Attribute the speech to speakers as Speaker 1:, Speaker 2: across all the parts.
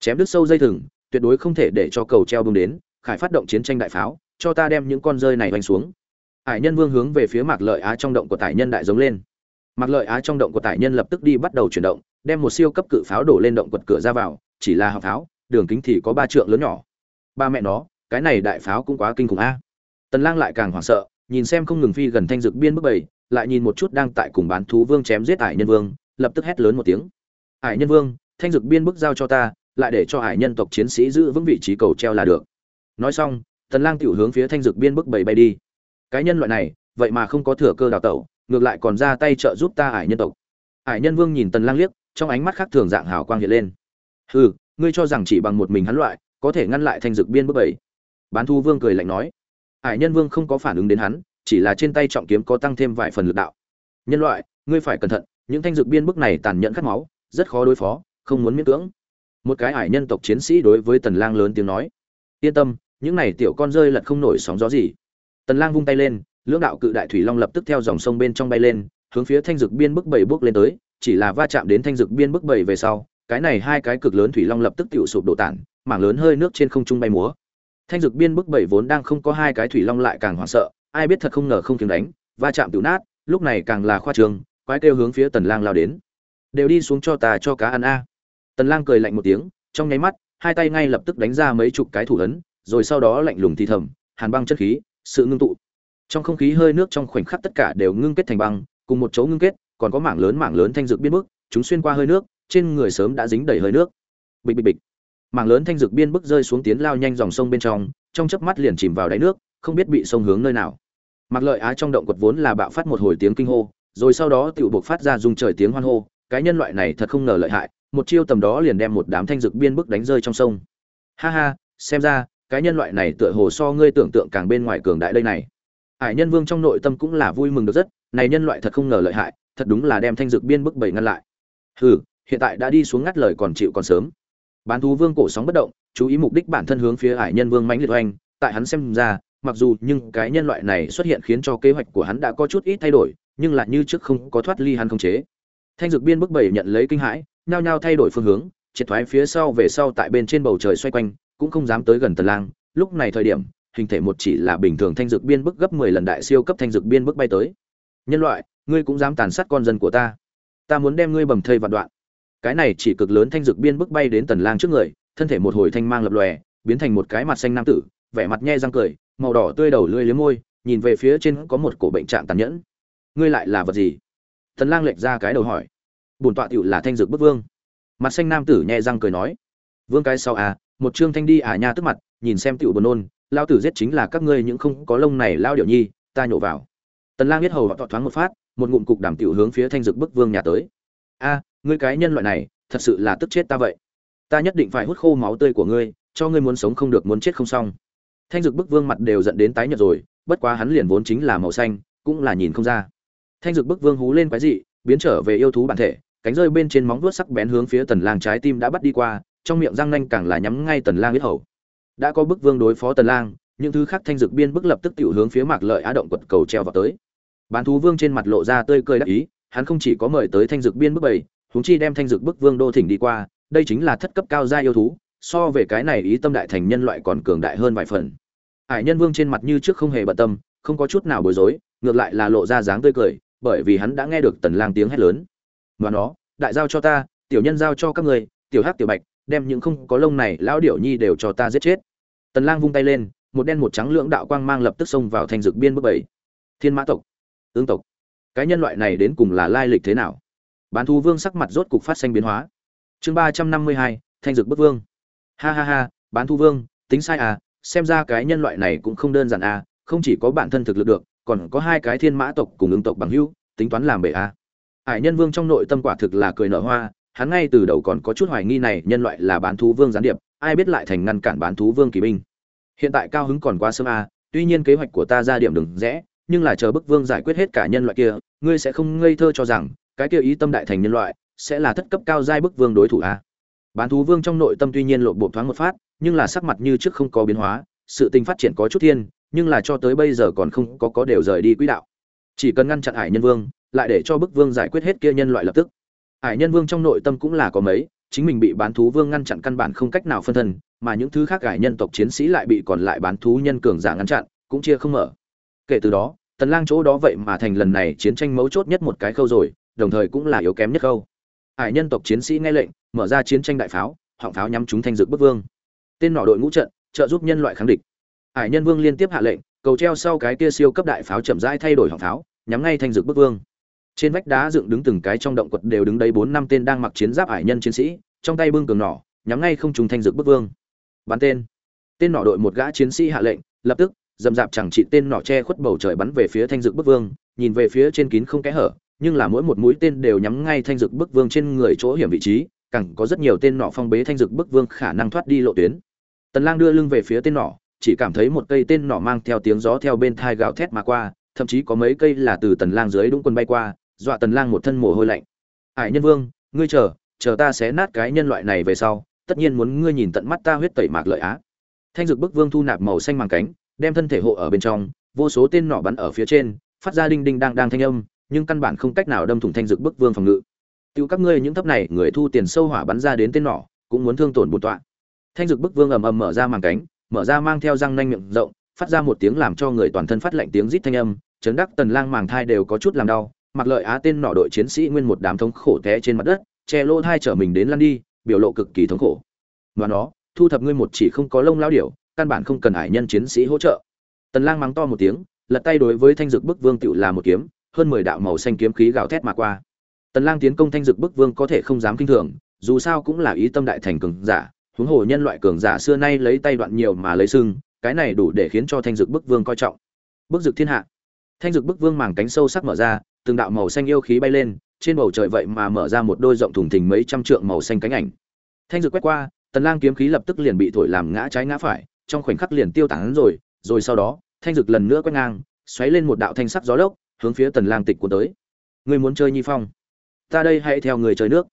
Speaker 1: chém đứt sâu dây thừng, tuyệt đối không thể để cho cầu treo bưng đến, khải phát động chiến tranh đại pháo, cho ta đem những con rơi này oanh xuống. Hải nhân vương hướng về phía mạc lợi á trong động của tài nhân đại giống lên. Mạc lợi á trong động của tài nhân lập tức đi bắt đầu chuyển động, đem một siêu cấp cự pháo đổ lên động quật cửa ra vào, chỉ là hạng pháo, đường kính thì có ba trượng lớn nhỏ. Ba mẹ nó, cái này đại pháo cũng quá kinh khủng a. Tần lang lại càng hoảng sợ, nhìn xem không ngừng phi gần thanh dực biên bức bầy, lại nhìn một chút đang tại cùng bán thú vương chém giết ải nhân vương, lập tức hét lớn một tiếng. Ải nhân vương, thanh dực biên bức giao cho ta lại để cho hải nhân tộc chiến sĩ giữ vững vị trí cầu treo là được. Nói xong tần lang tiểu hướng phía thanh dược biên bức bảy bay đi. Cái nhân loại này, vậy mà không có thừa cơ đào tẩu, ngược lại còn ra tay trợ giúp ta hải nhân tộc. Hải nhân vương nhìn tần lang liếc, trong ánh mắt khác thường dạng hào quang hiện lên. Hừ, ngươi cho rằng chỉ bằng một mình hắn loại, có thể ngăn lại thanh dược biên bức bảy? bán thu vương cười lạnh nói. Hải nhân vương không có phản ứng đến hắn, chỉ là trên tay trọng kiếm có tăng thêm vài phần lực đạo. Nhân loại, ngươi phải cẩn thận, những thanh dược biên bức này tàn nhẫn cắt máu, rất khó đối phó, không muốn miễn cưỡng một cái ải nhân tộc chiến sĩ đối với tần lang lớn tiếng nói, yên tâm, những này tiểu con rơi lật không nổi sóng gió gì. Tần lang vung tay lên, lưỡng đạo cự đại thủy long lập tức theo dòng sông bên trong bay lên, hướng phía thanh dực biên bức bảy bước lên tới, chỉ là va chạm đến thanh dực biên bức bảy về sau, cái này hai cái cực lớn thủy long lập tức tiểu sụp đổ tản, mảng lớn hơi nước trên không trung bay múa. Thanh dực biên bức bảy vốn đang không có hai cái thủy long lại càng hoảng sợ, ai biết thật không ngờ không kiếm đánh, va chạm tiểu nát, lúc này càng là khoa trương quái kêu hướng phía tần lang lao đến. Đều đi xuống cho ta cho cá ăn a tần lang cười lạnh một tiếng, trong nháy mắt, hai tay ngay lập tức đánh ra mấy chục cái thủ ấn, rồi sau đó lạnh lùng thì thầm, hàn băng chất khí, sự ngưng tụ. Trong không khí hơi nước trong khoảnh khắc tất cả đều ngưng kết thành băng, cùng một chỗ ngưng kết, còn có mảng lớn mảng lớn thanh dược biên bức, chúng xuyên qua hơi nước, trên người sớm đã dính đầy hơi nước. Bịch bịch bịch. Mảng lớn thanh dược biên bức rơi xuống tiến lao nhanh dòng sông bên trong trong chớp mắt liền chìm vào đáy nước, không biết bị sông hướng nơi nào. Mặc lợi á trong động quật vốn là bạo phát một hồi tiếng kinh hô, rồi sau đó tiểu buộc phát ra dùng trời tiếng hoan hô, cái nhân loại này thật không ngờ lợi hại một chiêu tầm đó liền đem một đám thanh dược biên bức đánh rơi trong sông. Ha ha, xem ra, cái nhân loại này tựa hồ so ngươi tưởng tượng càng bên ngoài cường đại đây này. Hải nhân vương trong nội tâm cũng là vui mừng được rất, này nhân loại thật không ngờ lợi hại, thật đúng là đem thanh dược biên bức bảy ngăn lại. Hừ, hiện tại đã đi xuống ngắt lời còn chịu còn sớm. Bán thú vương cổ sóng bất động, chú ý mục đích bản thân hướng phía hải nhân vương mãnh liệt oanh, tại hắn xem ra, mặc dù nhưng cái nhân loại này xuất hiện khiến cho kế hoạch của hắn đã có chút ít thay đổi, nhưng lại như trước không có thoát ly hắn không chế. Thanh dược biên bức bảy nhận lấy kinh hãi nhao nhao thay đổi phương hướng, triệt thoái phía sau về sau tại bên trên bầu trời xoay quanh, cũng không dám tới gần tần lang. Lúc này thời điểm, hình thể một chỉ là bình thường thanh dược biên bức gấp 10 lần đại siêu cấp thanh dược biên bức bay tới. Nhân loại, ngươi cũng dám tàn sát con dân của ta. Ta muốn đem ngươi bầm thây vạn đoạn. Cái này chỉ cực lớn thanh dược biên bức bay đến tần lang trước người, thân thể một hồi thanh mang lập lòe, biến thành một cái mặt xanh nam tử, vẻ mặt nhe răng cười, màu đỏ tươi đầu lưỡi liếm môi, nhìn về phía trên có một cổ bệnh trạng tàn nhẫn. Ngươi lại là vật gì? Tần lang lệch ra cái đầu hỏi bổn tọa tiểu là thanh dược bức vương. Mặt xanh nam tử nhẹ răng cười nói, vương cái sau à một trương thanh đi à nha tức mặt, nhìn xem tiểu buồn nôn lao tử giết chính là các ngươi những không có lông này lao điệu nhi, ta nhổ vào. Tần lang biết hầu họ thoáng một phát, một ngụm cục đảm tiểu hướng phía thanh dược bức vương nhà tới. A, ngươi cái nhân loại này, thật sự là tức chết ta vậy. Ta nhất định phải hút khô máu tươi của ngươi, cho ngươi muốn sống không được muốn chết không xong. Thanh dược bức vương mặt đều giận đến tái nhợt rồi, bất quá hắn liền vốn chính là màu xanh, cũng là nhìn không ra. Thanh dược bức vương hú lên quái dị, biến trở về yêu thú bản thể cánh rơi bên trên móng vuốt sắc bén hướng phía tần lang trái tim đã bắt đi qua, trong miệng răng nanh càng là nhắm ngay tần lang huyết hầu. Đã có bức vương đối phó tần lang, những thứ khác thanh dược biên bức lập tức tiểu hướng phía mạc lợi á động quật cầu treo vào tới. Bán thú vương trên mặt lộ ra tươi cười đắc ý, hắn không chỉ có mời tới thanh dược biên bức bảy huống chi đem thanh dược bức vương đô thỉnh đi qua, đây chính là thất cấp cao gia yêu thú, so về cái này ý tâm đại thành nhân loại còn cường đại hơn vài phần. Hải nhân vương trên mặt như trước không hề bận tâm, không có chút nào bối rối, ngược lại là lộ ra dáng tươi cười, bởi vì hắn đã nghe được tần lang tiếng hét lớn và nó, đại giao cho ta, tiểu nhân giao cho các người tiểu hắc tiểu bạch, đem những không có lông này lão điểu nhi đều cho ta giết chết. Tần lang vung tay lên, một đen một trắng lưỡng đạo quang mang lập tức xông vào thanh dược biên bước bảy. Thiên mã tộc ương tộc. Cái nhân loại này đến cùng là lai lịch thế nào? Bán thú vương sắc mặt rốt cục phát sinh biến hóa. Chương ba trăm năm mươi hai thanh dược bức vương. Ha ha ha, bán thú vương, tính sai à xem ra cái nhân loại này cũng không đơn giản à không chỉ có bản thân thực lực được, còn có hai cái thiên mã tộc cùng ứng tộc bằng hữu, tính toán làm bể à hải nhân vương trong nội tâm quả thực là cười nở hoa, hắn ngay từ đầu còn có chút hoài nghi này nhân loại là bán thú vương gián điệp, ai biết lại thành ngăn cản bán thú vương kỳ binh. Hiện tại cao hứng còn quá sớm à tuy nhiên kế hoạch của ta ra điểm đừng rẽ, nhưng là chờ bức vương giải quyết hết cả nhân loại kia, ngươi sẽ không ngây thơ cho rằng, cái kia ý tâm đại thành nhân loại, sẽ là thất cấp cao giai bức vương đối thủ à. Bán thú vương trong nội tâm tuy nhiên lộ bộ thoáng một phát, nhưng là sắc mặt như trước không có biến hóa, sự tình phát triển có chút thiên, nhưng là cho tới bây giờ còn không có có đều rời đi quỹ đạo. Chỉ cần ngăn chặn hải nhân vương lại để cho bức vương giải quyết hết kia nhân loại lập tức. Hải nhân vương trong nội tâm cũng là có mấy, chính mình bị bán thú vương ngăn chặn căn bản không cách nào phân thân, mà những thứ khác ải nhân tộc chiến sĩ lại bị còn lại bán thú nhân cường giả ngăn chặn, cũng chia không mở. Kể từ đó, tần lang chỗ đó vậy mà thành lần này chiến tranh mấu chốt nhất một cái khâu rồi, đồng thời cũng là yếu kém nhất khâu. Hải nhân tộc chiến sĩ nghe lệnh, mở ra chiến tranh đại pháo, họng pháo nhắm chúng thanh dược bức vương. Tên nỏ đội ngũ trận, trợ giúp nhân loại kháng địch. Hải nhân vương liên tiếp hạ lệnh, cầu treo sau cái kia siêu cấp đại pháo chậm rãi thay đổi họng pháo, nhắm ngay thanh dược bức vương trên vách đá dựng đứng từng cái trong động quật đều đứng đấy bốn năm tên đang mặc chiến giáp hải nhân chiến sĩ, trong tay bưng cường nỏ, nhắm ngay không trùng thanh dược bức vương. Bắn tên. Tên nỏ đội một gã chiến sĩ hạ lệnh, lập tức, dầm dạp chẳng trị tên nỏ che khuất bầu trời bắn về phía thanh dược bức vương, nhìn về phía trên kín không kẽ hở, nhưng là mỗi một mũi tên đều nhắm ngay thanh dược bức vương trên người chỗ hiểm vị trí, càng có rất nhiều tên nỏ phong bế thanh dược bức vương khả năng thoát đi lộ tuyến. Tần lang đưa lưng về phía tên nỏ, chỉ cảm thấy một cây tên nỏ mang theo tiếng gió theo bên thai gào thét mà qua, thậm chí có mấy cây là từ tần lang dưới đúng quân bay qua dọa tần lang một thân mồ hôi lạnh. Hải nhân vương, ngươi chờ chờ ta sẽ nát cái nhân loại này về sau, tất nhiên muốn ngươi nhìn tận mắt ta huyết tẩy mạc lợi á. Thanh dược bức vương thu nạp màu xanh màng cánh, đem thân thể hộ ở bên trong, vô số tên nỏ bắn ở phía trên, phát ra đinh đinh đang đang thanh âm, nhưng căn bản không cách nào đâm thủng thanh dược bức vương phòng ngự. Tiêu các ngươi những thấp này, người thu tiền sâu hỏa bắn ra đến tên nỏ, cũng muốn thương tổn bổn tọa. Thanh dược bức vương ầm ầm mở ra màng cánh, mở ra mang theo răng nanh miệng rộng, phát ra một tiếng làm cho người toàn thân phát lạnh tiếng rít thanh âm, chấn đắc tần lang màng thai đều có chút làm đau mặc lợi á tên nọ đội chiến sĩ nguyên một đám thống khổ té trên mặt đất, che lỗ thai trở mình đến lăn đi, biểu lộ cực kỳ thống khổ. Và nó, thu thập ngươi một chỉ không có lông lao điểu, căn bản không cần hải nhân chiến sĩ hỗ trợ. Tần lang mắng to một tiếng, lật tay đối với thanh dược bức vương tựu là một kiếm, hơn 10 đạo màu xanh kiếm khí gào thét mà qua. Tần lang tiến công thanh dược bức vương có thể không dám kinh thường, dù sao cũng là ý tâm đại thành cường giả, huống hồ nhân loại cường giả xưa nay lấy tay đoạn nhiều mà lấy sưng cái này đủ để khiến cho thanh dược bức vương coi trọng. Bức dược thiên hạ. Thanh dược bức vương màng cánh sâu sắc mở ra từng đạo màu xanh yêu khí bay lên, trên bầu trời vậy mà mở ra một đôi rộng thùng thình mấy trăm trượng màu xanh cánh ảnh. Thanh dược quét qua, tần lang kiếm khí lập tức liền bị thổi làm ngã trái ngã phải, trong khoảnh khắc liền tiêu tán rồi rồi sau đó, thanh dược lần nữa quét ngang, xoáy lên một đạo thanh sắc gió lốc, hướng phía tần lang tịch của tới. Ngươi muốn chơi nhi phong? Ta đây hãy theo người chơi nước.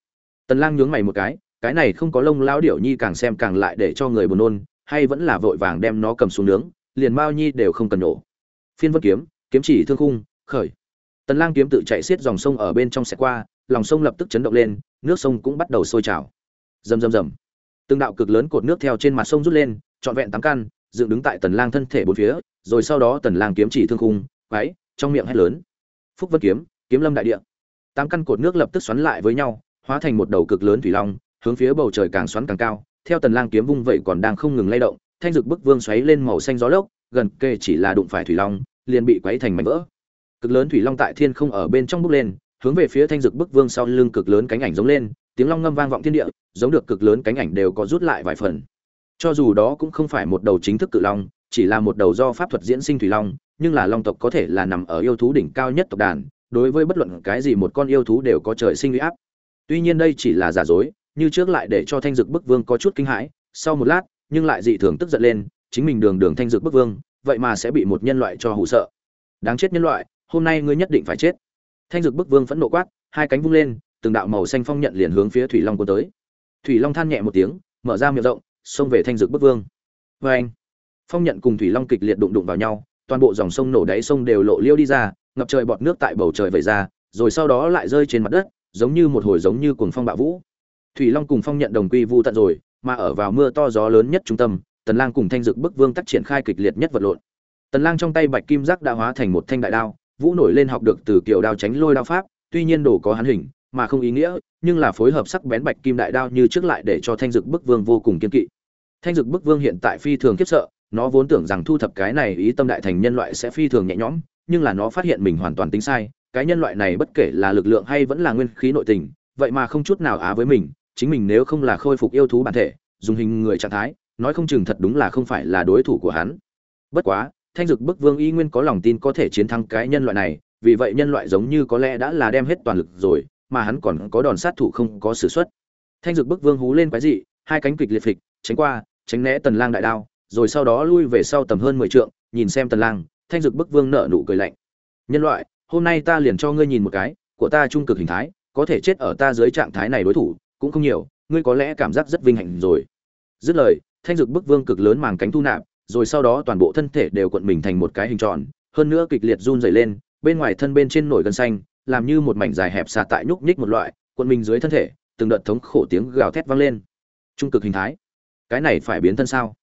Speaker 1: Tần lang nhướng mày một cái cái này không có lông lão điểu nhi càng xem càng lại để cho người buồn nôn, hay vẫn là vội vàng đem nó cầm xuống nướng, liền mao nhi đều không cần nổ. Phiên vân kiếm kiếm chỉ thương khung, khởi tần lang kiếm tự chạy xiết dòng sông ở bên trong sẽ qua, lòng sông lập tức chấn động lên, nước sông cũng bắt đầu sôi trào. Rầm rầm rầm. Từng đạo cực lớn cột nước theo trên mặt sông rút lên, trọn vẹn tám căn, dựng đứng tại tần lang thân thể bốn phía, rồi sau đó tần lang kiếm chỉ thương khung quái trong miệng hét lớn. Phúc vân kiếm kiếm lâm đại địa. Tám căn cột nước lập tức xoắn lại với nhau, hóa thành một đầu cực lớn thủy long, hướng phía bầu trời càng xoắn càng cao. Theo tần lang kiếm vung vậy còn đang không ngừng lay động, thanh dực bức vương xoáy lên màu xanh gió lốc, gần kề chỉ là đụng phải thủy long, liền bị quấy thành mảnh vỡ cực lớn thủy long tại thiên không ở bên trong bốc lên, hướng về phía thanh dực bức vương sau lưng cực lớn cánh ảnh giống lên, tiếng long ngâm vang vọng thiên địa, giống được cực lớn cánh ảnh đều có rút lại vài phần. Cho dù đó cũng không phải một đầu chính thức cự long, chỉ là một đầu do pháp thuật diễn sinh thủy long, nhưng là long tộc có thể là nằm ở yêu thú đỉnh cao nhất tộc đàn, đối với bất luận cái gì một con yêu thú đều có trời sinh uy áp. Tuy nhiên đây chỉ là giả dối, như trước lại để cho thanh dực bức vương có chút kinh hãi, sau một lát, nhưng lại dị thường tức giận lên, chính mình đường đường thanh dực bức vương, vậy mà sẽ bị một nhân loại cho hụ sợ. Đáng chết nhân loại hôm nay ngươi nhất định phải chết. Thanh dực bức vương phẫn nộ quát, hai cánh vung lên, từng đạo màu xanh phong nhận liền hướng phía thủy long cuốn tới. Thủy long than nhẹ một tiếng, mở ra miệng rộng, xông về thanh dực bức vương. Vê anh, phong nhận cùng thủy long kịch liệt đụng đụng vào nhau, toàn bộ dòng sông nổ đáy sông đều lộ liêu đi ra, ngập trời bọt nước tại bầu trời vẩy ra, rồi sau đó lại rơi trên mặt đất, giống như một hồi giống như cuồng phong bạo vũ. Thủy long cùng phong nhận đồng quy vu tận rồi, mà ở vào mưa to gió lớn nhất trung tâm, tần lang cùng thanh dực bức vương tác triển khai kịch liệt nhất vật lộn. Tần lang trong tay bạch kim giác đã hóa thành một thanh đại đao vũ nổi lên học được từ kiểu đao tránh lôi đao pháp, tuy nhiên đồ có hắn hình, mà không ý nghĩa, nhưng là phối hợp sắc bén bạch kim đại đao như trước lại để cho thanh dực bức vương vô cùng kiên kỵ. Thanh dực bức vương hiện tại phi thường kiếp sợ, nó vốn tưởng rằng thu thập cái này ý tâm đại thành nhân loại sẽ phi thường nhẹ nhõm, nhưng là nó phát hiện mình hoàn toàn tính sai, cái nhân loại này bất kể là lực lượng hay vẫn là nguyên khí nội tình, vậy mà không chút nào á với mình, chính mình nếu không là khôi phục yêu thú bản thể, dùng hình người trạng thái, nói không chừng thật đúng là không phải là đối thủ của hắn. Bất quá thanh dực bức vương y nguyên có lòng tin có thể chiến thắng cái nhân loại này, vì vậy nhân loại giống như có lẽ đã là đem hết toàn lực rồi, mà hắn còn có đòn sát thủ không có s ử x u ấ t thanh dực bức vương hú lên quái dị, hai cánh kịch liệt phịch, tránh qua, tránh né tần lang đại đao, rồi sau đó lui về sau tầm hơn mười trượng, nhìn xem tần lang, thanh dực bức vương nở nụ cười lạnh. Nhân loại, hôm nay ta liền cho ngươi nhìn một cái, của ta trung cực hình thái, có thể chết ở ta dưới trạng thái này đối thủ, cũng không nhiều, ngươi có lẽ cảm giác rất vinh hạnh rồi. Dứt lời, thanh dực bức vương cực lớn màng cánh thu nạp rồi sau đó toàn bộ thân thể đều cuộn mình thành một cái hình tròn, hơn nữa kịch liệt run rẩy lên, bên ngoài thân bên trên nổi gân xanh, làm như một mảnh dài hẹp xà tại nhúc nhích một loại, cuộn mình dưới thân thể, từng đợt thống khổ tiếng gào thét vang lên. Trung cực hình thái. Cái này phải biến thân sao?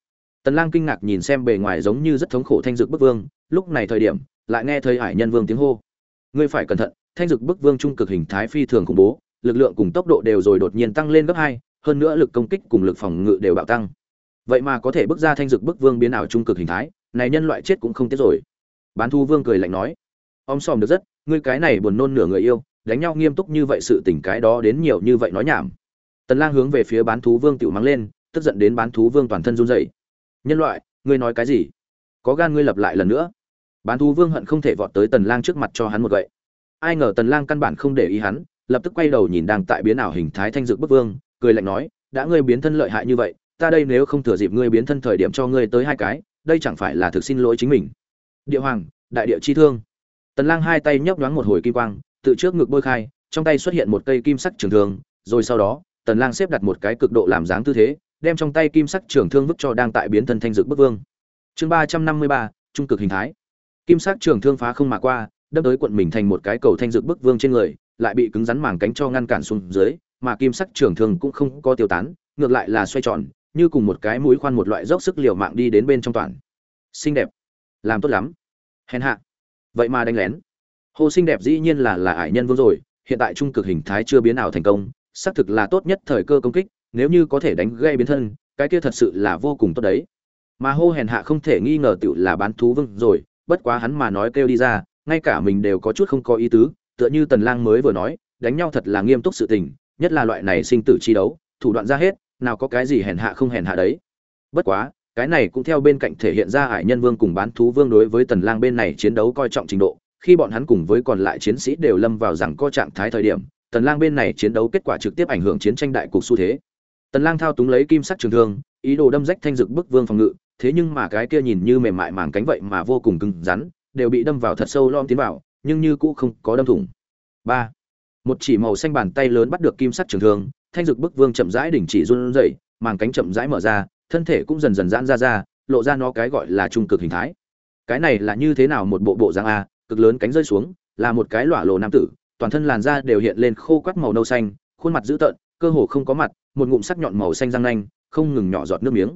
Speaker 1: Tần lang kinh ngạc nhìn xem bề ngoài giống như rất thống khổ thanh dược bức vương, lúc này thời điểm, lại nghe thấy hải nhân vương tiếng hô. Ngươi phải cẩn thận, thanh dược bức vương trung cực hình thái phi thường khủng bố, lực lượng cùng tốc độ đều rồi đột nhiên tăng lên gấp hai, hơn nữa lực công kích cùng lực phòng ngự đều bạo tăng vậy mà có thể bước ra thanh dược bức vương biến ảo trung cực hình thái, này nhân loại chết cũng không tiếc rồi. Bán thu vương cười lạnh nói, om sòm được rất, ngươi cái này buồn nôn nửa người yêu, đánh nhau nghiêm túc như vậy sự tình cái đó đến nhiều như vậy nói nhảm. Tần lang hướng về phía bán thú vương tiểu mắng lên, tức giận đến bán thú vương toàn thân run rẩy. Nhân loại, ngươi nói cái gì? Có gan ngươi lập lại lần nữa. Bán thú vương hận không thể vọt tới tần lang trước mặt cho hắn một gậy. Ai ngờ tần lang căn bản không để ý hắn, lập tức quay đầu nhìn đang tại biến ảo hình thái thanh dược bức vương, cười lạnh nói, đã ngươi biến thân lợi hại như vậy ta đây nếu không thừa dịp ngươi biến thân thời điểm cho ngươi tới hai cái đây chẳng phải là thực xin lỗi chính mình. Địa hoàng đại địa chi thương. Tần lang hai tay nhấp nhoáng một hồi kim quang tự trước ngực bôi khai trong tay xuất hiện một cây kim sắc trường thương rồi sau đó tần lang xếp đặt một cái cực độ làm dáng tư thế đem trong tay kim sắc trường thương vứt cho đang tại biến thân thanh dược bức vương. Chương 353, trung cực hình thái. Kim sắc trường thương phá không mà qua đâm tới quận mình thành một cái cầu thanh dược bức vương trên người lại bị cứng rắn màng cánh cho ngăn cản xuống dưới mà kim sắc trường thương cũng không có tiêu tán ngược lại là xoay tròn như cùng một cái mũi khoan một loại dốc sức liều mạng đi đến bên trong toàn. Xinh đẹp. Làm tốt lắm. Hèn hạ. Vậy mà đánh lén. Hồ xinh đẹp dĩ nhiên là là ải nhân vương rồi, hiện tại trung cực hình thái chưa biến ảo thành công, xác thực là tốt nhất thời cơ công kích, nếu như có thể đánh gây biến thân, cái kia thật sự là vô cùng tốt đấy. Mà hô hèn hạ không thể nghi ngờ tựu là bán thú vương rồi, bất quá hắn mà nói kêu đi ra, ngay cả mình đều có chút không có ý tứ, tựa như tần lang mới vừa nói, đánh nhau thật là nghiêm túc sự tình, nhất là loại này sinh tử chi đấu, thủ đoạn ra hết nào có cái gì hèn hạ không hèn hạ đấy. Bất quá, cái này cũng theo bên cạnh thể hiện ra hải nhân vương cùng bán thú vương đối với tần lang bên này chiến đấu coi trọng trình độ. Khi bọn hắn cùng với còn lại chiến sĩ đều lâm vào rằng co trạng thái thời điểm, tần lang bên này chiến đấu kết quả trực tiếp ảnh hưởng chiến tranh đại cục xu thế. Tần lang thao túng lấy kim sắc trường thương, ý đồ đâm rách thanh dực bức vương phòng ngự, thế nhưng mà cái kia nhìn như mềm mại màng cánh vậy mà vô cùng cứng rắn, đều bị đâm vào thật sâu lom tiến vào, nhưng như cũ không có đâm thủng. Ba. Một chỉ màu xanh bàn tay lớn bắt được kim sắc trường thương thanh dực bức vương chậm rãi đỉnh chỉ run rẩy, màng cánh chậm rãi mở ra, thân thể cũng dần dần giãn ra ra, lộ ra nó cái gọi là trung cực hình thái. Cái này là như thế nào một bộ bộ dáng a, cực lớn cánh rơi xuống, là một cái lỏa lồ nam tử, toàn thân làn da đều hiện lên khô quắt màu nâu xanh, khuôn mặt dữ tợn, cơ hồ không có mặt, một ngụm sắc nhọn màu xanh răng nanh, không ngừng nhỏ giọt nước miếng.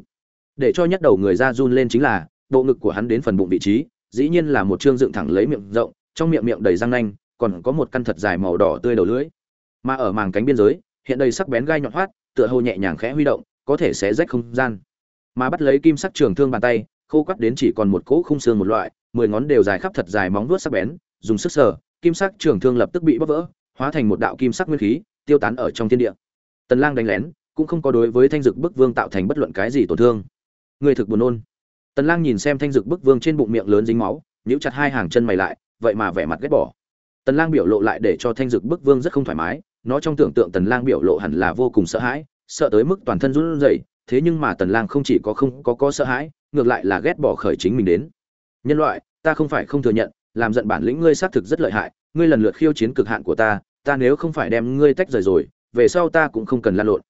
Speaker 1: Để cho nhất đầu người ra run lên chính là, bộ ngực của hắn đến phần bụng vị trí, dĩ nhiên là một trương dựng thẳng lấy miệng rộng, trong miệng miệng đầy răng nanh, còn có một căn thật dài màu đỏ tươi đầu lưỡi. Mà ở màng cánh biên giới hiện đầy sắc bén gai nhọn hoắt, tựa hồ nhẹ nhàng khẽ huy động, có thể sẽ rách không gian. Mà bắt lấy kim sắc trường thương bàn tay, khô quắt đến chỉ còn một cỗ khung xương một loại, mười ngón đều dài khắp thật dài móng vuốt sắc bén, dùng sức sờ, kim sắc trường thương lập tức bị bóc vỡ, hóa thành một đạo kim sắc nguyên khí, tiêu tán ở trong thiên địa. Tần lang đánh lén, cũng không có đối với thanh dực bức vương tạo thành bất luận cái gì tổn thương. Người thực buồn nôn. Tần lang nhìn xem thanh dực bức vương trên bụng miệng lớn dính máu, nhíu chặt hai hàng chân mày lại, vậy mà vẻ mặt ghét bỏ. Tần lang biểu lộ lại để cho thanh dực bức vương rất không thoải mái nó trong tưởng tượng tần lang biểu lộ hẳn là vô cùng sợ hãi, sợ tới mức toàn thân run rẩy, thế nhưng mà tần lang không chỉ có không có có sợ hãi, ngược lại là ghét bỏ khởi chính mình đến. Nhân loại, ta không phải không thừa nhận, làm giận bản lĩnh ngươi xác thực rất lợi hại, ngươi lần lượt khiêu chiến cực hạn của ta ta nếu không phải đem ngươi tách rời rồi, về sau ta cũng không cần lan lộn.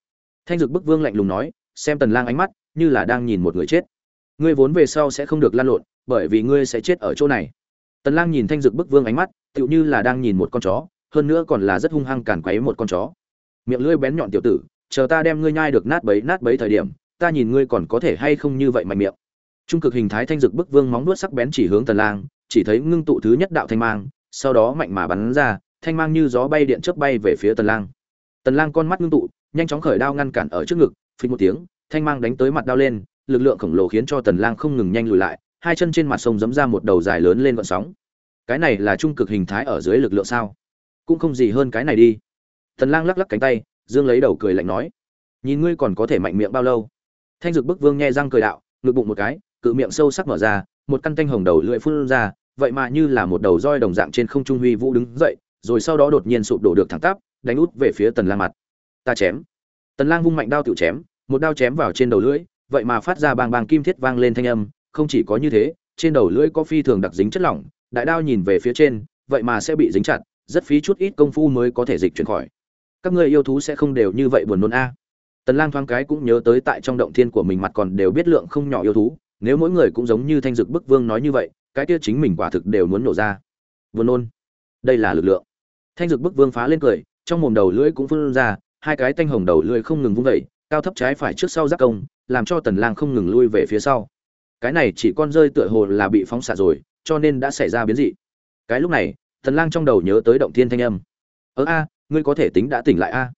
Speaker 1: Thanh dực bức vương lạnh lùng nói, xem tần lang ánh mắt, như là đang nhìn một người chết. Ngươi vốn về sau sẽ không được lan lộn, bởi vì ngươi sẽ chết ở chỗ này. Tần lang nhìn thanh dực bức vương ánh mắt, tựu như là đang nhìn một con chó hơn nữa còn là rất hung hăng càn quấy một con chó. Miệng lưỡi bén nhọn tiểu tử, chờ ta đem ngươi nhai được nát bấy nát bấy thời điểm, ta nhìn ngươi còn có thể hay không như vậy mạnh miệng. Trung cực hình thái thanh dực bức vương móng nuốt sắc bén chỉ hướng tần lang, chỉ thấy ngưng tụ thứ nhất đạo thanh mang, sau đó mạnh mà bắn ra, thanh mang như gió bay điện chớp bay về phía tần lang. Tần lang con mắt ngưng tụ, nhanh chóng khởi đao ngăn cản ở trước ngực phình một tiếng, thanh mang đánh tới mặt đao lên, lực lượng khổng lồ khiến cho tần lang không ngừng nhanh lùi lại, hai chân trên mặt sông giẫm ra một đầu dài lớn lên gợn sóng. Cái này là trung cực hình thái ở dưới lực lượng sao? Cũng không gì hơn cái này đi. Tần lang lắc lắc cánh tay, dương lấy đầu cười lạnh nói, nhìn ngươi còn có thể mạnh miệng bao lâu? Thanh dực bức vương nghe răng cười đạo, ngực bụng một cái, cự miệng sâu sắc mở ra, một căn thanh hồng đầu lưỡi phun ra, vậy mà như là một đầu roi đồng dạng trên không trung huy vũ đứng dậy, rồi sau đó đột nhiên sụp đổ được thẳng tắp, đánh út về phía tần lang mặt. Ta chém. Tần lang vung mạnh đao tiểu chém, một đao chém vào trên đầu lưỡi, vậy mà phát ra bang bang kim thiết vang lên thanh âm, không chỉ có như thế, trên đầu lưỡi có phi thường đặc dính chất lỏng, đại đao nhìn về phía trên, vậy mà sẽ bị dính chặt rất phí chút ít công phu mới có thể dịch chuyển khỏi. Các ngươi yêu thú sẽ không đều như vậy buồn nôn a. Tần lang thoáng cái cũng nhớ tới tại trong động thiên của mình mặt còn đều biết lượng không nhỏ yêu thú, nếu mỗi người cũng giống như thanh dực bức vương nói như vậy, cái kia chính mình quả thực đều muốn nổ ra. Buồn nôn. Đây là lực lượng. Thanh dực bức vương phá lên cười, trong mồm đầu lưỡi cũng phun ra, hai cái thanh hồng đầu lưỡi không ngừng vung vẩy cao thấp trái phải trước sau giáp công, làm cho tần lang không ngừng lui về phía sau. Cái này chỉ con rơi tựa hồ là bị phóng xạ rồi, cho nên đã xảy ra biến dị. Cái lúc này tần lang trong đầu nhớ tới động thiên thanh âm. Ơ a, ngươi có thể tính đã tỉnh lại a.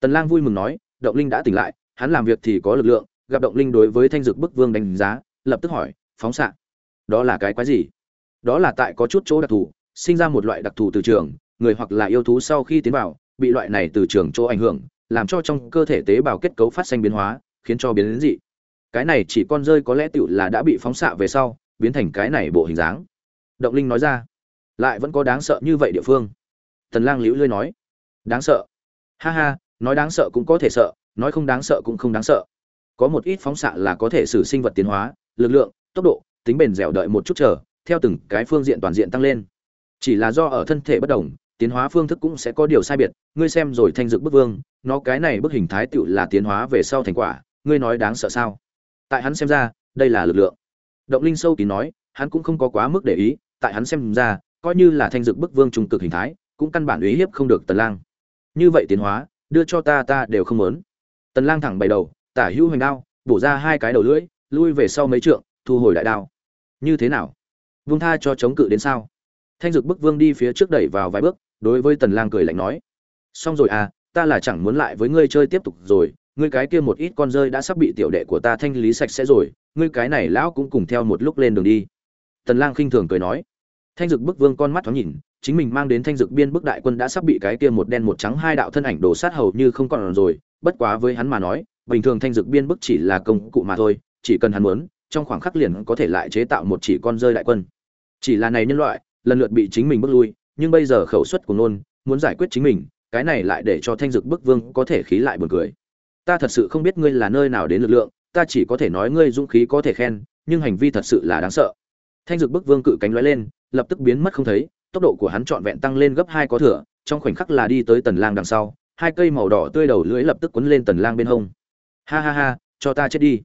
Speaker 1: Tần lang vui mừng nói, động linh đã tỉnh lại, hắn làm việc thì có lực lượng, gặp động linh đối với thanh dược bức vương đánh giá, lập tức hỏi, phóng xạ, đó là cái quái gì? Đó là tại có chút chỗ đặc thù, sinh ra một loại đặc thù từ trường, người hoặc là yêu thú sau khi tiến vào, bị loại này từ trường chỗ ảnh hưởng, làm cho trong cơ thể tế bào kết cấu phát sinh biến hóa, khiến cho biến đến dị. Cái này chỉ con rơi có lẽ tựu là đã bị phóng xạ về sau, biến thành cái này bộ hình dáng. Động linh nói ra lại vẫn có đáng sợ như vậy địa phương. Tần lang liễu lươi nói, đáng sợ? Ha ha, nói đáng sợ cũng có thể sợ, nói không đáng sợ cũng không đáng sợ. Có một ít phóng xạ là có thể xử sinh vật tiến hóa, lực lượng, tốc độ, tính bền dẻo đợi một chút chờ, theo từng cái phương diện toàn diện tăng lên. Chỉ là do ở thân thể bất đồng, tiến hóa phương thức cũng sẽ có điều sai biệt. Ngươi xem rồi thanh dự bức vương, nó cái này bức hình thái tựu là tiến hóa về sau thành quả, ngươi nói đáng sợ sao? Tại hắn xem ra, đây là lực lượng. Động linh sâu kín nói, hắn cũng không có quá mức để ý, tại hắn xem ra coi như là thanh dược bức vương trung cực hình thái, cũng căn bản uy hiếp không được tần lang. Như vậy tiến hóa, đưa cho ta ta đều không muốn. Tần lang thẳng bày đầu, tả hữu hoành đao, bổ ra hai cái đầu lưỡi, lui về sau mấy trượng, thu hồi đại đao. Như thế nào? Vung tha cho chống cự đến sao? Thanh dược bức vương đi phía trước đẩy vào vài bước, đối với tần lang cười lạnh nói, xong rồi à ta là chẳng muốn lại với ngươi chơi tiếp tục rồi, ngươi cái kia một ít con rơi đã sắp bị tiểu đệ của ta thanh lý sạch sẽ rồi, ngươi cái này lão cũng cùng theo một lúc lên đường đi. Tần lang khinh thường cười nói thanh dực bức vương con mắt thoáng nhìn, chính mình mang đến thanh dực biên bức đại quân đã sắp bị cái kia một đen một trắng hai đạo thân ảnh đổ sát hầu như không còn rồi. Bất quá với hắn mà nói, bình thường thanh dực biên bức chỉ là công cụ mà thôi, chỉ cần hắn muốn, trong khoảng khắc liền có thể lại chế tạo một chỉ con rơi đại quân. Chỉ là này nhân loại, lần lượt bị chính mình bước lui, nhưng bây giờ khẩu suất của nôn, muốn giải quyết chính mình, cái này lại để cho thanh dực bức vương có thể khí lại buồn cười. Ta thật sự không biết ngươi là nơi nào đến lực lượng, ta chỉ có thể nói ngươi dũng khí có thể khen, nhưng hành vi thật sự là đáng sợ. Thanh dực bức vương cự cánh lóe lên lập tức biến mất không thấy, tốc độ của hắn trọn vẹn tăng lên gấp hai có thừa, trong khoảnh khắc là đi tới tần lang đằng sau, hai cây màu đỏ tươi đầu lưỡi lập tức quấn lên tần lang bên hông. Ha ha ha, cho ta chết đi.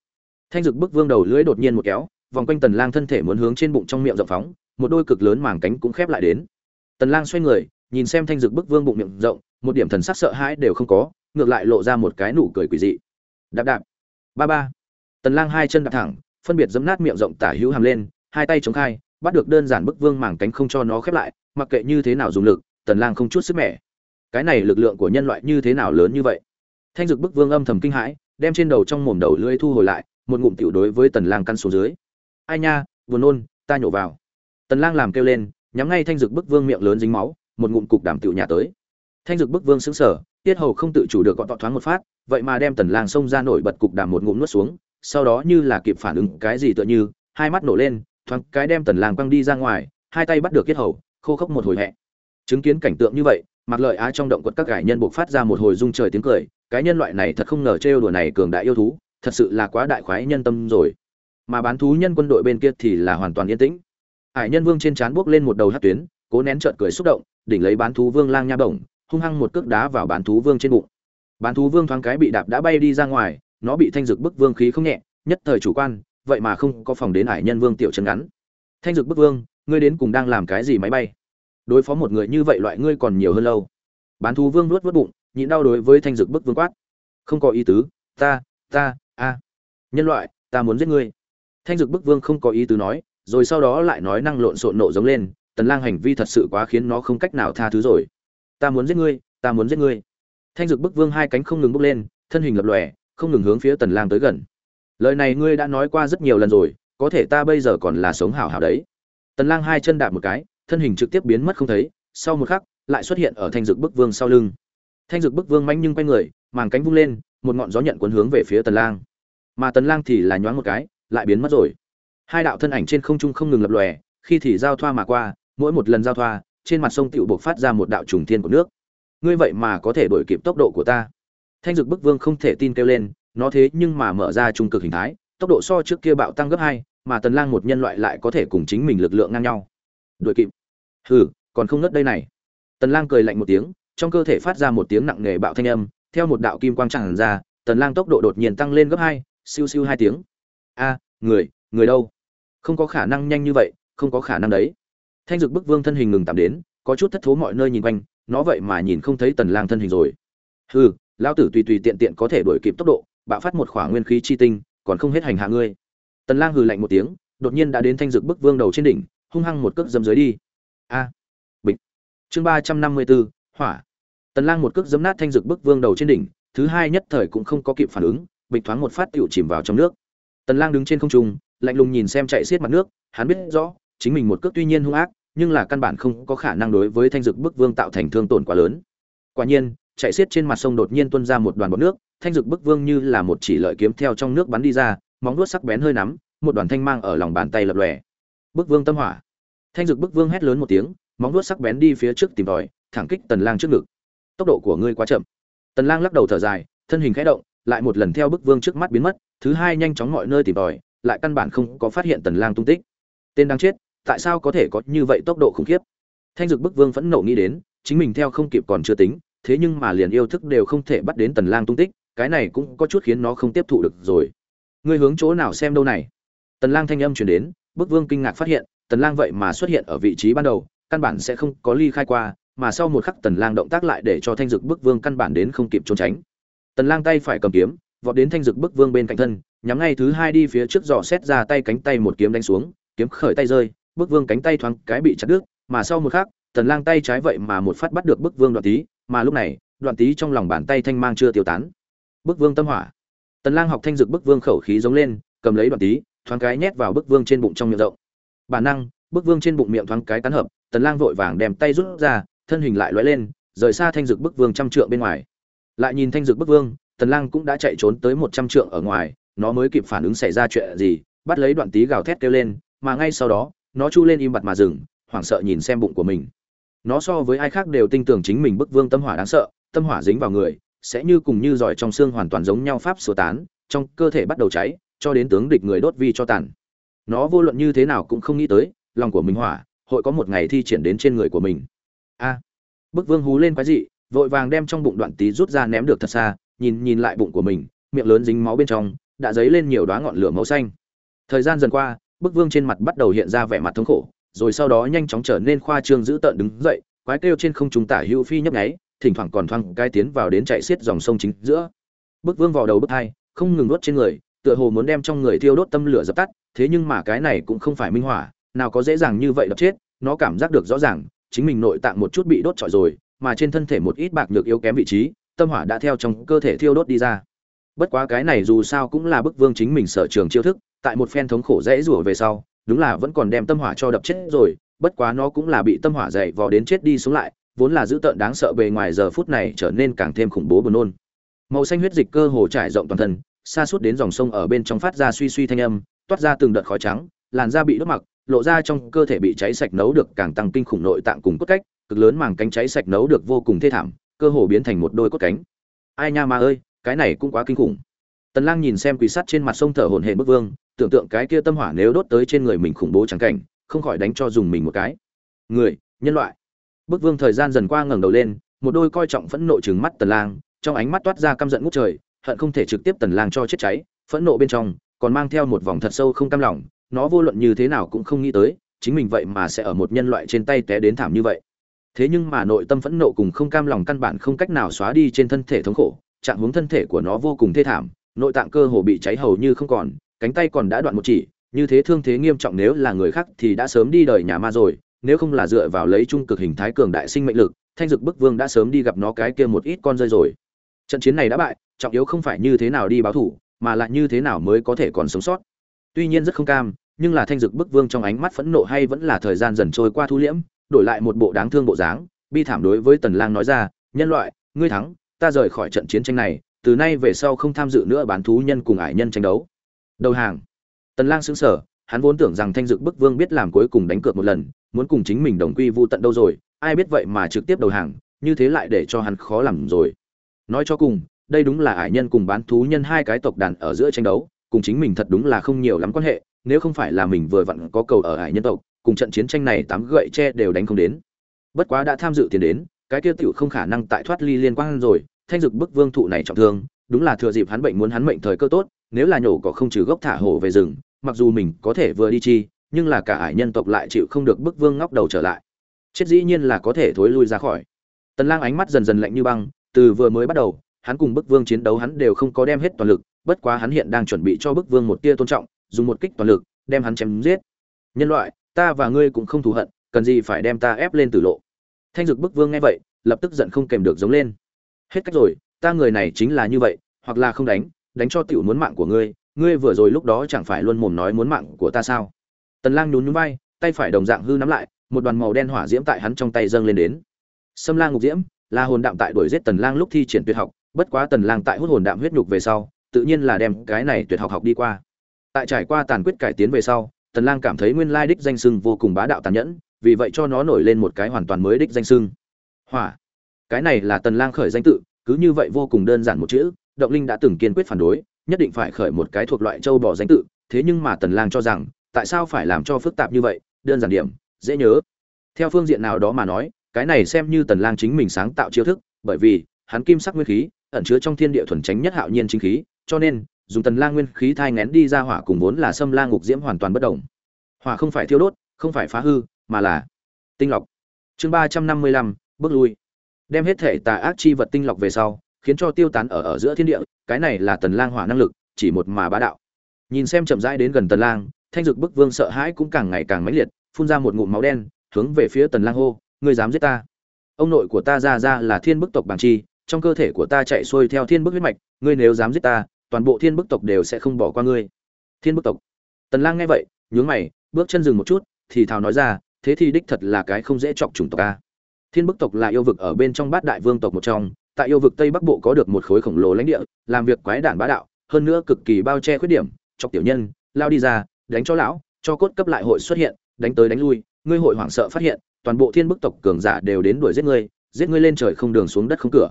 Speaker 1: Thanh dực bức vương đầu lưỡi đột nhiên một kéo, vòng quanh tần lang thân thể muốn hướng trên bụng trong miệng rộng phóng, một đôi cực lớn màng cánh cũng khép lại đến. Tần lang xoay người, nhìn xem thanh dực bức vương bụng miệng rộng, một điểm thần sắc sợ hãi đều không có, ngược lại lộ ra một cái nụ cười quỷ dị. Đạp đạp. Ba ba. Tần lang hai chân đạp thẳng, phân biệt giẫm nát miệng rộng tả hữu hàm lên, hai tay chống khai bắt được đơn giản bức vương màng cánh không cho nó khép lại, mặc kệ như thế nào dùng lực, tần lang không chút sức mẻ. Cái này lực lượng của nhân loại như thế nào lớn như vậy? Thanh dực bức vương âm thầm kinh hãi, đem trên đầu trong mồm đầu lưỡi thu hồi lại, một ngụm tiểu đối với tần lang căn xuống dưới. Ai nha, buồn nôn, ta nhổ vào. Tần lang làm kêu lên, nhắm ngay thanh dực bức vương miệng lớn dính máu, một ngụm cục đảm tiểu nhà tới. Thanh dực bức vương sững sờ, tiết hầu không tự chủ được gọn tọ thoáng một phát, vậy mà đem tần lang xông ra nổi bật cục đảm một ngụm nuốt xuống, sau đó như là kịp phản ứng cái gì tựa như, hai mắt nổ lên thoáng cái đem tần lang quăng đi ra ngoài, hai tay bắt được kết hầu, khô khốc một hồi hẹ. Chứng kiến cảnh tượng như vậy mặc lợi á trong động quật các cải nhân buộc phát ra một hồi rung trời tiếng cười, cái nhân loại này thật không ngờ trêu đùa này cường đại yêu thú, thật sự là quá đại khoái nhân tâm rồi. Mà bán thú nhân quân đội bên kia thì là hoàn toàn yên tĩnh. Hải nhân vương trên trán buốc lên một đầu hát tuyến, cố nén trợn cười xúc động, đỉnh lấy bán thú vương lang nha bổng, hung hăng một cước đá vào bán thú vương trên bụng. Bán thú vương thoáng cái bị đạp đã bay đi ra ngoài, nó bị thanh dực bức vương khí không nhẹ, nhất thời chủ quan vậy mà không có phòng đến ải nhân vương tiểu chân ngắn. Thanh dực bức vương, ngươi đến cùng đang làm cái gì máy bay? Đối phó một người như vậy loại ngươi còn nhiều hơn lâu. Bán thú vương nuốt vớt bụng, nhịn đau đối với thanh dực bức vương quát. Không có ý tứ, ta ta, a. Nhân loại, ta muốn giết ngươi. Thanh dực bức vương không có ý tứ nói, rồi sau đó lại nói năng lộn xộn nộ giống lên, tần lang hành vi thật sự quá khiến nó không cách nào tha thứ rồi. Ta muốn giết ngươi, ta muốn giết ngươi. Thanh dực bức vương hai cánh không ngừng bốc lên, thân hình lập lòe, không ngừng hướng phía tần lang tới gần lời này ngươi đã nói qua rất nhiều lần rồi, có thể ta bây giờ còn là sống hảo hảo đấy. Tần lang hai chân đạp một cái, thân hình trực tiếp biến mất không thấy, sau một khắc, lại xuất hiện ở thanh dực bức vương sau lưng. Thanh dực bức vương manh nhưng quay người, màng cánh vung lên, một ngọn gió nhận cuốn hướng về phía tần lang. Mà tần lang thì là nhoáng một cái, lại biến mất rồi. Hai đạo thân ảnh trên không trung không ngừng lập lòe, khi thì giao thoa mà qua, mỗi một lần giao thoa, trên mặt sông tiểu buộc phát ra một đạo trùng thiên của nước. Ngươi vậy mà có thể đuổi kịp tốc độ của ta. Thanh dực bức vương không thể tin kêu lên nó thế nhưng mà mở ra trung cực hình thái, tốc độ so trước kia bạo tăng gấp hai, mà tần lang một nhân loại lại có thể cùng chính mình lực lượng ngang nhau. Đuổi kịp. Hừ, còn không ngất đây này. Tần lang cười lạnh một tiếng, trong cơ thể phát ra một tiếng nặng nề bạo thanh âm, theo một đạo kim quang tràn ra, tần lang tốc độ đột nhiên tăng lên gấp hai, siêu siêu hai tiếng. A, người người đâu? Không có khả năng nhanh như vậy, không có khả năng đấy. Thanh dực bức vương thân hình ngừng tạm đến, có chút thất thố mọi nơi nhìn quanh, nó vậy mà nhìn không thấy tần lang thân hình rồi. Hừ, lão tử tùy tùy tiện tiện có thể đuổi kịp tốc độ bạo phát một khỏa nguyên khí chi tinh còn không hết hành hạ ngươi. Tần lang hừ lạnh một tiếng đột nhiên đã đến thanh dược bức vương đầu trên đỉnh hung hăng một cước dâm dưới đi. A. Bịch. Chương ba trăm năm mươi 354, hỏa. Tần lang một cước dấm nát thanh dược bức vương đầu trên đỉnh thứ hai nhất thời cũng không có kịp phản ứng bịch thoáng một phát tiểu chìm vào trong nước. Tần lang đứng trên không trung lạnh lùng nhìn xem chạy xiết mặt nước hắn biết rõ chính mình một cước tuy nhiên hung ác nhưng là căn bản không có khả năng đối với thanh dược bức vương tạo thành thương tổn quá lớn. Quả nhiên chạy xiết trên mặt sông đột nhiên tuôn ra một đoàn bọt nước, thanh dược bức vương như là một chỉ lợi kiếm theo trong nước bắn đi ra, móng vuốt sắc bén hơi nắm, một đoàn thanh mang ở lòng bàn tay lập lòe. Bức vương tâm hỏa. Thanh dược bức vương hét lớn một tiếng, móng vuốt sắc bén đi phía trước tìm tòi, thẳng kích tần lang trước ngực. Tốc độ của ngươi quá chậm. Tần lang lắc đầu thở dài, thân hình khẽ động, lại một lần theo bức vương trước mắt biến mất, thứ hai nhanh chóng mọi nơi tìm tòi, lại căn bản không có phát hiện tần lang tung tích. Tên đang chết, tại sao có thể có như vậy tốc độ khủng khiếp? Thanh dực bức vương phẫn nộ nghĩ đến, chính mình theo không kịp còn chưa tính thế nhưng mà liền yêu thức đều không thể bắt đến tần lang tung tích, cái này cũng có chút khiến nó không tiếp thụ được rồi. Ngươi hướng chỗ nào xem đâu này? Tần lang thanh âm truyền đến, bức vương kinh ngạc phát hiện, tần lang vậy mà xuất hiện ở vị trí ban đầu, căn bản sẽ không có ly khai qua, mà sau một khắc tần lang động tác lại để cho thanh dực bức vương căn bản đến không kịp trốn tránh. Tần lang tay phải cầm kiếm, vọt đến thanh dực bức vương bên cạnh thân, nhắm ngay thứ hai đi phía trước dò xét ra tay cánh tay một kiếm đánh xuống, kiếm khởi tay rơi, bức vương cánh tay thoáng cái bị chặt đứt, mà sau một khắc, tần lang tay trái vậy mà một phát bắt được bức vương đoạn tí mà lúc này đoạn tý trong lòng bàn tay thanh mang chưa tiêu tán. Bức vương tâm hỏa. Tần lang học thanh dực bức vương khẩu khí giống lên cầm lấy đoạn tý, thoáng cái nhét vào bức vương trên bụng trong miệng rộng. Bản năng bức vương trên bụng miệng thoáng cái tán hợp tần lang vội vàng đem tay rút ra thân hình lại lóe lên rời xa thanh dực bức vương trăm trượng bên ngoài. Lại nhìn thanh dực bức vương tần lang cũng đã chạy trốn tới một trăm trượng ở ngoài nó mới kịp phản ứng xảy ra chuyện gì bắt lấy đoạn tý gào thét kêu lên mà ngay sau đó nó chu lên im bặt mà dừng hoảng sợ nhìn xem bụng của mình nó so với ai khác đều tin tưởng chính mình bức vương tâm hỏa đáng sợ, tâm hỏa dính vào người, sẽ như cùng như giỏi trong xương hoàn toàn giống nhau pháp sửa tán, trong cơ thể bắt đầu cháy, cho đến tướng địch người đốt vi cho tàn. Nó vô luận như thế nào cũng không nghĩ tới, lòng của mình hỏa, hội có một ngày thi triển đến trên người của mình. A. Bức vương hú lên quái dị, vội vàng đem trong bụng đoạn tí rút ra ném được thật xa, nhìn nhìn lại bụng của mình, miệng lớn dính máu bên trong, đã dấy lên nhiều đoá ngọn lửa màu xanh. Thời gian dần qua, bức vương trên mặt bắt đầu hiện ra vẻ mặt thống khổ rồi sau đó nhanh chóng trở nên khoa trương dữ tợn đứng dậy, quái kêu trên không trung tả hữu phi nhấp nháy, thỉnh thoảng còn thoang cai tiến vào đến chạy xiết dòng sông chính giữa. Bức vương vào đầu bức hai, không ngừng đốt trên người, tựa hồ muốn đem trong người thiêu đốt tâm lửa dập tắt, thế nhưng mà cái này cũng không phải minh hỏa nào có dễ dàng như vậy đập chết, nó cảm giác được rõ ràng, chính mình nội tạng một chút bị đốt trọi rồi, mà trên thân thể một ít bạc nhược yếu kém vị trí, tâm hỏa đã theo trong cơ thể thiêu đốt đi ra. Bất quá cái này dù sao cũng là bức vương chính mình sở trường chiêu thức, tại một phen thống khổ dễ rủa về sau đúng là vẫn còn đem tâm hỏa cho đập chết rồi, bất quá nó cũng là bị tâm hỏa dậy vò đến chết đi xuống lại, vốn là dữ tợn đáng sợ bề ngoài giờ phút này trở nên càng thêm khủng bố buồn nôn. Màu xanh huyết dịch cơ hồ trải rộng toàn thân, xa suốt đến dòng sông ở bên trong phát ra suy suy thanh âm, toát ra từng đợt khói trắng, làn da bị đốt mặc, lộ ra trong cơ thể bị cháy sạch nấu được càng tăng kinh khủng nội tạng cùng cốt cách, cực lớn màng cánh cháy sạch nấu được vô cùng thê thảm, cơ hồ biến thành một đôi cốt cánh. Ai nha ma ơi, cái này cũng quá kinh khủng. Tần lang nhìn xem quỷ sắt trên mặt sông thở hổn hển bức vương tưởng tượng cái kia tâm hỏa nếu đốt tới trên người mình khủng bố trắng cảnh, không khỏi đánh cho dùng mình một cái. Người, nhân loại. Bức vương thời gian dần qua ngẩng đầu lên, một đôi coi trọng phẫn nộ trừng mắt tần lang, trong ánh mắt toát ra căm giận ngút trời, hận không thể trực tiếp tần lang cho chết cháy, phẫn nộ bên trong, còn mang theo một vòng thật sâu không cam lòng, nó vô luận như thế nào cũng không nghĩ tới, chính mình vậy mà sẽ ở một nhân loại trên tay té đến thảm như vậy. Thế nhưng mà nội tâm phẫn nộ cùng không cam lòng căn bản không cách nào xóa đi trên thân thể thống khổ, trạng hướng thân thể của nó vô cùng thê thảm, nội tạng cơ hồ bị cháy hầu như không còn cánh tay còn đã đoạn một chỉ, như thế thương thế nghiêm trọng nếu là người khác thì đã sớm đi đời nhà ma rồi, nếu không là dựa vào lấy trung cực hình thái cường đại sinh mệnh lực, thanh dực bức vương đã sớm đi gặp nó cái kia một ít con rơi rồi. Trận chiến này đã bại, trọng yếu không phải như thế nào đi báo thủ, mà là như thế nào mới có thể còn sống sót. Tuy nhiên rất không cam, nhưng là thanh dực bức vương trong ánh mắt phẫn nộ hay vẫn là thời gian dần trôi qua thu liễm, đổi lại một bộ đáng thương bộ dáng, bi thảm đối với tần lang nói ra, nhân loại, ngươi thắng, ta rời khỏi trận chiến tranh này, từ nay về sau không tham dự nữa bán thú nhân cùng ải nhân tranh đấu đầu hàng. Tần lang sững sờ, hắn vốn tưởng rằng thanh dực bức vương biết làm cuối cùng đánh cược một lần, muốn cùng chính mình đồng quy vu tận đâu rồi, ai biết vậy mà trực tiếp đầu hàng, như thế lại để cho hắn khó làm rồi. Nói cho cùng, đây đúng là ải nhân cùng bán thú nhân hai cái tộc đàn ở giữa tranh đấu, cùng chính mình thật đúng là không nhiều lắm quan hệ, nếu không phải là mình vừa vặn có cầu ở ải nhân tộc, cùng trận chiến tranh này tám gậy tre đều đánh không đến. Bất quá đã tham dự tiền đến, cái kia tiểu không khả năng tại thoát ly liên quan rồi, thanh dực bức vương thụ này trọng thương, đúng là thừa dịp hắn bệnh muốn hắn mệnh thời cơ tốt nếu là nhổ cỏ không trừ gốc thả hổ về rừng, mặc dù mình có thể vừa đi chi, nhưng là cả ải nhân tộc lại chịu không được bức vương ngóc đầu trở lại. Chết dĩ nhiên là có thể thối lui ra khỏi. Tần lang ánh mắt dần dần lạnh như băng, từ vừa mới bắt đầu, hắn cùng bức vương chiến đấu hắn đều không có đem hết toàn lực, bất quá hắn hiện đang chuẩn bị cho bức vương một tia tôn trọng, dùng một kích toàn lực, đem hắn chém giết. Nhân loại, ta và ngươi cũng không thù hận, cần gì phải đem ta ép lên tử lộ. Thanh dực bức vương nghe vậy, lập tức giận không kèm được giống lên. Hết cách rồi, ta người này chính là như vậy, hoặc là không đánh đánh cho tiểu muốn mạng của ngươi ngươi vừa rồi lúc đó chẳng phải luôn mồm nói muốn mạng của ta sao? Tần lang nhún nhún vai, tay phải đồng dạng hư nắm lại, một đoàn màu đen hỏa diễm tại hắn trong tay dâng lên đến. Sâm lang ngục diễm, là hồn đạm tại đuổi giết tần lang lúc thi triển tuyệt học, bất quá tần lang tại hút hồn đạm huyết nhục về sau, tự nhiên là đem cái này tuyệt học học đi qua. Tại trải qua tàn quyết cải tiến về sau, tần lang cảm thấy nguyên lai đích danh sưng vô cùng bá đạo tàn nhẫn, vì vậy cho nó nổi lên một cái hoàn toàn mới đích danh sưng hỏa. Cái này là tần lang khởi danh tự, cứ như vậy vô cùng đơn giản một chữ động linh đã từng kiên quyết phản đối nhất định phải khởi một cái thuộc loại châu bò danh tự thế nhưng mà tần lang cho rằng tại sao phải làm cho phức tạp như vậy đơn giản điểm dễ nhớ. Theo phương diện nào đó mà nói cái này xem như tần lang chính mình sáng tạo chiêu thức bởi vì hắn kim sắc nguyên khí ẩn chứa trong thiên địa thuần tránh nhất hạo nhiên chính khí cho nên dùng tần lang nguyên khí thai ngén đi ra hỏa cùng vốn là xâm lang ngục diễm hoàn toàn bất động hỏa không phải thiêu đốt không phải phá hư mà là tinh lọc. Chương 355, bước lui. Đem hết thể tà ác chi vật tinh lọc về sau khiến cho tiêu tán ở ở giữa thiên địa, cái này là tần lang hỏa năng lực, chỉ một mà bá đạo. Nhìn xem chậm rãi đến gần tần lang, thanh dực bức vương sợ hãi cũng càng ngày càng mãnh liệt, phun ra một ngụm máu đen, hướng về phía tần lang hô, ngươi dám giết ta? Ông nội của ta ra ra là thiên bức tộc bàng chi, trong cơ thể của ta chạy xuôi theo thiên bức huyết mạch, ngươi nếu dám giết ta, toàn bộ thiên bức tộc đều sẽ không bỏ qua ngươi. Thiên bức tộc. Tần lang nghe vậy, nhướng mày, bước chân dừng một chút, thì thào nói ra, thế thì đích thật là cái không dễ chọc chủng tộc a thiên bức tộc là yêu vực ở bên trong bát đại vương tộc một trong tại yêu vực tây bắc bộ có được một khối khổng lồ lãnh địa, làm việc quái đản bá đạo, hơn nữa cực kỳ bao che khuyết điểm. Chọc tiểu nhân, lao đi ra, đánh cho lão, cho cốt cấp lại hội xuất hiện, đánh tới đánh lui, ngươi hội hoảng sợ phát hiện, toàn bộ thiên bức tộc cường giả đều đến đuổi giết ngươi giết ngươi lên trời không đường xuống đất không cửa.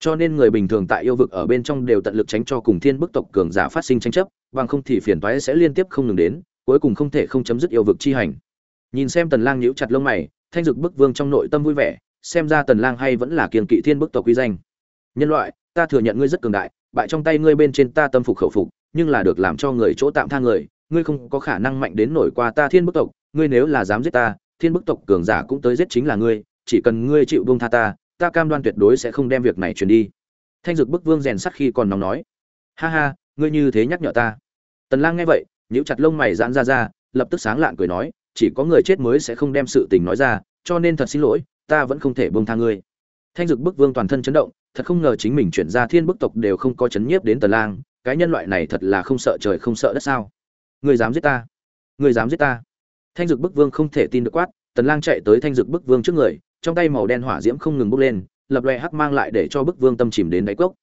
Speaker 1: Cho nên người bình thường tại yêu vực ở bên trong đều tận lực tránh cho cùng thiên bức tộc cường giả phát sinh tranh chấp, bằng không thì phiền toái sẽ liên tiếp không ngừng đến, cuối cùng không thể không chấm dứt yêu vực chi hành. Nhìn xem tần lang nhíu chặt lông mày, thanh dực bức vương trong nội tâm vui vẻ xem ra tần lang hay vẫn là kiên kỵ thiên bức tộc quý danh. Nhân loại, ta thừa nhận ngươi rất cường đại, bại trong tay ngươi bên trên ta tâm phục khẩu phục, nhưng là được làm cho người chỗ tạm tha người, ngươi không có khả năng mạnh đến nổi qua ta thiên bức tộc, ngươi nếu là dám giết ta, thiên bức tộc cường giả cũng tới giết chính là ngươi, chỉ cần ngươi chịu buông tha ta ta cam đoan tuyệt đối sẽ không đem việc này truyền đi. Thanh dực bức vương rèn sắt khi còn nóng nói. Ha ha, ngươi như thế nhắc nhở ta. Tần lang nghe vậy, nhíu chặt lông mày giãn ra ra, lập tức sáng lạn cười nói, chỉ có người chết mới sẽ không đem sự tình nói ra, cho nên thật xin lỗi ta vẫn không thể buông tha ngươi. Thanh dực bức vương toàn thân chấn động, thật không ngờ chính mình chuyển ra thiên bức tộc đều không có chấn nhiếp đến tần lang, cái nhân loại này thật là không sợ trời không sợ đất sao? Ngươi dám giết ta? Ngươi dám giết ta? Thanh dực bức vương không thể tin được quát, tần lang chạy tới thanh dực bức vương trước người, trong tay màu đen hỏa diễm không ngừng bốc lên, lập loè hắc mang lại để cho bức vương tâm chìm đến đáy cốc.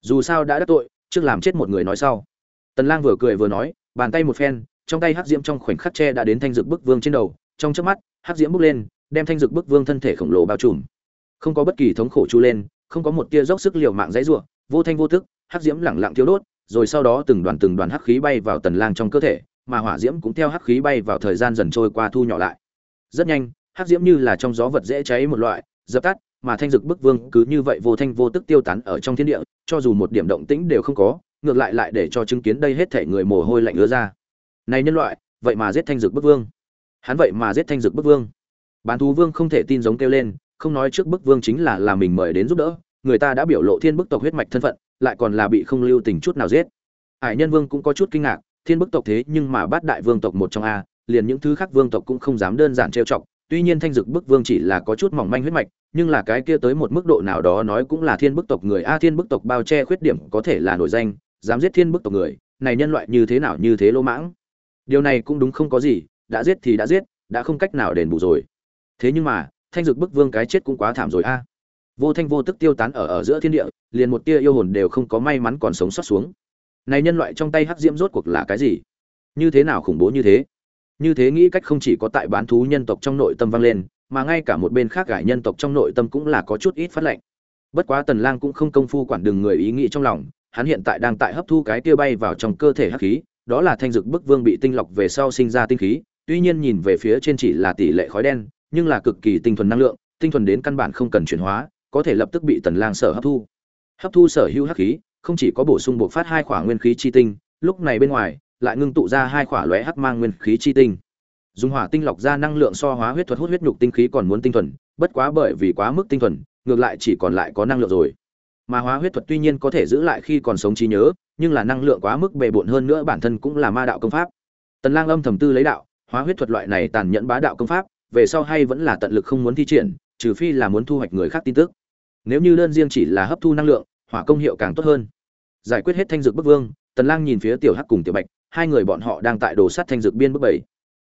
Speaker 1: Dù sao đã đắc tội, trước làm chết một người nói sau. Tần lang vừa cười vừa nói, bàn tay một phen, trong tay hắc diễm trong khoảnh khắc che đã đến thanh dực bức vương trên đầu, trong chớp mắt, hắc diễm bốc lên đem thanh dực bức vương thân thể khổng lồ bao trùm. Không có bất kỳ thống khổ chu lên, không có một tia dốc sức liều mạng dãy rủa, vô thanh vô thức hắc diễm lẳng lặng thiêu đốt, rồi sau đó từng đoàn từng đoàn hắc khí bay vào tần lang trong cơ thể, mà hỏa diễm cũng theo hắc khí bay vào thời gian dần trôi qua thu nhỏ lại. Rất nhanh, hắc diễm như là trong gió vật dễ cháy một loại, dập tắt, mà thanh dực bức vương cứ như vậy vô thanh vô tức tiêu tán ở trong thiên địa, cho dù một điểm động tĩnh đều không có, ngược lại lại để cho chứng kiến đây hết thể người mồ hôi lạnh ứa ra. Này nhân loại, vậy mà giết thanh dực bức vương. Hắn vậy mà giết thanh dực bức vương bán thú vương không thể tin giống kêu lên, không nói trước bức vương chính là là mình mời đến giúp đỡ, người ta đã biểu lộ thiên bức tộc huyết mạch thân phận, lại còn là bị không lưu tình chút nào giết. Hải nhân vương cũng có chút kinh ngạc, thiên bức tộc thế nhưng mà bát đại vương tộc một trong a, liền những thứ khác vương tộc cũng không dám đơn giản trêu chọc, tuy nhiên thanh dực bức vương chỉ là có chút mỏng manh huyết mạch, nhưng là cái kia tới một mức độ nào đó nói cũng là thiên bức tộc người a, thiên bức tộc bao che khuyết điểm có thể là nổi danh, dám giết thiên bức tộc người, này nhân loại như thế nào như thế lỗ mãng. Điều này cũng đúng không có gì, đã giết thì đã giết, đã không cách nào đền bù rồi thế nhưng mà, thanh dực bức vương cái chết cũng quá thảm rồi a. Vô thanh vô tức tiêu tán ở ở giữa thiên địa, liền một tia yêu hồn đều không có may mắn còn sống sót xuống. Này nhân loại trong tay hắc diễm rốt cuộc là cái gì? Như thế nào khủng bố như thế? Như thế nghĩ cách không chỉ có tại bán thú nhân tộc trong nội tâm vang lên, mà ngay cả một bên khác gải nhân tộc trong nội tâm cũng là có chút ít phát lệnh. Bất quá tần lang cũng không công phu quản đường người ý nghĩ trong lòng, hắn hiện tại đang tại hấp thu cái tia bay vào trong cơ thể hắc khí, đó là thanh dực bức vương bị tinh lọc về sau sinh ra tinh khí, tuy nhiên nhìn về phía trên chỉ là tỷ lệ khói đen nhưng là cực kỳ tinh thuần năng lượng, tinh thuần đến căn bản không cần chuyển hóa, có thể lập tức bị tần lang sở hấp thu. Hấp thu sở hữu hắc khí, không chỉ có bổ sung bộc phát hai khỏa nguyên khí chi tinh, lúc này bên ngoài, lại ngưng tụ ra hai khỏa lóe hắc mang nguyên khí chi tinh. Dùng hỏa tinh lọc ra năng lượng so hóa huyết thuật hút huyết nhục tinh khí còn muốn tinh thuần, bất quá bởi vì quá mức tinh thuần, ngược lại chỉ còn lại có năng lượng rồi. Mà hóa huyết thuật tuy nhiên có thể giữ lại khi còn sống trí nhớ, nhưng là năng lượng quá mức bề bộn hơn nữa bản thân cũng là ma đạo công pháp. Tần lang âm thầm tư lấy đạo, hóa huyết thuật loại này tàn nhẫn bá đạo công pháp về sau hay vẫn là tận lực không muốn thi triển, trừ phi là muốn thu hoạch người khác tin tức. Nếu như đơn riêng chỉ là hấp thu năng lượng, hỏa công hiệu càng tốt hơn. Giải quyết hết thanh dược bức vương, tần lang nhìn phía tiểu hắc cùng tiểu bạch, hai người bọn họ đang tại đồ sát thanh dược biên bức bảy.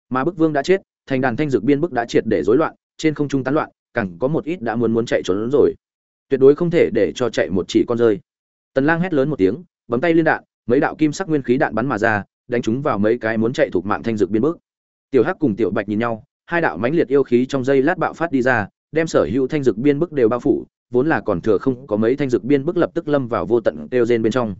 Speaker 1: Mà bức vương đã chết, thành đàn thanh dược biên bức đã triệt để rối loạn, trên không trung tán loạn, càng có một ít đã muốn muốn chạy trốn rồi. Tuyệt đối không thể để cho chạy một chỉ con rơi. Tần lang hét lớn một tiếng, bấm tay liên đạn, mấy đạo kim sắc nguyên khí đạn bắn mà ra, đánh chúng vào mấy cái muốn chạy thuộc mạng thanh dược biên bức. Tiểu hắc cùng tiểu bạch nhìn nhau hai đạo mãnh liệt yêu khí trong dây lát bạo phát đi ra, đem sở hữu thanh dược biên bức đều bao phủ, vốn là còn thừa không có mấy thanh dược biên bức lập tức lâm vào vô tận tiêu diệt bên trong.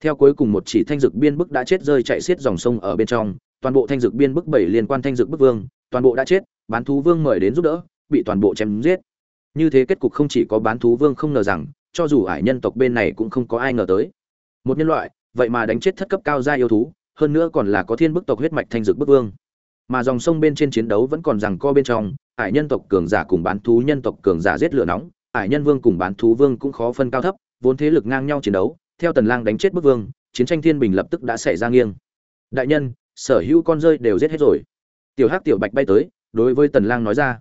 Speaker 1: Theo cuối cùng một chỉ thanh dược biên bức đã chết rơi chạy xiết dòng sông ở bên trong, toàn bộ thanh dược biên bức bảy liên quan thanh dược bức vương, toàn bộ đã chết, bán thú vương mời đến giúp đỡ, bị toàn bộ chém giết. Như thế kết cục không chỉ có bán thú vương không ngờ rằng, cho dù ải nhân tộc bên này cũng không có ai ngờ tới. Một nhân loại, vậy mà đánh chết thất cấp cao gia yêu thú, hơn nữa còn là có thiên bức tộc huyết mạch thanh dược bức vương mà dòng sông bên trên chiến đấu vẫn còn rằng co bên trong, ải nhân tộc cường giả cùng bán thú nhân tộc cường giả giết lửa nóng, ải nhân vương cùng bán thú vương cũng khó phân cao thấp, vốn thế lực ngang nhau chiến đấu, theo tần lang đánh chết bức vương, chiến tranh thiên bình lập tức đã xảy ra nghiêng. Đại nhân, sở hữu con rơi đều giết hết rồi. Tiểu hắc, tiểu bạch bay tới, đối với tần lang nói ra.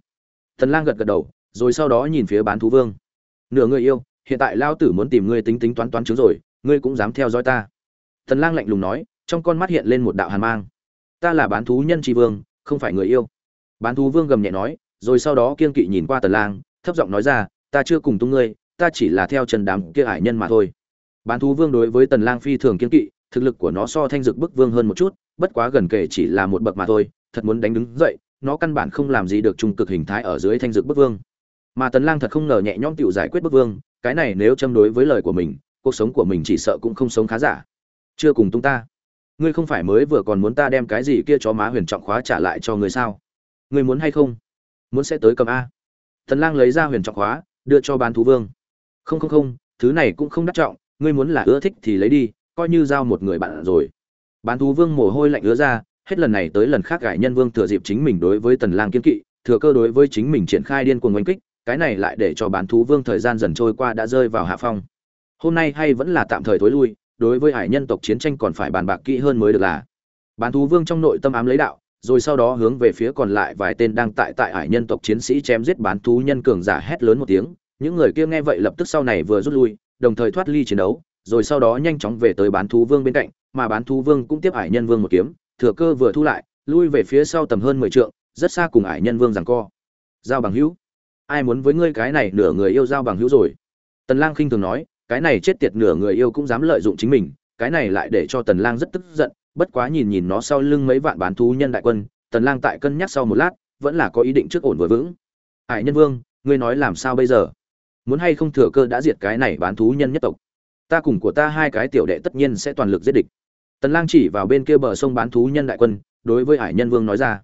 Speaker 1: Tần lang gật gật đầu, rồi sau đó nhìn phía bán thú vương. Nửa người yêu, hiện tại lao tử muốn tìm ngươi tính tính toán toán chứng rồi, ngươi cũng dám theo dõi ta. Tần lang lạnh lùng nói, trong con mắt hiện lên một đạo hàn mang ta là bán thú nhân tri vương, không phải người yêu. Bán thú vương gầm nhẹ nói, rồi sau đó kiên kỵ nhìn qua tần lang, thấp giọng nói ra, ta chưa cùng tung ngươi, ta chỉ là theo trần đám kia hải nhân mà thôi. Bán thú vương đối với tần lang phi thường kiên kỵ, thực lực của nó so thanh dực bức vương hơn một chút, bất quá gần kể chỉ là một bậc mà thôi, thật muốn đánh đứng dậy, nó căn bản không làm gì được trung cực hình thái ở dưới thanh dực bức vương. Mà tần lang thật không ngờ nhẹ nhõm tiểu giải quyết bức vương, cái này nếu châm đối với lời của mình, cuộc sống của mình chỉ sợ cũng không sống khá giả. Chưa cùng tung ta ngươi không phải mới vừa còn muốn ta đem cái gì kia chó má huyền trọng khóa trả lại cho ngươi sao? Ngươi muốn hay không? Muốn sẽ tới cầm a. Tần lang lấy ra huyền trọng khóa, đưa cho bán thú vương. Không không không, thứ này cũng không đắt trọng, ngươi muốn là ưa thích thì lấy đi, coi như giao một người bạn rồi. Bán thú vương mồ hôi lạnh ứa ra, hết lần này tới lần khác gãi nhân vương thừa dịp chính mình đối với tần lang kiên kỵ, thừa cơ đối với chính mình triển khai điên cuồng oanh kích, cái này lại để cho bán thú vương thời gian dần trôi qua đã rơi vào hạ phong. Hôm nay hay vẫn là tạm thời thối lui đối với hải nhân tộc chiến tranh còn phải bàn bạc kỹ hơn mới được là. Bán thú vương trong nội tâm ám lấy đạo, rồi sau đó hướng về phía còn lại vài tên đang tại tại hải nhân tộc chiến sĩ chém giết bán thú nhân cường giả hét lớn một tiếng. Những người kia nghe vậy lập tức sau này vừa rút lui, đồng thời thoát ly chiến đấu, rồi sau đó nhanh chóng về tới bán thú vương bên cạnh, mà bán thú vương cũng tiếp hải nhân vương một kiếm, thừa cơ vừa thu lại, lui về phía sau tầm hơn mười trượng, rất xa cùng hải nhân vương giằng co. Giao bằng hữu, ai muốn với ngươi cái này nửa người yêu giao bằng hữu rồi? Tần lang khinh thường nói cái này chết tiệt nửa người yêu cũng dám lợi dụng chính mình, cái này lại để cho tần lang rất tức giận, bất quá nhìn nhìn nó sau lưng mấy vạn bán thú nhân đại quân, tần lang tại cân nhắc sau một lát, vẫn là có ý định trước ổn vừa vững. Hải nhân vương, ngươi nói làm sao bây giờ? Muốn hay không thừa cơ đã diệt cái này bán thú nhân nhất tộc? Ta cùng của ta hai cái tiểu đệ tất nhiên sẽ toàn lực giết địch. Tần lang chỉ vào bên kia bờ sông bán thú nhân đại quân, đối với hải nhân vương nói ra.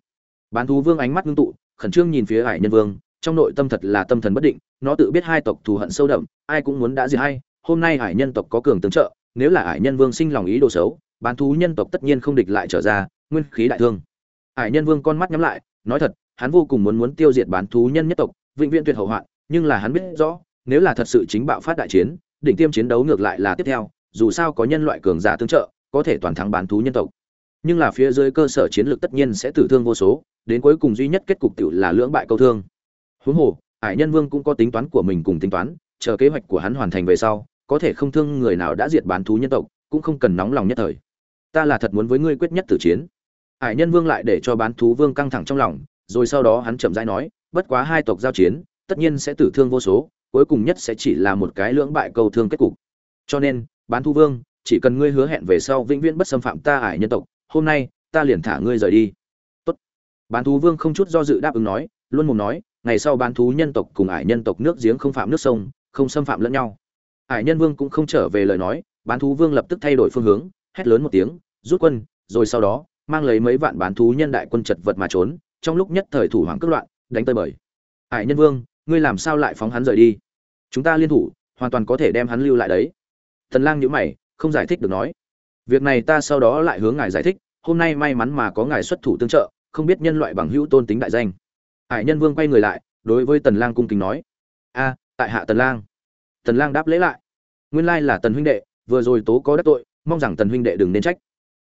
Speaker 1: Bán thú vương ánh mắt ngưng tụ, khẩn trương nhìn phía hải nhân vương, trong nội tâm thật là tâm thần bất định, nó tự biết hai tộc thù hận sâu đậm, ai cũng muốn đã diệt hay hôm nay hải nhân tộc có cường tướng trợ, nếu là hải nhân vương sinh lòng ý đồ xấu, bán thú nhân tộc tất nhiên không địch lại trở ra, nguyên khí đại thương. Hải nhân vương con mắt nhắm lại, nói thật, hắn vô cùng muốn muốn tiêu diệt bán thú nhân nhất tộc, vĩnh viễn tuyệt hậu hoạn, nhưng là hắn biết rõ, nếu là thật sự chính bạo phát đại chiến, đỉnh tiêm chiến đấu ngược lại là tiếp theo, dù sao có nhân loại cường giả tương trợ, có thể toàn thắng bán thú nhân tộc. Nhưng là phía dưới cơ sở chiến lược tất nhiên sẽ tử thương vô số, đến cuối cùng duy nhất kết cục tự là lưỡng bại câu thương. Huống hồ, hải nhân vương cũng có tính toán của mình cùng tính toán, chờ kế hoạch của hắn hoàn thành về sau có thể không thương người nào đã diệt bán thú nhân tộc, cũng không cần nóng lòng nhất thời. Ta là thật muốn với ngươi quyết nhất tử chiến. Hải nhân vương lại để cho bán thú vương căng thẳng trong lòng, rồi sau đó hắn chậm rãi nói, bất quá hai tộc giao chiến, tất nhiên sẽ tử thương vô số, cuối cùng nhất sẽ chỉ là một cái lưỡng bại cầu thương kết cục. Cho nên, bán thú vương, chỉ cần ngươi hứa hẹn về sau vĩnh viễn bất xâm phạm ta ải nhân tộc, hôm nay, ta liền thả ngươi rời đi. Tốt. Bán thú vương không chút do dự đáp ứng nói, luôn mồm nói, ngày sau bán thú nhân tộc cùng ải nhân tộc nước giếng không phạm nước sông, không xâm phạm lẫn nhau. Hải nhân vương cũng không trở về lời nói, bán thú vương lập tức thay đổi phương hướng, hét lớn một tiếng, rút quân, rồi sau đó, mang lấy mấy vạn bán thú nhân đại quân chật vật mà trốn, trong lúc nhất thời thủ hoàng cất loạn, đánh tơi bời. Hải nhân vương, ngươi làm sao lại phóng hắn rời đi? Chúng ta liên thủ, hoàn toàn có thể đem hắn lưu lại đấy. Thần lang nhữ mày, không giải thích được nói. Việc này ta sau đó lại hướng ngài giải thích, hôm nay may mắn mà có ngài xuất thủ tương trợ, không biết nhân loại bằng hữu tôn tính đại danh. Hải nhân vương quay người lại, đối với tần lang cung kính nói. A, tại hạ tần lang. Tần lang đáp lễ lại nguyên lai là tần huynh đệ, vừa rồi tố có đắc tội, mong rằng tần huynh đệ đừng nên trách.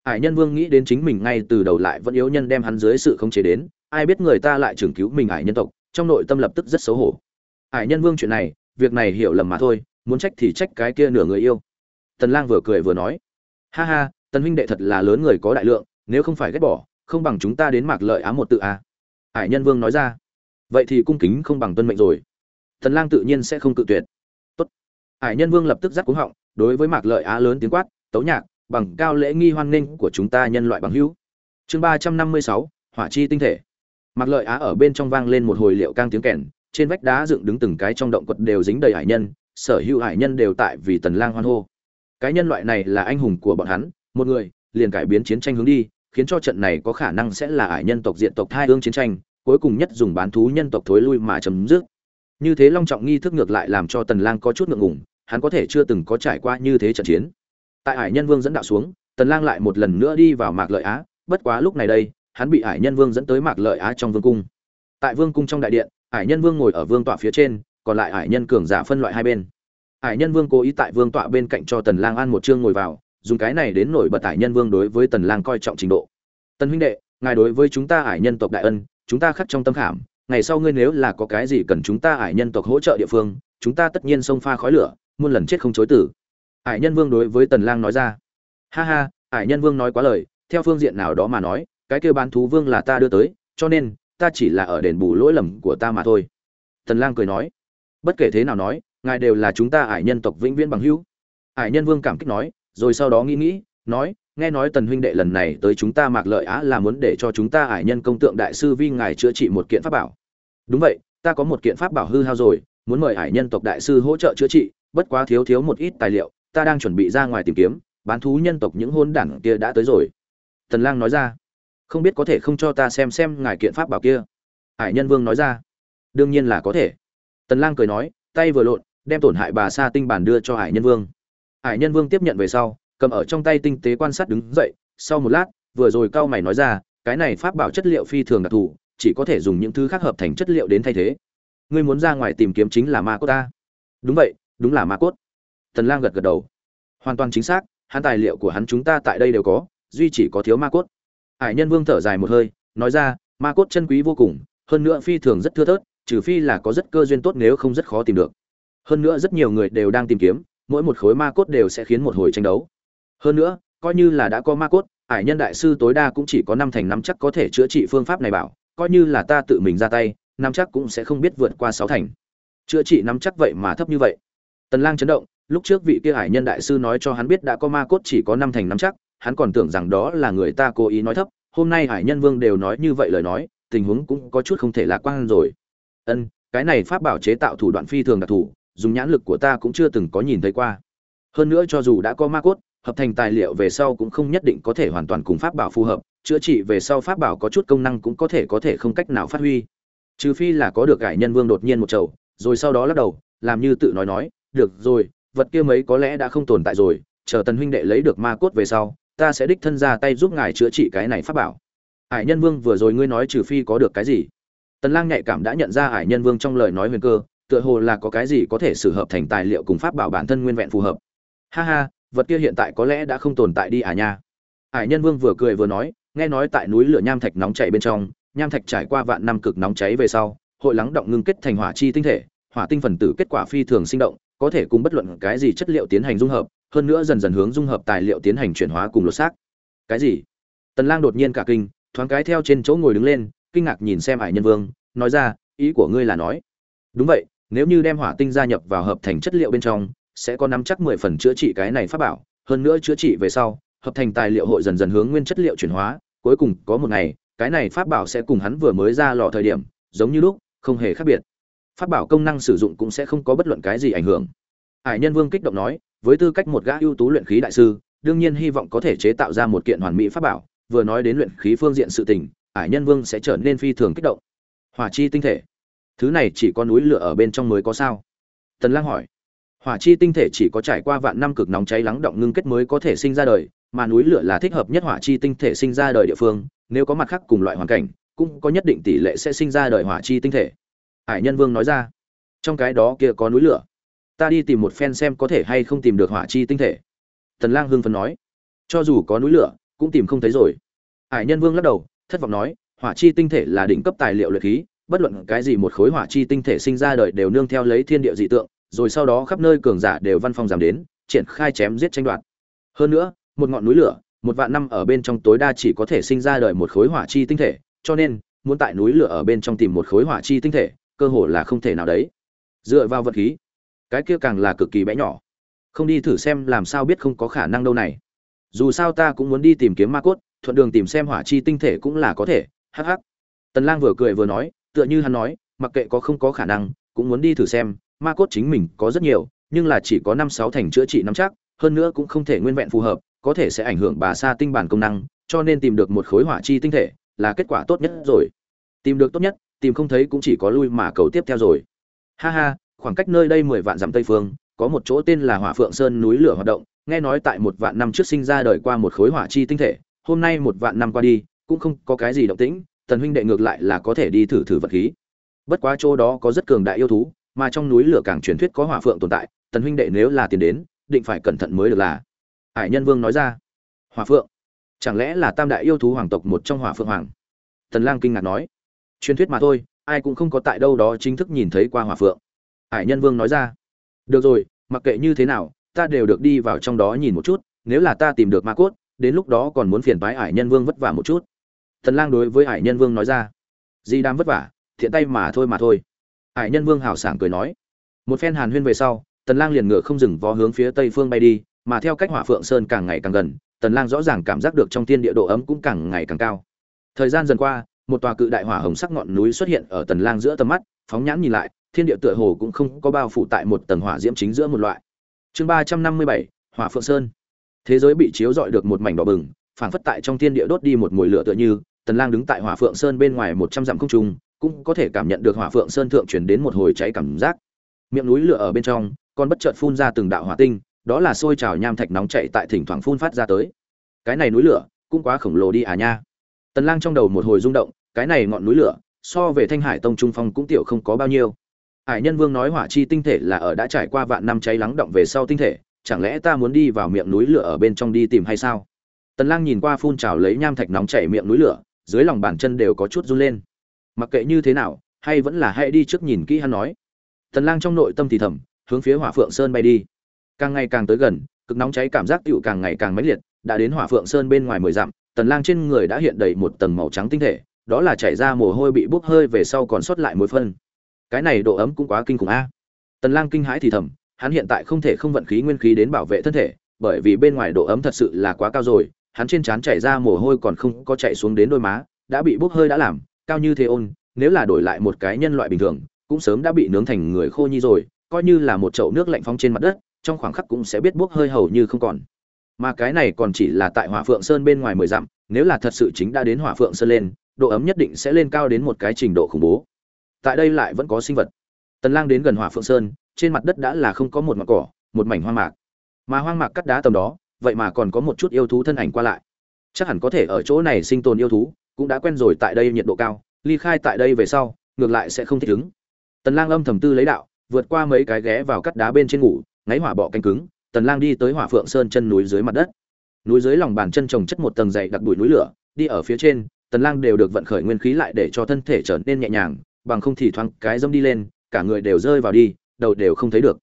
Speaker 1: Hải nhân vương nghĩ đến chính mình ngay từ đầu lại vẫn yếu nhân đem hắn dưới sự khống chế đến, ai biết người ta lại trưởng cứu mình hải nhân tộc, trong nội tâm lập tức rất xấu hổ. Hải nhân vương chuyện này, việc này hiểu lầm mà thôi, muốn trách thì trách cái kia nửa người yêu. Tần lang vừa cười vừa nói, ha ha, tần huynh đệ thật là lớn người có đại lượng, nếu không phải ghét bỏ, không bằng chúng ta đến mạc lợi ám một tự a. À. hải nhân vương nói ra, vậy thì cung kính không bằng tuân mệnh rồi. Tần lang tự nhiên sẽ không cự tuyệt hải nhân vương lập tức giắt cuống họng, đối với mạc lợi á lớn tiếng quát, tấu nhạc, bằng cao lễ nghi hoan nghênh của chúng ta nhân loại bằng hữu. Chương ba trăm năm mươi sáu, hỏa chi tinh thể. Mạc lợi á ở bên trong vang lên một hồi liệu cang tiếng kèn, trên vách đá dựng đứng từng cái trong động quật đều dính đầy hải nhân, sở hữu hải nhân đều tại vì tần lang hoan hô. Cái nhân loại này là anh hùng của bọn hắn, một người, liền cải biến chiến tranh hướng đi, khiến cho trận này có khả năng sẽ là hải nhân tộc diện tộc thai ương chiến tranh, cuối cùng nhất dùng bán thú nhân tộc thối lui mà chấm dứt như thế long trọng nghi thức ngược lại làm cho tần lang có chút ngượng ngùng, hắn có thể chưa từng có trải qua như thế trận chiến. Tại hải nhân vương dẫn đạo xuống, tần lang lại một lần nữa đi vào mạc lợi á, bất quá lúc này đây, hắn bị hải nhân vương dẫn tới mạc lợi á trong vương cung. Tại vương cung trong đại điện, hải nhân vương ngồi ở vương tọa phía trên, còn lại hải nhân cường giả phân loại hai bên. Hải nhân vương cố ý tại vương tọa bên cạnh cho tần lang ăn một chương ngồi vào, dùng cái này đến nổi bật hải nhân vương đối với tần lang coi trọng trình độ. Tần huynh đệ, ngài đối với chúng ta hải nhân tộc đại ân, chúng ta khắc trong tâm khảm ngày sau ngươi nếu là có cái gì cần chúng ta hải nhân tộc hỗ trợ địa phương, chúng ta tất nhiên xông pha khói lửa, muôn lần chết không chối tử. Hải nhân vương đối với tần lang nói ra. Ha ha hải nhân vương nói quá lời, theo phương diện nào đó mà nói, cái kêu bán thú vương là ta đưa tới, cho nên, ta chỉ là ở đền bù lỗi lầm của ta mà thôi. Tần lang cười nói. Bất kể thế nào nói, ngài đều là chúng ta hải nhân tộc vĩnh viễn bằng hữu. Hải nhân vương cảm kích nói, rồi sau đó nghĩ nghĩ, nói nghe nói tần huynh đệ lần này tới chúng ta mạc lợi á là muốn để cho chúng ta hải nhân công tượng đại sư vi ngài chữa trị một kiện pháp bảo. Đúng vậy, ta có một kiện pháp bảo hư hao rồi, muốn mời hải nhân tộc đại sư hỗ trợ chữa trị, bất quá thiếu thiếu một ít tài liệu, ta đang chuẩn bị ra ngoài tìm kiếm, bán thú nhân tộc những hôn đảng kia đã tới rồi. Tần lang nói ra, không biết có thể không cho ta xem xem ngài kiện pháp bảo kia. Hải nhân vương nói ra, đương nhiên là có thể. Tần lang cười nói, tay vừa lộn, đem tổn hại bà sa tinh bản đưa cho hải nhân vương. Hải nhân vương tiếp nhận về sau cầm ở trong tay tinh tế quan sát đứng dậy, sau một lát, vừa rồi cao mày nói ra, cái này pháp bảo chất liệu phi thường đặc thù, chỉ có thể dùng những thứ khác hợp thành chất liệu đến thay thế. Ngươi muốn ra ngoài tìm kiếm chính là ma cốt ta. Đúng vậy, đúng là ma cốt. Tần lang gật gật đầu. Hoàn toàn chính xác, hắn tài liệu của hắn chúng ta tại đây đều có, duy chỉ có thiếu ma cốt. Hải nhân vương thở dài một hơi, nói ra, ma cốt chân quý vô cùng, hơn nữa phi thường rất thưa thớt, trừ phi là có rất cơ duyên tốt nếu không rất khó tìm được. Hơn nữa rất nhiều người đều đang tìm kiếm, mỗi một khối ma cốt đều sẽ khiến một hồi tranh đấu hơn nữa, coi như là đã có ma cốt hải nhân đại sư tối đa cũng chỉ có năm thành năm chắc có thể chữa trị phương pháp này bảo, coi như là ta tự mình ra tay, năm chắc cũng sẽ không biết vượt qua sáu thành. Chữa trị năm chắc vậy mà thấp như vậy. Tần lang chấn động, lúc trước vị kia hải nhân đại sư nói cho hắn biết đã có ma cốt chỉ có năm thành năm chắc, hắn còn tưởng rằng đó là người ta cố ý nói thấp, hôm nay hải nhân vương đều nói như vậy lời nói, tình huống cũng có chút không thể lạc quan rồi. Ân, cái này pháp bảo chế tạo thủ đoạn phi thường đặc thù, dùng nhãn lực của ta cũng chưa từng có nhìn thấy qua. Hơn nữa cho dù đã có ma cốt hợp thành tài liệu về sau cũng không nhất định có thể hoàn toàn cùng pháp bảo phù hợp, chữa trị về sau pháp bảo có chút công năng cũng có thể có thể không cách nào phát huy. Trừ phi là có được cải nhân vương đột nhiên một chầu, rồi sau đó lắc đầu, làm như tự nói nói, được rồi, vật kia mấy có lẽ đã không tồn tại rồi, chờ tần huynh đệ lấy được ma cốt về sau, ta sẽ đích thân ra tay giúp ngài chữa trị cái này pháp bảo. Hải nhân vương vừa rồi ngươi nói trừ phi có được cái gì? Tần lang nhạy cảm đã nhận ra hải nhân vương trong lời nói huyền cơ, tựa hồ là có cái gì có thể sử hợp thành tài liệu cùng pháp bảo bản thân nguyên vẹn phù hợp. Ha ha vật kia hiện tại có lẽ đã không tồn tại đi à nha. Hải nhân vương vừa cười vừa nói, nghe nói tại núi lửa nham thạch nóng chảy bên trong, nham thạch trải qua vạn năm cực nóng cháy về sau, hội lắng động ngưng kết thành hỏa chi tinh thể, hỏa tinh phần tử kết quả phi thường sinh động, có thể cùng bất luận cái gì chất liệu tiến hành dung hợp, hơn nữa dần dần hướng dung hợp tài liệu tiến hành chuyển hóa cùng lột xác. Cái gì? Tần lang đột nhiên cả kinh, thoáng cái theo trên chỗ ngồi đứng lên, kinh ngạc nhìn xem hải nhân vương, nói ra, ý của ngươi là nói. Đúng vậy, nếu như đem hỏa tinh gia nhập vào hợp thành chất liệu bên trong sẽ có nắm chắc 10 phần chữa trị cái này pháp bảo, hơn nữa chữa trị về sau, hợp thành tài liệu hội dần dần hướng nguyên chất liệu chuyển hóa, cuối cùng có một ngày, cái này pháp bảo sẽ cùng hắn vừa mới ra lò thời điểm, giống như lúc, không hề khác biệt. Pháp bảo công năng sử dụng cũng sẽ không có bất luận cái gì ảnh hưởng. Hải nhân vương kích động nói, với tư cách một gã ưu tú luyện khí đại sư, đương nhiên hy vọng có thể chế tạo ra một kiện hoàn mỹ pháp bảo, vừa nói đến luyện khí phương diện sự tình, hải nhân vương sẽ trở nên phi thường kích động. Hỏa chi tinh thể. Thứ này chỉ có núi lửa ở bên trong mới có sao? Tần lang hỏi hỏa chi tinh thể chỉ có trải qua vạn năm cực nóng cháy lắng động ngưng kết mới có thể sinh ra đời, mà núi lửa là thích hợp nhất hỏa chi tinh thể sinh ra đời địa phương, nếu có mặt khác cùng loại hoàn cảnh, cũng có nhất định tỷ lệ sẽ sinh ra đời hỏa chi tinh thể. Hải nhân vương nói ra. Trong cái đó kia có núi lửa. Ta đi tìm một phen xem có thể hay không tìm được hỏa chi tinh thể. Tần lang hưng phấn nói. Cho dù có núi lửa, cũng tìm không thấy rồi. Hải nhân vương lắc đầu, thất vọng nói, hỏa chi tinh thể là đỉnh cấp tài liệu luyện khí, bất luận cái gì một khối hỏa chi tinh thể sinh ra đời đều nương theo lấy thiên địa dị tượng rồi sau đó khắp nơi cường giả đều văn phòng giảm đến triển khai chém giết tranh đoạt. Hơn nữa một ngọn núi lửa một vạn năm ở bên trong tối đa chỉ có thể sinh ra đời một khối hỏa chi tinh thể cho nên muốn tại núi lửa ở bên trong tìm một khối hỏa chi tinh thể cơ hồ là không thể nào đấy. Dựa vào vật khí cái kia càng là cực kỳ bé nhỏ. Không đi thử xem làm sao biết không có khả năng đâu này. Dù sao ta cũng muốn đi tìm kiếm ma cốt thuận đường tìm xem hỏa chi tinh thể cũng là có thể Hắc hắc, tần lang vừa cười vừa nói tựa như hắn nói mặc kệ có không có khả năng cũng muốn đi thử xem ma cốt chính mình có rất nhiều, nhưng là chỉ có năm sáu thành chữa trị năm chắc, hơn nữa cũng không thể nguyên vẹn phù hợp, có thể sẽ ảnh hưởng bà sa tinh bản công năng, cho nên tìm được một khối hỏa chi tinh thể là kết quả tốt nhất rồi. Tìm được tốt nhất, tìm không thấy cũng chỉ có lui mà cầu tiếp theo rồi. Ha ha, khoảng cách nơi đây mười vạn dặm tây phương, có một chỗ tên là hỏa phượng sơn núi lửa hoạt động, nghe nói tại một vạn năm trước sinh ra đời qua một khối hỏa chi tinh thể, hôm nay một vạn năm qua đi, cũng không có cái gì động tĩnh tần huynh đệ ngược lại là có thể đi thử thử vật khí. Bất quá chỗ đó có rất cường đại yêu thú mà trong núi lửa càng truyền thuyết có hỏa phượng tồn tại, tần huynh đệ nếu là tiền đến, định phải cẩn thận mới được là. Hải nhân vương nói ra. Hỏa phượng? Chẳng lẽ là tam đại yêu thú hoàng tộc một trong hỏa phượng hoàng? Tần lang kinh ngạc nói. Truyền thuyết mà thôi, ai cũng không có tại đâu đó chính thức nhìn thấy qua hỏa phượng. Hải nhân vương nói ra. Được rồi, mặc kệ như thế nào, ta đều được đi vào trong đó nhìn một chút, nếu là ta tìm được ma cốt, đến lúc đó còn muốn phiền bái hải nhân vương vất vả một chút. Tần lang đối với hải nhân vương nói ra. Di đam vất vả, thiện tay mà thôi mà thôi hải nhân vương hào sảng cười nói. Một phen hàn huyên về sau tần lang liền ngựa không dừng vó hướng phía tây phương bay đi mà theo cách hỏa phượng sơn càng ngày càng gần tần lang rõ ràng cảm giác được trong thiên địa độ ấm cũng càng ngày càng cao. Thời gian dần qua một tòa cự đại hỏa hồng sắc ngọn núi xuất hiện ở tần lang giữa tầm mắt phóng nhãn nhìn lại thiên địa tựa hồ cũng không có bao phủ tại một tầng hỏa diễm chính giữa một loại. Chương 357, hỏa phượng sơn. Thế giới bị chiếu rọi được một mảnh đỏ bừng phảng phất tại trong thiên địa đốt đi một mùi lửa tựa như tần lang đứng tại hỏa phượng sơn bên ngoài 100 dặm không trung cũng có thể cảm nhận được hỏa phượng sơn thượng truyền đến một hồi cháy cảm giác. Miệng núi lửa ở bên trong, còn bất chợt phun ra từng đạo hỏa tinh, đó là sôi trào nham thạch nóng chảy tại thỉnh thoảng phun phát ra tới. Cái này núi lửa, cũng quá khổng lồ đi à nha. Tần lang trong đầu một hồi rung động, cái này ngọn núi lửa, so về thanh hải tông trung phong cũng tiểu không có bao nhiêu. Hải nhân vương nói hỏa chi tinh thể là ở đã trải qua vạn năm cháy lắng động về sau tinh thể, chẳng lẽ ta muốn đi vào miệng núi lửa ở bên trong đi tìm hay sao? Tần lang nhìn qua phun trào lấy nham thạch nóng chảy miệng núi lửa, dưới lòng bàn chân đều có chút run lên mặc kệ như thế nào, hay vẫn là hãy đi trước nhìn kỹ hắn nói. Tần lang trong nội tâm thì thầm, hướng phía hỏa phượng sơn bay đi. Càng ngày càng tới gần, cực nóng cháy cảm giác tựu càng ngày càng mãnh liệt, đã đến hỏa phượng sơn bên ngoài mười dặm, tần lang trên người đã hiện đầy một tầng màu trắng tinh thể, đó là chảy ra mồ hôi bị bốc hơi về sau còn sót lại muối phân. Cái này độ ấm cũng quá kinh khủng a. Tần lang kinh hãi thì thầm, hắn hiện tại không thể không vận khí nguyên khí đến bảo vệ thân thể, bởi vì bên ngoài độ ấm thật sự là quá cao rồi, hắn trên trán chảy ra mồ hôi còn không có chảy xuống đến đôi má, đã bị bốc hơi đã làm cao như thế ôn, nếu là đổi lại một cái nhân loại bình thường, cũng sớm đã bị nướng thành người khô nhi rồi, coi như là một chậu nước lạnh phóng trên mặt đất, trong khoảng khắc cũng sẽ biết bốc hơi hầu như không còn. Mà cái này còn chỉ là tại hỏa phượng sơn bên ngoài mười dặm, nếu là thật sự chính đã đến hỏa phượng sơn lên, độ ấm nhất định sẽ lên cao đến một cái trình độ khủng bố. Tại đây lại vẫn có sinh vật. Tần lang đến gần hỏa phượng sơn, trên mặt đất đã là không có một mặt cỏ, một mảnh hoang mạc. Mà hoang mạc cắt đá tầm đó, vậy mà còn có một chút yêu thú thân ảnh qua lại. Chắc hẳn có thể ở chỗ này sinh tồn yêu thú cũng đã quen rồi tại đây nhiệt độ cao, ly khai tại đây về sau, ngược lại sẽ không thích ứng. Tần lang âm thầm tư lấy đạo, vượt qua mấy cái ghé vào cắt đá bên trên ngủ, ngáy hỏa bọ canh cứng, tần lang đi tới hỏa phượng sơn chân núi dưới mặt đất. Núi dưới lòng bàn chân trồng chất một tầng dày đặc bụi núi lửa, đi ở phía trên, tần lang đều được vận khởi nguyên khí lại để cho thân thể trở nên nhẹ nhàng, bằng không thì thoáng cái dâm đi lên, cả người đều rơi vào đi, đầu đều không thấy được.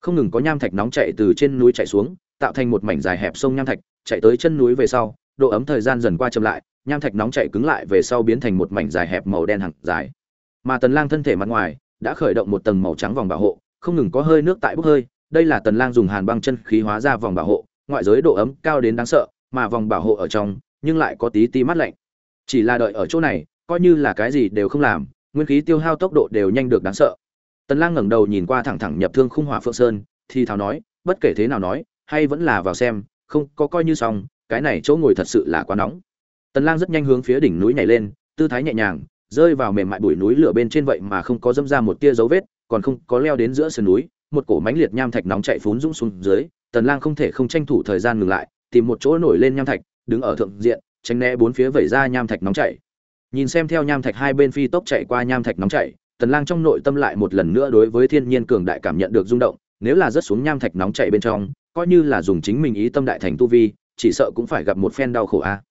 Speaker 1: Không ngừng có nham thạch nóng chảy từ trên núi chảy xuống, tạo thành một mảnh dài hẹp sông nham thạch, chạy tới chân núi về sau, độ ấm thời gian dần qua chậm lại nham thạch nóng chảy cứng lại về sau biến thành một mảnh dài hẹp màu đen hẳn dài. Mà tần lang thân thể mặt ngoài đã khởi động một tầng màu trắng vòng bảo hộ, không ngừng có hơi nước tại bốc hơi. Đây là tần lang dùng hàn băng chân khí hóa ra vòng bảo hộ, ngoại giới độ ấm cao đến đáng sợ, mà vòng bảo hộ ở trong nhưng lại có tí tí mát lạnh. Chỉ là đợi ở chỗ này, coi như là cái gì đều không làm, nguyên khí tiêu hao tốc độ đều nhanh được đáng sợ. Tần lang ngẩng đầu nhìn qua thẳng thẳng nhập thương khung hỏa phượng sơn, thì thào nói, bất kể thế nào nói, hay vẫn là vào xem, không, có coi như xong, cái này chỗ ngồi thật sự là quá nóng tần lang rất nhanh hướng phía đỉnh núi nhảy lên, tư thái nhẹ nhàng, rơi vào mềm mại bụi núi lửa bên trên vậy mà không có dâm ra một tia dấu vết, còn không có leo đến giữa sườn núi, một cổ mánh liệt nham thạch nóng chạy phún dũng xuống dưới, tần lang không thể không tranh thủ thời gian ngừng lại, tìm một chỗ nổi lên nham thạch, đứng ở thượng diện, tránh né bốn phía vẩy ra nham thạch nóng chảy nhìn xem theo nham thạch hai bên phi tốc chạy qua nham thạch nóng chảy tần lang trong nội tâm lại một lần nữa đối với thiên nhiên cường đại cảm nhận được rung động, nếu là rớt xuống nham thạch nóng chảy bên trong, coi như là dùng chính mình ý tâm đại thành tu vi, chỉ sợ cũng phải gặp một phen đau khổ a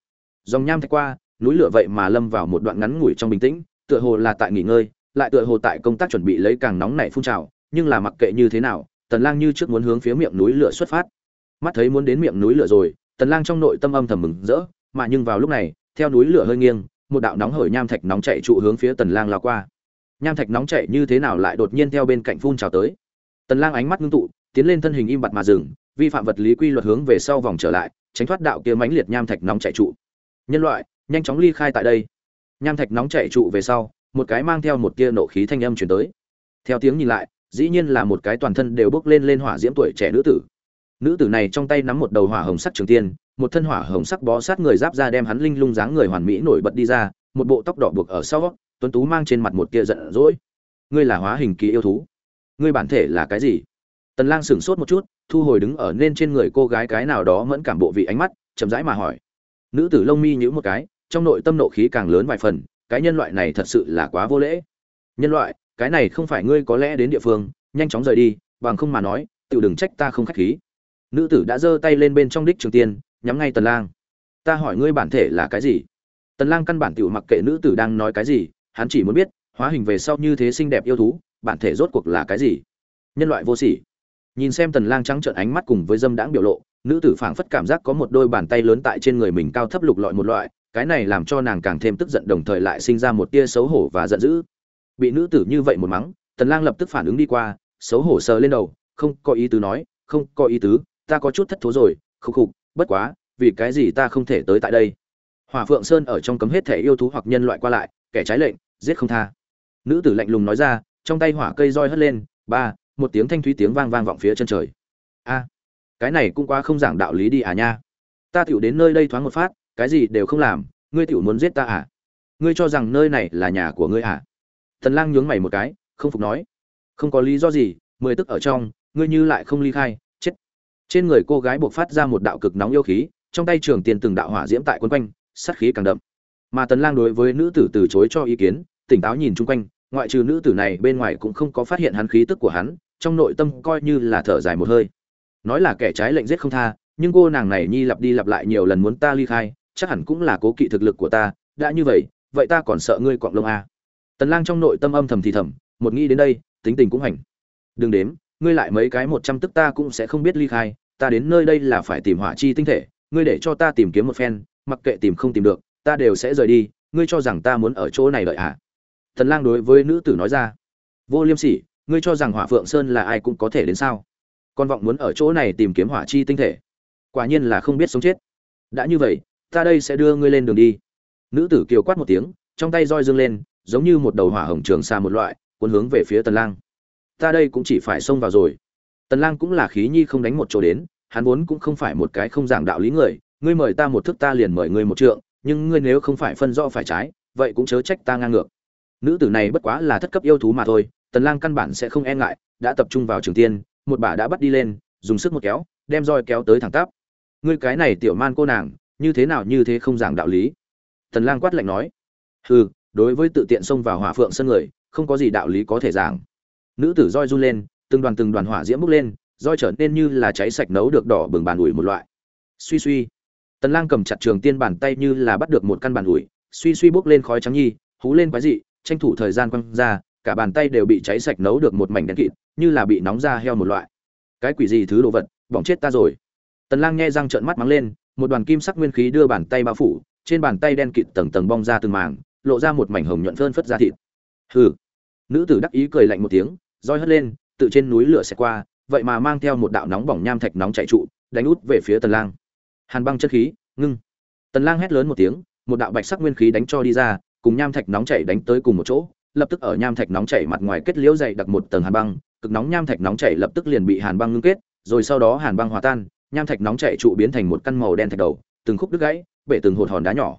Speaker 1: dòng nham thạch qua, núi lửa vậy mà lâm vào một đoạn ngắn ngủi trong bình tĩnh, tựa hồ là tại nghỉ ngơi, lại tựa hồ tại công tác chuẩn bị lấy càng nóng nảy phun trào, nhưng là mặc kệ như thế nào, tần lang như trước muốn hướng phía miệng núi lửa xuất phát. Mắt thấy muốn đến miệng núi lửa rồi, tần lang trong nội tâm âm thầm mừng rỡ, mà nhưng vào lúc này, theo núi lửa hơi nghiêng, một đạo nóng hởi nham thạch nóng chảy trụ hướng phía tần lang lao qua. Nham thạch nóng chảy như thế nào lại đột nhiên theo bên cạnh phun trào tới. Tần lang ánh mắt ngưng tụ, tiến lên thân hình im bặt mà dừng, vi phạm vật lý quy luật hướng về sau vòng trở lại, tránh thoát đạo kia mãnh liệt nham thạch nóng chảy trụ nhân loại, nhanh chóng ly khai tại đây. Nham thạch nóng chảy trụ về sau, một cái mang theo một tia nộ khí thanh âm truyền tới. Theo tiếng nhìn lại, dĩ nhiên là một cái toàn thân đều bốc lên lên hỏa diễm tuổi trẻ nữ tử. Nữ tử này trong tay nắm một đầu hỏa hồng sắc trường tiên, một thân hỏa hồng sắc bó sát người giáp ra đem hắn linh lung dáng người hoàn mỹ nổi bật đi ra, một bộ tóc đỏ buộc ở sau, tuấn tú mang trên mặt một tia giận dỗi. Ngươi là hóa hình kỳ yêu thú. Ngươi bản thể là cái gì? Tần lang sửng sốt một chút, thu hồi đứng ở nên trên người cô gái cái nào đó mẫn cảm bộ vị ánh mắt, chậm rãi mà hỏi nữ tử lông mi nhíu một cái, trong nội tâm nộ khí càng lớn vài phần, cái nhân loại này thật sự là quá vô lễ. Nhân loại, cái này không phải ngươi có lẽ đến địa phương, nhanh chóng rời đi, bằng không mà nói tự đừng trách ta không khách khí. Nữ tử đã giơ tay lên bên trong đích trường tiên, nhắm ngay tần lang. Ta hỏi ngươi bản thể là cái gì? Tần lang căn bản tiểu mặc kệ nữ tử đang nói cái gì, hắn chỉ muốn biết, hóa hình về sau như thế xinh đẹp yêu thú, bản thể rốt cuộc là cái gì? Nhân loại vô sỉ. Nhìn xem tần lang trắng trợn ánh mắt cùng với dâm đãng biểu lộ nữ tử phảng phất cảm giác có một đôi bàn tay lớn tại trên người mình cao thấp lục lọi một loại, cái này làm cho nàng càng thêm tức giận đồng thời lại sinh ra một tia xấu hổ và giận dữ. Bị nữ tử như vậy một mắng, tần lang lập tức phản ứng đi qua, xấu hổ sờ lên đầu, không có ý tứ nói, không có ý tứ, ta có chút thất thố rồi, khục khục, bất quá, vì cái gì ta không thể tới tại đây? Hỏa phượng sơn ở trong cấm hết thể yêu thú hoặc nhân loại qua lại, kẻ trái lệnh, giết không tha. Nữ tử lạnh lùng nói ra, trong tay hỏa cây roi hất lên, ba, một tiếng thanh thúy tiếng vang vang vọng phía chân trời. A! Cái này cũng quá không giảng đạo lý đi à nha. Ta tiểu đến nơi đây thoáng một phát, cái gì đều không làm, ngươi tiểu muốn giết ta à? Ngươi cho rằng nơi này là nhà của ngươi à? Tần lang nhướng mày một cái, không phục nói. Không có lý do gì, mười tức ở trong, ngươi như lại không ly khai, chết. Trên người cô gái buộc phát ra một đạo cực nóng yêu khí, trong tay trường tiền từng đạo hỏa diễm tại quấn quanh, sát khí càng đậm. Mà tần lang đối với nữ tử từ chối cho ý kiến, tỉnh táo nhìn chung quanh, ngoại trừ nữ tử này bên ngoài cũng không có phát hiện hắn khí tức của hắn, trong nội tâm coi như là thở dài một hơi nói là kẻ trái lệnh giết không tha, nhưng cô nàng này nhi lặp đi lặp lại nhiều lần muốn ta ly khai, chắc hẳn cũng là cố kỵ thực lực của ta. Đã như vậy vậy ta còn sợ ngươi quạng lông à. tần lang trong nội tâm âm thầm thì thầm, một nghĩ đến đây, tính tình cũng hành. Đừng đếm, ngươi lại mấy cái một trăm tức ta cũng sẽ không biết ly khai, ta đến nơi đây là phải tìm hỏa chi tinh thể, ngươi để cho ta tìm kiếm một phen, mặc kệ tìm không tìm được, ta đều sẽ rời đi, ngươi cho rằng ta muốn ở chỗ này đợi à? Tần lang đối với nữ tử nói ra, vô liêm sỉ, ngươi cho rằng hỏa phượng sơn là ai cũng có thể đến sao? Con vọng muốn ở chỗ này tìm kiếm hỏa chi tinh thể. Quả nhiên là không biết sống chết. Đã như vậy, ta đây sẽ đưa ngươi lên đường đi. Nữ tử kiều quát một tiếng, trong tay roi dương lên, giống như một đầu hỏa hồng trường xa một loại, cuốn hướng về phía tần lang. Ta đây cũng chỉ phải xông vào rồi. Tần lang cũng là khí nhi không đánh một chỗ đến, hắn vốn cũng không phải một cái không giảng đạo lý người, ngươi mời ta một thức ta liền mời ngươi một trượng, nhưng ngươi nếu không phải phân rõ phải trái, vậy cũng chớ trách ta ngang ngược. Nữ tử này bất quá là thất cấp yêu thú mà thôi, tần lang căn bản sẽ không e ngại, đã tập trung vào trường tiên một bà đã bắt đi lên, dùng sức một kéo, đem roi kéo tới thẳng tắp. Ngươi cái này tiểu man cô nàng, như thế nào như thế không giảng đạo lý? Tần lang quát lạnh nói. Hừ, đối với tự tiện xông vào hỏa phượng sân người, không có gì đạo lý có thể giảng. Nữ tử roi run lên, từng đoàn từng đoàn hỏa diễm bốc lên, roi trở nên như là cháy sạch nấu được đỏ bừng bàn ủi một loại. Suy suy. Tần lang cầm chặt trường tiên bàn tay như là bắt được một căn bàn ủi, suy suy bốc lên khói trắng nhi, hú lên quái dị, tranh thủ thời gian quăng ra, cả bàn tay đều bị cháy sạch nấu được một mảnh đen kịt như là bị nóng ra heo một loại. Cái quỷ gì thứ đồ vật, bỏng chết ta rồi. Tần lang nghe răng trợn mắt mắng lên, một đoàn kim sắc nguyên khí đưa bàn tay bao phủ, trên bàn tay đen kịt tầng tầng bong ra từng màng lộ ra một mảnh hồng nhuận phơn phất ra thịt. Hừ. Nữ tử đắc ý cười lạnh một tiếng, roi hất lên, tự trên núi lửa sẽ qua, vậy mà mang theo một đạo nóng bỏng nham thạch nóng chạy trụ, đánh út về phía tần lang. Hàn băng chất khí, ngưng. Tần lang hét lớn một tiếng, một đạo bạch sắc nguyên khí đánh cho đi ra, cùng nham thạch nóng chảy đánh tới cùng một chỗ, lập tức ở nham thạch nóng chảy mặt ngoài kết liễu dày đặc một tầng hàn băng cực nóng nham thạch nóng chảy lập tức liền bị hàn băng ngưng kết rồi sau đó hàn băng hòa tan nham thạch nóng chảy trụ biến thành một căn màu đen thạch đầu từng khúc đứt gãy bể từng hột hòn đá nhỏ.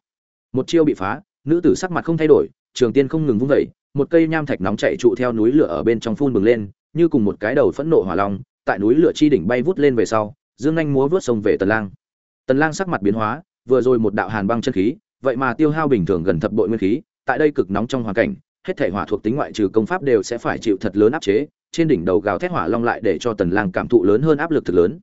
Speaker 1: Một chiêu bị phá nữ tử sắc mặt không thay đổi trường tiên không ngừng vung dậy, một cây nham thạch nóng chảy trụ theo núi lửa ở bên trong phun bừng lên như cùng một cái đầu phẫn nộ hỏa long tại núi lửa chi đỉnh bay vút lên về sau dương anh múa vút sông về tần lang. Tần lang sắc mặt biến hóa vừa rồi một đạo hàn băng chân khí vậy mà tiêu hao bình thường gần thập bội nguyên khí tại đây cực nóng trong hoàn cảnh hết thể hỏa thuộc tính ngoại trừ công pháp đều sẽ phải chịu thật lớn áp chế, trên đỉnh đầu gào thét hỏa long lại để cho tần lang cảm thụ lớn hơn áp lực thực lớn.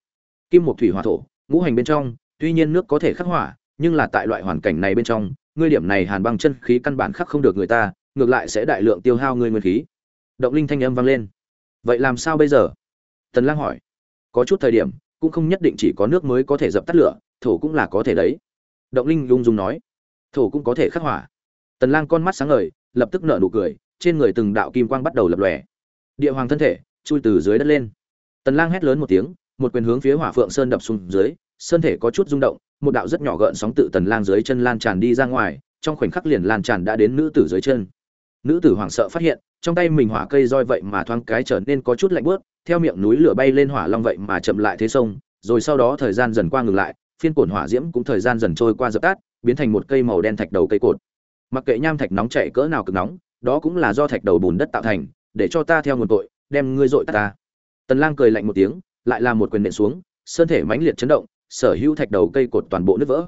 Speaker 1: Kim một thủy hỏa thổ, ngũ hành bên trong, tuy nhiên nước có thể khắc hỏa, nhưng là tại loại hoàn cảnh này bên trong, ngươi điểm này hàn băng chân khí căn bản khắc không được người ta, ngược lại sẽ đại lượng tiêu hao ngươi nguyên khí. Động linh thanh âm vang lên. Vậy làm sao bây giờ? Tần lang hỏi. Có chút thời điểm, cũng không nhất định chỉ có nước mới có thể dập tắt lửa, thổ cũng là có thể đấy. Động linh lung dung nói. Thổ cũng có thể khắc hỏa tần lang con mắt sáng ngời, lập tức nở nụ cười, trên người từng đạo kim quang bắt đầu lập lòe. Địa hoàng thân thể, chui từ dưới đất lên. Tần lang hét lớn một tiếng, một quyền hướng phía hỏa phượng sơn đập xuống dưới, sơn thể có chút rung động, một đạo rất nhỏ gợn sóng tự tần lang dưới chân lan tràn đi ra ngoài, trong khoảnh khắc liền lan tràn đã đến nữ tử dưới chân. Nữ tử hoảng sợ phát hiện, trong tay mình hỏa cây roi vậy mà thoáng cái trở nên có chút lạnh buốt. theo miệng núi lửa bay lên hỏa long vậy mà chậm lại thế sông, rồi sau đó thời gian dần qua ngừng lại, phiên cổn hỏa diễm cũng thời gian dần trôi qua dập tắt, biến thành một cây màu đen thạch đầu cây cột mặc kệ nham thạch nóng chảy cỡ nào cực nóng đó cũng là do thạch đầu bùn đất tạo thành để cho ta theo nguồn tội đem ngươi dội ta. Tần lang cười lạnh một tiếng lại là một quyền nện xuống sơn thể mãnh liệt chấn động sở hữu thạch đầu cây cột toàn bộ nứt vỡ.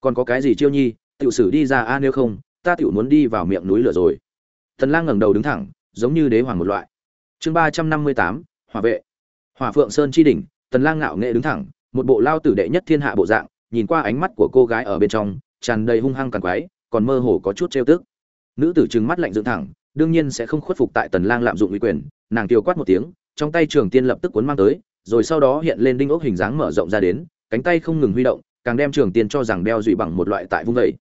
Speaker 1: Còn có cái gì chiêu nhi tiểu sử đi ra a nếu không ta tiểu muốn đi vào miệng núi lửa rồi. Tần lang ngẩng đầu đứng thẳng giống như đế hoàng một loại. Chương 358, hỏa vệ. Hỏa phượng sơn chi đỉnh tần lang ngạo nghệ đứng thẳng một bộ lao tử đệ nhất thiên hạ bộ dạng nhìn qua ánh mắt của cô gái ở bên trong tràn đầy hung hăng càng quái còn mơ hồ có chút trêu tức. Nữ tử trừng mắt lạnh dựng thẳng, đương nhiên sẽ không khuất phục tại tần lang lạm dụng uy quyền. Nàng tiêu quát một tiếng, trong tay trường tiên lập tức cuốn mang tới, rồi sau đó hiện lên đinh ốc hình dáng mở rộng ra đến, cánh tay không ngừng huy động, càng đem trường tiên cho rằng đeo dụy bằng một loại tại vung vẩy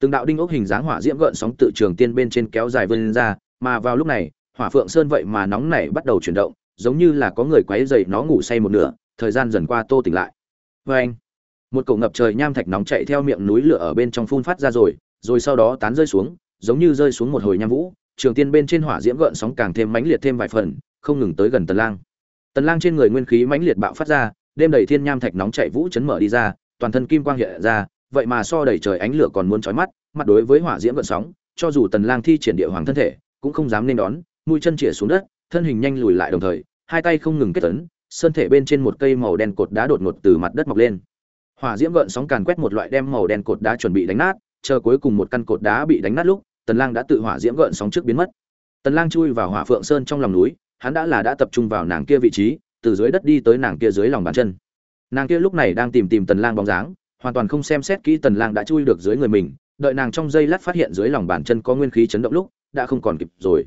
Speaker 1: từng đạo đinh ốc hình dáng hỏa diễm gợn sóng tự trường tiên bên trên kéo dài vươn ra, mà vào lúc này, hỏa phượng sơn vậy mà nóng nảy bắt đầu chuyển động, giống như là có người quấy dậy nó ngủ say một nửa, thời gian dần qua tô tỉnh lại. Vê anh một cổ ngập trời nham thạch nóng chạy theo miệng núi lửa ở bên trong phun phát ra rồi rồi sau đó tán rơi xuống, giống như rơi xuống một hồi nham vũ, trường tiên bên trên hỏa diễm gợn sóng càng thêm mãnh liệt thêm vài phần, không ngừng tới gần tần lang. Tần lang trên người nguyên khí mãnh liệt bạo phát ra, đêm đầy thiên nham thạch nóng chảy vũ chấn mở đi ra, toàn thân kim quang hiện ra, vậy mà so đầy trời ánh lửa còn muốn chói mắt, mặt đối với hỏa diễm gợn sóng, cho dù tần lang thi triển địa hoàng thân thể, cũng không dám nên đón, mũi chân chĩa xuống đất, thân hình nhanh lùi lại đồng thời, hai tay không ngừng kết tấn sơn thể bên trên một cây màu đen cột đá đột ngột từ mặt đất mọc lên. Hỏa diễm gợn sóng càn quét một loại đem màu đen cột đá chuẩn bị đánh nát chờ cuối cùng một căn cột đá bị đánh nát lúc, tần lang đã tự hỏa diễm gợn sóng trước biến mất. Tần lang chui vào hỏa phượng sơn trong lòng núi, hắn đã là đã tập trung vào nàng kia vị trí, từ dưới đất đi tới nàng kia dưới lòng bàn chân. Nàng kia lúc này đang tìm tìm tần lang bóng dáng, hoàn toàn không xem xét kỹ tần lang đã chui được dưới người mình, đợi nàng trong giây lát phát hiện dưới lòng bàn chân có nguyên khí chấn động lúc, đã không còn kịp rồi.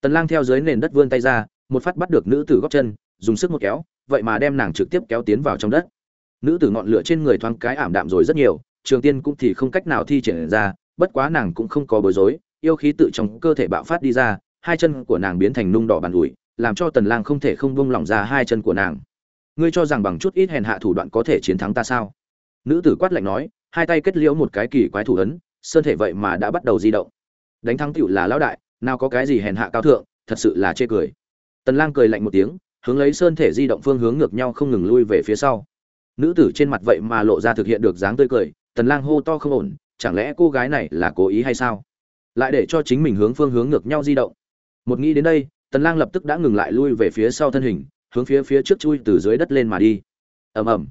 Speaker 1: Tần lang theo dưới nền đất vươn tay ra, một phát bắt được nữ tử góc chân, dùng sức một kéo, vậy mà đem nàng trực tiếp kéo tiến vào trong đất. Nữ tử ngọn lửa trên người thoáng cái ảm đạm rồi rất nhiều trường tiên cũng thì không cách nào thi triển ra, bất quá nàng cũng không có bối rối, yêu khí tự trong cơ thể bạo phát đi ra, hai chân của nàng biến thành nung đỏ bàn ủi, làm cho tần lang không thể không buông lỏng ra hai chân của nàng. Ngươi cho rằng bằng chút ít hèn hạ thủ đoạn có thể chiến thắng ta sao? Nữ tử quát lạnh nói, hai tay kết liễu một cái kỳ quái thủ ấn, sơn thể vậy mà đã bắt đầu di động. Đánh thắng tiểu là lão đại, nào có cái gì hèn hạ cao thượng, thật sự là chê cười. Tần lang cười lạnh một tiếng, hướng lấy sơn thể di động phương hướng ngược nhau không ngừng lui về phía sau. Nữ tử trên mặt vậy mà lộ ra thực hiện được dáng tươi cười tần lang hô to không ổn, chẳng lẽ cô gái này là cố ý hay sao? Lại để cho chính mình hướng phương hướng ngược nhau di động. Một nghĩ đến đây, tần lang lập tức đã ngừng lại lui về phía sau thân hình, hướng phía phía trước chui từ dưới đất lên mà đi. Ầm ầm.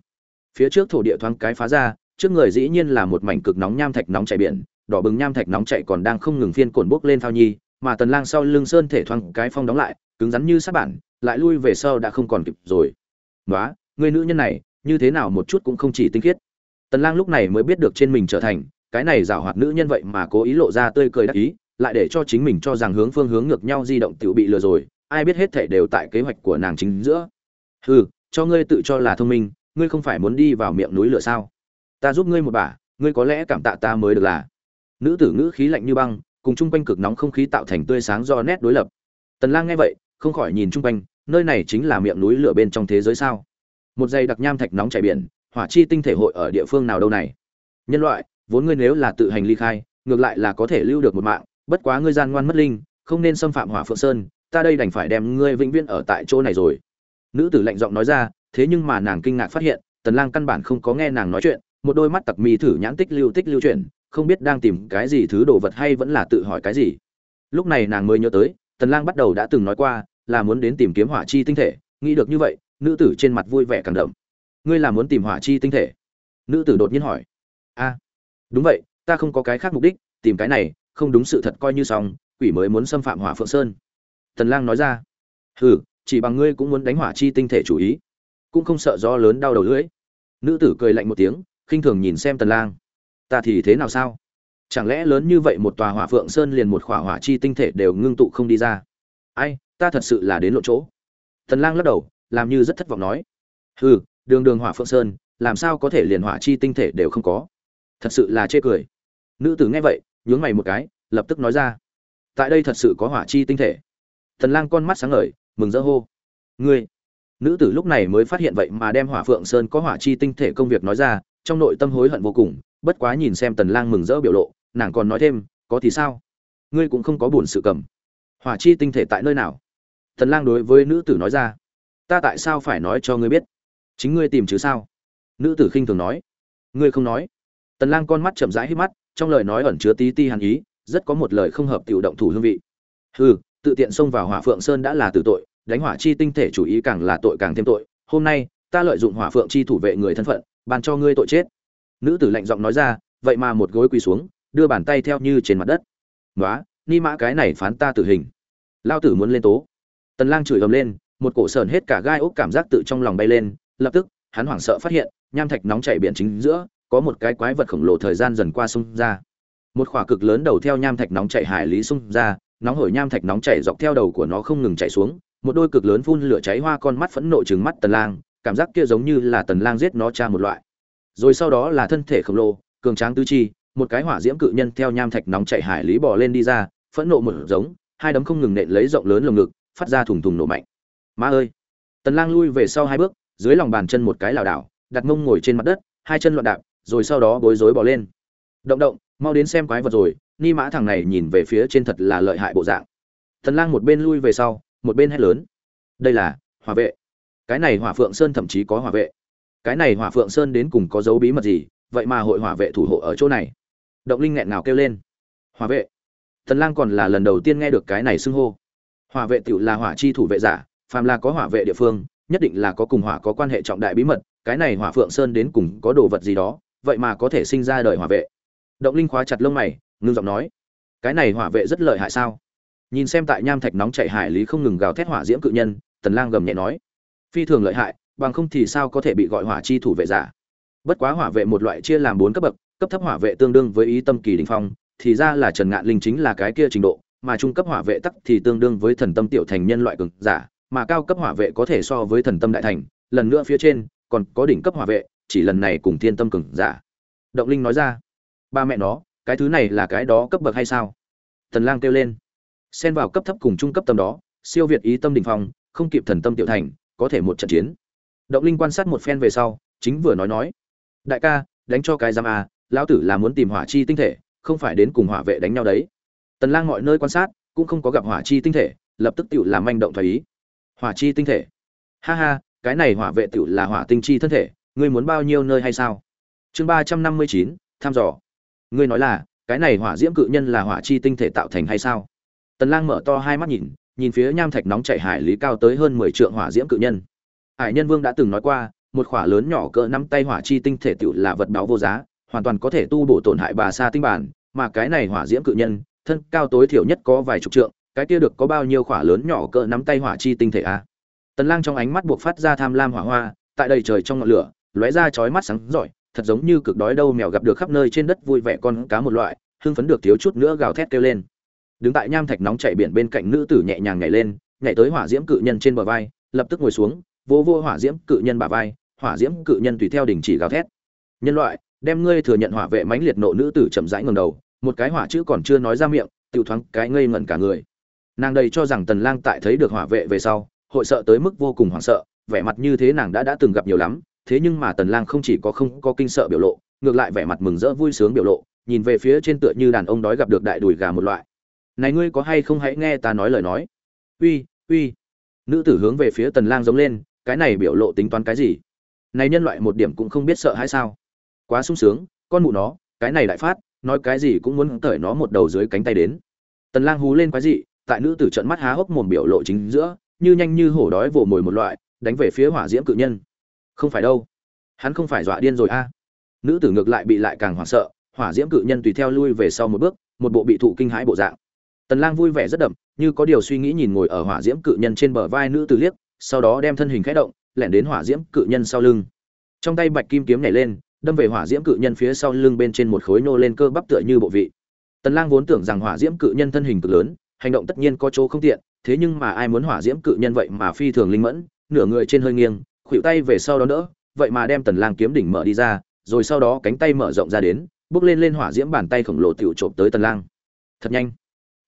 Speaker 1: Phía trước thổ địa thoáng cái phá ra, trước người dĩ nhiên là một mảnh cực nóng nham thạch nóng chảy biển, đỏ bừng nham thạch nóng chảy còn đang không ngừng phiên cuộn bốc lên thao nhi, mà tần lang sau lưng sơn thể thoáng cái phong đóng lại, cứng rắn như sắt bản, lại lui về sau đã không còn kịp rồi. Nói người nữ nhân này, như thế nào một chút cũng không chỉ tinh khiết tần lang lúc này mới biết được trên mình trở thành, cái này giảo hoạt nữ nhân vậy mà cố ý lộ ra tươi cười đắc ý, lại để cho chính mình cho rằng hướng phương hướng ngược nhau di động tiểu bị lừa rồi, ai biết hết thảy đều tại kế hoạch của nàng chính giữa. Hừ, cho ngươi tự cho là thông minh, ngươi không phải muốn đi vào miệng núi lửa sao? Ta giúp ngươi một bả, ngươi có lẽ cảm tạ ta mới được là. Nữ tử ngữ khí lạnh như băng, cùng chung quanh cực nóng không khí tạo thành tươi sáng do nét đối lập. Tần lang nghe vậy, không khỏi nhìn chung quanh, nơi này chính là miệng núi lửa bên trong thế giới sao? Một dây đặc nham thạch nóng chảy biển hỏa chi tinh thể hội ở địa phương nào đâu này? Nhân loại, vốn ngươi nếu là tự hành ly khai, ngược lại là có thể lưu được một mạng, bất quá ngươi gian ngoan mất linh, không nên xâm phạm hỏa phượng sơn, ta đây đành phải đem ngươi vĩnh viễn ở tại chỗ này rồi. Nữ tử lạnh giọng nói ra, thế nhưng mà nàng kinh ngạc phát hiện, tần lang căn bản không có nghe nàng nói chuyện, một đôi mắt tặc mi thử nhãn tích lưu tích lưu chuyển, không biết đang tìm cái gì thứ đồ vật hay vẫn là tự hỏi cái gì. Lúc này nàng mới nhớ tới, tần lang bắt đầu đã từng nói qua, là muốn đến tìm kiếm hỏa chi tinh thể, nghĩ được như vậy, nữ tử trên mặt vui vẻ càng đậm ngươi là muốn tìm hỏa chi tinh thể? Nữ tử đột nhiên hỏi. A, đúng vậy, ta không có cái khác mục đích, tìm cái này, không đúng sự thật coi như xong, quỷ mới muốn xâm phạm hỏa phượng sơn. Tần lang nói ra. Hừ, chỉ bằng ngươi cũng muốn đánh hỏa chi tinh thể chủ ý, cũng không sợ do lớn đau đầu lưỡi. Nữ tử cười lạnh một tiếng, khinh thường nhìn xem tần lang. Ta thì thế nào sao? Chẳng lẽ lớn như vậy một tòa hỏa phượng sơn liền một khỏa hỏa chi tinh thể đều ngưng tụ không đi ra? Ai, ta thật sự là đến lộ chỗ. Tần lang lắc đầu, làm như rất thất vọng nói. Hừ đường đường hỏa phượng sơn, làm sao có thể liền hỏa chi tinh thể đều không có? Thật sự là chê cười. Nữ tử nghe vậy, nhướng mày một cái, lập tức nói ra. Tại đây thật sự có hỏa chi tinh thể. Tần lang con mắt sáng ngời, mừng rỡ hô. Ngươi. Nữ tử lúc này mới phát hiện vậy mà đem hỏa phượng sơn có hỏa chi tinh thể công việc nói ra, trong nội tâm hối hận vô cùng, bất quá nhìn xem tần lang mừng rỡ biểu lộ, nàng còn nói thêm, có thì sao? Ngươi cũng không có buồn sự cầm. Hỏa chi tinh thể tại nơi nào? Tần lang đối với nữ tử nói ra, ta tại sao phải nói cho ngươi biết? Chính ngươi tìm chứ sao? Nữ tử khinh thường nói. Ngươi không nói. Tần lang con mắt chậm rãi hít mắt, trong lời nói ẩn chứa tí ti hàn ý, rất có một lời không hợp tiểu động thủ hương vị. Hừ, tự tiện xông vào hỏa phượng sơn đã là tử tội, đánh hỏa chi tinh thể chủ ý càng là tội càng thêm tội. Hôm nay, ta lợi dụng hỏa phượng chi thủ vệ người thân phận, ban cho ngươi tội chết. Nữ tử lạnh giọng nói ra, vậy mà một gối quỳ xuống, đưa bàn tay theo như trên mặt đất. Nói ni mã cái này phán ta tử hình. Lao tử muốn lên tố. Tần lang chửi ầm lên, một cổ sờn hết cả gai ốc cảm giác tự trong lòng bay lên lập tức, hắn hoảng sợ phát hiện, nham thạch nóng chảy biển chính giữa, có một cái quái vật khổng lồ thời gian dần qua sông ra. Một khỏa cực lớn đầu theo nham thạch nóng chảy hải lý xung ra, nóng hổi nham thạch nóng chảy dọc theo đầu của nó không ngừng chảy xuống, một đôi cực lớn phun lửa cháy hoa con mắt phẫn nộ trừng mắt tần lang, cảm giác kia giống như là tần lang giết nó cha một loại. Rồi sau đó là thân thể khổng lồ, cường tráng tứ chi, một cái hỏa diễm cự nhân theo nham thạch nóng chảy hải lý bò lên đi ra, phẫn nộ một giống, hai đấm không ngừng nện lấy rộng lớn lồng ngực, phát ra thùng thùng nổ mạnh. Ma ơi! Tần lang lui về sau hai bước dưới lòng bàn chân một cái lảo đảo, đặt mông ngồi trên mặt đất, hai chân loạn đạp, rồi sau đó bối rối bò lên. Động động, mau đến xem quái vật rồi, ni mã thằng này nhìn về phía trên thật là lợi hại bộ dạng. Thần lang một bên lui về sau, một bên hét lớn. Đây là hỏa vệ. Cái này hỏa phượng sơn thậm chí có hỏa vệ. Cái này hỏa phượng sơn đến cùng có dấu bí mật gì, vậy mà hội hỏa vệ thủ hộ ở chỗ này. Động linh nghẹn ngào kêu lên. Hỏa vệ. Thần lang còn là lần đầu tiên nghe được cái này xưng hô. Hỏa vệ tiểu là hỏa chi thủ vệ giả, phàm là có hỏa vệ địa phương nhất định là có cùng hỏa có quan hệ trọng đại bí mật, cái này hỏa phượng sơn đến cùng có đồ vật gì đó, vậy mà có thể sinh ra đời hỏa vệ. Động linh khóa chặt lông mày, ngưng giọng nói, cái này hỏa vệ rất lợi hại sao? Nhìn xem tại nham thạch nóng chảy hải lý không ngừng gào thét hỏa diễm cự nhân, tần lang gầm nhẹ nói, phi thường lợi hại, bằng không thì sao có thể bị gọi hỏa chi thủ vệ giả? Bất quá hỏa vệ một loại chia làm bốn cấp bậc, cấp thấp hỏa vệ tương đương với ý tâm kỳ đỉnh phong, thì ra là trần ngạn linh chính là cái kia trình độ, mà trung cấp hỏa vệ tắc thì tương đương với thần tâm tiểu thành nhân loại cường giả mà cao cấp hỏa vệ có thể so với thần tâm đại thành, lần nữa phía trên, còn có đỉnh cấp hỏa vệ, chỉ lần này cùng thiên tâm cường giả. Động linh nói ra, ba mẹ nó, cái thứ này là cái đó cấp bậc hay sao? Thần lang kêu lên, xen vào cấp thấp cùng trung cấp tâm đó, siêu việt ý tâm đỉnh phong, không kịp thần tâm tiểu thành, có thể một trận chiến. Động linh quan sát một phen về sau, chính vừa nói nói, đại ca, đánh cho cái giam a à, lão tử là muốn tìm hỏa chi tinh thể, không phải đến cùng hỏa vệ đánh nhau đấy. Tần lang mọi nơi quan sát, cũng không có gặp hỏa chi tinh thể, lập tức tự làm manh động thoái ý hỏa chi tinh thể. Ha ha, cái này hỏa vệ tự là hỏa tinh chi thân thể, ngươi muốn bao nhiêu nơi hay sao? Chương ba trăm năm mươi chín, thăm dò. Ngươi nói là, cái này hỏa diễm cự nhân là hỏa chi tinh thể tạo thành hay sao? Tần lang mở to hai mắt nhìn nhìn phía nham thạch nóng chảy hải lý cao tới hơn mười trượng hỏa diễm cự nhân. Hải nhân vương đã từng nói qua, một khỏa lớn nhỏ cỡ nắm tay hỏa chi tinh thể tựu là vật báo vô giá, hoàn toàn có thể tu bổ tổn hại bà sa tinh bản, mà cái này hỏa diễm cự nhân, thân cao tối thiểu nhất có vài chục trượng cái kia được có bao nhiêu khỏa lớn nhỏ cỡ nắm tay hỏa chi tinh thể a tần lang trong ánh mắt buộc phát ra tham lam hỏa hoa, tại đầy trời trong ngọn lửa, lóe ra chói mắt sáng giỏi thật giống như cực đói đâu mèo gặp được khắp nơi trên đất vui vẻ con cá một loại, hưng phấn được thiếu chút nữa gào thét kêu lên. Đứng tại nham thạch nóng chảy biển bên cạnh nữ tử nhẹ nhàng nhảy lên, nhảy tới hỏa diễm cự nhân trên bờ vai, lập tức ngồi xuống, vô vô hỏa diễm cự nhân bả vai, hỏa diễm cự nhân tùy theo đình chỉ gào thét. Nhân loại, đem ngươi thừa nhận hỏa vệ mãnh liệt nộ nữ tử chậm rãi ngẩng đầu, một cái hỏa chữ còn chưa nói ra miệng, tiêu thoáng cái ngây ngẩn cả người nàng đây cho rằng tần lang tại thấy được hỏa vệ về sau, hội sợ tới mức vô cùng hoảng sợ, vẻ mặt như thế nàng đã đã từng gặp nhiều lắm, thế nhưng mà tần lang không chỉ có không có kinh sợ biểu lộ, ngược lại vẻ mặt mừng rỡ vui sướng biểu lộ, nhìn về phía trên tựa như đàn ông đói gặp được đại đùi gà một loại. Này ngươi có hay không hãy nghe ta nói lời nói. Uy uy. Nữ tử hướng về phía tần lang giống lên, cái này biểu lộ tính toán cái gì? Này nhân loại một điểm cũng không biết sợ hay sao? Quá sung sướng, con mụ nó, cái này đại phát, nói cái gì cũng muốn cởi nó một đầu dưới cánh tay đến. Tần lang hú lên quái gì tại nữ tử trận mắt há hốc mồm biểu lộ chính giữa, như nhanh như hổ đói vồ mồi một loại, đánh về phía hỏa diễm cự nhân. Không phải đâu. Hắn không phải dọa điên rồi a. Nữ tử ngược lại bị lại càng hoảng sợ, hỏa diễm cự nhân tùy theo lui về sau một bước, một bộ bị thụ kinh hãi bộ dạng. Tần lang vui vẻ rất đậm, như có điều suy nghĩ nhìn ngồi ở hỏa diễm cự nhân trên bờ vai nữ tử liếc, sau đó đem thân hình khẽ động, lẻn đến hỏa diễm cự nhân sau lưng. Trong tay bạch kim kiếm nhảy lên, đâm về hỏa diễm cự nhân phía sau lưng bên trên một khối nô lên cơ bắp tựa như bộ vị. Tần lang vốn tưởng rằng hỏa diễm cự nhân thân hình cực lớn hành động tất nhiên có chỗ không tiện, thế nhưng mà ai muốn hỏa diễm cự nhân vậy mà phi thường linh mẫn, nửa người trên hơi nghiêng, khuỷu tay về sau đó đỡ, vậy mà đem tần lang kiếm đỉnh mở đi ra, rồi sau đó cánh tay mở rộng ra đến, bước lên lên hỏa diễm bàn tay khổng lồ tiểu trộm tới tần lang. Thật nhanh.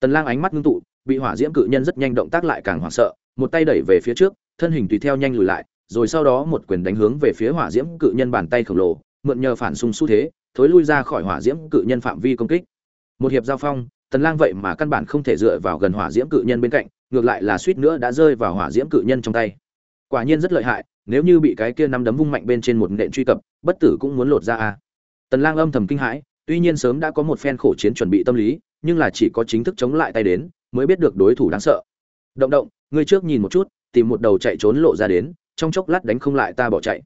Speaker 1: Tần lang ánh mắt ngưng tụ, bị hỏa diễm cự nhân rất nhanh động tác lại càng hoảng sợ, một tay đẩy về phía trước, thân hình tùy theo nhanh lùi lại, rồi sau đó một quyền đánh hướng về phía hỏa diễm cự nhân bàn tay khổng lồ, mượn nhờ phản xung xu thế, thối lui ra khỏi hỏa diễm cự nhân phạm vi công kích. Một hiệp giao phong tần lang vậy mà căn bản không thể dựa vào gần hỏa diễm cự nhân bên cạnh, ngược lại là suýt nữa đã rơi vào hỏa diễm cự nhân trong tay. Quả nhiên rất lợi hại, nếu như bị cái kia năm đấm vung mạnh bên trên một nện truy cập, bất tử cũng muốn lột ra a. Tần lang âm thầm kinh hãi, tuy nhiên sớm đã có một phen khổ chiến chuẩn bị tâm lý, nhưng là chỉ có chính thức chống lại tay đến, mới biết được đối thủ đáng sợ. Động động, ngươi trước nhìn một chút, tìm một đầu chạy trốn lộ ra đến, trong chốc lát đánh không lại ta bỏ chạy.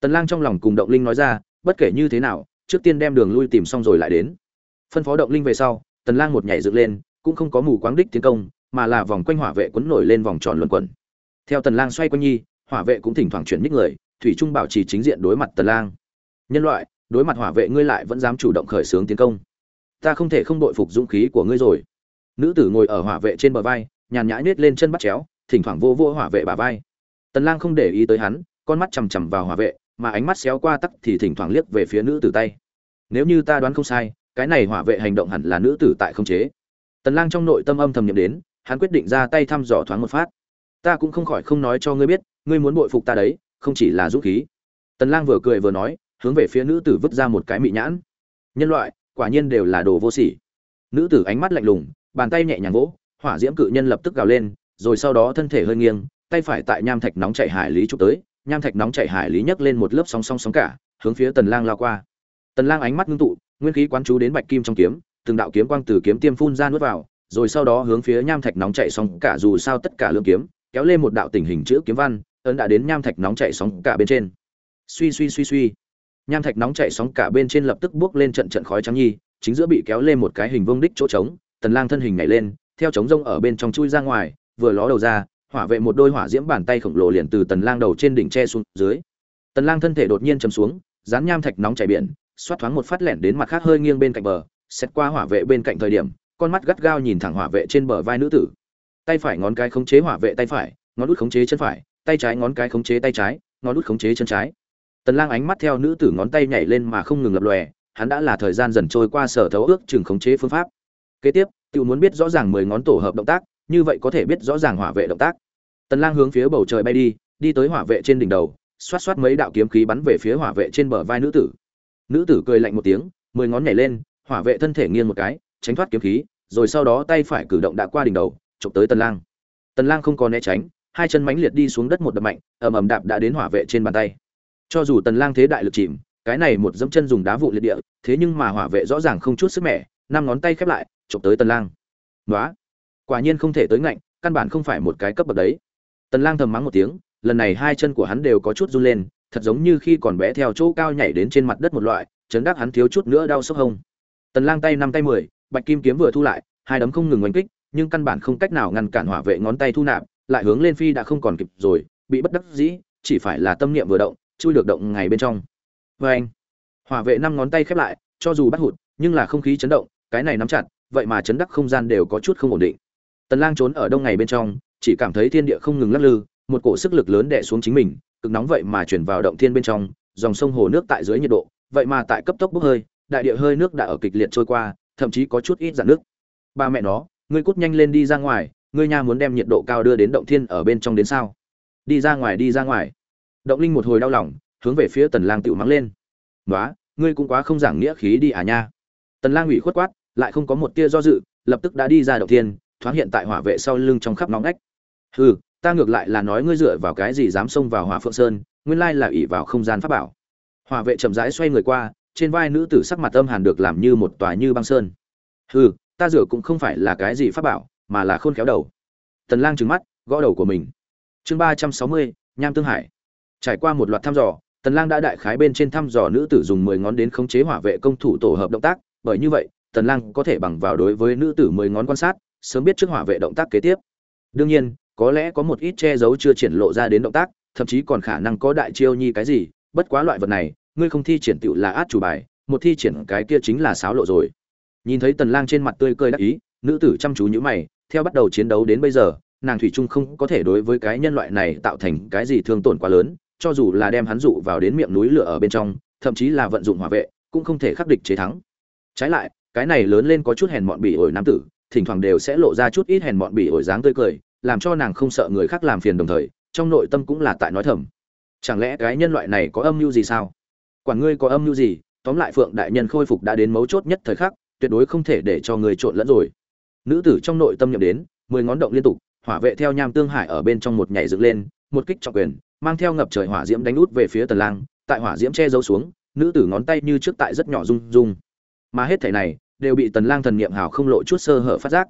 Speaker 1: Tần lang trong lòng cùng động linh nói ra, bất kể như thế nào, trước tiên đem đường lui tìm xong rồi lại đến. Phân phó động linh về sau tần lang một nhảy dựng lên, cũng không có mù quáng đích tiến công, mà là vòng quanh hỏa vệ quấn nổi lên vòng tròn luẩn quẩn. Theo tần lang xoay quanh nhi, hỏa vệ cũng thỉnh thoảng chuyển ních người, thủy trung bảo trì chính diện đối mặt tần lang. Nhân loại, đối mặt hỏa vệ ngươi lại vẫn dám chủ động khởi xướng tiến công. Ta không thể không đội phục dũng khí của ngươi rồi. Nữ tử ngồi ở hỏa vệ trên bờ vai, nhàn nhã nết lên chân bắt chéo, thỉnh thoảng vô vô hỏa vệ bả vai. Tần lang không để ý tới hắn, con mắt chằm chằm vào hỏa vệ, mà ánh mắt xéo qua tắc thì thỉnh thoảng liếc về phía nữ tử tay. Nếu như ta đoán không sai cái này hỏa vệ hành động hẳn là nữ tử tại không chế. Tần lang trong nội tâm âm thầm nhậm đến, hắn quyết định ra tay thăm dò thoáng một phát. Ta cũng không khỏi không nói cho ngươi biết, ngươi muốn bội phục ta đấy, không chỉ là dũng khí. Tần lang vừa cười vừa nói, hướng về phía nữ tử vứt ra một cái mị nhãn. Nhân loại, quả nhiên đều là đồ vô sỉ. Nữ tử ánh mắt lạnh lùng, bàn tay nhẹ nhàng vỗ, hỏa diễm cự nhân lập tức gào lên, rồi sau đó thân thể hơi nghiêng, tay phải tại nham thạch nóng chảy hải lý chụp tới, nham thạch nóng chảy hải lý nhấc lên một lớp sóng sóng sóng cả, hướng phía tần lang lao qua. Tần lang ánh mắt ngưng tụ nguyên khí quán chú đến bạch kim trong kiếm, từng đạo kiếm quang từ kiếm tiêm phun ra nuốt vào, rồi sau đó hướng phía nham thạch nóng chảy sóng cả dù sao tất cả lượng kiếm, kéo lên một đạo tình hình chữ kiếm văn, ấn đã đến nham thạch nóng chảy sóng cả bên trên. Suy suy suy suy. Nham thạch nóng chảy sóng cả bên trên lập tức bước lên trận trận khói trắng nhi, chính giữa bị kéo lên một cái hình vuông đích chỗ trống, tần lang thân hình nhảy lên, theo trống rông ở bên trong chui ra ngoài, vừa ló đầu ra, hỏa vệ một đôi hỏa diễm bàn tay khổng lồ liền từ tần lang đầu trên đỉnh che xuống dưới. Tần lang thân thể đột nhiên chầm xuống, dán nham thạch nóng chảy biển xoát thoáng một phát lẻn đến mặt khác hơi nghiêng bên cạnh bờ, xét qua hỏa vệ bên cạnh thời điểm, con mắt gắt gao nhìn thẳng hỏa vệ trên bờ vai nữ tử. Tay phải ngón cái khống chế hỏa vệ tay phải, ngón út khống chế chân phải, tay trái ngón cái khống chế tay trái, ngón út khống chế chân trái. Tần lang ánh mắt theo nữ tử ngón tay nhảy lên mà không ngừng lập lòe, hắn đã là thời gian dần trôi qua sở thấu ước chừng khống chế phương pháp. Kế tiếp tự muốn biết rõ ràng mười ngón tổ hợp động tác, như vậy có thể biết rõ ràng hỏa vệ động tác. Tần lang hướng phía bầu trời bay đi đi tới hỏa vệ trên đỉnh đầu, xoát xoát mấy đạo kiếm khí bắn về phía hỏa vệ trên bờ vai nữ tử nữ tử cười lạnh một tiếng, mười ngón nhảy lên, hỏa vệ thân thể nghiêng một cái, tránh thoát kiếm khí, rồi sau đó tay phải cử động đã qua đỉnh đầu, chụp tới tần lang. Tần lang không còn né tránh, hai chân mãnh liệt đi xuống đất một đập mạnh, ầm ầm đạp đã đến hỏa vệ trên bàn tay. Cho dù tần lang thế đại lực chìm, cái này một dẫm chân dùng đá vụ liệt địa, thế nhưng mà hỏa vệ rõ ràng không chút sức mẻ, năm ngón tay khép lại, chụp tới tần lang. Đó quả nhiên không thể tới ngạnh, căn bản không phải một cái cấp bậc đấy. Tần lang thầm mắng một tiếng, lần này hai chân của hắn đều có chút run lên thật giống như khi còn bé theo chỗ cao nhảy đến trên mặt đất một loại, chấn đắc hắn thiếu chút nữa đau sốc hông. Tần lang tay năm tay mười, bạch kim kiếm vừa thu lại, hai đấm không ngừng oanh kích, nhưng căn bản không cách nào ngăn cản hỏa vệ ngón tay thu nạp, lại hướng lên phi đã không còn kịp rồi, bị bất đắc dĩ, chỉ phải là tâm niệm vừa động, chui được động ngày bên trong. Với anh, hỏa vệ năm ngón tay khép lại, cho dù bắt hụt, nhưng là không khí chấn động, cái này nắm chặt, vậy mà chấn đắc không gian đều có chút không ổn định. Tần lang trốn ở đông ngày bên trong, chỉ cảm thấy thiên địa không ngừng lắc lư, một cổ sức lực lớn đè xuống chính mình cực nóng vậy mà chuyển vào động thiên bên trong, dòng sông hồ nước tại dưới nhiệt độ, vậy mà tại cấp tốc bốc hơi, đại địa hơi nước đã ở kịch liệt trôi qua, thậm chí có chút ít dạn nước. Ba mẹ nó, ngươi cút nhanh lên đi ra ngoài, ngươi nha muốn đem nhiệt độ cao đưa đến động thiên ở bên trong đến sao? Đi ra ngoài, đi ra ngoài. Động linh một hồi đau lòng, hướng về phía tần lang tiểu mắng lên. Nói ngươi cũng quá không giảng nghĩa khí đi à nha. Tần lang ủy khuất quát, lại không có một tia do dự, lập tức đã đi ra động thiên, thoáng hiện tại hỏa vệ sau lưng trong khắp nóng nách hừ ta ngược lại là nói ngươi dựa vào cái gì dám xông vào hỏa phượng sơn, nguyên lai là ỷ vào không gian pháp bảo. Hỏa vệ chậm rãi xoay người qua, trên vai nữ tử sắc mặt âm hàn được làm như một tòa như băng sơn. Hừ, ta dựa cũng không phải là cái gì pháp bảo, mà là khôn khéo đầu. Tần lang trừng mắt, gõ đầu của mình. Chương ba trăm sáu mươi, nham tương hải. Trải qua một loạt thăm dò, tần lang đã đại khái bên trên thăm dò nữ tử dùng 10 ngón đến khống chế hỏa vệ công thủ tổ hợp động tác, bởi như vậy, tần lang có thể bằng vào đối với nữ tử 10 ngón quan sát, sớm biết trước hỏa vệ động tác kế tiếp. Đương nhiên có lẽ có một ít che giấu chưa triển lộ ra đến động tác, thậm chí còn khả năng có đại chiêu nhi cái gì, bất quá loại vật này, ngươi không thi triển tựu là át chủ bài, một thi triển cái kia chính là sáo lộ rồi. Nhìn thấy tần lang trên mặt tươi cười đắc ý, nữ tử chăm chú như mày, theo bắt đầu chiến đấu đến bây giờ, nàng thủy trung không có thể đối với cái nhân loại này tạo thành cái gì thương tổn quá lớn, cho dù là đem hắn dụ vào đến miệng núi lửa ở bên trong, thậm chí là vận dụng hỏa vệ, cũng không thể khắc địch chế thắng. Trái lại, cái này lớn lên có chút hèn mọn bỉ ổi nam tử, thỉnh thoảng đều sẽ lộ ra chút ít hèn mọn bỉ ổi dáng tươi cười làm cho nàng không sợ người khác làm phiền đồng thời, trong nội tâm cũng là tại nói thầm. Chẳng lẽ cái nhân loại này có âm mưu gì sao? Quản ngươi có âm mưu gì, tóm lại phượng đại nhân khôi phục đã đến mấu chốt nhất thời khắc, tuyệt đối không thể để cho người trộn lẫn rồi. Nữ tử trong nội tâm nhậm đến, mười ngón động liên tục, hỏa vệ theo nham tương hải ở bên trong một nhảy dựng lên, một kích trọng quyền, mang theo ngập trời hỏa diễm đánh út về phía tần lang, tại hỏa diễm che giấu xuống, nữ tử ngón tay như trước tại rất nhỏ rung rung. Mà hết thảy này, đều bị tần lang thần niệm hào không lộ chút sơ hở phát giác.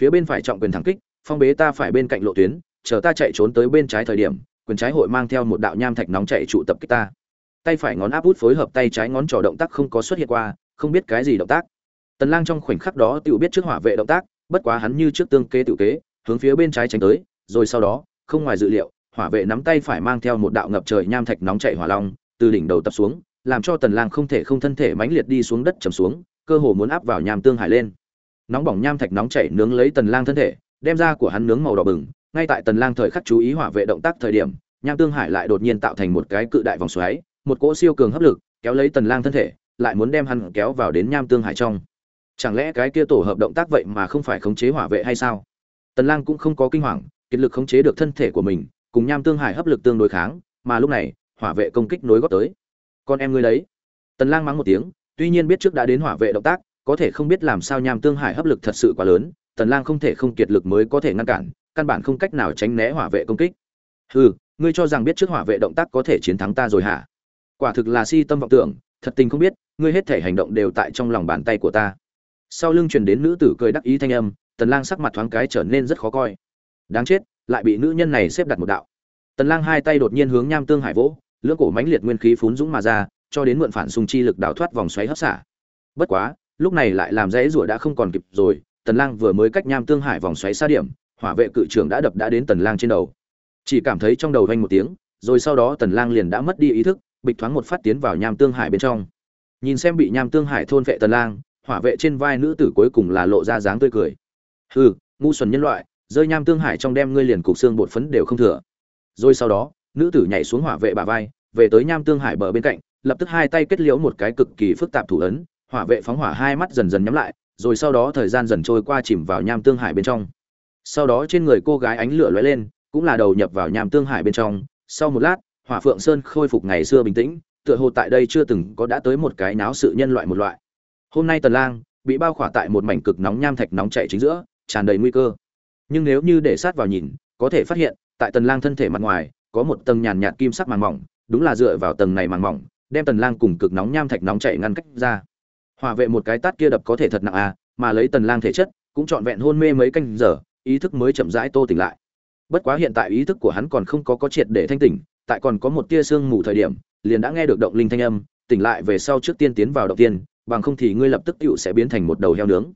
Speaker 1: Phía bên phải trọng quyền thẳng kích phong bế ta phải bên cạnh lộ tuyến, chờ ta chạy trốn tới bên trái thời điểm, quyền trái hội mang theo một đạo nham thạch nóng chạy trụ tập kích ta. Tay phải ngón áp út phối hợp tay trái ngón trỏ động tác không có xuất hiện qua, không biết cái gì động tác. Tần lang trong khoảnh khắc đó tự biết trước hỏa vệ động tác, bất quá hắn như trước tương kế tự kế, hướng phía bên trái tránh tới, rồi sau đó, không ngoài dự liệu, hỏa vệ nắm tay phải mang theo một đạo ngập trời nham thạch nóng chảy hỏa long, từ đỉnh đầu tập xuống, làm cho tần lang không thể không thân thể mãnh liệt đi xuống đất trầm xuống, cơ hồ muốn áp vào nham tương hải lên. Nóng bỏng nham thạch nóng chảy nướng lấy tần lang thân thể đem ra của hắn nướng màu đỏ bừng, ngay tại tần lang thời khắc chú ý hỏa vệ động tác thời điểm, nham tương hải lại đột nhiên tạo thành một cái cự đại vòng xoáy, một cỗ siêu cường hấp lực, kéo lấy tần lang thân thể, lại muốn đem hắn kéo vào đến nham tương hải trong. Chẳng lẽ cái kia tổ hợp động tác vậy mà không phải khống chế hỏa vệ hay sao? Tần lang cũng không có kinh hoàng, kiệt lực khống chế được thân thể của mình, cùng nham tương hải hấp lực tương đối kháng, mà lúc này, hỏa vệ công kích nối gót tới. Con em ngươi đấy. Tần lang mắng một tiếng, tuy nhiên biết trước đã đến hỏa vệ động tác, có thể không biết làm sao nham tương hải hấp lực thật sự quá lớn tần lang không thể không kiệt lực mới có thể ngăn cản, căn bản không cách nào tránh né hỏa vệ công kích. Hừ, ngươi cho rằng biết trước hỏa vệ động tác có thể chiến thắng ta rồi hả? Quả thực là si tâm vọng tưởng, thật tình không biết, ngươi hết thể hành động đều tại trong lòng bàn tay của ta. Sau lưng truyền đến nữ tử cười đắc ý thanh âm, tần lang sắc mặt thoáng cái trở nên rất khó coi. Đáng chết, lại bị nữ nhân này xếp đặt một đạo. Tần lang hai tay đột nhiên hướng nham tương hải vỗ, lưỡng cổ mãnh liệt nguyên khí phún dũng mà ra, cho đến mượn phản xung chi lực đảo thoát vòng xoáy hấp xả. Bất quá, lúc này lại làm dễ rủa đã không còn kịp rồi tần lang vừa mới cách nham tương hải vòng xoáy xa điểm, hỏa vệ cự trưởng đã đập đã đến tần lang trên đầu. Chỉ cảm thấy trong đầu vang một tiếng, rồi sau đó tần lang liền đã mất đi ý thức, bịch thoáng một phát tiến vào nham tương hải bên trong. Nhìn xem bị nham tương hải thôn vệ tần lang, hỏa vệ trên vai nữ tử cuối cùng là lộ ra dáng tươi cười. Hừ, ngu xuẩn nhân loại, rơi nham tương hải trong đem ngươi liền cục xương bột phấn đều không thừa. Rồi sau đó, nữ tử nhảy xuống hỏa vệ bả vai, về tới nham tương hải bờ bên cạnh, lập tức hai tay kết liễu một cái cực kỳ phức tạp thủ ấn, hỏa vệ phóng hỏa hai mắt dần dần nhắm lại rồi sau đó thời gian dần trôi qua chìm vào nham tương hải bên trong. Sau đó trên người cô gái ánh lửa lóe lên, cũng là đầu nhập vào nham tương hải bên trong. Sau một lát, hỏa phượng sơn khôi phục ngày xưa bình tĩnh, tựa hồ tại đây chưa từng có đã tới một cái náo sự nhân loại một loại. Hôm nay tần lang bị bao khỏa tại một mảnh cực nóng nham thạch nóng chảy chính giữa, tràn đầy nguy cơ. Nhưng nếu như để sát vào nhìn, có thể phát hiện, tại tần lang thân thể mặt ngoài, có một tầng nhàn nhạt kim sắc màng mỏng, đúng là dựa vào tầng này màng mỏng, đem tần lang cùng cực nóng nham thạch nóng chảy ngăn cách ra. Hòa vệ một cái tát kia đập có thể thật nặng à mà lấy tần lang thể chất, cũng trọn vẹn hôn mê mấy canh giờ, ý thức mới chậm rãi tô tỉnh lại. Bất quá hiện tại ý thức của hắn còn không có có triệt để thanh tỉnh, tại còn có một tia sương mù thời điểm, liền đã nghe được động linh thanh âm, tỉnh lại về sau trước tiên tiến vào động tiên, bằng không thì ngươi lập tức tựu sẽ biến thành một đầu heo nướng.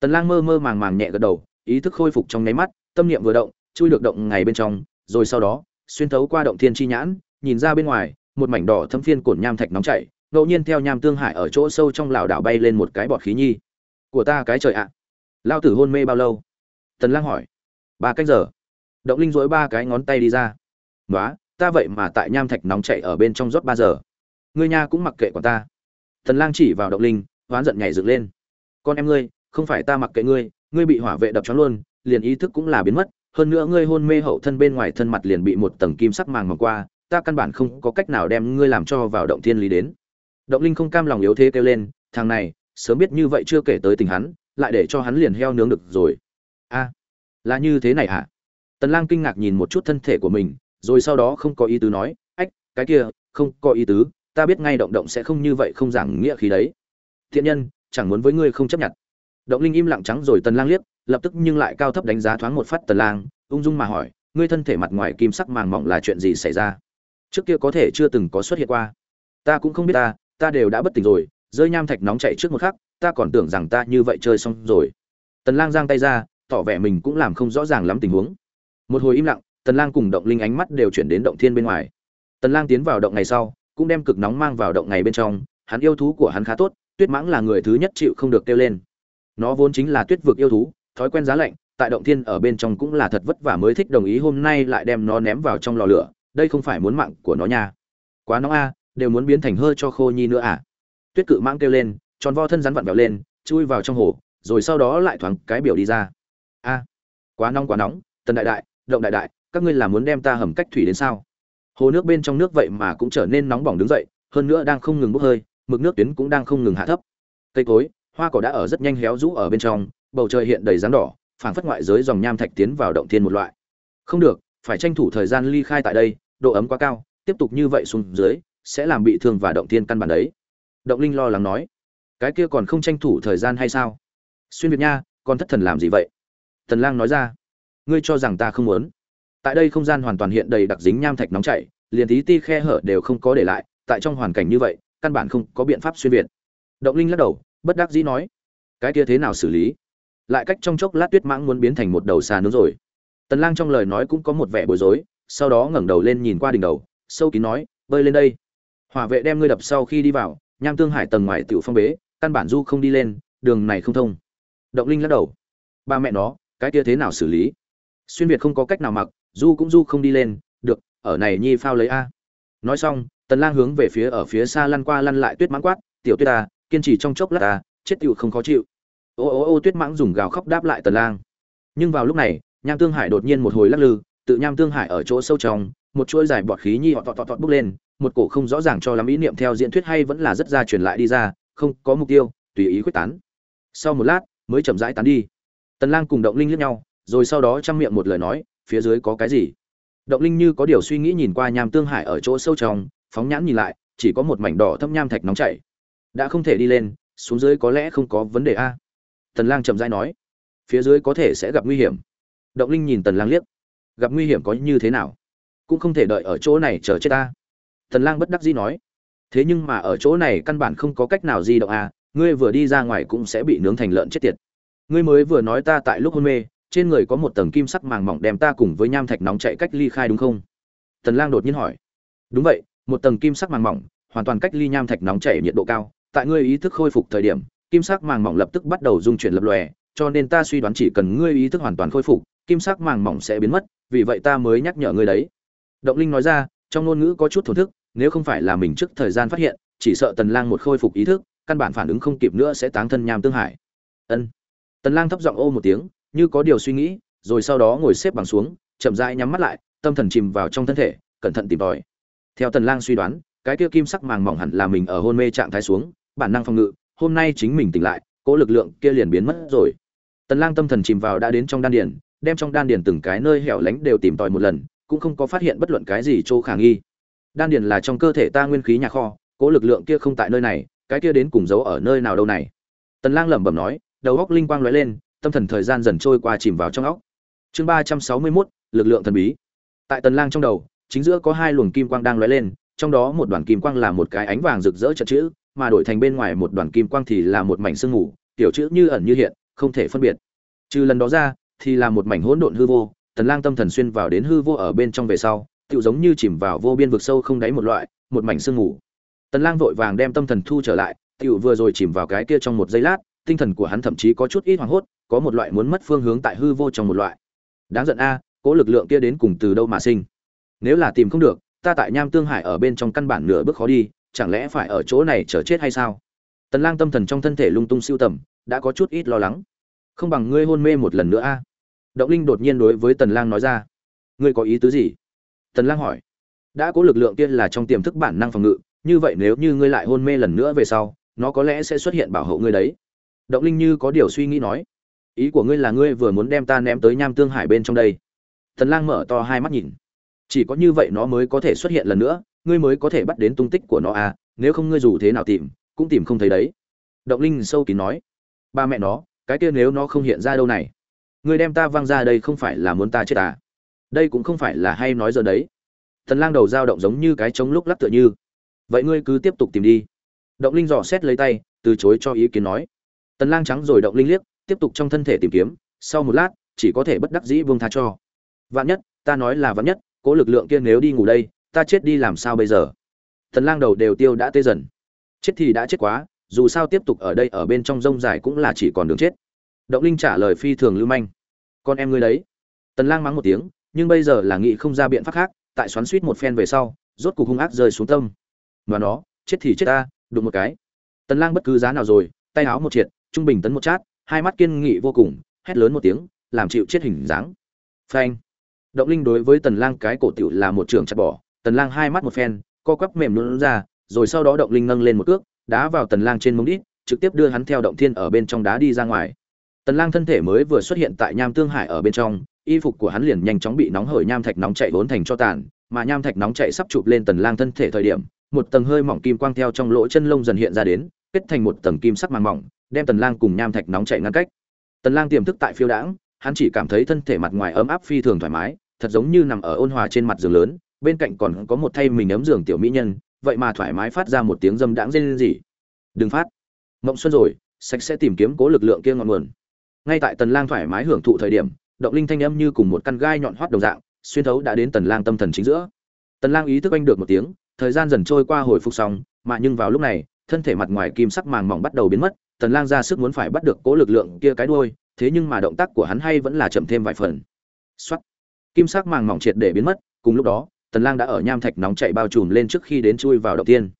Speaker 1: Tần lang mơ mơ màng màng nhẹ gật đầu, ý thức khôi phục trong nháy mắt, tâm niệm vừa động, chui được động ngày bên trong, rồi sau đó, xuyên thấu qua động thiên chi nhãn, nhìn ra bên ngoài, một mảnh đỏ thâm phiên cổn nham thạch nóng chảy ngẫu nhiên theo nham tương hải ở chỗ sâu trong lảo đảo bay lên một cái bọt khí nhi. Của ta cái trời ạ. À. lao tử hôn mê bao lâu? Tần lang hỏi. Ba cách giờ. Động linh dối ba cái ngón tay đi ra. Nói ta vậy mà tại nham thạch nóng chảy ở bên trong rót ba giờ. Ngươi nha cũng mặc kệ của ta. Tần lang chỉ vào động linh, hoán giận nhảy dựng lên. Con em ngươi, không phải ta mặc kệ ngươi ngươi bị hỏa vệ đập choáng luôn, liền ý thức cũng là biến mất. Hơn nữa ngươi hôn mê hậu thân bên ngoài thân mặt liền bị một tầng kim sắc màng mỏng qua, ta căn bản không có cách nào đem ngươi làm cho vào động thiên lý đến động linh không cam lòng yếu thế kêu lên, thằng này, sớm biết như vậy chưa kể tới tình hắn, lại để cho hắn liền heo nướng được rồi. A, là như thế này hả? Tần lang kinh ngạc nhìn một chút thân thể của mình, rồi sau đó không có ý tứ nói, ách, cái kia, không có ý tứ, ta biết ngay động động sẽ không như vậy không giảng nghĩa khí đấy. Thiện nhân, chẳng muốn với ngươi không chấp nhận. Động linh im lặng trắng rồi tần lang liếc, lập tức nhưng lại cao thấp đánh giá thoáng một phát tần lang, ung dung mà hỏi, ngươi thân thể mặt ngoài kim sắc màng mỏng là chuyện gì xảy ra? Trước kia có thể chưa từng có xuất hiện qua. Ta cũng không biết ta ta đều đã bất tỉnh rồi, rơi nham thạch nóng chạy trước một khắc, ta còn tưởng rằng ta như vậy chơi xong rồi. Tần lang giang tay ra, tỏ vẻ mình cũng làm không rõ ràng lắm tình huống. Một hồi im lặng, tần lang cùng động linh ánh mắt đều chuyển đến động thiên bên ngoài. Tần lang tiến vào động ngày sau, cũng đem cực nóng mang vào động ngày bên trong, hắn yêu thú của hắn khá tốt, tuyết mãng là người thứ nhất chịu không được tiêu lên. Nó vốn chính là tuyết vực yêu thú, thói quen giá lạnh, tại động thiên ở bên trong cũng là thật vất vả mới thích đồng ý hôm nay lại đem nó ném vào trong lò lửa, đây không phải muốn mạng của nó nha. Quá nóng a đều muốn biến thành hơi cho khô nhi nữa à? Tuyết cự mãng kêu lên, tròn vo thân rắn vặn vẹo lên, chui vào trong hồ, rồi sau đó lại thoáng cái biểu đi ra. A, quá nóng quá nóng, tần đại đại, động đại đại, các ngươi là muốn đem ta hầm cách thủy đến sao? Hồ nước bên trong nước vậy mà cũng trở nên nóng bỏng đứng dậy, hơn nữa đang không ngừng bốc hơi, mực nước tuyến cũng đang không ngừng hạ thấp. Cây cối, hoa cỏ đã ở rất nhanh héo rũ ở bên trong, bầu trời hiện đầy rắn đỏ, phảng phất ngoại giới dòng nham thạch tiến vào động thiên một loại. Không được, phải tranh thủ thời gian ly khai tại đây, độ ấm quá cao, tiếp tục như vậy xuống dưới sẽ làm bị thương và động thiên căn bản đấy. Động linh lo lắng nói, cái kia còn không tranh thủ thời gian hay sao? Xuyên việt nha, con thất thần làm gì vậy? Tần lang nói ra, ngươi cho rằng ta không muốn. Tại đây không gian hoàn toàn hiện đầy đặc dính nham thạch nóng chảy, liền tí ti khe hở đều không có để lại, tại trong hoàn cảnh như vậy, căn bản không có biện pháp xuyên việt. Động linh lắc đầu, bất đắc dĩ nói, cái kia thế nào xử lý? Lại cách trong chốc lát tuyết mãng muốn biến thành một đầu xà nướng rồi. Tần lang trong lời nói cũng có một vẻ bối rối, sau đó ngẩng đầu lên nhìn qua đỉnh đầu, sâu kín nói, bơi lên đây hỏa vệ đem ngươi đập sau khi đi vào, nham tương hải tầng ngoài tiểu phong bế, căn bản du không đi lên, đường này không thông. Động linh lắc đầu. Ba mẹ nó, cái kia thế nào xử lý? Xuyên việt không có cách nào mặc, du cũng du không đi lên, được, ở này nhi phao lấy a. Nói xong, tần lang hướng về phía ở phía xa lăn qua lăn lại tuyết mãng quát, tiểu tuyết ta kiên trì trong chốc lát ta chết tiểu không khó chịu. Ô ô ô, tuyết mãng dùng gào khóc đáp lại tần lang. Nhưng vào lúc này, nham tương hải đột nhiên một hồi lắc lư, tự nham tương hải ở chỗ sâu trong, một chuỗi dài bọt khí nhi họ tọt tọt tọt bốc lên một cổ không rõ ràng cho lắm ý niệm theo diễn thuyết hay vẫn là rất ra truyền lại đi ra, không có mục tiêu, tùy ý quyết tán. Sau một lát, mới chậm rãi tán đi. Tần lang cùng động linh liếc nhau, rồi sau đó trăm miệng một lời nói, phía dưới có cái gì? Động linh như có điều suy nghĩ nhìn qua nham tương hải ở chỗ sâu trong, phóng nhãn nhìn lại, chỉ có một mảnh đỏ thâm nham thạch nóng chảy. Đã không thể đi lên, xuống dưới có lẽ không có vấn đề a. Tần lang chậm rãi nói, phía dưới có thể sẽ gặp nguy hiểm. Động linh nhìn tần lang liếc, gặp nguy hiểm có như thế nào? Cũng không thể đợi ở chỗ này chờ chết ta tần lang bất đắc dĩ nói, thế nhưng mà ở chỗ này căn bản không có cách nào di động à? ngươi vừa đi ra ngoài cũng sẽ bị nướng thành lợn chết tiệt. Ngươi mới vừa nói ta tại lúc hôn mê, trên người có một tầng kim sắc màng mỏng đem ta cùng với nham thạch nóng chạy cách ly khai đúng không? Tần lang đột nhiên hỏi, đúng vậy, một tầng kim sắc màng mỏng, hoàn toàn cách ly nham thạch nóng chảy nhiệt độ cao. Tại ngươi ý thức khôi phục thời điểm, kim sắc màng mỏng lập tức bắt đầu dung chuyển lập lòe, cho nên ta suy đoán chỉ cần ngươi ý thức hoàn toàn khôi phục, kim sắc màng mỏng sẽ biến mất, vì vậy ta mới nhắc nhở ngươi đấy. Động linh nói ra trong ngôn ngữ có chút thổn thức, nếu không phải là mình trước thời gian phát hiện, chỉ sợ tần lang một khôi phục ý thức, căn bản phản ứng không kịp nữa sẽ táng thân nham tương hải. Ân. Tần lang thấp giọng ô một tiếng, như có điều suy nghĩ, rồi sau đó ngồi xếp bằng xuống, chậm rãi nhắm mắt lại, tâm thần chìm vào trong thân thể, cẩn thận tìm tòi. Theo tần lang suy đoán, cái kia kim sắc màng mỏng hẳn là mình ở hôn mê trạng thái xuống, bản năng phòng ngự, hôm nay chính mình tỉnh lại cỗ lực lượng kia liền biến mất rồi. Tần lang tâm thần chìm vào đã đến trong đan điền, đem trong đan điền từng cái nơi hẻo lánh đều tìm tòi một lần cũng không có phát hiện bất luận cái gì chỗ khả nghi. Đan điền là trong cơ thể ta nguyên khí nhà kho cỗ lực lượng kia không tại nơi này cái kia đến cùng giấu ở nơi nào đâu này? Tần lang lẩm bẩm nói đầu óc linh quang lóe lên tâm thần thời gian dần trôi qua chìm vào trong óc. Chương 361, lực lượng thần bí. Tại tần lang trong đầu chính giữa có hai luồng kim quang đang lóe lên trong đó một đoàn kim quang là một cái ánh vàng rực rỡ chật chữ mà đổi thành bên ngoài một đoàn kim quang thì là một mảnh sương mù tiểu chữ như ẩn như hiện không thể phân biệt. Trừ lần đó ra thì là một mảnh hỗn độn hư vô tần lang tâm thần xuyên vào đến hư vô ở bên trong về sau, tựu giống như chìm vào vô biên vực sâu không đáy một loại, một mảnh sương mù. Tần lang vội vàng đem tâm thần thu trở lại, tựu vừa rồi chìm vào cái kia trong một giây lát, tinh thần của hắn thậm chí có chút ít hoảng hốt, có một loại muốn mất phương hướng tại hư vô trong một loại. Đáng giận a, cố lực lượng kia đến cùng từ đâu mà sinh? Nếu là tìm không được, ta tại nham tương hải ở bên trong căn bản nửa bước khó đi, chẳng lẽ phải ở chỗ này chờ chết hay sao? Tần lang tâm thần trong thân thể lung tung siêu tầm, đã có chút ít lo lắng. Không bằng ngươi hôn mê một lần nữa a động linh đột nhiên đối với tần lang nói ra. Ngươi có ý tứ gì? Tần lang hỏi. Đã có lực lượng kia là trong tiềm thức bản năng phòng ngự, như vậy nếu như ngươi lại hôn mê lần nữa về sau, nó có lẽ sẽ xuất hiện bảo hộ ngươi đấy. Động linh như có điều suy nghĩ nói. Ý của ngươi là ngươi vừa muốn đem ta ném tới nham tương hải bên trong đây. Tần lang mở to hai mắt nhìn. Chỉ có như vậy nó mới có thể xuất hiện lần nữa, ngươi mới có thể bắt đến tung tích của nó à nếu không ngươi dù thế nào tìm, cũng tìm không thấy đấy. Động linh sâu kín nói. Ba mẹ nó, cái kia nếu nó không hiện ra đâu này? Ngươi đem ta văng ra đây không phải là muốn ta chết à? Đây cũng không phải là hay nói giờ đấy. Thần lang đầu dao động giống như cái trống lúc lắc tựa như. Vậy ngươi cứ tiếp tục tìm đi. Động linh dò xét lấy tay, từ chối cho ý kiến nói. Tần lang trắng rồi động linh liếc, tiếp tục trong thân thể tìm kiếm. Sau một lát, chỉ có thể bất đắc dĩ buông tha cho. Vạn nhất, ta nói là vạn nhất, cố lực lượng kia nếu đi ngủ đây, ta chết đi làm sao bây giờ? Tần lang đầu đều tiêu đã tê dần. Chết thì đã chết quá, dù sao tiếp tục ở đây ở bên trong rông dài cũng là chỉ còn đường chết. Động linh trả lời phi thường lưu manh con em ngươi đấy. Tần lang mắng một tiếng, nhưng bây giờ là nghĩ không ra biện pháp khác, tại xoắn suýt một phen về sau, rốt cục hung ác rơi xuống tâm. Mà nó, chết thì chết ta, đụng một cái. Tần lang bất cứ giá nào rồi, tay áo một triệt, trung bình tấn một chát, hai mắt kiên nghị vô cùng, hét lớn một tiếng, làm chịu chết hình dáng. Phanh. Động linh đối với tần lang cái cổ tiểu là một trường chặt bỏ, tần lang hai mắt một phen, co quắp mềm luôn ra, rồi sau đó động linh nâng lên một cước, đá vào tần lang trên mông đít, trực tiếp đưa hắn theo động thiên ở bên trong đá đi ra ngoài tần lang thân thể mới vừa xuất hiện tại nham tương hải ở bên trong, y phục của hắn liền nhanh chóng bị nóng hởi nham thạch nóng chạy vốn thành cho tàn, mà nham thạch nóng chạy sắp chụp lên tần lang thân thể thời điểm, một tầng hơi mỏng kim quang theo trong lỗ chân lông dần hiện ra đến, kết thành một tầng kim sắc màng mỏng, đem tần lang cùng nham thạch nóng chạy ngăn cách. Tần lang tiềm thức tại phiêu đãng, hắn chỉ cảm thấy thân thể mặt ngoài ấm áp phi thường thoải mái, thật giống như nằm ở ôn hòa trên mặt giường lớn, bên cạnh còn có một thay mình ấm giường tiểu mỹ nhân, vậy mà thoải mái phát ra một tiếng dâm đãng rên rỉ. Đừng phát. Mộng xuân rồi, sạch sẽ tìm kiếm cố lực lượng kia ngọn nguồn ngay tại tần lang thoải mái hưởng thụ thời điểm, động linh thanh âm như cùng một căn gai nhọn hoắt đồng dạng, xuyên thấu đã đến tần lang tâm thần chính giữa. Tần lang ý thức anh được một tiếng, thời gian dần trôi qua hồi phục xong, mà nhưng vào lúc này, thân thể mặt ngoài kim sắc màng mỏng bắt đầu biến mất, tần lang ra sức muốn phải bắt được cố lực lượng kia cái đuôi, thế nhưng mà động tác của hắn hay vẫn là chậm thêm vài phần. Soát. kim sắc màng mỏng triệt để biến mất, cùng lúc đó, tần lang đã ở nham thạch nóng chạy bao trùm lên trước khi đến chui vào động tiên.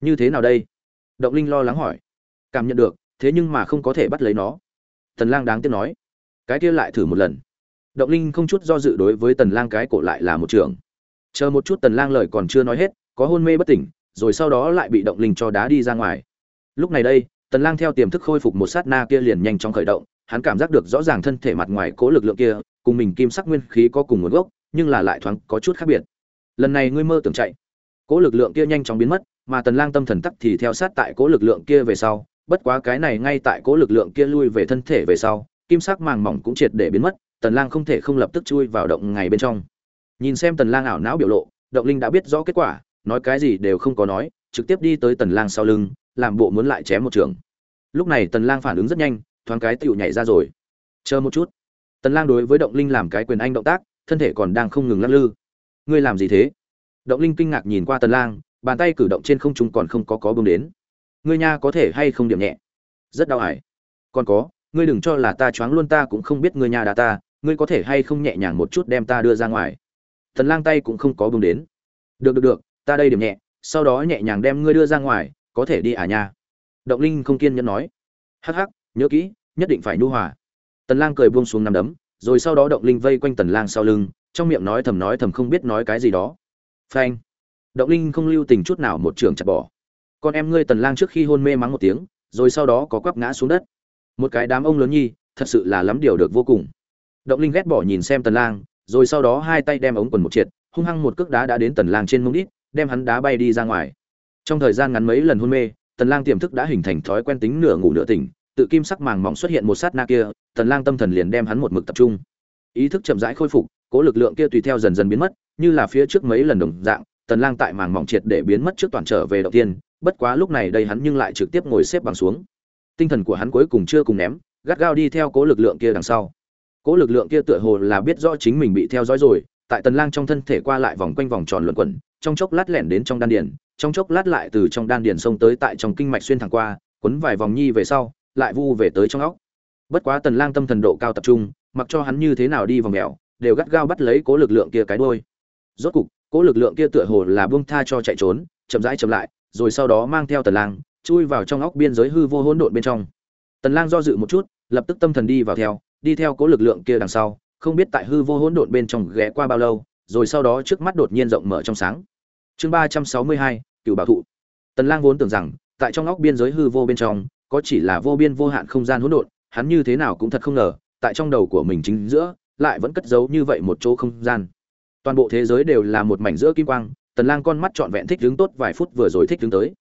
Speaker 1: Như thế nào đây? Động linh lo lắng hỏi. Cảm nhận được, thế nhưng mà không có thể bắt lấy nó tần lang đáng tiếc nói, cái kia lại thử một lần. Động linh không chút do dự đối với tần lang cái cổ lại là một trường. Chờ một chút tần lang lời còn chưa nói hết, có hôn mê bất tỉnh, rồi sau đó lại bị động linh cho đá đi ra ngoài. Lúc này đây, tần lang theo tiềm thức khôi phục một sát na kia liền nhanh chóng khởi động, hắn cảm giác được rõ ràng thân thể mặt ngoài cố lực lượng kia, cùng mình kim sắc nguyên khí có cùng nguồn gốc, nhưng là lại thoáng có chút khác biệt. Lần này ngươi mơ tưởng chạy. Cố lực lượng kia nhanh chóng biến mất, mà tần lang tâm thần tắc thì theo sát tại cố lực lượng kia về sau bất quá cái này ngay tại cố lực lượng kia lui về thân thể về sau, kim sắc màng mỏng cũng triệt để biến mất, tần lang không thể không lập tức chui vào động ngày bên trong. Nhìn xem tần lang ảo não biểu lộ, động linh đã biết rõ kết quả, nói cái gì đều không có nói, trực tiếp đi tới tần lang sau lưng, làm bộ muốn lại chém một trường. Lúc này tần lang phản ứng rất nhanh, thoáng cái tiểu nhảy ra rồi. Chờ một chút. Tần lang đối với động linh làm cái quyền anh động tác, thân thể còn đang không ngừng lắc lư. Ngươi làm gì thế? Động linh kinh ngạc nhìn qua tần lang, bàn tay cử động trên không trung còn không có có bông đến ngươi nha có thể hay không điểm nhẹ? Rất đau ải. Còn có, ngươi đừng cho là ta choáng luôn ta cũng không biết ngươi nha đá ta, ngươi có thể hay không nhẹ nhàng một chút đem ta đưa ra ngoài? Tần lang tay cũng không có bưng đến. Được được được, ta đây điểm nhẹ, sau đó nhẹ nhàng đem ngươi đưa ra ngoài, có thể đi à nha? Động linh không kiên nhẫn nói. Hắc hắc, nhớ kỹ, nhất định phải nhu hòa. Tần lang cười buông xuống nằm đấm, rồi sau đó động linh vây quanh tần lang sau lưng, trong miệng nói thầm nói thầm không biết nói cái gì đó. Phanh. Động linh không lưu tình chút nào một trường chặt bỏ con em ngươi tần lang trước khi hôn mê mắng một tiếng, rồi sau đó có quắp ngã xuống đất. Một cái đám ông lớn nhi, thật sự là lắm điều được vô cùng. Động linh ghét bỏ nhìn xem tần lang, rồi sau đó hai tay đem ống quần một triệt, hung hăng một cước đá đã đến tần lang trên mông đít, đem hắn đá bay đi ra ngoài. Trong thời gian ngắn mấy lần hôn mê, tần lang tiềm thức đã hình thành thói quen tính nửa ngủ nửa tỉnh, tự kim sắc màng mỏng xuất hiện một sát na kia, tần lang tâm thần liền đem hắn một mực tập trung. Ý thức chậm rãi khôi phục, cố lực lượng kia tùy theo dần dần biến mất, như là phía trước mấy lần đồng dạng, tần lang tại màng mỏng triệt để biến mất trước toàn trở về đầu tiên bất quá lúc này đây hắn nhưng lại trực tiếp ngồi xếp bằng xuống. Tinh thần của hắn cuối cùng chưa cùng ném, gắt gao đi theo cố lực lượng kia đằng sau. Cố lực lượng kia tựa hồ là biết rõ chính mình bị theo dõi rồi, tại tần lang trong thân thể qua lại vòng quanh vòng tròn luẩn quẩn, trong chốc lát lẻn đến trong đan điền, trong chốc lát lại từ trong đan điền xông tới tại trong kinh mạch xuyên thẳng qua quấn vài vòng nhi về sau, lại vu về tới trong óc. Bất quá tần lang tâm thần độ cao tập trung, mặc cho hắn như thế nào đi vòng mèo, đều gắt gao bắt lấy cố lực lượng kia cái đuôi. Rốt cục, cố lực lượng kia tựa hồ là buông tha cho chạy trốn, chậm rãi chậm lại rồi sau đó mang theo tần lang chui vào trong óc biên giới hư vô hỗn độn bên trong. Tần lang do dự một chút lập tức tâm thần đi vào theo đi theo cố lực lượng kia đằng sau không biết tại hư vô hỗn độn bên trong ghé qua bao lâu rồi sau đó trước mắt đột nhiên rộng mở trong sáng. Chương 362, cửu bảo thụ. Tần lang vốn tưởng rằng tại trong óc biên giới hư vô bên trong có chỉ là vô biên vô hạn không gian hỗn độn hắn như thế nào cũng thật không ngờ tại trong đầu của mình chính giữa lại vẫn cất giấu như vậy một chỗ không gian. Toàn bộ thế giới đều là một mảnh giữa kim quang tần lang con mắt trọn vẹn thích đứng tốt vài phút vừa rồi thích đứng tới.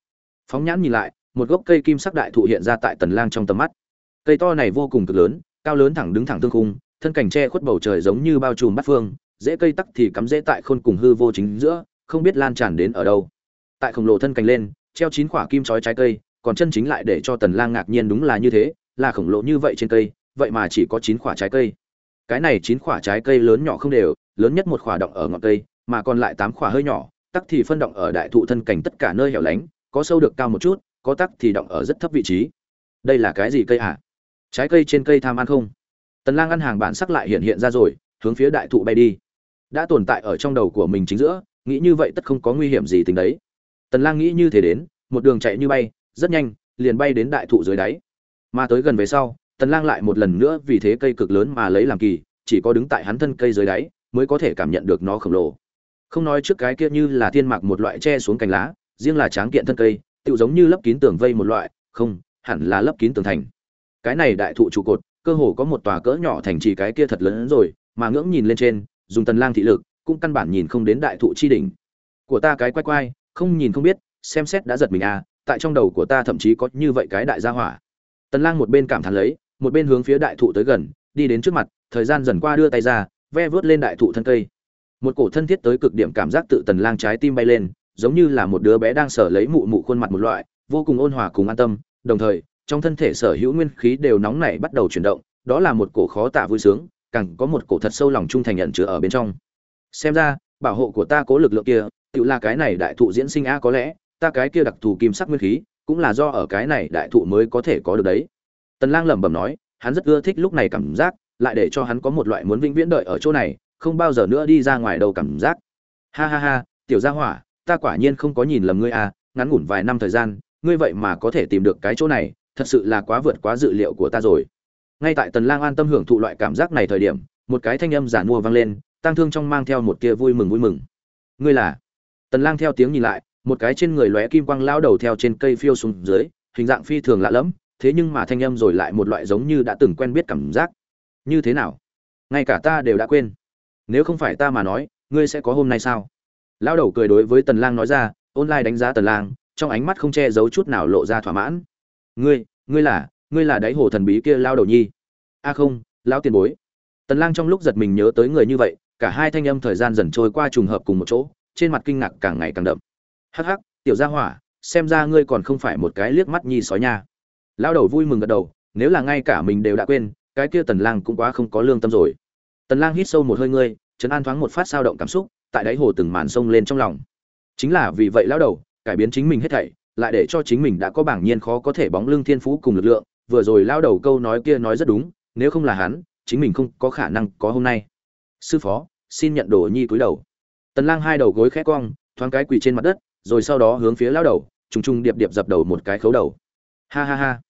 Speaker 1: Phóng nhãn nhìn lại, một gốc cây kim sắc đại thụ hiện ra tại tần lang trong tầm mắt. Cây to này vô cùng cực lớn, cao lớn thẳng đứng thẳng tương khung, thân cảnh che khuất bầu trời giống như bao trùm bát phương, dễ cây tắc thì cắm dễ tại khôn cùng hư vô chính giữa, không biết lan tràn đến ở đâu. Tại khổng lồ thân cành lên, treo chín quả kim chói trái cây, còn chân chính lại để cho tần lang ngạc nhiên đúng là như thế, là khổng lồ như vậy trên cây, vậy mà chỉ có chín quả trái cây. Cái này chín quả trái cây lớn nhỏ không đều, lớn nhất một quả động ở ngọn cây, mà còn lại tám quả hơi nhỏ tắc thì phân động ở đại thụ thân cảnh tất cả nơi hẻo lánh, có sâu được cao một chút, có tắc thì động ở rất thấp vị trí. Đây là cái gì cây à trái cây trên cây tham ăn không? Tần lang ăn hàng bản sắc lại hiện hiện ra rồi, hướng phía đại thụ bay đi. Đã tồn tại ở trong đầu của mình chính giữa, nghĩ như vậy tất không có nguy hiểm gì tính đấy. Tần lang nghĩ như thế đến, một đường chạy như bay, rất nhanh, liền bay đến đại thụ dưới đáy. Mà tới gần về sau, tần lang lại một lần nữa vì thế cây cực lớn mà lấy làm kỳ, chỉ có đứng tại hắn thân cây dưới đáy, mới có thể cảm nhận được nó khổng lồ không nói trước cái kia như là thiên mạc một loại che xuống cành lá, riêng là tráng kiện thân cây, tựu giống như lấp kín tường vây một loại, không, hẳn là lấp kín tường thành. Cái này đại thụ trụ cột, cơ hồ có một tòa cỡ nhỏ thành trì cái kia thật lớn hơn rồi, mà ngưỡng nhìn lên trên, dùng tần lang thị lực, cũng căn bản nhìn không đến đại thụ chi đỉnh. Của ta cái quay quay không nhìn không biết, xem xét đã giật mình à tại trong đầu của ta thậm chí có như vậy cái đại gia hỏa. Tần lang một bên cảm thán lấy, một bên hướng phía đại thụ tới gần, đi đến trước mặt, thời gian dần qua đưa tay ra, ve vớt lên đại thụ thân cây một cổ thân thiết tới cực điểm cảm giác tự tần lang trái tim bay lên, giống như là một đứa bé đang sở lấy mụ mụ khuôn mặt một loại, vô cùng ôn hòa cùng an tâm. Đồng thời, trong thân thể sở hữu nguyên khí đều nóng nảy bắt đầu chuyển động, đó là một cổ khó tả vui sướng, càng có một cổ thật sâu lòng trung thành nhận chứa ở bên trong. Xem ra, bảo hộ của ta cố lực lượng kia, tự là cái này đại thụ diễn sinh a có lẽ, ta cái kia đặc thù kim sắc nguyên khí, cũng là do ở cái này đại thụ mới có thể có được đấy. Tần lang lẩm bẩm nói, hắn rất ưa thích lúc này cảm giác, lại để cho hắn có một loại muốn vĩnh viễn đợi ở chỗ này không bao giờ nữa đi ra ngoài đâu cảm giác. Ha ha ha, tiểu gia hỏa, ta quả nhiên không có nhìn lầm ngươi à ngắn ngủn vài năm thời gian, ngươi vậy mà có thể tìm được cái chỗ này, thật sự là quá vượt quá dự liệu của ta rồi. Ngay tại tần lang an tâm hưởng thụ loại cảm giác này thời điểm, một cái thanh âm giản mua vang lên tăng thương trong mang theo một tia vui mừng vui mừng. Ngươi là? Tần lang theo tiếng nhìn lại, một cái trên người lóe kim quang lao đầu theo trên cây phiêu xuống dưới, hình dạng phi thường lạ lẫm, thế nhưng mà thanh âm rồi lại một loại giống như đã từng quen biết cảm giác. Như thế nào? Ngay cả ta đều đã quên nếu không phải ta mà nói, ngươi sẽ có hôm nay sao? Lao đầu cười đối với tần lang nói ra, online đánh giá tần lang, trong ánh mắt không che giấu chút nào lộ ra thỏa mãn. Ngươi ngươi là ngươi là đáy hồ thần bí kia lao đầu nhi. A không lao tiền bối. Tần lang trong lúc giật mình nhớ tới người như vậy, cả hai thanh âm thời gian dần trôi qua trùng hợp cùng một chỗ, trên mặt kinh ngạc càng ngày càng đậm. Hắc hắc, tiểu gia hỏa, xem ra ngươi còn không phải một cái liếc mắt nhi sói nha. Lao đầu vui mừng gật đầu, nếu là ngay cả mình đều đã quên, cái kia tần lang cũng quá không có lương tâm rồi tần lang hít sâu một hơi ngươi, chấn an thoáng một phát sao động cảm xúc, tại đáy hồ từng màn sông lên trong lòng. Chính là vì vậy lao đầu, cải biến chính mình hết thảy, lại để cho chính mình đã có bảng nhiên khó có thể bóng lưng thiên phú cùng lực lượng, vừa rồi lao đầu câu nói kia nói rất đúng, nếu không là hắn, chính mình không có khả năng có hôm nay. Sư phó, xin nhận đồ nhi cúi đầu. Tần lang hai đầu gối khẽ cong, thoáng cái quỳ trên mặt đất, rồi sau đó hướng phía lao đầu, trùng trùng điệp điệp dập đầu một cái khấu đầu. Ha ha ha.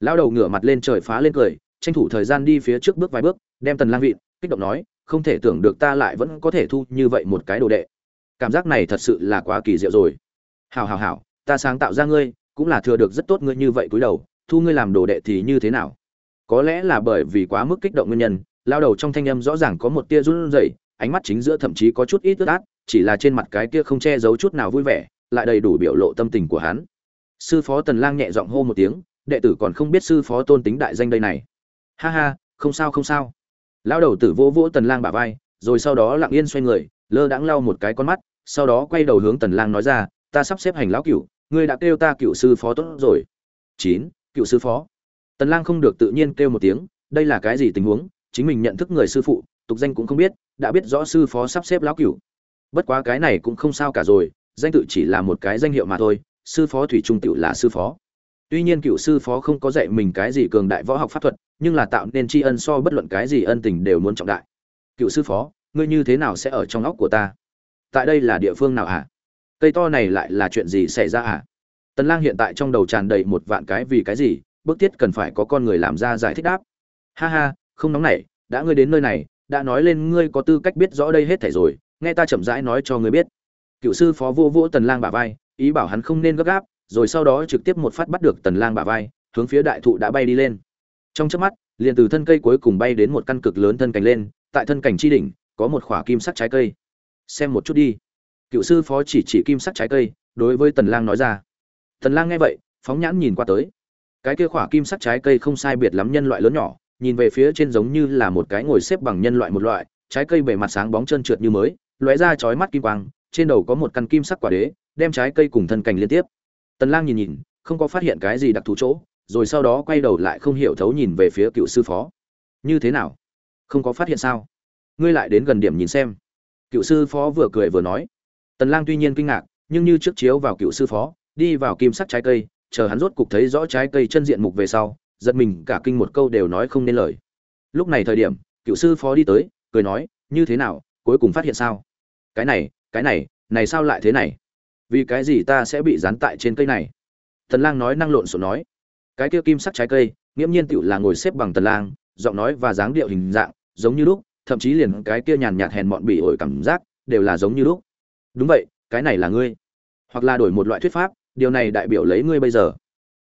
Speaker 1: Lao đầu ngửa mặt lên trời phá lên cười, tranh thủ thời gian đi phía trước bước vài bước, đem tần lang vịn kích động nói, không thể tưởng được ta lại vẫn có thể thu như vậy một cái đồ đệ. Cảm giác này thật sự là quá kỳ diệu rồi. Hảo hảo hảo, ta sáng tạo ra ngươi, cũng là thừa được rất tốt ngươi như vậy cúi đầu, thu ngươi làm đồ đệ thì như thế nào? Có lẽ là bởi vì quá mức kích động nguyên nhân, lao đầu trong thanh âm rõ ràng có một tia run rẩy, ánh mắt chính giữa thậm chí có chút ít ướt át, chỉ là trên mặt cái kia không che giấu chút nào vui vẻ, lại đầy đủ biểu lộ tâm tình của hắn. Sư phó tần lang nhẹ giọng hô một tiếng, đệ tử còn không biết sư phó tôn tính đại danh đây này. Ha ha, không sao không sao lao đầu tử vỗ vỗ tần lang bả vai, rồi sau đó lặng yên xoay người, lơ đãng lau một cái con mắt, sau đó quay đầu hướng tần lang nói ra, ta sắp xếp hành lão cửu, ngươi đã kêu ta cựu sư phó tốt rồi. Chín cựu sư phó? Tần lang không được tự nhiên kêu một tiếng, đây là cái gì tình huống? Chính mình nhận thức người sư phụ, tục danh cũng không biết, đã biết rõ sư phó sắp xếp lão cửu. Bất quá cái này cũng không sao cả rồi, danh tự chỉ là một cái danh hiệu mà thôi, sư phó thủy trung tiểu là sư phó tuy nhiên cựu sư phó không có dạy mình cái gì cường đại võ học pháp thuật, nhưng là tạo nên tri ân so bất luận cái gì ân tình đều muốn trọng đại. Cựu sư phó, ngươi như thế nào sẽ ở trong óc của ta? Tại đây là địa phương nào hả? Cây to này lại là chuyện gì xảy ra hả? Tần lang hiện tại trong đầu tràn đầy một vạn cái vì cái gì bước tiết cần phải có con người làm ra giải thích đáp. Ha ha, không nóng nảy, đã ngươi đến nơi này, đã nói lên ngươi có tư cách biết rõ đây hết thảy rồi, nghe ta chậm rãi nói cho ngươi biết. Cựu sư phó vô vô tần lang bả vai, ý bảo hắn không nên gấp gáp rồi sau đó trực tiếp một phát bắt được tần lang bả vai, hướng phía đại thụ đã bay đi lên. Trong chớp mắt, liền từ thân cây cuối cùng bay đến một căn cực lớn thân cành lên, tại thân cành chi đỉnh, có một khỏa kim sắc trái cây. Xem một chút đi. Cựu sư phó chỉ chỉ kim sắc trái cây, đối với tần lang nói ra. Tần lang nghe vậy, phóng nhãn nhìn qua tới. Cái kia khỏa kim sắc trái cây không sai biệt lắm nhân loại lớn nhỏ, nhìn về phía trên giống như là một cái ngồi xếp bằng nhân loại một loại, trái cây bề mặt sáng bóng trơn trượt như mới, lóe ra chói mắt kim quang, trên đầu có một căn kim sắc quả đế, đem trái cây cùng thân cành liên tiếp tần lang nhìn nhìn, không có phát hiện cái gì đặc thù chỗ, rồi sau đó quay đầu lại không hiểu thấu nhìn về phía cựu sư phó. Như thế nào? Không có phát hiện sao? Ngươi lại đến gần điểm nhìn xem. Cựu sư phó vừa cười vừa nói. Tần lang tuy nhiên kinh ngạc, nhưng như trước chiếu vào cựu sư phó, đi vào kim sắc trái cây, chờ hắn rốt cục thấy rõ trái cây chân diện mục về sau, giật mình cả kinh một câu đều nói không nên lời. Lúc này thời điểm, cựu sư phó đi tới, cười nói, như thế nào? Cuối cùng phát hiện sao? Cái này cái này này sao lại thế này? Vì cái gì ta sẽ bị dán tại trên cây này? Tần lang nói năng lộn xộn nói. Cái kia kim sắc trái cây, nghiễm nhiên tựu là ngồi xếp bằng tần lang, giọng nói và dáng điệu hình dạng, giống như lúc, thậm chí liền cái kia nhàn nhạt hèn mọn bị ổi cảm giác, đều là giống như lúc. Đúng vậy, cái này là ngươi. Hoặc là đổi một loại thuyết pháp, điều này đại biểu lấy ngươi bây giờ.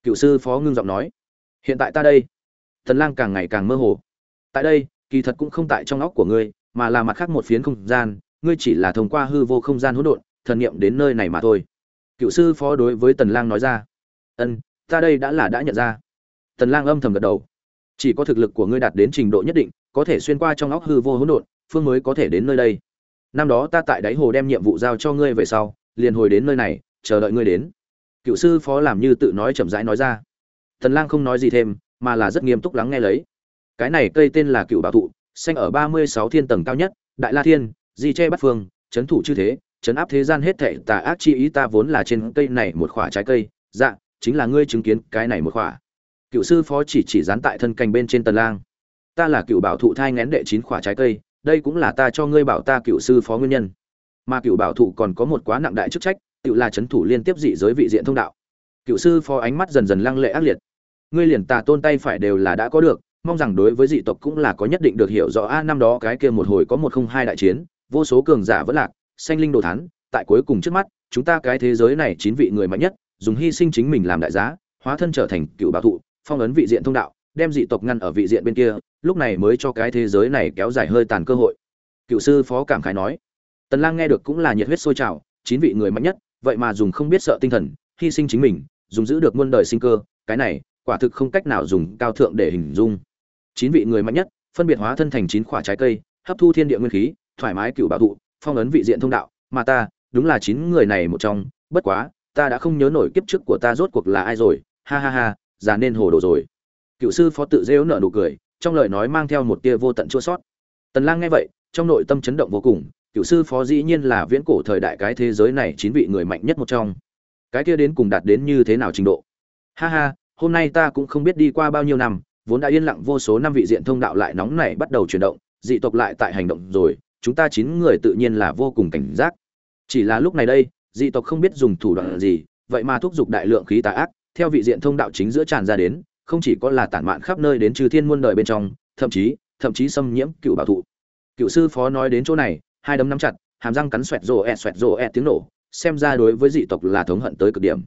Speaker 1: Cựu sư phó ngưng giọng nói. Hiện tại ta đây. Tần lang càng ngày càng mơ hồ. Tại đây, kỳ thật cũng không tại trong óc của ngươi, mà là mặt khác một phiến không gian, ngươi chỉ là thông qua hư vô không gian hỗn độn thần niệm đến nơi này mà thôi. Cựu sư phó đối với tần lang nói ra. Ân, ta đây đã là đã nhận ra. Tần lang âm thầm gật đầu. Chỉ có thực lực của ngươi đạt đến trình độ nhất định, có thể xuyên qua trong óc hư vô hỗn độn, phương mới có thể đến nơi đây. Năm đó ta tại đáy hồ đem nhiệm vụ giao cho ngươi về sau, liền hồi đến nơi này, chờ đợi ngươi đến. Cựu sư phó làm như tự nói chậm rãi nói ra. Tần lang không nói gì thêm, mà là rất nghiêm túc lắng nghe lấy. Cái này cây tên là cựu bảo thụ, xanh ở 36 thiên tầng cao nhất, đại la thiên, di che bát phương, chấn thủ chư thế chấn áp thế gian hết thảy, tà ác chi ý ta vốn là trên cây này một khỏa trái cây. Dạ chính là ngươi chứng kiến cái này một khỏa. Cựu sư phó chỉ chỉ dán tại thân cành bên trên tần lang. Ta là cựu bảo thụ thai ngén đệ chín khỏa trái cây, đây cũng là ta cho ngươi bảo ta cựu sư phó nguyên nhân. Mà cựu bảo thụ còn có một quá nặng đại chức trách, tự là chấn thủ liên tiếp dị giới vị diện thông đạo. Cựu sư phó ánh mắt dần dần lăng lệ ác liệt. Ngươi liền tà tôn tay phải đều là đã có được, mong rằng đối với dị tộc cũng là có nhất định được hiểu rõ. A, năm đó cái kia một hồi có một không hai đại chiến, vô số cường giả vẫn lạc Xanh linh đồ thán, tại cuối cùng trước mắt, chúng ta cái thế giới này chín vị người mạnh nhất, dùng hy sinh chính mình làm đại giá, hóa thân trở thành cựu bảo thụ, phong ấn vị diện thông đạo, đem dị tộc ngăn ở vị diện bên kia, lúc này mới cho cái thế giới này kéo dài hơi tàn cơ hội. Cựu sư phó cảm khái nói. Tần lang nghe được cũng là nhiệt huyết sôi trào, chín vị người mạnh nhất, vậy mà dùng không biết sợ tinh thần, hy sinh chính mình, dùng giữ được muôn đời sinh cơ, cái này, quả thực không cách nào dùng cao thượng để hình dung. Chín vị người mạnh nhất, phân biệt hóa thân thành chín quả trái cây, hấp thu thiên địa nguyên khí, thoải mái cựu bảo thụ phong ấn vị diện thông đạo, mà ta, đúng là chín người này một trong, bất quá, ta đã không nhớ nổi kiếp trước của ta rốt cuộc là ai rồi, ha ha ha, già nên hồ đồ rồi. Cựu sư phó tự rêu nở nụ cười, trong lời nói mang theo một tia vô tận chua sót. Tần lang nghe vậy, trong nội tâm chấn động vô cùng, cựu sư phó dĩ nhiên là viễn cổ thời đại cái thế giới này chín vị người mạnh nhất một trong. Cái kia đến cùng đạt đến như thế nào trình độ? Ha ha, hôm nay ta cũng không biết đi qua bao nhiêu năm, vốn đã yên lặng vô số năm vị diện thông đạo lại nóng này bắt đầu chuyển động, dị tộc lại tại hành động rồi chúng ta chín người tự nhiên là vô cùng cảnh giác. Chỉ là lúc này đây, dị tộc không biết dùng thủ đoạn gì, vậy mà thúc giục đại lượng khí tà ác, theo vị diện thông đạo chính giữa tràn ra đến, không chỉ có là tản mạn khắp nơi đến trừ thiên muôn đời bên trong, thậm chí thậm chí xâm nhiễm cựu bảo thụ. Cựu sư phó nói đến chỗ này, hai đấm nắm chặt, hàm răng cắn xoẹt rồ ẹt xoẹt rồ ẹt tiếng nổ, xem ra đối với dị tộc là thống hận tới cực điểm.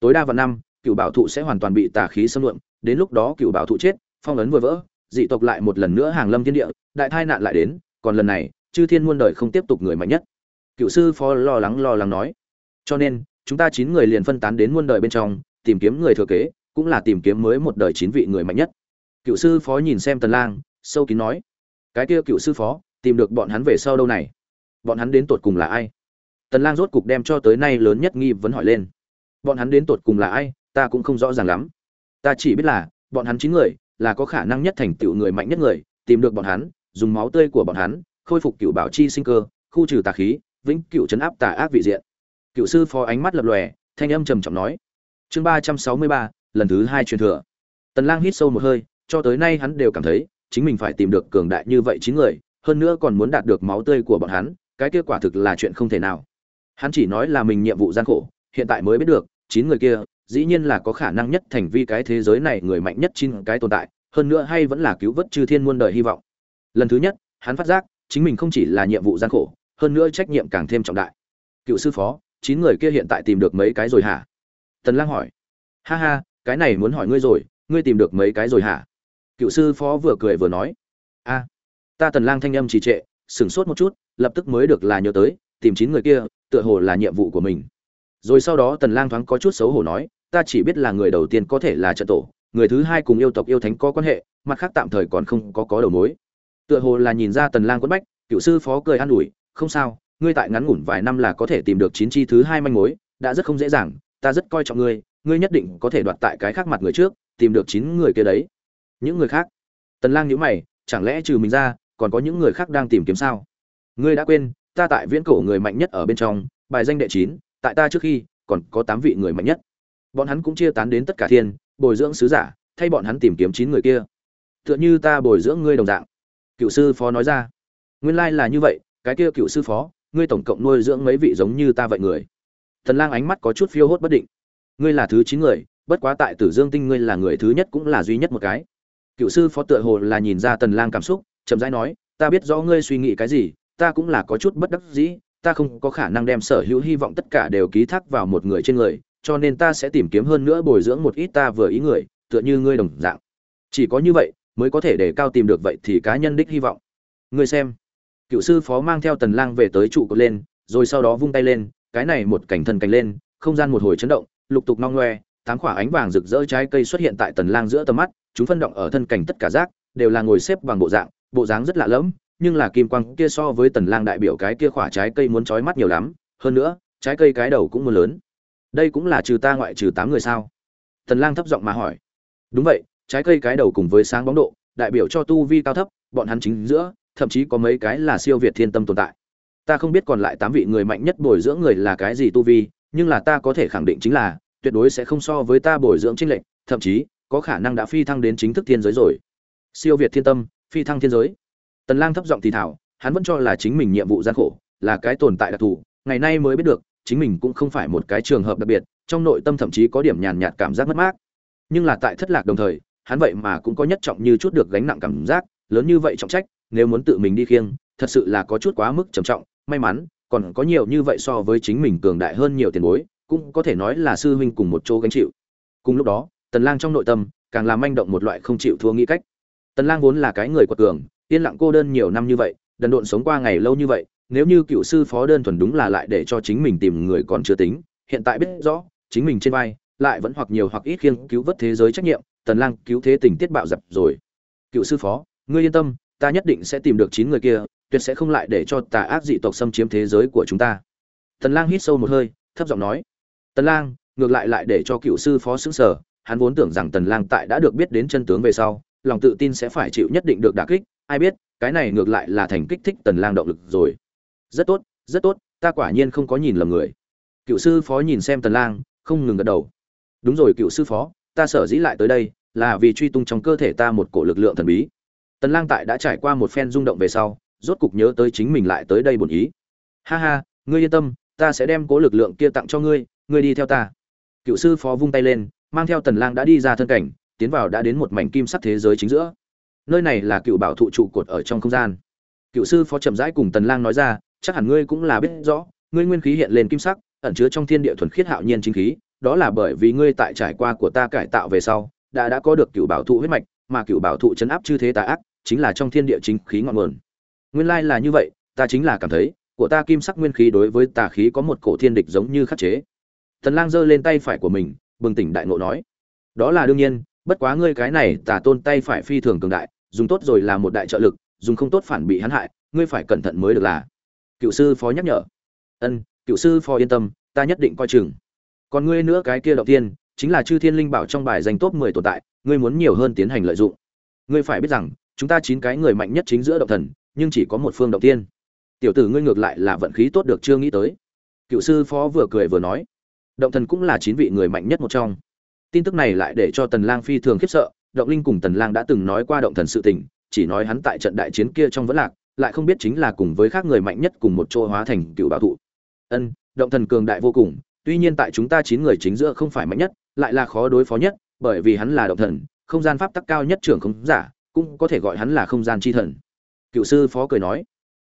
Speaker 1: Tối đa vào năm, cựu bảo thụ sẽ hoàn toàn bị tà khí xâm lượm, đến lúc đó cựu bảo thụ chết, phong ấn vừa vỡ, dị tộc lại một lần nữa hàng lâm thiên địa, đại tai nạn lại đến, còn lần này chư thiên muôn đời không tiếp tục người mạnh nhất. Cựu sư phó lo lắng lo lắng nói. Cho nên, chúng ta chín người liền phân tán đến muôn đời bên trong, tìm kiếm người thừa kế, cũng là tìm kiếm mới một đời chín vị người mạnh nhất. Cựu sư phó nhìn xem tần lang, sâu kín nói. Cái kia cựu sư phó, tìm được bọn hắn về sau đâu này? Bọn hắn đến tột cùng là ai? Tần lang rốt cục đem cho tới nay lớn nhất nghi vấn hỏi lên. Bọn hắn đến tột cùng là ai? Ta cũng không rõ ràng lắm. Ta chỉ biết là, bọn hắn chín người là có khả năng nhất thành tựu người mạnh nhất người, tìm được bọn hắn, dùng máu tươi của bọn hắn khôi phục cựu bảo chi sinh cơ, khu trừ tà khí, vĩnh cựu chấn áp tà ác vị diện. Cựu sư phó ánh mắt lập lòe, thanh âm trầm trọng nói. Chương ba trăm sáu mươi ba, lần thứ hai truyền thừa. Tần lang hít sâu một hơi, cho tới nay hắn đều cảm thấy, chính mình phải tìm được cường đại như vậy chín người, hơn nữa còn muốn đạt được máu tươi của bọn hắn, cái kết quả thực là chuyện không thể nào. Hắn chỉ nói là mình nhiệm vụ gian khổ, hiện tại mới biết được, chín người kia, dĩ nhiên là có khả năng nhất thành vi cái thế giới này người mạnh nhất chín cái tồn tại, hơn nữa hay vẫn là cứu vớt chư thiên muôn đời hy vọng. Lần thứ nhất, hắn phát giác chính mình không chỉ là nhiệm vụ gian khổ, hơn nữa trách nhiệm càng thêm trọng đại. Cựu sư phó, chín người kia hiện tại tìm được mấy cái rồi hả? Tần lang hỏi. Ha ha, cái này muốn hỏi ngươi rồi, ngươi tìm được mấy cái rồi hả? Cựu sư phó vừa cười vừa nói. A, ta tần lang thanh âm trì trệ, sửng sốt một chút, lập tức mới được là nhớ tới, tìm chín người kia, tựa hồ là nhiệm vụ của mình. Rồi sau đó tần lang thoáng có chút xấu hổ nói, ta chỉ biết là người đầu tiên có thể là trận tổ, người thứ hai cùng yêu tộc yêu thánh có quan hệ, mặt khác tạm thời còn không có có đầu mối tựa hồ là nhìn ra tần lang quất bách, cựu sư phó cười an ủi, không sao, ngươi tại ngắn ngủn vài năm là có thể tìm được chín chi thứ hai manh mối, đã rất không dễ dàng, ta rất coi trọng ngươi ngươi nhất định có thể đoạt tại cái khác mặt người trước, tìm được chín người kia đấy. Những người khác? Tần lang nhíu mày, chẳng lẽ trừ mình ra, còn có những người khác đang tìm kiếm sao? Ngươi đã quên, ta tại viễn cổ người mạnh nhất ở bên trong, bài danh đệ chín, tại ta trước khi, còn có tám vị người mạnh nhất. Bọn hắn cũng chia tán đến tất cả thiên, bồi dưỡng sứ giả, thay bọn hắn tìm kiếm chín người kia. Tựa như ta bồi dưỡng ngươi đồng dạng cựu sư phó nói ra. Nguyên lai là như vậy, cái kia cựu sư phó, ngươi tổng cộng nuôi dưỡng mấy vị giống như ta vậy người? Thần lang ánh mắt có chút phiêu hốt bất định. Ngươi là thứ chín người, bất quá tại tử dương tinh ngươi là người thứ nhất cũng là duy nhất một cái. Cựu sư phó tựa hồ là nhìn ra tần lang cảm xúc, chậm rãi nói, ta biết rõ ngươi suy nghĩ cái gì, ta cũng là có chút bất đắc dĩ, ta không có khả năng đem sở hữu hy vọng tất cả đều ký thác vào một người trên người, cho nên ta sẽ tìm kiếm hơn nữa bồi dưỡng một ít ta vừa ý người, tựa như ngươi đồng dạng. Chỉ có như vậy mới có thể để cao tìm được vậy thì cá nhân đích hy vọng. Người xem. Cựu sư phó mang theo tần lang về tới trụ cột lên, rồi sau đó vung tay lên, cái này một cảnh thần cảnh lên, không gian một hồi chấn động, lục tục nong ngoe, tám quả ánh vàng rực rỡ trái cây xuất hiện tại tần lang giữa tầm mắt, chúng phân động ở thân cảnh tất cả rác, đều là ngồi xếp bằng bộ dạng, bộ dáng rất lạ lẫm, nhưng là kim quang kia so với tần lang đại biểu cái kia quả trái cây muốn chói mắt nhiều lắm, hơn nữa, trái cây cái đầu cũng muốn lớn. Đây cũng là trừ ta ngoại trừ tám người sao? Tần lang thấp giọng mà hỏi. Đúng vậy trái cây cái đầu cùng với sáng bóng độ, đại biểu cho tu vi cao thấp, bọn hắn chính giữa, thậm chí có mấy cái là siêu việt thiên tâm tồn tại. Ta không biết còn lại tám vị người mạnh nhất bồi dưỡng người là cái gì tu vi, nhưng là ta có thể khẳng định chính là, tuyệt đối sẽ không so với ta bồi dưỡng chính lệnh thậm chí, có khả năng đã phi thăng đến chính thức thiên giới rồi. Siêu việt thiên tâm, phi thăng thiên giới. Tần lang thấp giọng thì thảo hắn vẫn cho là chính mình nhiệm vụ gian khổ, là cái tồn tại đặc thù, ngày nay mới biết được, chính mình cũng không phải một cái trường hợp đặc biệt, trong nội tâm thậm chí có điểm nhàn nhạt cảm giác mất mát. Nhưng là tại thất lạc đồng thời hắn vậy mà cũng có nhất trọng như chút được gánh nặng cảm giác, lớn như vậy trọng trách, nếu muốn tự mình đi khiêng, thật sự là có chút quá mức trầm trọng. May mắn, còn có nhiều như vậy so với chính mình cường đại hơn nhiều tiền bối, cũng có thể nói là sư huynh cùng một chỗ gánh chịu. Cùng lúc đó, tần lang trong nội tâm, càng làm manh động một loại không chịu thua nghĩ cách. Tần lang vốn là cái người quật cường, yên lặng cô đơn nhiều năm như vậy, đần độn sống qua ngày lâu như vậy, nếu như cựu sư phó đơn thuần đúng là lại để cho chính mình tìm người còn chưa tính, hiện tại biết rõ, chính mình trên vai, lại vẫn hoặc nhiều hoặc ít khiêng cứu vớt thế giới trách nhiệm tần lang cứu thế tình tiết bạo dập rồi. Cựu sư phó, ngươi yên tâm, ta nhất định sẽ tìm được chín người kia, tuyệt sẽ không lại để cho tà ác dị tộc xâm chiếm thế giới của chúng ta. Tần lang hít sâu một hơi, thấp giọng nói. Tần lang, ngược lại lại để cho cựu sư phó sững sờ hắn vốn tưởng rằng tần lang tại đã được biết đến chân tướng về sau, lòng tự tin sẽ phải chịu nhất định được đả kích, ai biết, cái này ngược lại là thành kích thích tần lang động lực rồi. Rất tốt rất tốt, ta quả nhiên không có nhìn lầm người. Cựu sư phó nhìn xem tần lang, không ngừng gật đầu. Đúng rồi, cựu sư phó ta sở dĩ lại tới đây là vì truy tung trong cơ thể ta một cổ lực lượng thần bí. Tần lang tại đã trải qua một phen rung động về sau, rốt cục nhớ tới chính mình lại tới đây buồn ý. Ha ha, ngươi yên tâm, ta sẽ đem cố lực lượng kia tặng cho ngươi ngươi đi theo ta. Cựu sư phó vung tay lên, mang theo tần lang đã đi ra thân cảnh, tiến vào đã đến một mảnh kim sắc thế giới chính giữa. Nơi này là cựu bảo thụ trụ cột ở trong không gian. Cựu sư phó chậm rãi cùng tần lang nói ra, chắc hẳn ngươi cũng là biết rõ, ngươi nguyên khí hiện lên kim sắc, ẩn chứa trong thiên địa thuần khiết hạo nhiên chính khí đó là bởi vì ngươi tại trải qua của ta cải tạo về sau, đã đã có được cựu bảo thụ huyết mạch, mà cựu bảo thụ chấn áp chư thế tà ác, chính là trong thiên địa chính khí ngọn nguồn. Nguyên lai là như vậy, ta chính là cảm thấy, của ta kim sắc nguyên khí đối với tà khí có một cổ thiên địch giống như khắc chế. Thần lang giơ lên tay phải của mình, bừng tỉnh đại ngộ nói, đó là đương nhiên, bất quá ngươi cái này tà tôn tay phải phi thường cường đại, dùng tốt rồi là một đại trợ lực, dùng không tốt phản bị hắn hại, ngươi phải cẩn thận mới được là. Cựu sư phó nhắc nhở, ân, cựu sư phó yên tâm, ta nhất định coi chừng còn ngươi nữa cái kia động tiên, chính là chư thiên linh bảo trong bài danh top 10 tồn tại, ngươi muốn nhiều hơn tiến hành lợi dụng. Ngươi phải biết rằng, chúng ta chín cái người mạnh nhất chính giữa động thần, nhưng chỉ có một phương động tiên. Tiểu tử ngươi ngược lại là vận khí tốt được chưa nghĩ tới. Cựu sư phó vừa cười vừa nói, động thần cũng là chín vị người mạnh nhất một trong. Tin tức này lại để cho tần lang phi thường khiếp sợ, động linh cùng tần lang đã từng nói qua động thần sự tình, chỉ nói hắn tại trận đại chiến kia trong vẫn lạc, lại không biết chính là cùng với các người mạnh nhất cùng một chỗ hóa thành cựu bảo thụ. Ân, động thần cường đại vô cùng tuy nhiên tại chúng ta chín người chính giữa không phải mạnh nhất, lại là khó đối phó nhất, bởi vì hắn là động thần, không gian pháp tắc cao nhất trưởng không giả, cũng có thể gọi hắn là không gian chi thần. Cựu sư phó cười nói,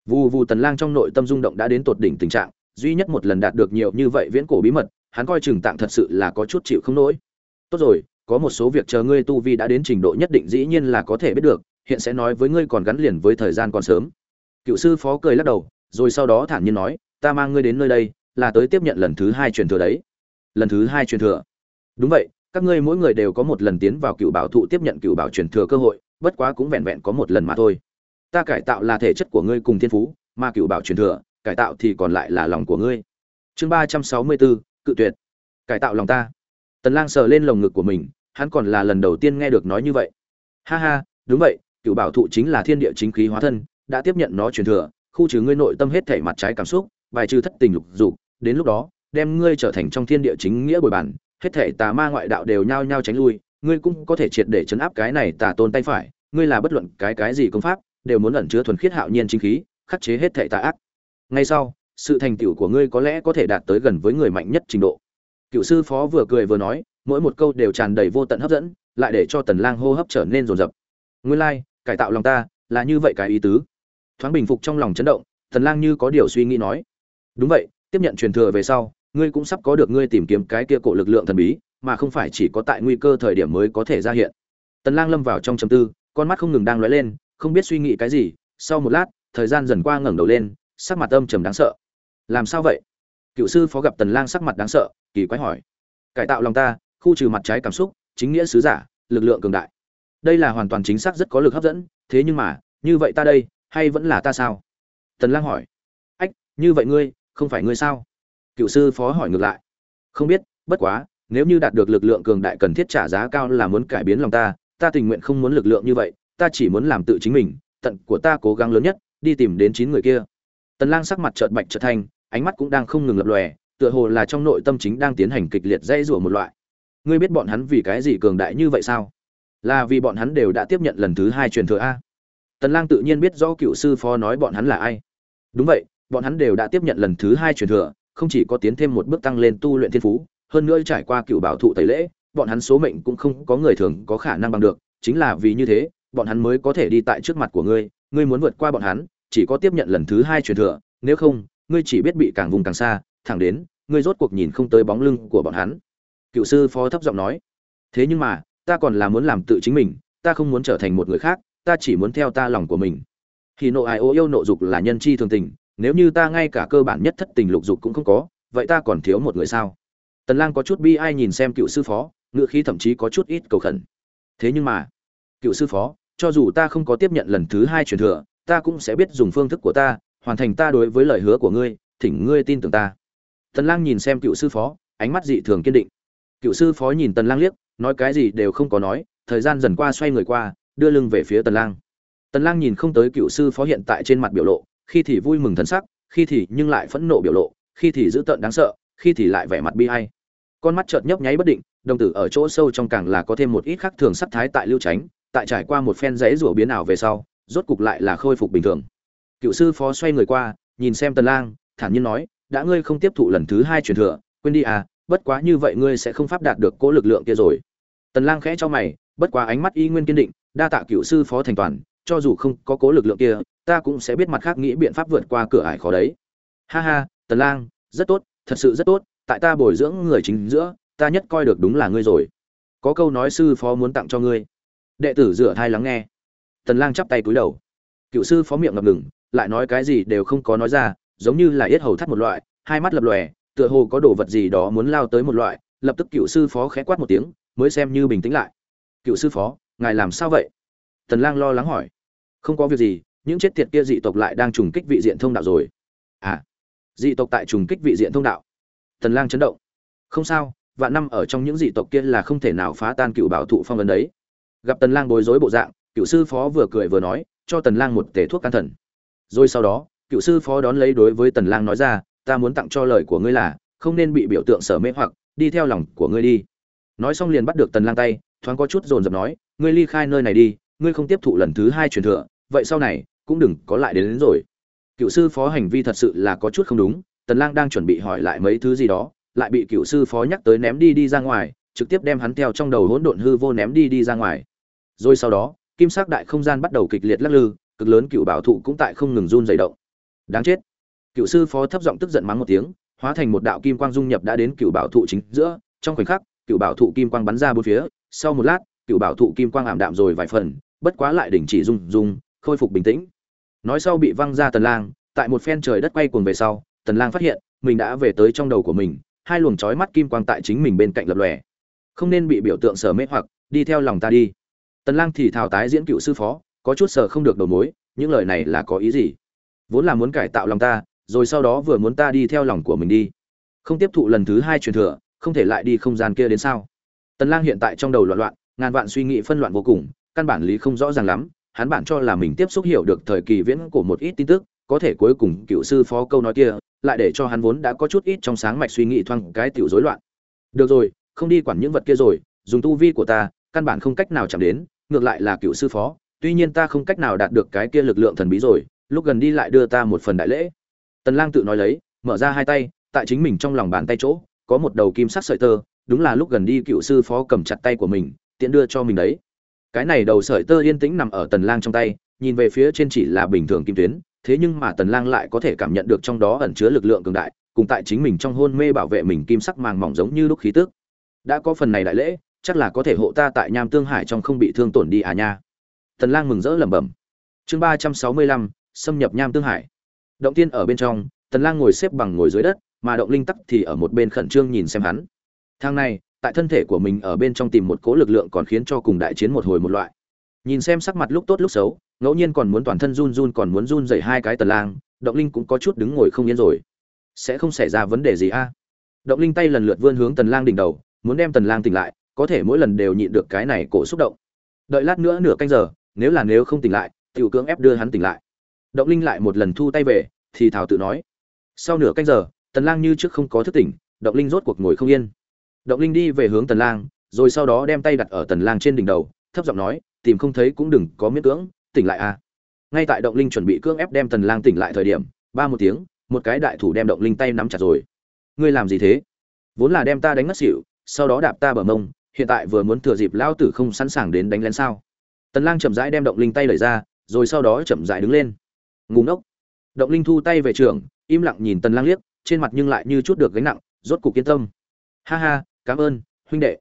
Speaker 1: vù vù tần lang trong nội tâm rung động đã đến tột đỉnh tình trạng, duy nhất một lần đạt được nhiều như vậy viễn cổ bí mật, hắn coi chừng tạng thật sự là có chút chịu không nổi. Tốt rồi, có một số việc chờ ngươi tu vi đã đến trình độ nhất định dĩ nhiên là có thể biết được, hiện sẽ nói với ngươi còn gắn liền với thời gian còn sớm. Cựu sư phó cười lắc đầu, rồi sau đó thản nhiên nói, ta mang ngươi đến nơi đây là tới tiếp nhận lần thứ hai truyền thừa đấy. Lần thứ hai truyền thừa. Đúng vậy, các ngươi mỗi người đều có một lần tiến vào cựu bảo thụ tiếp nhận cựu bảo truyền thừa cơ hội, bất quá cũng vẹn vẹn có một lần mà thôi. Ta cải tạo là thể chất của ngươi cùng thiên phú, mà cựu bảo truyền thừa, cải tạo thì còn lại là lòng của ngươi. Chương ba trăm sáu mươi bốn, cự tuyệt. Cải tạo lòng ta. Tần lang sờ lên lồng ngực của mình, hắn còn là lần đầu tiên nghe được nói như vậy. Ha ha, đúng vậy, cựu bảo thụ chính là thiên địa chính khí hóa thân, đã tiếp nhận nó truyền thừa, khu trừ ngươi nội tâm hết thể mặt trái cảm xúc, bài trừ thất tình lục dục đến lúc đó đem ngươi trở thành trong thiên địa chính nghĩa bồi bàn, hết thể tà ma ngoại đạo đều nhao nhao tránh lui ngươi cũng có thể triệt để chấn áp cái này tà tôn tay phải ngươi là bất luận cái cái gì công pháp đều muốn ẩn chứa thuần khiết hạo nhiên chính khí khắc chế hết thể tà ác. Ngay sau sự thành tựu của ngươi có lẽ có thể đạt tới gần với người mạnh nhất trình độ. Cựu sư phó vừa cười vừa nói mỗi một câu đều tràn đầy vô tận hấp dẫn lại để cho tần lang hô hấp trở nên rồn rập. Nguyên lai like, cải tạo lòng ta là như vậy cái ý tứ. Thoáng bình phục trong lòng chấn động tần lang như có điều suy nghĩ nói. Đúng vậy tiếp nhận truyền thừa về sau, ngươi cũng sắp có được ngươi tìm kiếm cái kia cổ lực lượng thần bí, mà không phải chỉ có tại nguy cơ thời điểm mới có thể ra hiện. Tần lang lâm vào trong trầm tư, con mắt không ngừng đang lóe lên, không biết suy nghĩ cái gì, sau một lát, thời gian dần qua ngẩng đầu lên, sắc mặt âm trầm đáng sợ. Làm sao vậy? Cựu sư phó gặp tần lang sắc mặt đáng sợ, kỳ quái hỏi. Cải tạo lòng ta, khu trừ mặt trái cảm xúc, chính nghĩa sứ giả, lực lượng cường đại. Đây là hoàn toàn chính xác rất có lực hấp dẫn, thế nhưng mà, như vậy ta đây, hay vẫn là ta sao? Tần lang hỏi. Ách, như vậy ngươi không phải ngươi sao? Cựu sư phó hỏi ngược lại. Không biết, bất quá, nếu như đạt được lực lượng cường đại cần thiết trả giá cao là muốn cải biến lòng ta ta tình nguyện không muốn lực lượng như vậy, ta chỉ muốn làm tự chính mình, tận của ta cố gắng lớn nhất, đi tìm đến chín người kia. Tần lang sắc mặt chợt bạch chợt thanh, ánh mắt cũng đang không ngừng lập lòe, tựa hồ là trong nội tâm chính đang tiến hành kịch liệt dây rủa một loại. Ngươi biết bọn hắn vì cái gì cường đại như vậy sao? Là vì bọn hắn đều đã tiếp nhận lần thứ hai truyền thừa a. Tần lang tự nhiên biết rõ cựu sư phó nói bọn hắn là ai. Đúng vậy bọn hắn đều đã tiếp nhận lần thứ hai truyền thừa, không chỉ có tiến thêm một bước tăng lên tu luyện thiên phú, hơn nữa trải qua cựu bảo thụ tẩy lễ, bọn hắn số mệnh cũng không có người thường có khả năng bằng được, chính là vì như thế, bọn hắn mới có thể đi tại trước mặt của ngươi ngươi muốn vượt qua bọn hắn, chỉ có tiếp nhận lần thứ hai truyền thừa, nếu không, ngươi chỉ biết bị càng vùng càng xa, thẳng đến, ngươi rốt cuộc nhìn không tới bóng lưng của bọn hắn. Cựu sư phó thấp giọng nói. Thế nhưng mà, ta còn là muốn làm tự chính mình, ta không muốn trở thành một người khác, ta chỉ muốn theo ta lòng của mình. Thì nộ ai ô yêu nộ dục là nhân chi thường tình nếu như ta ngay cả cơ bản nhất thất tình lục dục cũng không có, vậy ta còn thiếu một người sao? Tần lang có chút bi ai nhìn xem cựu sư phó ngựa khí thậm chí có chút ít cầu khẩn. Thế nhưng mà, cựu sư phó, cho dù ta không có tiếp nhận lần thứ hai truyền thừa, ta cũng sẽ biết dùng phương thức của ta, hoàn thành ta đối với lời hứa của ngươi, thỉnh ngươi tin tưởng ta. Tần lang nhìn xem cựu sư phó, ánh mắt dị thường kiên định. Cựu sư phó nhìn tần lang liếc, nói cái gì đều không có nói, thời gian dần qua xoay người qua, đưa lưng về phía tần lang. Tần lang nhìn không tới cựu sư phó hiện tại trên mặt biểu lộ khi thì vui mừng thần sắc, khi thì nhưng lại phẫn nộ biểu lộ, khi thì dữ tợn đáng sợ, khi thì lại vẻ mặt bi ai. Con mắt chợt nhấp nháy bất định, đồng tử ở chỗ sâu trong càng là có thêm một ít khác thường sắc thái tại lưu tránh, tại trải qua một phen rẽ rủa biến ảo về sau, rốt cục lại là khôi phục bình thường. Cựu sư phó xoay người qua, nhìn xem tần lang, thản nhiên nói, đã ngươi không tiếp thụ lần thứ hai truyền thừa, quên đi à bất quá như vậy ngươi sẽ không pháp đạt được cố lực lượng kia rồi. Tần lang khẽ cho mày, bất quá ánh mắt y nguyên kiên định, đa tạ cựu sư phó thành toàn, cho dù không có cố lực lượng kia ta cũng sẽ biết mặt khác nghĩ biện pháp vượt qua cửa ải khó đấy. Ha ha, tần lang, rất tốt, thật sự rất tốt, tại ta bồi dưỡng người chính giữa, ta nhất coi được đúng là ngươi rồi. Có câu nói sư phó muốn tặng cho ngươi. Đệ tử rửa thai lắng nghe. Tần lang chắp tay cúi đầu. Cựu sư phó miệng ngập ngừng, lại nói cái gì đều không có nói ra, giống như là yết hầu thắt một loại, hai mắt lập lòe, tựa hồ có đồ vật gì đó muốn lao tới một loại, lập tức cựu sư phó khẽ quát một tiếng, mới xem như bình tĩnh lại. Cựu sư phó, ngài làm sao vậy? Tần lang lo lắng hỏi. Không có việc gì những chết tiệt kia dị tộc lại đang trùng kích vị diện thông đạo rồi. À dị tộc tại trùng kích vị diện thông đạo. Tần lang chấn động. Không sao, vạn năm ở trong những dị tộc kia là không thể nào phá tan cựu bảo thụ phong ấn đấy. Gặp tần lang bối rối bộ dạng, cựu sư phó vừa cười vừa nói, cho tần lang một tể thuốc can thần. Rồi sau đó, cựu sư phó đón lấy đối với tần lang nói ra, ta muốn tặng cho lời của ngươi là, không nên bị biểu tượng sở mê hoặc, đi theo lòng của ngươi đi. Nói xong liền bắt được tần lang tay, thoáng có chút dồn dập nói, ngươi ly khai nơi này đi, ngươi không tiếp thụ lần thứ hai truyền thừa vậy sau này cũng đừng có lại đến, đến rồi. Cựu sư phó hành vi thật sự là có chút không đúng tần lang đang chuẩn bị hỏi lại mấy thứ gì đó lại bị cựu sư phó nhắc tới ném đi đi ra ngoài trực tiếp đem hắn theo trong đầu hỗn độn hư vô ném đi đi ra ngoài. Rồi sau đó kim sắc đại không gian bắt đầu kịch liệt lắc lư cực lớn cựu bảo thụ cũng tại không ngừng run rẩy động. Đáng chết. Cựu sư phó thấp giọng tức giận mắng một tiếng hóa thành một đạo kim quang dung nhập đã đến cựu bảo thụ chính giữa trong khoảnh khắc cựu bảo thụ kim quang bắn ra bốn phía sau một lát cựu bảo thụ kim quang ảm đạm rồi vài phần bất quá lại đình chỉ rung rung khôi phục bình tĩnh. Nói sau bị văng ra tần lang, tại một phen trời đất quay cuồng về sau, tần lang phát hiện, mình đã về tới trong đầu của mình, hai luồng chói mắt kim quang tại chính mình bên cạnh lập lòe. Không nên bị biểu tượng sở mê hoặc, đi theo lòng ta đi. Tần lang thì thào tái diễn cựu sư phó, có chút sở không được đầu mối, những lời này là có ý gì? Vốn là muốn cải tạo lòng ta, rồi sau đó vừa muốn ta đi theo lòng của mình đi. Không tiếp thụ lần thứ hai truyền thừa, không thể lại đi không gian kia đến sao? Tần lang hiện tại trong đầu loạn loạn, ngàn vạn suy nghĩ phân loạn vô cùng, căn bản lý không rõ ràng lắm hắn bản cho là mình tiếp xúc hiểu được thời kỳ viễn cổ một ít tin tức, có thể cuối cùng cựu sư phó câu nói kia, lại để cho hắn vốn đã có chút ít trong sáng mạch suy nghĩ thoang cái tiểu rối loạn. Được rồi, không đi quản những vật kia rồi, dùng tu vi của ta, căn bản không cách nào chạm đến, ngược lại là cựu sư phó, tuy nhiên ta không cách nào đạt được cái kia lực lượng thần bí rồi, lúc gần đi lại đưa ta một phần đại lễ. Tần lang tự nói lấy, mở ra hai tay, tại chính mình trong lòng bàn tay chỗ, có một đầu kim sắc sợi tơ, đúng là lúc gần đi cựu sư phó cầm chặt tay của mình, tiện đưa cho mình đấy cái này đầu sợi tơ yên tĩnh nằm ở tần lang trong tay nhìn về phía trên chỉ là bình thường kim tuyến thế nhưng mà tần lang lại có thể cảm nhận được trong đó ẩn chứa lực lượng cường đại cùng tại chính mình trong hôn mê bảo vệ mình kim sắc màng mỏng giống như lúc khí tức. Đã có phần này đại lễ chắc là có thể hộ ta tại nham tương hải trong không bị thương tổn đi à nha. Tần lang mừng rỡ lẩm bẩm. Chương 365, xâm nhập nham tương hải. Động tiên ở bên trong tần lang ngồi xếp bằng ngồi dưới đất mà động linh tắc thì ở một bên khẩn trương nhìn xem hắn. Thang này tại thân thể của mình ở bên trong tìm một cố lực lượng còn khiến cho cùng đại chiến một hồi một loại. Nhìn xem sắc mặt lúc tốt lúc xấu, ngẫu nhiên còn muốn toàn thân run run còn muốn run rẩy hai cái tần lang, động linh cũng có chút đứng ngồi không yên rồi. Sẽ không xảy ra vấn đề gì a? Động linh tay lần lượt vươn hướng tần lang đỉnh đầu, muốn đem tần lang tỉnh lại, có thể mỗi lần đều nhịn được cái này cổ xúc động. Đợi lát nữa nửa canh giờ, nếu là nếu không tỉnh lại, tiểu cưỡng ép đưa hắn tỉnh lại. Động linh lại một lần thu tay về, thì thảo tự nói. Sau nửa canh giờ, tần lang như trước không có thức tỉnh, động linh rốt cuộc ngồi không yên động linh đi về hướng tần lang, rồi sau đó đem tay đặt ở tần lang trên đỉnh đầu, thấp giọng nói, tìm không thấy cũng đừng có miễn cưỡng, tỉnh lại a. Ngay tại động linh chuẩn bị cưỡng ép đem tần lang tỉnh lại thời điểm, ba một tiếng, một cái đại thủ đem động linh tay nắm chặt rồi. Ngươi làm gì thế? Vốn là đem ta đánh ngất xỉu, sau đó đạp ta bờ mông, hiện tại vừa muốn thừa dịp lao tử không sẵn sàng đến đánh lén sao? Tần lang chậm rãi đem động linh tay đẩy ra, rồi sau đó chậm rãi đứng lên. Ngùng ốc động linh thu tay về trường, im lặng nhìn tần lang liếc, trên mặt nhưng lại như chút được gánh nặng, rốt cục kiên tâm. Ha ha cảm ơn, huynh đệ.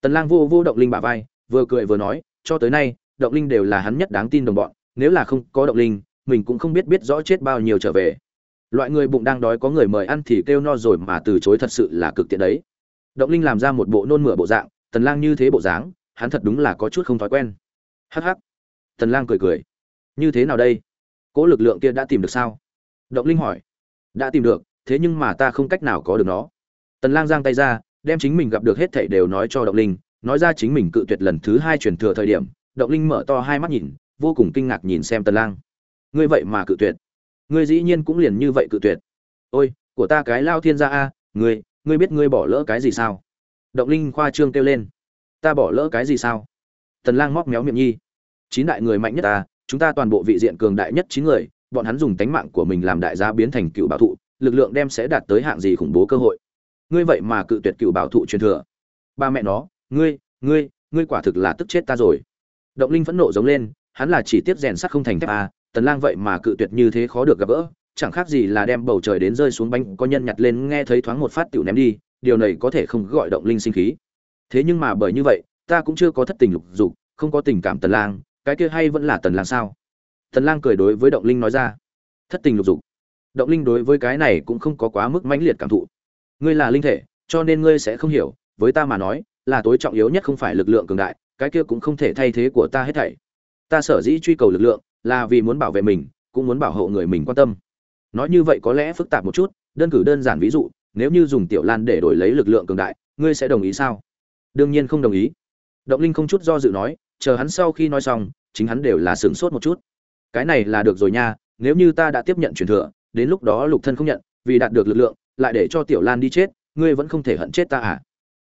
Speaker 1: Tần lang vô vô động linh bả vai, vừa cười vừa nói, cho tới nay, động linh đều là hắn nhất đáng tin đồng bọn, nếu là không có động linh, mình cũng không biết biết rõ chết bao nhiêu trở về. Loại người bụng đang đói có người mời ăn thì kêu no rồi mà từ chối thật sự là cực tiện đấy. Động linh làm ra một bộ nôn mửa bộ dạng, tần lang như thế bộ dáng, hắn thật đúng là có chút không thói quen. Hắc hắc. Tần lang cười cười. Như thế nào đây? Cố lực lượng kia đã tìm được sao? Động linh hỏi. Đã tìm được, thế nhưng mà ta không cách nào có được nó. Tần lang giang tay ra đem chính mình gặp được hết thảy đều nói cho động linh, nói ra chính mình cự tuyệt lần thứ hai truyền thừa thời điểm động linh mở to hai mắt nhìn, vô cùng kinh ngạc nhìn xem tần lang. Ngươi vậy mà cự tuyệt. Ngươi dĩ nhiên cũng liền như vậy cự tuyệt. Ôi, của ta cái lao thiên gia a, ngươi ngươi biết ngươi bỏ lỡ cái gì sao? Động linh khoa trương kêu lên. Ta bỏ lỡ cái gì sao? Tần lang móc méo miệng nhi. Chín đại người mạnh nhất ta, chúng ta toàn bộ vị diện cường đại nhất chín người, bọn hắn dùng tánh mạng của mình làm đại giá biến thành cựu bảo thụ, lực lượng đem sẽ đạt tới hạng gì khủng bố cơ hội ngươi vậy mà cự tuyệt cựu bảo thụ truyền thừa. Ba mẹ nó ngươi ngươi ngươi quả thực là tức chết ta rồi. Động linh phẫn nộ giống lên hắn là chỉ tiếp rèn sắt không thành thép à, tần lang vậy mà cự tuyệt như thế khó được gặp gỡ chẳng khác gì là đem bầu trời đến rơi xuống bánh có nhân nhặt lên nghe thấy thoáng một phát tiểu ném đi điều này có thể không gọi động linh sinh khí. Thế nhưng mà bởi như vậy ta cũng chưa có thất tình lục dục không có tình cảm tần lang cái kia hay vẫn là tần lang sao? Tần lang cười đối với động linh nói ra. Thất tình lục dục. Động linh đối với cái này cũng không có quá mức mãnh liệt cảm thụ ngươi là linh thể, cho nên ngươi sẽ không hiểu, với ta mà nói, là tối trọng yếu nhất không phải lực lượng cường đại, cái kia cũng không thể thay thế của ta hết thảy. Ta sở dĩ truy cầu lực lượng, là vì muốn bảo vệ mình, cũng muốn bảo hộ người mình quan tâm. Nói như vậy có lẽ phức tạp một chút, đơn cử đơn giản ví dụ, nếu như dùng tiểu lan để đổi lấy lực lượng cường đại, ngươi sẽ đồng ý sao? Đương nhiên không đồng ý. Động linh không chút do dự nói, chờ hắn sau khi nói xong, chính hắn đều là sửng sốt một chút. Cái này là được rồi nha, nếu như ta đã tiếp nhận truyền thừa, đến lúc đó lục thân không nhận, vì đạt được lực lượng lại để cho tiểu lan đi chết, ngươi vẫn không thể hận chết ta à?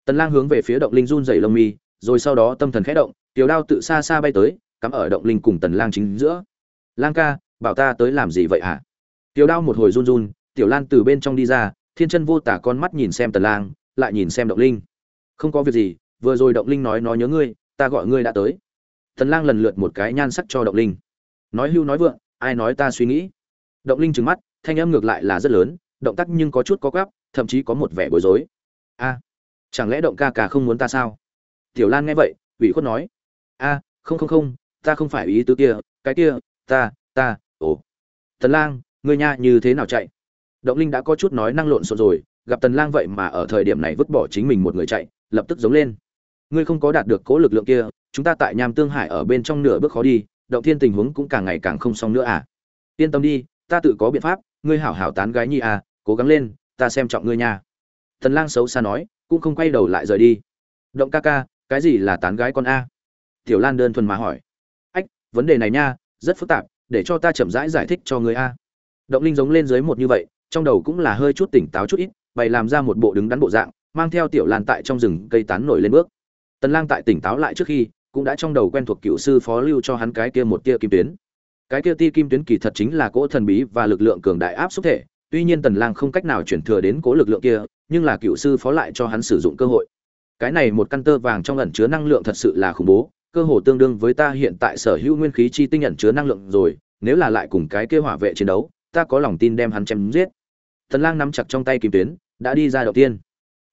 Speaker 1: Tần lang hướng về phía động linh run rẩy lông mi, rồi sau đó tâm thần khẽ động, tiểu đao tự xa xa bay tới, cắm ở động linh cùng tần lang chính giữa. Lang ca, bảo ta tới làm gì vậy hả? Tiểu đao một hồi run run, tiểu lan từ bên trong đi ra, thiên chân vô tả con mắt nhìn xem tần lang, lại nhìn xem động linh. Không có việc gì, vừa rồi động linh nói nói nhớ ngươi, ta gọi ngươi đã tới. Tần lang lần lượt một cái nhan sắc cho động linh. Nói hưu nói vượng, ai nói ta suy nghĩ? Động linh trừng mắt, thanh âm ngược lại là rất lớn động tác nhưng có chút có quắp thậm chí có một vẻ bối rối. A, chẳng lẽ động ca ca không muốn ta sao? Tiểu lan nghe vậy, ủy khuất nói. A, không không không, ta không phải ý tứ kia, cái kia, ta ta, ồ. Tần lang, ngươi nha, như thế nào chạy? Động linh đã có chút nói năng lộn xộn rồi, gặp tần lang vậy mà ở thời điểm này vứt bỏ chính mình một người chạy, lập tức giống lên. Ngươi không có đạt được cố lực lượng kia, chúng ta tại nham tương hải ở bên trong nửa bước khó đi, động thiên tình huống cũng càng ngày càng không xong nữa à. Yên tâm đi, ta tự có biện pháp, ngươi hảo hảo tán gái nhi à cố gắng lên ta xem trọng ngươi nha. Tần lang xấu xa nói cũng không quay đầu lại rời đi. Động ca ca cái gì là tán gái con a? Tiểu lan đơn thuần mà hỏi. Ách vấn đề này nha rất phức tạp để cho ta chậm rãi giải, giải thích cho người a. Động linh giống lên dưới một như vậy trong đầu cũng là hơi chút tỉnh táo chút ít bày làm ra một bộ đứng đắn bộ dạng mang theo tiểu lan tại trong rừng cây tán nổi lên bước. Tần lang tại tỉnh táo lại trước khi cũng đã trong đầu quen thuộc cựu sư phó lưu cho hắn cái kia một tia kim tuyến. Cái kia ti kim tuyến kỳ thật chính là cỗ thần bí và lực lượng cường đại áp xúc thể tuy nhiên tần lang không cách nào chuyển thừa đến cố lực lượng kia, nhưng là cựu sư phó lại cho hắn sử dụng cơ hội. Cái này một căn tơ vàng trong ẩn chứa năng lượng thật sự là khủng bố, cơ hồ tương đương với ta hiện tại sở hữu nguyên khí chi tinh ẩn chứa năng lượng rồi, nếu là lại cùng cái kia hỏa vệ chiến đấu, ta có lòng tin đem hắn chém giết. Tần lang nắm chặt trong tay kim tuyến, đã đi ra đầu tiên.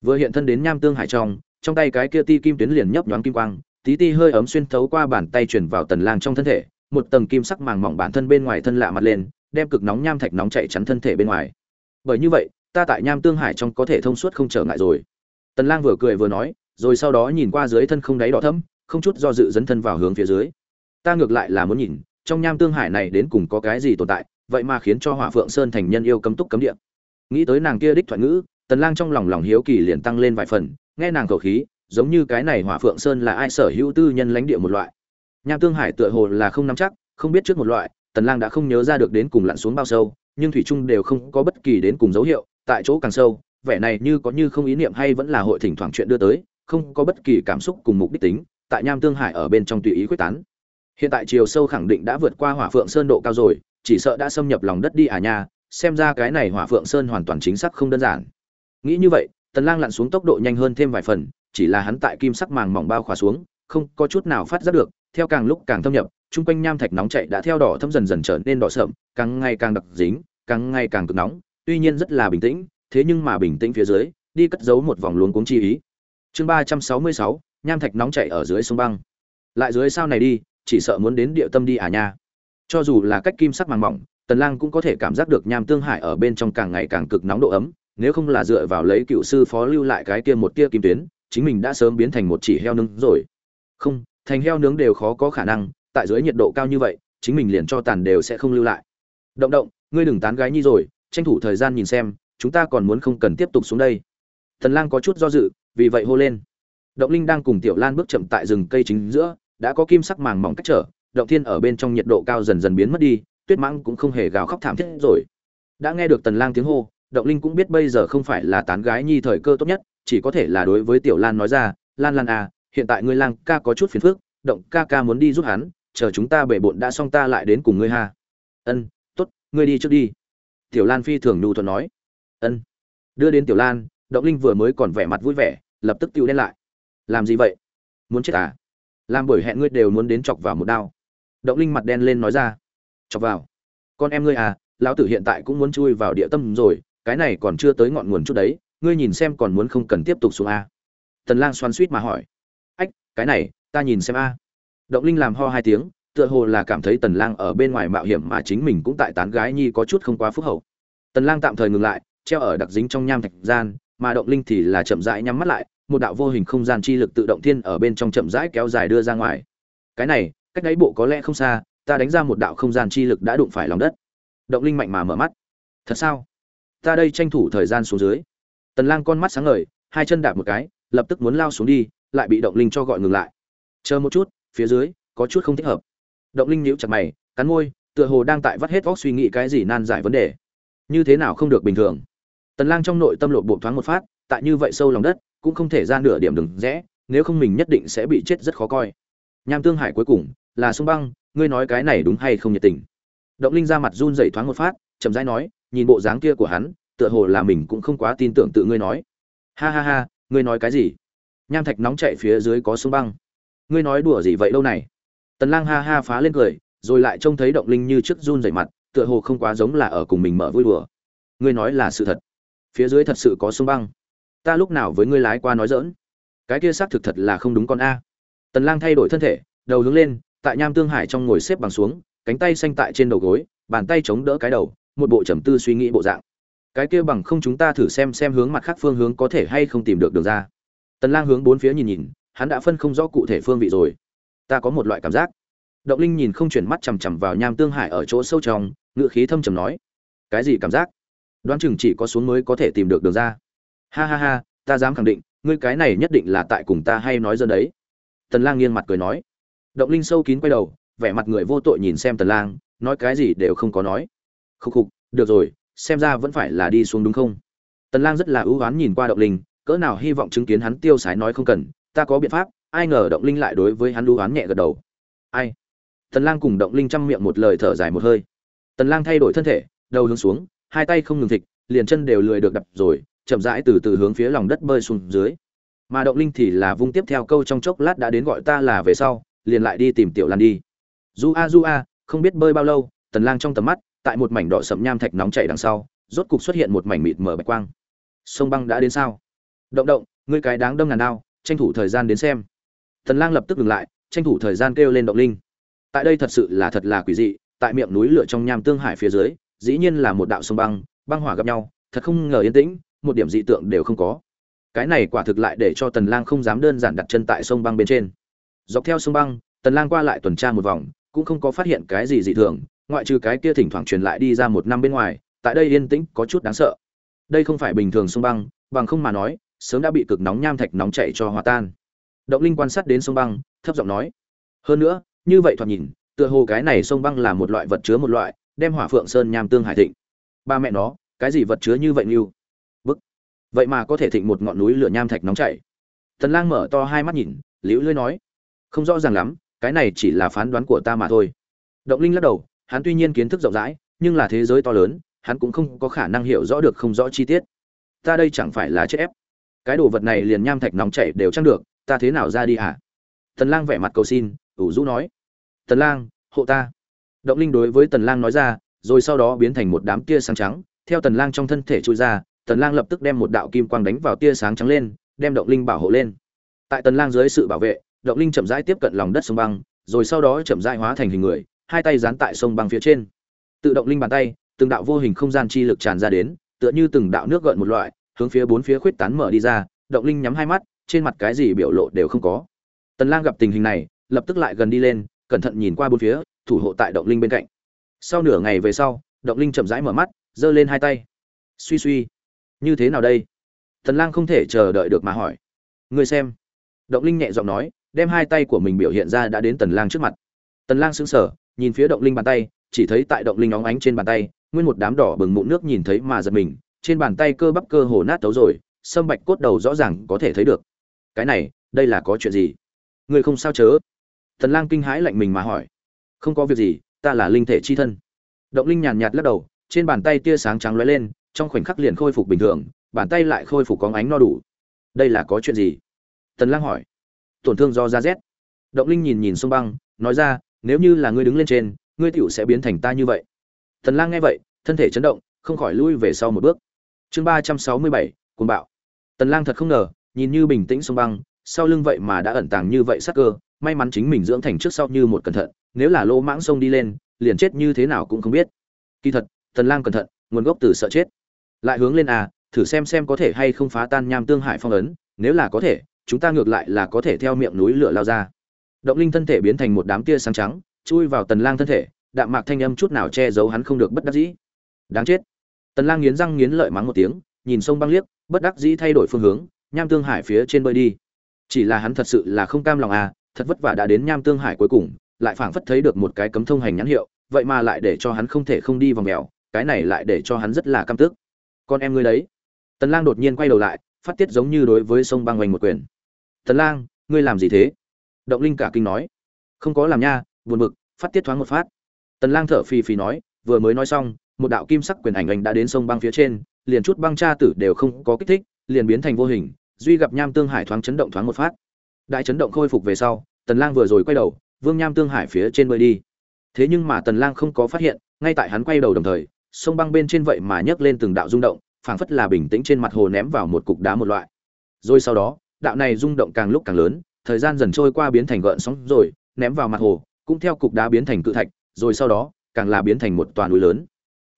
Speaker 1: Vừa hiện thân đến nham tương hải trong trong tay cái kia ti kim tuyến liền nhấp nhoáng kim quang, tí ti hơi ấm xuyên thấu qua bàn tay truyền vào tần lang trong thân thể, một tầng kim sắc màng mỏng bản thân bên ngoài thân lạ mặt lên đem cực nóng nham thạch nóng chạy chắn thân thể bên ngoài. Bởi như vậy, ta tại nham tương hải trong có thể thông suốt không trở ngại rồi. Tần lang vừa cười vừa nói, rồi sau đó nhìn qua dưới thân không đáy đỏ thẫm, không chút do dự dấn thân vào hướng phía dưới. Ta ngược lại là muốn nhìn, trong nham tương hải này đến cùng có cái gì tồn tại, vậy mà khiến cho hỏa phượng sơn thành nhân yêu cấm túc cấm địa. Nghĩ tới nàng kia đích thoại ngữ, tần lang trong lòng lòng hiếu kỳ liền tăng lên vài phần, nghe nàng khẩu khí, giống như cái này hỏa phượng sơn là ai sở hữu tư nhân lãnh địa một loại. Nham tương hải tựa hồ là không nắm chắc, không biết trước một loại tần lang đã không nhớ ra được đến cùng lặn xuống bao sâu, nhưng thủy trung đều không có bất kỳ đến cùng dấu hiệu, tại chỗ càng sâu, vẻ này như có như không ý niệm hay vẫn là hội thỉnh thoảng chuyện đưa tới, không có bất kỳ cảm xúc cùng mục đích tính, tại nham tương hải ở bên trong tùy ý quyết tán. Hiện tại chiều sâu khẳng định đã vượt qua hỏa phượng sơn độ cao rồi, chỉ sợ đã xâm nhập lòng đất đi à nha, xem ra cái này hỏa phượng sơn hoàn toàn chính xác không đơn giản. Nghĩ như vậy, tần lang lặn xuống tốc độ nhanh hơn thêm vài phần, chỉ là hắn tại kim sắc màng mỏng bao khỏa xuống, không có chút nào phát giác được, theo càng lúc càng thâm nhập trung quanh nham thạch nóng chảy đã theo đỏ thâm dần dần trở nên đỏ sậm, càng ngày càng đặc dính, càng ngày càng cực nóng, tuy nhiên rất là bình tĩnh, thế nhưng mà bình tĩnh phía dưới, đi cất giấu một vòng luống cuống chi ý. Chương ba trăm sáu mươi sáu, nham thạch nóng chảy ở dưới sông băng. Lại dưới sao này đi, chỉ sợ muốn đến địa tâm đi à nha. Cho dù là cách kim sắc màng mỏng, tần lang cũng có thể cảm giác được nham tương hải ở bên trong càng ngày càng cực nóng độ ấm, nếu không là dựa vào lấy cựu sư phó lưu lại cái kia một tia kim tuyến, chính mình đã sớm biến thành một chỉ heo nướng rồi. Không, thành heo nướng đều khó có khả năng tại dưới nhiệt độ cao như vậy, chính mình liền cho tàn đều sẽ không lưu lại. Động động, ngươi đừng tán gái nhi rồi, tranh thủ thời gian nhìn xem, chúng ta còn muốn không cần tiếp tục xuống đây. Thần lang có chút do dự, vì vậy hô lên. Động linh đang cùng tiểu lan bước chậm tại rừng cây chính giữa, đã có kim sắc màng mỏng cách trở, động thiên ở bên trong nhiệt độ cao dần dần biến mất đi, tuyết mãng cũng không hề gào khóc thảm thiết rồi. Đã nghe được tần lang tiếng hô, động linh cũng biết bây giờ không phải là tán gái nhi thời cơ tốt nhất, chỉ có thể là đối với tiểu lan nói ra, lan lan à hiện tại ngươi lang ca có chút phiền phức, động ca ca muốn đi giúp hắn chờ chúng ta bể bộn đã xong ta lại đến cùng ngươi ha. Ân, tốt, ngươi đi trước đi. Tiểu lan phi thường nhu thuận nói. Ân. Đưa đến tiểu lan động linh vừa mới còn vẻ mặt vui vẻ, lập tức tiêu đen lại. Làm gì vậy? Muốn chết à? Làm bởi hẹn ngươi đều muốn đến chọc vào một đao. Động linh mặt đen lên nói ra. Chọc vào. Con em ngươi à lão tử hiện tại cũng muốn chui vào địa tâm rồi, cái này còn chưa tới ngọn nguồn chút đấy, ngươi nhìn xem còn muốn không cần tiếp tục xuống a. Tần lang xoan suýt mà hỏi. Ách, cái này, ta nhìn xem a động linh làm ho hai tiếng, tựa hồ là cảm thấy tần lang ở bên ngoài mạo hiểm mà chính mình cũng tại tán gái nhi có chút không quá phúc hậu. Tần lang tạm thời ngừng lại, treo ở đặc dính trong nham thạch gian, mà động linh thì là chậm rãi nhắm mắt lại, một đạo vô hình không gian chi lực tự động thiên ở bên trong chậm rãi kéo dài đưa ra ngoài. Cái này, cách đáy bộ có lẽ không xa, ta đánh ra một đạo không gian chi lực đã đụng phải lòng đất. Động linh mạnh mà mở mắt. Thật sao? Ta đây tranh thủ thời gian xuống dưới. Tần lang con mắt sáng ngời, hai chân đạp một cái, lập tức muốn lao xuống đi, lại bị động linh cho gọi ngừng lại. Chờ một chút phía dưới, có chút không thích hợp. Động linh nhíu chặt mày, cắn môi, tựa hồ đang tại vắt hết óc suy nghĩ cái gì nan giải vấn đề. Như thế nào không được bình thường? Tần lang trong nội tâm lộ bộ thoáng một phát, tại như vậy sâu lòng đất, cũng không thể ra nửa điểm đừng rẽ, nếu không mình nhất định sẽ bị chết rất khó coi. Nham tương hải cuối cùng, là sông băng, ngươi nói cái này đúng hay không nhiệt tình? Động linh ra mặt run rẩy thoáng một phát, chậm rãi nói, nhìn bộ dáng kia của hắn, tựa hồ là mình cũng không quá tin tưởng tự ngươi nói. Ha ha ha, ngươi nói cái gì? Nham thạch nóng chạy phía dưới có sông băng ngươi nói đùa gì vậy lâu này? Tần lang ha ha phá lên cười, rồi lại trông thấy động linh như trước run rẩy mặt, tựa hồ không quá giống là ở cùng mình mở vui đùa. Ngươi nói là sự thật. Phía dưới thật sự có sông băng. Ta lúc nào với ngươi lái qua nói dỡn cái kia xác thực thật là không đúng con a. Tần lang thay đổi thân thể, đầu hướng lên, tại nham tương hải trong ngồi xếp bằng xuống, cánh tay xanh tại trên đầu gối, bàn tay chống đỡ cái đầu, một bộ trầm tư suy nghĩ bộ dạng. Cái kia bằng không chúng ta thử xem xem hướng mặt khác phương hướng có thể hay không tìm được đường ra. Tần lang hướng bốn phía nhìn nhìn hắn đã phân không rõ cụ thể phương vị rồi. Ta có một loại cảm giác. Động linh nhìn không chuyển mắt chằm chằm vào nham tương hải ở chỗ sâu trong ngựa khí thâm trầm nói. Cái gì cảm giác? Đoán chừng chỉ có xuống mới có thể tìm được đường ra. Ha ha ha, ta dám khẳng định, ngươi cái này nhất định là tại cùng ta hay nói dân đấy. Tần lang nghiêng mặt cười nói. Động linh sâu kín quay đầu, vẻ mặt người vô tội nhìn xem tần lang, nói cái gì đều không có nói. Khục khục, được rồi, xem ra vẫn phải là đi xuống đúng không? Tần lang rất là ưu ái nhìn qua động linh, cỡ nào hy vọng chứng kiến hắn tiêu sái nói không cần ta có biện pháp, ai ngờ động linh lại đối với hắn ưu oán nhẹ gật đầu. Ai? Tần lang cùng động linh chăm miệng một lời thở dài một hơi. Tần lang thay đổi thân thể, đầu hướng xuống, hai tay không ngừng thịt, liền chân đều lười được đập rồi, chậm rãi từ từ hướng phía lòng đất bơi xuống dưới. Mà động linh thì là vung tiếp theo câu trong chốc lát đã đến gọi ta là về sau, liền lại đi tìm tiểu lan đi. Du a du a, không biết bơi bao lâu, tần lang trong tầm mắt, tại một mảnh đỏ sậm nham thạch nóng chảy đằng sau, rốt cục xuất hiện một mảnh mịt mờ bạch quang. Sông băng đã đến sao? Động động, ngươi cái đáng đâm ngàn đao tranh thủ thời gian đến xem. Tần lang lập tức dừng lại, tranh thủ thời gian kêu lên động linh. Tại đây thật sự là thật là quỷ dị, tại miệng núi lửa trong nham tương hải phía dưới, dĩ nhiên là một đạo sông băng băng hỏa gặp nhau, thật không ngờ yên tĩnh, một điểm dị tượng đều không có. Cái này quả thực lại để cho tần lang không dám đơn giản đặt chân tại sông băng bên trên. Dọc theo sông băng, tần lang qua lại tuần tra một vòng, cũng không có phát hiện cái gì dị thường, ngoại trừ cái kia thỉnh thoảng truyền lại đi ra một năm bên ngoài, tại đây yên tĩnh có chút đáng sợ. Đây không phải bình thường sông băng, bằng không mà nói sớm đã bị cực nóng nham thạch nóng chảy cho hòa tan. Động linh quan sát đến sông băng, thấp giọng nói, hơn nữa, như vậy thoạt nhìn, tựa hồ cái này sông băng là một loại vật chứa một loại, đem hỏa phượng sơn nham tương hải thịnh. Ba mẹ nó, cái gì vật chứa như vậy như bức. Vậy mà có thể thịnh một ngọn núi lửa nham thạch nóng chảy. Tần lang mở to hai mắt nhìn, liễu lưỡi nói, không rõ ràng lắm, cái này chỉ là phán đoán của ta mà thôi. Động linh lắc đầu, hắn tuy nhiên kiến thức rộng rãi, nhưng là thế giới to lớn, hắn cũng không có khả năng hiểu rõ được không rõ chi tiết. Ta đây chẳng phải là chết ép cái đồ vật này liền nham thạch nóng chảy đều chăng được, ta thế nào ra đi hả? Tần lang vẻ mặt cầu xin, ủ rũ nói. Tần lang, hộ ta. Động linh đối với tần lang nói ra, rồi sau đó biến thành một đám tia sáng trắng, theo tần lang trong thân thể trôi ra, tần lang lập tức đem một đạo kim quang đánh vào tia sáng trắng lên, đem động linh bảo hộ lên. Tại tần lang dưới sự bảo vệ, động linh chậm rãi tiếp cận lòng đất sông băng, rồi sau đó chậm rãi hóa thành hình người, hai tay dán tại sông băng phía trên. Tự động linh bàn tay, từng đạo vô hình không gian chi lực tràn ra đến, tựa như từng đạo nước gợn một loại hướng phía bốn phía khuyết tán mở đi ra, động linh nhắm hai mắt, trên mặt cái gì biểu lộ đều không có. Tần lang gặp tình hình này, lập tức lại gần đi lên, cẩn thận nhìn qua bốn phía, thủ hộ tại động linh bên cạnh. Sau nửa ngày về sau, động linh chậm rãi mở mắt, giơ lên hai tay. Suy suy, như thế nào đây? Tần lang không thể chờ đợi được mà hỏi. Người xem. Động linh nhẹ giọng nói, đem hai tay của mình biểu hiện ra đã đến tần lang trước mặt. Tần lang sững sờ, nhìn phía động linh bàn tay, chỉ thấy tại động linh óng ánh trên bàn tay, nguyên một đám đỏ bừng mụn nước nhìn thấy mà giật mình trên bàn tay cơ bắp cơ hồ nát tấu rồi, sâm bạch cốt đầu rõ ràng có thể thấy được. Cái này, đây là có chuyện gì? Người không sao chớ? Thần lang kinh hãi lạnh mình mà hỏi. Không có việc gì, ta là linh thể chi thân. Động linh nhàn nhạt lắc đầu, trên bàn tay tia sáng trắng lóe lên, trong khoảnh khắc liền khôi phục bình thường, bàn tay lại khôi phục có ánh no đủ. Đây là có chuyện gì? Tần lang hỏi. Tổn thương do da rét động linh nhìn nhìn sông băng, nói ra, nếu như là ngươi đứng lên trên, ngươi tiểu sẽ biến thành ta như vậy. Tần lang nghe vậy, thân thể chấn động, không khỏi lui về sau một bước chương ba trăm sáu mươi bảy, cuồng bạo. Tần lang thật không ngờ nhìn như bình tĩnh sông băng sau lưng vậy mà đã ẩn tàng như vậy sắc cơ may mắn chính mình dưỡng thành trước sau như một cẩn thận nếu là lỗ mãng sông đi lên liền chết như thế nào cũng không biết. Kỳ thật tần lang cẩn thận nguồn gốc từ sợ chết. Lại hướng lên à thử xem xem có thể hay không phá tan nham tương hải phong ấn nếu là có thể chúng ta ngược lại là có thể theo miệng núi lửa lao ra. Động linh thân thể biến thành một đám tia sáng trắng chui vào tần lang thân thể đạm mạc thanh âm chút nào che giấu hắn không được bất đắc dĩ. Đáng chết tần lang nghiến răng nghiến lợi mắng một tiếng, nhìn sông băng liếc, bất đắc dĩ thay đổi phương hướng, nham tương hải phía trên bơi đi. Chỉ là hắn thật sự là không cam lòng à thật vất vả đã đến nham tương hải cuối cùng, lại phảng phất thấy được một cái cấm thông hành nhãn hiệu, vậy mà lại để cho hắn không thể không đi vòng mèo, cái này lại để cho hắn rất là căm tức. Con em ngươi đấy. Tần lang đột nhiên quay đầu lại, phát tiết giống như đối với sông băng oanh một quyền. Tần lang, ngươi làm gì thế? Động linh cả kinh nói. Không có làm nha, buồn bực, phát tiết thoáng một phát. Tần lang thở phì phì nói, vừa mới nói xong một đạo kim sắc quyền ảnh ảnh đã đến sông băng phía trên, liền chút băng tra tử đều không có kích thích, liền biến thành vô hình, duy gặp nham tương hải thoáng chấn động thoáng một phát. Đại chấn động khôi phục về sau, tần lang vừa rồi quay đầu, vương nham tương hải phía trên bơi đi. Thế nhưng mà tần lang không có phát hiện, ngay tại hắn quay đầu đồng thời, sông băng bên trên vậy mà nhấc lên từng đạo rung động, phảng phất là bình tĩnh trên mặt hồ ném vào một cục đá một loại. Rồi sau đó, đạo này rung động càng lúc càng lớn, thời gian dần trôi qua biến thành gợn sóng rồi, ném vào mặt hồ, cũng theo cục đá biến thành cự thạch, rồi sau đó, càng là biến thành một toàn núi lớn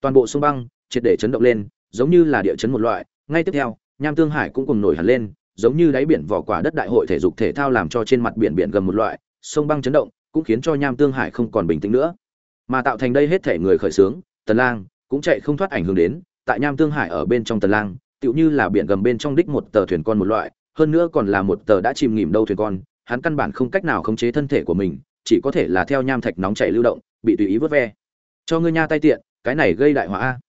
Speaker 1: toàn bộ sông băng, triệt để chấn động lên, giống như là địa chấn một loại. Ngay tiếp theo, nham tương hải cũng cùng nổi hẳn lên, giống như đáy biển vỏ quả đất đại hội thể dục thể thao làm cho trên mặt biển biển gầm một loại. Sông băng chấn động, cũng khiến cho nham tương hải không còn bình tĩnh nữa. Mà tạo thành đây hết thể người khởi sướng tần lang cũng chạy không thoát ảnh hưởng đến. Tại nham tương hải ở bên trong tần lang, tựu như là biển gầm bên trong đích một tờ thuyền con một loại. Hơn nữa còn là một tờ đã chìm nghỉm đâu thuyền con. Hắn căn bản không cách nào khống chế thân thể của mình, chỉ có thể là theo nham thạch nóng chảy lưu động, bị tùy ý vớt ve. Cho ngươi nha tay tiện cái này gây đại họa a.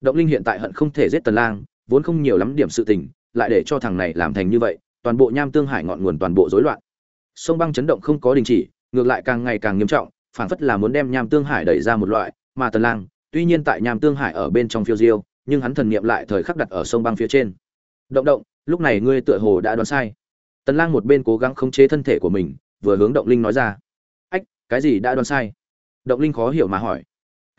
Speaker 1: Động linh hiện tại hận không thể giết tần lang, vốn không nhiều lắm điểm sự tình, lại để cho thằng này làm thành như vậy, toàn bộ nham tương hải ngọn nguồn toàn bộ rối loạn. Sông băng chấn động không có đình chỉ, ngược lại càng ngày càng nghiêm trọng, phảng phất là muốn đem nham tương hải đẩy ra một loại, mà tần lang, tuy nhiên tại nham tương hải ở bên trong phiêu diêu, nhưng hắn thần niệm lại thời khắc đặt ở sông băng phía trên. Động động, lúc này ngươi tựa hồ đã đoán sai. Tần lang một bên cố gắng khống chế thân thể của mình, vừa hướng động linh nói ra. Ách, cái gì đã đoán sai? Động linh khó hiểu mà hỏi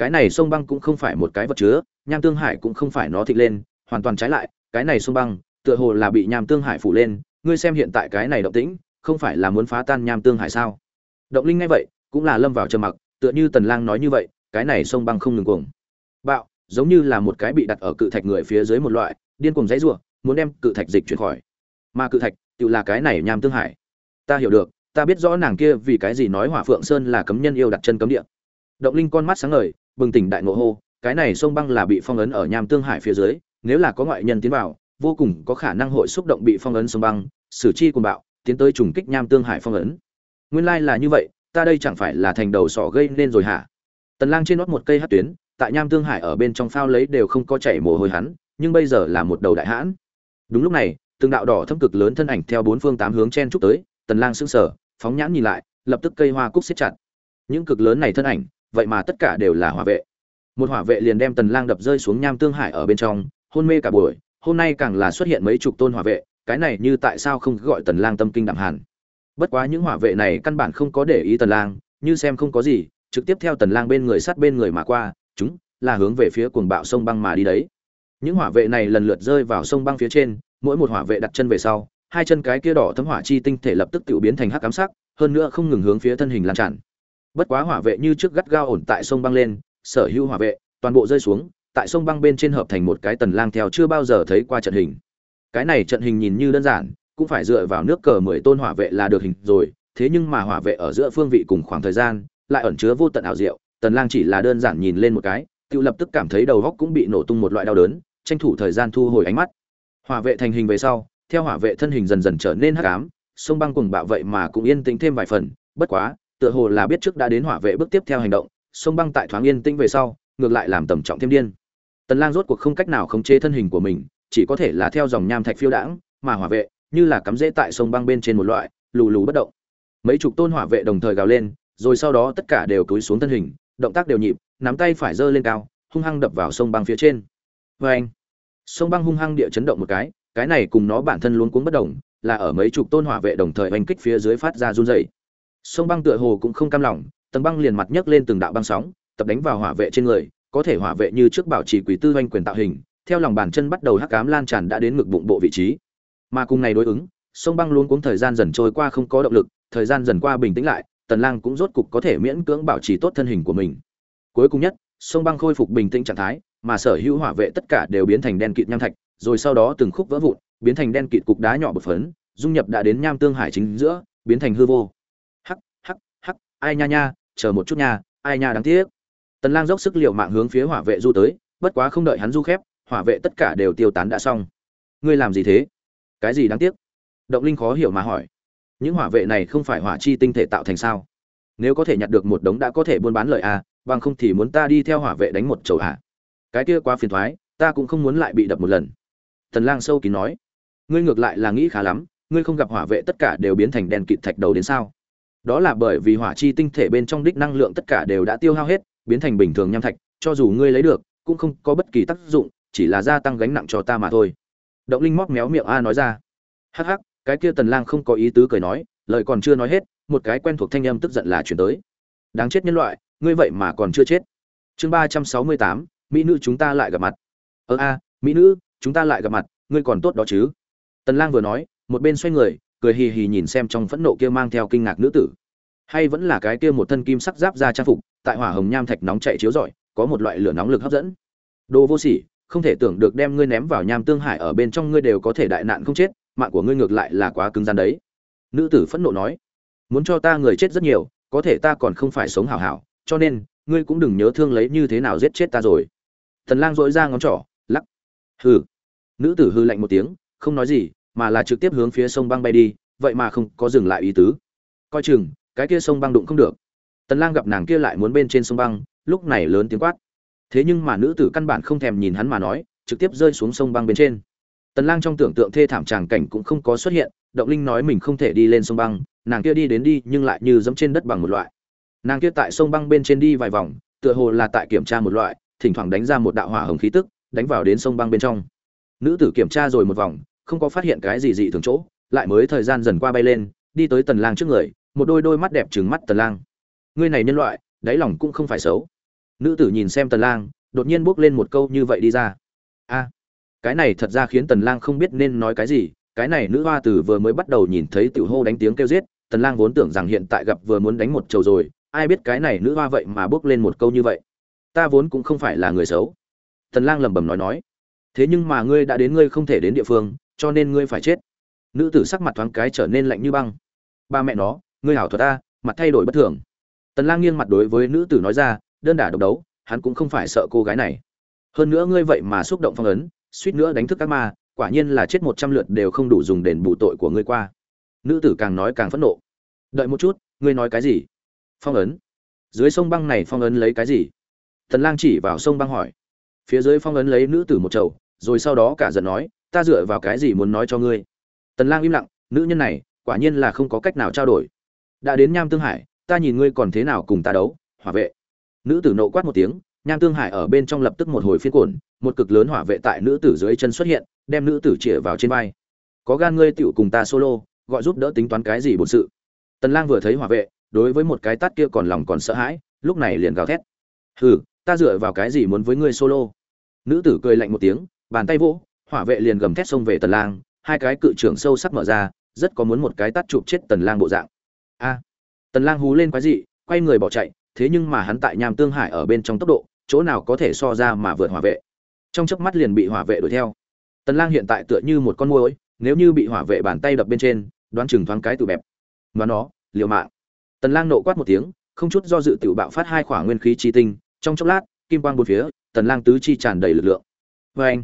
Speaker 1: cái này sông băng cũng không phải một cái vật chứa, nham tương hải cũng không phải nó thịt lên, hoàn toàn trái lại, cái này sông băng, tựa hồ là bị nham tương hải phủ lên, ngươi xem hiện tại cái này động tĩnh, không phải là muốn phá tan nham tương hải sao? Động linh nghe vậy, cũng là lâm vào trầm mặc, tựa như tần lang nói như vậy, cái này sông băng không ngừng cuồng. Bạo, giống như là một cái bị đặt ở cự thạch người phía dưới một loại, điên cuồng dãy rủa, muốn đem cự thạch dịch chuyển khỏi. Mà cự thạch, tự là cái này nham tương hải. Ta hiểu được, ta biết rõ nàng kia vì cái gì nói hỏa phượng sơn là cấm nhân yêu đặt chân cấm địa. Động linh con mắt sáng ngời bừng tỉnh đại ngộ hô, cái này sông băng là bị phong ấn ở nham tương hải phía dưới, nếu là có ngoại nhân tiến vào, vô cùng có khả năng hội xúc động bị phong ấn sông băng, xử chi cùng bạo, tiến tới trùng kích nham tương hải phong ấn. Nguyên lai là như vậy, ta đây chẳng phải là thành đầu sỏ gây nên rồi hả? Tần lang trên nót một cây hát tuyến, tại nham tương hải ở bên trong phao lấy đều không có chảy mồ hôi hắn, nhưng bây giờ là một đầu đại hãn. Đúng lúc này, từng đạo đỏ thâm cực lớn thân ảnh theo bốn phương tám hướng chen chúc tới, tần lang sững sờ, phóng nhãn nhìn lại, lập tức cây hoa cúc siết chặt. Những cực lớn này thân ảnh vậy mà tất cả đều là hỏa vệ. Một hỏa vệ liền đem tần lang đập rơi xuống nham tương hải ở bên trong, hôn mê cả buổi, hôm nay càng là xuất hiện mấy chục tôn hỏa vệ, cái này như tại sao không gọi tần lang tâm kinh đạm hàn. Bất quá những hỏa vệ này căn bản không có để ý tần lang, như xem không có gì, trực tiếp theo tần lang bên người sát bên người mà qua, chúng là hướng về phía cuồng bạo sông băng mà đi đấy. Những hỏa vệ này lần lượt rơi vào sông băng phía trên, mỗi một hỏa vệ đặt chân về sau, hai chân cái kia đỏ thấm hỏa chi tinh thể lập tức tự biến thành hắc ám sắc, hơn nữa không ngừng hướng phía thân hình lan tràn bất quá hỏa vệ như trước gắt gao ổn tại sông băng lên, sở hữu hỏa vệ, toàn bộ rơi xuống, tại sông băng bên trên hợp thành một cái tần lang theo chưa bao giờ thấy qua trận hình. Cái này trận hình nhìn như đơn giản, cũng phải dựa vào nước cờ mười tôn hỏa vệ là được hình rồi, thế nhưng mà hỏa vệ ở giữa phương vị cùng khoảng thời gian, lại ẩn chứa vô tận ảo diệu, tần lang chỉ là đơn giản nhìn lên một cái, tự lập tức cảm thấy đầu góc cũng bị nổ tung một loại đau đớn, tranh thủ thời gian thu hồi ánh mắt. Hỏa vệ thành hình về sau, theo hỏa vệ thân hình dần dần trở nên hắc ám, sông băng cùng bạo vậy mà cũng yên tĩnh thêm vài phần, bất quá tựa hồ là biết trước đã đến hỏa vệ bước tiếp theo hành động, sông băng tại thoáng yên tĩnh về sau, ngược lại làm tầm trọng thêm điên. Tần lang rốt cuộc không cách nào khống chế thân hình của mình, chỉ có thể là theo dòng nham thạch phiêu đãng, mà hỏa vệ, như là cắm rễ tại sông băng bên trên một loại, lù lù bất động. Mấy chục tôn hỏa vệ đồng thời gào lên, rồi sau đó tất cả đều cúi xuống thân hình, động tác đều nhịp, nắm tay phải giơ lên cao, hung hăng đập vào sông băng phía trên. Với anh sông băng hung hăng địa chấn động một cái cái này cùng nó bản thân luôn cuống bất động, là ở mấy chục tôn hỏa vệ đồng thời oanh kích phía dưới phát ra run rẩy sông băng tựa hồ cũng không cam lòng, tầng băng liền mặt nhấc lên từng đạo băng sóng, tập đánh vào hỏa vệ trên người, có thể hỏa vệ như trước bảo trì quỷ tư doanh quyền tạo hình, theo lòng bàn chân bắt đầu hắc ám lan tràn đã đến ngực bụng bộ vị trí. Mà cùng này đối ứng, sông băng luôn cuống thời gian dần trôi qua không có động lực, thời gian dần qua bình tĩnh lại, tần lang cũng rốt cục có thể miễn cưỡng bảo trì tốt thân hình của mình. Cuối cùng nhất, sông băng khôi phục bình tĩnh trạng thái, mà sở hữu hỏa vệ tất cả đều biến thành đen kịt nham thạch, rồi sau đó từng khúc vỡ vụn, biến thành đen kịt cục đá nhỏ bột phấn, dung nhập đã đến nham tương hải chính giữa, biến thành hư vô ai nha nha, chờ một chút nha, ai nha đáng tiếc. Tần lang dốc sức liều mạng hướng phía hỏa vệ du tới, bất quá không đợi hắn du khép, hỏa vệ tất cả đều tiêu tán đã xong. Ngươi làm gì thế? Cái gì đáng tiếc? Động linh khó hiểu mà hỏi. Những hỏa vệ này không phải hỏa chi tinh thể tạo thành sao? Nếu có thể nhặt được một đống đã có thể buôn bán lợi à bằng không thì muốn ta đi theo hỏa vệ đánh một chầu à? Cái kia quá phiền thoái, ta cũng không muốn lại bị đập một lần. Tần lang sâu kín nói. Ngươi ngược lại là nghĩ khá lắm, ngươi không gặp hỏa vệ tất cả đều biến thành đèn kịt thạch đầu đến sao? Đó là bởi vì hỏa chi tinh thể bên trong đích năng lượng tất cả đều đã tiêu hao hết, biến thành bình thường nham thạch, cho dù ngươi lấy được, cũng không có bất kỳ tác dụng, chỉ là gia tăng gánh nặng cho ta mà thôi. Động linh móc méo miệng a nói ra. Hắc hắc, cái kia tần lang không có ý tứ cười nói, lời còn chưa nói hết, một cái quen thuộc thanh âm tức giận là chuyển tới. Đáng chết nhân loại, ngươi vậy mà còn chưa chết. Chương ba trăm sáu mươi tám, mỹ nữ chúng ta lại gặp mặt. Ơ a, mỹ nữ, chúng ta lại gặp mặt, ngươi còn tốt đó chứ? Tần lang vừa nói, một bên xoay người cười hì hì nhìn xem trong phẫn nộ kia mang theo kinh ngạc nữ tử. Hay vẫn là cái kia một thân kim sắc giáp ra trang phục, tại hỏa hồng nham thạch nóng chạy chiếu rọi, có một loại lửa nóng lực hấp dẫn. Đồ vô sỉ, không thể tưởng được đem ngươi ném vào nham tương hải ở bên trong ngươi đều có thể đại nạn không chết, mạng của ngươi ngược lại là quá cứng rắn đấy. Nữ tử phẫn nộ nói. Muốn cho ta người chết rất nhiều, có thể ta còn không phải sống hảo hảo, cho nên, ngươi cũng đừng nhớ thương lấy như thế nào giết chết ta rồi. Thần lang dội ra ngón trỏ, lắc. Hừ. Nữ tử hư lạnh một tiếng, không nói gì mà là trực tiếp hướng phía sông băng bay đi, vậy mà không có dừng lại ý tứ. Coi chừng, cái kia sông băng đụng không được. Tần lang gặp nàng kia lại muốn bên trên sông băng, lúc này lớn tiếng quát. Thế nhưng mà nữ tử căn bản không thèm nhìn hắn mà nói, trực tiếp rơi xuống sông băng bên trên. Tần lang trong tưởng tượng thê thảm tràng cảnh cũng không có xuất hiện, động linh nói mình không thể đi lên sông băng, nàng kia đi đến đi, nhưng lại như dẫm trên đất bằng một loại. Nàng kia tại sông băng bên trên đi vài vòng, tựa hồ là tại kiểm tra một loại, thỉnh thoảng đánh ra một đạo hỏa hồng khí tức, đánh vào đến sông băng bên trong. Nữ tử kiểm tra rồi một vòng không có phát hiện cái gì dị thường chỗ, lại mới thời gian dần qua bay lên, đi tới tần lang trước người, một đôi đôi mắt đẹp trừng mắt tần lang. Ngươi này nhân loại, đáy lòng cũng không phải xấu. Nữ tử nhìn xem tần lang, đột nhiên bước lên một câu như vậy đi ra. A, cái này thật ra khiến tần lang không biết nên nói cái gì, cái này nữ hoa tử vừa mới bắt đầu nhìn thấy tiểu hô đánh tiếng kêu giết, tần lang vốn tưởng rằng hiện tại gặp vừa muốn đánh một trầu rồi, ai biết cái này nữ hoa vậy mà bước lên một câu như vậy. Ta vốn cũng không phải là người xấu. Tần lang lẩm bẩm nói nói, thế nhưng mà ngươi đã đến ngươi không thể đến địa phương cho nên ngươi phải chết. Nữ tử sắc mặt thoáng cái trở nên lạnh như băng. Ba mẹ nó, ngươi hảo thuật ta mặt thay đổi bất thường. Tần lang nghiêng mặt đối với nữ tử nói ra, đơn đả độc đấu, hắn cũng không phải sợ cô gái này. Hơn nữa ngươi vậy mà xúc động phong ấn, suýt nữa đánh thức các ma, quả nhiên là chết một trăm lượt đều không đủ dùng đền bù tội của ngươi qua. Nữ tử càng nói càng phẫn nộ. Đợi một chút, ngươi nói cái gì? Phong ấn. Dưới sông băng này phong ấn lấy cái gì? Tần lang chỉ vào sông băng hỏi. Phía dưới phong ấn lấy nữ tử một chầu, rồi sau đó cả giận nói ta dựa vào cái gì muốn nói cho ngươi? Tần lang im lặng, nữ nhân này, quả nhiên là không có cách nào trao đổi. Đã đến nham tương hải, ta nhìn ngươi còn thế nào cùng ta đấu, hỏa vệ. Nữ tử nộ quát một tiếng, nham tương hải ở bên trong lập tức một hồi phiên cuộn một cực lớn hỏa vệ tại nữ tử dưới chân xuất hiện, đem nữ tử chĩa vào trên vai. Có gan ngươi tiểu cùng ta solo, gọi giúp đỡ tính toán cái gì bổn sự? Tần lang vừa thấy hỏa vệ, đối với một cái tát kia còn lòng còn sợ hãi, lúc này liền gào thét. Hừ, ta dựa vào cái gì muốn với ngươi solo? Nữ tử cười lạnh một tiếng, bàn tay vỗ hỏa vệ liền gầm thét xông về tần lang, hai cái cự trưởng sâu sắc mở ra, rất có muốn một cái tát chụp chết tần lang bộ dạng. A, tần lang hú lên quái dị, quay người bỏ chạy, thế nhưng mà hắn tại nham tương hải ở bên trong tốc độ, chỗ nào có thể so ra mà vượt hỏa vệ. Trong chớp mắt liền bị hỏa vệ đuổi theo. Tần lang hiện tại tựa như một con muỗi, nếu như bị hỏa vệ bàn tay đập bên trên, đoán chừng thoáng cái tụ bẹp. Mà nó, liều mạng. Tần lang nộ quát một tiếng, không chút do dự tiểu bạo phát hai khỏa nguyên khí chi tinh, trong chốc lát, kim quang bốn phía, tần lang tứ chi tràn đầy lực lượng. Với anh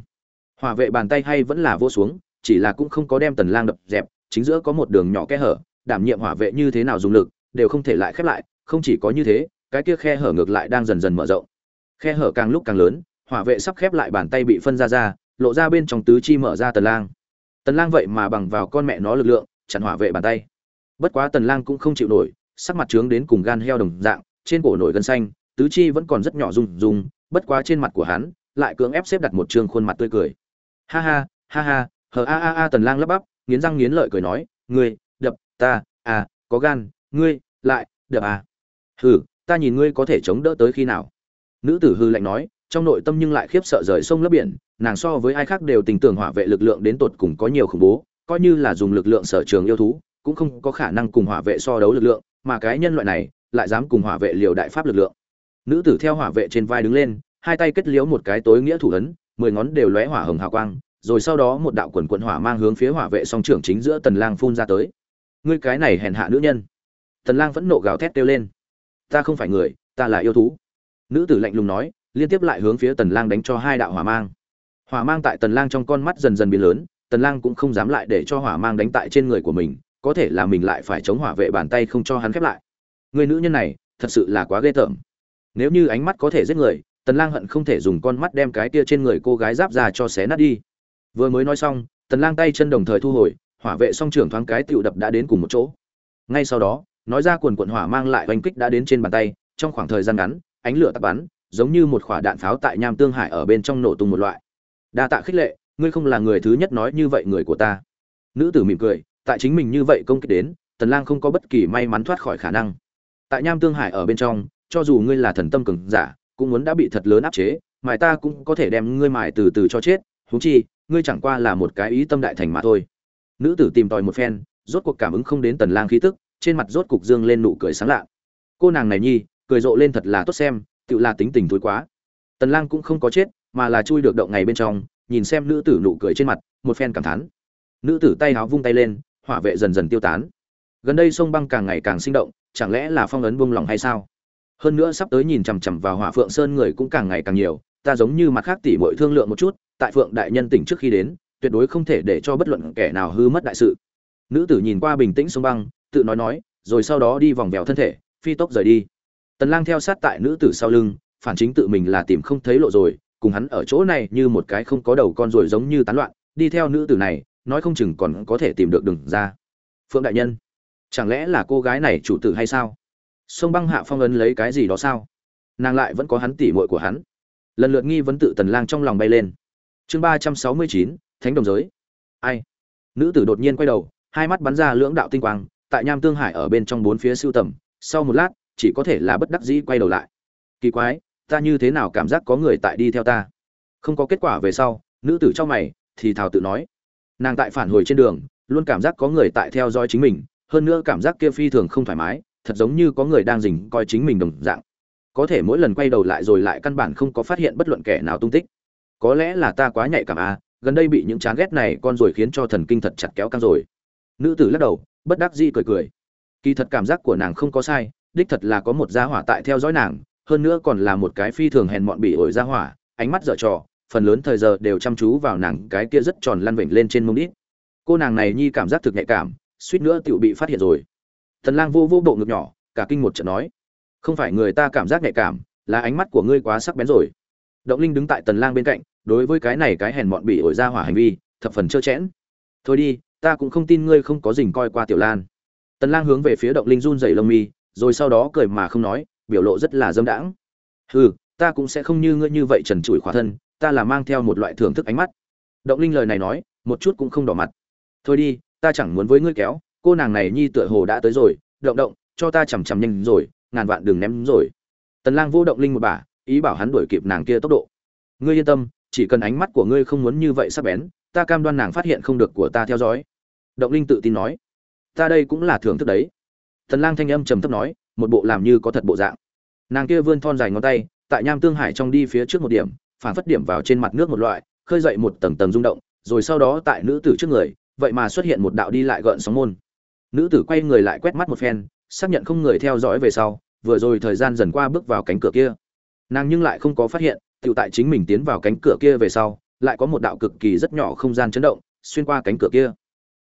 Speaker 1: hỏa vệ bàn tay hay vẫn là vô xuống, chỉ là cũng không có đem tần lang đập dẹp, chính giữa có một đường nhỏ kẽ hở, đảm nhiệm hỏa vệ như thế nào dùng lực, đều không thể lại khép lại, không chỉ có như thế, cái kia khe hở ngược lại đang dần dần mở rộng. Khe hở càng lúc càng lớn, hỏa vệ sắp khép lại bàn tay bị phân ra ra, lộ ra bên trong tứ chi mở ra tần lang. Tần lang vậy mà bằng vào con mẹ nó lực lượng, chặn hỏa vệ bàn tay. Bất quá tần lang cũng không chịu nổi, sắc mặt trướng đến cùng gan heo đồng dạng, trên cổ nổi gân xanh, tứ chi vẫn còn rất nhỏ rung rung, bất quá trên mặt của hắn, lại cưỡng ép xếp đặt một trương khuôn mặt tươi cười ha ha ha ha, hờ a a a tần lang lắp bắp, nghiến răng nghiến lợi cười nói, ngươi, đập, ta à có gan, ngươi, lại, đập à. Hừ, ta nhìn ngươi có thể chống đỡ tới khi nào? Nữ tử hư lạnh nói, trong nội tâm nhưng lại khiếp sợ rời sông lấp biển, nàng so với ai khác đều tình tưởng hỏa vệ lực lượng đến tột cùng có nhiều khủng bố, coi như là dùng lực lượng sở trường yêu thú, cũng không có khả năng cùng hỏa vệ so đấu lực lượng, mà cái nhân loại này lại dám cùng hỏa vệ liều đại pháp lực lượng. Nữ tử theo hỏa vệ trên vai đứng lên, hai tay kết liễu một cái tối nghĩa thủ ấn mười ngón đều lóe hỏa hồng hào quang, rồi sau đó một đạo quần quần hỏa mang hướng phía hỏa vệ song trưởng chính giữa tần lang phun ra tới. Ngươi cái này hèn hạ nữ nhân. Tần lang vẫn nộ gào thét kêu lên. Ta không phải người, ta là yêu thú. Nữ tử lạnh lùng nói, liên tiếp lại hướng phía tần lang đánh cho hai đạo hỏa mang. Hỏa mang tại tần lang trong con mắt dần dần biến lớn, tần lang cũng không dám lại để cho hỏa mang đánh tại trên người của mình, có thể là mình lại phải chống hỏa vệ bàn tay không cho hắn khép lại. Người nữ nhân này, thật sự là quá ghê tởm. Nếu như ánh mắt có thể giết người tần lang hận không thể dùng con mắt đem cái kia trên người cô gái giáp ra cho xé nát đi. Vừa mới nói xong, tần lang tay chân đồng thời thu hồi, hỏa vệ song trưởng thoáng cái tiểu đập đã đến cùng một chỗ. Ngay sau đó, nói ra quần quần hỏa mang lại oanh kích đã đến trên bàn tay, trong khoảng thời gian ngắn, ánh lửa tắt bắn, giống như một quả đạn pháo tại nham tương hải ở bên trong nổ tung một loại. Đa tạ khích lệ, ngươi không là người thứ nhất nói như vậy người của ta. Nữ tử mỉm cười, tại chính mình như vậy công kích đến, tần lang không có bất kỳ may mắn thoát khỏi khả năng. Tại nham tương hải ở bên trong, cho dù ngươi là thần tâm cường giả cũng muốn đã bị thật lớn áp chế, mài ta cũng có thể đem ngươi mài từ từ cho chết, huống chi, ngươi chẳng qua là một cái ý tâm đại thành mà thôi. Nữ tử tìm tòi một phen, rốt cuộc cảm ứng không đến tần lang khí tức, trên mặt rốt cục dương lên nụ cười sáng lạ. Cô nàng này nhi, cười rộ lên thật là tốt xem tự là tính tình thối quá. Tần lang cũng không có chết, mà là chui được động ngày bên trong, nhìn xem nữ tử nụ cười trên mặt, một phen cảm thán. Nữ tử tay háo vung tay lên, hỏa vệ dần dần tiêu tán. Gần đây sông băng càng ngày càng sinh động, chẳng lẽ là phong ấn buông lỏng hay sao? Hơn nữa sắp tới nhìn chằm chằm vào hỏa phượng sơn người cũng càng ngày càng nhiều, ta giống như mặt khác tỷ muội thương lượng một chút, tại phượng đại nhân tỉnh trước khi đến, tuyệt đối không thể để cho bất luận kẻ nào hư mất đại sự. Nữ tử nhìn qua bình tĩnh sông băng, tự nói nói, rồi sau đó đi vòng vèo thân thể, phi tốc rời đi. Tần lang theo sát tại nữ tử sau lưng, phản chính tự mình là tìm không thấy lộ rồi, cùng hắn ở chỗ này như một cái không có đầu con rồi giống như tán loạn, đi theo nữ tử này, nói không chừng còn có thể tìm được đường ra. Phượng đại nhân, chẳng lẽ là cô gái này chủ tử hay sao? Sông băng hạ phong ấn lấy cái gì đó sao? Nàng lại vẫn có hắn tỉ muội của hắn. Lần lượt nghi vấn tự tần lang trong lòng bay lên. Chương ba trăm sáu mươi chín, thánh đồng giới. Ai? Nữ tử đột nhiên quay đầu, hai mắt bắn ra lưỡng đạo tinh quang, tại nham tương hải ở bên trong bốn phía siêu tầm, sau một lát, chỉ có thể là bất đắc dĩ quay đầu lại. Kỳ quái, ta như thế nào cảm giác có người tại đi theo ta? Không có kết quả về sau, nữ tử trong mày, thì thào tự nói. Nàng tại phản hồi trên đường, luôn cảm giác có người tại theo dõi chính mình, hơn nữa cảm giác kia phi thường không thoải mái thật giống như có người đang rình coi chính mình đồng dạng. Có thể mỗi lần quay đầu lại rồi lại căn bản không có phát hiện bất luận kẻ nào tung tích. Có lẽ là ta quá nhạy cảm à gần đây bị những chán ghét này con rồi khiến cho thần kinh thật chặt kéo căng rồi. Nữ tử lắc đầu, bất đắc dĩ cười cười. Kỳ thật cảm giác của nàng không có sai, đích thật là có một gia hỏa tại theo dõi nàng, hơn nữa còn là một cái phi thường hèn mọn bị ổi gia hỏa, ánh mắt dở trò, phần lớn thời giờ đều chăm chú vào nàng cái kia rất tròn lăn vểnh lên trên mông đít. Cô nàng này nhi cảm giác thực nhạy cảm, suýt nữa tựu bị phát hiện rồi thần lang vô vô bộ ngực nhỏ, cả kinh một trận nói, không phải người ta cảm giác nhạy cảm, là ánh mắt của ngươi quá sắc bén rồi. Động linh đứng tại tần lang bên cạnh, đối với cái này cái hèn mọn bị ổi ra hỏa hành vi, thập phần trơ chẽn. Thôi đi, ta cũng không tin ngươi không có dình coi qua tiểu lan. Tần lang hướng về phía động linh run rẩy lông mi, rồi sau đó cười mà không nói, biểu lộ rất là dâm đãng. Hừ, ta cũng sẽ không như ngươi như vậy trần trụi khỏa thân, ta là mang theo một loại thưởng thức ánh mắt. Động linh lời này nói, một chút cũng không đỏ mặt. Thôi đi, ta chẳng muốn với ngươi kéo cô nàng này nhi tựa hồ đã tới rồi động động cho ta chằm chằm nhanh rồi ngàn vạn đừng ném rồi. Tần lang vô động linh một bà, ý bảo hắn đuổi kịp nàng kia tốc độ. Ngươi yên tâm chỉ cần ánh mắt của ngươi không muốn như vậy sắc bén ta cam đoan nàng phát hiện không được của ta theo dõi. Động linh tự tin nói. Ta đây cũng là thưởng thức đấy. Tần lang thanh âm trầm thấp nói một bộ làm như có thật bộ dạng. Nàng kia vươn thon dài ngón tay tại nham tương hải trong đi phía trước một điểm phản phất điểm vào trên mặt nước một loại khơi dậy một tầng tầng rung động rồi sau đó tại nữ tử trước người vậy mà xuất hiện một đạo đi lại gợn sóng môn nữ tử quay người lại quét mắt một phen, xác nhận không người theo dõi về sau, vừa rồi thời gian dần qua bước vào cánh cửa kia. Nàng nhưng lại không có phát hiện tự tại chính mình tiến vào cánh cửa kia về sau, lại có một đạo cực kỳ rất nhỏ không gian chấn động, xuyên qua cánh cửa kia.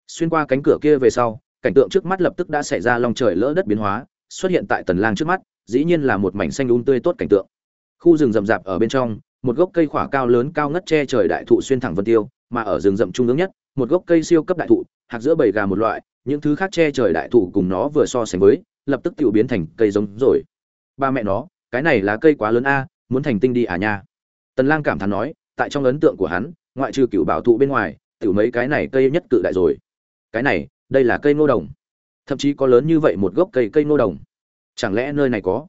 Speaker 1: Xuyên qua cánh cửa kia về sau, cảnh tượng trước mắt lập tức đã xảy ra lòng trời lỡ đất biến hóa, xuất hiện tại tần lang trước mắt, dĩ nhiên là một mảnh xanh um tươi tốt cảnh tượng. Khu rừng rậm rạp ở bên trong, một gốc cây khỏa cao lớn cao ngất che trời đại thụ xuyên thẳng vân tiêu, mà ở rừng rậm trung ương nhất, một gốc cây siêu cấp đại thụ, hạt giữa bầy gà một loại những thứ khác che trời đại thụ cùng nó vừa so sánh với, lập tức tự biến thành cây giống rồi. Ba mẹ nó, cái này là cây quá lớn a, muốn thành tinh đi à nha. Tần lang cảm thán nói, tại trong ấn tượng của hắn, ngoại trừ cựu bảo thụ bên ngoài, tiểu mấy cái này cây nhất cự đại rồi. Cái này, đây là cây ngô đồng. Thậm chí có lớn như vậy một gốc cây cây ngô đồng. Chẳng lẽ nơi này có?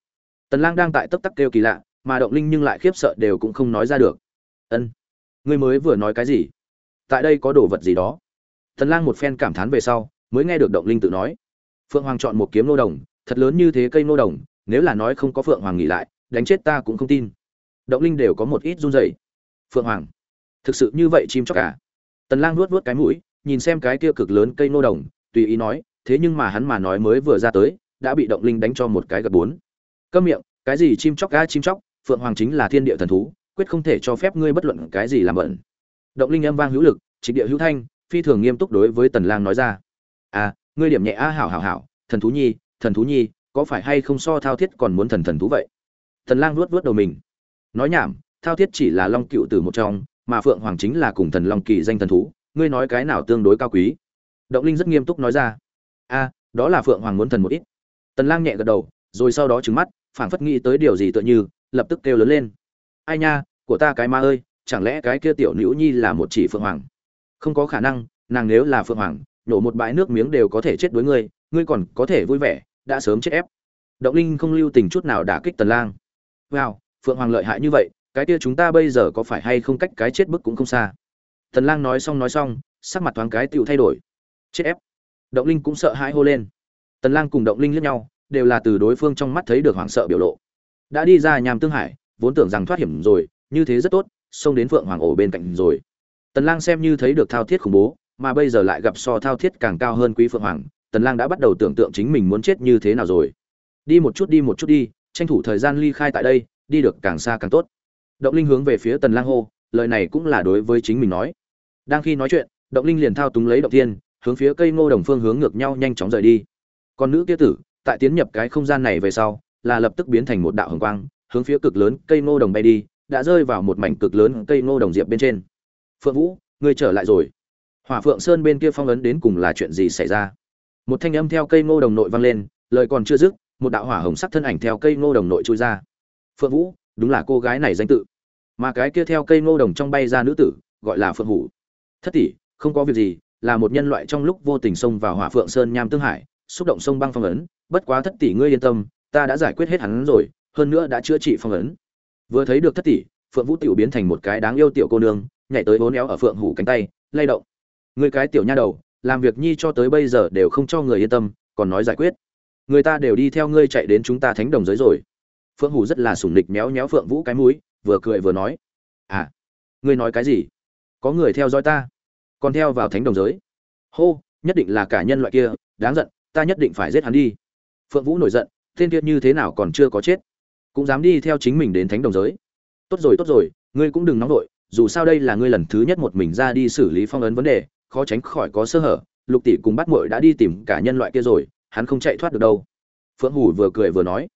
Speaker 1: Tần lang đang tại tấp tắc kêu kỳ lạ, mà động linh nhưng lại khiếp sợ đều cũng không nói ra được. Ân, ngươi mới vừa nói cái gì? Tại đây có đồ vật gì đó? Tần lang một phen cảm thán về sau mới nghe được động linh tự nói. Phượng hoàng chọn một kiếm nô đồng, thật lớn như thế cây nô đồng, nếu là nói không có phượng hoàng nghỉ lại, đánh chết ta cũng không tin. Động linh đều có một ít run rẩy. Phượng hoàng, thực sự như vậy chim chóc cả à? tần lang nuốt nuốt cái mũi, nhìn xem cái kia cực lớn cây nô đồng, tùy ý nói, thế nhưng mà hắn mà nói mới vừa ra tới, đã bị động linh đánh cho một cái gật bốn. Câm miệng, cái gì chim chóc ga chim chóc, phượng hoàng chính là thiên địa thần thú, quyết không thể cho phép ngươi bất luận cái gì làm bẩn. Động linh âm vang hữu lực, trịch địa hữu thanh, phi thường nghiêm túc đối với tần lang nói ra à ngươi điểm nhẹ a hảo hảo hảo. Thần thú nhi, thần thú nhi, có phải hay không so thao thiết còn muốn thần thần thú vậy? Thần lang nuốt nuốt đầu mình. Nói nhảm, thao thiết chỉ là long cựu từ một trong, mà phượng hoàng chính là cùng thần long kỳ danh thần thú. Ngươi nói cái nào tương đối cao quý? Động linh rất nghiêm túc nói ra. A đó là phượng hoàng muốn thần một ít. Tần lang nhẹ gật đầu, rồi sau đó trừng mắt, phảng phất nghĩ tới điều gì tựa như, lập tức kêu lớn lên. Ai nha, của ta cái ma ơi, chẳng lẽ cái kia tiểu nữ nhi là một chỉ phượng hoàng? Không có khả năng, nàng nếu là phượng hoàng nổ một bãi nước miếng đều có thể chết đối ngươi ngươi còn có thể vui vẻ, đã sớm chết ép. Động linh không lưu tình chút nào đả kích tần lang. Wow, phượng hoàng lợi hại như vậy, cái kia chúng ta bây giờ có phải hay không cách cái chết bức cũng không xa. Tần lang nói xong nói xong, sắc mặt thoáng cái tựu thay đổi. Chết ép. Động linh cũng sợ hãi hô lên. Tần lang cùng động linh liếc nhau, đều là từ đối phương trong mắt thấy được hoảng sợ biểu lộ. Đã đi ra nhàm tương hải, vốn tưởng rằng thoát hiểm rồi, như thế rất tốt, xông đến phượng hoàng ổ bên cạnh rồi. Tần lang xem như thấy được thao thiết khủng bố mà bây giờ lại gặp so thao thiết càng cao hơn quý phượng hoàng, tần lang đã bắt đầu tưởng tượng chính mình muốn chết như thế nào rồi. Đi một chút, đi một chút đi, tranh thủ thời gian ly khai tại đây, đi được càng xa càng tốt. Động linh hướng về phía tần lang hô, lời này cũng là đối với chính mình nói. Đang khi nói chuyện, động linh liền thao túng lấy động thiên, hướng phía cây ngô đồng phương hướng ngược nhau nhanh chóng rời đi. Còn nữ kia tử, tại tiến nhập cái không gian này về sau, là lập tức biến thành một đạo hồng quang, hướng phía cực lớn cây ngô đồng bay đi, đã rơi vào một mảnh cực lớn cây ngô đồng diệp bên trên. Phượng vũ, ngươi trở lại rồi hỏa phượng sơn bên kia phong ấn đến cùng là chuyện gì xảy ra? Một thanh âm theo cây ngô đồng nội vang lên, lời còn chưa dứt, một đạo hỏa hồng sắc thân ảnh theo cây ngô đồng nội chui ra. Phượng vũ, đúng là cô gái này danh tự. Mà cái kia theo cây ngô đồng trong bay ra nữ tử, gọi là phượng hủ. Thất tỷ, không có việc gì, là một nhân loại trong lúc vô tình xông vào hỏa phượng sơn nham tương hải, xúc động sông băng phong ấn, bất quá thất tỷ ngươi yên tâm, ta đã giải quyết hết hắn rồi, hơn nữa đã chữa trị phong ấn. Vừa thấy được thất tỷ, phượng vũ tiểu biến thành một cái đáng yêu tiểu cô nương, nhảy tới bốn éo ở phượng hủ cánh tay, lay động người cái tiểu nha đầu, làm việc nhi cho tới bây giờ đều không cho người yên tâm, còn nói giải quyết. Người ta đều đi theo ngươi chạy đến chúng ta thánh đồng giới rồi. Phượng hủ rất là sủng nịch méo méo phượng vũ cái mũi, vừa cười vừa nói. À ngươi nói cái gì? Có người theo dõi ta, còn theo vào thánh đồng giới? Hô, nhất định là cả nhân loại kia, đáng giận, ta nhất định phải giết hắn đi. Phượng vũ nổi giận tên kia như thế nào còn chưa có chết? Cũng dám đi theo chính mình đến thánh đồng giới? Tốt rồi tốt rồi, ngươi cũng đừng nóng vội, dù sao đây là ngươi lần thứ nhất một mình ra đi xử lý phong ấn vấn đề khó tránh khỏi có sơ hở, lục tỷ cùng bắt muội đã đi tìm cả nhân loại kia rồi, hắn không chạy thoát được đâu. Phượng hủ vừa cười vừa nói,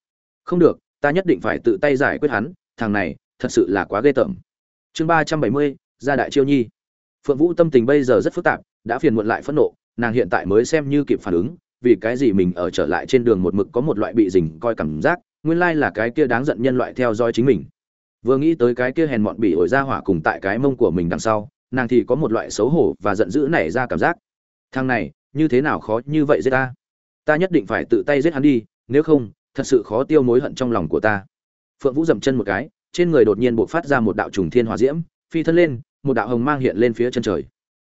Speaker 1: không được, ta nhất định phải tự tay giải quyết hắn, thằng này, thật sự là quá ghê tởm. Chương ba trăm bảy mươi, gia đại chiêu nhi. Phượng vũ tâm tình bây giờ rất phức tạp, đã phiền muộn lại phẫn nộ, nàng hiện tại mới xem như kịp phản ứng, vì cái gì mình ở trở lại trên đường một mực có một loại bị dình coi cảm giác, nguyên lai là cái kia đáng giận nhân loại theo dõi chính mình. Vừa nghĩ tới cái kia hèn mọn bị ổi ra hỏa cùng tại cái mông của mình đằng sau nàng thì có một loại xấu hổ và giận dữ nảy ra cảm giác. Thằng này, như thế nào khó như vậy giết ta? Ta nhất định phải tự tay giết hắn đi, nếu không, thật sự khó tiêu mối hận trong lòng của ta. Phượng vũ dậm chân một cái, trên người đột nhiên bộc phát ra một đạo trùng thiên hỏa diễm, phi thân lên, một đạo hồng mang hiện lên phía chân trời.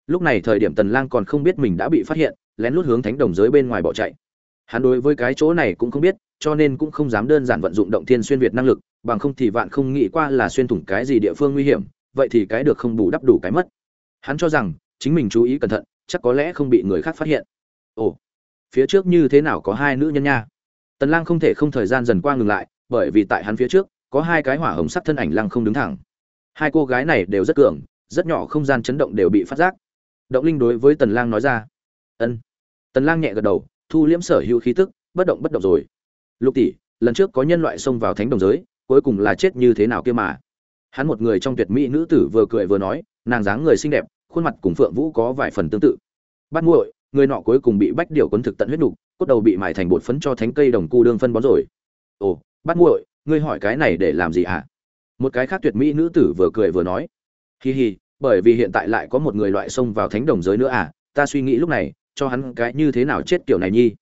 Speaker 1: Lúc này thời điểm tần lang còn không biết mình đã bị phát hiện, lén lút hướng thánh đồng giới bên ngoài bỏ chạy. Hắn đối với cái chỗ này cũng không biết, cho nên cũng không dám đơn giản vận dụng động thiên xuyên việt năng lực, bằng không thì vạn không nghĩ qua là xuyên thủng cái gì địa phương nguy hiểm vậy thì cái được không bù đắp đủ cái mất. Hắn cho rằng, chính mình chú ý cẩn thận, chắc có lẽ không bị người khác phát hiện. Ồ, phía trước như thế nào có hai nữ nhân nha? Tần lang không thể không thời gian dần qua ngừng lại, bởi vì tại hắn phía trước, có hai cái hỏa hồng sắc thân ảnh lăng không đứng thẳng. Hai cô gái này đều rất cường, rất nhỏ không gian chấn động đều bị phát giác. Động linh đối với tần lang nói ra, ân. Tần lang nhẹ gật đầu, thu liễm sở hữu khí tức, bất động bất động rồi. Lục tỷ, lần trước có nhân loại xông vào thánh đồng giới, cuối cùng là chết như thế nào kia mà? Hắn một người trong tuyệt mỹ nữ tử vừa cười vừa nói, nàng dáng người xinh đẹp, khuôn mặt cùng phượng vũ có vài phần tương tự. Bắt muội, người nọ cuối cùng bị bách điểu quấn thực tận huyết nục, cốt đầu bị mài thành bột phấn cho thánh cây đồng cu đương phân bón rồi. Ồ bắt muội, ngươi hỏi cái này để làm gì hả? Một cái khác tuyệt mỹ nữ tử vừa cười vừa nói. Hi hi, bởi vì hiện tại lại có một người loại xông vào thánh đồng giới nữa à ta suy nghĩ lúc này, cho hắn cái như thế nào chết kiểu này nhi.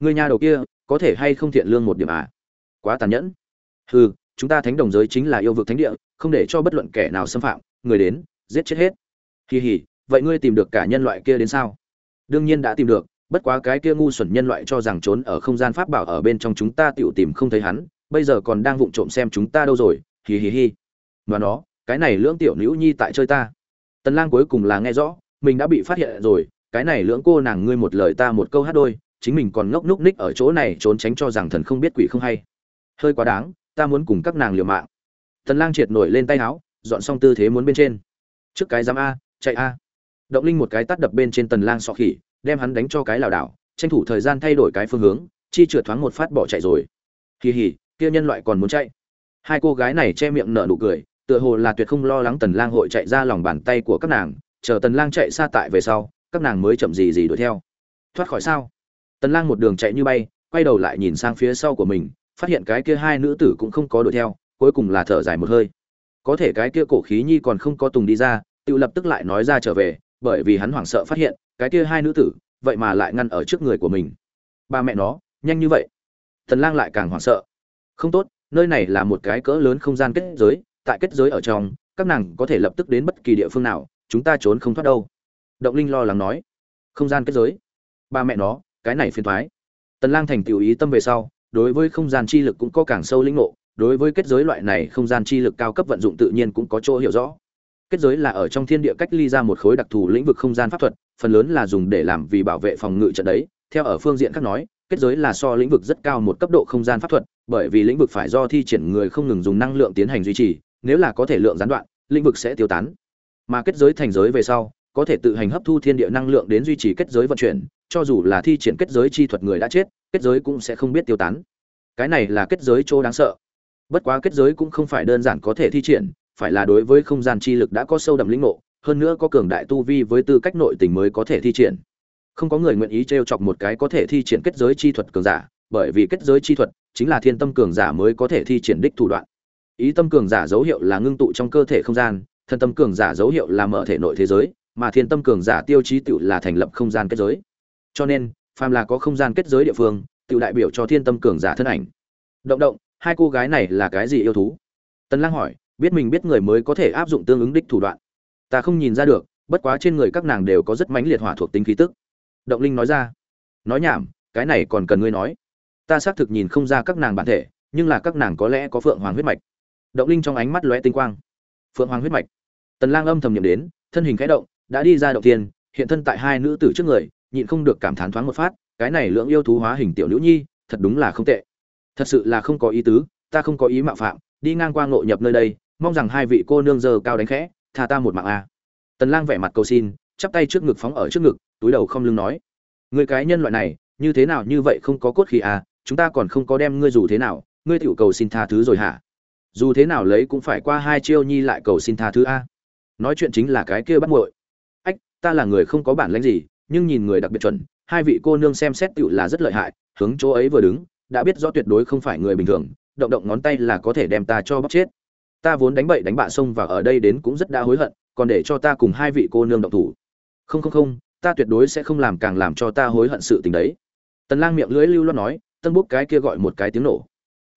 Speaker 1: Người nhà đầu kia, có thể hay không thiện lương một điểm à? Quá tàn nhẫn. Hừ chúng ta thánh đồng giới chính là yêu vực thánh địa, không để cho bất luận kẻ nào xâm phạm, người đến, giết chết hết. Kỳ hỉ vậy ngươi tìm được cả nhân loại kia đến sao? Đương nhiên đã tìm được, bất quá cái kia ngu xuẩn nhân loại cho rằng trốn ở không gian pháp bảo ở bên trong chúng ta tựu tìm không thấy hắn, bây giờ còn đang vụng trộm xem chúng ta đâu rồi, hì hì hì. Mà nó, cái này lưỡng tiểu nữ nhi tại chơi ta. Tần lang cuối cùng là nghe rõ, mình đã bị phát hiện rồi, cái này lưỡng cô nàng ngươi một lời ta một câu hát đôi, chính mình còn ngốc núc ních ở chỗ này trốn tránh cho rằng thần không biết quỷ không hay. Hơi quá đáng ta muốn cùng các nàng liều mạng. Tần lang triệt nổi lên tay áo, dọn xong tư thế muốn bên trên. Trước cái dám a, chạy a. Động linh một cái tát đập bên trên tần lang sọ khỉ, đem hắn đánh cho cái lảo đảo, tranh thủ thời gian thay đổi cái phương hướng, chi trượt thoáng một phát bỏ chạy rồi. Kỳ hỉ, kia nhân loại còn muốn chạy. Hai cô gái này che miệng nở nụ cười, tựa hồ là tuyệt không lo lắng tần lang hội chạy ra lòng bàn tay của các nàng, chờ tần lang chạy xa tại về sau, các nàng mới chậm gì gì đuổi theo. Thoát khỏi sao? Tần lang một đường chạy như bay, quay đầu lại nhìn sang phía sau của mình phát hiện cái kia hai nữ tử cũng không có đuổi theo, cuối cùng là thở dài một hơi. Có thể cái kia cổ khí nhi còn không có tùng đi ra, tự lập tức lại nói ra trở về, bởi vì hắn hoảng sợ phát hiện, cái kia hai nữ tử, vậy mà lại ngăn ở trước người của mình. Ba mẹ nó, nhanh như vậy. Thần lang lại càng hoảng sợ. Không tốt, nơi này là một cái cỡ lớn không gian kết giới, tại kết giới ở trong, các nàng có thể lập tức đến bất kỳ địa phương nào, chúng ta trốn không thoát đâu. Động linh lo lắng nói. Không gian kết giới. Ba mẹ nó, cái này phiền thoái tần lang thành tiểu ý tâm về sau đối với không gian chi lực cũng có càng sâu lĩnh ngộ, đối với kết giới loại này không gian chi lực cao cấp vận dụng tự nhiên cũng có chỗ hiểu rõ. Kết giới là ở trong thiên địa cách ly ra một khối đặc thù lĩnh vực không gian pháp thuật, phần lớn là dùng để làm vì bảo vệ phòng ngự trận đấy. Theo ở phương diện khác nói, kết giới là so lĩnh vực rất cao một cấp độ không gian pháp thuật, bởi vì lĩnh vực phải do thi triển người không ngừng dùng năng lượng tiến hành duy trì, nếu là có thể lượng gián đoạn, lĩnh vực sẽ tiêu tán. Mà kết giới thành giới về sau, có thể tự hành hấp thu thiên địa năng lượng đến duy trì kết giới vận chuyển, cho dù là thi triển kết giới chi thuật người đã chết kết giới cũng sẽ không biết tiêu tán. Cái này là kết giới chỗ đáng sợ. Bất quá kết giới cũng không phải đơn giản có thể thi triển, phải là đối với không gian chi lực đã có sâu đậm lĩnh ngộ, hơn nữa có cường đại tu vi với tư cách nội tình mới có thể thi triển. Không có người nguyện ý t chọc một cái có thể thi triển kết giới chi thuật cường giả, bởi vì kết giới chi thuật chính là thiên tâm cường giả mới có thể thi triển đích thủ đoạn. Ý tâm cường giả dấu hiệu là ngưng tụ trong cơ thể không gian, thân tâm cường giả dấu hiệu là mở thể nội thế giới, mà thiên tâm cường giả tiêu chí tựu là thành lập không gian kết giới. Cho nên phàm là có không gian kết giới địa phương tự đại biểu cho thiên tâm cường giả thân ảnh. Động động hai cô gái này là cái gì yêu thú? Tần lang hỏi biết mình biết người mới có thể áp dụng tương ứng đích thủ đoạn. Ta không nhìn ra được bất quá trên người các nàng đều có rất mãnh liệt hỏa thuộc tính khí tức. Động linh nói ra nói nhảm cái này còn cần ngươi nói. Ta xác thực nhìn không ra các nàng bản thể nhưng là các nàng có lẽ có phượng hoàng huyết mạch. Động linh trong ánh mắt lóe tinh quang. Phượng hoàng huyết mạch. Tần lang âm thầm nhầm đến thân hình khẽ động đã đi ra động tiền, hiện thân tại hai nữ tử trước người nhịn không được cảm thán thoáng một phát, cái này lượng yêu thú hóa hình tiểu nữ nhi, thật đúng là không tệ. Thật sự là không có ý tứ, ta không có ý mạo phạm, đi ngang qua ngộ nhập nơi đây, mong rằng hai vị cô nương giờ cao đánh khẽ, tha ta một mạng a. Tần lang vẻ mặt cầu xin, chắp tay trước ngực phóng ở trước ngực, túi đầu không lưng nói. Người cái nhân loại này, như thế nào như vậy không có cốt khí à chúng ta còn không có đem ngươi dù thế nào, ngươi tiểu cầu xin tha thứ rồi hả? Dù thế nào lấy cũng phải qua hai chiêu nhi lại cầu xin tha thứ a. Nói chuyện chính là cái kia bắt muội. Ách, ta là người không có bản lĩnh gì nhưng nhìn người đặc biệt chuẩn, hai vị cô nương xem xét tựu là rất lợi hại, hướng chỗ ấy vừa đứng, đã biết rõ tuyệt đối không phải người bình thường, động động ngón tay là có thể đem ta cho bóc chết. Ta vốn đánh bậy đánh bạ xông và ở đây đến cũng rất đã hối hận, còn để cho ta cùng hai vị cô nương động thủ. Không không không, ta tuyệt đối sẽ không làm càng làm cho ta hối hận sự tình đấy. Tần lang miệng lưỡi lưu loát nói, tân bút cái kia gọi một cái tiếng nổ.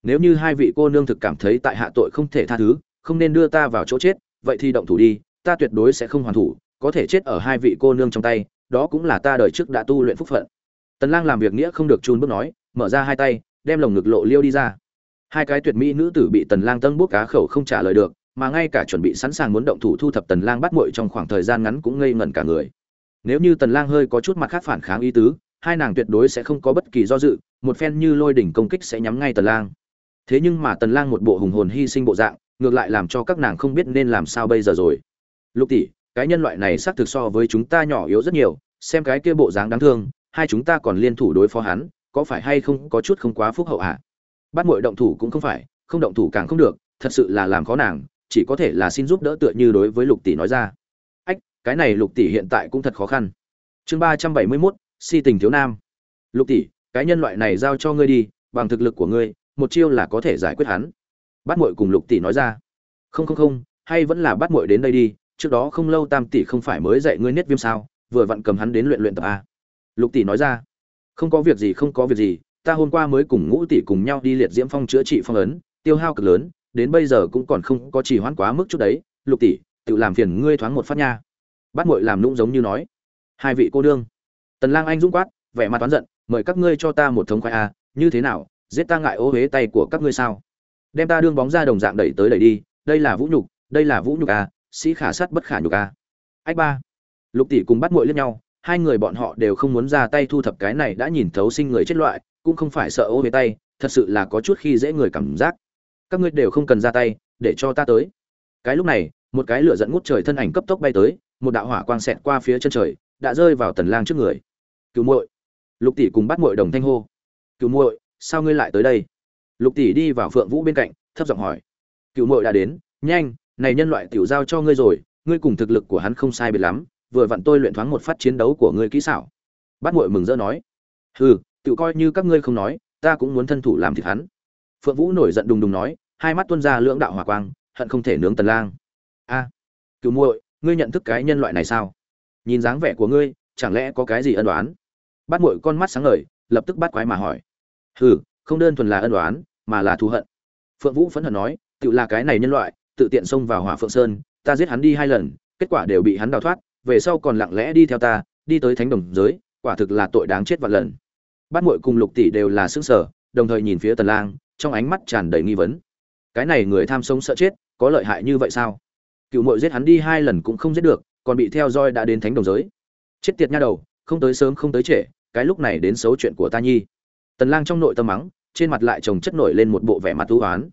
Speaker 1: Nếu như hai vị cô nương thực cảm thấy tại hạ tội không thể tha thứ, không nên đưa ta vào chỗ chết, vậy thì động thủ đi, ta tuyệt đối sẽ không hoàn thủ, có thể chết ở hai vị cô nương trong tay đó cũng là ta đời trước đã tu luyện phúc phận. Tần lang làm việc nghĩa không được chun bước nói, mở ra hai tay, đem lồng ngực lộ liêu đi ra. Hai cái tuyệt mỹ nữ tử bị tần lang tân bút cá khẩu không trả lời được, mà ngay cả chuẩn bị sẵn sàng muốn động thủ thu thập tần lang bắt muội trong khoảng thời gian ngắn cũng ngây ngẩn cả người. Nếu như tần lang hơi có chút mặt khác phản kháng ý tứ, hai nàng tuyệt đối sẽ không có bất kỳ do dự, một phen như lôi đỉnh công kích sẽ nhắm ngay tần lang. Thế nhưng mà tần lang một bộ hùng hồn hy sinh bộ dạng, ngược lại làm cho các nàng không biết nên làm sao bây giờ rồi. Lục tỷ cái nhân loại này xác thực so với chúng ta nhỏ yếu rất nhiều xem cái kia bộ dáng đáng thương hai chúng ta còn liên thủ đối phó hắn có phải hay không có chút không quá phúc hậu ạ bắt muội động thủ cũng không phải không động thủ càng không được thật sự là làm khó nàng chỉ có thể là xin giúp đỡ tựa như đối với lục tỷ nói ra. Ách cái này lục tỷ hiện tại cũng thật khó khăn. Chương ba trăm bảy mươi 371, si tình thiếu nam. Lục tỷ cái nhân loại này giao cho ngươi đi bằng thực lực của ngươi một chiêu là có thể giải quyết hắn. Bắt muội cùng lục tỷ nói ra. Không không không hay vẫn là bắt muội đến đây đi trước đó không lâu tam tỷ không phải mới dạy ngươi niết viêm sao, vừa vặn cầm hắn đến luyện luyện tập a. Lục tỷ nói ra, không có việc gì, không có việc gì, ta hôm qua mới cùng ngũ tỷ cùng nhau đi liệt diễm phong chữa trị phong ấn, tiêu hao cực lớn, đến bây giờ cũng còn không có trì hoãn quá mức chút đấy. Lục tỷ, tự làm phiền ngươi thoáng một phát nha. Bắt muội làm nũng giống như nói, hai vị cô đương tần lang anh dũng quát, vẻ mặt toán giận, mời các ngươi cho ta một thống khoai a, như thế nào, giết ta ngại ô huế tay của các ngươi sao? Đem ta đương bóng ra đồng dạng đẩy tới đẩy đi, đây là vũ nhục, đây là vũ nhục a sĩ khả sát bất khả nhục a. Ách ba. Lục tỷ cùng bắt muội lẫn nhau, hai người bọn họ đều không muốn ra tay thu thập cái này đã nhìn thấu sinh người chết loại, cũng không phải sợ ô về tay, thật sự là có chút khi dễ người cảm giác. Các ngươi đều không cần ra tay, để cho ta tới. Cái lúc này, một cái lửa dẫn ngút trời thân ảnh cấp tốc bay tới, một đạo hỏa quang xẹt qua phía chân trời, đã rơi vào tần lang trước người. Cứu muội. Lục tỷ cùng bắt muội đồng thanh hô. Cứu muội, sao ngươi lại tới đây? Lục tỷ đi vào phượng vũ bên cạnh, thấp giọng hỏi. Cứu muội đã đến, nhanh này nhân loại tiểu giao cho ngươi rồi ngươi cùng thực lực của hắn không sai biệt lắm vừa vặn tôi luyện thoáng một phát chiến đấu của ngươi kỹ xảo. Bát muội mừng rỡ nói. Hừ tự coi như các ngươi không nói ta cũng muốn thân thủ làm thịt hắn. Phượng vũ nổi giận đùng đùng nói hai mắt tuôn ra lưỡng đạo hỏa quang hận không thể nướng tần lang. A à, cựu muội ngươi nhận thức cái nhân loại này sao? Nhìn dáng vẻ của ngươi chẳng lẽ có cái gì ân đoán Bát muội con mắt sáng ngời lập tức bắt quái mà hỏi. Hừ không đơn thuần là ân đoán mà là thù hận. Phượng vũ phẫn hận nói tự là cái này nhân loại tự tiện xông vào hỏa phượng sơn, ta giết hắn đi hai lần, kết quả đều bị hắn đào thoát, về sau còn lặng lẽ đi theo ta, đi tới thánh đồng giới, quả thực là tội đáng chết vạn lần. Bát muội cùng lục tỷ đều là xương sở đồng thời nhìn phía tần lang, trong ánh mắt tràn đầy nghi vấn. Cái này người tham sống sợ chết, có lợi hại như vậy sao? Cựu muội giết hắn đi hai lần cũng không giết được, còn bị theo dõi đã đến thánh đồng giới. Chết tiệt nha đầu, không tới sớm không tới trễ, cái lúc này đến xấu chuyện của ta nhi. Tần lang trong nội tâm mắng, trên mặt lại chồng chất nổi lên một bộ vẻ mặt u oán.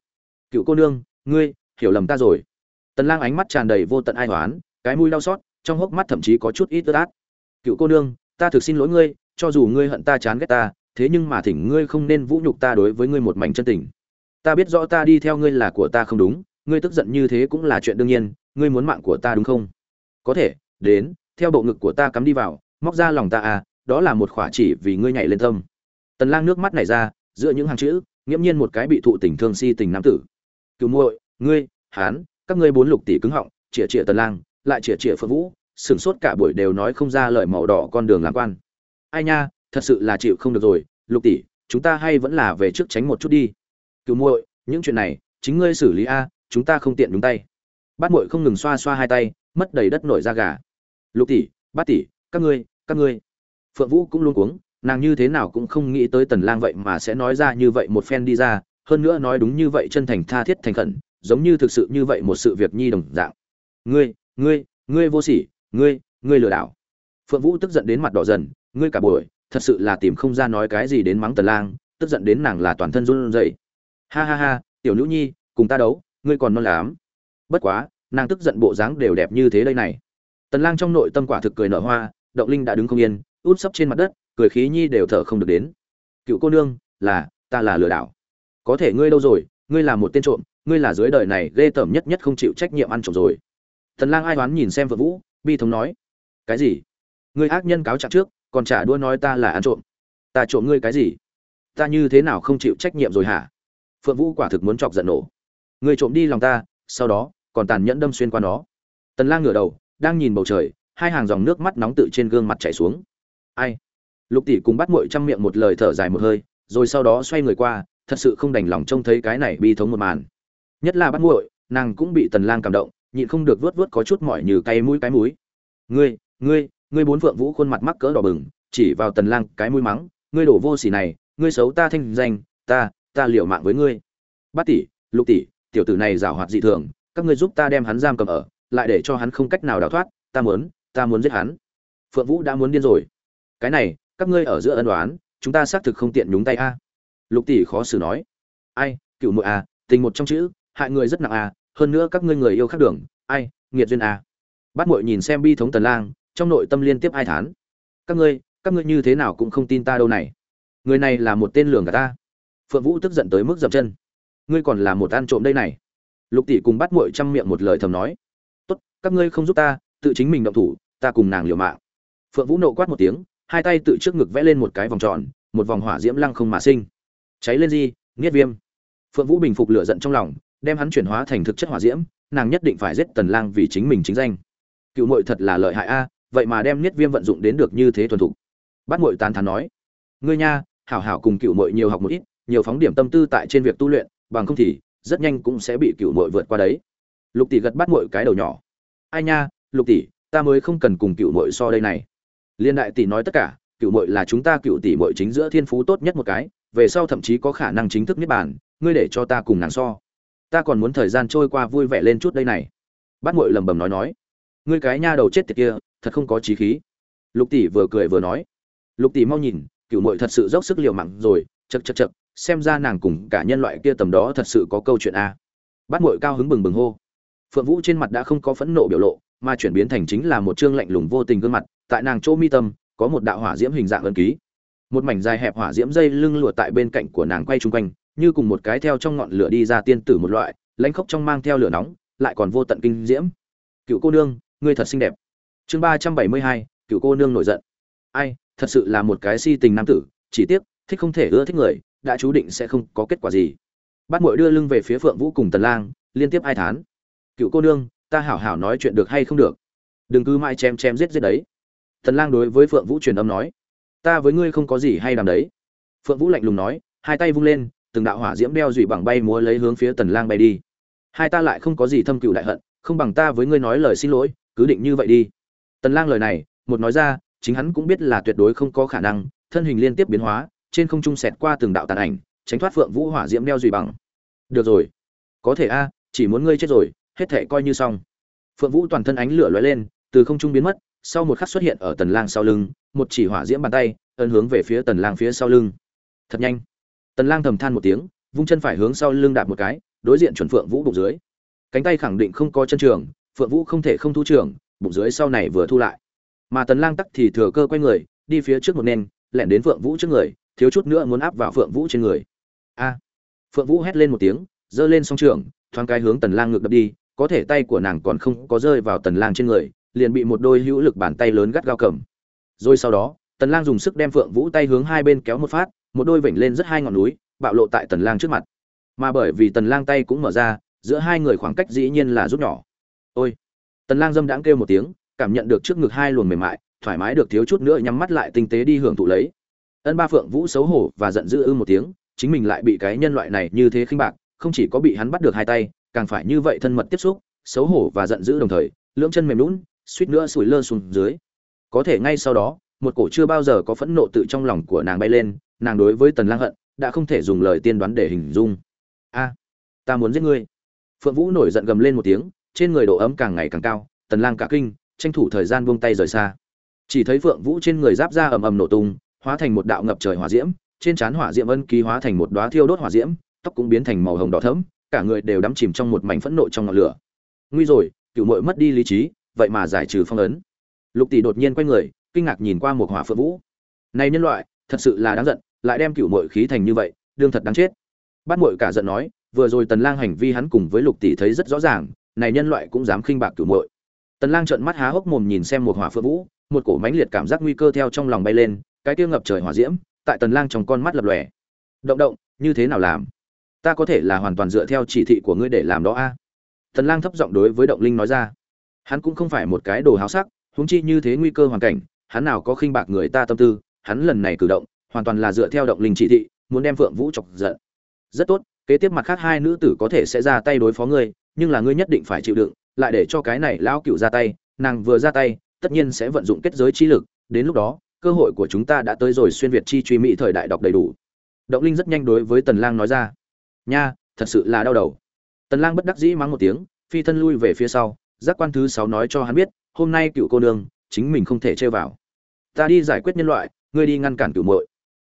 Speaker 1: Cựu cô nương, ngươi hiểu lầm ta rồi. Tần lang ánh mắt tràn đầy vô tận ai oán, cái mũi đau xót, trong hốc mắt thậm chí có chút ít ướt át. Cựu cô nương, ta thực xin lỗi ngươi, cho dù ngươi hận ta chán ghét ta, thế nhưng mà thỉnh ngươi không nên vũ nhục ta đối với ngươi một mảnh chân tình. Ta biết rõ ta đi theo ngươi là của ta không đúng, ngươi tức giận như thế cũng là chuyện đương nhiên, ngươi muốn mạng của ta đúng không? Có thể, đến, theo bộ ngực của ta cắm đi vào, móc ra lòng ta à đó là một khỏa chỉ vì ngươi nhảy lên tâm. Tần lang nước mắt nảy ra, giữa những hàng chữ, nghiễm nhiên một cái bị thụ tình thương si tình nam tử. Cựu muội ngươi, hán, các ngươi bốn lục tỷ cứng họng, chĩa chĩa tần lang, lại chĩa chĩa phượng vũ sửng sốt cả buổi đều nói không ra lời màu đỏ con đường làm quan. Ai nha, thật sự là chịu không được rồi, lục tỷ, chúng ta hay vẫn là về trước tránh một chút đi. Cứu muội, những chuyện này, chính ngươi xử lý a, chúng ta không tiện đúng tay. Bát muội không ngừng xoa xoa hai tay, mất đầy đất nổi da gà. Lục tỷ, bát tỷ, các ngươi các ngươi. Phượng vũ cũng luôn cuống, nàng như thế nào cũng không nghĩ tới tần lang vậy mà sẽ nói ra như vậy một phen đi ra, hơn nữa nói đúng như vậy chân thành tha thiết thành khẩn giống như thực sự như vậy một sự việc nhi đồng dạng. Ngươi ngươi ngươi vô sỉ, ngươi ngươi lừa đảo. Phượng vũ tức giận đến mặt đỏ dần, ngươi cả buổi, thật sự là tìm không ra nói cái gì đến mắng tần lang, tức giận đến nàng là toàn thân run rẩy. Ha ha ha, tiểu nữ nhi, cùng ta đấu, ngươi còn non lắm. Bất quá, nàng tức giận bộ dáng đều đẹp như thế đây này. Tần lang trong nội tâm quả thực cười nở hoa, động linh đã đứng không yên út sấp trên mặt đất, cười khí nhi đều thở không được đến. Cựu cô nương, là, ta là lừa đảo. Có thể ngươi đâu rồi, ngươi là một tên trộm ngươi là dưới đời này ghê tởm nhất nhất không chịu trách nhiệm ăn trộm rồi. Thần lang ai đoán nhìn xem Phượng vũ, bi thống nói, cái gì? Ngươi ác nhân cáo trạng trước, còn trả đua nói ta là ăn trộm. Ta trộm ngươi cái gì? Ta như thế nào không chịu trách nhiệm rồi hả? Phượng vũ quả thực muốn chọc giận nổ. Ngươi trộm đi lòng ta, sau đó, còn tàn nhẫn đâm xuyên qua nó. Tần lang ngửa đầu, đang nhìn bầu trời, hai hàng dòng nước mắt nóng tự trên gương mặt chảy xuống. Ai? Lục tỷ cùng bắt muội trăm miệng một lời thở dài một hơi, rồi sau đó xoay người qua, thật sự không đành lòng trông thấy cái này bi thống một màn nhất là bắt muội, nàng cũng bị tần lang cảm động, nhịn không được vớt vớt có chút mỏi như cay mũi cái mũi. Ngươi ngươi ngươi bốn vượng vũ khuôn mặt mắc cỡ đỏ bừng, chỉ vào tần lang cái mũi mắng, ngươi đổ vô sỉ này, ngươi xấu ta thanh danh, ta ta liều mạng với ngươi. Bát tỷ, lục tỷ, tiểu tử này giảo hoạt dị thường, các ngươi giúp ta đem hắn giam cầm ở, lại để cho hắn không cách nào đào thoát, ta muốn ta muốn giết hắn. Phượng vũ đã muốn điên rồi. Cái này, các ngươi ở giữa ân đoán chúng ta xác thực không tiện nhúng tay a. Lục tỷ khó xử nói. Ai, cựu muội a tình một trong chữ hại người rất nặng à? hơn nữa các ngươi người yêu khác đường ai nghiệt duyên à? bát muội nhìn xem bi thống tần lang trong nội tâm liên tiếp ai thán. Các ngươi các ngươi như thế nào cũng không tin ta đâu này. Người này là một tên lường cả ta. Phượng vũ tức giận tới mức dậm chân. Ngươi còn là một ăn trộm đây này. Lục tỷ cùng bắt muội trăm miệng một lời thầm nói. Tốt các ngươi không giúp ta tự chính mình động thủ ta cùng nàng liều mạng. Phượng vũ nộ quát một tiếng hai tay tự trước ngực vẽ lên một cái vòng tròn một vòng hỏa diễm lăng không mà sinh. Cháy lên gì, nghiết viêm. Phượng vũ bình phục lửa giận trong lòng đem hắn chuyển hóa thành thực chất hỏa diễm, nàng nhất định phải giết tần lang vì chính mình chính danh. Cựu muội thật là lợi hại a, vậy mà đem niết viêm vận dụng đến được như thế thuần thục. Bát muội tán thán nói, ngươi nha, hảo hảo cùng cựu muội nhiều học một ít, nhiều phóng điểm tâm tư tại trên việc tu luyện, bằng không thì rất nhanh cũng sẽ bị cựu muội vượt qua đấy. Lục tỷ gật bát muội cái đầu nhỏ, ai nha, lục tỷ, ta mới không cần cùng cựu muội so đây này. Liên đại tỷ nói tất cả, cựu muội là chúng ta cựu tỷ muội chính giữa thiên phú tốt nhất một cái, về sau thậm chí có khả năng chính thức niết bàn, ngươi để cho ta cùng nàng so ta còn muốn thời gian trôi qua vui vẻ lên chút đây này. Bát muội lẩm bẩm nói nói, ngươi cái nha đầu chết tiệt kia, thật không có trí khí. Lục tỷ vừa cười vừa nói, lục tỷ mau nhìn cựu muội thật sự dốc sức liều mạng rồi chật chật chật xem ra nàng cùng cả nhân loại kia tầm đó thật sự có câu chuyện a. Bát muội cao hứng bừng bừng hô. Phượng vũ trên mặt đã không có phẫn nộ biểu lộ, mà chuyển biến thành chính là một trương lạnh lùng vô tình gương mặt, tại nàng chỗ mi tâm, có một đạo hỏa diễm hình dạng ân ký. Một mảnh dài hẹp hỏa diễm dây lưng lụa tại bên cạnh của nàng quay chung quanh như cùng một cái theo trong ngọn lửa đi ra tiên tử một loại, lãnh khốc trong mang theo lửa nóng, lại còn vô tận kinh diễm. Cựu cô nương, ngươi thật xinh đẹp. Chương ba trăm bảy mươi hai, cựu cô nương nổi giận. Ai, thật sự là một cái si tình nam tử, chỉ tiếc, thích không thể ưa thích người, đã chú định sẽ không có kết quả gì. Bát mội đưa lưng về phía phượng vũ cùng tần lang, liên tiếp ai thán. Cựu cô nương, ta hảo hảo nói chuyện được hay không được? Đừng cứ mãi chém chém giết giết đấy. Tần lang đối với phượng vũ truyền âm nói. Ta với ngươi không có gì hay làm đấy. Phượng vũ lạnh lùng nói, hai tay vung lên từng đạo hỏa diễm đeo dụy bằng bay múa lấy hướng phía tần lang bay đi. Hai ta lại không có gì thâm cựu đại hận, không bằng ta với ngươi nói lời xin lỗi, cứ định như vậy đi. Tần lang lời này, một nói ra, chính hắn cũng biết là tuyệt đối không có khả năng, thân hình liên tiếp biến hóa, trên không trung xẹt qua từng đạo tàn ảnh, tránh thoát phượng vũ hỏa diễm đeo dùy bằng. Được rồi. Có thể a, chỉ muốn ngươi chết rồi, hết thể coi như xong. Phượng vũ toàn thân ánh lửa lóe lên, từ không trung biến mất, sau một khắc xuất hiện ở tần lang sau lưng, một chỉ hỏa diễm bàn tay, ấn hướng về phía tần lang phía sau lưng. Thật nhanh tần lang thầm than một tiếng, vung chân phải hướng sau lưng đạp một cái, đối diện chuẩn phượng vũ bụng dưới. Cánh tay khẳng định không có chân trường, phượng vũ không thể không thu trường, bụng dưới sau này vừa thu lại. Mà tần lang tắc thì thừa cơ quay người, đi phía trước một nền, lẻn đến phượng vũ trước người, thiếu chút nữa muốn áp vào phượng vũ trên người. A! Phượng vũ hét lên một tiếng, giơ lên song trường, thoáng cái hướng tần lang ngược đập đi, có thể tay của nàng còn không có rơi vào tần lang trên người, liền bị một đôi hữu lực bàn tay lớn gắt gao cầm. Rồi sau đó, tần lang dùng sức đem phượng vũ tay hướng hai bên kéo một phát một đôi vểnh lên rất hai ngọn núi, bạo lộ tại tần lang trước mặt. Mà bởi vì tần lang tay cũng mở ra, giữa hai người khoảng cách dĩ nhiên là rút nhỏ. Ôi! Tần lang dâm đãng kêu một tiếng, cảm nhận được trước ngực hai luồng mềm mại, thoải mái được thiếu chút nữa nhắm mắt lại tinh tế đi hưởng thụ lấy. Ân ba phượng vũ xấu hổ và giận dữ ư một tiếng, chính mình lại bị cái nhân loại này như thế khinh bạc, không chỉ có bị hắn bắt được hai tay, càng phải như vậy thân mật tiếp xúc, xấu hổ và giận dữ đồng thời, lưỡng chân mềm lún suýt nữa sủi lơ xuống dưới. Có thể ngay sau đó, một cổ chưa bao giờ có phẫn nộ tự trong lòng của nàng bay lên nàng đối với tần lang hận, đã không thể dùng lời tiên đoán để hình dung. A, ta muốn giết ngươi. Phượng vũ nổi giận gầm lên một tiếng, trên người độ ấm càng ngày càng cao, tần lang cả kinh, tranh thủ thời gian buông tay rời xa. Chỉ thấy phượng vũ trên người giáp ra ầm ầm nổ tung, hóa thành một đạo ngập trời hỏa diễm, trên trán hỏa diễm ân ký hóa thành một đóa thiêu đốt hỏa diễm, tóc cũng biến thành màu hồng đỏ thẫm, cả người đều đắm chìm trong một mảnh phẫn nộ trong ngọn lửa. Nguy rồi, cựu muội mất đi lý trí, vậy mà giải trừ phong ấn. Lục tỷ đột nhiên quay người, kinh ngạc nhìn qua một hỏa phượng vũ. Này nhân loại, thật sự là đáng giận lại đem cựu muội khí thành như vậy, đương thật đáng chết. Bát muội cả giận nói, vừa rồi tần lang hành vi hắn cùng với lục tỷ thấy rất rõ ràng, này nhân loại cũng dám khinh bạc cửu muội. Tần lang trợn mắt há hốc mồm nhìn xem một hỏa phượng vũ, một cổ mãnh liệt cảm giác nguy cơ theo trong lòng bay lên, cái tiêu ngập trời hỏa diễm, tại tần lang trong con mắt lập lòe. Động động, như thế nào làm? Ta có thể là hoàn toàn dựa theo chỉ thị của ngươi để làm đó a. Tần lang thấp giọng đối với động linh nói ra. Hắn cũng không phải một cái đồ háo sắc, huống chi như thế nguy cơ hoàn cảnh, hắn nào có khinh bạc người ta tâm tư, hắn lần này cử động hoàn toàn là dựa theo động linh chỉ thị, muốn đem phượng vũ chọc giận. Rất tốt, kế tiếp mặt khác hai nữ tử có thể sẽ ra tay đối phó ngươi, nhưng là ngươi nhất định phải chịu đựng, lại để cho cái này lão cựu ra tay, nàng vừa ra tay, tất nhiên sẽ vận dụng kết giới chi lực, đến lúc đó, cơ hội của chúng ta đã tới rồi xuyên việt chi truy mỹ thời đại đọc đầy đủ. Động linh rất nhanh đối với tần lang nói ra. Nha, thật sự là đau đầu. Tần lang bất đắc dĩ mắng một tiếng, phi thân lui về phía sau, giác quan thứ sáu nói cho hắn biết, hôm nay cựu cô nương, chính mình không thể chơi vào. Ta đi giải quyết nhân loại, ngươi đi ngăn cản cựu muội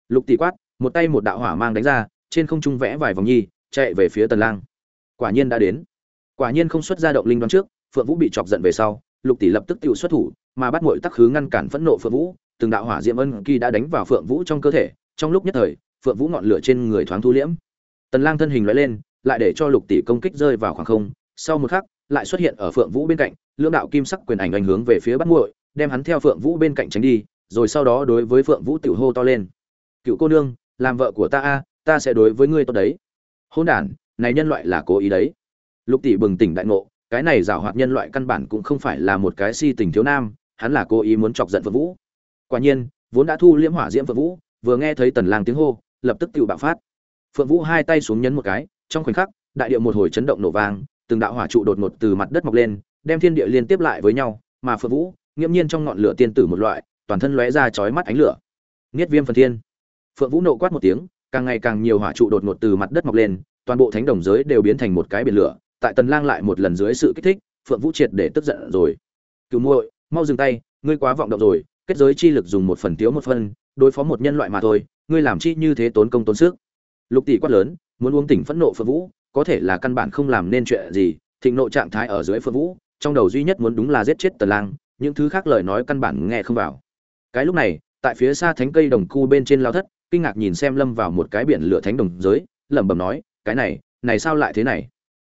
Speaker 1: lục tỷ quát, một tay một đạo hỏa mang đánh ra, trên không trung vẽ vài vòng nhi, chạy về phía tần lang. Quả nhiên đã đến. Quả nhiên không xuất ra động linh đoán trước, phượng vũ bị chọc giận về sau, lục tỷ lập tức tự xuất thủ, mà bắt muội tắc khứ ngăn cản phẫn nộ phượng vũ, từng đạo hỏa diệm ân kỳ đã đánh vào phượng vũ trong cơ thể, trong lúc nhất thời, phượng vũ ngọn lửa trên người thoáng thu liễm. Tần lang thân hình lóe lên, lại để cho lục tỷ công kích rơi vào khoảng không, sau một khắc, lại xuất hiện ở phượng vũ bên cạnh, lưỡng đạo kim sắc quyền ảnh ảnh hướng về phía bắt muội, đem hắn theo phượng vũ bên cạnh tránh đi, rồi sau đó đối với phượng vũ tiểu hô to lên cựu cô nương, làm vợ của ta a, ta sẽ đối với ngươi tốt đấy. Hôn đản, này nhân loại là cố ý đấy. Lục tỷ bừng tỉnh đại ngộ, cái này giảo hoạt nhân loại căn bản cũng không phải là một cái si tình thiếu nam, hắn là cố ý muốn chọc giận phượng vũ. Quả nhiên, vốn đã thu liễm hỏa diễm phượng vũ, vừa nghe thấy tần lang tiếng hô, lập tức tự bạo phát. Phượng vũ hai tay xuống nhấn một cái, trong khoảnh khắc, đại địa một hồi chấn động nổ vang, từng đạo hỏa trụ đột ngột từ mặt đất mọc lên, đem thiên địa liên tiếp lại với nhau, mà phượng vũ, nghiễm nhiên trong ngọn lửa tiên tử một loại, toàn thân lóe ra chói mắt ánh lửa. Nghiết viêm phần thiên phượng vũ nộ quát một tiếng, càng ngày càng nhiều hỏa trụ đột ngột từ mặt đất mọc lên, toàn bộ thánh đồng giới đều biến thành một cái biển lửa, tại tần lang lại một lần dưới sự kích thích, phượng vũ triệt để tức giận rồi. Cửu muội, mau dừng tay, ngươi quá vọng động rồi, kết giới chi lực dùng một phần thiếu một phần, đối phó một nhân loại mà thôi, ngươi làm chi như thế tốn công tốn sức. Lục tỷ quát lớn, muốn uống tỉnh phẫn nộ phượng vũ, có thể là căn bản không làm nên chuyện gì, thịnh nộ trạng thái ở dưới phượng vũ, trong đầu duy nhất muốn đúng là giết chết tần lang, những thứ khác lời nói căn bản nghe không vào. Cái lúc này, tại phía xa thánh cây đồng cu bên trên lao thất kinh ngạc nhìn xem lâm vào một cái biển lửa thánh đồng giới, lẩm bẩm nói, cái này này sao lại thế này?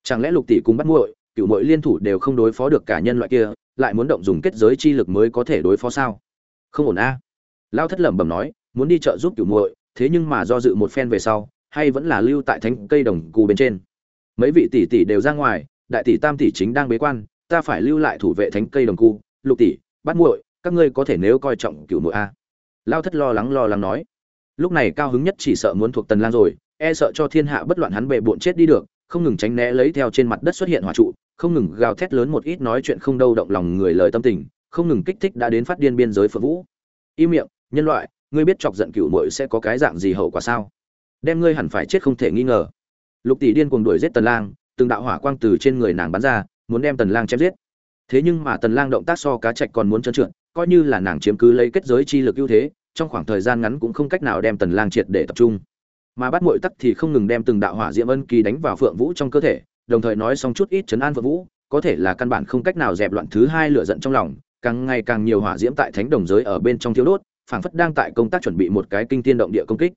Speaker 1: Chẳng lẽ lục tỷ cùng bắt muội, cựu muội liên thủ đều không đối phó được cả nhân loại kia, lại muốn động dùng kết giới chi lực mới có thể đối phó sao? Không ổn a. À. lao thất lẩm bẩm nói, muốn đi chợ giúp cựu muội, thế nhưng mà do dự một phen về sau, hay vẫn là lưu tại thánh cây đồng cù bên trên. Mấy vị tỷ tỷ đều ra ngoài, đại tỷ tam tỷ chính đang bế quan, ta phải lưu lại thủ vệ thánh cây đồng cù, lục tỷ, bắt muội, các ngươi có thể nếu coi trọng cựu muội a. Lao thất lo lắng lo lắng nói lúc này cao hứng nhất chỉ sợ muốn thuộc tần lang rồi e sợ cho thiên hạ bất loạn hắn bệ bộn chết đi được, không ngừng tránh né lấy theo trên mặt đất xuất hiện hỏa trụ, không ngừng gào thét lớn một ít nói chuyện không đâu động lòng người lời tâm tình, không ngừng kích thích đã đến phát điên biên giới phượng vũ. Im miệng, nhân loại, ngươi biết chọc giận cựu muội sẽ có cái dạng gì hậu quả sao? Đem ngươi hẳn phải chết không thể nghi ngờ. Lục tỷ điên cuồng đuổi giết tần lang, từng đạo hỏa quang từ trên người nàng bắn ra, muốn đem tần lang chém giết thế nhưng mà tần lang động tác so cá trạch còn muốn trơn trượt, coi như là nàng chiếm cứ lấy kết giới chi lực ưu thế, trong khoảng thời gian ngắn cũng không cách nào đem tần lang triệt để tập trung. Mà bắt muội tắc thì không ngừng đem từng đạo hỏa diễm ân kỳ đánh vào phượng vũ trong cơ thể, đồng thời nói xong chút ít chấn an phượng vũ, có thể là căn bản không cách nào dẹp loạn thứ hai lửa giận trong lòng, càng ngày càng nhiều hỏa diễm tại thánh đồng giới ở bên trong thiếu đốt, phảng phất đang tại công tác chuẩn bị một cái kinh thiên động địa công kích.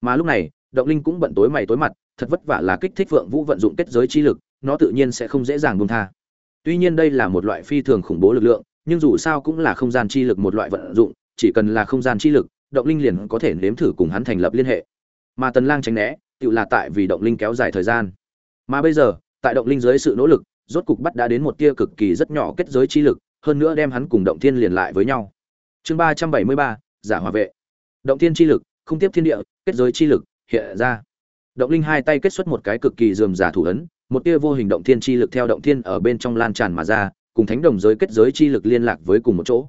Speaker 1: Mà lúc này, động linh cũng bận tối mày tối mặt, thật vất vả là kích thích phượng vũ vận dụng kết giới chi lực, nó tự nhiên sẽ không dễ dàng buông tha tuy nhiên đây là một loại phi thường khủng bố lực lượng, nhưng dù sao cũng là không gian chi lực một loại vận dụng, chỉ cần là không gian chi lực, động linh liền có thể nếm thử cùng hắn thành lập liên hệ. Mà tần lang tránh né tự là tại vì động linh kéo dài thời gian. Mà bây giờ, tại động linh dưới sự nỗ lực, rốt cục bắt đã đến một tia cực kỳ rất nhỏ kết giới chi lực, hơn nữa đem hắn cùng động thiên liền lại với nhau. Chương ba trăm bảy mươi ba, giả hòa vệ. Động thiên chi lực, không tiếp thiên địa, kết giới chi lực, hiện ra. Động linh hai tay kết xuất một cái cực kỳ rườm rà thủ ấn một tia vô hình động thiên chi lực theo động thiên ở bên trong lan tràn mà ra, cùng thánh đồng giới kết giới chi lực liên lạc với cùng một chỗ.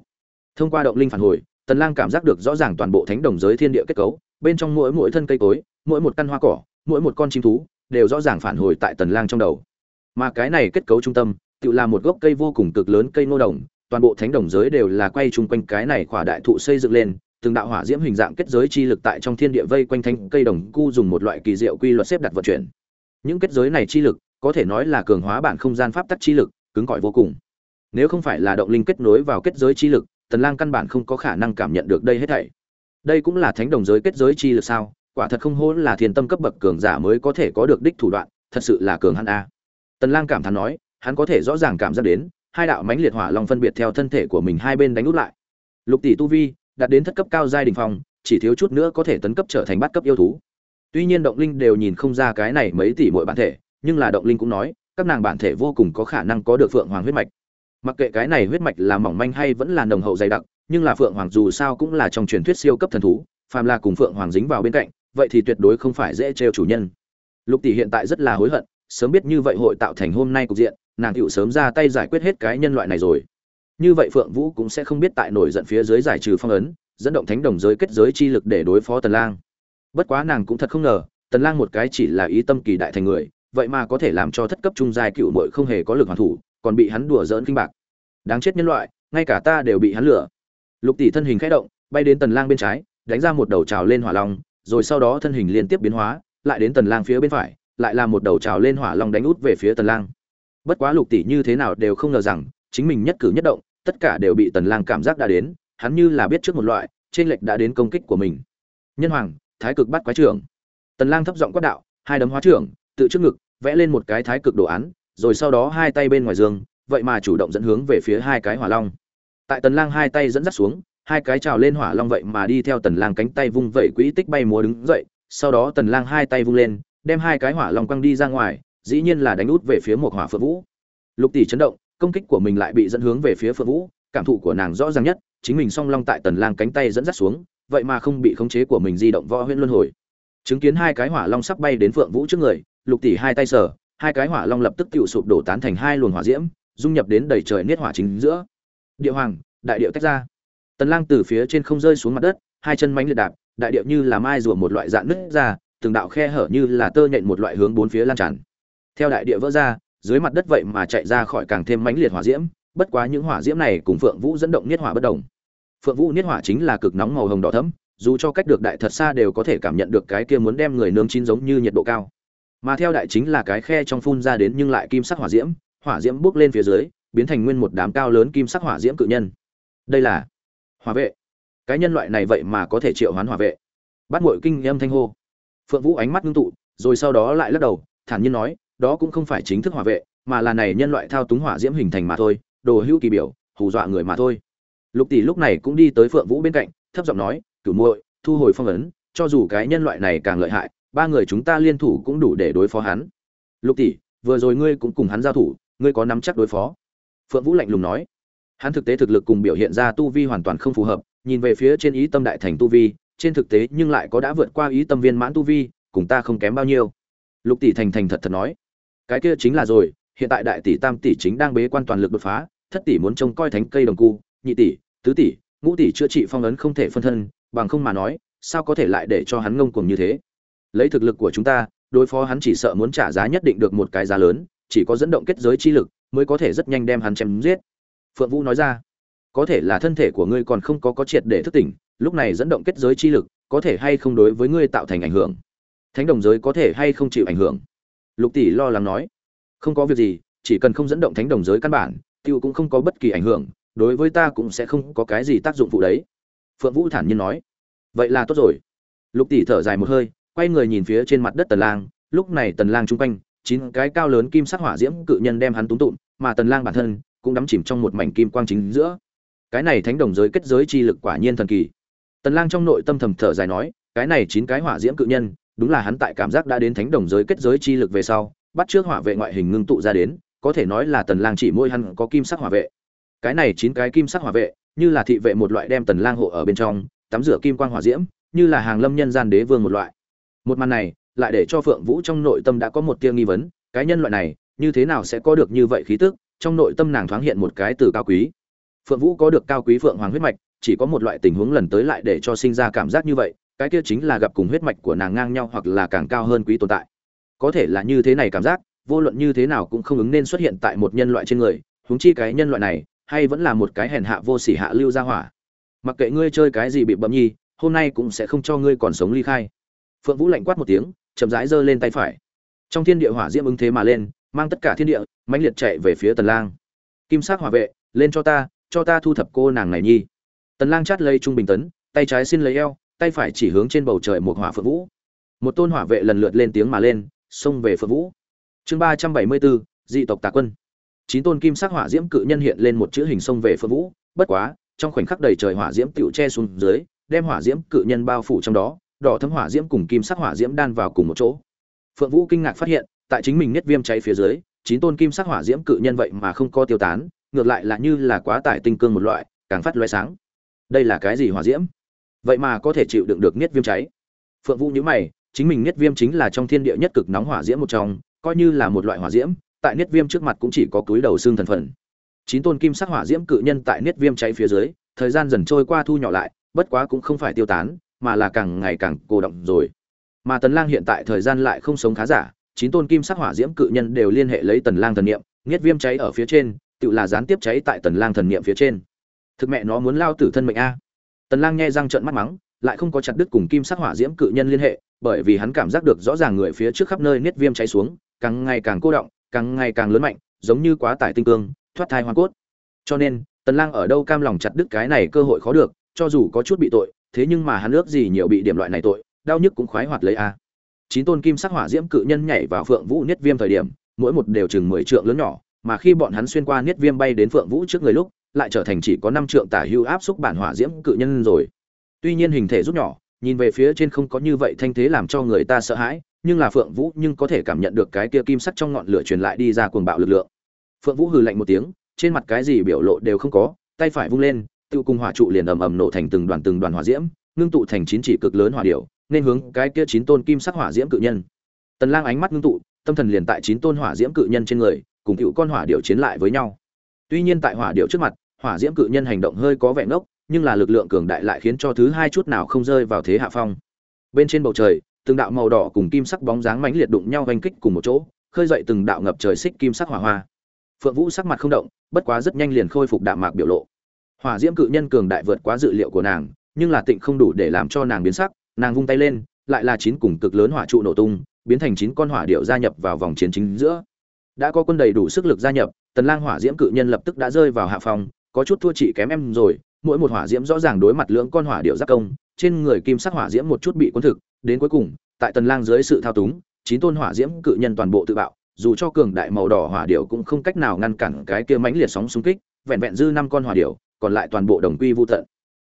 Speaker 1: Thông qua động linh phản hồi, tần lang cảm giác được rõ ràng toàn bộ thánh đồng giới thiên địa kết cấu, bên trong mỗi mỗi thân cây cối, mỗi một căn hoa cỏ, mỗi một con chim thú, đều rõ ràng phản hồi tại tần lang trong đầu. Mà cái này kết cấu trung tâm, tự là một gốc cây vô cùng cực lớn cây nô đồng, toàn bộ thánh đồng giới đều là quay chung quanh cái này khỏa đại thụ xây dựng lên, từng đạo hỏa diễm hình dạng kết giới chi lực tại trong thiên địa vây quanh thanh cây đồng, cu dùng một loại kỳ diệu quy luật xếp đặt vận chuyển. Những kết giới này chi lực có thể nói là cường hóa bản không gian pháp tắc chi lực, cứng cỏi vô cùng. Nếu không phải là động linh kết nối vào kết giới chi lực, tần lang căn bản không có khả năng cảm nhận được đây hết thảy. Đây cũng là thánh đồng giới kết giới chi lực sao? Quả thật không hỗn là thiên tâm cấp bậc cường giả mới có thể có được đích thủ đoạn, thật sự là cường hắn a. Tần lang cảm thán nói, hắn có thể rõ ràng cảm giác đến, hai đạo mãnh liệt hỏa long phân biệt theo thân thể của mình hai bên đánh út lại. Lục tỷ tu vi, đạt đến thất cấp cao giai đỉnh phong, chỉ thiếu chút nữa có thể tấn cấp trở thành bát cấp yêu thú. Tuy nhiên động linh đều nhìn không ra cái này mấy tỷ muội bản thể nhưng là động linh cũng nói, các nàng bản thể vô cùng có khả năng có được phượng hoàng huyết mạch. Mặc kệ cái này huyết mạch là mỏng manh hay vẫn là nồng hậu dày đặc, nhưng là phượng hoàng dù sao cũng là trong truyền thuyết siêu cấp thần thú, phàm là cùng phượng hoàng dính vào bên cạnh, vậy thì tuyệt đối không phải dễ trêu chủ nhân. Lục tỷ hiện tại rất là hối hận, sớm biết như vậy hội tạo thành hôm nay cục diện, nàng tựu sớm ra tay giải quyết hết cái nhân loại này rồi. Như vậy phượng vũ cũng sẽ không biết tại nổi giận phía dưới giải trừ phong ấn, dẫn động thánh đồng giới kết giới chi lực để đối phó tần lang. Bất quá nàng cũng thật không ngờ, tần lang một cái chỉ là ý tâm kỳ đại thành người vậy mà có thể làm cho thất cấp trung giai cựu muội không hề có lực hoàn thủ, còn bị hắn đùa giỡn kinh bạc. Đáng chết nhân loại, ngay cả ta đều bị hắn lừa. Lục tỷ thân hình khẽ động, bay đến tần lang bên trái, đánh ra một đầu trào lên hỏa long, rồi sau đó thân hình liên tiếp biến hóa, lại đến tần lang phía bên phải, lại là một đầu trào lên hỏa long đánh út về phía tần lang. Bất quá lục tỷ như thế nào đều không ngờ rằng, chính mình nhất cử nhất động, tất cả đều bị tần lang cảm giác đã đến, hắn như là biết trước một loại, trên lệch đã đến công kích của mình. Nhân hoàng, thái cực bắt quái trưởng. Tần lang thấp giọng quát đạo, hai đấm hóa trưởng, tự trước ngực vẽ lên một cái thái cực đồ án, rồi sau đó hai tay bên ngoài giường, vậy mà chủ động dẫn hướng về phía hai cái hỏa long. Tại tần lang hai tay dẫn dắt xuống, hai cái trào lên hỏa long vậy mà đi theo tần lang cánh tay vung vẩy quỹ tích bay múa đứng dậy, sau đó tần lang hai tay vung lên, đem hai cái hỏa long quăng đi ra ngoài, dĩ nhiên là đánh út về phía một hỏa phượng vũ. Lục tỷ chấn động, công kích của mình lại bị dẫn hướng về phía phượng vũ, cảm thụ của nàng rõ ràng nhất, chính mình song long tại tần lang cánh tay dẫn dắt xuống, vậy mà không bị khống chế của mình di động võ huyễn luân hồi. Chứng kiến hai cái hỏa long sắp bay đến phượng vũ trước người lục tỷ hai tay sờ, hai cái hỏa long lập tức tự sụp đổ tán thành hai luồng hỏa diễm, dung nhập đến đầy trời niết hỏa chính giữa. Địa hoàng, đại điệu tách ra. Tần lang từ phía trên không rơi xuống mặt đất, hai chân mánh liệt đạp, đại điệu như là mai rùa một loại dạng nứt ra, từng đạo khe hở như là tơ nhện một loại hướng bốn phía lan tràn. Theo đại địa vỡ ra, dưới mặt đất vậy mà chạy ra khỏi càng thêm mãnh liệt hỏa diễm, bất quá những hỏa diễm này cùng phượng vũ dẫn động niết hỏa bất động. phượng vũ niết hỏa chính là cực nóng màu hồng đỏ thẫm, dù cho cách được đại thật xa đều có thể cảm nhận được cái kia muốn đem người nướng chín giống như nhiệt độ cao mà theo đại chính là cái khe trong phun ra đến nhưng lại kim sắc hỏa diễm hỏa diễm bước lên phía dưới, biến thành nguyên một đám cao lớn kim sắc hỏa diễm cự nhân. Đây là hỏa vệ. Cái nhân loại này vậy mà có thể triệu hoán hỏa vệ. Bắt muội kinh âm thanh hô. Phượng vũ ánh mắt ngưng tụ, rồi sau đó lại lắc đầu, thản nhiên nói, đó cũng không phải chính thức hỏa vệ, mà là này nhân loại thao túng hỏa diễm hình thành mà thôi, đồ hữu kỳ biểu, hù dọa người mà thôi. Lục tỷ lúc này cũng đi tới phượng vũ bên cạnh, thấp giọng nói, cửu muội, thu hồi phong ấn, cho dù cái nhân loại này càng lợi hại ba người chúng ta liên thủ cũng đủ để đối phó hắn. Lục tỷ, vừa rồi ngươi cũng cùng hắn giao thủ, ngươi có nắm chắc đối phó? Phượng vũ lạnh lùng nói. Hắn thực tế thực lực cùng biểu hiện ra tu vi hoàn toàn không phù hợp, nhìn về phía trên ý tâm đại thành tu vi, trên thực tế nhưng lại có đã vượt qua ý tâm viên mãn tu vi, cùng ta không kém bao nhiêu. Lục tỷ thành thành thật thật nói. Cái kia chính là rồi, hiện tại đại tỷ tam tỷ chính đang bế quan toàn lực đột phá, thất tỷ muốn trông coi thánh cây đồng cu, nhị tỷ, tứ tỷ, ngũ tỷ chữa trị phong ấn không thể phân thân, bằng không mà nói, sao có thể lại để cho hắn ngông cuồng như thế? Lấy thực lực của chúng ta, đối phó hắn chỉ sợ muốn trả giá nhất định được một cái giá lớn, chỉ có dẫn động kết giới chi lực mới có thể rất nhanh đem hắn chém giết. Phượng vũ nói ra, có thể là thân thể của ngươi còn không có có triệt để thức tỉnh, lúc này dẫn động kết giới chi lực có thể hay không đối với ngươi tạo thành ảnh hưởng? Thánh đồng giới có thể hay không chịu ảnh hưởng? Lục tỷ lo lắng nói, không có việc gì, chỉ cần không dẫn động thánh đồng giới căn bản, tiêu cũng không có bất kỳ ảnh hưởng, đối với ta cũng sẽ không có cái gì tác dụng phụ đấy. Phượng vũ thản nhiên nói, vậy là tốt rồi. Lục tỷ thở dài một hơi quay người nhìn phía trên mặt đất tần lang, lúc này tần lang trung quanh, chín cái cao lớn kim sắc hỏa diễm cự nhân đem hắn túng tụm, mà tần lang bản thân cũng đắm chìm trong một mảnh kim quang chính giữa. Cái này thánh đồng giới kết giới chi lực quả nhiên thần kỳ. Tần lang trong nội tâm thầm thở dài nói, cái này chín cái hỏa diễm cự nhân, đúng là hắn tại cảm giác đã đến thánh đồng giới kết giới chi lực về sau, bắt trước hỏa vệ ngoại hình ngưng tụ ra đến, có thể nói là tần lang chỉ môi hắn có kim sắc hỏa vệ. Cái này chín cái kim sắc hỏa vệ, như là thị vệ một loại đem tần lang hộ ở bên trong, tắm rửa kim quang hỏa diễm, như là hàng lâm nhân gian đế vương một loại một màn này, lại để cho phượng vũ trong nội tâm đã có một tia nghi vấn, cái nhân loại này, như thế nào sẽ có được như vậy khí tức? Trong nội tâm nàng thoáng hiện một cái từ cao quý. Phượng vũ có được cao quý phượng hoàng huyết mạch, chỉ có một loại tình huống lần tới lại để cho sinh ra cảm giác như vậy, cái kia chính là gặp cùng huyết mạch của nàng ngang nhau hoặc là càng cao hơn quý tồn tại. Có thể là như thế này cảm giác, vô luận như thế nào cũng không ứng nên xuất hiện tại một nhân loại trên người, huống chi cái nhân loại này, hay vẫn là một cái hèn hạ vô sỉ hạ lưu gia hỏa. Mặc kệ ngươi chơi cái gì bị bậm nhi, hôm nay cũng sẽ không cho ngươi còn sống ly khai phượng vũ lạnh quát một tiếng chậm rãi giơ lên tay phải. Trong thiên địa hỏa diễm ứng thế mà lên mang tất cả thiên địa mãnh liệt chạy về phía tần lang. Kim sắc hỏa vệ lên cho ta cho ta thu thập cô nàng này nhi. Tần lang chát lấy trung bình tấn tay trái xin lấy eo tay phải chỉ hướng trên bầu trời một hỏa phượng vũ. Một tôn hỏa vệ lần lượt lên tiếng mà lên xông về phượng vũ. Chương 374, dị tộc tà quân. Chín tôn kim sắc hỏa diễm cự nhân hiện lên một chữ hình xông về phượng vũ. Bất quá trong khoảnh khắc đầy trời hỏa diễm tựu che xuống dưới đem hỏa diễm cự nhân bao phủ trong đó đỏ thấm hỏa diễm cùng kim sắc hỏa diễm đan vào cùng một chỗ. Phượng vũ kinh ngạc phát hiện, tại chính mình nhất viêm cháy phía dưới, chín tôn kim sắc hỏa diễm cự nhân vậy mà không có tiêu tán, ngược lại là như là quá tải tinh cương một loại, càng phát loé sáng. Đây là cái gì hỏa diễm? Vậy mà có thể chịu đựng được niết viêm cháy. Phượng vũ nhíu mày, chính mình niết viêm chính là trong thiên địa nhất cực nóng hỏa diễm một trong, coi như là một loại hỏa diễm, tại niết viêm trước mặt cũng chỉ có túi đầu xương thần phần. Chín tôn kim sắc hỏa diễm cự nhân tại niết viêm cháy phía dưới, thời gian dần trôi qua thu nhỏ lại, bất quá cũng không phải tiêu tán mà là càng ngày càng cô động rồi. Mà tần lang hiện tại thời gian lại không sống khá giả, chín tôn kim sắc hỏa diễm cự nhân đều liên hệ lấy tần lang thần niệm nghiệt viêm cháy ở phía trên, tự là gián tiếp cháy tại tần lang thần niệm phía trên. Thực mẹ nó muốn lao tử thân mệnh a. Tần lang nghe răng trợn mắt mắng, lại không có chặt đứt cùng kim sắc hỏa diễm cự nhân liên hệ, bởi vì hắn cảm giác được rõ ràng người phía trước khắp nơi niết viêm cháy xuống, càng ngày càng cô động, càng ngày càng lớn mạnh, giống như quá tải tinh cương, thoát thai hoa cốt. Cho nên, tần lang ở đâu cam lòng chặt đứt cái này cơ hội khó được, cho dù có chút bị tội thế nhưng mà hắn ước gì nhiều bị điểm loại này tội, đau nhức cũng khoái hoạt lấy a. Chín tôn kim sắc hỏa diễm cự nhân nhảy vào phượng vũ niết viêm thời điểm, mỗi một đều chừng mười trượng lớn nhỏ, mà khi bọn hắn xuyên qua niết viêm bay đến phượng vũ trước người lúc, lại trở thành chỉ có năm trượng tả hưu áp xúc bản hỏa diễm cự nhân rồi. Tuy nhiên hình thể rút nhỏ, nhìn về phía trên không có như vậy thanh thế làm cho người ta sợ hãi, nhưng là phượng vũ nhưng có thể cảm nhận được cái kia kim sắc trong ngọn lửa truyền lại đi ra cuồng bạo lực lượng. Phượng vũ hừ lạnh một tiếng, trên mặt cái gì biểu lộ đều không có, tay phải vung lên tự cùng hỏa trụ liền ầm ầm nổ thành từng đoàn từng đoàn hỏa diễm, ngưng tụ thành chín chỉ cực lớn hỏa điểu, nên hướng cái kia chín tôn kim sắc hỏa diễm cự nhân. Tần lang ánh mắt ngưng tụ, tâm thần liền tại chín tôn hỏa diễm cự nhân trên người, cùng cựu con hỏa điểu chiến lại với nhau. Tuy nhiên tại hỏa điểu trước mặt, hỏa diễm cự nhân hành động hơi có vẻ ngốc, nhưng là lực lượng cường đại lại khiến cho thứ hai chút nào không rơi vào thế hạ phong. Bên trên bầu trời, từng đạo màu đỏ cùng kim sắc bóng dáng mãnh liệt đụng nhau vành kích cùng một chỗ, khơi dậy từng đạo ngập trời xích kim sắc hỏa hoa. Phượng vũ sắc mặt không động, bất quá rất nhanh liền khôi phục đạm mạc biểu lộ hỏa diễm cự nhân cường đại vượt quá dự liệu của nàng, nhưng là tịnh không đủ để làm cho nàng biến sắc, nàng vung tay lên, lại là chín cùng cực lớn hỏa trụ nổ tung, biến thành chín con hỏa điệu gia nhập vào vòng chiến chính giữa. Đã có quân đầy đủ sức lực gia nhập, tần lang hỏa diễm cự nhân lập tức đã rơi vào hạ phòng có chút thua chỉ kém em rồi, mỗi một hỏa diễm rõ ràng đối mặt lưỡng con hỏa điệu giáp công, trên người kim sắc hỏa diễm một chút bị cuốn thực, đến cuối cùng, tại tần lang dưới sự thao túng, chín tôn hỏa diễm cự nhân toàn bộ tự bạo, dù cho cường đại màu đỏ hỏa điệu cũng không cách nào ngăn cản cái kia mãnh liệt sóng xung kích, vẹn vẹn dư năm con hỏa điệu còn lại toàn bộ đồng quy vu tận.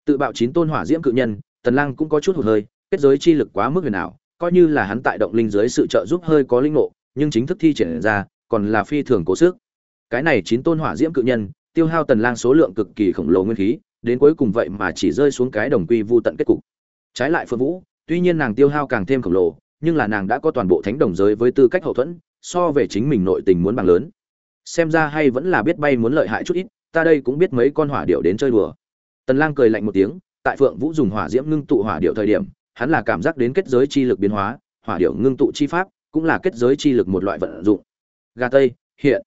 Speaker 1: Tự bạo chín tôn hỏa diễm cự nhân, tần lang cũng có chút hụt hơi, kết giới chi lực quá mức huyền ảo, coi như là hắn tại động linh dưới sự trợ giúp hơi có linh ngộ, nhưng chính thức thi triển ra, còn là phi thường cố sức. Cái này chín tôn hỏa diễm cự nhân, tiêu hao tần lang số lượng cực kỳ khổng lồ nguyên khí, đến cuối cùng vậy mà chỉ rơi xuống cái đồng quy vu tận kết cục. Trái lại phượng vũ, tuy nhiên nàng tiêu hao càng thêm khổng lồ, nhưng là nàng đã có toàn bộ thánh đồng giới với tư cách hậu thuẫn, so về chính mình nội tình muốn bằng lớn. Xem ra hay vẫn là biết bay muốn lợi hại chút ít ta đây cũng biết mấy con hỏa điệu đến chơi đùa. Tần lang cười lạnh một tiếng, tại phượng vũ dùng hỏa diễm ngưng tụ hỏa điệu thời điểm, hắn là cảm giác đến kết giới chi lực biến hóa, hỏa điệu ngưng tụ chi pháp cũng là kết giới chi lực một loại vận dụng. Gà tây, hiện.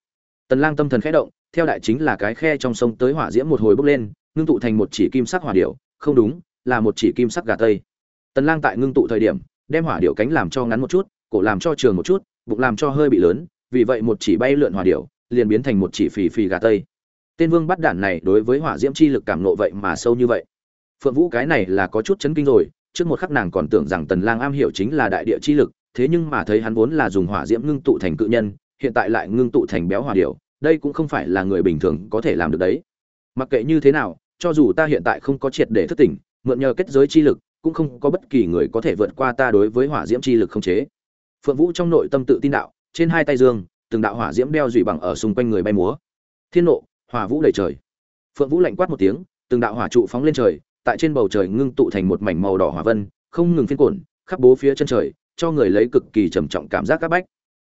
Speaker 1: Tần lang tâm thần khẽ động, theo đại chính là cái khe trong sông tới hỏa diễm một hồi bốc lên, ngưng tụ thành một chỉ kim sắc hỏa điệu không đúng, là một chỉ kim sắc gà tây. Tần lang tại ngưng tụ thời điểm, đem hỏa điệu cánh làm cho ngắn một chút, cổ làm cho trường một chút, bụng làm cho hơi bị lớn, vì vậy một chỉ bay lượn hỏa điệu liền biến thành một chỉ phì phì gà tây tên vương bắt đản này đối với hỏa diễm chi lực cảm nộ vậy mà sâu như vậy. Phượng vũ cái này là có chút chấn kinh rồi, trước một khắc nàng còn tưởng rằng tần lang am hiểu chính là đại địa chi lực, thế nhưng mà thấy hắn vốn là dùng hỏa diễm ngưng tụ thành cự nhân, hiện tại lại ngưng tụ thành béo hỏa điểu, đây cũng không phải là người bình thường có thể làm được đấy. Mặc kệ như thế nào, cho dù ta hiện tại không có triệt để thức tỉnh, mượn nhờ kết giới chi lực, cũng không có bất kỳ người có thể vượt qua ta đối với hỏa diễm chi lực không chế. Phượng vũ trong nội tâm tự tin đạo, trên hai tay dương, từng đạo hỏa diễm đeo dụy bằng ở xung quanh người bay múa. Thiên nộ hỏa vũ đầy trời. Phượng vũ lạnh quát một tiếng, từng đạo hỏa trụ phóng lên trời, tại trên bầu trời ngưng tụ thành một mảnh màu đỏ hỏa vân, không ngừng phiên cuộn, khắp bố phía chân trời, cho người lấy cực kỳ trầm trọng cảm giác các bách.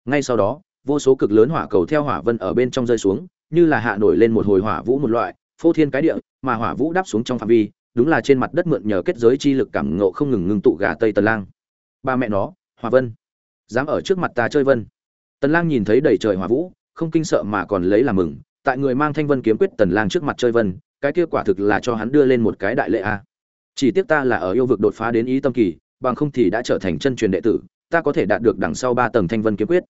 Speaker 1: Ngay sau đó, vô số cực lớn hỏa cầu theo hỏa vân ở bên trong rơi xuống, như là hạ nổi lên một hồi hỏa vũ một loại, phô thiên cái địa, mà hỏa vũ đáp xuống trong phạm vi, đúng là trên mặt đất mượn nhờ kết giới chi lực cảm ngộ không ngừng ngưng tụ gà tây tần lang. Ba mẹ nó, hỏa vân, dám ở trước mặt ta chơi vân. Tần lang nhìn thấy đầy trời hỏa vũ, không kinh sợ mà còn lấy làm mừng tại người mang thanh vân kiếm quyết tần lang trước mặt chơi vân, cái kia quả thực là cho hắn đưa lên một cái đại lệ a. Chỉ tiếc ta là ở yêu vực đột phá đến ý tâm kỳ, bằng không thì đã trở thành chân truyền đệ tử, ta có thể đạt được đằng sau ba tầng thanh vân kiếm quyết.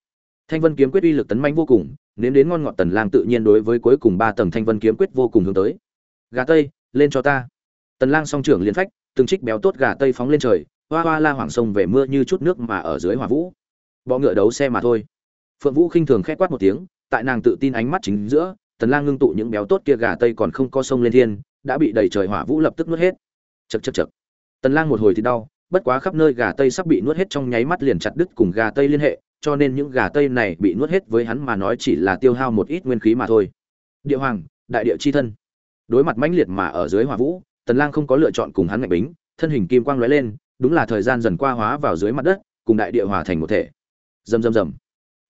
Speaker 1: Thanh vân kiếm quyết uy lực tấn mãnh vô cùng, nếm đến ngon ngọt tần lang tự nhiên đối với cuối cùng ba tầng thanh vân kiếm quyết vô cùng hướng tới. Gà tây, lên cho ta. Tần lang song trưởng liên phách, từng trích béo tốt gà tây phóng lên trời, hoa hoa la hoàng sông về mưa như chút nước mà ở dưới hỏa vũ. Bọ ngựa đấu xe mà thôi. Phượng vũ khinh thường khẽ quát một tiếng, tại nàng tự tin ánh mắt chính giữa tần lang ngưng tụ những béo tốt kia gà tây còn không có sông lên thiên, đã bị đầy trời hỏa vũ lập tức nuốt hết. Chật chật chật tần lang một hồi thì đau, bất quá khắp nơi gà tây sắp bị nuốt hết trong nháy mắt liền chặt đứt cùng gà tây liên hệ, cho nên những gà tây này bị nuốt hết với hắn mà nói chỉ là tiêu hao một ít nguyên khí mà thôi. Địa hoàng, đại địa chi thân. Đối mặt mãnh liệt mà ở dưới hỏa vũ, tần lang không có lựa chọn cùng hắn ngạch bính, thân hình kim quang lóe lên, đúng là thời gian dần qua hóa vào dưới mặt đất, cùng đại địa hòa thành một thể. Rầm rầm rầm.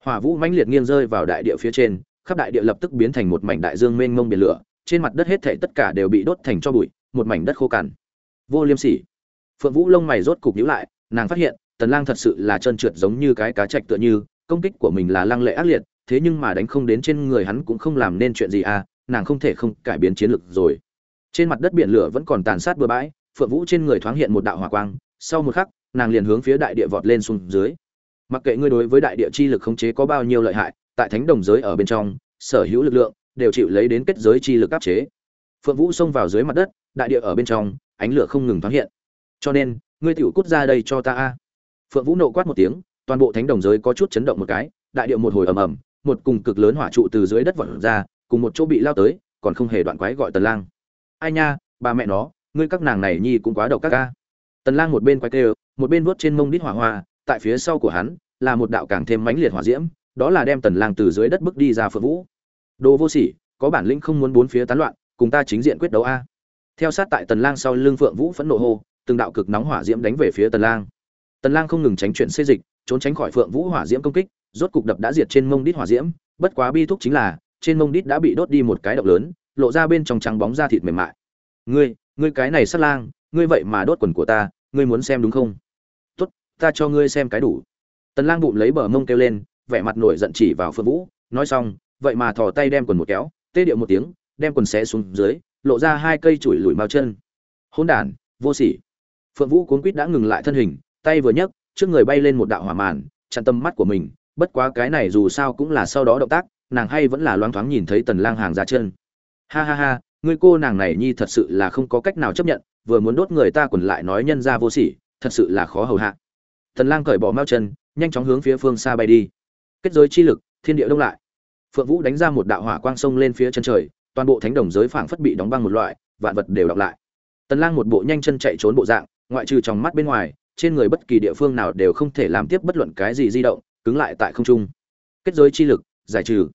Speaker 1: Hỏa vũ mãnh liệt nghiêng rơi vào đại địa phía trên khắp đại địa lập tức biến thành một mảnh đại dương mênh mông biển lửa, trên mặt đất hết thảy tất cả đều bị đốt thành cho bụi, một mảnh đất khô cằn. Vô liêm sỉ. Phượng vũ lông mày rốt cục nhíu lại, nàng phát hiện, tần lang thật sự là trơn trượt giống như cái cá trạch tựa như, công kích của mình là lăng lệ ác liệt, thế nhưng mà đánh không đến trên người hắn cũng không làm nên chuyện gì à nàng không thể không cải biến chiến lược rồi. Trên mặt đất biển lửa vẫn còn tàn sát bừa bãi, phượng vũ trên người thoáng hiện một đạo hỏa quang, sau một khắc, nàng liền hướng phía đại địa vọt lên xuống dưới. Mặc kệ ngươi đối với đại địa chi lực khống chế có bao nhiêu lợi hại tại thánh đồng giới ở bên trong, sở hữu lực lượng đều chịu lấy đến kết giới chi lực áp chế. Phượng vũ xông vào dưới mặt đất, đại địa ở bên trong, ánh lửa không ngừng thoáng hiện. Cho nên, ngươi tiểu cút ra đây cho ta a. Phượng vũ nộ quát một tiếng, toàn bộ thánh đồng giới có chút chấn động một cái, đại địa một hồi ầm ầm, một cùng cực lớn hỏa trụ từ dưới đất vọt ra, cùng một chỗ bị lao tới, còn không hề đoạn quái gọi tần lang. Ai nha ba mẹ nó, ngươi các nàng này nhi cũng quá độc các ca tần lang một bên quái kêu, một bên vuốt trên mông đít hỏa hoa, tại phía sau của hắn, là một đạo càng thêm mãnh liệt hỏa diễm đó là đem tần lang từ dưới đất bước đi ra phượng vũ. Đồ vô sỉ, có bản lĩnh không muốn bốn phía tán loạn, cùng ta chính diện quyết đấu a. Theo sát tại tần lang sau lưng phượng vũ phẫn nộ hô, từng đạo cực nóng hỏa diễm đánh về phía tần lang. Tần lang không ngừng tránh chuyện xê dịch, trốn tránh khỏi phượng vũ hỏa diễm công kích, rốt cục đập đã diệt trên mông đít hỏa diễm, bất quá bi thúc chính là, trên mông đít đã bị đốt đi một cái độc lớn, lộ ra bên trong trắng bóng da thịt mềm mại. Ngươi ngươi cái này sát lang, ngươi vậy mà đốt quần của ta, ngươi muốn xem đúng không? Tốt, ta cho ngươi xem cái đủ. Tần lang bụng lấy bờ mông kêu lên vẻ mặt nổi giận chỉ vào phượng vũ, nói xong, vậy mà thò tay đem quần một kéo, tê điệu một tiếng, đem quần xé xuống dưới, lộ ra hai cây chuỗi lùi mao chân. Hỗn đản, vô sỉ. Phượng vũ cuốn quýt đã ngừng lại thân hình, tay vừa nhấc, trước người bay lên một đạo hỏa màn, chặn tâm mắt của mình, bất quá cái này dù sao cũng là sau đó động tác, nàng hay vẫn là loáng thoáng nhìn thấy tần lang hàng ra chân. Ha ha ha ngươi cô nàng này nhi thật sự là không có cách nào chấp nhận, vừa muốn đốt người ta quần lại nói nhân ra vô sỉ, thật sự là khó hầu hạ. Tần lang cởi bỏ mao chân, nhanh chóng hướng phía phương xa bay đi kết giới chi lực, thiên địa đông lại. Phượng vũ đánh ra một đạo hỏa quang sông lên phía chân trời, toàn bộ thánh đồng giới phảng phất bị đóng băng một loại, vạn vật đều đọc lại. Tần lang một bộ nhanh chân chạy trốn bộ dạng, ngoại trừ trong mắt bên ngoài, trên người bất kỳ địa phương nào đều không thể làm tiếp bất luận cái gì di động, cứng lại tại không trung. Kết giới chi lực, giải trừ.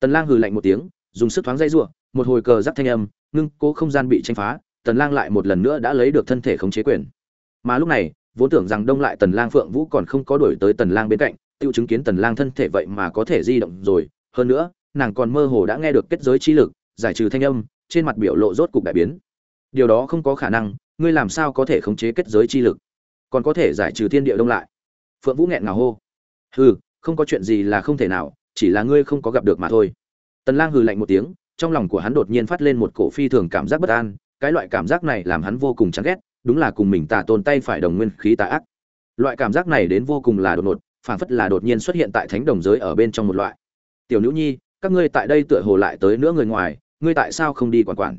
Speaker 1: Tần lang hừ lạnh một tiếng, dùng sức thoáng dây rủa một hồi cờ giáp thanh âm, ngưng cố không gian bị tranh phá, tần lang lại một lần nữa đã lấy được thân thể khống chế quyền. Mà lúc này, vốn tưởng rằng đông lại tần lang phượng vũ còn không có đuổi tới tần lang bên cạnh tiêu chứng kiến tần lang thân thể vậy mà có thể di động rồi, hơn nữa, nàng còn mơ hồ đã nghe được kết giới chi lực, giải trừ thanh âm, trên mặt biểu lộ rốt cục đại biến. Điều đó không có khả năng, ngươi làm sao có thể khống chế kết giới chi lực? Còn có thể giải trừ thiên địa đông lại. Phượng vũ nghẹn ngào hô. Hừ, không có chuyện gì là không thể nào, chỉ là ngươi không có gặp được mà thôi. Tần lang hừ lạnh một tiếng, trong lòng của hắn đột nhiên phát lên một cổ phi thường cảm giác bất an, cái loại cảm giác này làm hắn vô cùng chán ghét, đúng là cùng mình tà tồn tay phải đồng nguyên khí tà ác. Loại cảm giác này đến vô cùng là đột ngột phảng phất là đột nhiên xuất hiện tại thánh đồng giới ở bên trong một loại. Tiểu nữ nhi, các ngươi tại đây tựa hồ lại tới nữa người ngoài, ngươi tại sao không đi quản quản?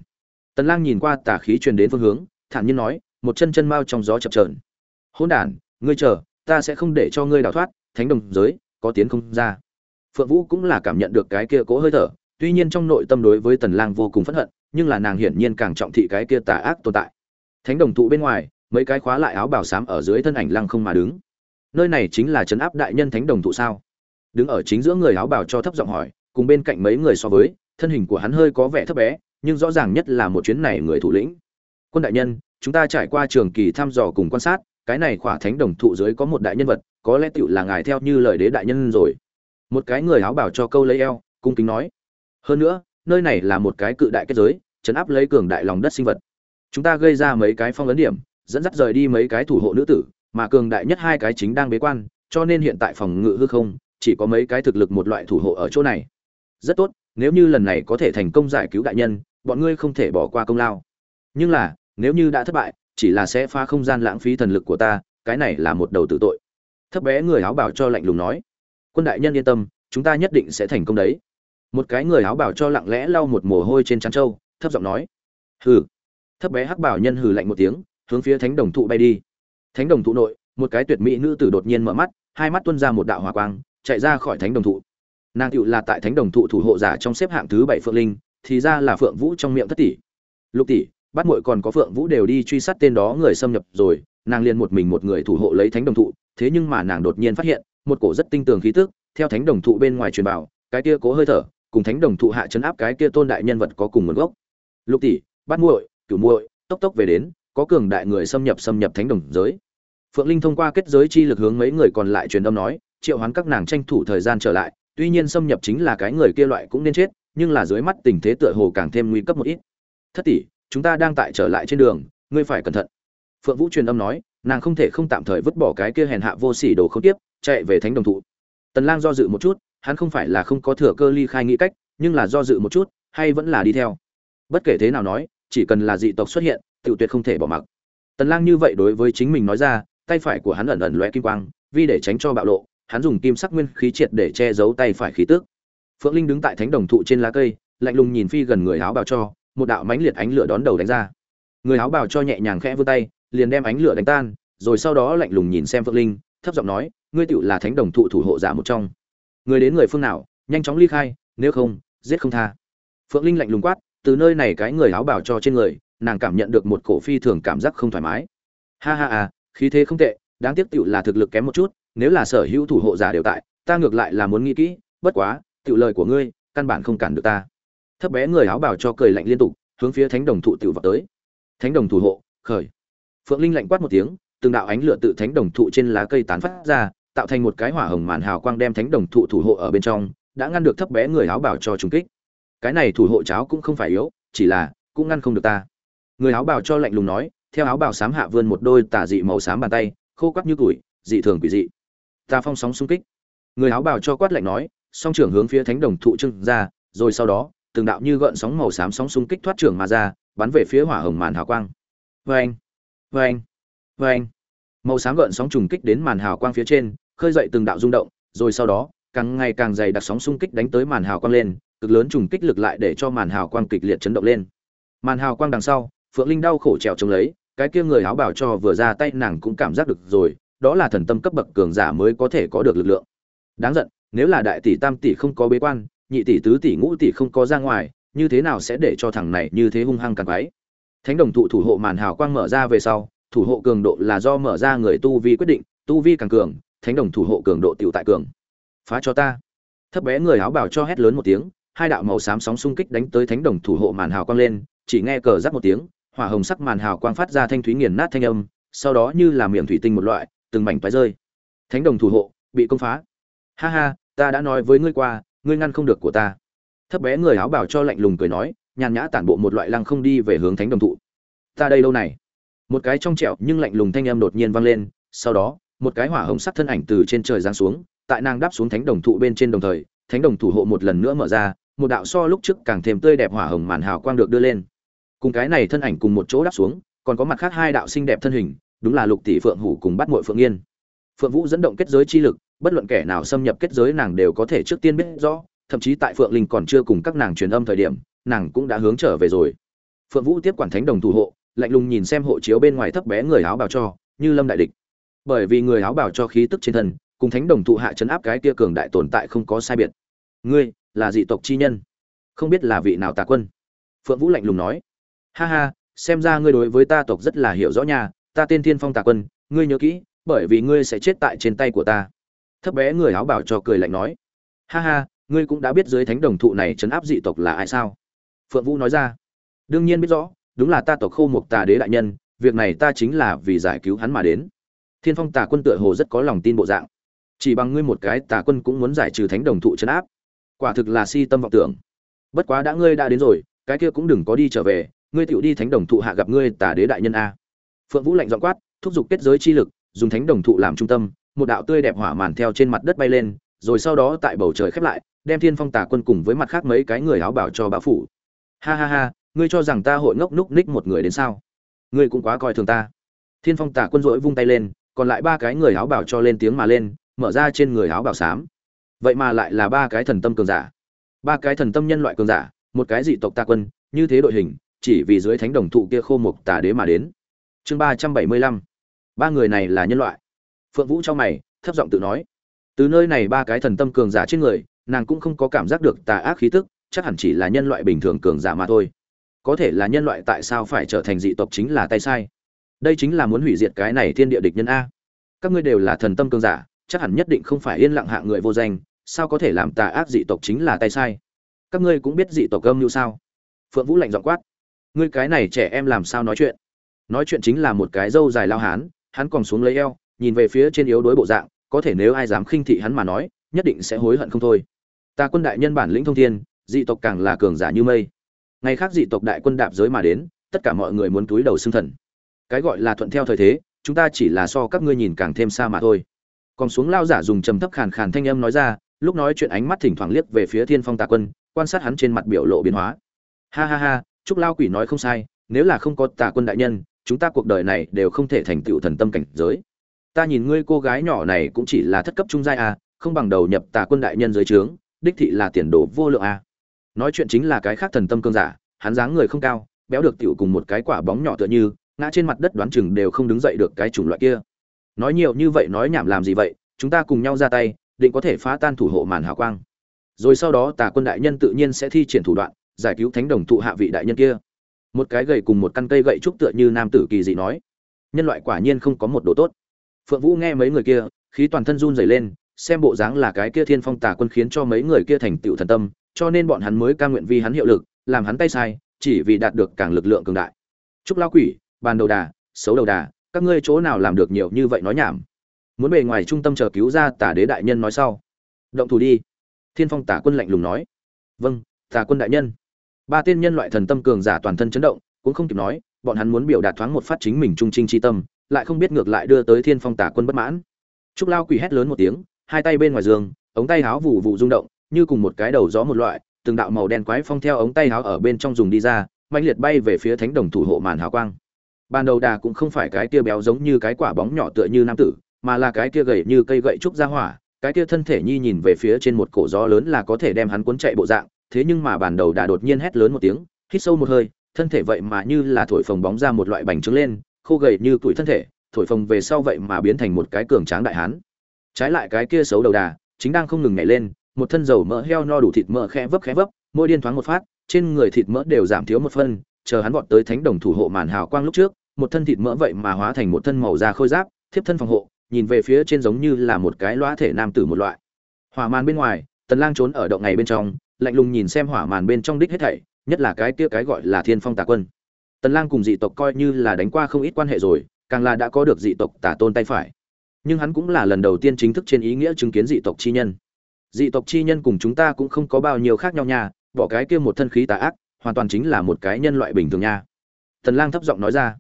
Speaker 1: Tần lang nhìn qua tà khí truyền đến phương hướng, thản nhiên nói, một chân chân mau trong gió chập chờn. Hỗn đản, ngươi chờ, ta sẽ không để cho ngươi đào thoát, thánh đồng giới, có tiến không ra. Phượng vũ cũng là cảm nhận được cái kia cố hơi thở, tuy nhiên trong nội tâm đối với tần lang vô cùng phẫn hận, nhưng là nàng hiển nhiên càng trọng thị cái kia tà ác tồn tại. Thánh đồng thụ bên ngoài, mấy cái khóa lại áo bào xám ở dưới thân ảnh lăng không mà đứng nơi này chính là trấn áp đại nhân thánh đồng thụ sao? Đứng ở chính giữa người áo bào cho thấp giọng hỏi, cùng bên cạnh mấy người so với, thân hình của hắn hơi có vẻ thấp bé, nhưng rõ ràng nhất là một chuyến này người thủ lĩnh. Quân đại nhân, chúng ta trải qua trường kỳ thăm dò cùng quan sát, cái này khỏa thánh đồng thụ dưới có một đại nhân vật, có lẽ tựu là ngài theo như lời đế đại nhân rồi. Một cái người áo bảo cho câu lấy eo, cung kính nói. Hơn nữa, nơi này là một cái cự đại kết giới chấn áp lấy cường đại lòng đất sinh vật. Chúng ta gây ra mấy cái phong ấn điểm, dẫn dắt rời đi mấy cái thủ hộ nữ tử mà cường đại nhất hai cái chính đang bế quan, cho nên hiện tại phòng ngự hư không, chỉ có mấy cái thực lực một loại thủ hộ ở chỗ này. Rất tốt, nếu như lần này có thể thành công giải cứu đại nhân, bọn ngươi không thể bỏ qua công lao. Nhưng là, nếu như đã thất bại, chỉ là sẽ phá không gian lãng phí thần lực của ta, cái này là một đầu tự tội. Thấp bé người áo bảo cho lạnh lùng nói. Quân đại nhân yên tâm, chúng ta nhất định sẽ thành công đấy. Một cái người áo bảo cho lặng lẽ lau một mồ hôi trên trán trâu, thấp giọng nói. Hừ. Thấp bé hắc bảo nhân hừ lạnh một tiếng, hướng phía thánh đồng thụ bay đi thánh đồng thụ nội, một cái tuyệt mỹ nữ tử đột nhiên mở mắt, hai mắt tuôn ra một đạo hỏa quang, chạy ra khỏi thánh đồng thụ. Nàng cựu là tại thánh đồng thụ thủ hộ giả trong xếp hạng thứ bảy phượng linh, thì ra là phượng vũ trong miệng thất tỷ. Lục tỷ, bắt muội còn có phượng vũ đều đi truy sát tên đó người xâm nhập rồi, nàng liền một mình một người thủ hộ lấy thánh đồng thụ, thế nhưng mà nàng đột nhiên phát hiện, một cổ rất tinh tường khí tức, theo thánh đồng thụ bên ngoài truyền bảo cái kia cố hơi thở, cùng thánh đồng thụ hạ chấn áp cái kia tôn đại nhân vật có cùng nguồn gốc. Lục tỷ, bắt muội, cửu muội, tốc tốc về đến có cường đại người xâm nhập xâm nhập thánh đồng giới. Phượng linh thông qua kết giới chi lực hướng mấy người còn lại truyền âm nói, triệu hoán các nàng tranh thủ thời gian trở lại, tuy nhiên xâm nhập chính là cái người kia loại cũng nên chết, nhưng là dưới mắt tình thế tựa hồ càng thêm nguy cấp một ít. Thất tỷ, chúng ta đang tại trở lại trên đường, ngươi phải cẩn thận. Phượng vũ truyền âm nói, nàng không thể không tạm thời vứt bỏ cái kia hèn hạ vô sỉ đồ không tiếp, chạy về thánh đồng thụ. Tần lang do dự một chút, hắn không phải là không có thừa cơ ly khai nghĩ cách, nhưng là do dự một chút, hay vẫn là đi theo. Bất kể thế nào nói, chỉ cần là dị tộc xuất hiện tự tuyệt không thể bỏ mặc. Tần lang như vậy đối với chính mình nói ra, tay phải của hắn ẩn ẩn lóe kim quang, vì để tránh cho bạo lộ, hắn dùng kim sắc nguyên khí triệt để che giấu tay phải khí tức. Phượng linh đứng tại thánh đồng thụ trên lá cây, lạnh lùng nhìn phi gần người áo bào cho, một đạo mãnh liệt ánh lửa đón đầu đánh ra. Người áo bào cho nhẹ nhàng khẽ vươn tay, liền đem ánh lửa đánh tan, rồi sau đó lạnh lùng nhìn xem phượng linh, thấp giọng nói, ngươi tựu là thánh đồng thụ thủ hộ giả một trong. Người đến người phương nào, nhanh chóng ly khai, nếu không, giết không tha. Phượng linh lạnh lùng quát, từ nơi này cái người áo bào cho trên người nàng cảm nhận được một cổ phi thường cảm giác không thoải mái. Ha ha à khí thế không tệ, đáng tiếc tựu là thực lực kém một chút, nếu là sở hữu thủ hộ giả đều tại, ta ngược lại là muốn nghĩ kỹ, bất quá tựu lời của ngươi, căn bản không cản được ta. Thấp bé người áo bào cho cười lạnh liên tục, hướng phía thánh đồng thụ tiểu vào tới. Thánh đồng thủ hộ, khởi. Phượng linh lạnh quát một tiếng, từng đạo ánh lửa tự thánh đồng thụ trên lá cây tán phát ra, tạo thành một cái hỏa hồng màn hào quang đem thánh đồng thụ thủ hộ ở bên trong, đã ngăn được thấp bé người áo bào cho trùng kích. Cái này thủ hộ cháo cũng không phải yếu, chỉ là, cũng ngăn không được ta người áo bào cho lạnh lùng nói, theo áo bào xám hạ vươn một đôi tà dị màu xám bàn tay, khô quắt như củi dị thường quỷ dị. Ta phong sóng xung kích. Người áo bào cho quát lạnh nói, song trưởng hướng phía thánh đồng thụ trưng ra, rồi sau đó, từng đạo như gợn sóng màu xám sóng xung kích thoát trưởng mà ra, bắn về phía hỏa hồng màn hào quang. Vê anh vê màu xám gợn sóng trùng kích đến màn hào quang phía trên, khơi dậy từng đạo rung động, rồi sau đó, càng ngày càng dày đặc sóng xung kích đánh tới màn hào quang lên, cực lớn trùng kích lực lại để cho màn hào quang kịch liệt chấn động lên. Màn hào quang đằng sau phượng linh đau khổ trèo chống lấy, cái kia người áo bảo cho vừa ra tay nàng cũng cảm giác được rồi, đó là thần tâm cấp bậc cường giả mới có thể có được lực lượng. Đáng giận, nếu là đại tỷ tam tỷ không có bế quan, nhị tỷ tứ tỷ ngũ tỷ không có ra ngoài, như thế nào sẽ để cho thằng này như thế hung hăng càng quái? Thánh đồng thụ thủ hộ màn hào quang mở ra về sau, thủ hộ cường độ là do mở ra người tu vi quyết định, tu vi càng cường, thánh đồng thủ hộ cường độ tiểu tại cường. Phá cho ta. Thấp bé người áo bảo cho hét lớn một tiếng, hai đạo màu xám sóng xung kích đánh tới thánh đồng thủ hộ màn hào quang lên, chỉ nghe cờ rắc một tiếng hỏa hồng sắc màn hào quang phát ra thanh thúy nghiền nát thanh âm, sau đó như là miệng thủy tinh một loại, từng mảnh toái rơi. Thánh đồng thủ hộ, bị công phá. Ha ha, ta đã nói với ngươi qua, ngươi ngăn không được của ta. Thấp bé người áo bảo cho lạnh lùng cười nói, nhàn nhã tản bộ một loại lăng không đi về hướng thánh đồng thụ. Ta đây lâu này? Một cái trong trẻo nhưng lạnh lùng thanh âm đột nhiên vang lên, sau đó, một cái hỏa hồng sắc thân ảnh từ trên trời giáng xuống, tại nàng đáp xuống thánh đồng thụ bên trên đồng thời, thánh đồng thủ hộ một lần nữa mở ra, một đạo so lúc trước càng thêm tươi đẹp hỏa hồng màn hào quang được đưa lên cùng cái này thân ảnh cùng một chỗ đáp xuống, còn có mặt khác hai đạo xinh đẹp thân hình, đúng là lục tỷ phượng hủ cùng bắt muội phượng yên phượng vũ dẫn động kết giới chi lực, bất luận kẻ nào xâm nhập kết giới nàng đều có thể trước tiên biết rõ, thậm chí tại phượng linh còn chưa cùng các nàng truyền âm thời điểm, nàng cũng đã hướng trở về rồi. Phượng vũ tiếp quản thánh đồng thủ hộ, lạnh lùng nhìn xem hộ chiếu bên ngoài thấp bé người áo bào cho, như lâm đại địch. Bởi vì người áo bào cho khí tức trên thân, cùng thánh đồng thụ hạ chấn áp cái kia cường đại tồn tại không có sai biệt. Ngươi là dị tộc chi nhân, không biết là vị nào tà quân. Phượng vũ lạnh lùng nói ha ha, xem ra ngươi đối với ta tộc rất là hiểu rõ nhà. ta tên thiên phong tà quân, ngươi nhớ kỹ, bởi vì ngươi sẽ chết tại trên tay của ta. Thấp bé người áo bảo cho cười lạnh nói. Ha ha, ngươi cũng đã biết dưới thánh đồng thụ này chấn áp dị tộc là ai sao? Phượng vũ nói ra. Đương nhiên biết rõ, đúng là ta tộc khô mục tà đế đại nhân, việc này ta chính là vì giải cứu hắn mà đến. Thiên phong tà quân tựa hồ rất có lòng tin bộ dạng. Chỉ bằng ngươi một cái, tà quân cũng muốn giải trừ thánh đồng thụ chấn áp. Quả thực là si tâm vọng tưởng. Bất quá đã ngươi đã đến rồi, cái kia cũng đừng có đi trở về ngươi tựu đi thánh đồng thụ hạ gặp ngươi tà đế đại nhân a. Phượng vũ lạnh dọn quát, thúc giục kết giới chi lực, dùng thánh đồng thụ làm trung tâm, một đạo tươi đẹp hỏa màn theo trên mặt đất bay lên, rồi sau đó tại bầu trời khép lại, đem thiên phong tà quân cùng với mặt khác mấy cái người áo bảo cho bão phủ. Ha ha ha, ngươi cho rằng ta hội ngốc núc ních một người đến sao? Ngươi cũng quá coi thường ta. Thiên phong tà quân dỗi vung tay lên, còn lại ba cái người áo bảo cho lên tiếng mà lên, mở ra trên người áo bảo xám. Vậy mà lại là ba cái thần tâm cường giả. Ba cái thần tâm nhân loại cường giả, một cái dị tộc tà quân, như thế đội hình chỉ vì dưới thánh đồng thụ kia khô mục tà đế mà đến. Chương ba trăm bảy mươi lăm. Ba người này là nhân loại. Phượng vũ trong mày, thấp giọng tự nói. Từ nơi này ba cái thần tâm cường giả trên người, nàng cũng không có cảm giác được tà ác khí tức, chắc hẳn chỉ là nhân loại bình thường cường giả mà thôi. Có thể là nhân loại tại sao phải trở thành dị tộc chính là tay sai. Đây chính là muốn hủy diệt cái này thiên địa địch nhân a. Các ngươi đều là thần tâm cường giả, chắc hẳn nhất định không phải yên lặng hạng người vô danh, sao có thể làm tà ác dị tộc chính là tay sai? Các ngươi cũng biết dị tộc âm như sao? Phượng vũ lạnh giọng quát ngươi cái này trẻ em làm sao nói chuyện? Nói chuyện chính là một cái râu dài lao hán, hắn còn xuống lấy eo, nhìn về phía trên yếu đối bộ dạng, có thể nếu ai dám khinh thị hắn mà nói, nhất định sẽ hối hận không thôi. Ta quân đại nhân bản lĩnh thông thiên, dị tộc càng là cường giả như mây. Ngày khác dị tộc đại quân đạp giới mà đến, tất cả mọi người muốn túi đầu xưng thần. Cái gọi là thuận theo thời thế, chúng ta chỉ là so các ngươi nhìn càng thêm xa mà thôi. Còn xuống lao giả dùng trầm thấp khàn khàn thanh âm nói ra, lúc nói chuyện ánh mắt thỉnh thoảng liếc về phía thiên phong tà quân, quan sát hắn trên mặt biểu lộ biến hóa. Ha ha ha chúc lao quỷ nói không sai, nếu là không có tà quân đại nhân, chúng ta cuộc đời này đều không thể thành tựu thần tâm cảnh giới. Ta nhìn ngươi cô gái nhỏ này cũng chỉ là thất cấp trung giai à không bằng đầu nhập tà quân đại nhân dưới trướng, đích thị là tiền đồ vô lượng à nói chuyện chính là cái khác thần tâm cương giả, hắn dáng người không cao, béo được tiểu cùng một cái quả bóng nhỏ tựa như, ngã trên mặt đất đoán chừng đều không đứng dậy được cái chủng loại kia. Nói nhiều như vậy nói nhảm làm gì vậy, chúng ta cùng nhau ra tay, định có thể phá tan thủ hộ màn hào quang. Rồi sau đó tà quân đại nhân tự nhiên sẽ thi triển thủ đoạn giải cứu thánh đồng thụ hạ vị đại nhân kia. Một cái gậy cùng một căn cây gậy trúc tựa như nam tử kỳ dị nói, nhân loại quả nhiên không có một độ tốt. Phượng vũ nghe mấy người kia, khí toàn thân run rẩy lên, xem bộ dáng là cái kia thiên phong tà quân khiến cho mấy người kia thành tựu thần tâm, cho nên bọn hắn mới ca nguyện vì hắn hiệu lực, làm hắn tay sai, chỉ vì đạt được càng lực lượng cường đại. Trúc lao quỷ, bàn đầu đà, xấu đầu đà, các ngươi chỗ nào làm được nhiều như vậy nói nhảm? Muốn bề ngoài trung tâm chờ cứu ra tả đế đại nhân nói sau. Động thủ đi. Thiên phong tả quân lạnh lùng nói. Vâng tả quân đại nhân ba tên nhân loại thần tâm cường giả toàn thân chấn động, cũng không kịp nói, bọn hắn muốn biểu đạt thoáng một phát chính mình trung trinh chi tâm, lại không biết ngược lại đưa tới thiên phong tả quân bất mãn. Trúc lao quỷ hét lớn một tiếng, hai tay bên ngoài giường, ống tay háo vụ vụ rung động, như cùng một cái đầu gió một loại, từng đạo màu đen quái phong theo ống tay háo ở bên trong dùng đi ra mạnh liệt bay về phía thánh đồng thủ hộ màn hào quang. Ban đầu đà cũng không phải cái kia béo giống như cái quả bóng nhỏ tựa như nam tử, mà là cái kia gầy như cây gậy trúc ra hỏa, cái kia thân thể nhi nhìn về phía trên một cổ gió lớn là có thể đem hắn cuốn chạy bộ dạng thế nhưng mà bản đầu đà đột nhiên hét lớn một tiếng, hít sâu một hơi, thân thể vậy mà như là thổi phồng bóng ra một loại bành trướng lên, khô gầy như tuổi thân thể, thổi phồng về sau vậy mà biến thành một cái cường tráng đại hán. Trái lại cái kia xấu đầu đà, chính đang không ngừng nhảy lên, một thân dầu mỡ heo no đủ thịt mỡ khẽ vấp khẽ vấp môi điên thoáng một phát, trên người thịt mỡ đều giảm thiếu một phân, chờ hắn vọt tới thánh đồng thủ hộ màn hào quang lúc trước, một thân thịt mỡ vậy mà hóa thành một thân màu da khôi giáp, thiếp thân phòng hộ, nhìn về phía trên giống như là một cái loa thể nam tử một loại. Hỏa màn bên ngoài, tần lang trốn ở động ngày bên trong lạnh lùng nhìn xem hỏa màn bên trong đích hết thảy, nhất là cái kia cái gọi là thiên phong tà quân. Tần lang cùng dị tộc coi như là đánh qua không ít quan hệ rồi, càng là đã có được dị tộc tả tôn tay phải. Nhưng hắn cũng là lần đầu tiên chính thức trên ý nghĩa chứng kiến dị tộc chi nhân. Dị tộc chi nhân cùng chúng ta cũng không có bao nhiêu khác nhau nha, bỏ cái kia một thân khí tà ác, hoàn toàn chính là một cái nhân loại bình thường nha. Tần lang thấp giọng nói ra.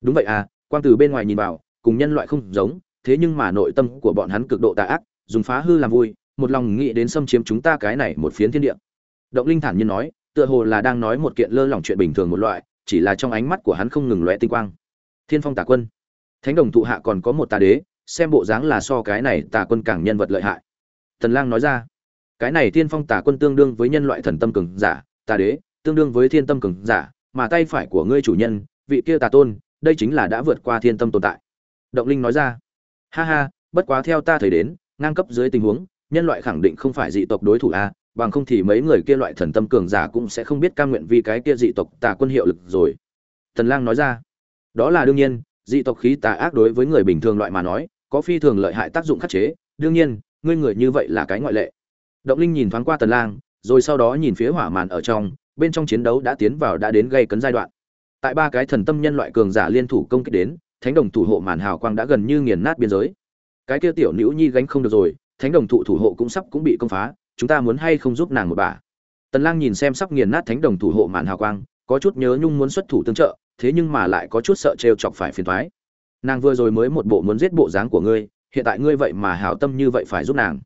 Speaker 1: Đúng vậy à quang từ bên ngoài nhìn vào, cùng nhân loại không giống, thế nhưng mà nội tâm của bọn hắn cực độ tà ác, dùng phá hư làm vui một lòng nghĩ đến xâm chiếm chúng ta cái này một phiến thiên địa. Động linh thản nhiên nói, tựa hồ là đang nói một kiện lơ lỏng chuyện bình thường một loại, chỉ là trong ánh mắt của hắn không ngừng lóe tinh quang. Thiên phong tà quân. Thánh đồng thụ hạ còn có một tà đế, xem bộ dáng là so cái này tà quân càng nhân vật lợi hại. Tần lang nói ra, cái này thiên phong tà quân tương đương với nhân loại thần tâm cường giả, tà đế, tương đương với thiên tâm cường giả, mà tay phải của ngươi chủ nhân, vị kia tà tôn, đây chính là đã vượt qua thiên tâm tồn tại. Động linh nói ra, ha ha, bất quá theo ta thấy đến, ngang cấp dưới tình huống nhân loại khẳng định không phải dị tộc đối thủ a, bằng không thì mấy người kia loại thần tâm cường giả cũng sẽ không biết cam nguyện vì cái kia dị tộc tà quân hiệu lực rồi. Tần lang nói ra. Đó là đương nhiên, dị tộc khí tà ác đối với người bình thường loại mà nói, có phi thường lợi hại tác dụng khắc chế. Đương nhiên, ngươi người như vậy là cái ngoại lệ. Động linh nhìn thoáng qua tần lang, rồi sau đó nhìn phía hỏa màn ở trong, bên trong chiến đấu đã tiến vào đã đến gây cấn giai đoạn. Tại ba cái thần tâm nhân loại cường giả liên thủ công kích đến, thánh đồng thủ hộ màn hào quang đã gần như nghiền nát biên giới. Cái kia tiểu nữ nhi gánh không được rồi thánh đồng thụ thủ hộ cũng sắp cũng bị công phá, chúng ta muốn hay không giúp nàng một bà? Tần lang nhìn xem sắp nghiền nát thánh đồng thủ hộ màn hào quang, có chút nhớ nhung muốn xuất thủ tương trợ, thế nhưng mà lại có chút sợ trêu chọc phải phiền toái. Nàng vừa rồi mới một bộ muốn giết bộ dáng của ngươi, hiện tại ngươi vậy mà hảo tâm như vậy phải giúp nàng.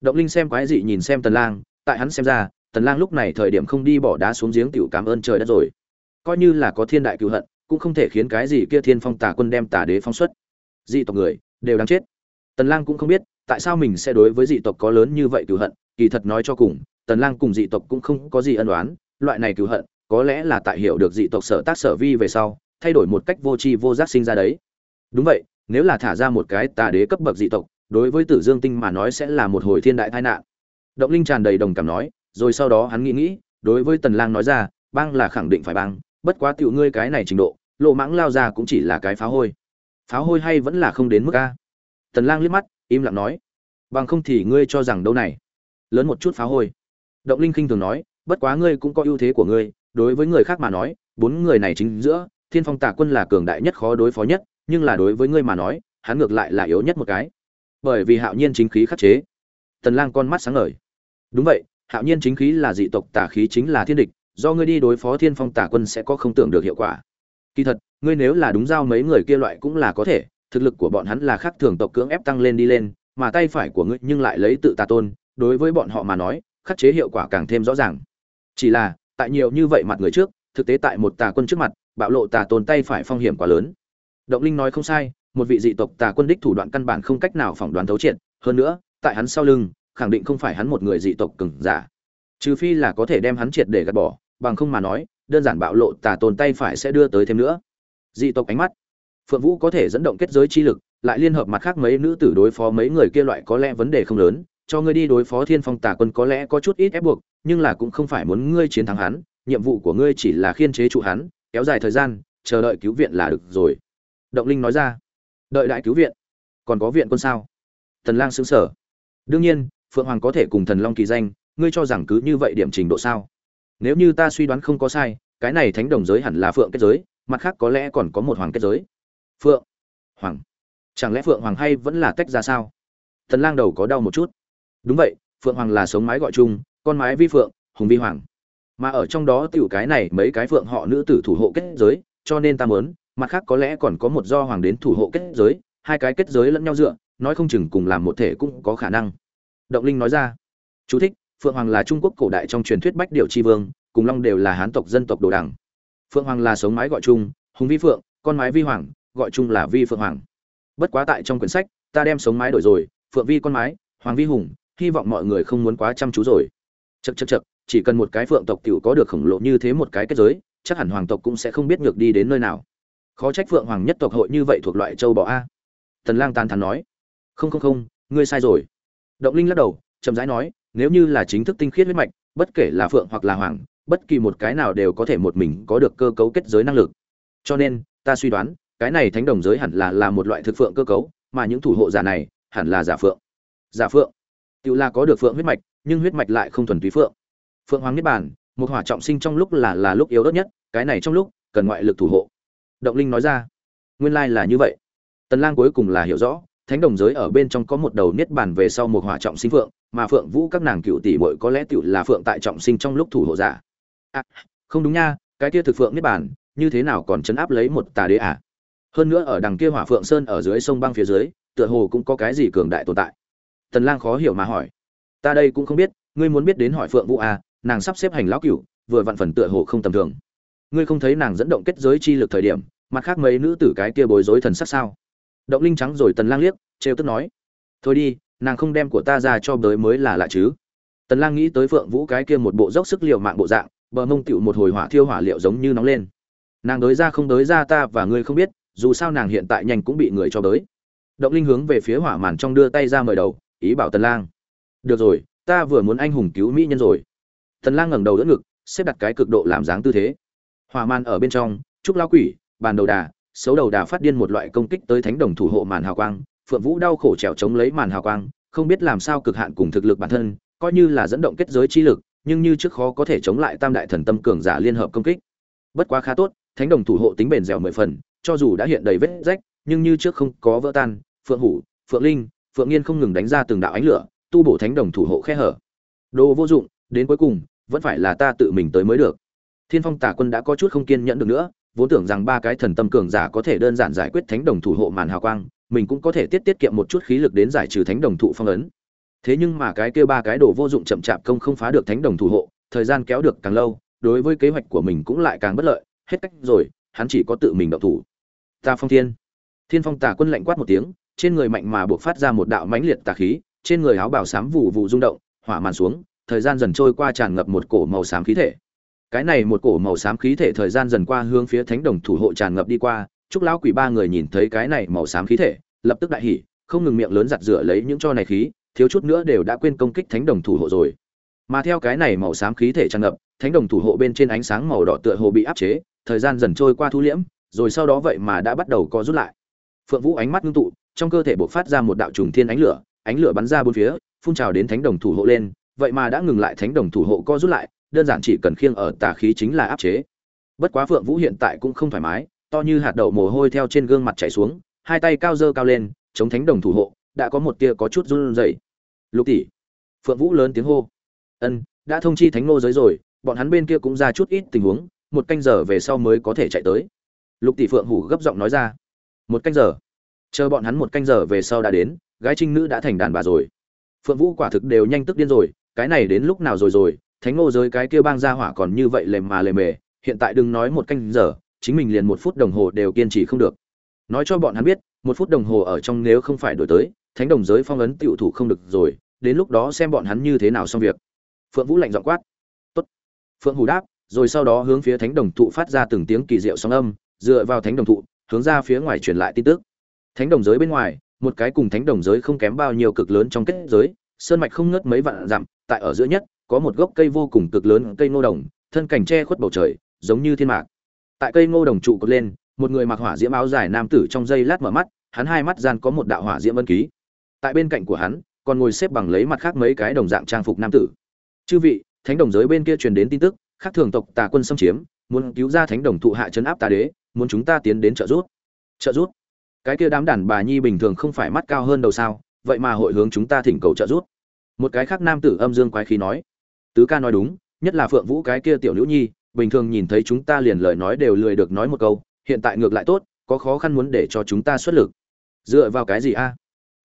Speaker 1: Động linh xem quái dị nhìn xem tần lang, tại hắn xem ra, tần lang lúc này thời điểm không đi bỏ đá xuống giếng tiểu cảm ơn trời đất rồi. Coi như là có thiên đại cứu hận, cũng không thể khiến cái gì kia thiên phong tà quân đem tà đế phong xuất. Dị tộc người, đều đáng chết. Tần lang cũng không biết tại sao mình sẽ đối với dị tộc có lớn như vậy cửu hận? Kỳ thật nói cho cùng, tần lang cùng dị tộc cũng không có gì ân oán, loại này cửu hận, có lẽ là tại hiểu được dị tộc sở tác sở vi về sau, thay đổi một cách vô tri vô giác sinh ra đấy. Đúng vậy, nếu là thả ra một cái tà đế cấp bậc dị tộc, đối với tử dương tinh mà nói sẽ là một hồi thiên đại tai nạn. Động linh tràn đầy đồng cảm nói, rồi sau đó hắn nghĩ nghĩ, đối với tần lang nói ra băng là khẳng định phải băng bất quá tiểu ngươi cái này trình độ, lộ mãng lao ra cũng chỉ là cái pháo hôi. Pháo hôi hay vẫn là không đến mức a? Tần lang liếc mắt im lặng nói, bằng không thì ngươi cho rằng đâu này. Lớn một chút phá hôi. Động linh khinh thường nói, bất quá ngươi cũng có ưu thế của ngươi, đối với người khác mà nói, bốn người này chính giữa, thiên phong Tả quân là cường đại nhất khó đối phó nhất, nhưng là đối với ngươi mà nói, hắn ngược lại là yếu nhất một cái. Bởi vì hạo nhiên chính khí khắc chế. Tần lang con mắt sáng ngời. Đúng vậy, hạo nhiên chính khí là dị tộc tả khí chính là thiên địch, do ngươi đi đối phó thiên phong Tả quân sẽ có không tưởng được hiệu quả. Kỳ thật, ngươi nếu là đúng giao mấy người kia loại cũng là có thể thực lực của bọn hắn là khác thường tộc cưỡng ép tăng lên đi lên, mà tay phải của ngươi nhưng lại lấy tự tà tôn, đối với bọn họ mà nói, khắc chế hiệu quả càng thêm rõ ràng. Chỉ là, tại nhiều như vậy mặt người trước, thực tế tại một tà quân trước mặt, bạo lộ tà tôn tay phải phong hiểm quá lớn. Động linh nói không sai, một vị dị tộc tà quân đích thủ đoạn căn bản không cách nào phỏng đoán thấu triệt, hơn nữa, tại hắn sau lưng, khẳng định không phải hắn một người dị tộc cừng giả. Trừ phi là có thể đem hắn triệt để gạt bỏ, bằng không mà nói, đơn giản bạo lộ tà tôn tay phải sẽ đưa tới thêm nữa. Dị tộc ánh mắt phượng vũ có thể dẫn động kết giới chi lực, lại liên hợp mặt khác mấy nữ tử đối phó mấy người kia loại có lẽ vấn đề không lớn, cho ngươi đi đối phó thiên phong tà quân có lẽ có chút ít ép buộc, nhưng là cũng không phải muốn ngươi chiến thắng hắn, nhiệm vụ của ngươi chỉ là khiên chế trụ hắn, kéo dài thời gian, chờ đợi cứu viện là được rồi. Động linh nói ra. Đợi đại cứu viện? Còn có viện quân sao? Thần lang xứng sở đương nhiên, phượng hoàng có thể cùng thần long kỳ danh, ngươi cho rằng cứ như vậy điểm trình độ sao? Nếu như ta suy đoán không có sai, cái này thánh đồng giới hẳn là phượng kết giới, mặt khác có lẽ còn có một hoàng kết giới phượng hoàng. Chẳng lẽ phượng hoàng hay vẫn là tách ra sao? Tần lang đầu có đau một chút. Đúng vậy, phượng hoàng là sống mái gọi chung, con mái vi phượng, hùng vi hoàng. Mà ở trong đó tiểu cái này, mấy cái phượng họ nữ tử thủ hộ kết giới, cho nên ta muốn, mặt khác có lẽ còn có một do hoàng đến thủ hộ kết giới, hai cái kết giới lẫn nhau dựa, nói không chừng cùng làm một thể cũng có khả năng. Động linh nói ra. Chú thích, phượng hoàng là trung quốc cổ đại trong truyền thuyết bách điệu tri vương, cùng long đều là hán tộc dân tộc đồ đẳng. phượng hoàng là sống mái gọi chung, hùng vi phượng, con mái vi hoàng gọi chung là vi phượng hoàng. Bất quá tại trong quyển sách, ta đem sống mái đổi rồi, phượng vi con mái, hoàng vi hùng, hy vọng mọi người không muốn quá chăm chú rồi. Chật chật chật chỉ cần một cái phượng tộc tiểu có được khổng lồ như thế một cái kết giới, chắc hẳn hoàng tộc cũng sẽ không biết ngược đi đến nơi nào. Khó trách phượng hoàng nhất tộc hội như vậy thuộc loại châu bò a. Tần lang tàn thắn nói. Không không không, ngươi sai rồi. Động linh lắc đầu, chậm rãi nói, nếu như là chính thức tinh khiết huyết mạch, bất kể là phượng hoặc là hoàng, bất kỳ một cái nào đều có thể một mình có được cơ cấu kết giới năng lực. Cho nên, ta suy đoán cái này thánh đồng giới hẳn là là một loại thực phượng cơ cấu mà những thủ hộ giả này hẳn là giả phượng. Giả phượng. Tự là có được phượng huyết mạch nhưng huyết mạch lại không thuần túy phượng. Phượng hoàng niết bàn một hỏa trọng sinh trong lúc là là lúc yếu ớt nhất cái này trong lúc cần ngoại lực thủ hộ. Động linh nói ra nguyên lai là như vậy. Tần lang cuối cùng là hiểu rõ thánh đồng giới ở bên trong có một đầu niết bàn về sau một hỏa trọng sinh phượng mà phượng vũ các nàng cựu tỷ muội có lẽ tiểu là phượng tại trọng sinh trong lúc thủ hộ giả. À, không đúng nha cái kia thực phượng niết bàn như thế nào còn chấn áp lấy một tà đế à? Hơn nữa ở đằng kia hỏa phượng sơn ở dưới sông băng phía dưới, tựa hồ cũng có cái gì cường đại tồn tại. Tần lang khó hiểu mà hỏi. Ta đây cũng không biết, ngươi muốn biết đến hỏi phượng vũ à nàng sắp xếp hành lão cửu, vừa vặn phần tựa hồ không tầm thường. Ngươi không thấy nàng dẫn động kết giới chi lực thời điểm, mặt khác mấy nữ tử cái kia bối rối thần sắc sao? Động linh trắng rồi tần lang liếc, trêu tức nói. Thôi đi, nàng không đem của ta ra cho bới mới là lạ chứ. Tần lang nghĩ tới phượng vũ cái kia một bộ dốc sức liều mạng bộ dạng, bờ mông tiểu một hồi hỏa thiêu hỏa liệu giống như nóng lên. Nàng đối ra không đối ra ta và ngươi không biết dù sao nàng hiện tại nhanh cũng bị người cho tới. động linh hướng về phía hỏa màn trong đưa tay ra mời đầu, ý bảo tần lang. Được rồi, ta vừa muốn anh hùng cứu mỹ nhân rồi. Tần lang ngẩng đầu đỡ ngực, xếp đặt cái cực độ làm dáng tư thế. Hỏa màn ở bên trong, trúc lao quỷ, bàn đầu đà, xấu đầu đà phát điên một loại công kích tới thánh đồng thủ hộ màn hào quang. Phượng vũ đau khổ trèo chống lấy màn hào quang, không biết làm sao cực hạn cùng thực lực bản thân, coi như là dẫn động kết giới chi lực, nhưng như trước khó có thể chống lại tam đại thần tâm cường giả liên hợp công kích. Bất quá khá tốt, thánh đồng thủ hộ tính bền dẻo mười phần cho dù đã hiện đầy vết rách, nhưng như trước không có vỡ tan, phượng hủ, phượng linh, phượng nghiên không ngừng đánh ra từng đạo ánh lửa, tu bổ thánh đồng thủ hộ khe hở. Đồ vô dụng, đến cuối cùng, vẫn phải là ta tự mình tới mới được. Thiên phong tả quân đã có chút không kiên nhẫn được nữa, vốn tưởng rằng ba cái thần tâm cường giả có thể đơn giản giải quyết thánh đồng thủ hộ màn hào quang, mình cũng có thể tiết tiết kiệm một chút khí lực đến giải trừ thánh đồng thụ phong ấn. Thế nhưng mà cái kia ba cái đồ vô dụng chậm chạp công không phá được thánh đồng thủ hộ, thời gian kéo được càng lâu, đối với kế hoạch của mình cũng lại càng bất lợi, hết cách rồi, hắn chỉ có tự mình động thủ ta phong thiên. Thiên phong tà quân lạnh quát một tiếng, trên người mạnh mà buộc phát ra một đạo mãnh liệt tà khí, trên người áo bảo sám vụ vụ rung động, hỏa màn xuống, thời gian dần trôi qua tràn ngập một cổ màu xám khí thể. Cái này một cổ màu xám khí thể thời gian dần qua hướng phía thánh đồng thủ hộ tràn ngập đi qua, chúc lão quỷ ba người nhìn thấy cái này màu xám khí thể, lập tức đại hỉ, không ngừng miệng lớn giặt rửa lấy những cho này khí, thiếu chút nữa đều đã quên công kích thánh đồng thủ hộ rồi. Mà theo cái này màu xám khí thể tràn ngập, thánh đồng thủ hộ bên trên ánh sáng màu đỏ tựa hồ bị áp chế, thời gian dần trôi qua thu liễm rồi sau đó vậy mà đã bắt đầu co rút lại. Phượng vũ ánh mắt ngưng tụ, trong cơ thể bộc phát ra một đạo trùng thiên ánh lửa ánh lửa bắn ra bốn phía, phun trào đến thánh đồng thủ hộ lên, vậy mà đã ngừng lại thánh đồng thủ hộ co rút lại, đơn giản chỉ cần khiêng ở tà khí chính là áp chế. Bất quá phượng vũ hiện tại cũng không thoải mái, to như hạt đậu mồ hôi theo trên gương mặt chảy xuống, hai tay cao dơ cao lên, chống thánh đồng thủ hộ, đã có một tia có chút run rẩy. Lục tỷ. Phượng vũ lớn tiếng hô. Ân, đã thông chi thánh ngô giới rồi, bọn hắn bên kia cũng ra chút ít tình huống, một canh giờ về sau mới có thể chạy tới lục tỷ phượng hủ gấp giọng nói ra, một canh giờ. Chờ bọn hắn một canh giờ về sau đã đến, gái trinh nữ đã thành đàn bà rồi. Phượng vũ quả thực đều nhanh tức điên rồi, cái này đến lúc nào rồi rồi, thánh ngô giới cái kia bang ra hỏa còn như vậy lềm mà lề mề, hiện tại đừng nói một canh giờ, chính mình liền một phút đồng hồ đều kiên trì không được. Nói cho bọn hắn biết, một phút đồng hồ ở trong nếu không phải đổi tới, thánh đồng giới phong ấn tiểu thủ không được rồi, đến lúc đó xem bọn hắn như thế nào xong việc. Phượng vũ lạnh giọng quát. Tốt. Phượng hủ đáp, rồi sau đó hướng phía thánh đồng thụ phát ra từng tiếng kỳ diệu sóng âm dựa vào thánh đồng thụ, hướng ra phía ngoài truyền lại tin tức. Thánh đồng giới bên ngoài, một cái cùng thánh đồng giới không kém bao nhiêu cực lớn trong kết giới, sơn mạch không ngớt mấy vạn dặm, tại ở giữa nhất, có một gốc cây vô cùng cực lớn, cây ngô đồng, thân cảnh che khuất bầu trời, giống như thiên mạc. Tại cây ngô đồng trụ cột lên, một người mặc hỏa diễm áo dài nam tử trong giây lát mở mắt, hắn hai mắt gian có một đạo hỏa diễm ân ký. Tại bên cạnh của hắn, còn ngồi xếp bằng lấy mặt khác mấy cái đồng dạng trang phục nam tử. Chư vị, thánh đồng giới bên kia truyền đến tin tức, khác thường tộc tà quân xâm chiếm, muốn cứu ra thánh đồng thụ hạ chấn áp tà đế muốn chúng ta tiến đến trợ giúp. Trợ giúp? Cái kia đám đàn bà nhi bình thường không phải mắt cao hơn đầu sao, vậy mà hội hướng chúng ta thỉnh cầu trợ giúp. Một cái khác nam tử âm dương quái khí nói. Tứ ca nói đúng, nhất là phượng vũ cái kia tiểu nữ nhi, bình thường nhìn thấy chúng ta liền lời nói đều lười được nói một câu, hiện tại ngược lại tốt, có khó khăn muốn để cho chúng ta xuất lực. Dựa vào cái gì a?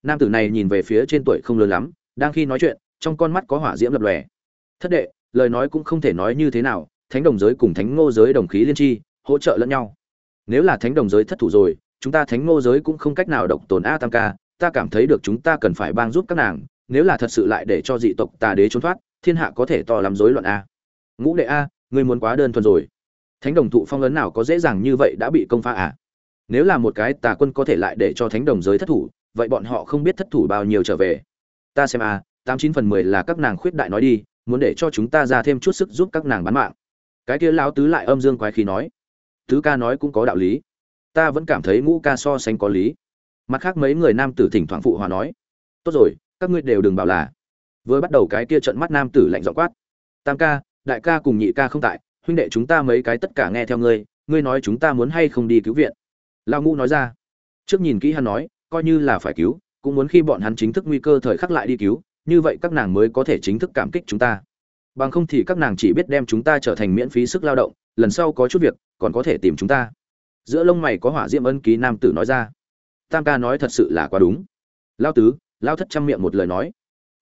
Speaker 1: Nam tử này nhìn về phía trên tuổi không lớn lắm, đang khi nói chuyện, trong con mắt có hỏa diễm lập lòe. Thất đệ, lời nói cũng không thể nói như thế nào, thánh đồng giới cùng thánh ngô giới đồng khí liên tri hỗ trợ lẫn nhau nếu là thánh đồng giới thất thủ rồi, chúng ta thánh ngô giới cũng không cách nào độc tồn a tam ca, ta cảm thấy được chúng ta cần phải bang giúp các nàng, nếu là thật sự lại để cho dị tộc tà đế trốn thoát, thiên hạ có thể to làm rối loạn a. Ngũ đệ a, ngươi muốn quá đơn thuần rồi. Thánh đồng thụ phong ấn nào có dễ dàng như vậy đã bị công phá à? Nếu là một cái tà quân có thể lại để cho thánh đồng giới thất thủ, vậy bọn họ không biết thất thủ bao nhiêu trở về. Ta xem a, tám chín phần mười là các nàng khuyết đại nói đi, muốn để cho chúng ta ra thêm chút sức giúp các nàng bán mạng. Cái kia lão tứ lại âm dương quái khí nói tứ ca nói cũng có đạo lý. Ta vẫn cảm thấy ngũ ca so sánh có lý. Mặt khác mấy người nam tử thỉnh thoảng phụ hòa nói, tốt rồi, các ngươi đều đừng bảo là. Vừa bắt đầu cái kia trận mắt nam tử lạnh giọng quát, tam ca, đại ca cùng nhị ca không tại, huynh đệ chúng ta mấy cái tất cả nghe theo ngươi ngươi nói chúng ta muốn hay không đi cứu viện? Lao ngũ nói ra. Trước nhìn kỹ hắn nói, coi như là phải cứu, cũng muốn khi bọn hắn chính thức nguy cơ thời khắc lại đi cứu, như vậy các nàng mới có thể chính thức cảm kích chúng ta. Bằng không thì các nàng chỉ biết đem chúng ta trở thành miễn phí sức lao động, lần sau có chút việc còn có thể tìm chúng ta. Giữa lông mày có hỏa diễm ân ký nam tử nói ra. Tam ca nói thật sự là quá đúng. Lao tứ, lao thất chăm miệng một lời nói.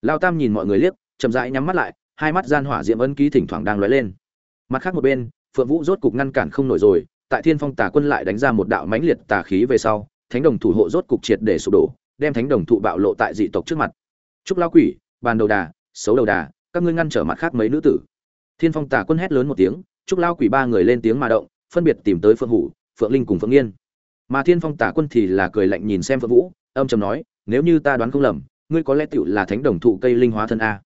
Speaker 1: Lao tam nhìn mọi người liếc, chậm rãi nhắm mắt lại, hai mắt gian hỏa diễm ân ký thỉnh thoảng đang lóe lên. Mặt khác một bên, phượng vũ rốt cục ngăn cản không nổi rồi, tại thiên phong tà quân lại đánh ra một đạo mãnh liệt tà khí về sau, thánh đồng thủ hộ rốt cục triệt để sụp đổ, đem thánh đồng thụ bạo lộ tại dị tộc trước mặt. Trúc lao quỷ, bàn đầu đà, xấu đầu đà, các ngươi ngăn trở mặt khác mấy nữ tử. Thiên phong tà quân hét lớn một tiếng trúc lao quỷ ba người lên tiếng mà động phân biệt tìm tới phượng hủ, phượng linh cùng phượng yên mà thiên phong tả quân thì là cười lạnh nhìn xem phượng vũ, âm trầm nói, nếu như ta đoán không lầm, ngươi có lẽ tựu là thánh đồng thụ cây linh hóa thân a.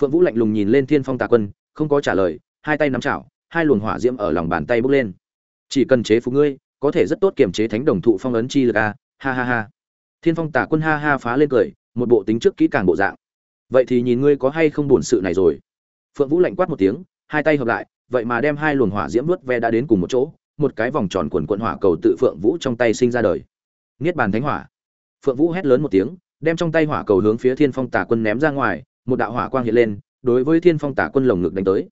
Speaker 1: Phượng vũ lạnh lùng nhìn lên thiên phong tả quân, không có trả lời, hai tay nắm chảo, hai luồng hỏa diễm ở lòng bàn tay bốc lên. Chỉ cần chế phục ngươi, có thể rất tốt kiềm chế thánh đồng thụ phong ấn chi lực a, ha ha ha. Thiên phong tả quân ha ha phá lên cười, một bộ tính trước kỹ càng bộ dạng. Vậy thì nhìn ngươi có hay không buồn sự này rồi. Phượng vũ lạnh quát một tiếng, hai tay hợp lại vậy mà đem hai luồng hỏa diễm nuốt ve đã đến cùng một chỗ, một cái vòng tròn quần quận hỏa cầu tự phượng vũ trong tay sinh ra đời. Niết bàn thánh hỏa. Phượng vũ hét lớn một tiếng, đem trong tay hỏa cầu hướng phía thiên phong tả quân ném ra ngoài, một đạo hỏa quang hiện lên, đối với thiên phong tả quân lồng ngực đánh tới.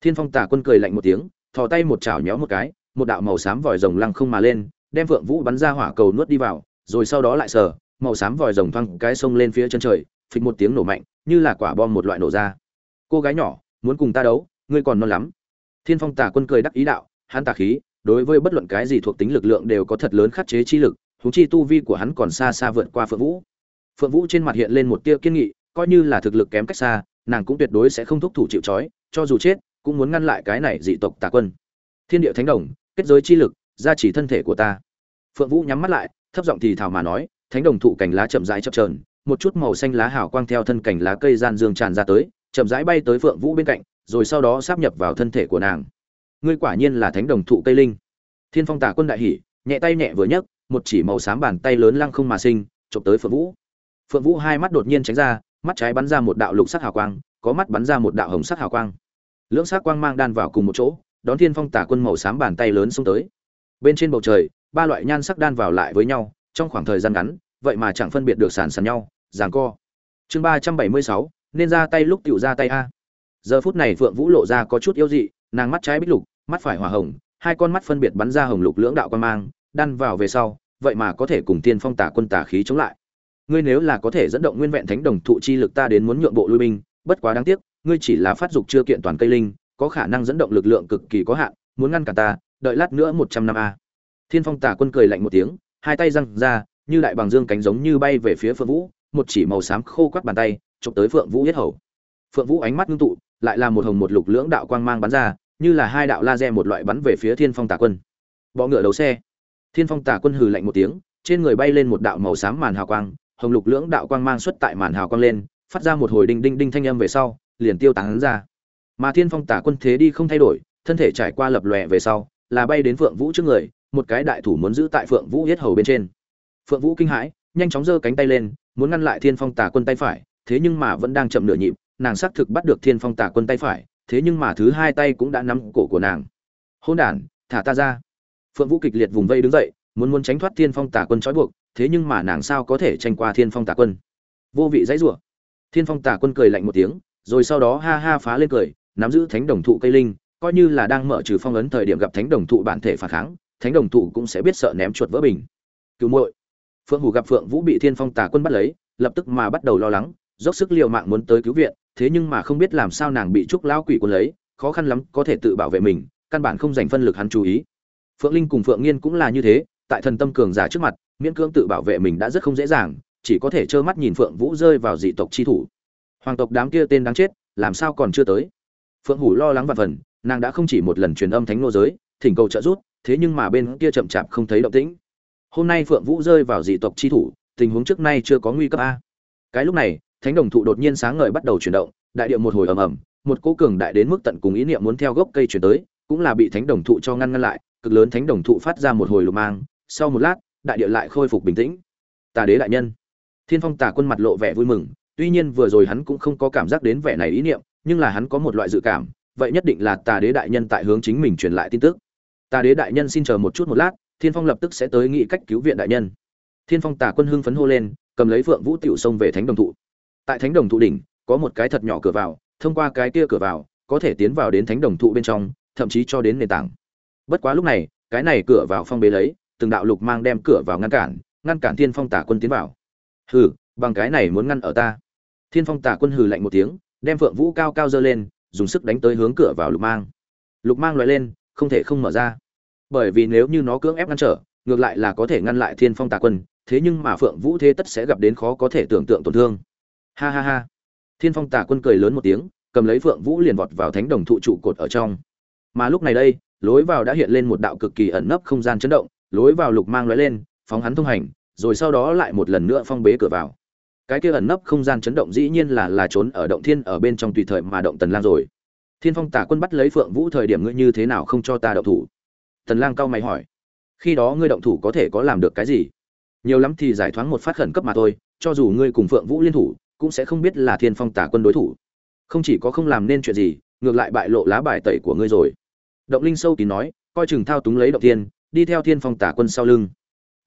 Speaker 1: Thiên phong tả quân cười lạnh một tiếng, thò tay một chảo nhéo một cái, một đạo màu xám vòi rồng lăng không mà lên, đem phượng vũ bắn ra hỏa cầu nuốt đi vào, rồi sau đó lại sờ, màu xám vòi rồng văng cái sông lên phía chân trời, phịch một tiếng nổ mạnh, như là quả bom một loại nổ ra. Cô gái nhỏ, muốn cùng ta đấu, ngươi còn non lắm thiên phong tả quân cười đắc ý đạo, hắn tà khí, đối với bất luận cái gì thuộc tính lực lượng đều có thật lớn khắc chế chi lực, huống chi tu vi của hắn còn xa xa vượt qua phượng vũ. Phượng vũ trên mặt hiện lên một tia kiên nghị, coi như là thực lực kém cách xa, nàng cũng tuyệt đối sẽ không thúc thủ chịu trói, cho dù chết, cũng muốn ngăn lại cái này dị tộc tà quân. Thiên địa thánh đồng, kết giới chi lực, gia trì thân thể của ta. Phượng vũ nhắm mắt lại, thấp giọng thì thào mà nói, thánh đồng thụ cành lá chậm rãi chập trờn một chút màu xanh lá hào quang theo thân cành lá cây gian dương tràn ra tới, chậm rãi bay tới phượng vũ bên cạnh rồi sau đó sáp nhập vào thân thể của nàng. Ngươi quả nhiên là thánh đồng thụ cây linh. Thiên phong tả quân đại hỉ, nhẹ tay nhẹ vừa nhấc, một chỉ màu xám bàn tay lớn lăng không mà sinh, chụp tới phượng vũ. Phượng vũ hai mắt đột nhiên tránh ra, mắt trái bắn ra một đạo lục sắc hào quang, có mắt bắn ra một đạo hồng sắc hào quang. Lưỡng sắc quang mang đan vào cùng một chỗ, đón thiên phong tả quân màu xám bàn tay lớn xông tới. Bên trên bầu trời, ba loại nhan sắc đan vào lại với nhau, trong khoảng thời gian ngắn, vậy mà chẳng phân biệt được sàn sàn nhau giằng co. Chương ba trăm bảy mươi sáu, nên ra tay lúc tiểu ra tay a giờ phút này phượng vũ lộ ra có chút yếu dị, nàng mắt trái bích lục, mắt phải hỏa hồng, hai con mắt phân biệt bắn ra hồng lục lưỡng đạo quan mang, đan vào về sau, vậy mà có thể cùng tiên phong tả quân tả khí chống lại. Ngươi nếu là có thể dẫn động nguyên vẹn thánh đồng thụ chi lực ta đến muốn nhượng bộ lui binh, bất quá đáng tiếc, ngươi chỉ là phát dục chưa kiện toàn cây linh, có khả năng dẫn động lực lượng cực kỳ có hạn, muốn ngăn cả ta, đợi lát nữa một trăm năm a. Thiên phong tả quân cười lạnh một tiếng, hai tay răng ra, như đại bằng dương cánh giống như bay về phía phượng vũ, một chỉ màu xám khô quắt bàn tay, chụp tới phượng vũ yết hầu. Phượng vũ ánh mắt ngưng tụ lại là một hồng một lục lưỡng đạo quang mang bắn ra, như là hai đạo laser một loại bắn về phía thiên phong tả quân. Bọ ngựa đầu xe. Thiên phong tả quân hừ lạnh một tiếng, trên người bay lên một đạo màu xám màn hào quang, hồng lục lưỡng đạo quang mang xuất tại màn hào quang lên, phát ra một hồi đinh đinh đinh thanh âm về sau, liền tiêu tán ra. Mà thiên phong tả quân thế đi không thay đổi, thân thể trải qua lập lòe về sau, là bay đến phượng vũ trước người, một cái đại thủ muốn giữ tại phượng vũ yết hầu bên trên. Phượng vũ kinh hãi, nhanh chóng giơ cánh tay lên, muốn ngăn lại thiên phong tả quân tay phải, thế nhưng mà vẫn đang chậm nửa nhịp nàng xác thực bắt được thiên phong tả quân tay phải, thế nhưng mà thứ hai tay cũng đã nắm cổ của nàng. Hôn đản, thả ta ra. Phượng vũ kịch liệt vùng vây đứng dậy, muốn muốn tránh thoát thiên phong tả quân trói buộc, thế nhưng mà nàng sao có thể tranh qua thiên phong tả quân? Vô vị dãy rủa. Thiên phong tả quân cười lạnh một tiếng, rồi sau đó ha ha phá lên cười, nắm giữ thánh đồng thụ cây linh, coi như là đang mở trừ phong ấn thời điểm gặp thánh đồng thụ bản thể phản kháng, thánh đồng thụ cũng sẽ biết sợ ném chuột vỡ bình. Cứu muội. Phượng hủ gặp phượng vũ bị thiên phong tả quân bắt lấy, lập tức mà bắt đầu lo lắng, dốc sức liều mạng muốn tới cứu viện thế nhưng mà không biết làm sao nàng bị trúc lão quỷ cuốn lấy, khó khăn lắm có thể tự bảo vệ mình, căn bản không dành phân lực hắn chú ý. Phượng linh cùng phượng nghiên cũng là như thế, tại thần tâm cường giả trước mặt, miễn cưỡng tự bảo vệ mình đã rất không dễ dàng, chỉ có thể trơ mắt nhìn phượng vũ rơi vào dị tộc chi thủ. Hoàng tộc đám kia tên đáng chết, làm sao còn chưa tới? Phượng hủ lo lắng và phần, nàng đã không chỉ một lần truyền âm thánh nô giới, thỉnh cầu trợ giúp, thế nhưng mà bên kia chậm chạp không thấy động tĩnh. Hôm nay phượng vũ rơi vào dị tộc chi thủ, tình huống trước nay chưa có nguy cấp a. Cái lúc này thánh đồng thụ đột nhiên sáng ngời bắt đầu chuyển động, đại điệu một hồi ầm ầm, một cỗ cường đại đến mức tận cùng ý niệm muốn theo gốc cây chuyển tới, cũng là bị thánh đồng thụ cho ngăn ngăn lại, cực lớn thánh đồng thụ phát ra một hồi lùm mang, sau một lát, đại địa lại khôi phục bình tĩnh. Tà đế đại nhân. Thiên phong tà quân mặt lộ vẻ vui mừng, tuy nhiên vừa rồi hắn cũng không có cảm giác đến vẻ này ý niệm, nhưng là hắn có một loại dự cảm, vậy nhất định là tà đế đại nhân tại hướng chính mình truyền lại tin tức. Tà đế đại nhân xin chờ một chút một lát, thiên phong lập tức sẽ tới nghị cách cứu viện đại nhân. Thiên phong tà quân hưng phấn hô lên, cầm lấy phượng vũ tiểu sông về thánh đồng thụ tại thánh đồng thụ đỉnh, có một cái thật nhỏ cửa vào, thông qua cái kia cửa vào, có thể tiến vào đến thánh đồng thụ bên trong, thậm chí cho đến nền tảng. Bất quá lúc này, cái này cửa vào phong bế lấy, từng đạo lục mang đem cửa vào ngăn cản ngăn cản thiên phong tả quân tiến vào. Hừ, bằng cái này muốn ngăn ở ta. Thiên phong tả quân hừ lạnh một tiếng, đem phượng vũ cao cao dơ lên, dùng sức đánh tới hướng cửa vào lục mang. Lục mang loại lên, không thể không mở ra. Bởi vì nếu như nó cưỡng ép ngăn trở, ngược lại là có thể ngăn lại thiên phong tà quân, thế nhưng mà phượng vũ thế tất sẽ gặp đến khó có thể tưởng tượng tổn thương ha ha ha. Thiên phong Tả quân cười lớn một tiếng, cầm lấy phượng vũ liền vọt vào thánh đồng thụ trụ cột ở trong. Mà lúc này đây, lối vào đã hiện lên một đạo cực kỳ ẩn nấp không gian chấn động, lối vào lục mang lóe lên, phóng hắn thông hành, rồi sau đó lại một lần nữa phong bế cửa vào. Cái kia ẩn nấp không gian chấn động dĩ nhiên là là trốn ở động thiên ở bên trong tùy thời mà động tần lang rồi. Thiên phong tả quân bắt lấy phượng vũ thời điểm ngươi như thế nào không cho ta động thủ? Tần lang cao mày hỏi. Khi đó ngươi động thủ có thể có làm được cái gì? Nhiều lắm thì giải thoáng một phát khẩn cấp mà thôi, cho dù ngươi cùng phượng vũ liên thủ cũng sẽ không biết là thiên phong tả quân đối thủ. Không chỉ có không làm nên chuyện gì, ngược lại bại lộ lá bài tẩy của ngươi rồi. Động linh sâu kín nói, coi chừng thao túng lấy động tiên đi theo thiên phong tả quân sau lưng.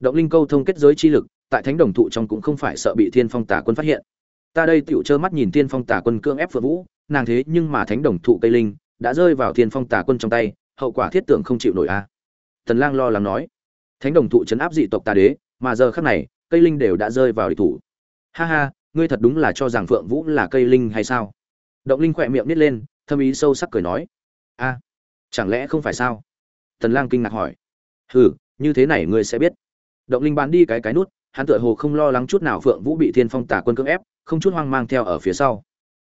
Speaker 1: Động linh câu thông kết giới chi lực, tại thánh đồng thụ trong cũng không phải sợ bị thiên phong tả quân phát hiện. Ta đây tựu trơ mắt nhìn thiên phong tả quân cưỡng ép phượng vũ, nàng thế nhưng mà thánh đồng thụ cây linh, đã rơi vào thiên phong tả quân trong tay, hậu quả thiết tưởng không chịu nổi a. Tần lang lo lắng nói. Thánh đồng thụ chấn áp dị tộc tà đế, mà giờ khắc này, cây linh đều đã rơi vào địch thủ. Ha ha ngươi thật đúng là cho rằng phượng vũ là cây linh hay sao? Động linh khỏe miệng nít lên, thâm ý sâu sắc cười nói. A, chẳng lẽ không phải sao? Tần lang kinh ngạc hỏi. Hừ, như thế này ngươi sẽ biết. Động linh bán đi cái cái nút, hắn tựa hồ không lo lắng chút nào phượng vũ bị thiên phong tả quân cưỡng ép, không chút hoang mang theo ở phía sau.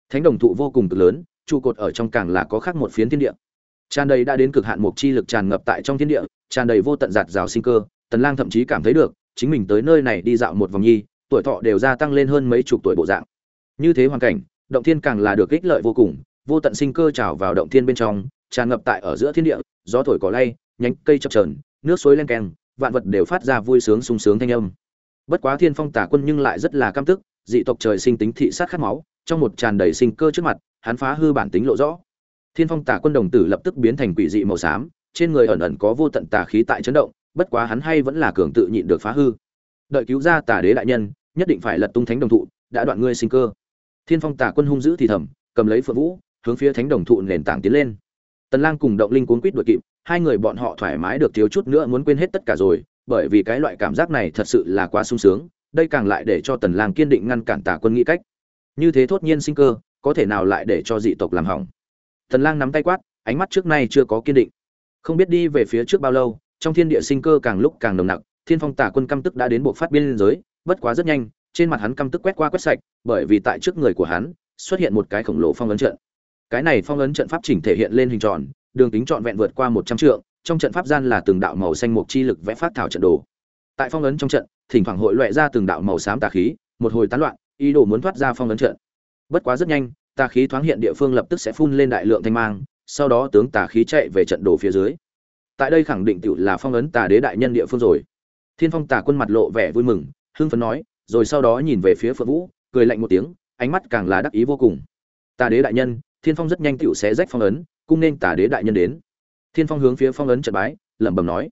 Speaker 1: Thánh đồng thụ vô cùng cực lớn, trụ cột ở trong càng là có khác một phiến thiên địa. Tràn đầy đã đến cực hạn một chi lực tràn ngập tại trong thiên địa, tràn đầy vô tận giạt rào sinh cơ, tần lang thậm chí cảm thấy được, chính mình tới nơi này đi dạo một vòng nhi tuổi thọ đều gia tăng lên hơn mấy chục tuổi bộ dạng. Như thế hoàn cảnh, động thiên càng là được ích lợi vô cùng, vô tận sinh cơ trào vào động thiên bên trong, tràn ngập tại ở giữa thiên địa, gió thổi cỏ lay, nhánh cây chập chờn, nước suối len keng, vạn vật đều phát ra vui sướng sung sướng thanh âm. Bất quá thiên phong tả quân nhưng lại rất là cam tức, dị tộc trời sinh tính thị sát khát máu, trong một tràn đầy sinh cơ trước mặt, hắn phá hư bản tính lộ rõ. Thiên phong tả quân đồng tử lập tức biến thành quỷ dị màu xám, trên người ẩn ẩn có vô tận tà khí tại chấn động, bất quá hắn hay vẫn là cường tự nhịn được phá hư. Đợi cứu ra tà đế đại nhân nhất định phải lật tung thánh đồng thụ, đã đoạn ngươi sinh cơ. Thiên phong tả quân hung dữ thì thầm, cầm lấy phượng vũ, hướng phía thánh đồng thụ nền tảng tiến lên. Tần lang cùng động linh cuốn quýt đuổi kịp, hai người bọn họ thoải mái được thiếu chút nữa muốn quên hết tất cả rồi, bởi vì cái loại cảm giác này thật sự là quá sung sướng, đây càng lại để cho tần lang kiên định ngăn cản Tả quân nghĩ cách. Như thế thốt nhiên sinh cơ, có thể nào lại để cho dị tộc làm hỏng? Tần lang nắm tay quát, ánh mắt trước nay chưa có kiên định. Không biết đi về phía trước bao lâu, trong thiên địa sinh cơ càng lúc càng nồng nặc, thiên phong Tả quân căm tức đã đến bộ phát biên giới bất quá rất nhanh, trên mặt hắn căm tức quét qua quét sạch, bởi vì tại trước người của hắn, xuất hiện một cái khổng lồ phong ấn trận. Cái này phong ấn trận pháp chỉnh thể hiện lên hình tròn, đường kính trọn vẹn vượt qua một trăm trượng, trong trận pháp gian là từng đạo màu xanh mục chi lực vẽ phát thảo trận đồ. Tại phong ấn trong trận, thỉnh thoảng hội loẹ ra từng đạo màu xám tà khí, một hồi tán loạn, ý đồ muốn thoát ra phong ấn trận. Bất quá rất nhanh, tà khí thoáng hiện địa phương lập tức sẽ phun lên đại lượng thanh mang, sau đó tướng tà khí chạy về trận đồ phía dưới. Tại đây khẳng định tự là phong ấn tà đế đại nhân địa phương rồi. Thiên phong tà quân mặt lộ vẻ vui mừng hưng phấn nói, rồi sau đó nhìn về phía phượng vũ, cười lạnh một tiếng, ánh mắt càng là đắc ý vô cùng. Tà đế đại nhân, thiên phong rất nhanh tựu xé rách phong ấn, cung nên tà đế đại nhân đến. Thiên phong hướng phía phong ấn trận bái, lẩm bẩm nói,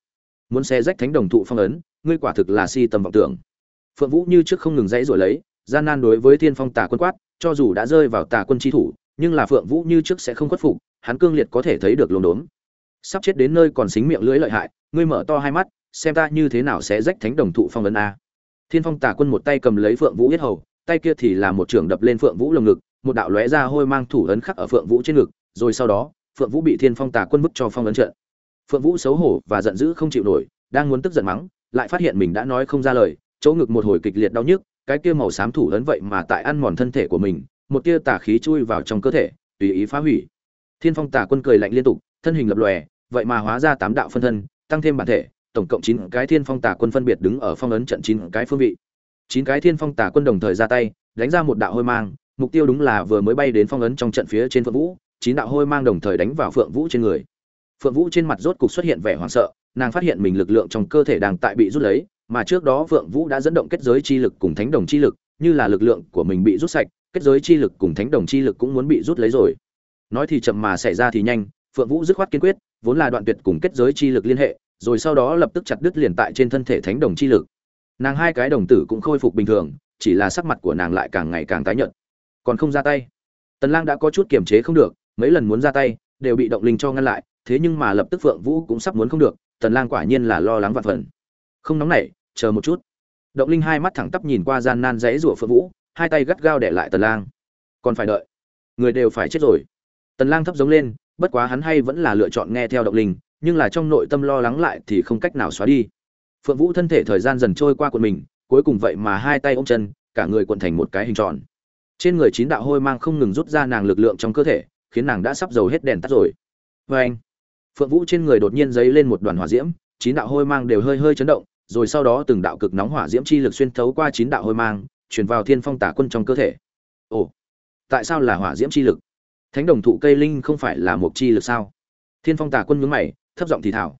Speaker 1: muốn xé rách thánh đồng thụ phong ấn, ngươi quả thực là si tầm vọng tưởng. Phượng vũ như trước không ngừng dãy rồi lấy, gian nan đối với thiên phong tà quân quát, cho dù đã rơi vào tà quân chi thủ, nhưng là phượng vũ như trước sẽ không khuất phục, hắn cương liệt có thể thấy được lồn đốn. Sắp chết đến nơi còn xính miệng lưỡi lợi hại, ngươi mở to hai mắt, xem ta như thế nào sẽ rách thánh đồng thụ phong ấn a thiên phong tà quân một tay cầm lấy phượng vũ yết hầu, tay kia thì là một trường đập lên phượng vũ lồng ngực, một đạo lóe ra hôi mang thủ ấn khắc ở phượng vũ trên ngực, rồi sau đó, phượng vũ bị thiên phong tà quân bức cho phong ấn trận. Phượng vũ xấu hổ và giận dữ không chịu nổi, đang muốn tức giận mắng, lại phát hiện mình đã nói không ra lời, chỗ ngực một hồi kịch liệt đau nhức, cái kia màu xám thủ ấn vậy mà tại ăn mòn thân thể của mình, một tia tà khí chui vào trong cơ thể, tùy ý phá hủy. Thiên phong tà quân cười lạnh liên tục, thân hình lập lòe, vậy mà hóa ra tám đạo phân thân, tăng thêm bản thể tổng cộng chín cái thiên phong tà quân phân biệt đứng ở phong ấn trận chín cái phương vị. Chín cái thiên phong tà quân đồng thời ra tay, đánh ra một đạo hôi mang, mục tiêu đúng là vừa mới bay đến phong ấn trong trận phía trên phượng vũ, chín đạo hôi mang đồng thời đánh vào phượng vũ trên người. Phượng vũ trên mặt rốt cục xuất hiện vẻ hoảng sợ, nàng phát hiện mình lực lượng trong cơ thể đang tại bị rút lấy, mà trước đó phượng vũ đã dẫn động kết giới chi lực cùng thánh đồng chi lực, như là lực lượng của mình bị rút sạch, kết giới chi lực cùng thánh đồng chi lực cũng muốn bị rút lấy rồi. Nói thì chậm mà xảy ra thì nhanh, phượng vũ dứt khoát kiên quyết, vốn là đoạn tuyệt cùng kết giới chi lực liên hệ rồi sau đó lập tức chặt đứt liền tại trên thân thể thánh đồng chi lực. Nàng hai cái đồng tử cũng khôi phục bình thường, chỉ là sắc mặt của nàng lại càng ngày càng tái nhợt. Còn không ra tay. Tần lang đã có chút kiềm chế không được, mấy lần muốn ra tay, đều bị động linh cho ngăn lại, thế nhưng mà lập tức phượng vũ cũng sắp muốn không được, tần lang quả nhiên là lo lắng vạn phần. Không nóng nảy, chờ một chút. Động linh hai mắt thẳng tắp nhìn qua gian nan rẽ rủa phượng vũ, hai tay gắt gao để lại tần lang. Còn phải đợi. Người đều phải chết rồi. Tần lang thấp giống lên, bất quá hắn hay vẫn là lựa chọn nghe theo động linh nhưng là trong nội tâm lo lắng lại thì không cách nào xóa đi. Phượng vũ thân thể thời gian dần trôi qua quần mình, cuối cùng vậy mà hai tay ôm chân, cả người cuộn thành một cái hình tròn. Trên người chín đạo hôi mang không ngừng rút ra nàng lực lượng trong cơ thể, khiến nàng đã sắp dầu hết đèn tắt rồi. Vê anh, phượng vũ trên người đột nhiên dấy lên một đoàn hỏa diễm, chín đạo hôi mang đều hơi hơi chấn động, rồi sau đó từng đạo cực nóng hỏa diễm chi lực xuyên thấu qua chín đạo hôi mang, truyền vào thiên phong tả quân trong cơ thể. Ồ, tại sao là hỏa diễm chi lực? Thánh đồng thụ cây linh không phải là một chi lực sao? Thiên phong tả quân nhướng mày thấp giọng thì thảo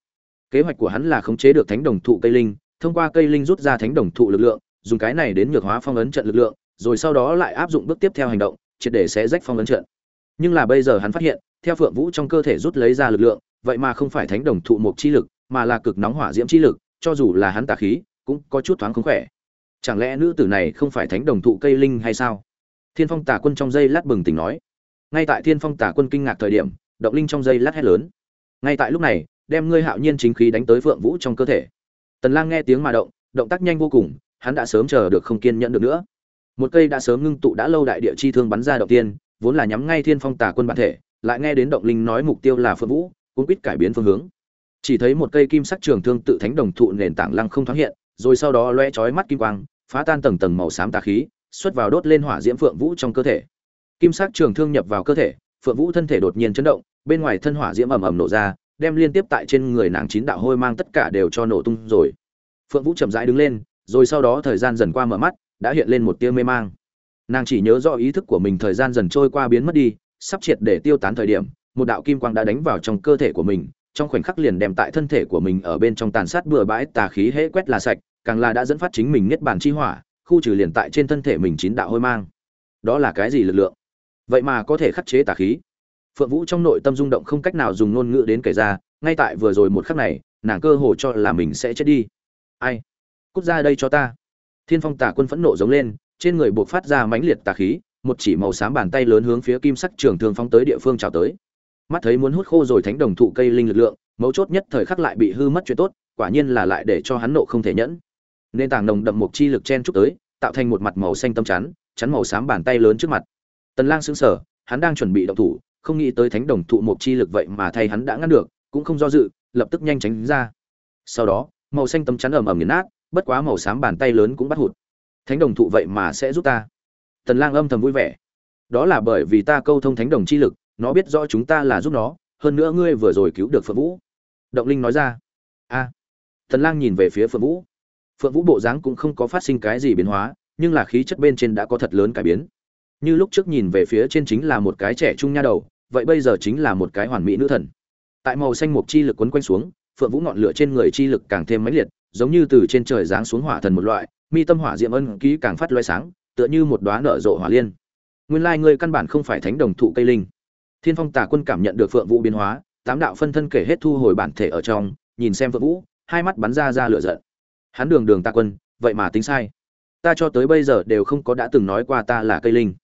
Speaker 1: kế hoạch của hắn là khống chế được thánh đồng thụ cây linh, thông qua cây linh rút ra thánh đồng thụ lực lượng, dùng cái này đến nhược hóa phong ấn trận lực lượng, rồi sau đó lại áp dụng bước tiếp theo hành động, triệt để sẽ rách phong ấn trận. Nhưng là bây giờ hắn phát hiện, theo phượng vũ trong cơ thể rút lấy ra lực lượng, vậy mà không phải thánh đồng thụ một chi lực, mà là cực nóng hỏa diễm chi lực, cho dù là hắn tà khí, cũng có chút thoáng không khỏe. Chẳng lẽ nữ tử này không phải thánh đồng thụ cây linh hay sao? Thiên phong tà quân trong dây lát bừng tỉnh nói. Ngay tại thiên phong tà quân kinh ngạc thời điểm, động linh trong dây lát hét lớn ngay tại lúc này, đem ngươi hạo nhiên chính khí đánh tới phượng vũ trong cơ thể. Tần lang nghe tiếng mà động động tác nhanh vô cùng, hắn đã sớm chờ được không kiên nhẫn được nữa. Một cây đã sớm ngưng tụ đã lâu đại địa chi thương bắn ra đầu tiên, vốn là nhắm ngay thiên phong tà quân bản thể, lại nghe đến động linh nói mục tiêu là phượng vũ cũng biết cải biến phương hướng. Chỉ thấy một cây kim sắc trường thương tự thánh đồng thụ nền tảng lăng không thoáng hiện, rồi sau đó loe chói mắt kim quang, phá tan tầng tầng màu xám tà khí, xuất vào đốt lên hỏa diễm phượng vũ trong cơ thể. Kim sắc trường thương nhập vào cơ thể phượng vũ thân thể đột nhiên chấn động, bên ngoài thân hỏa diễm ầm ầm nổ ra, đem liên tiếp tại trên người nàng chín đạo hôi mang tất cả đều cho nổ tung rồi. Phượng vũ chậm rãi đứng lên, rồi sau đó thời gian dần qua mở mắt, đã hiện lên một tia mê mang. Nàng chỉ nhớ rõ ý thức của mình thời gian dần trôi qua biến mất đi, sắp triệt để tiêu tán thời điểm, một đạo kim quang đã đánh vào trong cơ thể của mình, trong khoảnh khắc liền đem tại thân thể của mình ở bên trong tàn sát bừa bãi, tà khí hễ quét là sạch, càng là đã dẫn phát chính mình nhất bản chi hỏa, khu trừ liền tại trên thân thể mình chín đạo hôi mang. Đó là cái gì lực lượng? Vậy mà có thể khắc chế tà khí. Phượng vũ trong nội tâm rung động không cách nào dùng ngôn ngữ đến kể ra, ngay tại vừa rồi một khắc này, nàng cơ hồ cho là mình sẽ chết đi. Ai? Cút ra đây cho ta. Thiên phong tà quân phẫn nộ giống lên, trên người buộc phát ra mãnh liệt tà khí, một chỉ màu xám bàn tay lớn hướng phía kim sắc trường thương phóng tới địa phương trào tới. Mắt thấy muốn hút khô rồi thánh đồng thụ cây linh lực lượng, mấu chốt nhất thời khắc lại bị hư mất chuyện tốt, quả nhiên là lại để cho hắn nộ không thể nhẫn. Nên tàng nồng đậm một chi lực chen chúc tới, tạo thành một mặt màu xanh tâm chắn chắn màu xám bàn tay lớn trước mặt tần lang sững sờ, hắn đang chuẩn bị động thủ, không nghĩ tới thánh đồng thụ một chi lực vậy mà thay hắn đã ngăn được, cũng không do dự, lập tức nhanh tránh ra. Sau đó, màu xanh tấm chắn ầm ầm nghiền nát, bất quá màu xám bàn tay lớn cũng bắt hụt. Thánh đồng thụ vậy mà sẽ giúp ta? Tần lang âm thầm vui vẻ. Đó là bởi vì ta câu thông thánh đồng chi lực, nó biết rõ chúng ta là giúp nó, hơn nữa ngươi vừa rồi cứu được phượng vũ. Động linh nói ra. A. Tần lang nhìn về phía phượng vũ. Phượng vũ bộ dáng cũng không có phát sinh cái gì biến hóa, nhưng là khí chất bên trên đã có thật lớn cải biến như lúc trước nhìn về phía trên chính là một cái trẻ trung nha đầu, vậy bây giờ chính là một cái hoàn mỹ nữ thần. Tại màu xanh mục chi lực quấn quanh xuống, phượng vũ ngọn lửa trên người chi lực càng thêm mãnh liệt, giống như từ trên trời giáng xuống hỏa thần một loại, mi tâm hỏa diệm ân ký càng phát loé sáng, tựa như một đóa nở rộ hỏa liên. Nguyên lai ngươi căn bản không phải thánh đồng thụ cây linh. Thiên phong tà quân cảm nhận được phượng vũ biến hóa, tám đạo phân thân kể hết thu hồi bản thể ở trong, nhìn xem phượng vũ, hai mắt bắn ra ra lửa giận. Hắn đường đường tà quân, vậy mà tính sai. Ta cho tới bây giờ đều không có đã từng nói qua ta là cây linh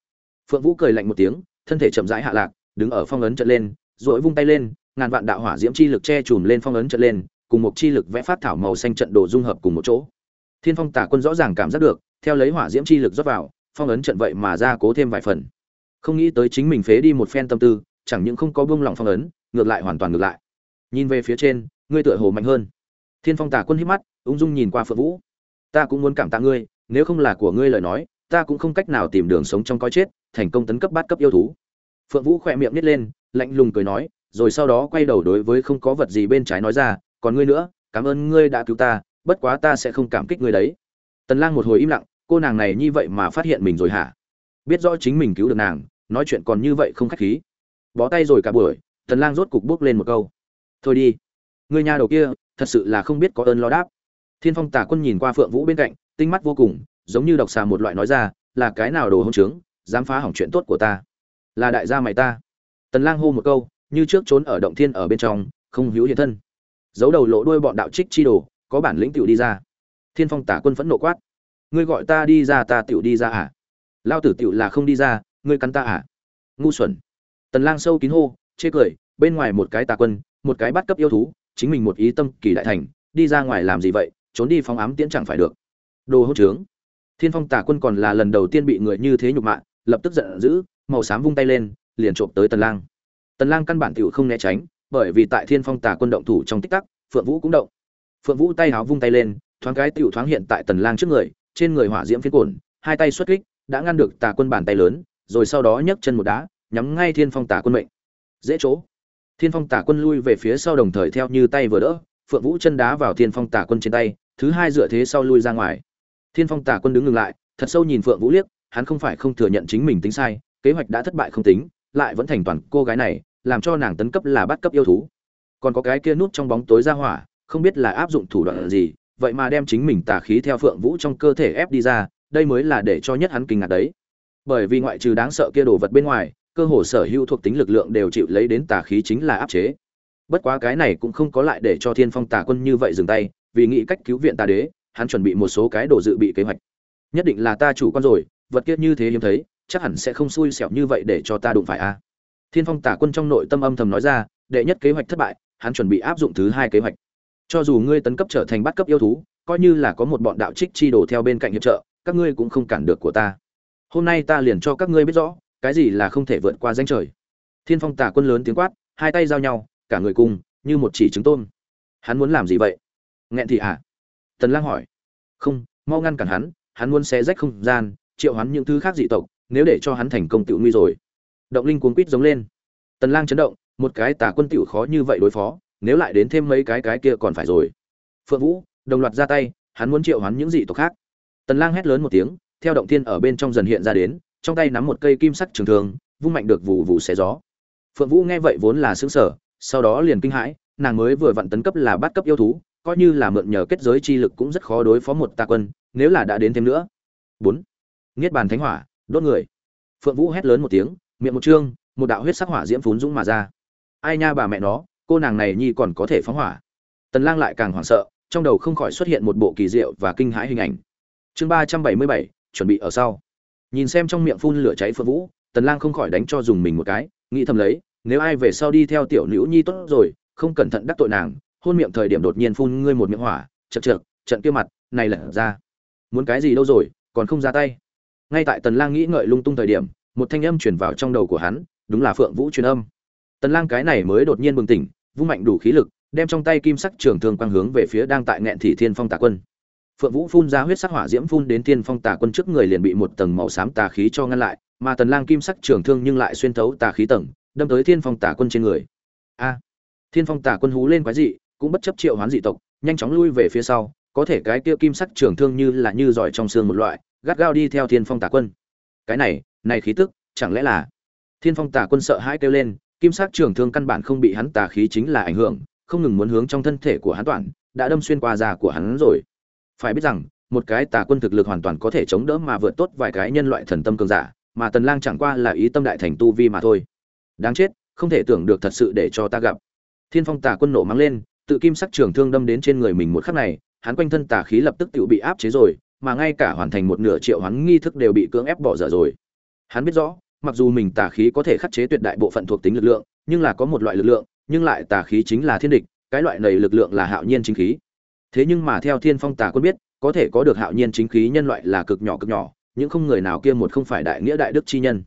Speaker 1: phượng vũ cười lạnh một tiếng, thân thể chậm rãi hạ lạc, đứng ở phong ấn trận lên rồi vung tay lên, ngàn vạn đạo hỏa diễm chi lực che chùm lên phong ấn trận lên, cùng một chi lực vẽ phát thảo màu xanh trận đồ dung hợp cùng một chỗ. Thiên phong tả quân rõ ràng cảm giác được, theo lấy hỏa diễm chi lực rót vào, phong ấn trận vậy mà ra cố thêm vài phần. Không nghĩ tới chính mình phế đi một phen tâm tư, chẳng những không có buông lỏng phong ấn, ngược lại hoàn toàn ngược lại. Nhìn về phía trên, ngươi tựa hồ mạnh hơn. Thiên phong tả quân hít mắt, ung dung nhìn qua phượng vũ. Ta cũng muốn cảm tạ ngươi, nếu không là của ngươi lời nói ta cũng không cách nào tìm đường sống trong coi chết, thành công tấn cấp bát cấp yêu thú. Phượng vũ khỏe miệng nít lên, lạnh lùng cười nói, rồi sau đó quay đầu đối với không có vật gì bên trái nói ra, còn ngươi nữa, cảm ơn ngươi đã cứu ta, bất quá ta sẽ không cảm kích ngươi đấy. Tần lang một hồi im lặng, cô nàng này như vậy mà phát hiện mình rồi hả? Biết rõ chính mình cứu được nàng, nói chuyện còn như vậy không khách khí. Bó tay rồi cả buổi, tần lang rốt cục bước lên một câu. Thôi đi. Ngươi nhà đầu kia, thật sự là không biết có ơn lo đáp. Thiên phong tả quân nhìn qua phượng vũ bên cạnh, tinh mắt vô cùng giống như độc xà một loại nói ra, là cái nào đồ hỗn trướng, dám phá hỏng chuyện tốt của ta? Là đại gia mày ta. Tần lang hô một câu, như trước trốn ở động thiên ở bên trong, không hữu hiện thân. Giấu đầu lộ đuôi bọn đạo trích chi đồ, có bản lĩnh tiểu đi ra. Thiên phong tả quân phẫn nộ quát. Ngươi gọi ta đi ra ta tiểu đi ra à? Lao tử tiểu là không đi ra, ngươi cắn ta à? Ngu xuẩn. Tần lang sâu kín hô, chê cười, bên ngoài một cái tà quân, một cái bắt cấp yêu thú, chính mình một ý tâm kỳ đại thành, đi ra ngoài làm gì vậy, trốn đi phóng ám tiễn chẳng phải được. Đồ hỗn trướng thiên phong tà quân còn là lần đầu tiên bị người như thế nhục mạ, lập tức giận dữ, màu xám vung tay lên, liền trộm tới tần lang. Tần lang căn bản tiểu không né tránh, bởi vì tại thiên phong tà quân động thủ trong tích tắc, phượng vũ cũng động. Phượng vũ tay háo vung tay lên, thoáng cái tiểu thoáng hiện tại tần lang trước người, trên người hỏa diễm phiến cồn hai tay xuất kích, đã ngăn được tà quân bàn tay lớn, rồi sau đó nhấc chân một đá, nhắm ngay thiên phong tà quân mệnh. Dễ chỗ. Thiên phong tả quân lui về phía sau đồng thời theo như tay vừa đỡ, phượng vũ chân đá vào thiên phong tả quân trên tay, thứ hai dựa thế sau lui ra ngoài thiên phong tả quân đứng ngừng lại, thật sâu nhìn phượng vũ liếc, hắn không phải không thừa nhận chính mình tính sai, kế hoạch đã thất bại không tính, lại vẫn thành toàn cô gái này, làm cho nàng tấn cấp là bắt cấp yêu thú. Còn có cái kia núp trong bóng tối ra hỏa, không biết là áp dụng thủ đoạn gì, vậy mà đem chính mình tà khí theo phượng vũ trong cơ thể ép đi ra, đây mới là để cho nhất hắn kinh ngạc đấy. Bởi vì ngoại trừ đáng sợ kia đồ vật bên ngoài, cơ hồ sở hữu thuộc tính lực lượng đều chịu lấy đến tà khí chính là áp chế. Bất quá cái này cũng không có lại để cho thiên phong tà quân như vậy dừng tay, vì nghĩ cách cứu viện tà đế hắn chuẩn bị một số cái đồ dự bị kế hoạch. Nhất định là ta chủ quan rồi, vật kiết như thế hiếm thấy, chắc hẳn sẽ không xui xẻo như vậy để cho ta đụng phải a. Thiên phong Tả quân trong nội tâm âm thầm nói ra, đệ nhất kế hoạch thất bại, hắn chuẩn bị áp dụng thứ hai kế hoạch. Cho dù ngươi tấn cấp trở thành bắt cấp yêu thú, coi như là có một bọn đạo trích chi đồ theo bên cạnh hiệp trợ, các ngươi cũng không cản được của ta. Hôm nay ta liền cho các ngươi biết rõ, cái gì là không thể vượt qua danh trời. Thiên phong Tả quân lớn tiếng quát, hai tay giao nhau, cả người cùng, như một chỉ trứng tôm. Hắn muốn làm gì vậy? Nghẹn thì à? Tần lang hỏi. Không, mau ngăn cản hắn hắn muốn xé rách không gian, triệu hắn những thứ khác dị tộc, nếu để cho hắn thành công tiểu nguy rồi. Động linh cuống quýt giống lên. Tần lang chấn động, một cái tà quân tiểu khó như vậy đối phó, nếu lại đến thêm mấy cái cái kia còn phải rồi. Phượng vũ, đồng loạt ra tay, hắn muốn triệu hắn những dị tộc khác. Tần lang hét lớn một tiếng, theo động thiên ở bên trong dần hiện ra đến, trong tay nắm một cây kim sắc trường thương, vung mạnh được vụ vụ xé gió. Phượng vũ nghe vậy vốn là sững sờ, sau đó liền kinh hãi, nàng mới vừa vặn tấn cấp là bắt cấp yêu thú coi như là mượn nhờ kết giới chi lực cũng rất khó đối phó một tà quân, nếu là đã đến thêm nữa. Bốn, niết bàn thánh hỏa, đốt người. Phượng vũ hét lớn một tiếng, miệng một trương, một đạo huyết sắc hỏa diễm phún dũng mà ra. Ai nha bà mẹ nó, cô nàng này nhi còn có thể phóng hỏa. Tần lang lại càng hoảng sợ, trong đầu không khỏi xuất hiện một bộ kỳ diệu và kinh hãi hình ảnh. Chương ba trăm bảy mươi bảy, chuẩn bị ở sau. Nhìn xem trong miệng phun lửa cháy phượng vũ, tần lang không khỏi đánh cho dùng mình một cái, nghĩ thầm lấy, nếu ai về sau đi theo tiểu nữ nhi tốt rồi, không cẩn thận đắc tội nàng hôn miệng thời điểm đột nhiên phun ngươi một miệng hỏa, chật chật trận kia mặt, này lẩn ra. Muốn cái gì đâu rồi, còn không ra tay. Ngay tại tần lang nghĩ ngợi lung tung thời điểm, một thanh âm truyền vào trong đầu của hắn, đúng là phượng vũ truyền âm. Tần lang cái này mới đột nhiên bừng tỉnh, vung mạnh đủ khí lực, đem trong tay kim sắc trường thương quang hướng về phía đang tại nghẹn thị thiên phong tà quân. Phượng vũ phun ra huyết sắc hỏa diễm phun đến thiên phong tà quân trước người liền bị một tầng màu xám tà khí cho ngăn lại, mà tần lang kim sắc trường thương nhưng lại xuyên thấu tà khí tầng, đâm tới thiên phong tà quân trên người. A! Thiên phong tà quân hú lên quái dị cũng bất chấp triệu hoán dị tộc, nhanh chóng lui về phía sau, có thể cái kia kim sắc trường thương như là như giỏi trong xương một loại, gắt gao đi theo thiên phong tà quân. Cái này này khí tức, chẳng lẽ là? Thiên phong tà quân sợ hãi kêu lên, kim sắc trường thương căn bản không bị hắn tà khí chính là ảnh hưởng, không ngừng muốn hướng trong thân thể của hắn toàn, đã đâm xuyên qua da của hắn rồi. Phải biết rằng, một cái tà quân thực lực hoàn toàn có thể chống đỡ mà vượt tốt vài cái nhân loại thần tâm cường giả, mà tần lang chẳng qua là ý tâm đại thành tu vi mà thôi. Đáng chết, không thể tưởng được thật sự để cho ta gặp. Thiên phong tà quân nổ mang lên tự kim sắc trường thương đâm đến trên người mình một khắc này, hắn quanh thân tà khí lập tức tự bị áp chế rồi, mà ngay cả hoàn thành một nửa triệu hắn nghi thức đều bị cưỡng ép bỏ dở rồi. Hắn biết rõ, mặc dù mình tà khí có thể khắc chế tuyệt đại bộ phận thuộc tính lực lượng, nhưng là có một loại lực lượng, nhưng lại tà khí chính là thiên địch, cái loại này lực lượng là hạo nhiên chính khí. Thế nhưng mà theo thiên phong tà quân biết, có thể có được hạo nhiên chính khí nhân loại là cực nhỏ cực nhỏ những không người nào kia một không phải đại nghĩa đại đức chi nhân.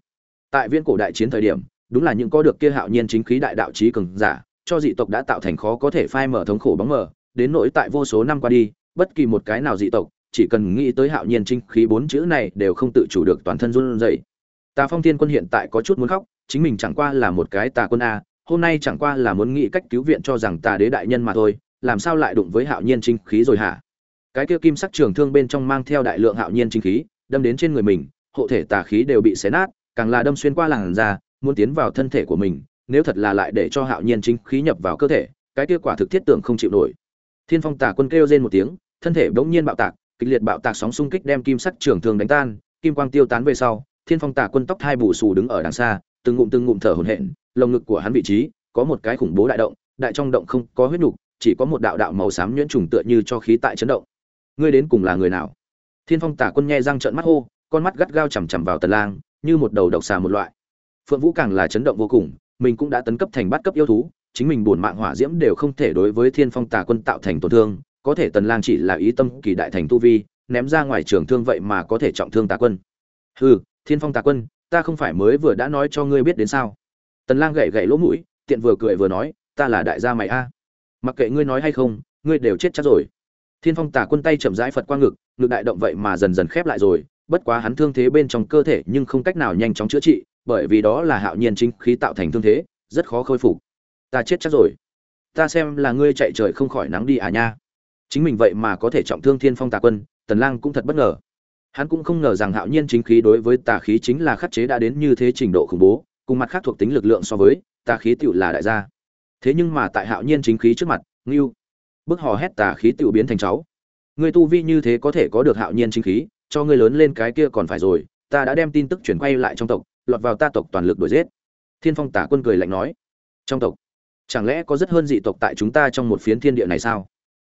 Speaker 1: Tại viễn cổ đại chiến thời điểm, đúng là những có được kia hạo nhiên chính khí đại đạo trí cường giả cho dị tộc đã tạo thành khó có thể phai mở thống khổ bóng mờ, đến nỗi tại vô số năm qua đi, bất kỳ một cái nào dị tộc, chỉ cần nghĩ tới hạo nhiên trinh khí bốn chữ này đều không tự chủ được toàn thân run rẩy. Tà phong thiên quân hiện tại có chút muốn khóc, chính mình chẳng qua là một cái tà quân a, hôm nay chẳng qua là muốn nghĩ cách cứu viện cho rằng tà đế đại nhân mà thôi, làm sao lại đụng với hạo nhiên trinh khí rồi hả? Cái kia kim sắc trường thương bên trong mang theo đại lượng hạo nhiên trinh khí, đâm đến trên người mình, hộ thể tà khí đều bị xé nát, càng là đâm xuyên qua làn da, muốn tiến vào thân thể của mình nếu thật là lại để cho hạo nhiên chính khí nhập vào cơ thể, cái kết quả thực thiết tưởng không chịu nổi. Thiên phong tả quân kêu rên một tiếng, thân thể bỗng nhiên bạo tạc, kịch liệt bạo tạc sóng xung kích đem kim sắc trường thương đánh tan, kim quang tiêu tán về sau, thiên phong tả quân tóc hai bù xù đứng ở đằng xa, từng ngụm từng ngụm thở hổn hển, lồng ngực của hắn vị trí, có một cái khủng bố đại động, đại trong động không có huyết nhục chỉ có một đạo đạo màu xám nhuyễn trùng tựa như cho khí tại chấn động. Ngươi đến cùng là người nào? Thiên phong tả quân nghe răng trợn mắt hô, con mắt gắt gao chằm chằm vào tần lang, như một đầu độc xà một loại. Phượng vũ càng là chấn động vô cùng mình cũng đã tấn cấp thành bát cấp yêu thú, chính mình buồn mạng hỏa diễm đều không thể đối với thiên phong tà quân tạo thành tổn thương, có thể tần lang chỉ là ý tâm kỳ đại thành tu vi, ném ra ngoài trường thương vậy mà có thể trọng thương tà quân. Hừ, thiên phong tà quân, ta không phải mới vừa đã nói cho ngươi biết đến sao? Tần lang gậy gậy lỗ mũi, tiện vừa cười vừa nói, ta là đại gia mày a. Mặc kệ ngươi nói hay không, ngươi đều chết chắc rồi. Thiên phong tà quân tay chậm rãi phật qua ngực ngực đại động vậy mà dần dần khép lại rồi, bất quá hắn thương thế bên trong cơ thể nhưng không cách nào nhanh chóng chữa trị bởi vì đó là hạo nhiên chính khí tạo thành thương thế, rất khó khôi phục. Ta chết chắc rồi. Ta xem là ngươi chạy trời không khỏi nắng đi à nha. Chính mình vậy mà có thể trọng thương thiên phong tà quân, tần lang cũng thật bất ngờ. Hắn cũng không ngờ rằng hạo nhiên chính khí đối với tà khí chính là khắc chế đã đến như thế trình độ khủng bố, cùng mặt khác thuộc tính lực lượng so với, tà khí tựu là đại gia. Thế nhưng mà tại hạo nhiên chính khí trước mặt, ngưu, bức hò hét tà khí tựu biến thành cháu. Ngươi tu vi như thế có thể có được hạo nhiên chính khí, cho ngươi lớn lên cái kia còn phải rồi, ta đã đem tin tức chuyển quay lại trong tộc lọt vào ta tộc toàn lực đuổi giết. Thiên phong tả quân cười lạnh nói, trong tộc, chẳng lẽ có rất hơn dị tộc tại chúng ta trong một phiến thiên địa này sao?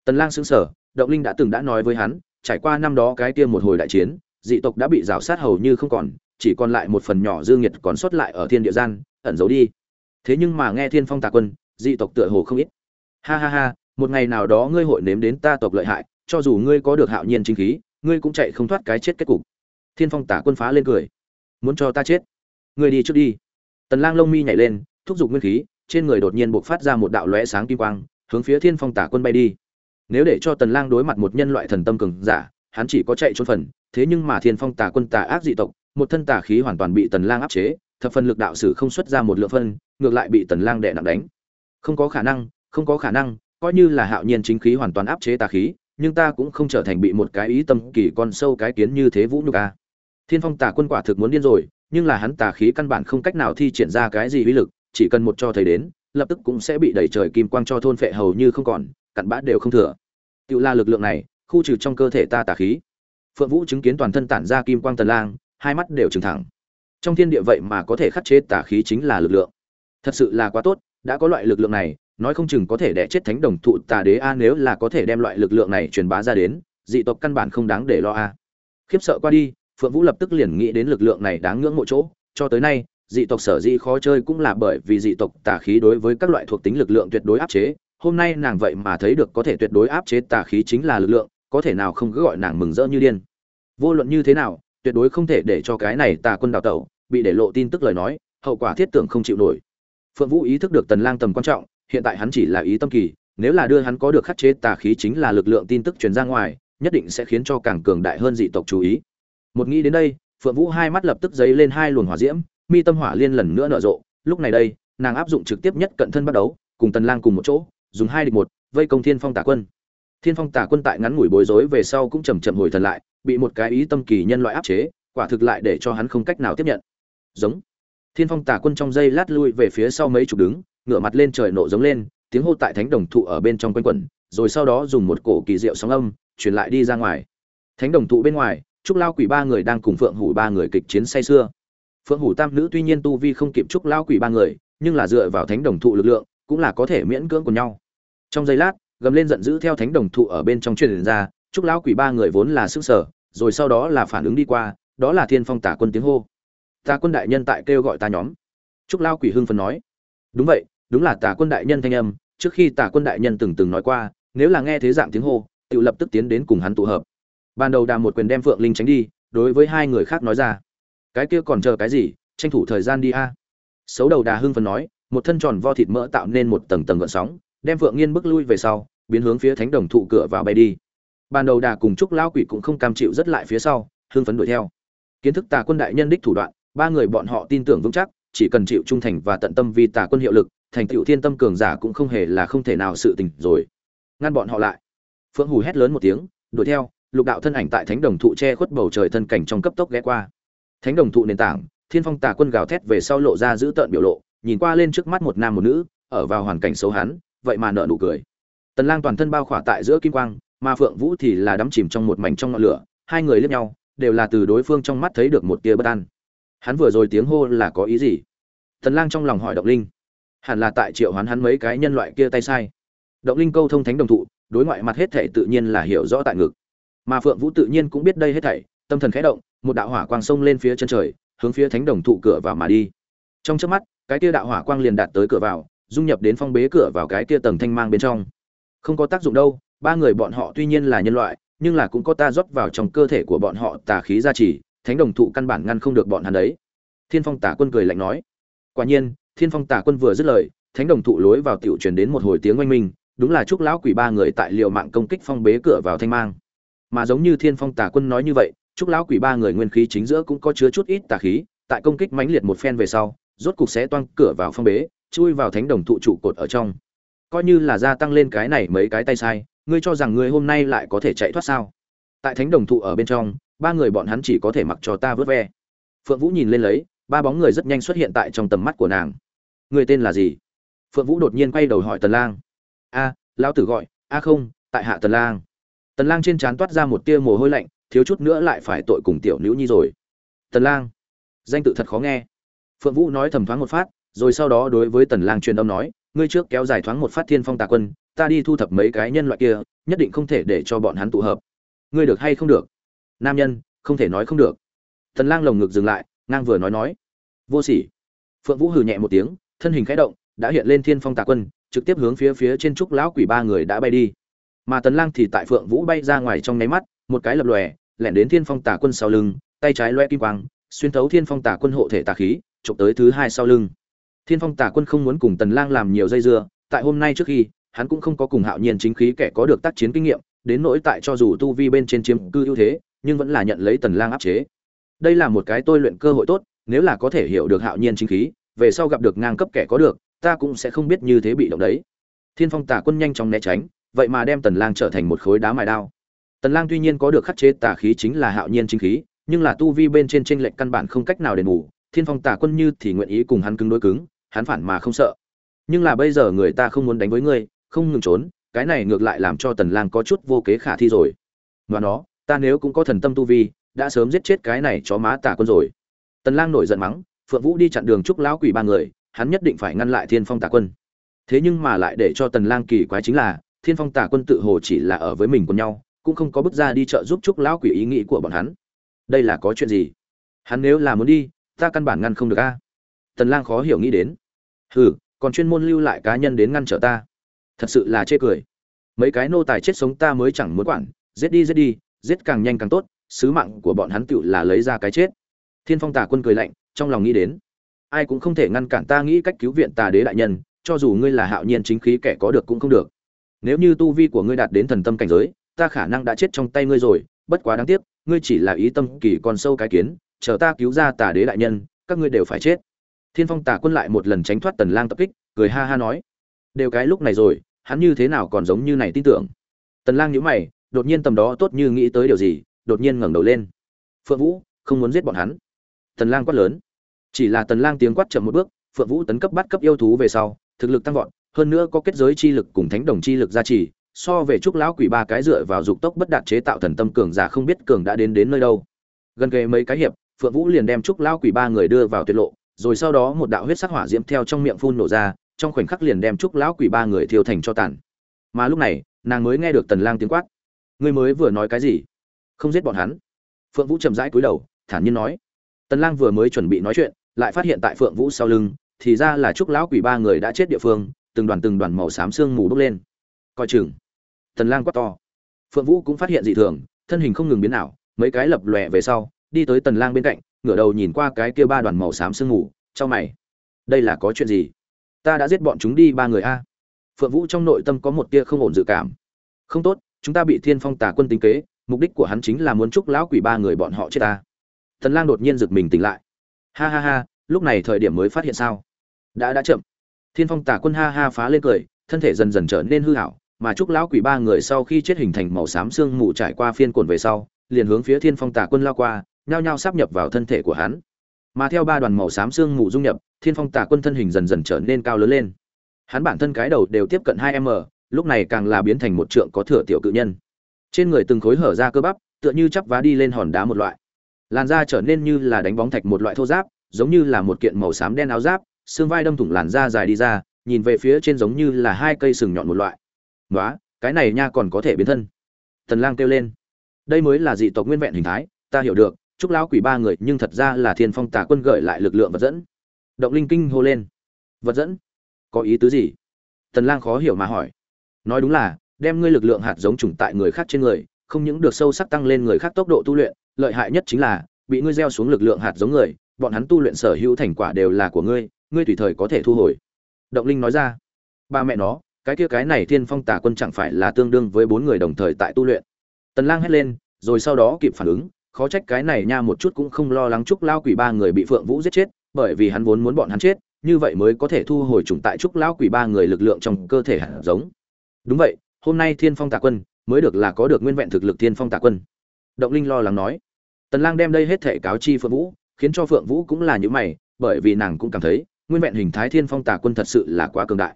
Speaker 1: Tần lang sững sờ, động linh đã từng đã nói với hắn, trải qua năm đó cái kia một hồi đại chiến, dị tộc đã bị rào sát hầu như không còn, chỉ còn lại một phần nhỏ dương nhiệt còn sót lại ở thiên địa gian, ẩn giấu đi. Thế nhưng mà nghe thiên phong tà quân, dị tộc tựa hồ không ít. Ha ha ha, một ngày nào đó ngươi hội nếm đến ta tộc lợi hại, cho dù ngươi có được hạo nhiên chính khí, ngươi cũng chạy không thoát cái chết kết cục. Thiên phong tả quân phá lên cười, muốn cho ta chết? Ngươi đi trước đi. Tần lang lông mi nhảy lên, thúc giục nguyên khí, trên người đột nhiên bộc phát ra một đạo lóe sáng kim quang, hướng phía thiên phong tả quân bay đi. Nếu để cho tần lang đối mặt một nhân loại thần tâm cường giả, hắn chỉ có chạy trốn phần, thế nhưng mà thiên phong tả quân tà ác dị tộc, một thân tà khí hoàn toàn bị tần lang áp chế, thập phần lực đạo sử không xuất ra một lượng phân, ngược lại bị tần lang đè nặng đánh. Không có khả năng, không có khả năng, coi như là hạo nhiên chính khí hoàn toàn áp chế tà khí, nhưng ta cũng không trở thành bị một cái ý tâm kỳ con sâu cái kiến như thế vũ nhục a. Thiên phong tà quân quả thực muốn điên rồi nhưng là hắn tà khí căn bản không cách nào thi triển ra cái gì uy lực, chỉ cần một cho thấy đến, lập tức cũng sẽ bị đẩy trời kim quang cho thôn phệ hầu như không còn, cặn bã đều không thừa. Tiêu la lực lượng này, khu trừ trong cơ thể ta tà khí. Phượng vũ chứng kiến toàn thân tản ra kim quang tần lang, hai mắt đều trừng thẳng. Trong thiên địa vậy mà có thể khắc chế tà khí chính là lực lượng. Thật sự là quá tốt, đã có loại lực lượng này, nói không chừng có thể đẻ chết thánh đồng thụ tà đế a, nếu là có thể đem loại lực lượng này truyền bá ra đến, dị tộc căn bản không đáng để lo a. Khiếp sợ qua đi phượng vũ lập tức liền nghĩ đến lực lượng này đáng ngưỡng mộ chỗ, cho tới nay, dị tộc sở dĩ khó chơi cũng là bởi vì dị tộc tà khí đối với các loại thuộc tính lực lượng tuyệt đối áp chế. Hôm nay nàng vậy mà thấy được có thể tuyệt đối áp chế tà khí chính là lực lượng, có thể nào không cứ gọi nàng mừng rỡ như điên. Vô luận như thế nào, tuyệt đối không thể để cho cái này tà quân đào tẩu bị để lộ tin tức lời nói, hậu quả thiết tưởng không chịu nổi. Phượng vũ ý thức được tần lang tầm quan trọng, hiện tại hắn chỉ là ý tâm kỳ, nếu là đưa hắn có được khắc chế tà khí chính là lực lượng tin tức truyền ra ngoài, nhất định sẽ khiến cho càng cường đại hơn dị tộc chú ý một nghĩ đến đây, phượng vũ hai mắt lập tức dấy lên hai luồng hỏa diễm, mi tâm hỏa liên lần nữa nở rộ. Lúc này đây, nàng áp dụng trực tiếp nhất cận thân bắt đấu cùng tần lang cùng một chỗ, dùng hai địch một, vây công thiên phong tả quân. Thiên phong tả quân tại ngắn ngủi bối rối về sau cũng chậm chậm hồi thần lại, bị một cái ý tâm kỳ nhân loại áp chế, quả thực lại để cho hắn không cách nào tiếp nhận. Giống. Thiên phong tả quân trong dây lát lui về phía sau mấy chục đứng, ngửa mặt lên trời nộ giống lên, tiếng hô tại thánh đồng thụ ở bên trong quanh quẩn, rồi sau đó dùng một cổ kỳ diệu sóng âm, truyền lại đi ra ngoài. Thánh đồng thụ bên ngoài trúc lao quỷ ba người đang cùng phượng hủ ba người kịch chiến say xưa phượng hủ tam nữ tuy nhiên tu vi không kịp trúc lao quỷ ba người, nhưng là dựa vào thánh đồng thụ lực lượng, cũng là có thể miễn cưỡng của nhau. Trong giây lát, gầm lên giận dữ theo thánh đồng thụ ở bên trong truyền ra, trúc lao quỷ ba người vốn là sức sở, rồi sau đó là phản ứng đi qua, đó là thiên phong tả quân tiếng hô. Tà quân đại nhân tại kêu gọi ta nhóm. Trúc lao quỷ hưng phấn nói. Đúng vậy, đúng là tà quân đại nhân thanh âm, trước khi tà quân đại nhân từng từng nói qua, nếu là nghe thế dạng tiếng hô tự lập tức tiến đến cùng hắn tụ hợp ban đầu đà một quyền đem phượng linh tránh đi, đối với hai người khác nói ra. Cái kia còn chờ cái gì? Tranh thủ thời gian đi a. Xấu đầu đà hưng phần nói, một thân tròn vo thịt mỡ tạo nên một tầng tầng gợn sóng, đem phượng nghiên bước lui về sau, biến hướng phía thánh đồng thụ cửa vào bay đi. Ban đầu đà cùng trúc lão quỷ cũng không cam chịu rất lại phía sau, hưng phấn đuổi theo. Kiến thức tà quân đại nhân đích thủ đoạn, ba người bọn họ tin tưởng vững chắc, chỉ cần chịu trung thành và tận tâm vì tà quân hiệu lực, thành tựu thiên tâm cường giả cũng không hề là không thể nào sự tình rồi. Ngăn bọn họ lại. Phượng hù hét lớn một tiếng, đuổi theo lục đạo thân ảnh tại thánh đồng thụ che khuất bầu trời thân cảnh trong cấp tốc ghé qua. Thánh đồng thụ nền tảng, thiên phong tà quân gào thét về sau lộ ra giữ tợn biểu lộ, nhìn qua lên trước mắt một nam một nữ, ở vào hoàn cảnh xấu hắn, vậy mà nợ nụ cười. Tần lang toàn thân bao khỏa tại giữa kim quang, mà phượng vũ thì là đắm chìm trong một mảnh trong ngọn lửa, hai người liếc nhau, đều là từ đối phương trong mắt thấy được một tia bất an. Hắn vừa rồi tiếng hô là có ý gì? Tần lang trong lòng hỏi động linh. Hẳn là tại triệu hoán hắn mấy cái nhân loại kia tay sai. Động linh câu thông thánh đồng thụ, đối ngoại mặt hết thể tự nhiên là hiểu rõ tại ngực mà phượng vũ tự nhiên cũng biết đây hết thảy, tâm thần khẽ động, một đạo hỏa quang sông lên phía chân trời, hướng phía thánh đồng thụ cửa vào mà đi. Trong chớp mắt, cái kia đạo hỏa quang liền đạt tới cửa vào, dung nhập đến phong bế cửa vào cái kia tầng thanh mang bên trong. Không có tác dụng đâu, ba người bọn họ tuy nhiên là nhân loại, nhưng là cũng có ta rót vào trong cơ thể của bọn họ tà khí gia trì, thánh đồng thụ căn bản ngăn không được bọn hắn đấy. Thiên phong tả quân cười lạnh nói. Quả nhiên, thiên phong tả quân vừa dứt lời, thánh đồng thụ lối vào tiểu truyền đến một hồi tiếng oanh minh, đúng là chúc lão quỷ ba người tại liều mạng công kích phong bế cửa vào thanh mang mà giống như thiên phong tà quân nói như vậy, chúc lão quỷ ba người nguyên khí chính giữa cũng có chứa chút ít tà khí, tại công kích mãnh liệt một phen về sau, rốt cục sẽ toang cửa vào phong bế, chui vào thánh đồng thụ trụ cột ở trong. Coi như là gia tăng lên cái này mấy cái tay sai, ngươi cho rằng ngươi hôm nay lại có thể chạy thoát sao? Tại thánh đồng thụ ở bên trong, ba người bọn hắn chỉ có thể mặc cho ta vớt ve. Phượng vũ nhìn lên lấy, ba bóng người rất nhanh xuất hiện tại trong tầm mắt của nàng. Người tên là gì? Phượng vũ đột nhiên quay đầu hỏi tần lang. A, lão tử gọi, a không, tại hạ tần lang tần lang trên trán toát ra một tia mồ hôi lạnh, thiếu chút nữa lại phải tội cùng tiểu nữ nhi rồi. Tần lang, danh tự thật khó nghe. Phượng vũ nói thầm thoáng một phát, rồi sau đó đối với tần lang truyền âm nói, ngươi trước kéo dài thoáng một phát thiên phong tà quân, ta đi thu thập mấy cái nhân loại kia, nhất định không thể để cho bọn hắn tụ hợp. Ngươi được hay không được? Nam nhân, không thể nói không được. Tần lang lồng ngực dừng lại, ngang vừa nói nói, vô sỉ. Phượng vũ hừ nhẹ một tiếng, thân hình khẽ động, đã hiện lên thiên phong tà quân, trực tiếp hướng phía phía trên trúc lão quỷ ba người đã bay đi mà tần lang thì tại phượng vũ bay ra ngoài trong nháy mắt, một cái lập lòe, lẻn đến thiên phong tà quân sau lưng, tay trái loe kim quang, xuyên thấu thiên phong tà quân hộ thể tà khí, chụp tới thứ hai sau lưng. Thiên phong tà quân không muốn cùng tần lang làm nhiều dây dưa, tại hôm nay trước khi, hắn cũng không có cùng hạo nhiên chính khí kẻ có được tác chiến kinh nghiệm, đến nỗi tại cho dù tu vi bên trên chiếm cư ưu thế, nhưng vẫn là nhận lấy tần lang áp chế. Đây là một cái tôi luyện cơ hội tốt, nếu là có thể hiểu được hạo nhiên chính khí, về sau gặp được ngang cấp kẻ có được, ta cũng sẽ không biết như thế bị động đấy. Thiên phong tà quân nhanh chóng né tránh vậy mà đem tần lang trở thành một khối đá mài đao. Tần lang tuy nhiên có được khắc chế tà khí chính là hạo nhiên chính khí, nhưng là tu vi bên trên trên lệnh căn bản không cách nào đền bù, thiên phong tà quân như thì nguyện ý cùng hắn cứng đối cứng, hắn phản mà không sợ. Nhưng là bây giờ người ta không muốn đánh với ngươi, không ngừng trốn, cái này ngược lại làm cho tần lang có chút vô kế khả thi rồi. Và nó, ta nếu cũng có thần tâm tu vi, đã sớm giết chết cái này chó má tà quân rồi. Tần lang nổi giận mắng, phượng vũ đi chặn đường trúc lão quỷ ba người, hắn nhất định phải ngăn lại thiên phong tà quân. Thế nhưng mà lại để cho tần lang kỳ quái chính là thiên phong tà quân tự hồ chỉ là ở với mình cùng nhau, cũng không có bước ra đi chợ giúp trúc lão quỷ ý nghĩ của bọn hắn. Đây là có chuyện gì? Hắn nếu là muốn đi, ta căn bản ngăn không được a. Tần lang khó hiểu nghĩ đến. Hừ, còn chuyên môn lưu lại cá nhân đến ngăn trở ta. Thật sự là chê cười. Mấy cái nô tài chết sống ta mới chẳng muốn quản, giết đi giết đi, giết càng nhanh càng tốt, sứ mạng của bọn hắn tựu là lấy ra cái chết. Thiên phong tà quân cười lạnh, trong lòng nghĩ đến. Ai cũng không thể ngăn cản ta nghĩ cách cứu viện tà đế đại nhân, cho dù ngươi là hạo nhiên chính khí kẻ có được cũng không được nếu như tu vi của ngươi đạt đến thần tâm cảnh giới, ta khả năng đã chết trong tay ngươi rồi, bất quá đáng tiếc, ngươi chỉ là ý tâm kỳ còn sâu cái kiến, chờ ta cứu ra tà đế đại nhân, các ngươi đều phải chết. Thiên phong tà quân lại một lần tránh thoát tần lang tập kích, cười ha ha nói, đều cái lúc này rồi, hắn như thế nào còn giống như này tin tưởng? Tần lang nhíu mày, đột nhiên tầm đó tốt như nghĩ tới điều gì, đột nhiên ngẩng đầu lên. Phượng vũ, không muốn giết bọn hắn. Tần lang quát lớn. Chỉ là tần lang tiếng quát chậm một bước, phượng vũ tấn cấp bắt cấp yêu thú về sau, thực lực tăng vọt hơn nữa có kết giới chi lực cùng thánh đồng chi lực gia trì, so về trúc lão quỷ ba cái dựa vào dục tốc bất đạt chế tạo thần tâm cường giả không biết cường đã đến đến nơi đâu. Gần kề mấy cái hiệp, phượng vũ liền đem trúc lão quỷ ba người đưa vào tuyệt lộ, rồi sau đó một đạo huyết sắc hỏa diễm theo trong miệng phun nổ ra, trong khoảnh khắc liền đem trúc lão quỷ ba người thiêu thành cho tàn. Mà lúc này, nàng mới nghe được tần lang tiếng quát. Ngươi mới vừa nói cái gì? Không giết bọn hắn? Phượng vũ chậm rãi cúi đầu, thản nhiên nói. Tần lang vừa mới chuẩn bị nói chuyện, lại phát hiện tại phượng vũ sau lưng, thì ra là trúc lão quỷ ba người đã chết địa phương từng đoàn từng đoàn màu xám xương mù bốc lên. Coi chừng tần lang quát to. Phượng vũ cũng phát hiện dị thường, thân hình không ngừng biến ảo, mấy cái lập lòe về sau, đi tới tần lang bên cạnh, ngửa đầu nhìn qua cái kia ba đoàn màu xám sương mù cho mày. Đây là có chuyện gì? Ta đã giết bọn chúng đi ba người a. Phượng vũ trong nội tâm có một tia không ổn dự cảm. Không tốt, chúng ta bị thiên phong tà quân tính kế, mục đích của hắn chính là muốn chúc lão quỷ ba người bọn họ chết ta. Tần lang đột nhiên giật mình tỉnh lại. Ha ha ha, lúc này thời điểm mới phát hiện sao? Đã đã chậm thiên phong tà quân ha ha phá lên cười, thân thể dần dần trở nên hư hảo mà chúc lão quỷ ba người sau khi chết hình thành màu xám xương mù trải qua phiên cuộn về sau, liền hướng phía thiên phong tà quân lao qua, nhao nhao sắp nhập vào thân thể của hắn. Mà theo ba đoàn màu xám xương mù dung nhập, thiên phong tà quân thân hình dần dần trở nên cao lớn lên. Hắn bản thân cái đầu đều tiếp cận hai m, lúc này càng là biến thành một trượng có thừa tiểu cự nhân. Trên người từng khối hở ra cơ bắp, tựa như chắp vá đi lên hòn đá một loại. Làn da trở nên như là đánh bóng thạch một loại thô giáp, giống như là một kiện màu xám đen áo giáp xương vai đâm thủng làn da dài đi ra, nhìn về phía trên giống như là hai cây sừng nhọn một loại. Nói cái này nha còn có thể biến thân. Tần lang kêu lên. Đây mới là dị tộc nguyên vẹn hình thái, ta hiểu được, chúc lão quỷ ba người nhưng thật ra là thiên phong tà quân gợi lại lực lượng vật dẫn. Động linh kinh hô lên. Vật dẫn? Có ý tứ gì? Tần lang khó hiểu mà hỏi. Nói đúng là, đem ngươi lực lượng hạt giống trùng tại người khác trên người, không những được sâu sắc tăng lên người khác tốc độ tu luyện, lợi hại nhất chính là, bị ngươi gieo xuống lực lượng hạt giống người, bọn hắn tu luyện sở hữu thành quả đều là của ngươi ngươi tùy thời có thể thu hồi. Động linh nói ra. Ba mẹ nó, cái kia cái này thiên phong tà quân chẳng phải là tương đương với bốn người đồng thời tại tu luyện. Tần lang hét lên, rồi sau đó kịp phản ứng, khó trách cái này nha một chút cũng không lo lắng trúc lao quỷ ba người bị phượng vũ giết chết, bởi vì hắn vốn muốn bọn hắn chết, như vậy mới có thể thu hồi trùng tại trúc lão quỷ ba người lực lượng trong cơ thể hạt giống. Đúng vậy, hôm nay thiên phong tà quân mới được là có được nguyên vẹn thực lực thiên phong tà quân. Động linh lo lắng nói. Tần lang đem đây hết thể cáo chi phượng vũ, khiến cho phượng vũ cũng là như mày, bởi vì nàng cũng cảm thấy nguyên vẹn hình thái thiên phong tà quân thật sự là quá cường đại.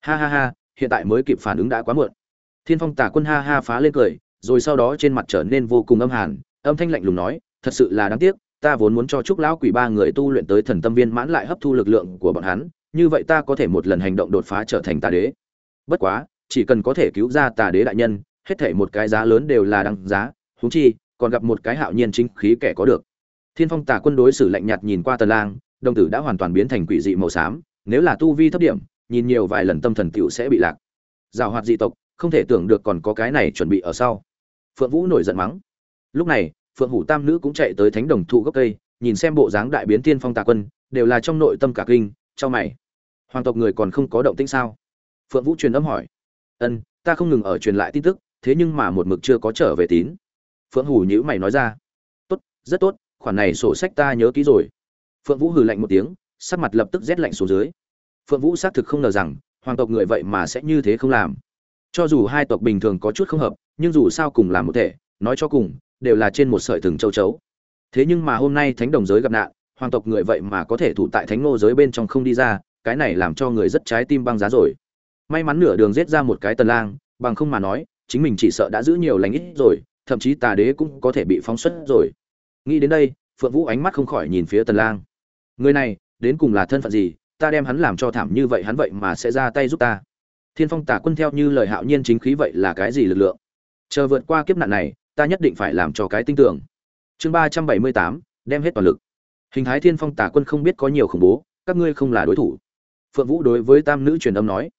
Speaker 1: Ha ha ha, hiện tại mới kịp phản ứng đã quá muộn. Thiên phong tà quân ha ha phá lên cười, rồi sau đó trên mặt trở nên vô cùng âm hàn, âm thanh lạnh lùng nói, thật sự là đáng tiếc, ta vốn muốn cho chúc lão quỷ ba người tu luyện tới thần tâm viên mãn lại hấp thu lực lượng của bọn hắn, như vậy ta có thể một lần hành động đột phá trở thành tà đế. Bất quá, chỉ cần có thể cứu ra tà đế đại nhân, hết thể một cái giá lớn đều là đăng giá, huống chi, còn gặp một cái hạo nhiên chính khí kẻ có được. Thiên phong tà quân đối xử lạnh nhạt nhìn qua tần lang đồng tử đã hoàn toàn biến thành quỷ dị màu xám, nếu là tu vi thấp điểm, nhìn nhiều vài lần tâm thần tiểu sẽ bị lạc. Giảo hoạt dị tộc, không thể tưởng được còn có cái này chuẩn bị ở sau. Phượng vũ nổi giận mắng. Lúc này, phượng hủ tam nữ cũng chạy tới thánh đồng thụ gốc cây, nhìn xem bộ dáng đại biến tiên phong tà quân, đều là trong nội tâm cả kinh, cho mày. Hoàng tộc người còn không có động tĩnh sao? Phượng vũ truyền âm hỏi. Ân, ta không ngừng ở truyền lại tin tức, thế nhưng mà một mực chưa có trở về tín. Phượng hủ nhữ mày nói ra. Tốt, rất tốt, khoản này sổ sách ta nhớ kỹ rồi phượng vũ hừ lạnh một tiếng, sắc mặt lập tức rét lạnh xuống dưới. Phượng vũ xác thực không ngờ rằng, hoàng tộc người vậy mà sẽ như thế không làm. Cho dù hai tộc bình thường có chút không hợp, nhưng dù sao cùng làm một thể, nói cho cùng, đều là trên một sợi thừng châu chấu. Thế nhưng mà hôm nay thánh đồng giới gặp nạn, hoàng tộc người vậy mà có thể thủ tại thánh nô giới bên trong không đi ra, cái này làm cho người rất trái tim băng giá rồi. May mắn nửa đường giết ra một cái tần lang, bằng không mà nói, chính mình chỉ sợ đã giữ nhiều lành ít rồi, thậm chí tà đế cũng có thể bị phóng xuất rồi. Nghĩ đến đây, phượng vũ ánh mắt không khỏi nhìn phía tần lang người này, đến cùng là thân phận gì, ta đem hắn làm cho thảm như vậy hắn vậy mà sẽ ra tay giúp ta. Thiên phong tả quân theo như lời hạo nhiên chính khí vậy là cái gì lực lượng? Chờ vượt qua kiếp nạn này, ta nhất định phải làm cho cái tinh tưởng chương ba trăm bảy mươi tám, đem hết toàn lực. Hình thái thiên phong tả quân không biết có nhiều khủng bố, các ngươi không là đối thủ. Phượng vũ đối với tam nữ truyền âm nói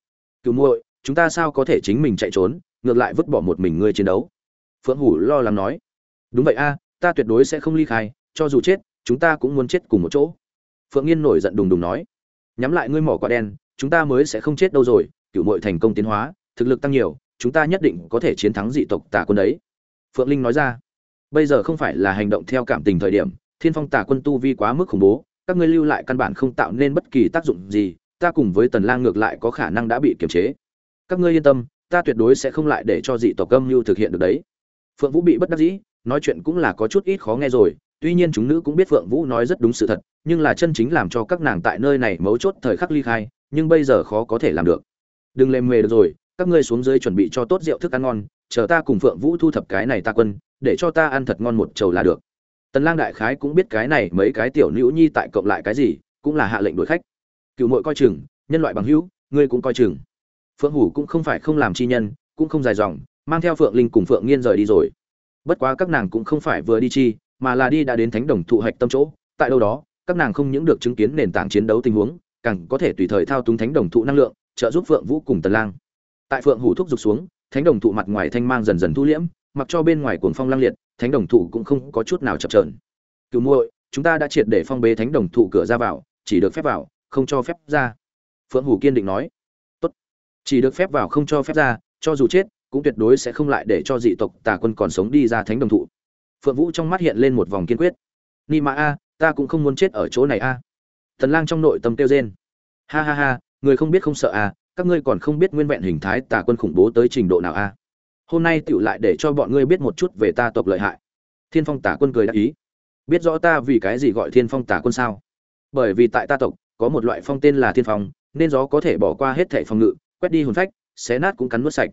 Speaker 1: cứu muội, chúng ta sao có thể chính mình chạy trốn, ngược lại vứt bỏ một mình ngươi chiến đấu? Phượng hủ lo lắng nói, đúng vậy a, ta tuyệt đối sẽ không ly khai, cho dù chết, chúng ta cũng muốn chết cùng một chỗ phượng nghiên nổi giận đùng đùng nói, nhắm lại ngươi mỏ quả đen, chúng ta mới sẽ không chết đâu rồi cựu mội thành công tiến hóa, thực lực tăng nhiều, chúng ta nhất định có thể chiến thắng dị tộc tà quân đấy. Phượng linh nói ra, bây giờ không phải là hành động theo cảm tình thời điểm, thiên phong tà quân tu vi quá mức khủng bố, các ngươi lưu lại căn bản không tạo nên bất kỳ tác dụng gì, ta cùng với tần lang ngược lại có khả năng đã bị kiềm chế. Các ngươi yên tâm, ta tuyệt đối sẽ không lại để cho dị tộc âm mưu thực hiện được đấy. Phượng vũ bị bất đắc dĩ, nói chuyện cũng là có chút ít khó nghe rồi tuy nhiên chúng nữ cũng biết phượng vũ nói rất đúng sự thật, nhưng là chân chính làm cho các nàng tại nơi này mấu chốt thời khắc ly khai, nhưng bây giờ khó có thể làm được. Đừng lề mề được rồi, các ngươi xuống dưới chuẩn bị cho tốt rượu thức ăn ngon, chờ ta cùng phượng vũ thu thập cái này ta quân, để cho ta ăn thật ngon một chầu là được. Tần lang đại khái cũng biết cái này mấy cái tiểu nữ nhi tại cộng lại cái gì, cũng là hạ lệnh đuổi khách. Cựu muội coi chừng, nhân loại bằng hữu, ngươi cũng coi chừng. Phượng hủ cũng không phải không làm chi nhân, cũng không dài dòng, mang theo phượng linh cùng phượng nghiên rời đi rồi. Bất quá các nàng cũng không phải vừa đi chi mà là đi đã đến thánh đồng thụ hạch tâm chỗ, tại đâu đó, các nàng không những được chứng kiến nền tảng chiến đấu tình huống, càng có thể tùy thời thao túng thánh đồng thụ năng lượng, trợ giúp phượng vũ cùng tần lang. Tại phượng hủ thúc giục xuống, thánh đồng thụ mặt ngoài thanh mang dần dần thu liễm, mặc cho bên ngoài cuồng phong lăng liệt, thánh đồng thụ cũng không có chút nào chập chờn. Cứu muội, chúng ta đã triệt để phong bế thánh đồng thụ cửa ra vào, chỉ được phép vào, không cho phép ra. Phượng hủ kiên định nói. Tốt. Chỉ được phép vào, không cho phép ra, cho dù chết, cũng tuyệt đối sẽ không lại để cho dị tộc tà quân còn sống đi ra thánh đồng thụ phượng vũ trong mắt hiện lên một vòng kiên quyết. Ni ma a, ta cũng không muốn chết ở chỗ này a. Tần lang trong nội tâm tiêu rên. Ha ha ha, người không biết không sợ à các ngươi còn không biết nguyên vẹn hình thái tà quân khủng bố tới trình độ nào à hôm nay tựu lại để cho bọn ngươi biết một chút về ta tộc lợi hại. Thiên phong tà quân cười đáp ý. Biết rõ ta vì cái gì gọi thiên phong tà quân sao? Bởi vì tại ta tộc, có một loại phong tên là thiên phong, nên gió có thể bỏ qua hết thể phong ngự, quét đi hồn phách, xé nát cũng cắn nuốt sạch.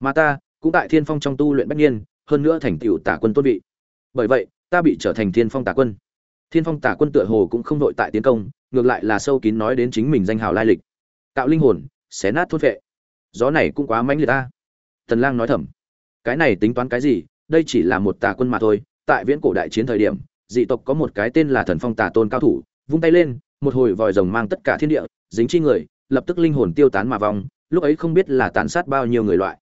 Speaker 1: Mà ta, cũng tại thiên phong trong tu luyện bất nhiên hơn nữa thành tựu tà quân tôn vị bởi vậy, ta bị trở thành thiên phong tà quân. Thiên phong tà quân tựa hồ cũng không nội tại tiến công, ngược lại là sâu kín nói đến chính mình danh hào lai lịch. Cạo linh hồn, xé nát thôn vệ. Gió này cũng quá mãnh liệt ta. Tần lang nói thầm. Cái này tính toán cái gì? Đây chỉ là một tà quân mà thôi. Tại viễn cổ đại chiến thời điểm, dị tộc có một cái tên là thần phong tà tôn cao thủ, vung tay lên, một hồi vòi rồng mang tất cả thiên địa, dính chi người, lập tức linh hồn tiêu tán mà vong, lúc ấy không biết là tàn sát bao nhiêu người loại.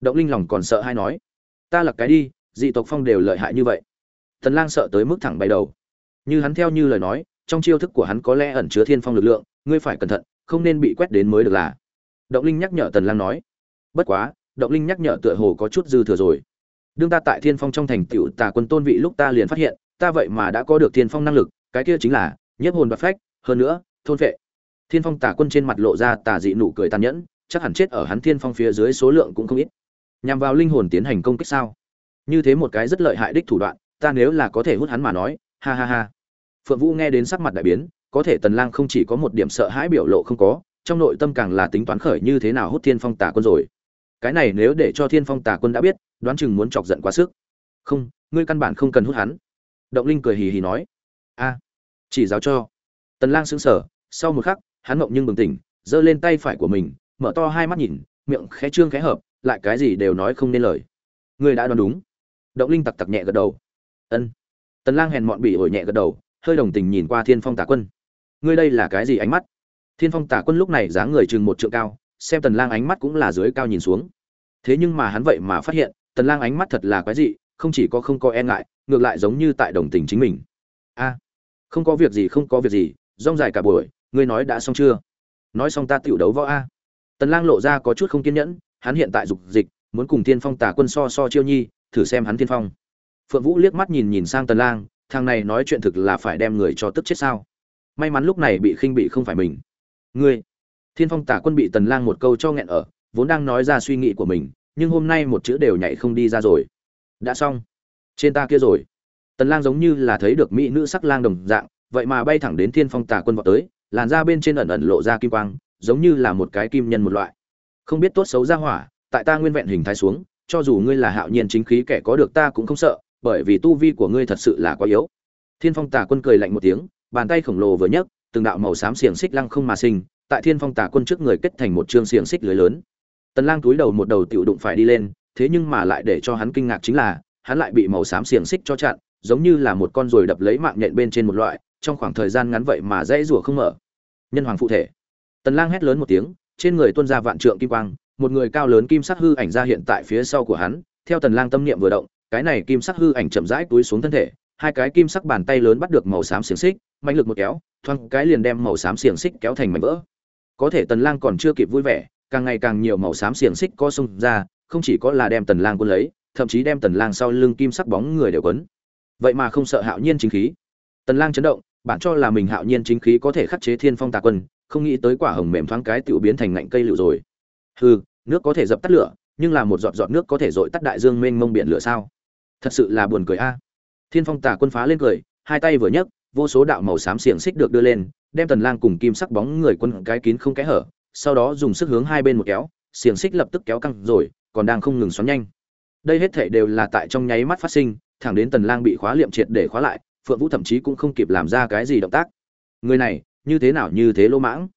Speaker 1: Động linh lòng còn sợ hay nói, ta là cái đi, dị tộc phong đều lợi hại như vậy tần lang sợ tới mức thẳng bay đầu. Như hắn theo như lời nói, trong chiêu thức của hắn có lẽ ẩn chứa thiên phong lực lượng, ngươi phải cẩn thận, không nên bị quét đến mới được là. Động linh nhắc nhở tần lang nói. Bất quá, động linh nhắc nhở tựa hồ có chút dư thừa rồi. Đương ta tại thiên phong trong thành tiểu tà quân tôn vị lúc ta liền phát hiện, ta vậy mà đã có được thiên phong năng lực, cái kia chính là, nhiếp hồn và phách, hơn nữa, thôn vệ. Thiên phong tà quân trên mặt lộ ra tà dị nụ cười tàn nhẫn, chắc hẳn chết ở hắn thiên phong phía dưới số lượng cũng không ít. Nhằm vào linh hồn tiến hành công kích sao? Như thế một cái rất lợi hại đích thủ đoạn ta nếu là có thể hút hắn mà nói, ha ha ha. Phượng vũ nghe đến sắc mặt đại biến, có thể tần lang không chỉ có một điểm sợ hãi biểu lộ không có, trong nội tâm càng là tính toán khởi như thế nào hút thiên phong tả quân rồi. Cái này nếu để cho thiên phong tả quân đã biết, đoán chừng muốn chọc giận quá sức. Không, ngươi căn bản không cần hút hắn. Động linh cười hì hì nói. A, chỉ giáo cho. Tần lang sững sờ, sau một khắc, hắn ngậm nhưng bừng tỉnh, giơ lên tay phải của mình, mở to hai mắt nhìn, miệng khẽ trương khẽ hợp, lại cái gì đều nói không nên lời. Ngươi đã đoán đúng. Động linh tặc tặc nhẹ gật đầu ân. Tần lang hèn mọn bị ổi nhẹ gật đầu, hơi đồng tình nhìn qua thiên phong tả quân. Ngươi đây là cái gì ánh mắt? Thiên phong tả quân lúc này dáng người chừng một trượng cao, xem tần lang ánh mắt cũng là dưới cao nhìn xuống. Thế nhưng mà hắn vậy mà phát hiện, tần lang ánh mắt thật là quái dị, không chỉ có không có e ngại, ngược lại giống như tại đồng tình chính mình. A, không có việc gì, không có việc gì, rong dài cả buổi, ngươi nói đã xong chưa? Nói xong ta tiểu đấu võ a. Tần lang lộ ra có chút không kiên nhẫn, hắn hiện tại dục dịch, muốn cùng thiên phong tả quân so so chiêu nhi, thử xem hắn thiên phong phượng vũ liếc mắt nhìn nhìn sang tần lang, thằng này nói chuyện thực là phải đem người cho tức chết sao? May mắn lúc này bị khinh bị không phải mình. Ngươi, thiên phong tả quân bị tần lang một câu cho nghẹn ở, vốn đang nói ra suy nghĩ của mình, nhưng hôm nay một chữ đều nhảy không đi ra rồi. Đã xong. Trên ta kia rồi. Tần lang giống như là thấy được mỹ nữ sắc lang đồng dạng, vậy mà bay thẳng đến thiên phong tả quân vọt tới, làn da bên trên ẩn ẩn lộ ra kim quang, giống như là một cái kim nhân một loại. Không biết tốt xấu ra hỏa, tại ta nguyên vẹn hình thái xuống, cho dù ngươi là hạo nhiên chính khí kẻ có được ta cũng không sợ bởi vì tu vi của ngươi thật sự là quá yếu. Thiên phong tả quân cười lạnh một tiếng, bàn tay khổng lồ vừa nhấc, từng đạo màu xám xiềng xích lăng không mà sinh, tại thiên phong tả quân trước người kết thành một chương xiềng xích lưới lớn. Tần lang túi đầu một đầu tiểu đụng phải đi lên, thế nhưng mà lại để cho hắn kinh ngạc chính là, hắn lại bị màu xám xiềng xích cho chặn, giống như là một con ruồi đập lấy mạng nhện bên trên một loại, trong khoảng thời gian ngắn vậy mà dãy rủa không mở. Nhân hoàng phụ thể. Tần lang hét lớn một tiếng, trên người tuôn ra vạn trượng kim quang, một người cao lớn kim sắc hư ảnh ra hiện tại phía sau của hắn, theo tần lang tâm niệm vừa động cái này kim sắc hư ảnh chậm rãi túi xuống thân thể, hai cái kim sắc bàn tay lớn bắt được màu xám xiềng xích mạnh lực một kéo, thoáng cái liền đem màu xám xiềng xích kéo thành mảnh vỡ. Có thể tần lang còn chưa kịp vui vẻ, càng ngày càng nhiều màu xám xiềng xích co xung ra, không chỉ có là đem tần lang cuốn lấy, thậm chí đem tần lang sau lưng kim sắc bóng người đều quấn vậy mà không sợ hạo nhiên chính khí. Tần lang chấn động, bản cho là mình hạo nhiên chính khí có thể khắc chế thiên phong tà quân, không nghĩ tới quả hồng mềm thoáng cái tiểu biến thành ngạnh cây lựu rồi. Hừ, nước có thể dập tắt lửa, nhưng là một giọt giọt nước có thể dội tắt đại dương mênh mông biển lửa sao? Thật sự là buồn cười a. Thiên phong tà quân phá lên cười, hai tay vừa nhấc, vô số đạo màu xám xiềng xích được đưa lên, đem tần lang cùng kim sắc bóng người quân cái kín không kẽ hở, sau đó dùng sức hướng hai bên một kéo, xiềng xích lập tức kéo căng rồi, còn đang không ngừng xoắn nhanh. Đây hết thảy đều là tại trong nháy mắt phát sinh, thẳng đến tần lang bị khóa liệm triệt để khóa lại, phượng vũ thậm chí cũng không kịp làm ra cái gì động tác. Người này, như thế nào như thế lỗ mãng?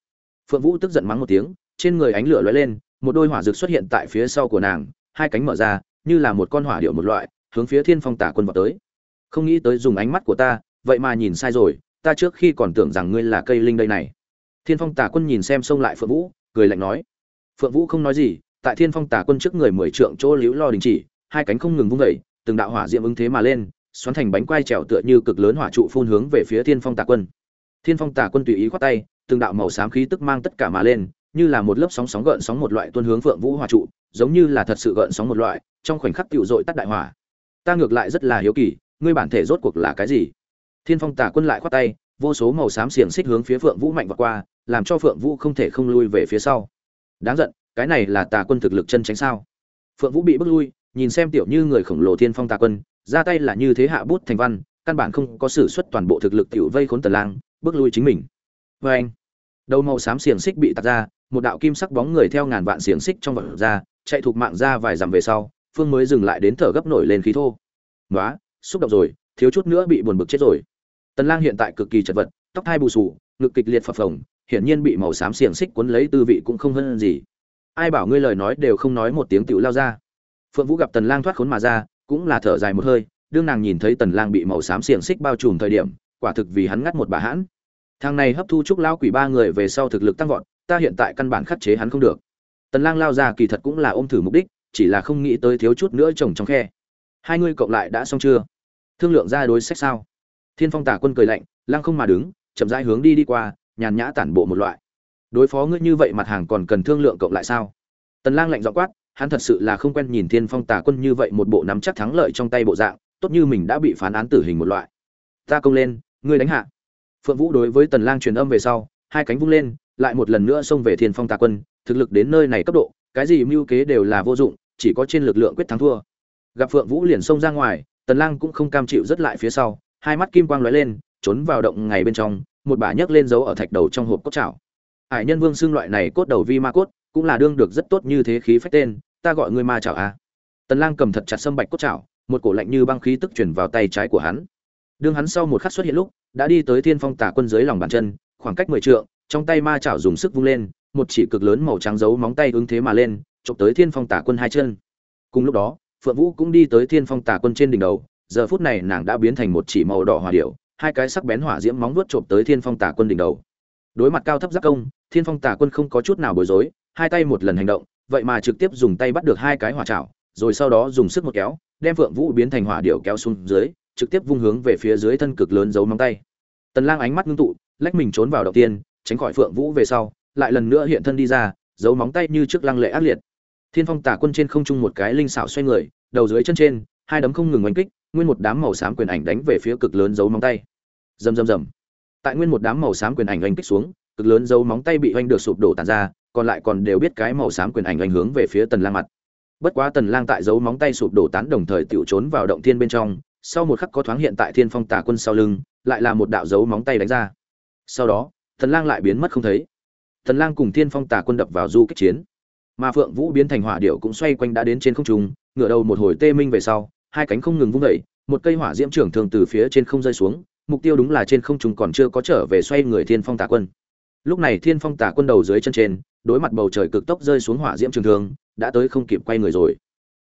Speaker 1: Phượng vũ tức giận mắng một tiếng, trên người ánh lửa lóe lên, một đôi hỏa dược xuất hiện tại phía sau của nàng, hai cánh mở ra, như là một con hỏa điệu một loại hướng phía thiên phong tả quân vào tới. Không nghĩ tới dùng ánh mắt của ta, vậy mà nhìn sai rồi, ta trước khi còn tưởng rằng ngươi là cây linh đây này. Thiên phong tả quân nhìn xem xông lại phượng vũ, cười lạnh nói. Phượng vũ không nói gì, tại thiên phong tả quân trước người mười trượng chỗ liễu lo đình chỉ, hai cánh không ngừng vung vẩy từng đạo hỏa diệm ứng thế mà lên, xoắn thành bánh quai trèo tựa như cực lớn hỏa trụ phun hướng về phía thiên phong tả quân. Thiên phong tả quân tùy ý khoát tay, từng đạo màu xám khí tức mang tất cả mà lên, như là một lớp sóng sóng gợn sóng một loại tuôn hướng phượng vũ hỏa trụ, giống như là thật sự gợn sóng một loại, trong khoảnh khắc tiêu dội tắt đại hỏa ta ngược lại rất là hiếu kỳ, ngươi bản thể rốt cuộc là cái gì? Thiên phong tả quân lại khoát tay, vô số màu xám xiềng xích hướng phía phượng vũ mạnh vọt qua, làm cho phượng vũ không thể không lui về phía sau. Đáng giận, cái này là tà quân thực lực chân tránh sao? Phượng vũ bị bước lui, nhìn xem tiểu như người khổng lồ thiên phong tà quân, ra tay là như thế hạ bút thành văn, căn bản không có sử xuất toàn bộ thực lực tiểu vây khốn tần lang, bước lui chính mình. Vê anh, đầu màu xám xiềng xích bị tạt ra, một đạo kim sắc bóng người theo ngàn vạn xiềng xích trong vật ra, chạy thuộc mạng ra vài dặm về sau phương mới dừng lại đến thở gấp nổi lên khí thô. Nói xúc động rồi, thiếu chút nữa bị buồn bực chết rồi. Tần lang hiện tại cực kỳ chật vật, tóc hai bù sù ngực kịch liệt phập phồng, hiển nhiên bị màu xám xiềng xích cuốn lấy tư vị cũng không hơn gì. Ai bảo ngươi lời nói đều không nói một tiếng tiểu lao ra. Phượng vũ gặp tần lang thoát khốn mà ra, cũng là thở dài một hơi, đương nàng nhìn thấy tần lang bị màu xám xiềng xích bao trùm thời điểm, quả thực vì hắn ngắt một bà hãn. Thằng này hấp thu trúc lao quỷ ba người về sau thực lực tăng vọt, ta hiện tại căn bản khắc chế hắn không được. Tần lang lao ra kỳ thật cũng là ôm thử mục đích chỉ là không nghĩ tới thiếu chút nữa trồng trong khe. Hai ngươi cộng lại đã xong chưa? Thương lượng ra đối sách sao? Thiên phong tả quân cười lạnh, lăng không mà đứng, chậm rãi hướng đi đi qua, nhàn nhã tản bộ một loại. Đối phó ngươi như vậy mặt hàng còn cần thương lượng cộng lại sao? Tần lang lạnh giọng quát, hắn thật sự là không quen nhìn thiên phong tả quân như vậy một bộ nắm chắc thắng lợi trong tay bộ dạng, tốt như mình đã bị phán án tử hình một loại. Ta công lên, ngươi đánh hạ. Phượng vũ đối với tần lang truyền âm về sau, hai cánh vung lên, lại một lần nữa xông về thiên phong tà quân, thực lực đến nơi này cấp độ, cái gì mưu kế đều là vô dụng chỉ có trên lực lượng quyết thắng thua. Gặp phượng vũ liền xông ra ngoài, tần lang cũng không cam chịu rất lại phía sau, hai mắt kim quang lóe lên, trốn vào động ngày bên trong, một bả nhấc lên dấu ở thạch đầu trong hộp cốt chảo. Hải nhân vương xương loại này cốt đầu vi ma cốt, cũng là đương được rất tốt như thế khí phách tên, ta gọi ngươi ma chảo a tần lang cầm thật chặt sâm bạch cốt chảo, một cổ lạnh như băng khí tức truyền vào tay trái của hắn. Đương hắn sau một khắc xuất hiện lúc, đã đi tới thiên phong tả quân dưới lòng bàn chân, khoảng cách mười trượng, trong tay ma chảo dùng sức vung lên, một chỉ cực lớn màu trắng giấu móng tay ứng thế mà lên chụp tới thiên phong tả quân hai chân. Cùng lúc đó, phượng vũ cũng đi tới thiên phong tả quân trên đỉnh đầu, giờ phút này nàng đã biến thành một chỉ màu đỏ hỏa điệu hai cái sắc bén hỏa diễm móng vuốt chộp tới thiên phong tả quân đỉnh đầu. Đối mặt cao thấp giác công, thiên phong tả quân không có chút nào bối rối, hai tay một lần hành động, vậy mà trực tiếp dùng tay bắt được hai cái hỏa chảo, rồi sau đó dùng sức một kéo, đem phượng vũ biến thành hỏa điệu kéo xuống dưới, trực tiếp vung hướng về phía dưới thân cực lớn giấu móng tay. Tần lang ánh mắt ngưng tụ, lách mình trốn vào đầu tiên, tránh khỏi phượng vũ về sau, lại lần nữa hiện thân đi ra, giấu móng tay như trước lăng lệ ác liệt thiên phong tả quân trên không trung một cái linh xảo xoay người, đầu dưới chân trên, hai đấm không ngừng oanh kích, nguyên một đám màu xám quyền ảnh đánh về phía cực lớn giấu móng tay. Rầm rầm rầm. Tại nguyên một đám màu xám quyền ảnh oanh kích xuống, cực lớn giấu móng tay bị oanh được sụp đổ tàn ra, còn lại còn đều biết cái màu xám quyền ảnh oanh hướng về phía tần lang mặt. Bất quá tần lang tại giấu móng tay sụp đổ tán đồng thời tiểu trốn vào động thiên bên trong, sau một khắc có thoáng hiện tại thiên phong tà quân sau lưng, lại là một đạo dấu móng tay đánh ra. Sau đó, tần lang lại biến mất không thấy. Tần lang cùng thiên phong tà quân đập vào du kích chiến mà phượng vũ biến thành hỏa điệu cũng xoay quanh đã đến trên không trung, ngửa đầu một hồi tê minh về sau, hai cánh không ngừng vung dậy, một cây hỏa diễm trưởng thường từ phía trên không rơi xuống, mục tiêu đúng là trên không trung còn chưa có trở về xoay người thiên phong tà quân. Lúc này thiên phong tà quân đầu dưới chân trên, đối mặt bầu trời cực tốc rơi xuống hỏa diễm trường thương, đã tới không kịp quay người rồi.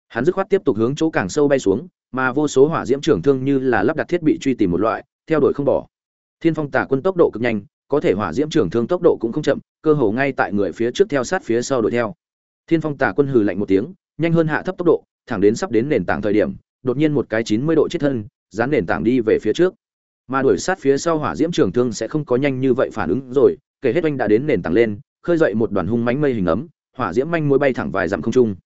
Speaker 1: Hắn dứt khoát tiếp tục hướng chỗ càng sâu bay xuống, mà vô số hỏa diễm trường thương như là lắp đặt thiết bị truy tìm một loại, theo đuổi không bỏ. Thiên phong tà quân tốc độ cực nhanh, có thể hỏa diễm trường thương tốc độ cũng không chậm, cơ hồ ngay tại người phía trước theo sát phía sau đuổi theo thiên phong tà quân hừ lạnh một tiếng, nhanh hơn hạ thấp tốc độ, thẳng đến sắp đến nền tảng thời điểm, đột nhiên một cái chín mươi độ chết thân, dán nền tảng đi về phía trước. Mà đuổi sát phía sau hỏa diễm trường thương sẽ không có nhanh như vậy phản ứng rồi, kể hết oanh đã đến nền tảng lên, khơi dậy một đoàn hung mánh mây hình ấm, hỏa diễm manh mối bay thẳng vài dặm không trung.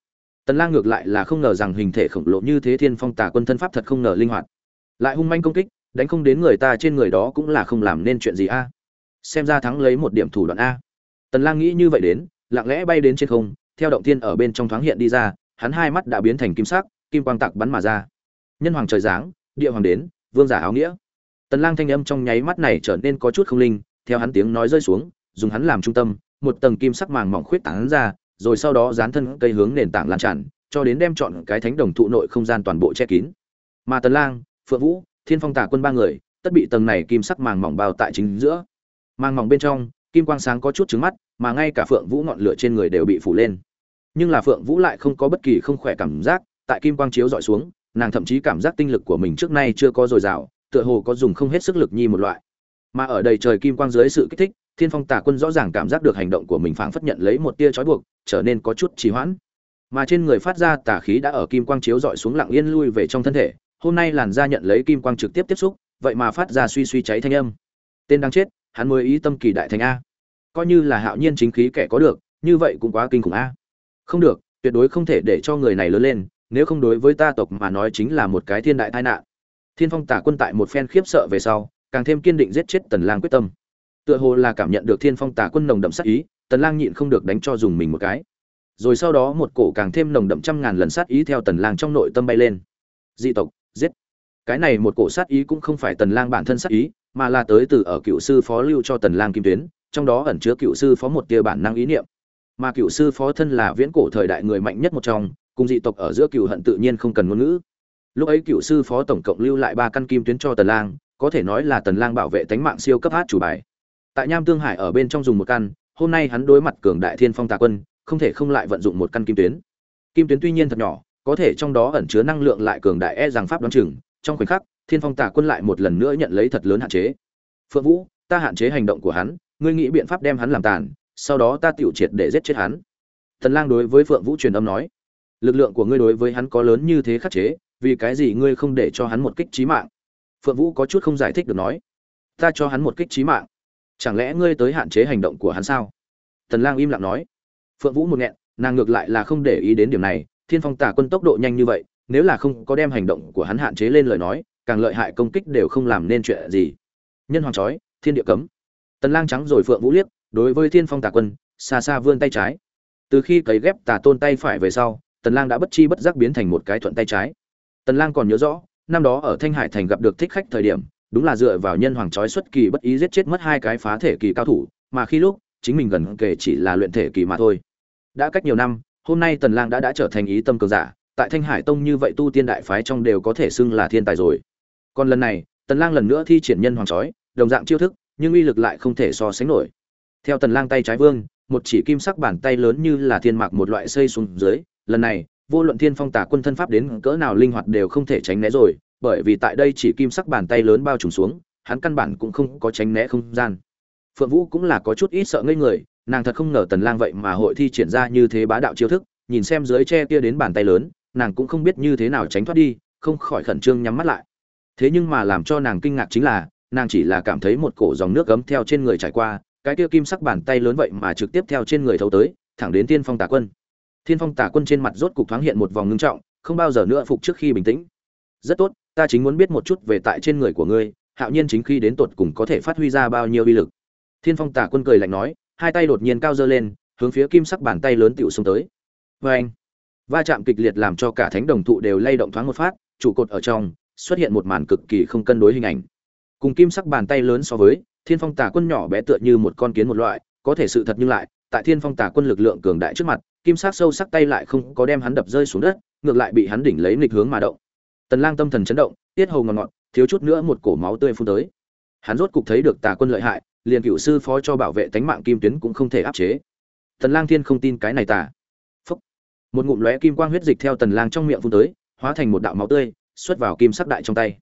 Speaker 1: Tần lang ngược lại là không ngờ rằng hình thể khổng lồ như thế thiên phong tà quân thân pháp thật không ngờ linh hoạt. Lại hung manh công kích, đánh không đến người ta trên người đó cũng là không làm nên chuyện gì a. Xem ra thắng lấy một điểm thủ đoạn a. Tần lang nghĩ như vậy đến, lặng lẽ bay đến trên không theo động thiên ở bên trong thoáng hiện đi ra, hắn hai mắt đã biến thành kim sắc, kim quang tạc bắn mà ra. Nhân hoàng trời giáng, địa hoàng đến, vương giả áo nghĩa. Tần lang thanh âm trong nháy mắt này trở nên có chút không linh, theo hắn tiếng nói rơi xuống, dùng hắn làm trung tâm, một tầng kim sắc màng mỏng khuyết tán ra, rồi sau đó dán thân cây hướng nền tảng lan tràn, cho đến đem chọn cái thánh đồng thụ nội không gian toàn bộ che kín. Mà tần lang, phượng vũ, thiên phong tả quân ba người, tất bị tầng này kim sắc màng mỏng bao tại chính giữa. Màng mỏng bên trong, kim quang sáng có chút trứng mắt, mà ngay cả phượng vũ ngọn lửa trên người đều bị phủ lên nhưng là phượng vũ lại không có bất kỳ không khỏe cảm giác, tại kim quang chiếu dọi xuống, nàng thậm chí cảm giác tinh lực của mình trước nay chưa có dồi dào, tựa hồ có dùng không hết sức lực nhi một loại. Mà ở đầy trời kim quang dưới sự kích thích, thiên phong tà quân rõ ràng cảm giác được hành động của mình phảng phất nhận lấy một tia trói buộc, trở nên có chút trì hoãn. Mà trên người phát ra tà khí đã ở kim quang chiếu dọi xuống lặng yên lui về trong thân thể, hôm nay làn da nhận lấy kim quang trực tiếp tiếp xúc, vậy mà phát ra suy suy cháy thanh âm. Tên đang chết, hắn mới ý tâm kỳ đại thành a. Coi như là hạo nhiên chính khí kẻ có được, như vậy cũng quá kinh khủng a không được, tuyệt đối không thể để cho người này lớn lên, nếu không đối với ta tộc mà nói chính là một cái thiên đại tai nạn. Thiên phong tả quân tại một phen khiếp sợ về sau, càng thêm kiên định giết chết tần lang quyết tâm. Tựa hồ là cảm nhận được thiên phong tả quân nồng đậm sát ý, tần lang nhịn không được đánh cho dùng mình một cái. Rồi sau đó một cổ càng thêm nồng đậm trăm ngàn lần sát ý theo tần lang trong nội tâm bay lên. Dị tộc, giết. Cái này một cổ sát ý cũng không phải tần lang bản thân sát ý, mà là tới từ ở cựu sư phó lưu cho tần lang kim tuyến, trong đó ẩn chứa cựu sư phó một tia bản năng ý niệm mà cựu sư phó thân là viễn cổ thời đại người mạnh nhất một trong, cùng dị tộc ở giữa cựu hận tự nhiên không cần ngôn ngữ. Lúc ấy cựu sư phó tổng cộng lưu lại ba căn kim tuyến cho tần lang, có thể nói là tần lang bảo vệ tánh mạng siêu cấp hát chủ bài. Tại nham tương hải ở bên trong dùng một căn, hôm nay hắn đối mặt cường đại thiên phong tà quân, không thể không lại vận dụng một căn kim tuyến. Kim tuyến tuy nhiên thật nhỏ, có thể trong đó ẩn chứa năng lượng lại cường đại e rằng pháp đoán chừng, trong khoảnh khắc, thiên phong tà quân lại một lần nữa nhận lấy thật lớn hạn chế. Phượng vũ, ta hạn chế hành động của hắn, ngươi nghĩ biện pháp đem hắn làm tàn sau đó ta tiểu triệt để giết chết hắn. Thần lang đối với phượng vũ truyền âm nói, lực lượng của ngươi đối với hắn có lớn như thế khắc chế, vì cái gì ngươi không để cho hắn một kích chí mạng? Phượng vũ có chút không giải thích được nói, ta cho hắn một kích chí mạng, chẳng lẽ ngươi tới hạn chế hành động của hắn sao? Tần lang im lặng nói, phượng vũ một nghẹn, nàng ngược lại là không để ý đến điểm này, thiên phong tả quân tốc độ nhanh như vậy, nếu là không có đem hành động của hắn hạn chế lên lời nói, càng lợi hại công kích đều không làm nên chuyện gì. Nhân hoàng chói, thiên địa cấm. Tần lang trắng rồi phượng vũ liếc đối với thiên phong tà quân, xa xa vươn tay trái. Từ khi cấy ghép tà tôn tay phải về sau, tần lang đã bất chi bất giác biến thành một cái thuận tay trái. Tần lang còn nhớ rõ, năm đó ở thanh hải thành gặp được thích khách thời điểm, đúng là dựa vào nhân hoàng chói xuất kỳ bất ý giết chết mất hai cái phá thể kỳ cao thủ, mà khi lúc, chính mình gần kể chỉ là luyện thể kỳ mà thôi. Đã cách nhiều năm, hôm nay tần lang đã đã trở thành ý tâm cường giả, tại thanh hải tông như vậy tu tiên đại phái trong đều có thể xưng là thiên tài rồi. Còn lần này, tần lang lần nữa thi triển nhân hoàng chói đồng dạng chiêu thức, nhưng uy lực lại không thể so sánh nổi theo tần lang tay trái vương, một chỉ kim sắc bàn tay lớn như là thiên mạc một loại xây xuống dưới, lần này, vô luận thiên phong tả quân thân pháp đến cỡ nào linh hoạt đều không thể tránh né rồi, bởi vì tại đây chỉ kim sắc bàn tay lớn bao trùm xuống, hắn căn bản cũng không có tránh né không gian. Phượng vũ cũng là có chút ít sợ ngây người, nàng thật không ngờ tần lang vậy mà hội thi triển ra như thế bá đạo chiêu thức, nhìn xem dưới che kia đến bàn tay lớn, nàng cũng không biết như thế nào tránh thoát đi, không khỏi khẩn trương nhắm mắt lại. Thế nhưng mà làm cho nàng kinh ngạc chính là, nàng chỉ là cảm thấy một cổ dòng nước gấm theo trên người trải qua cái kia kim sắc bàn tay lớn vậy mà trực tiếp theo trên người thấu tới, thẳng đến thiên phong tà quân. Thiên phong tà quân trên mặt rốt cục thoáng hiện một vòng ngưng trọng, không bao giờ nữa phục trước khi bình tĩnh. Rất tốt, ta chính muốn biết một chút về tại trên người của ngươi, hạo nhiên chính khi đến tột cùng có thể phát huy ra bao nhiêu uy lực. Thiên phong tà quân cười lạnh nói, hai tay đột nhiên cao dơ lên, hướng phía kim sắc bàn tay lớn tựu xông tới. Vê anh. Va chạm kịch liệt làm cho cả thánh đồng thụ đều lay động thoáng một phát, trụ cột ở trong, xuất hiện một màn cực kỳ không cân đối hình ảnh. Cùng kim sắc bàn tay lớn so với thiên phong tà quân nhỏ bé tựa như một con kiến một loại, có thể sự thật nhưng lại, tại thiên phong tà quân lực lượng cường đại trước mặt, kim sắc sâu sắc tay lại không có đem hắn đập rơi xuống đất, ngược lại bị hắn đỉnh lấy nghịch hướng mà động. Tần lang tâm thần chấn động, tiết hầu ngọt ngọt, thiếu chút nữa một cổ máu tươi phun tới. Hắn rốt cục thấy được tà quân lợi hại, liền cựu sư phó cho bảo vệ tánh mạng kim tuyến cũng không thể áp chế. Tần lang thiên không tin cái này tà. Phúc. một ngụm lóe kim quang huyết dịch theo tần lang trong miệng phun tới, hóa thành một đạo máu tươi, xuất vào kim sắc đại trong tay.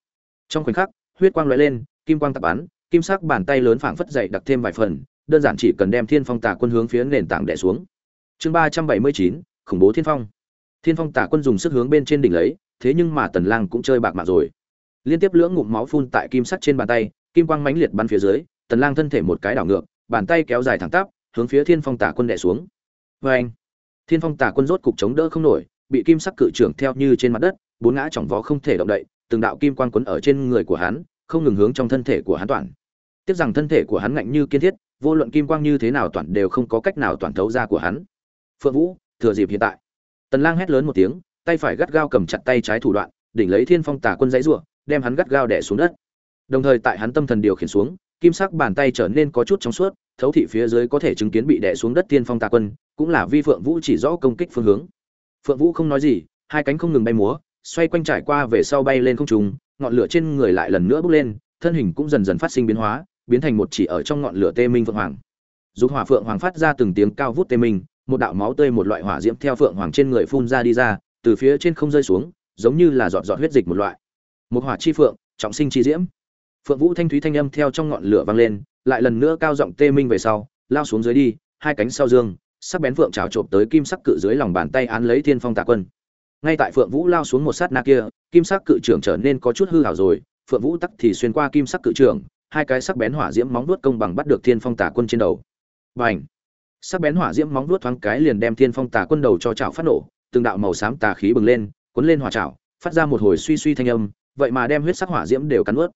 Speaker 1: Trong khoảnh khắc, huyết quang lóe lên, kim quang tập bắn kim sắc bàn tay lớn phảng phất dậy đặc thêm vài phần, đơn giản chỉ cần đem thiên phong tà quân hướng phía nền tảng đè xuống. Chương ba trăm bảy mươi chín, khủng bố thiên phong. Thiên phong tà quân dùng sức hướng bên trên đỉnh lấy, thế nhưng mà tần lang cũng chơi bạc mạng rồi. Liên tiếp lưỡng ngụm máu phun tại kim sắc trên bàn tay, kim quang mãnh liệt bắn phía dưới, tần lang thân thể một cái đảo ngược, bàn tay kéo dài thẳng tắp, hướng phía thiên phong tà quân đè xuống. Với anh, thiên phong tà quân rốt cục chống đỡ không nổi, bị kim sắc cự trưởng theo như trên mặt đất, bốn ngã trọng vó không thể động đậy, từng đạo kim quang quấn ở trên người của hắn, không ngừng hướng trong thân thể của hắn toàn tiếc rằng thân thể của hắn ngạnh như kiên thiết, vô luận kim quang như thế nào toàn đều không có cách nào toàn thấu ra của hắn. Phượng vũ, thừa dịp hiện tại. Tần lang hét lớn một tiếng, tay phải gắt gao cầm chặt tay trái thủ đoạn, đỉnh lấy thiên phong tà quân dãy rủa, đem hắn gắt gao đè xuống đất. Đồng thời tại hắn tâm thần điều khiển xuống, kim sắc bàn tay trở nên có chút trong suốt, thấu thị phía dưới có thể chứng kiến bị đè xuống đất thiên phong tà quân, cũng là vi phượng vũ chỉ rõ công kích phương hướng. Phượng vũ không nói gì, hai cánh không ngừng bay múa, xoay quanh trải qua về sau bay lên không trung, ngọn lửa trên người lại lần nữa bốc lên, thân hình cũng dần dần phát sinh biến hóa biến thành một chỉ ở trong ngọn lửa tê minh phượng hoàng. Dục hỏa phượng hoàng phát ra từng tiếng cao vút tê minh, một đạo máu tươi một loại hỏa diễm theo phượng hoàng trên người phun ra đi ra, từ phía trên không rơi xuống, giống như là giọt giọt huyết dịch một loại. Một hỏa chi phượng, trọng sinh chi diễm. Phượng vũ thanh thúy thanh âm theo trong ngọn lửa vang lên, lại lần nữa cao giọng tê minh về sau, lao xuống dưới đi, hai cánh sau dương, sắc bén phượng trào trộm tới kim sắc cự dưới lòng bàn tay án lấy thiên phong tạ quân. Ngay tại phượng vũ lao xuống một sát na kia, kim sắc cự trưởng trở nên có chút hư hảo rồi, phượng vũ tắc thì xuyên qua kim sắc cự trưởng hai cái sắc bén hỏa diễm móng vuốt công bằng bắt được thiên phong tà quân trên đầu. Bành! Sắc bén hỏa diễm móng vuốt thoáng cái liền đem thiên phong tà quân đầu cho chảo phát nổ, từng đạo màu xám tà khí bừng lên, cuốn lên hỏa chảo, phát ra một hồi suy suy thanh âm, vậy mà đem huyết sắc hỏa diễm đều cắn nuốt.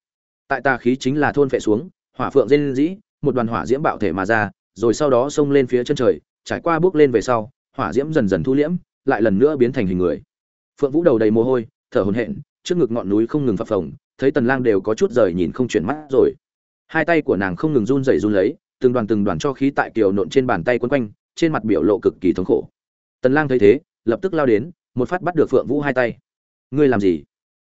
Speaker 1: tại tà khí chính là thôn phệ xuống, hỏa phượng rên dĩ một đoàn hỏa diễm bạo thể mà ra, rồi sau đó xông lên phía chân trời, trải qua bước lên về sau, hỏa diễm dần dần thu liễm, lại lần nữa biến thành hình người. Phượng vũ đầu đầy mồ hôi, thở hổn hển, trước ngực ngọn núi không ngừng phập phồng thấy tần lang đều có chút rời nhìn không chuyển mắt rồi. Hai tay của nàng không ngừng run rẩy run lấy, từng đoàn từng đoàn cho khí tại kiều nộn trên bàn tay quấn quanh, trên mặt biểu lộ cực kỳ thống khổ. Tần lang thấy thế, lập tức lao đến, một phát bắt được phượng vũ hai tay. Ngươi làm gì?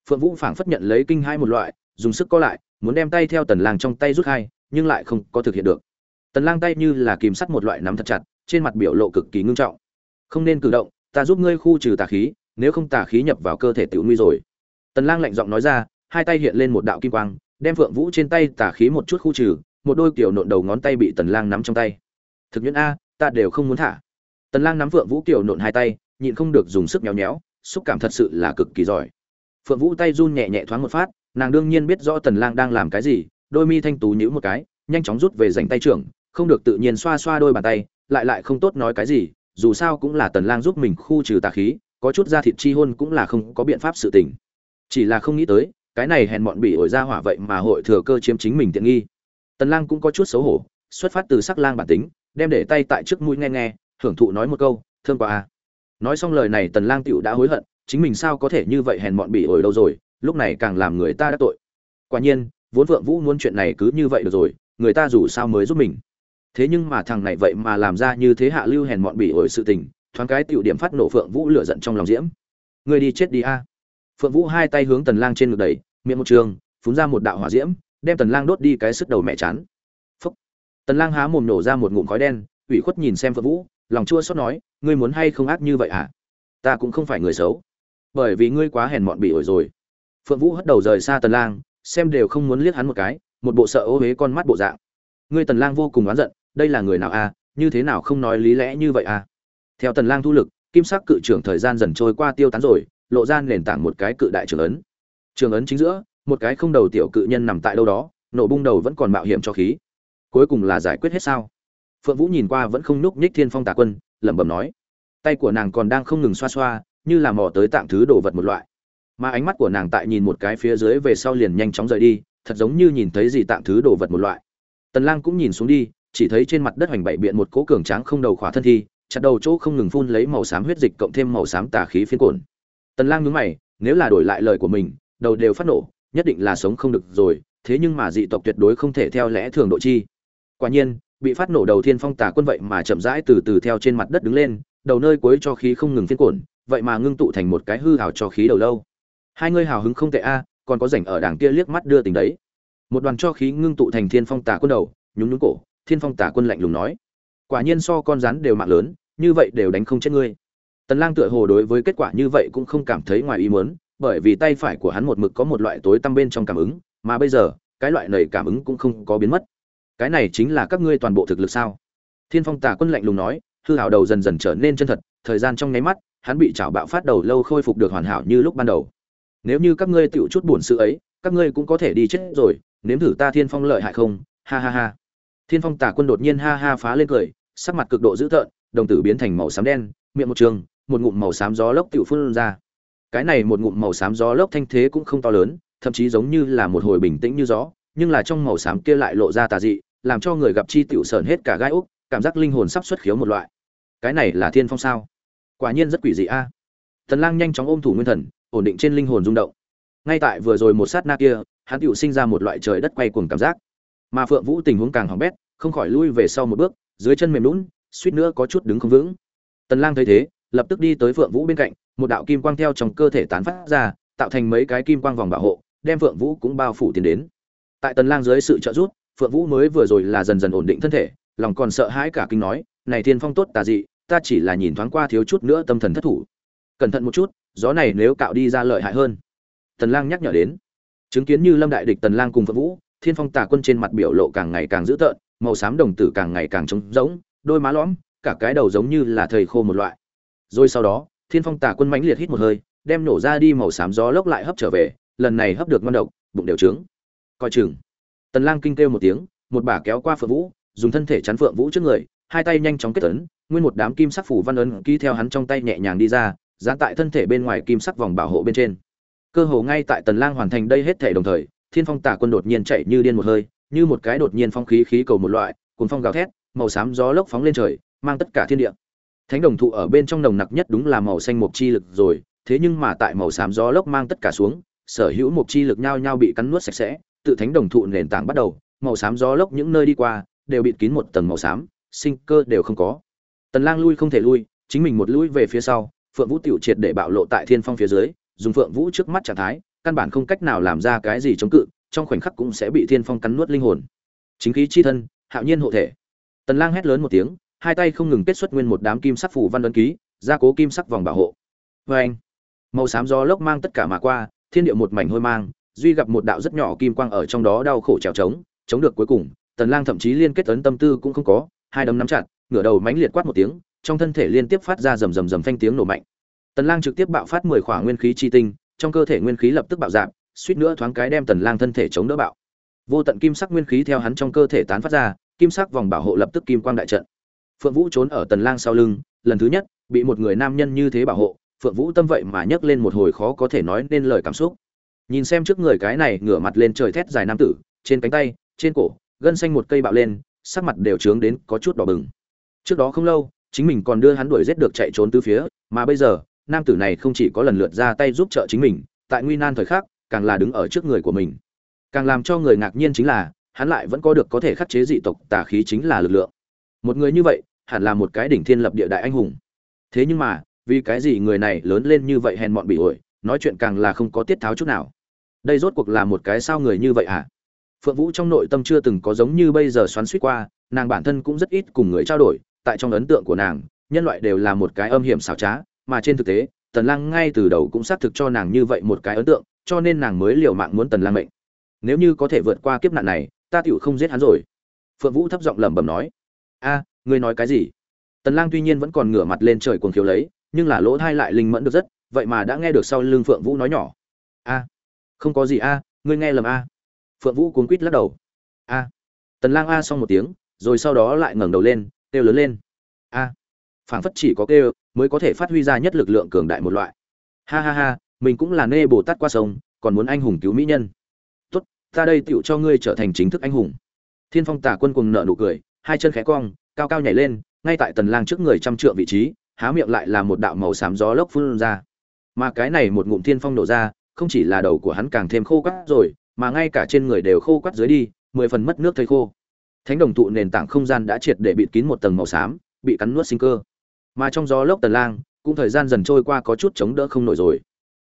Speaker 1: Phượng vũ phảng phất nhận lấy kinh hai một loại, dùng sức co lại, muốn đem tay theo tần lang trong tay rút hai, nhưng lại không có thực hiện được. Tần lang tay như là kìm sắt một loại nắm thật chặt, trên mặt biểu lộ cực kỳ ngưng trọng. Không nên cử động, ta giúp ngươi khu trừ tà khí, nếu không tà khí nhập vào cơ thể tiểu nguy rồi. Tần lang lạnh giọng nói ra hai tay hiện lên một đạo kim quang, đem phượng vũ trên tay tà khí một chút khu trừ, một đôi kiểu nộn đầu ngón tay bị tần lang nắm trong tay. Thực nhuyễn a, ta đều không muốn thả. Tần lang nắm phượng vũ kiểu nộn hai tay, nhịn không được dùng sức nhéo nhéo, xúc cảm thật sự là cực kỳ giỏi. Phượng vũ tay run nhẹ nhẹ thoáng một phát, nàng đương nhiên biết rõ tần lang đang làm cái gì, đôi mi thanh tú nhíu một cái, nhanh chóng rút về rảnh tay trưởng, không được tự nhiên xoa xoa đôi bàn tay, lại lại không tốt nói cái gì, dù sao cũng là tần lang giúp mình khu trừ tà khí, có chút ra thịt chi hôn cũng là không có biện pháp sự tình. Chỉ là không nghĩ tới cái này hèn mọn bị ổi ra hỏa vậy mà hội thừa cơ chiếm chính mình tiện nghi. Tần lang cũng có chút xấu hổ, xuất phát từ sắc lang bản tính, đem để tay tại trước mũi nghe nghe, hưởng thụ nói một câu, thương quá à. nói xong lời này, tần lang tiểu đã hối hận, chính mình sao có thể như vậy hèn mọn bị ổi đâu rồi, lúc này càng làm người ta đã tội. Quả nhiên, vốn vượng vũ muốn chuyện này cứ như vậy được rồi, người ta dù sao mới giúp mình. Thế nhưng mà thằng này vậy mà làm ra như thế hạ lưu hèn mọn bị ổi sự tình, thoáng cái tiểu điểm phát nổ phượng vũ lửa giận trong lòng diễm. Người đi chết đi a. Phượng vũ hai tay hướng tần lang trên ngực đẩy miệng một trường phun ra một đạo hỏa diễm, đem tần lang đốt đi cái sức đầu mẹ chán. Phúc. tần lang há mồm nổ ra một ngụm khói đen, ủy khuất nhìn xem phượng vũ, lòng chua xót nói, ngươi muốn hay không ác như vậy à ta cũng không phải người xấu. Bởi vì ngươi quá hèn mọn bị ổi rồi. Phượng vũ hất đầu rời xa tần lang, xem đều không muốn liếc hắn một cái, một bộ sợ ô huế con mắt bộ dạng. Ngươi tần lang vô cùng oán giận, đây là người nào a? Như thế nào không nói lý lẽ như vậy a? Theo tần lang thu lực, kim sắc cự trưởng thời gian dần trôi qua tiêu tán rồi, lộ ra nền tảng một cái cự đại trưởng ấn trường ấn chính giữa, một cái không đầu tiểu cự nhân nằm tại đâu đó, nổ bung đầu vẫn còn mạo hiểm cho khí. Cuối cùng là giải quyết hết sao. Phượng vũ nhìn qua vẫn không núc nhích thiên phong tà quân, lẩm bẩm nói, tay của nàng còn đang không ngừng xoa xoa, như là mò tới tạng thứ đồ vật một loại. Mà ánh mắt của nàng tại nhìn một cái phía dưới về sau liền nhanh chóng rời đi, thật giống như nhìn thấy gì tạng thứ đồ vật một loại. Tần lang cũng nhìn xuống đi, chỉ thấy trên mặt đất hoành bảy biện một cỗ cường tráng không đầu khỏa thân thi, chặt đầu chỗ không ngừng phun lấy màu xám huyết dịch cộng thêm màu xám tà khí phiến cồn. Tần lang nhướng mày, nếu là đổi lại lời của mình đầu đều phát nổ, nhất định là sống không được rồi, thế nhưng mà dị tộc tuyệt đối không thể theo lẽ thường độ chi. Quả nhiên, bị phát nổ đầu thiên phong tà quân vậy mà chậm rãi từ từ theo trên mặt đất đứng lên, đầu nơi cuối cho khí không ngừng phiên cổn vậy mà ngưng tụ thành một cái hư hào cho khí đầu lâu. Hai người hào hứng không tệ a, còn có rảnh ở đảng kia liếc mắt đưa tình đấy. Một đoàn cho khí ngưng tụ thành thiên phong tà quân đầu, nhún nhúng cổ, thiên phong tà quân lạnh lùng nói. Quả nhiên so con rắn đều mạng lớn, như vậy đều đánh không chết ngươi. Tần lang tựa hồ đối với kết quả như vậy cũng không cảm thấy ngoài ý muốn bởi vì tay phải của hắn một mực có một loại tối tăm bên trong cảm ứng, mà bây giờ, cái loại này cảm ứng cũng không có biến mất. Cái này chính là các ngươi toàn bộ thực lực sao? Thiên phong tà quân lạnh lùng nói, hư hảo đầu dần dần trở nên chân thật, thời gian trong nháy mắt, hắn bị chảo bạo phát đầu lâu khôi phục được hoàn hảo như lúc ban đầu. Nếu như các ngươi tựu chút buồn sự ấy, các ngươi cũng có thể đi chết rồi, nếm thử ta thiên phong lợi hại không? Ha ha ha. Thiên phong tả quân đột nhiên ha ha phá lên cười, sắc mặt cực độ dữ tợn, đồng tử biến thành màu xám đen, miệng một trường, một ngụm màu xám gió lốc tiểu phun ra cái này một ngụm màu xám gió lốc thanh thế cũng không to lớn, thậm chí giống như là một hồi bình tĩnh như gió, nhưng là trong màu xám kia lại lộ ra tà dị, làm cho người gặp chi tiểu sờn hết cả gai úc cảm giác linh hồn sắp xuất khiếu một loại. Cái này là thiên phong sao? Quả nhiên rất quỷ dị a. Thần lang nhanh chóng ôm thủ nguyên thần, ổn định trên linh hồn rung động. Ngay tại vừa rồi một sát na kia, hắn tiểu sinh ra một loại trời đất quay cuồng cảm giác. Mà phượng vũ tình huống càng hỏng bét, không khỏi lui về sau một bước, dưới chân mềm lún suýt nữa có chút đứng không vững. Tần lang thấy thế lập tức đi tới phượng vũ bên cạnh, một đạo kim quang theo trong cơ thể tán phát ra, tạo thành mấy cái kim quang vòng bảo hộ, đem phượng vũ cũng bao phủ tiến đến. Tại tần lang dưới sự trợ giúp, phượng vũ mới vừa rồi là dần dần ổn định thân thể, lòng còn sợ hãi cả kinh nói, này thiên phong tốt tà dị, ta chỉ là nhìn thoáng qua thiếu chút nữa tâm thần thất thủ. Cẩn thận một chút, gió này nếu cạo đi ra lợi hại hơn. Tần lang nhắc nhở đến. Chứng kiến như lâm đại địch tần lang cùng phượng vũ, thiên phong tà quân trên mặt biểu lộ càng ngày càng dữ tợn, màu xám đồng tử càng ngày càng trống rỗng, đôi má lõm, cả cái đầu giống như là thầy khô một loại rồi sau đó, thiên phong tà quân mãnh liệt hít một hơi, đem nổ ra đi màu xám gió lốc lại hấp trở về, lần này hấp được ngon độc, bụng đều trướng. Coi chừng. Tần lang kinh kêu một tiếng, một bà kéo qua phượng vũ, dùng thân thể chắn phượng vũ trước người, hai tay nhanh chóng kết ấn, nguyên một đám kim sắc phủ văn ấn ký theo hắn trong tay nhẹ nhàng đi ra dán tại thân thể bên ngoài kim sắc vòng bảo hộ bên trên. Cơ hồ ngay tại tần lang hoàn thành đây hết thể đồng thời, thiên phong tà quân đột nhiên chạy như điên một hơi, như một cái đột nhiên phong khí khí cầu một loại cuốn phong gào thét, màu xám gió lốc phóng lên trời, mang tất cả thiên địa thánh đồng thụ ở bên trong nồng nặc nhất đúng là màu xanh mộc chi lực rồi, thế nhưng mà tại màu xám gió lốc mang tất cả xuống, sở hữu mộc chi lực nhau nhau bị cắn nuốt sạch sẽ, tự thánh đồng thụ nền tảng bắt đầu, màu xám gió lốc những nơi đi qua, đều bị kín một tầng màu xám, sinh cơ đều không có. Tần lang lui không thể lui, chính mình một lui về phía sau, phượng vũ tiểu triệt để bạo lộ tại thiên phong phía dưới, dùng phượng vũ trước mắt trạng thái, căn bản không cách nào làm ra cái gì chống cự, trong khoảnh khắc cũng sẽ bị thiên phong cắn nuốt linh hồn. Chính khí chi thân, hạo nhiên hộ thể. Tần lang hét lớn một tiếng hai tay không ngừng kết xuất nguyên một đám kim sắc phủ văn ấn ký gia cố kim sắc vòng bảo hộ. Với anh màu xám gió lốc mang tất cả mà qua thiên địa một mảnh hôi mang duy gặp một đạo rất nhỏ kim quang ở trong đó đau khổ trèo trống chống được cuối cùng tần lang thậm chí liên kết ấn tâm tư cũng không có hai đấm nắm chặt ngửa đầu mãnh liệt quát một tiếng trong thân thể liên tiếp phát ra rầm rầm rầm phanh tiếng nổ mạnh. Tần lang trực tiếp bạo phát 10 khỏa nguyên khí chi tinh trong cơ thể nguyên khí lập tức bạo giảm, suýt nữa thoáng cái đem tần lang thân thể chống đỡ bạo. Vô tận kim sắc nguyên khí theo hắn trong cơ thể tán phát ra kim sắc vòng bảo hộ lập tức kim quang đại trận phượng vũ trốn ở tần lang sau lưng, lần thứ nhất, bị một người nam nhân như thế bảo hộ, phượng vũ tâm vậy mà nhấc lên một hồi khó có thể nói nên lời cảm xúc. Nhìn xem trước người cái này ngửa mặt lên trời thét dài nam tử, trên cánh tay, trên cổ, gân xanh một cây bạo lên, sắc mặt đều trướng đến có chút đỏ bừng. Trước đó không lâu, chính mình còn đưa hắn đuổi giết được chạy trốn từ phía, mà bây giờ, nam tử này không chỉ có lần lượt ra tay giúp trợ chính mình, tại nguy nan thời khắc, càng là đứng ở trước người của mình. Càng làm cho người ngạc nhiên chính là, hắn lại vẫn có được có thể khắc chế dị tộc tà khí chính là lực lượng một người như vậy, hẳn là một cái đỉnh thiên lập địa đại anh hùng. Thế nhưng mà, vì cái gì người này lớn lên như vậy hèn mọn bị ổi, nói chuyện càng là không có tiết tháo chút nào. Đây rốt cuộc là một cái sao người như vậy hả? Phượng vũ trong nội tâm chưa từng có giống như bây giờ xoắn suýt qua, nàng bản thân cũng rất ít cùng người trao đổi, tại trong ấn tượng của nàng, nhân loại đều là một cái âm hiểm xảo trá, mà trên thực tế, tần lang ngay từ đầu cũng xác thực cho nàng như vậy một cái ấn tượng, cho nên nàng mới liều mạng muốn tần lang mệnh. Nếu như có thể vượt qua kiếp nạn này, ta tựu không giết hắn rồi. Phượng vũ thấp giọng lẩm bẩm nói a, ngươi nói cái gì? Tần lang tuy nhiên vẫn còn ngửa mặt lên trời cuồng khiếu lấy, nhưng là lỗ thai lại linh mẫn được rất, vậy mà đã nghe được sau lưng phượng vũ nói nhỏ. A, không có gì a, ngươi nghe lầm a. Phượng vũ cuốn quít lắc đầu. A. Tần lang a xong một tiếng, rồi sau đó lại ngẩng đầu lên, kêu lớn lên. A. Phảng phất chỉ có kêu, mới có thể phát huy ra nhất lực lượng cường đại một loại. Ha ha ha, mình cũng là nê bồ tát qua sông, còn muốn anh hùng cứu mỹ nhân. Tốt, ta đây tựu cho ngươi trở thành chính thức anh hùng. Thiên phong tả quân cùng nợ nụ cười hai chân khẽ cong, cao cao nhảy lên, ngay tại tần lang trước người trăm trượng vị trí, há miệng lại là một đạo màu xám gió lốc phun ra. Mà cái này một ngụm thiên phong nổ ra, không chỉ là đầu của hắn càng thêm khô quắt rồi, mà ngay cả trên người đều khô quắt dưới đi, mười phần mất nước thấy khô. Thánh đồng tụ nền tảng không gian đã triệt để bịt kín một tầng màu xám, bị cắn nuốt sinh cơ. Mà trong gió lốc tần lang, cũng thời gian dần trôi qua có chút chống đỡ không nổi rồi.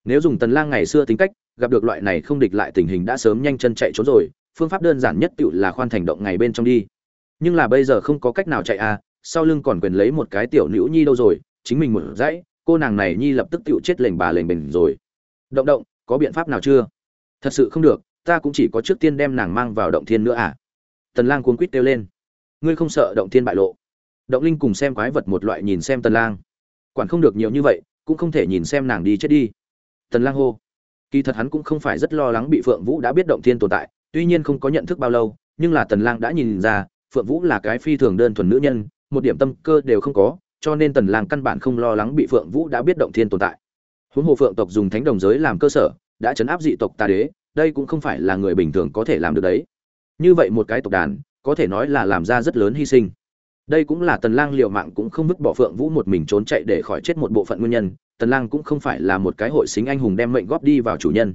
Speaker 1: Nếu dùng tần lang ngày xưa tính cách, gặp được loại này không địch lại tình hình đã sớm nhanh chân chạy trốn rồi, phương pháp đơn giản nhất tựu là khoan thành động ngày bên trong đi nhưng là bây giờ không có cách nào chạy à sau lưng còn quyền lấy một cái tiểu nữ nhi đâu rồi, chính mình một dãy, cô nàng này nhi lập tức tựu chết lệnh bà lệnh bình rồi. Động động, có biện pháp nào chưa? Thật sự không được, ta cũng chỉ có trước tiên đem nàng mang vào động thiên nữa à? Tần lang cuống quýt kêu lên. Ngươi không sợ động thiên bại lộ? Động linh cùng xem quái vật một loại nhìn xem tần lang. Quản không được nhiều như vậy, cũng không thể nhìn xem nàng đi chết đi. Tần lang hô. Kỳ thật hắn cũng không phải rất lo lắng bị phượng vũ đã biết động thiên tồn tại, tuy nhiên không có nhận thức bao lâu, nhưng là tần lang đã nhìn ra phượng vũ là cái phi thường đơn thuần nữ nhân, một điểm tâm cơ đều không có, cho nên tần lang căn bản không lo lắng bị phượng vũ đã biết động thiên tồn tại. Huống hồ phượng tộc dùng thánh đồng giới làm cơ sở, đã chấn áp dị tộc tà đế, đây cũng không phải là người bình thường có thể làm được đấy. Như vậy một cái tộc đàn, có thể nói là làm ra rất lớn hy sinh. Đây cũng là tần lang liều mạng cũng không vứt bỏ phượng vũ một mình trốn chạy để khỏi chết một bộ phận nguyên nhân, tần lang cũng không phải là một cái hội xính anh hùng đem mệnh góp đi vào chủ nhân.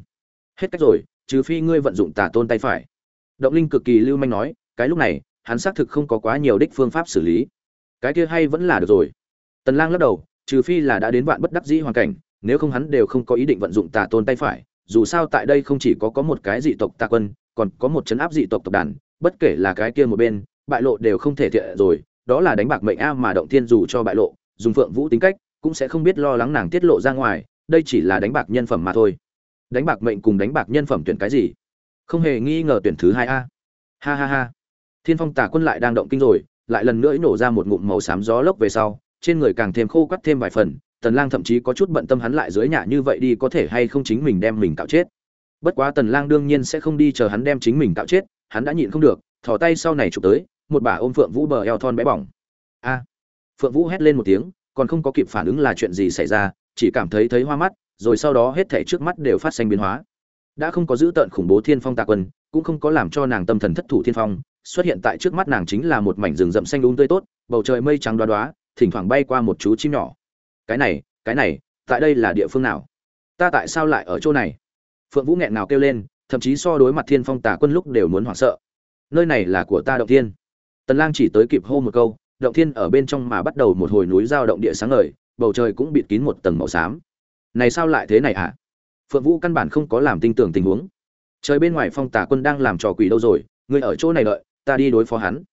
Speaker 1: Hết cách rồi, trừ phi ngươi vận dụng tà tôn tay phải. Động linh cực kỳ lưu manh nói, cái lúc này hắn xác thực không có quá nhiều đích phương pháp xử lý. Cái kia hay vẫn là được rồi. Tần lang lắc đầu, trừ phi là đã đến vạn bất đắc dĩ hoàn cảnh, nếu không hắn đều không có ý định vận dụng tà tôn tay phải, dù sao tại đây không chỉ có có một cái dị tộc tà quân, còn có một chấn áp dị tộc tộc đàn, bất kể là cái kia một bên, bại lộ đều không thể thiện rồi, đó là đánh bạc mệnh a mà động thiên dù cho bại lộ, dùng phượng vũ tính cách, cũng sẽ không biết lo lắng nàng tiết lộ ra ngoài, đây chỉ là đánh bạc nhân phẩm mà thôi. Đánh bạc mệnh cùng đánh bạc nhân phẩm tuyển cái gì? Không hề nghi ngờ tuyển thứ hai a. Ha ha ha thiên phong tà quân lại đang động kinh rồi, lại lần nữa nổ ra một ngụm màu xám gió lốc về sau, trên người càng thêm khô quắt thêm vài phần, tần lang thậm chí có chút bận tâm hắn lại dưới nhà như vậy đi có thể hay không chính mình đem mình cạo chết. Bất quá tần lang đương nhiên sẽ không đi chờ hắn đem chính mình cạo chết, hắn đã nhịn không được, thò tay sau này chụp tới, một bà ôm phượng vũ bờ eo thon bé bỏng. A! Phượng vũ hét lên một tiếng, còn không có kịp phản ứng là chuyện gì xảy ra, chỉ cảm thấy thấy hoa mắt, rồi sau đó hết thảy trước mắt đều phát sinh biến hóa. Đã không có giữ tận khủng bố thiên phong tà quân, cũng không có làm cho nàng tâm thần thất thủ thiên phong xuất hiện tại trước mắt nàng chính là một mảnh rừng rậm xanh đúng um tươi tốt, bầu trời mây trắng đoá đoá, thỉnh thoảng bay qua một chú chim nhỏ. Cái này cái này, tại đây là địa phương nào? Ta tại sao lại ở chỗ này? Phượng vũ nghẹn nào kêu lên, thậm chí so đối mặt thiên phong tà quân lúc đều muốn hoảng sợ. Nơi này là của ta động thiên. Tần lang chỉ tới kịp hô một câu, động thiên ở bên trong mà bắt đầu một hồi núi giao động địa sáng ngời, bầu trời cũng bịt kín một tầng màu xám. Này sao lại thế này à? phượng vũ căn bản không có làm tin tưởng tình huống. Trời bên ngoài phong tà quân đang làm trò quỷ đâu rồi, ngươi ở chỗ này đợi ta đi đối phó hắn.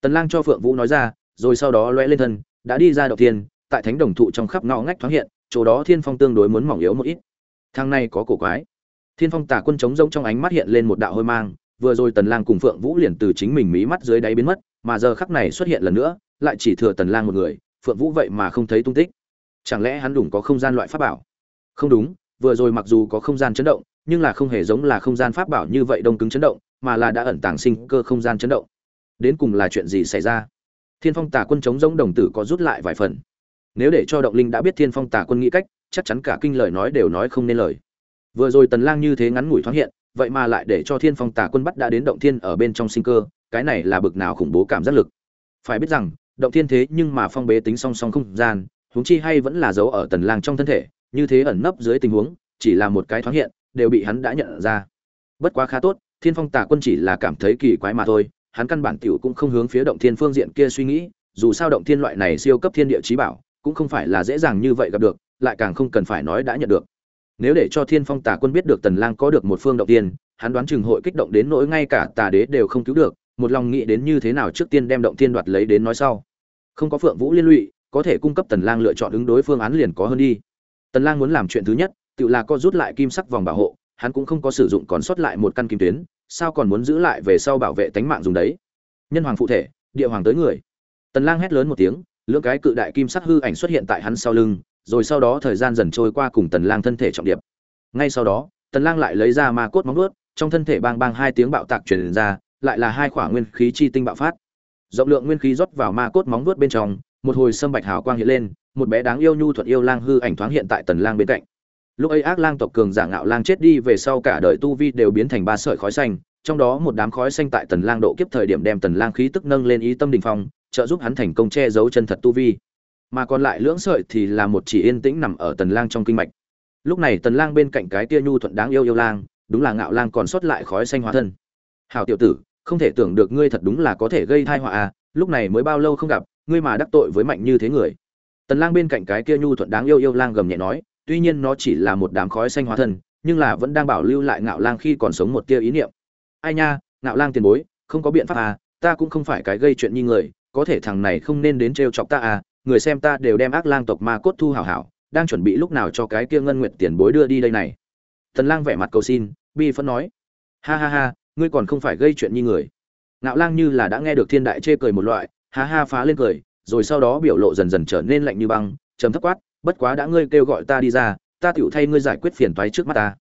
Speaker 1: Tần lang cho phượng vũ nói ra, rồi sau đó lóe lên thân, đã đi ra đầu thiên, tại thánh đồng thụ trong khắp ngõ ngách thoáng hiện, chỗ đó thiên phong tương đối muốn mỏng yếu một ít. Thang này có cổ quái. Thiên phong tà quân chống rông trong ánh mắt hiện lên một đạo hôi mang, vừa rồi tần lang cùng phượng vũ liền từ chính mình mí mắt dưới đáy biến mất, mà giờ khắc này xuất hiện lần nữa, lại chỉ thừa tần lang một người, phượng vũ vậy mà không thấy tung tích. Chẳng lẽ hắn đủng có không gian loại pháp bảo? Không đúng, vừa rồi mặc dù có không gian chấn động, nhưng là không hề giống là không gian pháp bảo như vậy đông cứng chấn động mà là đã ẩn tàng sinh cơ không gian chấn động. Đến cùng là chuyện gì xảy ra? Thiên phong tà quân chống giống đồng tử có rút lại vài phần. Nếu để cho động linh đã biết thiên phong tà quân nghĩ cách, chắc chắn cả kinh lời nói đều nói không nên lời. Vừa rồi tần lang như thế ngắn ngủi thoáng hiện, vậy mà lại để cho thiên phong tà quân bắt đã đến động thiên ở bên trong sinh cơ, cái này là bực nào khủng bố cảm giác lực. Phải biết rằng, động thiên thế nhưng mà phong bế tính song song không gian, huống chi hay vẫn là dấu ở tần lang trong thân thể, như thế ẩn nấp dưới tình huống, chỉ là một cái thoáng hiện, đều bị hắn đã nhận ra. Bất quá khá tốt thiên phong tà quân chỉ là cảm thấy kỳ quái mà thôi, hắn căn bản tiểu cũng không hướng phía động thiên phương diện kia suy nghĩ, dù sao động thiên loại này siêu cấp thiên địa trí bảo, cũng không phải là dễ dàng như vậy gặp được, lại càng không cần phải nói đã nhận được. Nếu để cho thiên phong tà quân biết được tần lang có được một phương động tiên hắn đoán chừng hội kích động đến nỗi ngay cả tà đế đều không cứu được, một lòng nghĩ đến như thế nào trước tiên đem động tiên đoạt lấy đến nói sau. Không có phượng vũ liên lụy, có thể cung cấp tần lang lựa chọn ứng đối phương án liền có hơn đi. Tần lang muốn làm chuyện thứ nhất, tự là co rút lại kim sắc vòng bảo hộ hắn cũng không có sử dụng còn sót lại một căn kim tuyến, sao còn muốn giữ lại về sau bảo vệ tánh mạng dùng đấy? Nhân hoàng phụ thể, địa hoàng tới người. Tần lang hét lớn một tiếng, lưỡng cái cự đại kim sắc hư ảnh xuất hiện tại hắn sau lưng, rồi sau đó thời gian dần trôi qua cùng tần lang thân thể trọng điệp. Ngay sau đó, tần lang lại lấy ra ma cốt móng vuốt, trong thân thể bang bang hai tiếng bạo tạc truyền ra, lại là hai khỏa nguyên khí chi tinh bạo phát. Rộng lượng nguyên khí rót vào ma cốt móng vuốt bên trong, một hồi sâm bạch hào quang hiện lên, một bé đáng yêu nhu thuận yêu lang hư ảnh thoáng hiện tại tần lang bên cạnh lúc ấy ác lang tộc cường giả ngạo lang chết đi về sau cả đời tu vi đều biến thành ba sợi khói xanh, trong đó một đám khói xanh tại tần lang độ kiếp thời điểm đem tần lang khí tức nâng lên ý tâm đỉnh phong, trợ giúp hắn thành công che giấu chân thật tu vi. Mà còn lại lưỡng sợi thì là một chỉ yên tĩnh nằm ở tần lang trong kinh mạch. Lúc này tần lang bên cạnh cái tia nhu thuận đáng yêu yêu lang, đúng là ngạo lang còn sót lại khói xanh hóa thân. Hảo tiểu tử, không thể tưởng được ngươi thật đúng là có thể gây tai họa à lúc này mới bao lâu không gặp, ngươi mà đắc tội với mạnh như thế người. Tần lang bên cạnh cái kia nhu thuận đáng yêu yêu lang gầm nhẹ nói tuy nhiên nó chỉ là một đám khói xanh hóa thân, nhưng là vẫn đang bảo lưu lại ngạo lang khi còn sống một tia ý niệm. Ai nha, ngạo lang tiền bối, không có biện pháp à ta cũng không phải cái gây chuyện như người, có thể thằng này không nên đến trêu chọc ta à người xem ta đều đem ác lang tộc ma cốt thu hảo hảo, đang chuẩn bị lúc nào cho cái kia ngân nguyệt tiền bối đưa đi đây này. Tần lang vẻ mặt cầu xin, bi phân nói. Ha ha ha, ngươi còn không phải gây chuyện như người. Ngạo lang như là đã nghe được thiên đại chê cười một loại, ha ha phá lên cười, rồi sau đó biểu lộ dần dần trở nên lạnh như băng, trầm thấp quát bất quá đã ngươi kêu gọi ta đi ra, ta tựu thay ngươi giải quyết phiền toái trước mắt ta.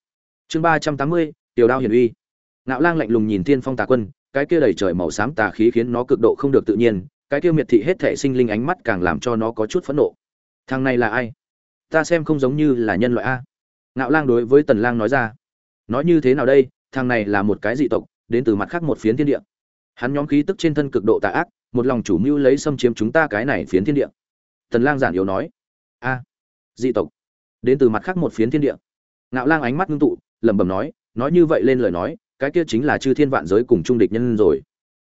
Speaker 1: Chương ba trăm tám mươi, tiểu đao hiển uy. Ngạo lang lạnh lùng nhìn thiên phong tà quân, cái kia đầy trời màu xám tà khí khiến nó cực độ không được tự nhiên, cái kia miệt thị hết thể sinh linh ánh mắt càng làm cho nó có chút phẫn nộ. Thằng này là ai? Ta xem không giống như là nhân loại a. Ngạo lang đối với tần lang nói ra. Nói như thế nào đây? Thằng này là một cái dị tộc, đến từ mặt khác một phiến thiên địa. Hắn nhóm khí tức trên thân cực độ tà ác, một lòng chủ mưu lấy xâm chiếm chúng ta cái này phiến thiên địa. Tần lang giản yếu nói. A dị tộc. Đến từ mặt khác một phiến thiên địa. Ngạo lang ánh mắt ngưng tụ, lẩm bẩm nói nói như vậy lên lời nói, cái kia chính là chư thiên vạn giới cùng trung địch nhân rồi.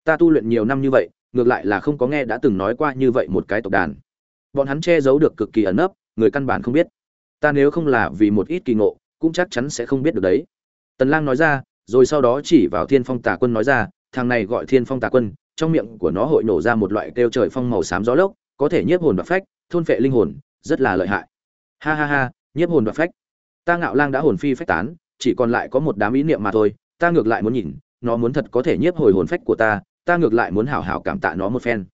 Speaker 1: Ta tu luyện nhiều năm như vậy, ngược lại là không có nghe đã từng nói qua như vậy một cái tộc đàn. Bọn hắn che giấu được cực kỳ ẩn nấp, người căn bản không biết. Ta nếu không là vì một ít kỳ ngộ, cũng chắc chắn sẽ không biết được đấy. Tần lang nói ra, rồi sau đó chỉ vào thiên phong tà quân nói ra, thằng này gọi thiên phong tà quân, trong miệng của nó hội nổ ra một loại kêu trời phong màu xám gió lốc, có thể nhiếp hồn và phách, thôn phệ linh hồn, rất là lợi hại ha ha ha, nhiếp hồn và phách. Ta ngạo lang đã hồn phi phách tán, chỉ còn lại có một đám ý niệm mà thôi, ta ngược lại muốn nhìn, nó muốn thật có thể nhiếp hồi hồn phách của ta ta ngược lại muốn hảo hảo cảm tạ nó một phen.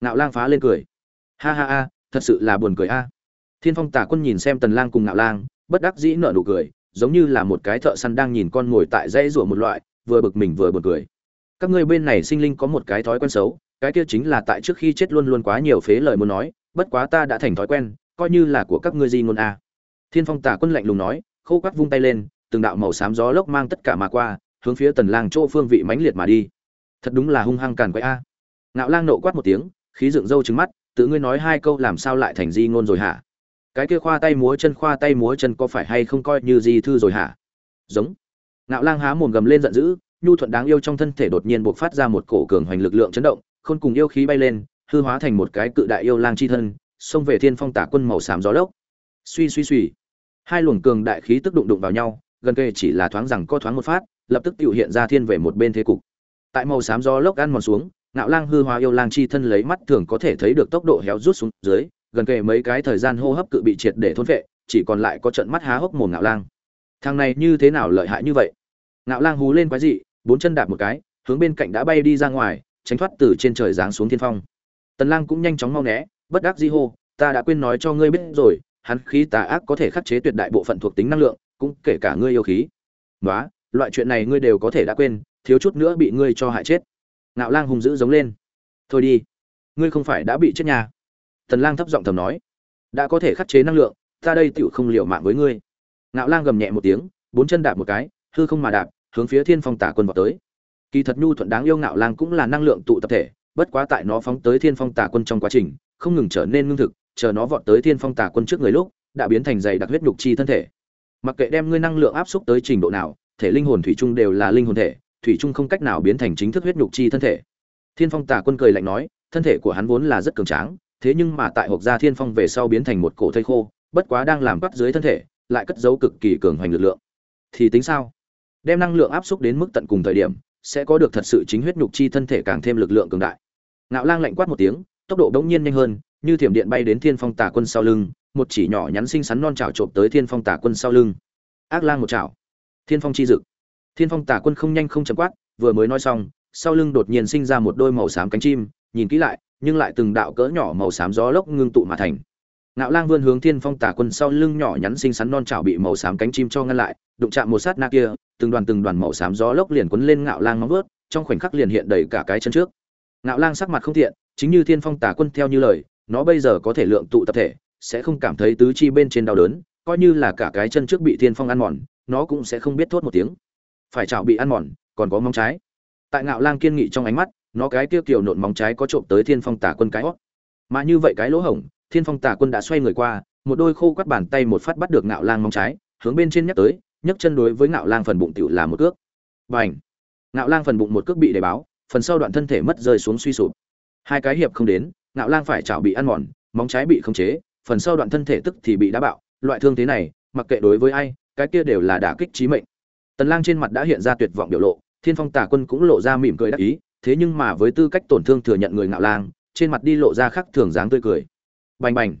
Speaker 1: Ngạo lang phá lên cười. Ha ha ha, thật sự là buồn cười a. Thiên phong tả quân nhìn xem tần lang cùng ngạo lang, bất đắc dĩ nở nụ cười, giống như là một cái thợ săn đang nhìn con ngồi tại dãy rủa một loại, vừa bực mình vừa buồn cười. Các ngươi bên này sinh linh có một cái thói quen xấu, cái kia chính là tại trước khi chết luôn luôn quá nhiều phế lời muốn nói, bất quá ta đã thành thói quen coi như là của các ngươi di ngôn a. Thiên phong tả quân lạnh lùng nói, khô quát vung tay lên, từng đạo màu xám gió lốc mang tất cả mà qua, hướng phía tần lang chỗ phương vị mãnh liệt mà đi. Thật đúng là hung hăng càn quậy a. Ngạo lang nộ quát một tiếng, khí dựng râu trừng mắt, tự ngươi nói hai câu làm sao lại thành di ngôn rồi hả? Cái kia khoa tay múa chân, khoa tay múa chân có phải hay không coi như di thư rồi hả? Giống. Ngạo lang há mồm gầm lên giận dữ, nhu thuận đáng yêu trong thân thể đột nhiên bộc phát ra một cổ cường hoành lực lượng chấn động, khôn cùng yêu khí bay lên, hư hóa thành một cái cự đại yêu lang chi thân xông về thiên phong tả quân màu xám gió lốc. Suy suy suy. Hai luồng cường đại khí tức đụng đụng vào nhau, gần kề chỉ là thoáng rằng co thoáng một phát, lập tức tự hiện ra thiên về một bên thế cục. Tại màu xám gió lốc ăn mòn xuống, ngạo lang hư hóa yêu lang chi thân lấy mắt thường có thể thấy được tốc độ héo rút xuống dưới, gần kề mấy cái thời gian hô hấp cự bị triệt để thôn vệ, chỉ còn lại có trận mắt há hốc mồm ngạo lang. Thằng này như thế nào lợi hại như vậy? Ngạo lang hú lên quái dị, bốn chân đạp một cái, hướng bên cạnh đã bay đi ra ngoài, tránh thoát từ trên trời giáng xuống thiên phong. Tần lang cũng nhanh chóng mau né bất đắc di hô, ta đã quên nói cho ngươi biết rồi, hắn khí tà ác có thể khắc chế tuyệt đại bộ phận thuộc tính năng lượng, cũng kể cả ngươi yêu khí. Nói loại chuyện này ngươi đều có thể đã quên, thiếu chút nữa bị ngươi cho hại chết. Ngạo lang hùng dữ giống lên. Thôi đi, ngươi không phải đã bị chết nhà tần lang thấp giọng thầm nói. Đã có thể khắc chế năng lượng, ta đây tựu không liều mạng với ngươi. Ngạo lang gầm nhẹ một tiếng, bốn chân đạp một cái, hư không mà đạp, hướng phía thiên phong tả quân vào tới. Kỳ thật nhu thuận đáng yêu ngạo lang cũng là năng lượng tụ tập thể, bất quá tại nó phóng tới thiên phong tà quân trong quá trình không ngừng trở nên ngưng thực, chờ nó vọt tới thiên phong tà quân trước người lúc, đã biến thành dày đặc huyết nhục chi thân thể. Mặc kệ đem ngươi năng lượng áp xúc tới trình độ nào, thể linh hồn thủy chung đều là linh hồn thể, thủy chung không cách nào biến thành chính thức huyết nhục chi thân thể. Thiên phong tà quân cười lạnh nói, thân thể của hắn vốn là rất cường tráng, thế nhưng mà tại hộp gia thiên phong về sau biến thành một cổ thây khô, bất quá đang làm bắt dưới thân thể, lại cất giấu cực kỳ cường hoành lực lượng. Thì tính sao? Đem năng lượng áp xúc đến mức tận cùng thời điểm, sẽ có được thật sự chính huyết nhục chi thân thể càng thêm lực lượng cường đại. Ngạo lang lạnh quát một tiếng tốc độ đống nhiên nhanh hơn, như thiểm điện bay đến thiên phong tà quân sau lưng, một chỉ nhỏ nhắn xinh xắn non chảo trộm tới thiên phong tà quân sau lưng. Ác lang một chảo. Thiên phong chi dực. Thiên phong tà quân không nhanh không chậm quát, vừa mới nói xong, sau lưng đột nhiên sinh ra một đôi màu xám cánh chim, nhìn kỹ lại, nhưng lại từng đạo cỡ nhỏ màu xám gió lốc ngưng tụ mà thành. Ngạo lang vươn hướng thiên phong tà quân sau lưng nhỏ nhắn xinh xắn non chảo bị màu xám cánh chim cho ngăn lại, đụng chạm một sát na kia, từng đoàn từng đoàn màu xám gió lốc liền cuốn lên ngạo lang móng vớt trong khoảnh khắc liền hiện đầy cả cái chân trước. Ngạo lang sắc mặt không thiện chính như thiên phong tà quân theo như lời, nó bây giờ có thể lượng tụ tập thể, sẽ không cảm thấy tứ chi bên trên đau đớn, coi như là cả cái chân trước bị thiên phong ăn mòn, nó cũng sẽ không biết thốt một tiếng. Phải chảo bị ăn mòn, còn có móng trái. Tại ngạo lang kiên nghị trong ánh mắt, nó cái kia kiểu nộn móng trái có trộm tới thiên phong tà quân cái hót. Mà như vậy cái lỗ hổng, thiên phong tà quân đã xoay người qua, một đôi khô quắt bàn tay một phát bắt được ngạo lang móng trái, hướng bên trên nhắc tới, nhấc chân đối với ngạo lang phần bụng tiểu là một cước. Và ảnh ngạo lang phần bụng một cước bị đề báo, phần sau đoạn thân thể mất rơi xuống suy sụp hai cái hiệp không đến, ngạo lang phải chảo bị ăn mòn, móng trái bị khống chế, phần sau đoạn thân thể tức thì bị đá bạo. Loại thương thế này, mặc kệ đối với ai, cái kia đều là đả kích chí mệnh. Tần lang trên mặt đã hiện ra tuyệt vọng biểu lộ, thiên phong tà quân cũng lộ ra mỉm cười đắc ý, thế nhưng mà với tư cách tổn thương thừa nhận người ngạo lang, trên mặt đi lộ ra khắc thường dáng tươi cười. Bành bành.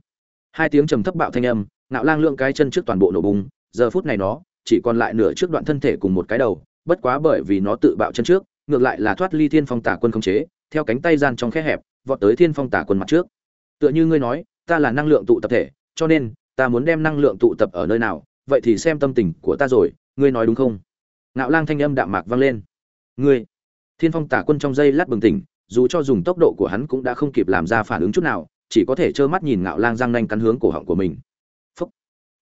Speaker 1: Hai tiếng trầm thấp bạo thanh âm, ngạo lang lượng cái chân trước toàn bộ nổ bùng, giờ phút này nó chỉ còn lại nửa trước đoạn thân thể cùng một cái đầu, bất quá bởi vì nó tự bạo chân trước, ngược lại là thoát ly thiên phong tà quân khống chế theo cánh tay gian trong khe hẹp, vọt tới thiên phong Tả quân mặt trước. Tựa như ngươi nói, ta là năng lượng tụ tập thể, cho nên, ta muốn đem năng lượng tụ tập ở nơi nào, vậy thì xem tâm tình của ta rồi, ngươi nói đúng không? Ngạo lang thanh âm đạm mạc vang lên. Ngươi, thiên phong tả quân trong giây lát bừng tỉnh, dù cho dùng tốc độ của hắn cũng đã không kịp làm ra phản ứng chút nào, chỉ có thể trơ mắt nhìn ngạo lang răng nanh cắn hướng cổ họng của mình. Phúc.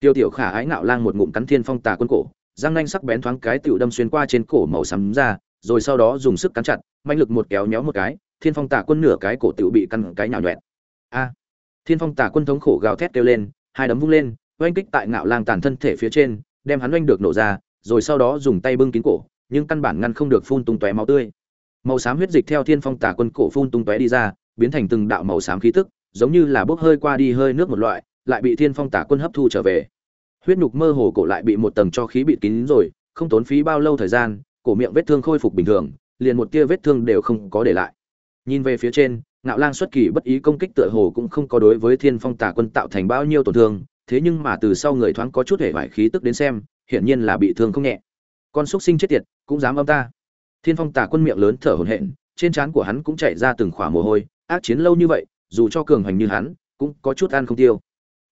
Speaker 1: Tiêu tiểu khả ái ngạo lang một ngụm cắn thiên phong tả quân cổ, răng nanh sắc bén thoáng cái tựu đâm xuyên qua trên cổ màu xám ra rồi sau đó dùng sức cắn chặt mạnh lực một kéo nhéo một cái, thiên phong tả quân nửa cái cổ tựu bị căn cái nhào nhuẹn a! Thiên phong tả quân thống khổ gào thét kêu lên, hai đấm vung lên, oanh kích tại ngạo lang tàn thân thể phía trên, đem hắn oanh được nổ ra, rồi sau đó dùng tay bưng kín cổ, nhưng căn bản ngăn không được phun tung tóe máu tươi. Màu xám huyết dịch theo thiên phong tả quân cổ phun tung tóe đi ra, biến thành từng đạo màu xám khí tức, giống như là bốc hơi qua đi hơi nước một loại, lại bị thiên phong tả quân hấp thu trở về. Huyết nhục mơ hồ cổ lại bị một tầng cho khí bịt kín rồi, không tốn phí bao lâu thời gian cổ miệng vết thương khôi phục bình thường, liền một tia vết thương đều không có để lại. Nhìn về phía trên, ngạo lang xuất kỳ bất ý công kích tựa hồ cũng không có đối với thiên phong tà quân tạo thành bao nhiêu tổn thương, thế nhưng mà từ sau người thoáng có chút hề vải khí tức đến xem, hiển nhiên là bị thương không nhẹ. Con xúc sinh chết tiệt, cũng dám âm ta. Thiên phong tà quân miệng lớn thở hổn hển, trên trán của hắn cũng chảy ra từng khỏa mồ hôi, ác chiến lâu như vậy, dù cho cường hành như hắn, cũng có chút ăn không tiêu.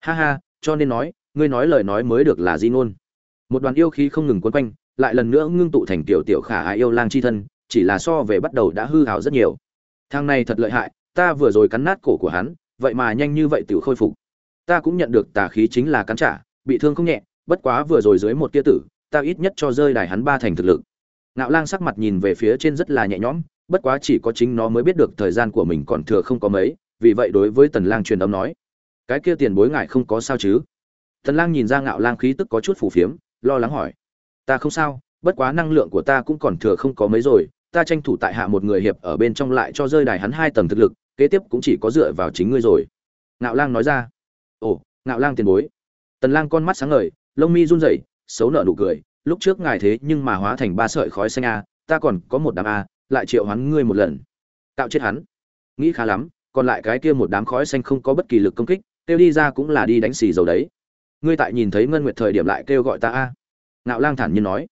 Speaker 1: Ha ha, cho nên nói, ngươi nói lời nói mới được là di ngôn. Một đoàn yêu khí không ngừng quấn quanh lại lần nữa ngưng tụ thành tiểu tiểu khả ái yêu lang chi thân, chỉ là so về bắt đầu đã hư hào rất nhiều. Thang này thật lợi hại, ta vừa rồi cắn nát cổ của hắn, vậy mà nhanh như vậy tiểu khôi phục. Ta cũng nhận được tà khí chính là cắn trả, bị thương không nhẹ, bất quá vừa rồi dưới một tia tử, ta ít nhất cho rơi đài hắn ba thành thực lực. Ngạo lang sắc mặt nhìn về phía trên rất là nhẹ nhõm, bất quá chỉ có chính nó mới biết được thời gian của mình còn thừa không có mấy, vì vậy đối với tần lang truyền âm nói, cái kia tiền bối ngại không có sao chứ? Tần lang nhìn ra ngạo lang khí tức có chút phù phiếm, lo lắng hỏi ta không sao, bất quá năng lượng của ta cũng còn thừa không có mấy rồi, ta tranh thủ tại hạ một người hiệp ở bên trong lại cho rơi đài hắn hai tầng thực lực, kế tiếp cũng chỉ có dựa vào chính ngươi rồi. Ngạo lang nói ra. Ồ, ngạo lang tiền bối. Tần lang con mắt sáng ngời, lông mi run rẩy, xấu nở nụ cười, lúc trước ngài thế nhưng mà hóa thành ba sợi khói xanh a, ta còn có một đám a, lại triệu hắn ngươi một lần. Tạo chết hắn. Nghĩ khá lắm, còn lại cái kia một đám khói xanh không có bất kỳ lực công kích, kêu đi ra cũng là đi đánh xì dầu đấy. Ngươi tại nhìn thấy ngân nguyệt thời điểm lại kêu gọi ta a ngạo lang thản nhiên nói.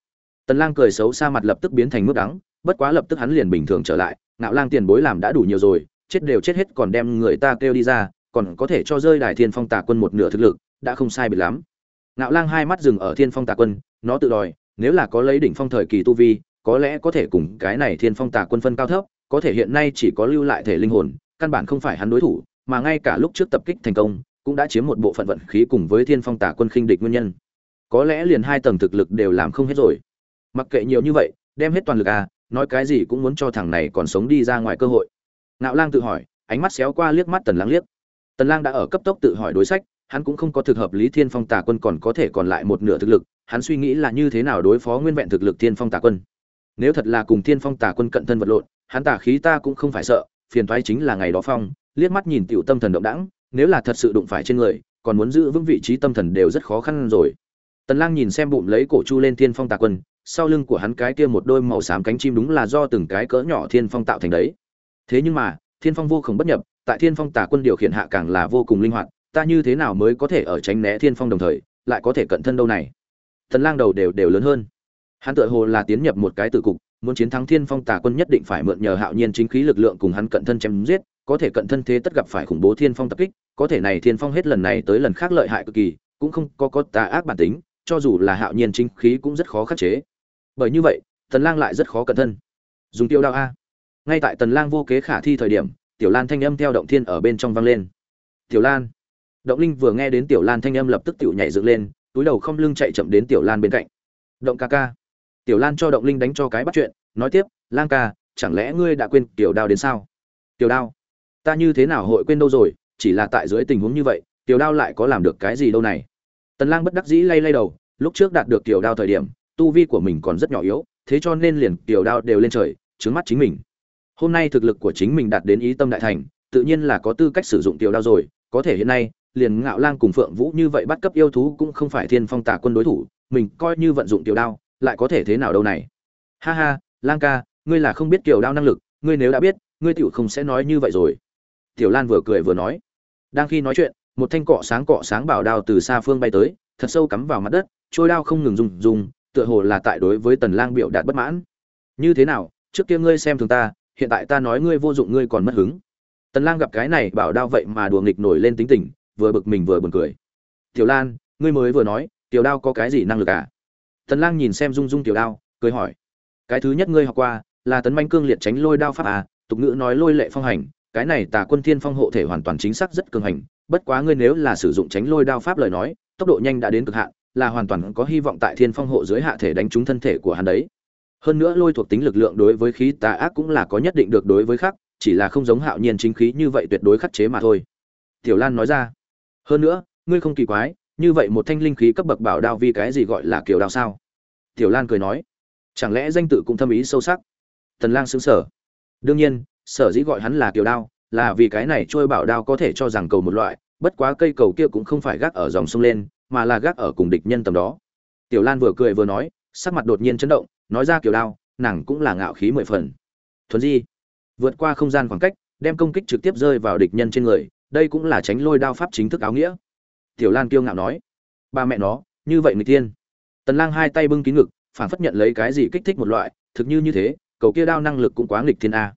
Speaker 1: Tần lang cười xấu xa mặt lập tức biến thành mức đắng, bất quá lập tức hắn liền bình thường trở lại, ngạo lang tiền bối làm đã đủ nhiều rồi, chết đều chết hết còn đem người ta kêu đi ra, còn có thể cho rơi đài thiên phong tà quân một nửa thực lực, đã không sai biệt lắm. Ngạo lang hai mắt dừng ở thiên phong tà quân, nó tự đòi, nếu là có lấy đỉnh phong thời kỳ tu vi, có lẽ có thể cùng cái này thiên phong tà quân phân cao thấp, có thể hiện nay chỉ có lưu lại thể linh hồn, căn bản không phải hắn đối thủ, mà ngay cả lúc trước tập kích thành công, cũng đã chiếm một bộ phận vận khí cùng với thiên phong tà quân khinh địch nguyên nhân có lẽ liền hai tầng thực lực đều làm không hết rồi. Mặc kệ nhiều như vậy, đem hết toàn lực à nói cái gì cũng muốn cho thằng này còn sống đi ra ngoài cơ hội. Ngạo lang tự hỏi, ánh mắt xéo qua liếc mắt tần lang liếc. Tần lang đã ở cấp tốc tự hỏi đối sách, hắn cũng không có thực hợp lý thiên phong tà quân còn có thể còn lại một nửa thực lực, hắn suy nghĩ là như thế nào đối phó nguyên vẹn thực lực thiên phong tà quân. Nếu thật là cùng thiên phong tà quân cận thân vật lộn, hắn tà khí ta cũng không phải sợ, phiền toái chính là ngày đó phong, liếc mắt nhìn tiểu tâm thần động đãng nếu là thật sự đụng phải trên người, còn muốn giữ vững vị trí tâm thần đều rất khó khăn rồi tần lang nhìn xem bụng lấy cổ chu lên thiên phong tà quân, sau lưng của hắn cái kia một đôi màu xám cánh chim đúng là do từng cái cỡ nhỏ thiên phong tạo thành đấy. Thế nhưng mà, thiên phong vô cùng bất nhập, tại thiên phong tà quân điều khiển hạ càng là vô cùng linh hoạt, ta như thế nào mới có thể ở tránh né thiên phong đồng thời, lại có thể cận thân đâu này? Tần lang đầu đều đều lớn hơn. Hắn tựa hồ là tiến nhập một cái tử cục, muốn chiến thắng thiên phong tà quân nhất định phải mượn nhờ hạo nhiên chính khí lực lượng cùng hắn cận thân chém giết, có thể cận thân thế tất gặp phải khủng bố thiên phong tập kích, có thể này thiên phong hết lần này tới lần khác lợi hại cực kỳ, cũng không có có tà ác bản tính cho dù là hạo nhiên chính khí cũng rất khó khắc chế. Bởi như vậy, tần lang lại rất khó cẩn thân dùng tiêu đao a. Ngay tại tần lang vô kế khả thi thời điểm, tiểu lan thanh âm theo động thiên ở bên trong vang lên. Tiểu lan. Động linh vừa nghe đến tiểu lan thanh âm lập tức tiểu nhảy dựng lên, túi đầu không lưng chạy chậm đến tiểu lan bên cạnh. Động ca ca. Tiểu lan cho động linh đánh cho cái bắt chuyện, nói tiếp, lang ca, chẳng lẽ ngươi đã quên tiểu đao đến sao? Tiểu đao? Ta như thế nào hội quên đâu rồi, chỉ là tại dưới tình huống như vậy, tiểu đao lại có làm được cái gì đâu này? Tần lang bất đắc dĩ lay lay đầu, lúc trước đạt được tiểu đao thời điểm, tu vi của mình còn rất nhỏ yếu, thế cho nên liền tiểu đao đều lên trời, trướng mắt chính mình. Hôm nay thực lực của chính mình đạt đến ý tâm đại thành, tự nhiên là có tư cách sử dụng tiểu đao rồi, có thể hiện nay, liền ngạo lang cùng phượng vũ như vậy bắt cấp yêu thú cũng không phải thiên phong tà quân đối thủ, mình coi như vận dụng tiểu đao, lại có thể thế nào đâu này. Ha ha, lang ca, ngươi là không biết tiểu đao năng lực, ngươi nếu đã biết, ngươi tiểu không sẽ nói như vậy rồi. Tiểu lan vừa cười vừa nói. Đang khi nói chuyện một thanh cọ sáng cọ sáng bảo đao từ xa phương bay tới, thật sâu cắm vào mặt đất, trôi đao không ngừng rung rung, tựa hồ là tại đối với tần lang biểu đạt bất mãn. Như thế nào? Trước kia ngươi xem thường ta, hiện tại ta nói ngươi vô dụng ngươi còn mất hứng. Tần lang gặp cái này bảo đao vậy mà đùa nghịch nổi lên tính tình, vừa bực mình vừa buồn cười. Tiểu lan, ngươi mới vừa nói, tiểu đao có cái gì năng lực à? Tần lang nhìn xem dung dung tiểu đao, cười hỏi. Cái thứ nhất ngươi học qua là tấn manh cương liệt tránh lôi đao pháp à? Tục ngữ nói lôi lệ phong hành cái này tà quân thiên phong hộ thể hoàn toàn chính xác rất cường hành, bất quá ngươi nếu là sử dụng tránh lôi đao pháp lời nói, tốc độ nhanh đã đến cực hạn, là hoàn toàn có hy vọng tại thiên phong hộ dưới hạ thể đánh trúng thân thể của hắn đấy. Hơn nữa lôi thuộc tính lực lượng đối với khí tà ác cũng là có nhất định được đối với khắc chỉ là không giống hạo nhiên chính khí như vậy tuyệt đối khắc chế mà thôi. Tiểu lan nói ra. Hơn nữa, ngươi không kỳ quái, như vậy một thanh linh khí cấp bậc bảo đao vì cái gì gọi là kiểu đao sao? Tiểu lan cười nói. Chẳng lẽ danh tự cũng thâm ý sâu sắc? Tần lang sững sờ. Đương nhiên sở dĩ gọi hắn là kiều đao, là vì cái này trôi bảo đao có thể cho rằng cầu một loại, bất quá cây cầu kia cũng không phải gác ở dòng sông lên, mà là gác ở cùng địch nhân tầm đó. Tiểu lan vừa cười vừa nói, sắc mặt đột nhiên chấn động, nói ra kiểu đao, nàng cũng là ngạo khí mười phần. Thuần di, vượt qua không gian khoảng cách, đem công kích trực tiếp rơi vào địch nhân trên người, đây cũng là tránh lôi đao pháp chính thức áo nghĩa. Tiểu lan kiêu ngạo nói, ba mẹ nó, như vậy người tiên. Tần lang hai tay bưng kín ngực, phản phất nhận lấy cái gì kích thích một loại, thực như như thế, cầu kia đao năng lực cũng quá nghịch thiên a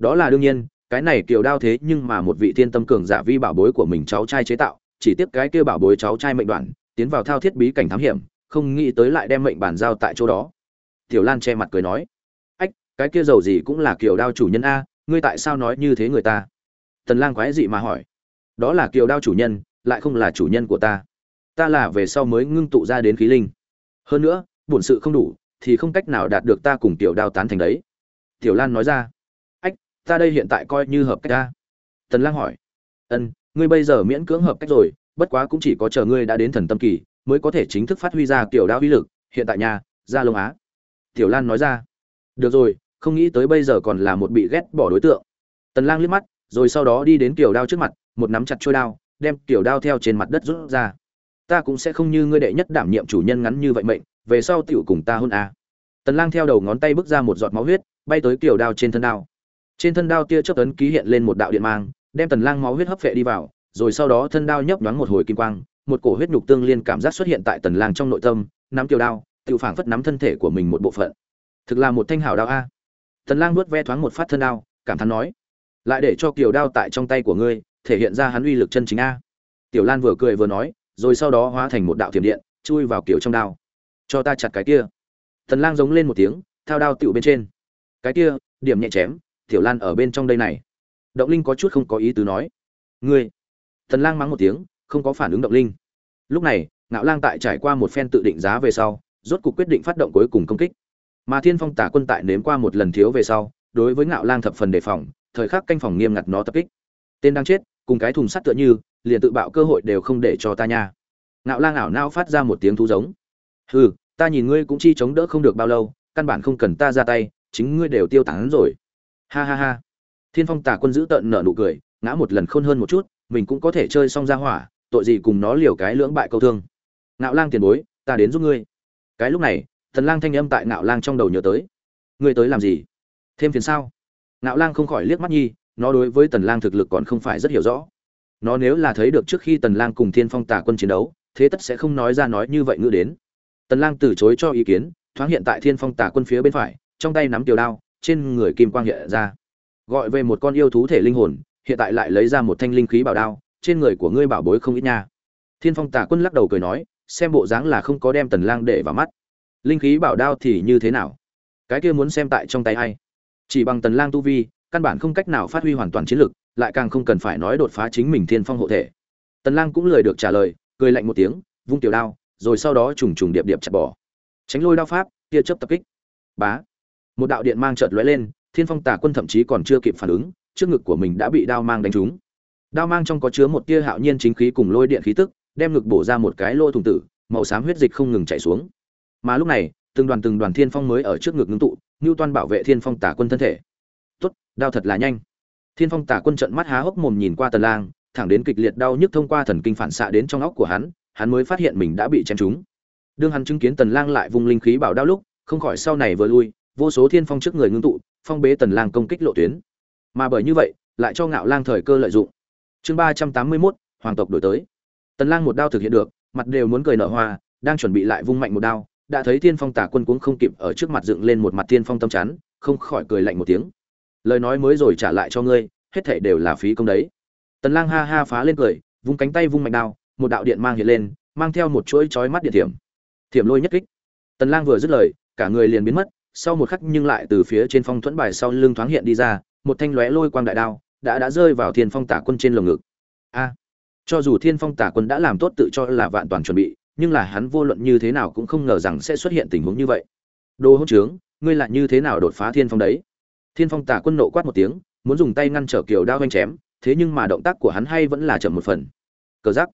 Speaker 1: đó là đương nhiên, cái này kiều đao thế nhưng mà một vị thiên tâm cường giả vi bảo bối của mình cháu trai chế tạo, chỉ tiếc cái kia bảo bối cháu trai mệnh đoạn, tiến vào thao thiết bí cảnh thám hiểm, không nghĩ tới lại đem mệnh bản giao tại chỗ đó. Tiểu lan che mặt cười nói, ách, cái kia giàu gì cũng là kiều đao chủ nhân a, ngươi tại sao nói như thế người ta? Tần lang quái dị mà hỏi, đó là kiều đao chủ nhân, lại không là chủ nhân của ta. Ta là về sau mới ngưng tụ ra đến khí linh. Hơn nữa, bổn sự không đủ, thì không cách nào đạt được ta cùng tiểu đao tán thành đấy. Tiểu lan nói ra ta đây hiện tại coi như hợp cách ta. Tần lang hỏi. Ân, ngươi bây giờ miễn cưỡng hợp cách rồi, bất quá cũng chỉ có chờ ngươi đã đến thần tâm kỳ, mới có thể chính thức phát huy ra tiểu đao uy lực. Hiện tại nhà ra lông á. Tiểu lan nói ra. Được rồi, không nghĩ tới bây giờ còn là một bị ghét bỏ đối tượng. Tần lang liếc mắt, rồi sau đó đi đến tiểu đao trước mặt, một nắm chặt trôi đao, đem tiểu đao theo trên mặt đất rút ra. Ta cũng sẽ không như ngươi đệ nhất đảm nhiệm chủ nhân ngắn như vậy mệnh, về sau tiểu cùng ta hôn à. tần lang theo đầu ngón tay bước ra một giọt máu huyết, bay tới tiểu đao trên thân đao trên thân đao tia chớp tấn ký hiện lên một đạo điện mang, đem tần lang máu huyết hấp phệ đi vào, rồi sau đó thân đao nhấp nhoáng một hồi kim quang, một cổ huyết nhục tương liên cảm giác xuất hiện tại tần lang trong nội tâm, nắm tiểu đao tiểu phảng phất nắm thân thể của mình một bộ phận. Thực là một thanh hảo đao a. Tần lang nuốt ve thoáng một phát thân đao, cảm thán nói, lại để cho kiều đao tại trong tay của ngươi, thể hiện ra hắn uy lực chân chính a. Tiểu lan vừa cười vừa nói, rồi sau đó hóa thành một đạo thiểm điện, chui vào kiểu trong đao. Cho ta chặt cái kia. Tần lang giống lên một tiếng, thao đao tiểu bên trên. Cái kia, điểm nhẹ chém tiểu lan ở bên trong đây này. Động linh có chút không có ý tứ nói. Ngươi. Thần lang mắng một tiếng, không có phản ứng động linh. Lúc này, ngạo lang tại trải qua một phen tự định giá về sau, rốt cục quyết định phát động cuối cùng công kích. Mà thiên phong tả quân tại nếm qua một lần thiếu về sau, đối với ngạo lang thập phần đề phòng, thời khắc canh phòng nghiêm ngặt nó tập kích. Tên đang chết, cùng cái thùng sắt tựa như, liền tự bạo cơ hội đều không để cho ta nha. Ngạo lang ảo nao phát ra một tiếng thú giống. Hừ, ta nhìn ngươi cũng chi chống đỡ không được bao lâu, căn bản không cần ta ra tay, chính ngươi đều tiêu tán rồi ha ha ha. Thiên phong tả quân giữ tợn nở nụ cười, ngã một lần khôn hơn một chút, mình cũng có thể chơi xong ra hỏa, tội gì cùng nó liều cái lưỡng bại câu thương. Ngạo lang tiền bối, ta đến giúp ngươi. Cái lúc này, thần lang thanh âm tại ngạo lang trong đầu nhớ tới. Ngươi tới làm gì? Thêm phiền sao? Ngạo lang không khỏi liếc mắt nhi, nó đối với tần lang thực lực còn không phải rất hiểu rõ. Nó nếu là thấy được trước khi tần lang cùng thiên phong tả quân chiến đấu, thế tất sẽ không nói ra nói như vậy ngữ đến. Tần lang từ chối cho ý kiến, thoáng hiện tại thiên phong tả quân phía bên phải, trong tay nắm tiểu đao trên người kim quang hiện ra. Gọi về một con yêu thú thể linh hồn, hiện tại lại lấy ra một thanh linh khí bảo đao, trên người của ngươi bảo bối không ít nha. Thiên phong tả quân lắc đầu cười nói, xem bộ dáng là không có đem tần lang để vào mắt. Linh khí bảo đao thì như thế nào? Cái kia muốn xem tại trong tay hay chỉ bằng tần lang tu vi, căn bản không cách nào phát huy hoàn toàn chiến lực, lại càng không cần phải nói đột phá chính mình thiên phong hộ thể. Tần lang cũng lời được trả lời, cười lạnh một tiếng, vung tiểu đao, rồi sau đó trùng trùng điệp điệp chặt bỏ. Tránh lôi đao pháp kia chớp tập kích. Bá một đạo điện mang chợt lóe lên, thiên phong tà quân thậm chí còn chưa kịp phản ứng, trước ngực của mình đã bị đao mang đánh trúng. Đao mang trong có chứa một tia hạo nhiên chính khí cùng lôi điện khí tức, đem ngực bổ ra một cái lỗ thủng tử, màu xám huyết dịch không ngừng chảy xuống. Mà lúc này, từng đoàn từng đoàn thiên phong mới ở trước ngực ngưng tụ, ngưu toan bảo vệ thiên phong tà quân thân thể. Tốt, đao thật là nhanh. Thiên phong tà quân trận mắt há hốc mồm nhìn qua tần lang, thẳng đến kịch liệt đau nhức thông qua thần kinh phản xạ đến trong óc của hắn hắn mới phát hiện mình đã bị chém trúng. Đương hắn chứng kiến tần lang lại vung linh khí bảo đao lúc, không khỏi sau này vừa lui vô số thiên phong trước người ngưng tụ phong bế tần lang công kích lộ tuyến. Mà bởi như vậy lại cho ngạo lang thời cơ lợi dụng. Chương 381, hoàng tộc đổi tới. Tần lang một đao thực hiện được mặt đều muốn cười nở hoa đang chuẩn bị lại vung mạnh một đao đã thấy thiên phong tả quân cũng không kịp ở trước mặt dựng lên một mặt thiên phong tâm chắn không khỏi cười lạnh một tiếng. Lời nói mới rồi trả lại cho ngươi hết thảy đều là phí công đấy. Tần lang ha ha phá lên cười vung cánh tay vung mạnh đao một đạo điện mang hiện lên mang theo một chuỗi chói mắt điện thiểm. Thiểm lôi nhất kích. Tần lang vừa dứt lời cả người liền biến mất sau một khắc nhưng lại từ phía trên phong thuẫn bài sau lưng thoáng hiện đi ra, một thanh lóe lôi quang đại đao đã đã rơi vào thiên phong tả quân trên lồng ngực. A, cho dù thiên phong tả quân đã làm tốt tự cho là vạn toàn chuẩn bị, nhưng là hắn vô luận như thế nào cũng không ngờ rằng sẽ xuất hiện tình huống như vậy. Đồ hỗn trướng, ngươi lại như thế nào đột phá thiên phong đấy? Thiên phong tả quân nộ quát một tiếng, muốn dùng tay ngăn trở kiều đao anh chém, thế nhưng mà động tác của hắn hay vẫn là chậm một phần. Cờ giắc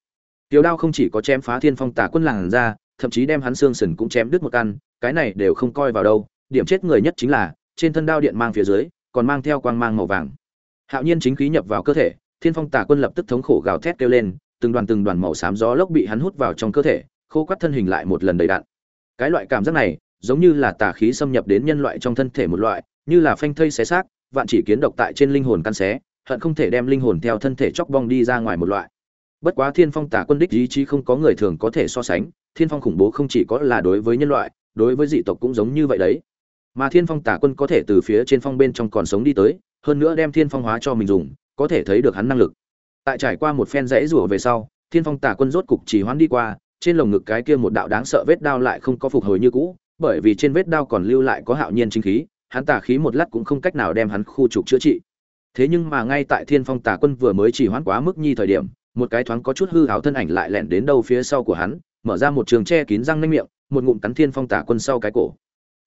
Speaker 1: kiều đao không chỉ có chém phá thiên phong tả quân làng ra thậm chí đem hắn xương sườn cũng chém đứt một căn, cái này đều không coi vào đâu điểm chết người nhất chính là, trên thân đao điện mang phía dưới, còn mang theo quang mang màu vàng. Hạo nhiên chính khí nhập vào cơ thể, thiên phong tà quân lập tức thống khổ gào thét kêu lên, từng đoàn từng đoàn màu xám gió lốc bị hắn hút vào trong cơ thể, khô quắt thân hình lại một lần đầy đạn. Cái loại cảm giác này, giống như là tà khí xâm nhập đến nhân loại trong thân thể một loại, như là phanh thây xé xác, vạn chỉ kiến độc tại trên linh hồn căn xé, hận không thể đem linh hồn theo thân thể chóc bong đi ra ngoài một loại. Bất quá thiên phong tà quân đích ý chí không có người thường có thể so sánh, thiên phong khủng bố không chỉ có là đối với nhân loại, đối với dị tộc cũng giống như vậy đấy mà thiên phong tả quân có thể từ phía trên phong bên trong còn sống đi tới, hơn nữa đem thiên phong hóa cho mình dùng, có thể thấy được hắn năng lực. Tại trải qua một phen rẽ rủa về sau, thiên phong tả quân rốt cục chỉ hoán đi qua, trên lồng ngực cái kia một đạo đáng sợ vết đao lại không có phục hồi như cũ, bởi vì trên vết đao còn lưu lại có hạo nhiên chính khí, hắn tả khí một lát cũng không cách nào đem hắn khu trục chữa trị. Thế nhưng mà ngay tại thiên phong Tả quân vừa mới chỉ hoãn quá mức nhi thời điểm, một cái thoáng có chút hư hào thân ảnh lại lẻn đến đâu phía sau của hắn, mở ra một trường che kín răng nanh miệng, một ngụm cắn thiên phong Tả quân sau cái cổ.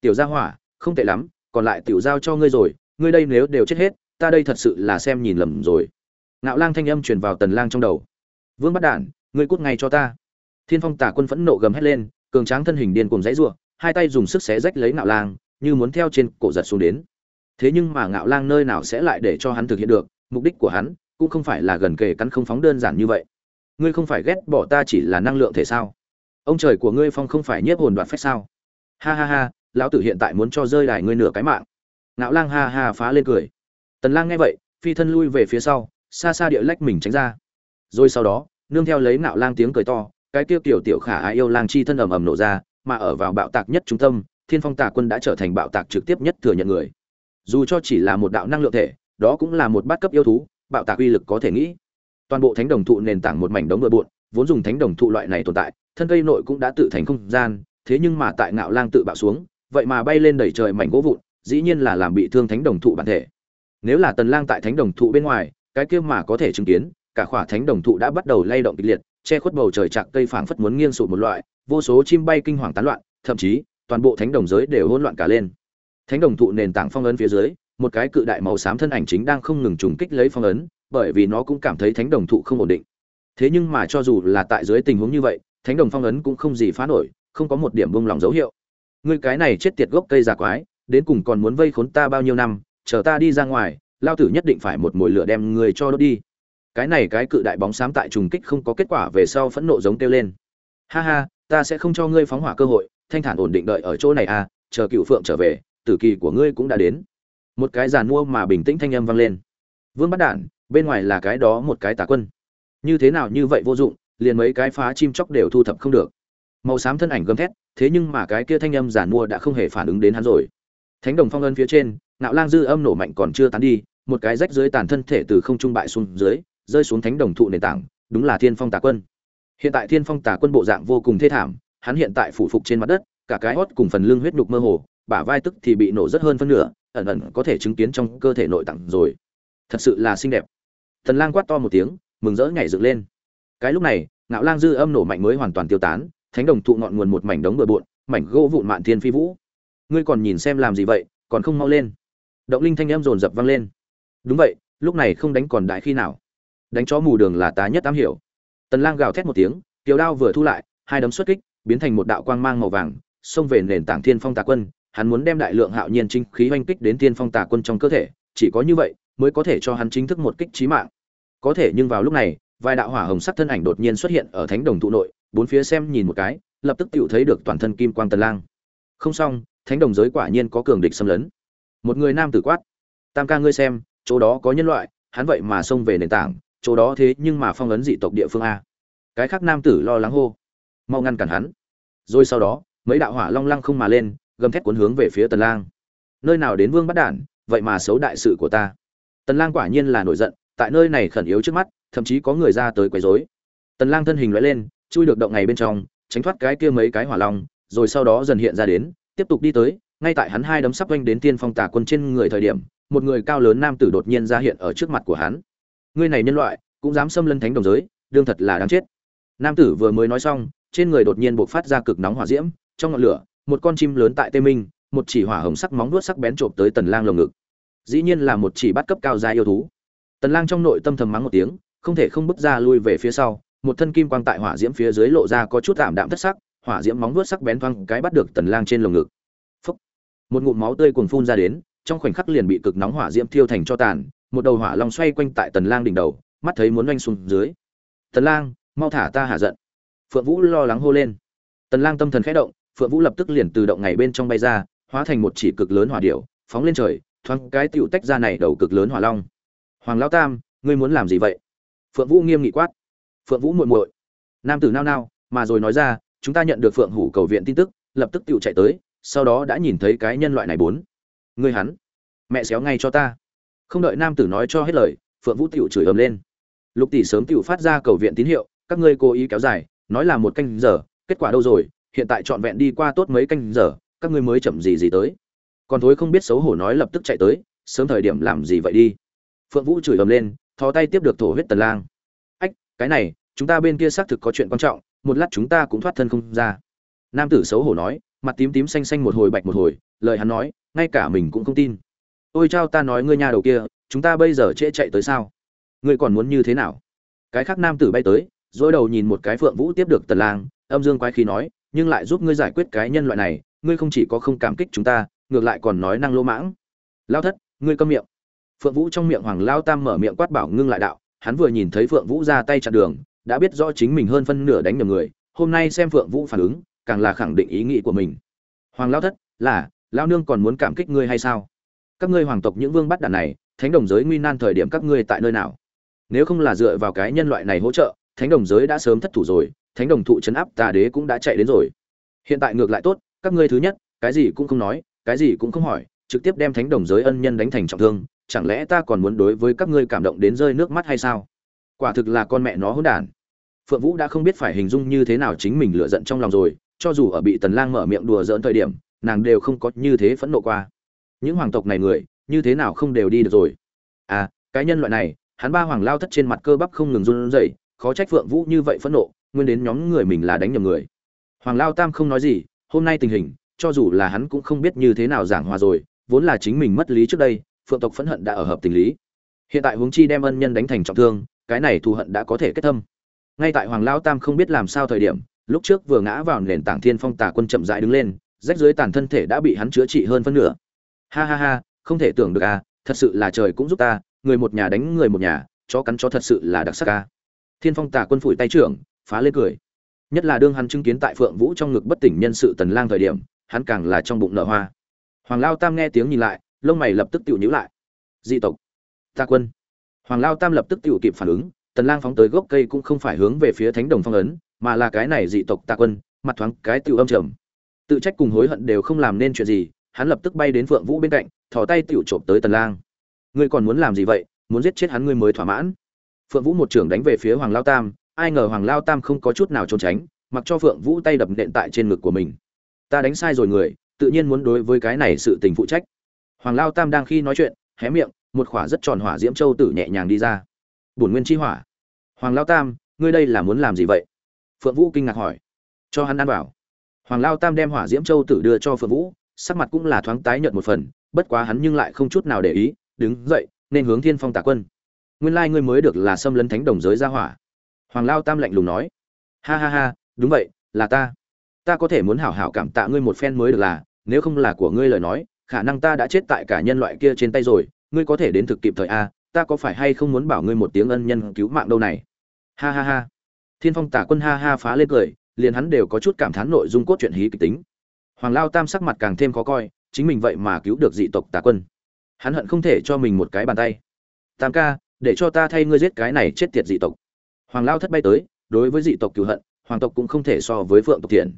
Speaker 1: Tiểu gia hỏa không tệ lắm, còn lại tiểu giao cho ngươi rồi, ngươi đây nếu đều chết hết, ta đây thật sự là xem nhìn lầm rồi. Ngạo lang thanh âm truyền vào tần lang trong đầu. Vương bắt đản, ngươi cút ngay cho ta. Thiên phong Tả quân phẫn nộ gầm hét lên, cường tráng thân hình điên cuồng dãy rủa, hai tay dùng sức xé rách lấy ngạo lang, như muốn theo trên cổ giật xuống đến. Thế nhưng mà ngạo lang nơi nào sẽ lại để cho hắn thực hiện được, mục đích của hắn cũng không phải là gần kề cắn không phóng đơn giản như vậy. Ngươi không phải ghét bỏ ta chỉ là năng lượng thể sao? Ông trời của ngươi phong không phải nhiếp hồn đoạt phách sao? Ha ha ha lão tử hiện tại muốn cho rơi đài ngươi nửa cái mạng. Ngạo lang ha ha phá lên cười. Tần lang nghe vậy, phi thân lui về phía sau, xa xa địa lách mình tránh ra. Rồi sau đó, nương theo lấy ngạo lang tiếng cười to, cái tiêu tiểu tiểu khả ai yêu lang chi thân ầm ầm nổ ra, mà ở vào bạo tạc nhất trung tâm, thiên phong tà quân đã trở thành bạo tạc trực tiếp nhất thừa nhận người. Dù cho chỉ là một đạo năng lượng thể, đó cũng là một bát cấp yêu thú, bạo tạc uy lực có thể nghĩ. Toàn bộ thánh đồng thụ nền tảng một mảnh đống bừa bộn, vốn dùng thánh đồng thụ loại này tồn tại, thân cây nội cũng đã tự thành không gian, thế nhưng mà tại ngạo lang tự bạo xuống vậy mà bay lên đẩy trời mảnh gỗ vụn, dĩ nhiên là làm bị thương thánh đồng thụ bản thể. Nếu là tần lang tại thánh đồng thụ bên ngoài, cái kia mà có thể chứng kiến, cả khỏa thánh đồng thụ đã bắt đầu lay động kịch liệt, che khuất bầu trời chạc cây phảng phất muốn nghiêng sụt một loại, vô số chim bay kinh hoàng tán loạn, thậm chí, toàn bộ thánh đồng giới đều hỗn loạn cả lên. Thánh đồng thụ nền tảng phong ấn phía dưới, một cái cự đại màu xám thân ảnh chính đang không ngừng trùng kích lấy phong ấn, bởi vì nó cũng cảm thấy thánh đồng thụ không ổn định. Thế nhưng mà cho dù là tại dưới tình huống như vậy, thánh đồng phong ấn cũng không gì phá nổi, không có một điểm bông lòng dấu hiệu ngươi cái này chết tiệt gốc cây già quái, đến cùng còn muốn vây khốn ta bao nhiêu năm, chờ ta đi ra ngoài, lao tử nhất định phải một mồi lửa đem người cho đốt đi. Cái này cái cự đại bóng xám tại trùng kích không có kết quả về sau phẫn nộ giống kêu lên. Ha ha, ta sẽ không cho ngươi phóng hỏa cơ hội, thanh thản ổn định đợi ở chỗ này à chờ cựu phượng trở về, tử kỳ của ngươi cũng đã đến. Một cái giàn mua mà bình tĩnh thanh âm vang lên. Vương bắt đản, bên ngoài là cái đó một cái tà quân. Như thế nào như vậy vô dụng, liền mấy cái phá chim chóc đều thu thập không được màu xám thân ảnh gầm thét, thế nhưng mà cái kia thanh âm giàn mua đã không hề phản ứng đến hắn rồi. Thánh đồng phong ân phía trên nạo lang dư âm nổ mạnh còn chưa tán đi, một cái rách dưới tàn thân thể từ không trung bại xuống dưới, rơi xuống thánh đồng thụ nền tảng, đúng là thiên phong tà quân. Hiện tại thiên phong tà quân bộ dạng vô cùng thê thảm, hắn hiện tại phủ phục trên mặt đất, cả cái hót cùng phần lưng huyết nhục mơ hồ, bả vai tức thì bị nổ rất hơn phân nửa, ẩn ẩn có thể chứng kiến trong cơ thể nội tạng rồi. Thật sự là xinh đẹp. Thần lang quát to một tiếng, mừng rỡ nhảy dựng lên. Cái lúc này, ngạo lang dư âm nổ mạnh mới hoàn toàn tiêu tán thánh đồng thụ ngọn nguồn một mảnh đống bừa bộn, mảnh gỗ vụn mạn thiên phi vũ. Ngươi còn nhìn xem làm gì vậy, còn không mau lên. Động linh thanh em dồn dập vang lên. Đúng vậy, lúc này không đánh còn đại khi nào. Đánh chó mù đường là tá nhất am hiểu. Tần lang gào thét một tiếng, tiểu đao vừa thu lại, hai đấm xuất kích, biến thành một đạo quang mang màu vàng, xông về nền tảng thiên phong tà quân. Hắn muốn đem đại lượng hạo nhiên chính khí oanh kích đến thiên phong tà quân trong cơ thể, chỉ có như vậy mới có thể cho hắn chính thức một kích chí mạng. Có thể nhưng vào lúc này, vài đạo hỏa hồng sắc thân ảnh đột nhiên xuất hiện ở thánh đồng tụ nội bốn phía xem nhìn một cái, lập tức tự thấy được toàn thân kim quang tần lang. Không xong, thánh đồng giới quả nhiên có cường địch xâm lấn. Một người nam tử quát, tam ca ngươi xem, chỗ đó có nhân loại, hắn vậy mà xông về nền tảng, chỗ đó thế nhưng mà phong ấn dị tộc địa phương a. Cái khác nam tử lo lắng hô, mau ngăn cản hắn. Rồi sau đó, mấy đạo hỏa long lăng không mà lên, gầm thét cuốn hướng về phía tần lang. Nơi nào đến vương bắt đản, vậy mà xấu đại sự của ta. Tần lang quả nhiên là nổi giận, tại nơi này khẩn yếu trước mắt, thậm chí có người ra tới quấy rối. Tần lang thân hình lóe lên chui được động ngày bên trong, tránh thoát cái kia mấy cái hỏa long, rồi sau đó dần hiện ra đến, tiếp tục đi tới, ngay tại hắn hai đấm sắp vênh đến tiên phong tà quân trên người thời điểm, một người cao lớn nam tử đột nhiên ra hiện ở trước mặt của hắn. Người này nhân loại, cũng dám xâm lấn thánh đồng giới, đương thật là đáng chết. Nam tử vừa mới nói xong, trên người đột nhiên bộc phát ra cực nóng hỏa diễm, trong ngọn lửa, một con chim lớn tại tây minh, một chỉ hỏa hồng sắc móng vuốt sắc bén trộm tới tần lang lồng ngực. Dĩ nhiên là một chỉ bắt cấp cao gia yêu thú. Tần lang trong nội tâm thầm mắng một tiếng, không thể không bước ra lui về phía sau một thân kim quang tại hỏa diễm phía dưới lộ ra có chút tạm đạm thất sắc, hỏa diễm móng vuốt sắc bén văng cái bắt được tần lang trên lồng ngực. Phúc. một ngụm máu tươi cuồn phun ra đến, trong khoảnh khắc liền bị cực nóng hỏa diễm thiêu thành cho tàn, một đầu hỏa long xoay quanh tại tần lang đỉnh đầu, mắt thấy muốn oanh xuống dưới. Tần lang, mau thả ta hạ giận. Phượng vũ lo lắng hô lên. Tần lang tâm thần khẽ động, phượng vũ lập tức liền từ động ngày bên trong bay ra, hóa thành một chỉ cực lớn hỏa điểu, phóng lên trời, thoáng cái tiểu tách ra này đầu cực lớn hỏa long. Hoàng lão tam, ngươi muốn làm gì vậy? Phượng vũ nghiêm nghị quát phượng vũ muội muội. Nam tử nao nao, mà rồi nói ra, chúng ta nhận được phượng hủ cầu viện tin tức, lập tức tiểu chạy tới, sau đó đã nhìn thấy cái nhân loại này bốn. Ngươi hắn, mẹ xéo ngay cho ta. Không đợi nam tử nói cho hết lời, phượng vũ tiểu chửi ầm lên. Lục tỷ sớm tiểu phát ra cầu viện tín hiệu, các ngươi cố ý kéo dài, nói là một canh giờ, kết quả đâu rồi, hiện tại trọn vẹn đi qua tốt mấy canh giờ, các ngươi mới chậm gì gì tới. Còn thối không biết xấu hổ nói lập tức chạy tới, sớm thời điểm làm gì vậy đi. Phượng vũ chửi ầm lên, thò tay tiếp được thổ huyết tần lang cái này, chúng ta bên kia xác thực có chuyện quan trọng, một lát chúng ta cũng thoát thân không ra. Nam tử xấu hổ nói, mặt tím tím xanh xanh một hồi bạch một hồi, lời hắn nói, ngay cả mình cũng không tin. Ôi chao ta nói ngươi nhà đầu kia, chúng ta bây giờ trễ chạy tới sao? Ngươi còn muốn như thế nào? Cái khác nam tử bay tới dỗi đầu nhìn một cái phượng vũ tiếp được tần lang, âm dương quái khí nói, nhưng lại giúp ngươi giải quyết cái nhân loại này, ngươi không chỉ có không cảm kích chúng ta, ngược lại còn nói năng lỗ mãng. Lao thất, ngươi câm miệng. Phượng vũ trong miệng hoàng lao tam mở miệng quát bảo ngưng lại đạo hắn vừa nhìn thấy phượng vũ ra tay chặn đường, đã biết rõ chính mình hơn phân nửa đánh nhầm người, hôm nay xem phượng vũ phản ứng, càng là khẳng định ý nghĩ của mình. Hoàng Lão thất, là, Lão nương còn muốn cảm kích ngươi hay sao? Các ngươi hoàng tộc những vương bắt đàn này, thánh đồng giới nguy nan thời điểm các ngươi tại nơi nào? Nếu không là dựa vào cái nhân loại này hỗ trợ, thánh đồng giới đã sớm thất thủ rồi, thánh đồng thụ chấn áp tà đế cũng đã chạy đến rồi. Hiện tại ngược lại tốt, các ngươi thứ nhất, cái gì cũng không nói, cái gì cũng không hỏi, trực tiếp đem thánh đồng giới ân nhân đánh thành trọng thương chẳng lẽ ta còn muốn đối với các ngươi cảm động đến rơi nước mắt hay sao? Quả thực là con mẹ nó hỗn đản. Phượng vũ đã không biết phải hình dung như thế nào chính mình lựa giận trong lòng rồi, cho dù ở bị tần lang mở miệng đùa giỡn thời điểm, nàng đều không có như thế phẫn nộ qua. Những hoàng tộc này người, như thế nào không đều đi được rồi? À cái nhân loại này, hắn ba hoàng lao thất trên mặt cơ bắp không ngừng run rẩy, khó trách phượng vũ như vậy phẫn nộ, nguyên đến nhóm người mình là đánh nhầm người. Hoàng lao tam không nói gì, hôm nay tình hình, cho dù là hắn cũng không biết như thế nào giảng hòa rồi, vốn là chính mình mất lý trước đây phượng tộc phẫn hận đã ở hợp tình lý. Hiện tại huống chi đem ân nhân đánh thành trọng thương, cái này thù hận đã có thể kết thâm. Ngay tại hoàng lao tam không biết làm sao thời điểm, lúc trước vừa ngã vào nền tảng thiên phong tà quân chậm rãi đứng lên, rách dưới tàn thân thể đã bị hắn chữa trị hơn phân nửa. Ha ha ha, không thể tưởng được à thật sự là trời cũng giúp ta, người một nhà đánh người một nhà, chó cắn chó thật sự là đặc sắc ca thiên phong tà quân phủi tay trưởng, phá lên cười. Nhất là đương hắn chứng kiến tại phượng vũ trong ngực bất tỉnh nhân sự tần lang thời điểm, hắn càng là trong bụng nở hoa. Hoàng lao tam nghe tiếng nhìn lại lông mày lập tức tự nhíu lại. Dị tộc, ta quân. Hoàng lao tam lập tức tự kịp phản ứng, tần lang phóng tới gốc cây cũng không phải hướng về phía thánh đồng phong ấn, mà là cái này dị tộc ta quân, mặt thoáng cái tự âm trầm. Tự trách cùng hối hận đều không làm nên chuyện gì, hắn lập tức bay đến phượng vũ bên cạnh, thò tay tiểu trộm tới tần lang. Ngươi còn muốn làm gì vậy? Muốn giết chết hắn ngươi mới thỏa mãn. Phượng vũ một trưởng đánh về phía hoàng lao tam, ai ngờ hoàng lao tam không có chút nào trốn tránh, mặc cho phượng vũ tay đập nện tại trên ngực của mình. Ta đánh sai rồi người, tự nhiên muốn đối với cái này sự tình phụ trách hoàng lao tam đang khi nói chuyện, hé miệng, một khỏa rất tròn hỏa diễm châu tử nhẹ nhàng đi ra. Bổn nguyên chi hỏa. Hoàng lao tam, ngươi đây là muốn làm gì vậy? Phượng vũ kinh ngạc hỏi. Cho hắn ăn vào. Hoàng lao tam đem hỏa diễm châu tử đưa cho phượng vũ, sắc mặt cũng là thoáng tái nhợt một phần, bất quá hắn nhưng lại không chút nào để ý, đứng dậy, nên hướng thiên phong tả quân. Nguyên lai ngươi mới được là xâm lấn thánh đồng giới ra hỏa. Hoàng lao tam lạnh lùng nói. Ha ha ha, đúng vậy, là ta. Ta có thể muốn hảo hảo cảm tạ ngươi một phen mới được là, nếu không là của ngươi lời nói khả năng ta đã chết tại cả nhân loại kia trên tay rồi, ngươi có thể đến thực kịp thời a ta có phải hay không muốn bảo ngươi một tiếng ân nhân cứu mạng đâu này? Ha ha ha. Thiên phong tả quân ha ha phá lên cười, liền hắn đều có chút cảm thán nội dung cốt truyện hí kịch tính. Hoàng lao tam sắc mặt càng thêm khó coi, chính mình vậy mà cứu được dị tộc tả quân. Hắn hận không thể cho mình một cái bàn tay. Tam ca, để cho ta thay ngươi giết cái này chết tiệt dị tộc. Hoàng lao thất bay tới, đối với dị tộc cứu hận, hoàng tộc cũng không thể so với phượng tộc thiện.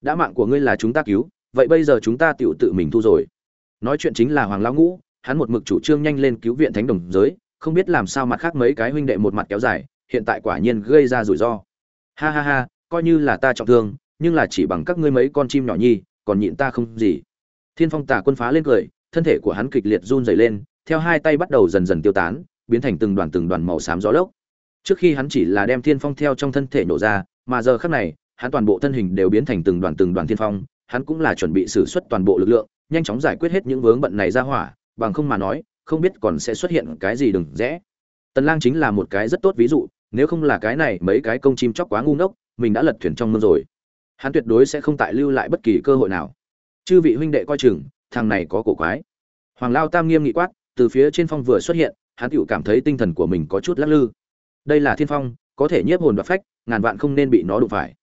Speaker 1: Đã mạng của ngươi là chúng ta cứu, vậy bây giờ chúng ta tự tự mình thu rồi nói chuyện chính là hoàng Lão ngũ, hắn một mực chủ trương nhanh lên cứu viện thánh đồng giới, không biết làm sao mặt khác mấy cái huynh đệ một mặt kéo dài, hiện tại quả nhiên gây ra rủi ro. Ha ha ha, coi như là ta trọng thương, nhưng là chỉ bằng các ngươi mấy con chim nhỏ nhi, còn nhịn ta không gì. Thiên phong tà quân phá lên cười, thân thể của hắn kịch liệt run rẩy lên, theo hai tay bắt đầu dần dần tiêu tán, biến thành từng đoàn từng đoàn màu xám gió lốc. Trước khi hắn chỉ là đem thiên phong theo trong thân thể nổ ra, mà giờ khắc này, hắn toàn bộ thân hình đều biến thành từng đoàn từng đoàn thiên phong, hắn cũng là chuẩn bị sử xuất toàn bộ lực lượng nhanh chóng giải quyết hết những vướng bận này ra hỏa, bằng không mà nói, không biết còn sẽ xuất hiện cái gì đừng rẽ. Tần lang chính là một cái rất tốt ví dụ, nếu không là cái này mấy cái công chim chóc quá ngu ngốc, mình đã lật thuyền trong mương rồi. Hắn tuyệt đối sẽ không tại lưu lại bất kỳ cơ hội nào. Chư vị huynh đệ coi chừng, thằng này có cổ quái. Hoàng lao tam nghiêm nghị quát, từ phía trên phong vừa xuất hiện, hắn tựu cảm thấy tinh thần của mình có chút lắc lư. Đây là thiên phong, có thể nhiếp hồn và phách, ngàn vạn không nên bị nó đụng phải.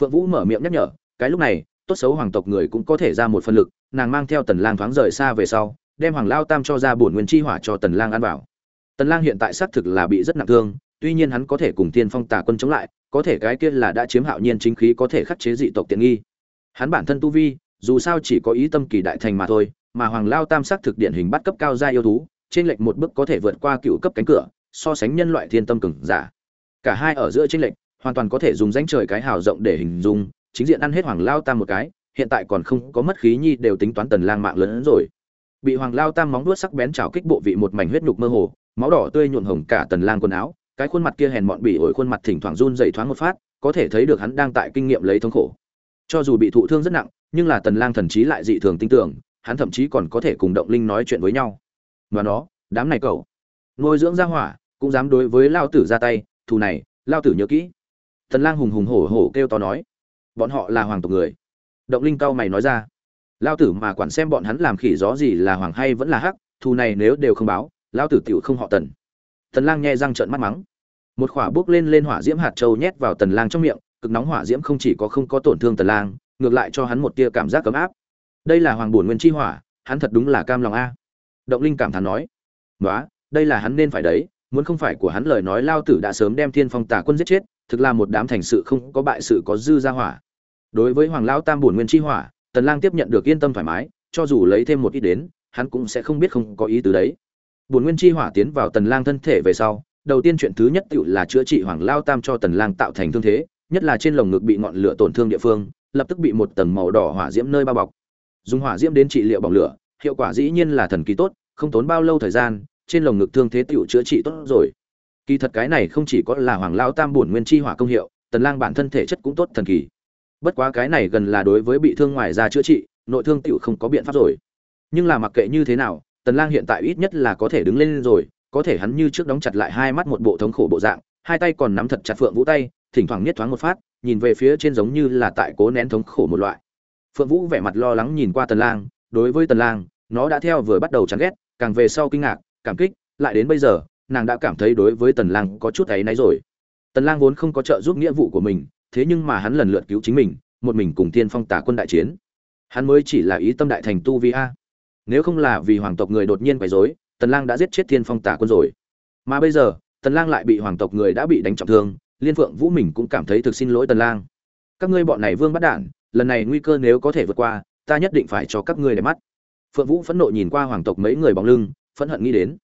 Speaker 1: Phượng vũ mở miệng nhắc nhở, cái lúc này, tốt xấu hoàng tộc người cũng có thể ra một phần lực nàng mang theo tần lang thoáng rời xa về sau, đem hoàng lao tam cho ra bổn nguyên chi hỏa cho tần lang ăn vào. Tần lang hiện tại xác thực là bị rất nặng thương, tuy nhiên hắn có thể cùng tiên phong tà quân chống lại, có thể cái kia là đã chiếm hạo nhiên chính khí có thể khắc chế dị tộc tiện nghi. Hắn bản thân tu vi, dù sao chỉ có ý tâm kỳ đại thành mà thôi, mà hoàng lao tam xác thực điển hình bắt cấp cao gia yêu thú, trên lệch một bước có thể vượt qua cựu cấp cánh cửa, so sánh nhân loại thiên tâm cường giả. Cả hai ở giữa trên lệch, hoàn toàn có thể dùng danh trời cái hào rộng để hình dung, chính diện ăn hết hoàng lao tam một cái hiện tại còn không có mất khí nhi đều tính toán tần lang mạng lớn hơn rồi. Bị hoàng lao tam móng đuốt sắc bén chảo kích bộ vị một mảnh huyết nhục mơ hồ, máu đỏ tươi nhuộm hồng cả tần lang quần áo, cái khuôn mặt kia hèn mọn bỉ ổi khuôn mặt thỉnh thoảng run rẩy thoáng một phát, có thể thấy được hắn đang tại kinh nghiệm lấy thống khổ. Cho dù bị thụ thương rất nặng, nhưng là tần lang thần trí lại dị thường tinh tưởng hắn thậm chí còn có thể cùng động linh nói chuyện với nhau. Và nó, đám này cậu, nuôi dưỡng ra hỏa, cũng dám đối với lao tử ra tay, thù này, lao tử nhớ kỹ. Tần lang hùng hùng hổ hổ kêu to nói, bọn họ là hoàng tộc người động linh cao mày nói ra. Lao tử mà quản xem bọn hắn làm khỉ gió gì là hoàng hay vẫn là hắc, thù này nếu đều không báo, lao tử tiểu không họ tần. Tần lang nghe răng trợn mắt mắng. Một khỏa bước lên lên hỏa diễm hạt châu nhét vào tần lang trong miệng, cực nóng hỏa diễm không chỉ có không có tổn thương tần lang, ngược lại cho hắn một tia cảm giác cấm áp. Đây là hoàng bổn nguyên chi hỏa, hắn thật đúng là cam lòng a. Động linh cảm thán nói. Đó đây là hắn nên phải đấy, muốn không phải của hắn lời nói, lao tử đã sớm đem thiên phong tà quân giết chết, thực là một đám thành sự không có bại sự có dư ra hỏa đối với hoàng lao tam bổn nguyên chi hỏa, tần lang tiếp nhận được yên tâm thoải mái, cho dù lấy thêm một ít đến, hắn cũng sẽ không biết không có ý từ đấy. Bổn nguyên chi hỏa tiến vào tần lang thân thể về sau, đầu tiên chuyện thứ nhất tự là chữa trị hoàng lao tam cho tần lang tạo thành thương thế, nhất là trên lồng ngực bị ngọn lửa tổn thương địa phương, lập tức bị một tầng màu đỏ hỏa diễm nơi bao bọc. Dùng hỏa diễm đến trị liệu bỏng lửa, hiệu quả dĩ nhiên là thần kỳ tốt, không tốn bao lâu thời gian, trên lồng ngực thương thế tiểu chữa trị tốt rồi. Kỳ thật cái này không chỉ có là hoàng lao tam bổn nguyên chi hỏa công hiệu, tần lang bản thân thể chất cũng tốt thần kỳ bất quá cái này gần là đối với bị thương ngoài ra chữa trị, nội thương tựu không có biện pháp rồi. Nhưng là mặc kệ như thế nào, tần lang hiện tại ít nhất là có thể đứng lên rồi, có thể hắn như trước đóng chặt lại hai mắt một bộ thống khổ bộ dạng, hai tay còn nắm thật chặt phượng vũ tay, thỉnh thoảng nhất thoáng một phát, nhìn về phía trên giống như là tại cố nén thống khổ một loại. Phượng vũ vẻ mặt lo lắng nhìn qua tần lang, đối với tần lang, nó đã theo vừa bắt đầu chán ghét, càng về sau kinh ngạc, cảm kích, lại đến bây giờ, nàng đã cảm thấy đối với tần lang có chút ấy náy rồi. Tần lang vốn không có trợ giúp nghĩa vụ của mình thế nhưng mà hắn lần lượt cứu chính mình một mình cùng tiên phong tả quân đại chiến. Hắn mới chỉ là ý tâm đại thành tu vi a. Nếu không là vì hoàng tộc người đột nhiên quấy rối tần lang đã giết chết tiên phong tả quân rồi. Mà bây giờ tần lang lại bị hoàng tộc người đã bị đánh trọng thương liên phượng vũ mình cũng cảm thấy thực xin lỗi tần lang. Các ngươi bọn này vương bắt đạn, lần này nguy cơ nếu có thể vượt qua ta nhất định phải cho các ngươi để mắt. Phượng vũ phẫn nộ nhìn qua hoàng tộc mấy người bóng lưng phẫn hận nghĩ đến.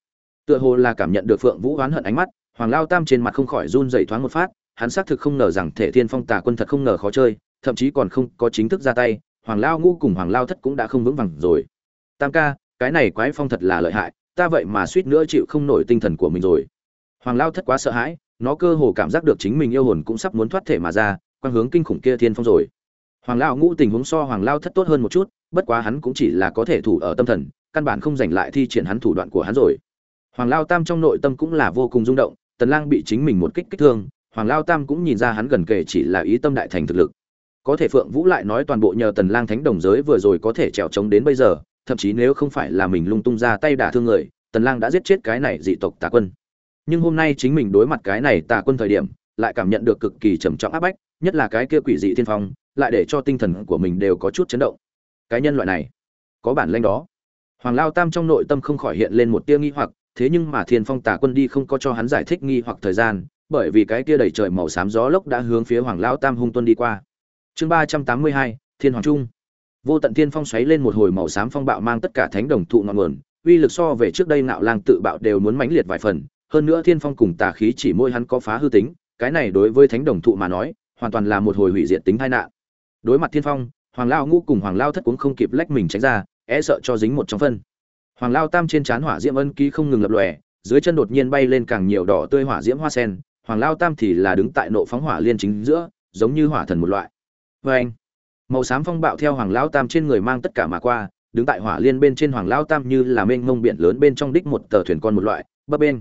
Speaker 1: Tựa hồ là cảm nhận được phượng vũ oán hận ánh mắt hoàng lao tam trên mặt không khỏi run rẩy thoáng một phát hắn xác thực không ngờ rằng thể thiên phong tà quân thật không ngờ khó chơi, thậm chí còn không có chính thức ra tay, hoàng lao ngũ cùng hoàng lao thất cũng đã không vững vàng rồi. Tam ca, cái này quái phong thật là lợi hại, ta vậy mà suýt nữa chịu không nổi tinh thần của mình rồi. Hoàng lao thất quá sợ hãi, nó cơ hồ cảm giác được chính mình yêu hồn cũng sắp muốn thoát thể mà ra quan hướng kinh khủng kia thiên phong rồi. Hoàng lao ngũ tình huống so hoàng lao thất tốt hơn một chút, bất quá hắn cũng chỉ là có thể thủ ở tâm thần, căn bản không giành lại thi triển hắn thủ đoạn của hắn rồi. Hoàng lao tam trong nội tâm cũng là vô cùng rung động, tần lang bị chính mình một kích kích thương hoàng lao tam cũng nhìn ra hắn gần kề chỉ là ý tâm đại thành thực lực. Có thể phượng vũ lại nói toàn bộ nhờ tần lang thánh đồng giới vừa rồi có thể trèo chống đến bây giờ, thậm chí nếu không phải là mình lung tung ra tay đả thương người, tần lang đã giết chết cái này dị tộc tà quân. Nhưng hôm nay chính mình đối mặt cái này tà quân thời điểm, lại cảm nhận được cực kỳ trầm trọng áp bách, nhất là cái kia quỷ dị thiên phong, lại để cho tinh thần của mình đều có chút chấn động. Cái nhân loại này, có bản lĩnh đó. Hoàng lao tam trong nội tâm không khỏi hiện lên một tia nghi hoặc, thế nhưng mà thiên phong tà quân đi không có cho hắn giải thích nghi hoặc thời gian bởi vì cái kia đầy trời màu xám gió lốc đã hướng phía hoàng lão tam hung tuân đi qua. Chương ba trăm tám mươi hai, thiên hoàng trung. Vô tận thiên phong xoáy lên một hồi màu xám phong bạo mang tất cả thánh đồng thụ ngọn nguồn, uy lực so về trước đây nạo lang tự bạo đều muốn mãnh liệt vài phần, hơn nữa thiên phong cùng tà khí chỉ môi hắn có phá hư tính, cái này đối với thánh đồng thụ mà nói, hoàn toàn là một hồi hủy diệt tính tai nạn. Đối mặt thiên phong, hoàng lão ngũ cùng hoàng lão thất cũng không kịp lách mình tránh ra e sợ cho dính một trong phân. Hoàng lão tam trên trán hỏa diễm ân ký không ngừng lập lòe, dưới chân đột nhiên bay lên càng nhiều đỏ tươi hỏa diễm hoa sen hoàng lao tam thì là đứng tại nộ phóng hỏa liên chính giữa, giống như hỏa thần một loại. Vê anh, màu xám phong bạo theo hoàng lao tam trên người mang tất cả mà qua, đứng tại hỏa liên bên trên hoàng lao tam như là mênh mông biển lớn bên trong đích một tờ thuyền con một loại, bấp bên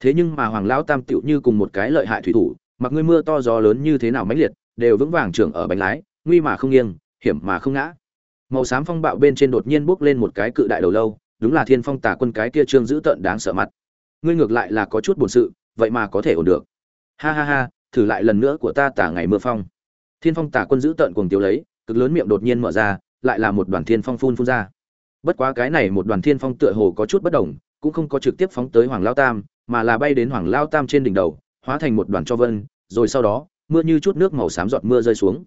Speaker 1: thế nhưng mà hoàng lao tam tựu như cùng một cái lợi hại thủy thủ, mặc ngươi mưa to gió lớn như thế nào mãnh liệt, đều vững vàng trưởng ở bánh lái, nguy mà không nghiêng, hiểm mà không ngã. Màu xám phong bạo bên trên đột nhiên bốc lên một cái cự đại đầu lâu, đúng là thiên phong tà quân cái kia trương giữ tợn đáng sợ mặt. Ngươi ngược lại là có chút buồn sự, vậy mà có thể ổn được ha ha ha, thử lại lần nữa của ta tả ngày mưa phong. Thiên phong tả quân giữ tợn cuồng tiêu lấy, cực lớn miệng đột nhiên mở ra, lại là một đoàn thiên phong phun phun ra. Bất quá cái này một đoàn thiên phong tựa hồ có chút bất đồng, cũng không có trực tiếp phóng tới hoàng lao tam, mà là bay đến hoàng lao tam trên đỉnh đầu, hóa thành một đoàn cho vân, rồi sau đó, mưa như chút nước màu xám giọt mưa rơi xuống.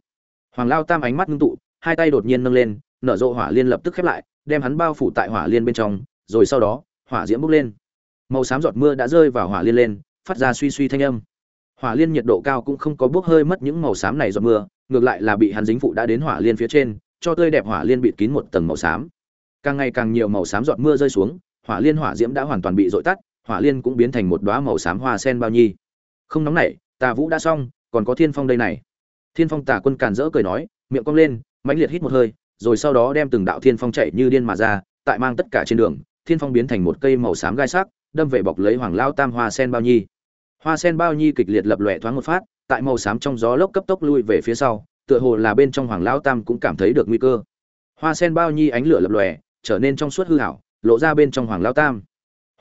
Speaker 1: Hoàng lao tam ánh mắt ngưng tụ, hai tay đột nhiên nâng lên, nở rộ hỏa liên lập tức khép lại, đem hắn bao phủ tại hỏa liên bên trong, rồi sau đó, hỏa diễm bốc lên. Màu xám giọt mưa đã rơi vào hỏa liên lên, phát ra suy suy thanh âm hỏa liên nhiệt độ cao cũng không có bốc hơi mất những màu xám này giọt mưa, ngược lại là bị hắn dính phụ đã đến hỏa liên phía trên, cho tươi đẹp hỏa liên bịt kín một tầng màu xám. Càng ngày càng nhiều màu xám giọt mưa rơi xuống, hỏa liên hỏa diễm đã hoàn toàn bị dội tắt, hỏa liên cũng biến thành một đóa màu xám hoa sen bao nhi. Không nóng nảy, tà vũ đã xong, còn có thiên phong đây này. Thiên phong tà quân càn rỡ cười nói, miệng cong lên, mãnh liệt hít một hơi, rồi sau đó đem từng đạo thiên phong chạy như điên mà ra, tại mang tất cả trên đường, thiên phong biến thành một cây màu xám gai sắc, đâm về bọc lấy hoàng lao tam hoa sen bao nhi hoa sen bao nhi kịch liệt lập lòe thoáng một phát, tại màu xám trong gió lốc cấp tốc lui về phía sau, tựa hồ là bên trong hoàng Lão tam cũng cảm thấy được nguy cơ. Hoa sen bao nhi ánh lửa lập lòe, trở nên trong suốt hư hảo lộ ra bên trong hoàng lao tam.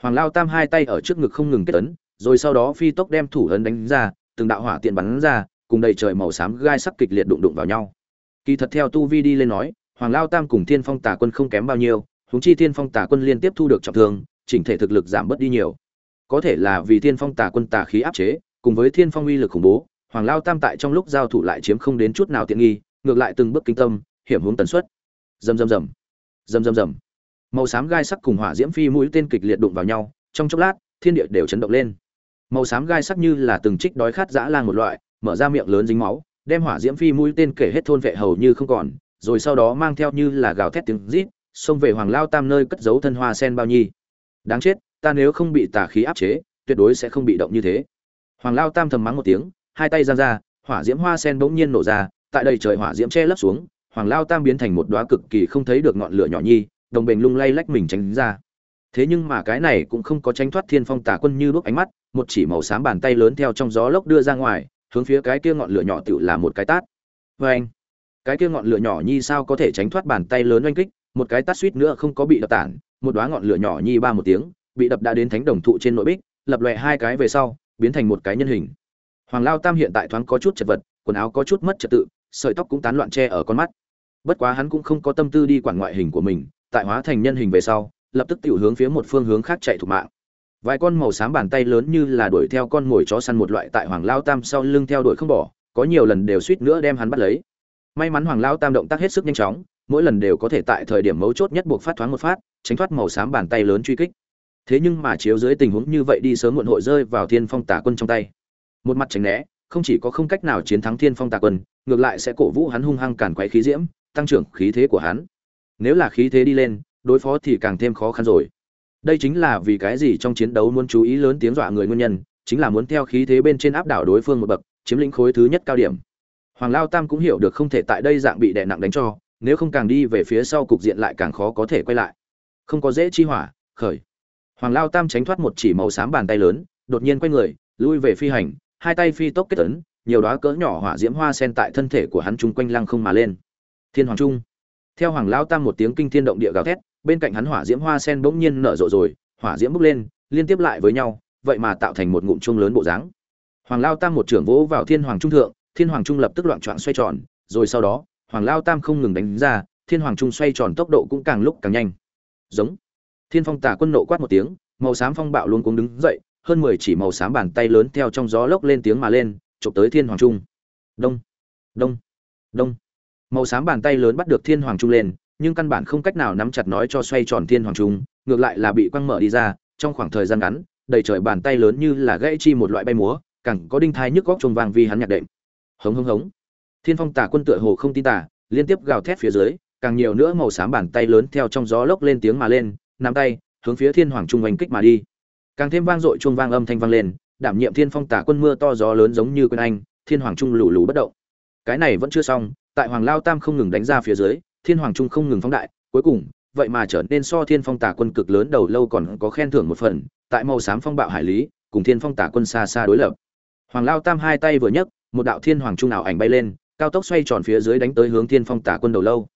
Speaker 1: Hoàng lao tam hai tay ở trước ngực không ngừng kết ấn, rồi sau đó phi tốc đem thủ ấn đánh ra, từng đạo hỏa tiện bắn ra, cùng đầy trời màu xám gai sắc kịch liệt đụng đụng vào nhau. Kỳ thật theo tu vi đi lên nói, hoàng lao tam cùng thiên phong tà quân không kém bao nhiêu húng chi thiên phong tà quân liên tiếp thu được trọng thương, chỉnh thể thực lực giảm bớt đi nhiều có thể là vì thiên phong tà quân tà khí áp chế, cùng với thiên phong uy lực khủng bố, hoàng lao tam tại trong lúc giao thủ lại chiếm không đến chút nào tiện nghi, ngược lại từng bước kinh tâm, hiểm hướng tần suất. Rầm rầm rầm. Rầm rầm rầm. Màu xám gai sắc cùng hỏa diễm phi mũi tên kịch liệt đụng vào nhau, trong chốc lát, thiên địa đều chấn động lên. Màu xám gai sắc như là từng trích đói khát dã lang một loại, mở ra miệng lớn dính máu, đem hỏa diễm phi mũi tên kể hết thôn vệ hầu như không còn, rồi sau đó mang theo như là gào thét tiếng rít, xông về hoàng lao tam nơi cất giấu thân hoa sen bao nhi. Đáng chết ta nếu không bị tà khí áp chế, tuyệt đối sẽ không bị động như thế. Hoàng lao tam thầm mắng một tiếng, hai tay giang ra, hỏa diễm hoa sen bỗng nhiên nổ ra, tại đây trời hỏa diễm che lấp xuống, hoàng lao tam biến thành một đóa cực kỳ không thấy được ngọn lửa nhỏ nhi, đồng bình lung lay lách mình tránh ra. Thế nhưng mà cái này cũng không có tránh thoát thiên phong tà quân như đuốc ánh mắt, một chỉ màu xám bàn tay lớn theo trong gió lốc đưa ra ngoài, hướng phía cái kia ngọn lửa nhỏ tựu là một cái tát. Vê anh cái kia ngọn lửa nhỏ nhi sao có thể tránh thoát bàn tay lớn oanh kích, một cái tát suýt nữa không có bị đập tản, một đoá ngọn lửa nhỏ nhi ba một tiếng bị đập đã đến thánh đồng thụ trên nội bích, lập lòe hai cái về sau, biến thành một cái nhân hình. Hoàng lao tam hiện tại thoáng có chút chật vật, quần áo có chút mất trật tự, sợi tóc cũng tán loạn che ở con mắt. Bất quá hắn cũng không có tâm tư đi quản ngoại hình của mình, tại hóa thành nhân hình về sau, lập tức tiểu hướng phía một phương hướng khác chạy thục mạng. Vài con màu xám bàn tay lớn như là đuổi theo con mồi chó săn một loại tại hoàng lao tam sau lưng theo đuổi không bỏ, có nhiều lần đều suýt nữa đem hắn bắt lấy. May mắn hoàng lao tam động tác hết sức nhanh chóng, mỗi lần đều có thể tại thời điểm mấu chốt nhất buộc phát thoáng một phát, tránh thoát màu xám bàn tay lớn truy kích thế nhưng mà chiếu dưới tình huống như vậy đi sớm muộn hội rơi vào thiên phong tả quân trong tay. Một mặt tránh né, không chỉ có không cách nào chiến thắng thiên phong tả quân, ngược lại sẽ cổ vũ hắn hung hăng càn quấy khí diễm, tăng trưởng khí thế của hắn. Nếu là khí thế đi lên, đối phó thì càng thêm khó khăn rồi. Đây chính là vì cái gì trong chiến đấu muốn chú ý lớn tiếng dọa người nguyên nhân, chính là muốn theo khí thế bên trên áp đảo đối phương một bậc, chiếm lĩnh khối thứ nhất cao điểm. Hoàng lao tam cũng hiểu được không thể tại đây dạng bị đè nặng đánh cho, nếu không càng đi về phía sau cục diện lại càng khó có thể quay lại. Không có dễ chi hỏa, khởi hoàng lao tam tránh thoát một chỉ màu xám bàn tay lớn, đột nhiên quay người, lui về phi hành, hai tay phi tốc kết tấn nhiều đóa cỡ nhỏ hỏa diễm hoa sen tại thân thể của hắn trung quanh lăng không mà lên. Thiên hoàng trung. Theo hoàng lao tam một tiếng kinh thiên động địa gào thét, bên cạnh hắn hỏa diễm hoa sen bỗng nhiên nở rộ rồi, hỏa diễm bốc lên, liên tiếp lại với nhau, vậy mà tạo thành một ngụm chuông lớn bộ dáng. Hoàng lao tam một trưởng vỗ vào thiên hoàng trung thượng, thiên hoàng trung lập tức loạn choạng xoay tròn, rồi sau đó, hoàng lao tam không ngừng đánh ra, thiên hoàng trung xoay tròn tốc độ cũng càng lúc càng nhanh. Giống thiên phong tả quân nộ quát một tiếng, màu xám phong bạo luôn cuống đứng dậy, hơn mười chỉ màu xám bàn tay lớn theo trong gió lốc lên tiếng mà lên, chụp tới thiên hoàng trung. Đông đông đông. Màu xám bàn tay lớn bắt được thiên hoàng trung lên, nhưng căn bản không cách nào nắm chặt nói cho xoay tròn thiên hoàng trung, ngược lại là bị quăng mở đi ra, trong khoảng thời gian ngắn, đầy trời bàn tay lớn như là gãy chi một loại bay múa càng có đinh thai nhức góc trông vang vì hắn nhạc đệm. Hống hống hống. Thiên phong tả quân tựa hồ không tin tả liên tiếp gào thét phía dưới, càng nhiều nữa màu xám bàn tay lớn theo trong gió lốc lên tiếng mà lên nắm tay, hướng phía thiên hoàng trung oanh kích mà đi. Càng thêm vang dội chuông vang âm thanh vang lên, đảm nhiệm thiên phong tả quân mưa to gió lớn giống như quân anh, thiên hoàng trung lù lù bất động. Cái này vẫn chưa xong, tại hoàng lao tam không ngừng đánh ra phía dưới, thiên hoàng trung không ngừng phóng đại, cuối cùng, vậy mà trở nên so thiên phong tả quân cực lớn đầu lâu còn có khen thưởng một phần, tại màu xám phong bạo hải lý, cùng thiên phong tả quân xa xa đối lập. Hoàng lao tam hai tay vừa nhấc, một đạo thiên hoàng trung ảo ảnh bay lên, cao tốc xoay tròn phía dưới đánh tới hướng thiên phong tả quân đầu lâu.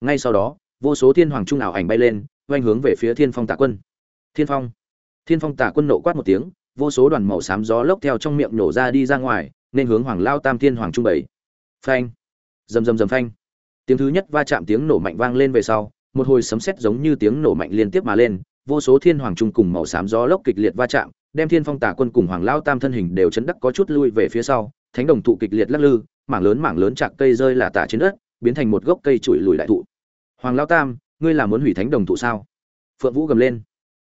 Speaker 1: Ngay sau đó, vô số thiên hoàng trung ảo ảnh bay lên oanh hướng về phía thiên phong tả quân. Thiên phong. Thiên phong tả quân nộ quát một tiếng, vô số đoàn màu xám gió lốc theo trong miệng nổ ra đi ra ngoài, nên hướng hoàng lao tam thiên hoàng trung bảy phanh. Rầm rầm rầm phanh. Tiếng thứ nhất va chạm tiếng nổ mạnh vang lên về sau, một hồi sấm sét giống như tiếng nổ mạnh liên tiếp mà lên, vô số thiên hoàng trung cùng màu xám gió lốc kịch liệt va chạm, đem thiên phong tả quân cùng hoàng lao tam thân hình đều chấn đắc có chút lui về phía sau, thánh đồng thụ kịch liệt lắc lư, mảng lớn mảng lớn chạc cây rơi là tả trên đất, biến thành một gốc cây trụi lùi đại thụ. Hoàng lao tam ngươi là muốn hủy thánh đồng thụ sao? Phượng vũ gầm lên.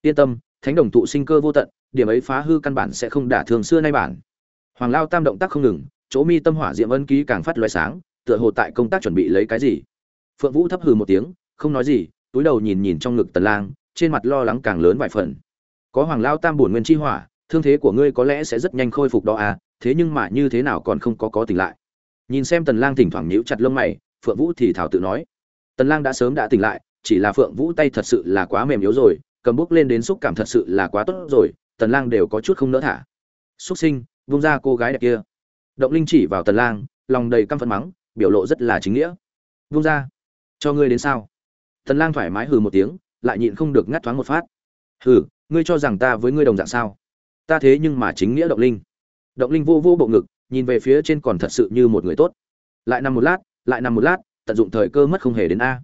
Speaker 1: Yên tâm, thánh đồng thụ sinh cơ vô tận, điểm ấy phá hư căn bản sẽ không đả thường xưa nay bản. Hoàng lao tam động tác không ngừng, chỗ mi tâm hỏa diệm ân ký càng phát loại sáng, tựa hồ tại công tác chuẩn bị lấy cái gì. Phượng vũ thấp hừ một tiếng, không nói gì, túi đầu nhìn nhìn trong ngực tần lang, trên mặt lo lắng càng lớn vài phần. Có hoàng lao tam bổn nguyên chi hỏa, thương thế của ngươi có lẽ sẽ rất nhanh khôi phục đó à thế nhưng mà như thế nào còn không có có tỉnh lại. Nhìn xem tần lang thỉnh thoảng nhíu chặt lông mày, phượng vũ thì thảo tự nói. Tần lang đã sớm đã tỉnh lại chỉ là phượng vũ tay thật sự là quá mềm yếu rồi, cầm bút lên đến xúc cảm thật sự là quá tốt rồi, tần lang đều có chút không nỡ thả. Xuất sinh, vung ra cô gái đẹp kia. Động linh chỉ vào tần lang, lòng đầy căm phẫn mắng, biểu lộ rất là chính nghĩa. Vung ra. Cho ngươi đến sao? Tần lang thoải mái hừ một tiếng, lại nhịn không được ngắt thoáng một phát. Hừ, ngươi cho rằng ta với ngươi đồng dạng sao? Ta thế nhưng mà chính nghĩa động linh. Động linh vô vô bộ ngực, nhìn về phía trên còn thật sự như một người tốt. Lại nằm một lát, lại nằm một lát, tận dụng thời cơ mất không hề đến a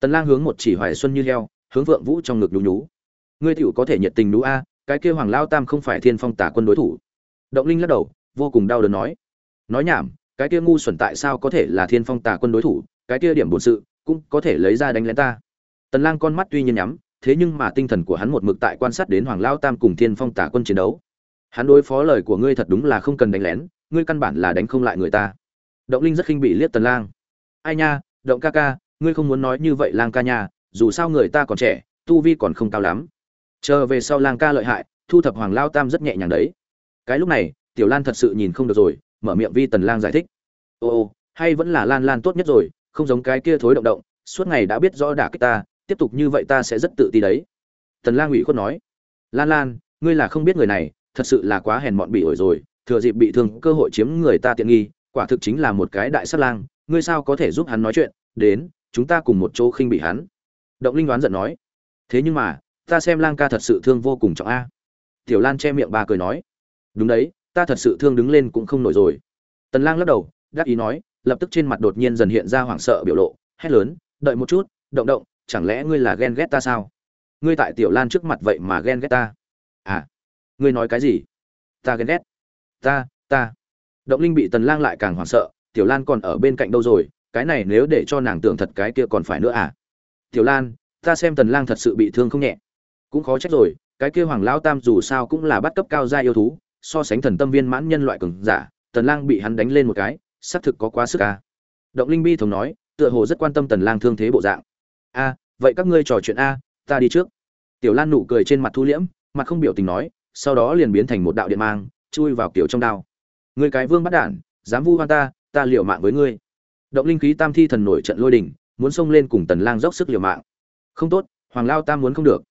Speaker 1: tần lang hướng một chỉ hoài xuân như heo, hướng vượng vũ trong ngực nhú nhú. Ngươi tiểu có thể nhiệt tình nú a, cái kia hoàng lao tam không phải thiên phong tả quân đối thủ. Động linh lắc đầu, vô cùng đau đớn nói. Nói nhảm, cái kia ngu xuẩn tại sao có thể là thiên phong tả quân đối thủ, cái kia điểm bổn sự, cũng có thể lấy ra đánh lén ta. Tần lang con mắt tuy nhiên nhắm, thế nhưng mà tinh thần của hắn một mực tại quan sát đến hoàng lao tam cùng thiên phong tả quân chiến đấu. Hắn đối phó lời của ngươi thật đúng là không cần đánh lén, ngươi căn bản là đánh không lại người ta. Động linh rất khinh bị liếc tần lang. Ai nha, động ca ca ngươi không muốn nói như vậy lang ca nha, dù sao người ta còn trẻ, tu vi còn không cao lắm. Chờ về sau lang ca lợi hại, thu thập hoàng lao tam rất nhẹ nhàng đấy. Cái lúc này, tiểu lan thật sự nhìn không được rồi, mở miệng vi tần lang giải thích. Ô hay vẫn là lan lan tốt nhất rồi, không giống cái kia thối động động, suốt ngày đã biết rõ đả kích ta, tiếp tục như vậy ta sẽ rất tự ti đấy. Tần lang ủy khuất nói. Lan lan, ngươi là không biết người này, thật sự là quá hèn mọn bị ổi rồi, thừa dịp bị thương cơ hội chiếm người ta tiện nghi, quả thực chính là một cái đại sát lang, ngươi sao có thể giúp hắn nói chuyện? Đến chúng ta cùng một chỗ khinh bị hắn. Động linh đoán giận nói, thế nhưng mà, ta xem lang ca thật sự thương vô cùng trọng a. Tiểu lan che miệng ba cười nói, đúng đấy, ta thật sự thương đứng lên cũng không nổi rồi. Tần lang lắc đầu đáp ý nói, lập tức trên mặt đột nhiên dần hiện ra hoảng sợ biểu lộ, hét lớn, đợi một chút, động động, chẳng lẽ ngươi là ghen ghét ta sao? Ngươi tại tiểu lan trước mặt vậy mà ghen ghét ta? À ngươi nói cái gì? Ta ghen ghét. Ta ta. Động linh bị tần lang lại càng hoảng sợ, tiểu lan còn ở bên cạnh đâu rồi? Cái này nếu để cho nàng tưởng thật cái kia còn phải nữa à? Tiểu lan, ta xem tần lang thật sự bị thương không nhẹ. Cũng khó trách rồi, cái kia hoàng lão tam dù sao cũng là bắt cấp cao gia yêu thú, so sánh thần tâm viên mãn nhân loại cường giả, tần lang bị hắn đánh lên một cái, xác thực có quá sức à? Động linh bi thống nói, tựa hồ rất quan tâm tần lang thương thế bộ dạng. A vậy các ngươi trò chuyện a ta đi trước. Tiểu lan nụ cười trên mặt thu liễm, mặt không biểu tình nói, sau đó liền biến thành một đạo điện mang, chui vào kiểu trong đao. Ngươi cái vương bắt đản, dám vu oan ta ta liều mạng với ngươi động linh khí tam thi thần nổi trận lôi đình, muốn xông lên cùng tần lang dốc sức liều mạng. Không tốt, hoàng lao tam muốn không được.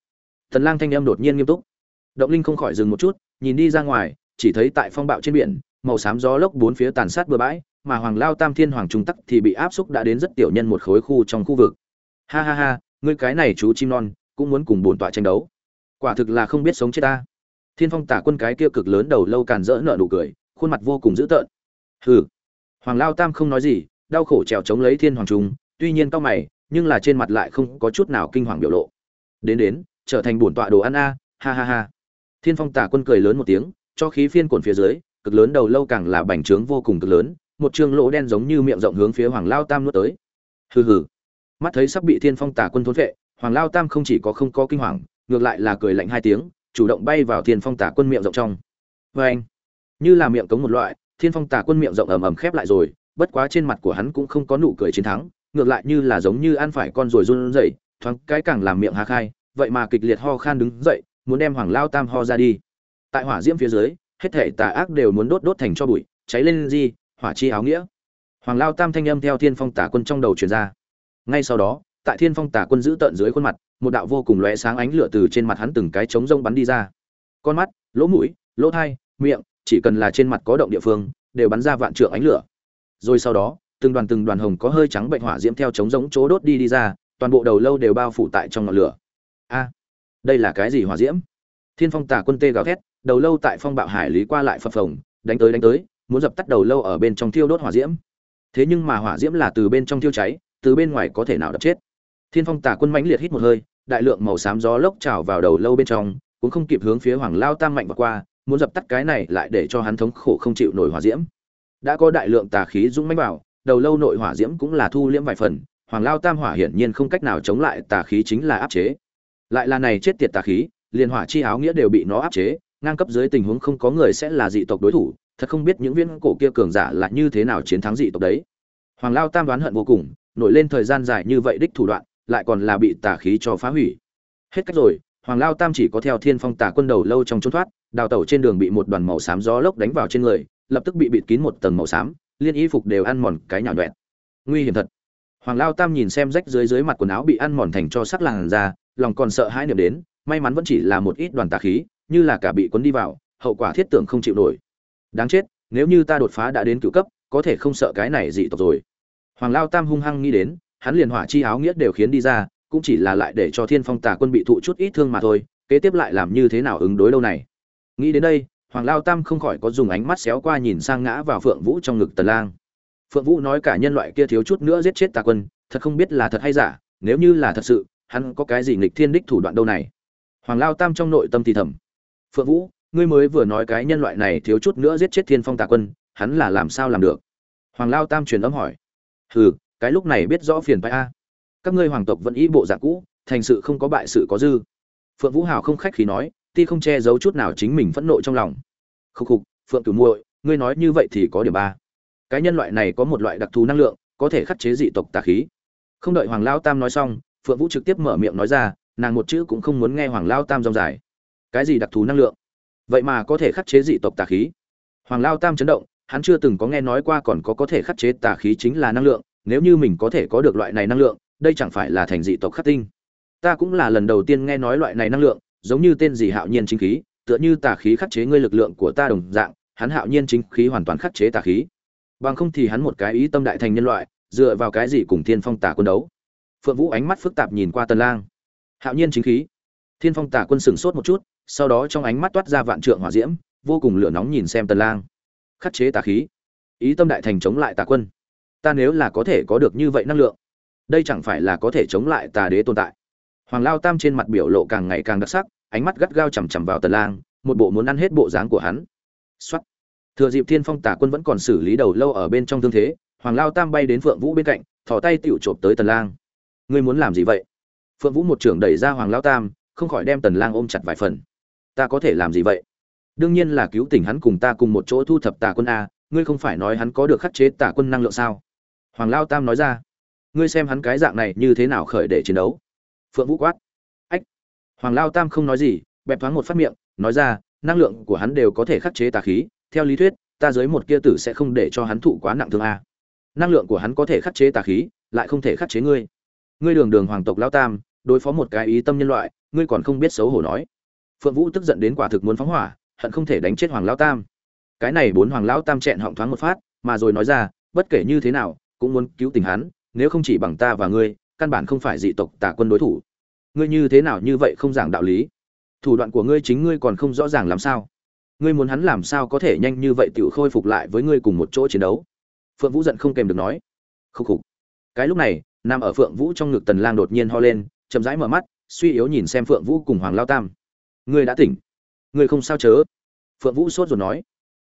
Speaker 1: Tần lang thanh âm đột nhiên nghiêm túc. Động linh không khỏi dừng một chút, nhìn đi ra ngoài, chỉ thấy tại phong bạo trên biển, màu xám gió lốc bốn phía tàn sát bừa bãi, mà hoàng lao tam thiên hoàng trung tắc thì bị áp xúc đã đến rất tiểu nhân một khối khu trong khu vực. Ha ha ha, ngươi cái này chú chim non, cũng muốn cùng bổn tọa tranh đấu. Quả thực là không biết sống chết ta. Thiên phong tả quân cái kia cực lớn đầu lâu càn rỡ nợ nụ cười, khuôn mặt vô cùng dữ tợn. Hừ. Hoàng lao tam không nói gì đau khổ trèo chống lấy thiên hoàng trung tuy nhiên cao mày, nhưng là trên mặt lại không có chút nào kinh hoàng biểu lộ. Đến đến, trở thành bổn tọa đồ ăn a, ha ha ha. Thiên phong tả quân cười lớn một tiếng, cho khí phiên cồn phía dưới, cực lớn đầu lâu càng là bành trướng vô cùng cực lớn, một chương lỗ đen giống như miệng rộng hướng phía hoàng lao tam nuốt tới. Hừ hừ. Mắt thấy sắp bị thiên phong tả quân thốn vệ, hoàng lao tam không chỉ có không có kinh hoàng, ngược lại là cười lạnh hai tiếng, chủ động bay vào thiên phong tả quân miệng rộng trong. Vê anh như là miệng cống một loại, thiên phong tả quân miệng rộng ầm ầm khép lại rồi bất quá trên mặt của hắn cũng không có nụ cười chiến thắng, ngược lại như là giống như ăn phải con rồi run rẩy, thoáng cái càng làm miệng há khai, vậy mà kịch liệt ho khan đứng dậy, muốn đem hoàng lao tam ho ra đi. Tại hỏa diễm phía dưới, hết thể tà ác đều muốn đốt đốt thành cho bụi, cháy lên gì hỏa chi áo nghĩa. Hoàng lao tam thanh âm theo thiên phong tả quân trong đầu truyền ra. Ngay sau đó, tại thiên phong tả quân giữ tận dưới khuôn mặt, một đạo vô cùng lóe sáng ánh lửa từ trên mặt hắn từng cái trống rông bắn đi ra. Con mắt, lỗ mũi, lỗ thai, miệng, chỉ cần là trên mặt có động địa phương, đều bắn ra vạn trượng ánh lửa rồi sau đó, từng đoàn từng đoàn hồng có hơi trắng bệnh hỏa diễm theo trống rỗng chỗ đốt đi đi ra, toàn bộ đầu lâu đều bao phủ tại trong ngọn lửa. A, đây là cái gì hỏa diễm? Thiên phong tả quân tê gào thét, đầu lâu tại phong bạo hải lý qua lại phập phồng, đánh tới đánh tới, muốn dập tắt đầu lâu ở bên trong thiêu đốt hỏa diễm. Thế nhưng mà hỏa diễm là từ bên trong thiêu cháy, từ bên ngoài có thể nào đập chết? Thiên phong tả quân mãnh liệt hít một hơi, đại lượng màu xám gió lốc trào vào đầu lâu bên trong, cũng không kịp hướng phía hoàng lao tam mạnh và qua, muốn dập tắt cái này lại để cho hắn thống khổ không chịu nổi hỏa diễm đã có đại lượng tà khí dũng mãnh vào, đầu lâu nội hỏa diễm cũng là thu liễm vài phần, hoàng lao tam hỏa hiển nhiên không cách nào chống lại tà khí chính là áp chế. Lại là này chết tiệt tà khí, liền hỏa chi áo nghĩa đều bị nó áp chế, ngang cấp dưới tình huống không có người sẽ là dị tộc đối thủ, thật không biết những viên cổ kia cường giả là như thế nào chiến thắng dị tộc đấy. Hoàng lao tam đoán hận vô cùng, nổi lên thời gian dài như vậy đích thủ đoạn, lại còn là bị tà khí cho phá hủy. Hết cách rồi, hoàng lao tam chỉ có theo thiên phong tà quân đầu lâu trong trốn thoát, đào tẩu trên đường bị một đoàn màu xám gió lốc đánh vào trên người lập tức bị bịt kín một tầng màu xám, liên y phục đều ăn mòn cái nhào nhuẹn nguy hiểm thật. Hoàng lao tam nhìn xem rách dưới dưới mặt quần áo bị ăn mòn thành cho sắc làn ra lòng còn sợ hãi niệm đến, may mắn vẫn chỉ là một ít đoàn tà khí, như là cả bị cuốn đi vào, hậu quả thiết tưởng không chịu nổi. Đáng chết, nếu như ta đột phá đã đến cựu cấp, có thể không sợ cái này dị tộc rồi. Hoàng lao tam hung hăng nghĩ đến, hắn liền hỏa chi áo nghĩa đều khiến đi ra, cũng chỉ là lại để cho thiên phong tà quân bị thụ chút ít thương mà thôi, kế tiếp lại làm như thế nào ứng đối lâu này? Nghĩ đến đây hoàng lao tam không khỏi có dùng ánh mắt xéo qua nhìn sang ngã vào phượng vũ trong ngực tần lang. Phượng vũ nói cả nhân loại kia thiếu chút nữa giết chết tà quân, thật không biết là thật hay giả, nếu như là thật sự, hắn có cái gì nghịch thiên đích thủ đoạn đâu này? Hoàng lao tam trong nội tâm thì thầm. Phượng vũ, ngươi mới vừa nói cái nhân loại này thiếu chút nữa giết chết thiên phong tà quân, hắn là làm sao làm được? Hoàng lao tam truyền âm hỏi. Hừ, cái lúc này biết rõ phiền phải a. Các ngươi hoàng tộc vẫn ý bộ dạng cũ, thành sự không có bại sự có dư. Phượng vũ hào không khách khí nói ti không che giấu chút nào chính mình phẫn nộ trong lòng. Khúc khục, phượng cửu muội, ngươi nói như vậy thì có điểm ba. Cái nhân loại này có một loại đặc thù năng lượng, có thể khắc chế dị tộc tà khí. Không đợi hoàng lao tam nói xong, phượng vũ trực tiếp mở miệng nói ra, nàng một chữ cũng không muốn nghe hoàng lao tam rong dài. Cái gì đặc thù năng lượng? Vậy mà có thể khắc chế dị tộc tà khí. Hoàng lao tam chấn động, hắn chưa từng có nghe nói qua còn có có thể khắc chế tà khí chính là năng lượng, nếu như mình có thể có được loại này năng lượng, đây chẳng phải là thành dị tộc khắc tinh. Ta cũng là lần đầu tiên nghe nói loại này năng lượng giống như tên gì hạo nhiên chính khí, tựa như tà khí khắc chế ngươi lực lượng của ta đồng dạng, hắn hạo nhiên chính khí hoàn toàn khắc chế tà khí. Bằng không thì hắn một cái ý tâm đại thành nhân loại, dựa vào cái gì cùng thiên phong tà quân đấu? Phượng vũ ánh mắt phức tạp nhìn qua tần lang. Hạo nhiên chính khí. Thiên phong tà quân sừng sốt một chút, sau đó trong ánh mắt toát ra vạn trượng hỏa diễm, vô cùng lửa nóng nhìn xem tần lang. Khắc chế tà khí. Ý tâm đại thành chống lại tà quân. Ta nếu là có thể có được như vậy năng lượng, đây chẳng phải là có thể chống lại tà đế tồn tại hoàng lao tam trên mặt biểu lộ càng ngày càng đặc sắc, ánh mắt gắt gao chằm chằm vào tần lang, một bộ muốn ăn hết bộ dáng của hắn. Xuất thừa dịp thiên phong tà quân vẫn còn xử lý đầu lâu ở bên trong thương thế, hoàng lao tam bay đến phượng vũ bên cạnh, thò tay tiểu trộm tới tần lang. Ngươi muốn làm gì vậy? Phượng vũ một trưởng đẩy ra hoàng lao tam, không khỏi đem tần lang ôm chặt vài phần. Ta có thể làm gì vậy? Đương nhiên là cứu tỉnh hắn cùng ta cùng một chỗ thu thập tà quân a, ngươi không phải nói hắn có được khắc chế tà quân năng lượng sao? Hoàng lao tam nói ra. Ngươi xem hắn cái dạng này như thế nào khởi để chiến đấu? Phượng vũ quát. Ách. Hoàng lao tam không nói gì, bẹp thoáng một phát miệng, nói ra, năng lượng của hắn đều có thể khắc chế tà khí, theo lý thuyết, ta dưới một kia tử sẽ không để cho hắn thụ quá nặng thương a. Năng lượng của hắn có thể khắc chế tà khí, lại không thể khắc chế ngươi. Ngươi đường đường hoàng tộc lao tam, đối phó một cái ý tâm nhân loại, ngươi còn không biết xấu hổ nói. Phượng vũ tức giận đến quả thực muốn phóng hỏa, hận không thể đánh chết hoàng lao tam. Cái này bốn hoàng lão tam chẹn họng thoáng một phát, mà rồi nói ra, bất kể như thế nào, cũng muốn cứu tình hắn, nếu không chỉ bằng ta và ngươi căn bản không phải dị tộc tà quân đối thủ. Ngươi như thế nào như vậy không giảng đạo lý? Thủ đoạn của ngươi chính ngươi còn không rõ ràng làm sao? Ngươi muốn hắn làm sao có thể nhanh như vậy tự khôi phục lại với ngươi cùng một chỗ chiến đấu? Phượng vũ giận không kèm được nói. Khúc khục. Cái lúc này nằm ở phượng vũ trong ngực tần lang đột nhiên ho lên, chậm rãi mở mắt, suy yếu nhìn xem phượng vũ cùng hoàng lao tam. Ngươi đã tỉnh. Ngươi không sao chớ? Phượng vũ sốt ruột nói.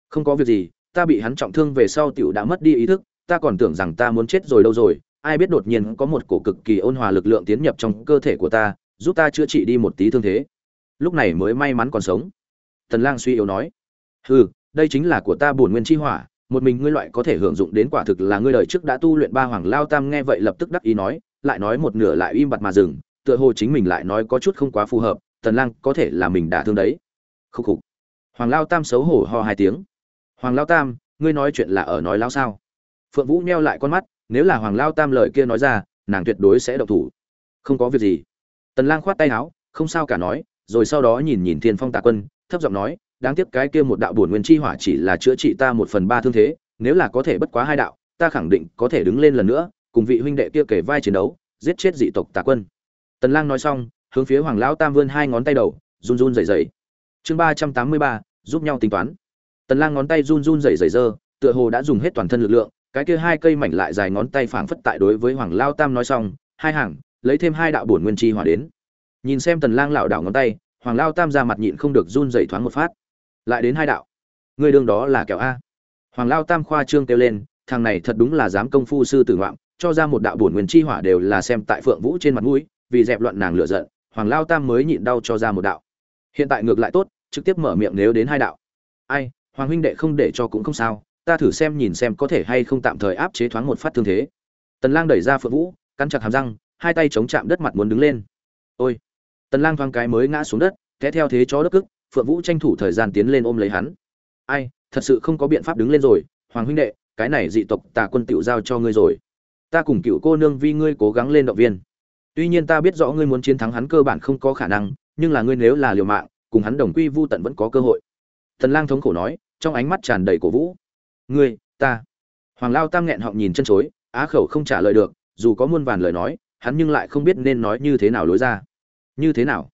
Speaker 1: Không có việc gì, ta bị hắn trọng thương về sau tiểu đã mất đi ý thức, ta còn tưởng rằng ta muốn chết rồi đâu rồi ai biết đột nhiên có một cổ cực kỳ ôn hòa lực lượng tiến nhập trong cơ thể của ta, giúp ta chữa trị đi một tí thương thế. Lúc này mới may mắn còn sống. Tần lang suy yếu nói. Hừ, đây chính là của ta bổn nguyên chi hỏa, một mình ngươi loại có thể hưởng dụng đến quả thực là ngươi đời trước đã tu luyện ba hoàng lao tam nghe vậy lập tức đắc ý nói, lại nói một nửa lại im bặt mà dừng, tựa hồ chính mình lại nói có chút không quá phù hợp tần lang có thể là mình đã thương đấy. Khúc khục. Hoàng lao tam xấu hổ ho hai tiếng. Hoàng lao tam, ngươi nói chuyện là ở nói lao sao? Phượng vũ nheo lại con mắt nếu là hoàng lao tam lời kia nói ra, nàng tuyệt đối sẽ độc thủ. Không có việc gì. Tần lang khoát tay áo, không sao cả nói, rồi sau đó nhìn nhìn thiên phong tà quân, thấp giọng nói, đáng tiếc cái kia một đạo bổn nguyên chi hỏa chỉ là chữa trị ta một phần ba thương thế, nếu là có thể bất quá hai đạo, ta khẳng định có thể đứng lên lần nữa, cùng vị huynh đệ kia kể vai chiến đấu, giết chết dị tộc tà quân. Tần lang nói xong, hướng phía hoàng lão tam vươn hai ngón tay đầu, run run rẩy rẩy. Chương ba trăm tám mươi ba, giúp nhau tính toán. Tần lang ngón tay run run rẩy rẩy dơ tựa hồ đã dùng hết toàn thân lực lượng cái kia hai cây mảnh lại dài ngón tay phảng phất tại đối với hoàng lao tam nói xong, hai hàng, lấy thêm hai đạo bổn nguyên chi hỏa đến. Nhìn xem tần lang lảo đảo ngón tay, hoàng lao tam ra mặt nhịn không được run rẩy thoáng một phát. Lại đến hai đạo. Người đương đó là kẹo a. Hoàng lao tam khoa trương kêu lên, thằng này thật đúng là dám công phu sư tử ngoạm, cho ra một đạo bổn nguyên chi hỏa đều là xem tại phượng vũ trên mặt mũi, vì dẹp loạn nàng lửa giận, hoàng lao tam mới nhịn đau cho ra một đạo. Hiện tại ngược lại tốt, trực tiếp mở miệng nếu đến hai đạo. Ai, hoàng huynh đệ không để cho cũng không sao ta thử xem nhìn xem có thể hay không tạm thời áp chế thoáng một phát thương thế. Tần lang đẩy ra phượng vũ, cắn chặt hàm răng, hai tay chống chạm đất mặt muốn đứng lên. Ôi! Tần lang thoáng cái mới ngã xuống đất, té theo thế chó đất cức, phượng vũ tranh thủ thời gian tiến lên ôm lấy hắn. Ai, thật sự không có biện pháp đứng lên rồi, hoàng huynh đệ, cái này dị tộc tà quân tiểu giao cho ngươi rồi. Ta cùng cựu cô nương vi ngươi cố gắng lên động viên. Tuy nhiên ta biết rõ ngươi muốn chiến thắng hắn cơ bản không có khả năng, nhưng là ngươi nếu là liều mạng, cùng hắn đồng quy vu tận vẫn có cơ hội. Tần lang thống khổ nói, trong ánh mắt tràn đầy cổ vũ ngươi, ta. Hoàng lao tam nghẹn họng nhìn chân chối, á khẩu không trả lời được, dù có muôn vàn lời nói, hắn nhưng lại không biết nên nói như thế nào lối ra. Như thế nào?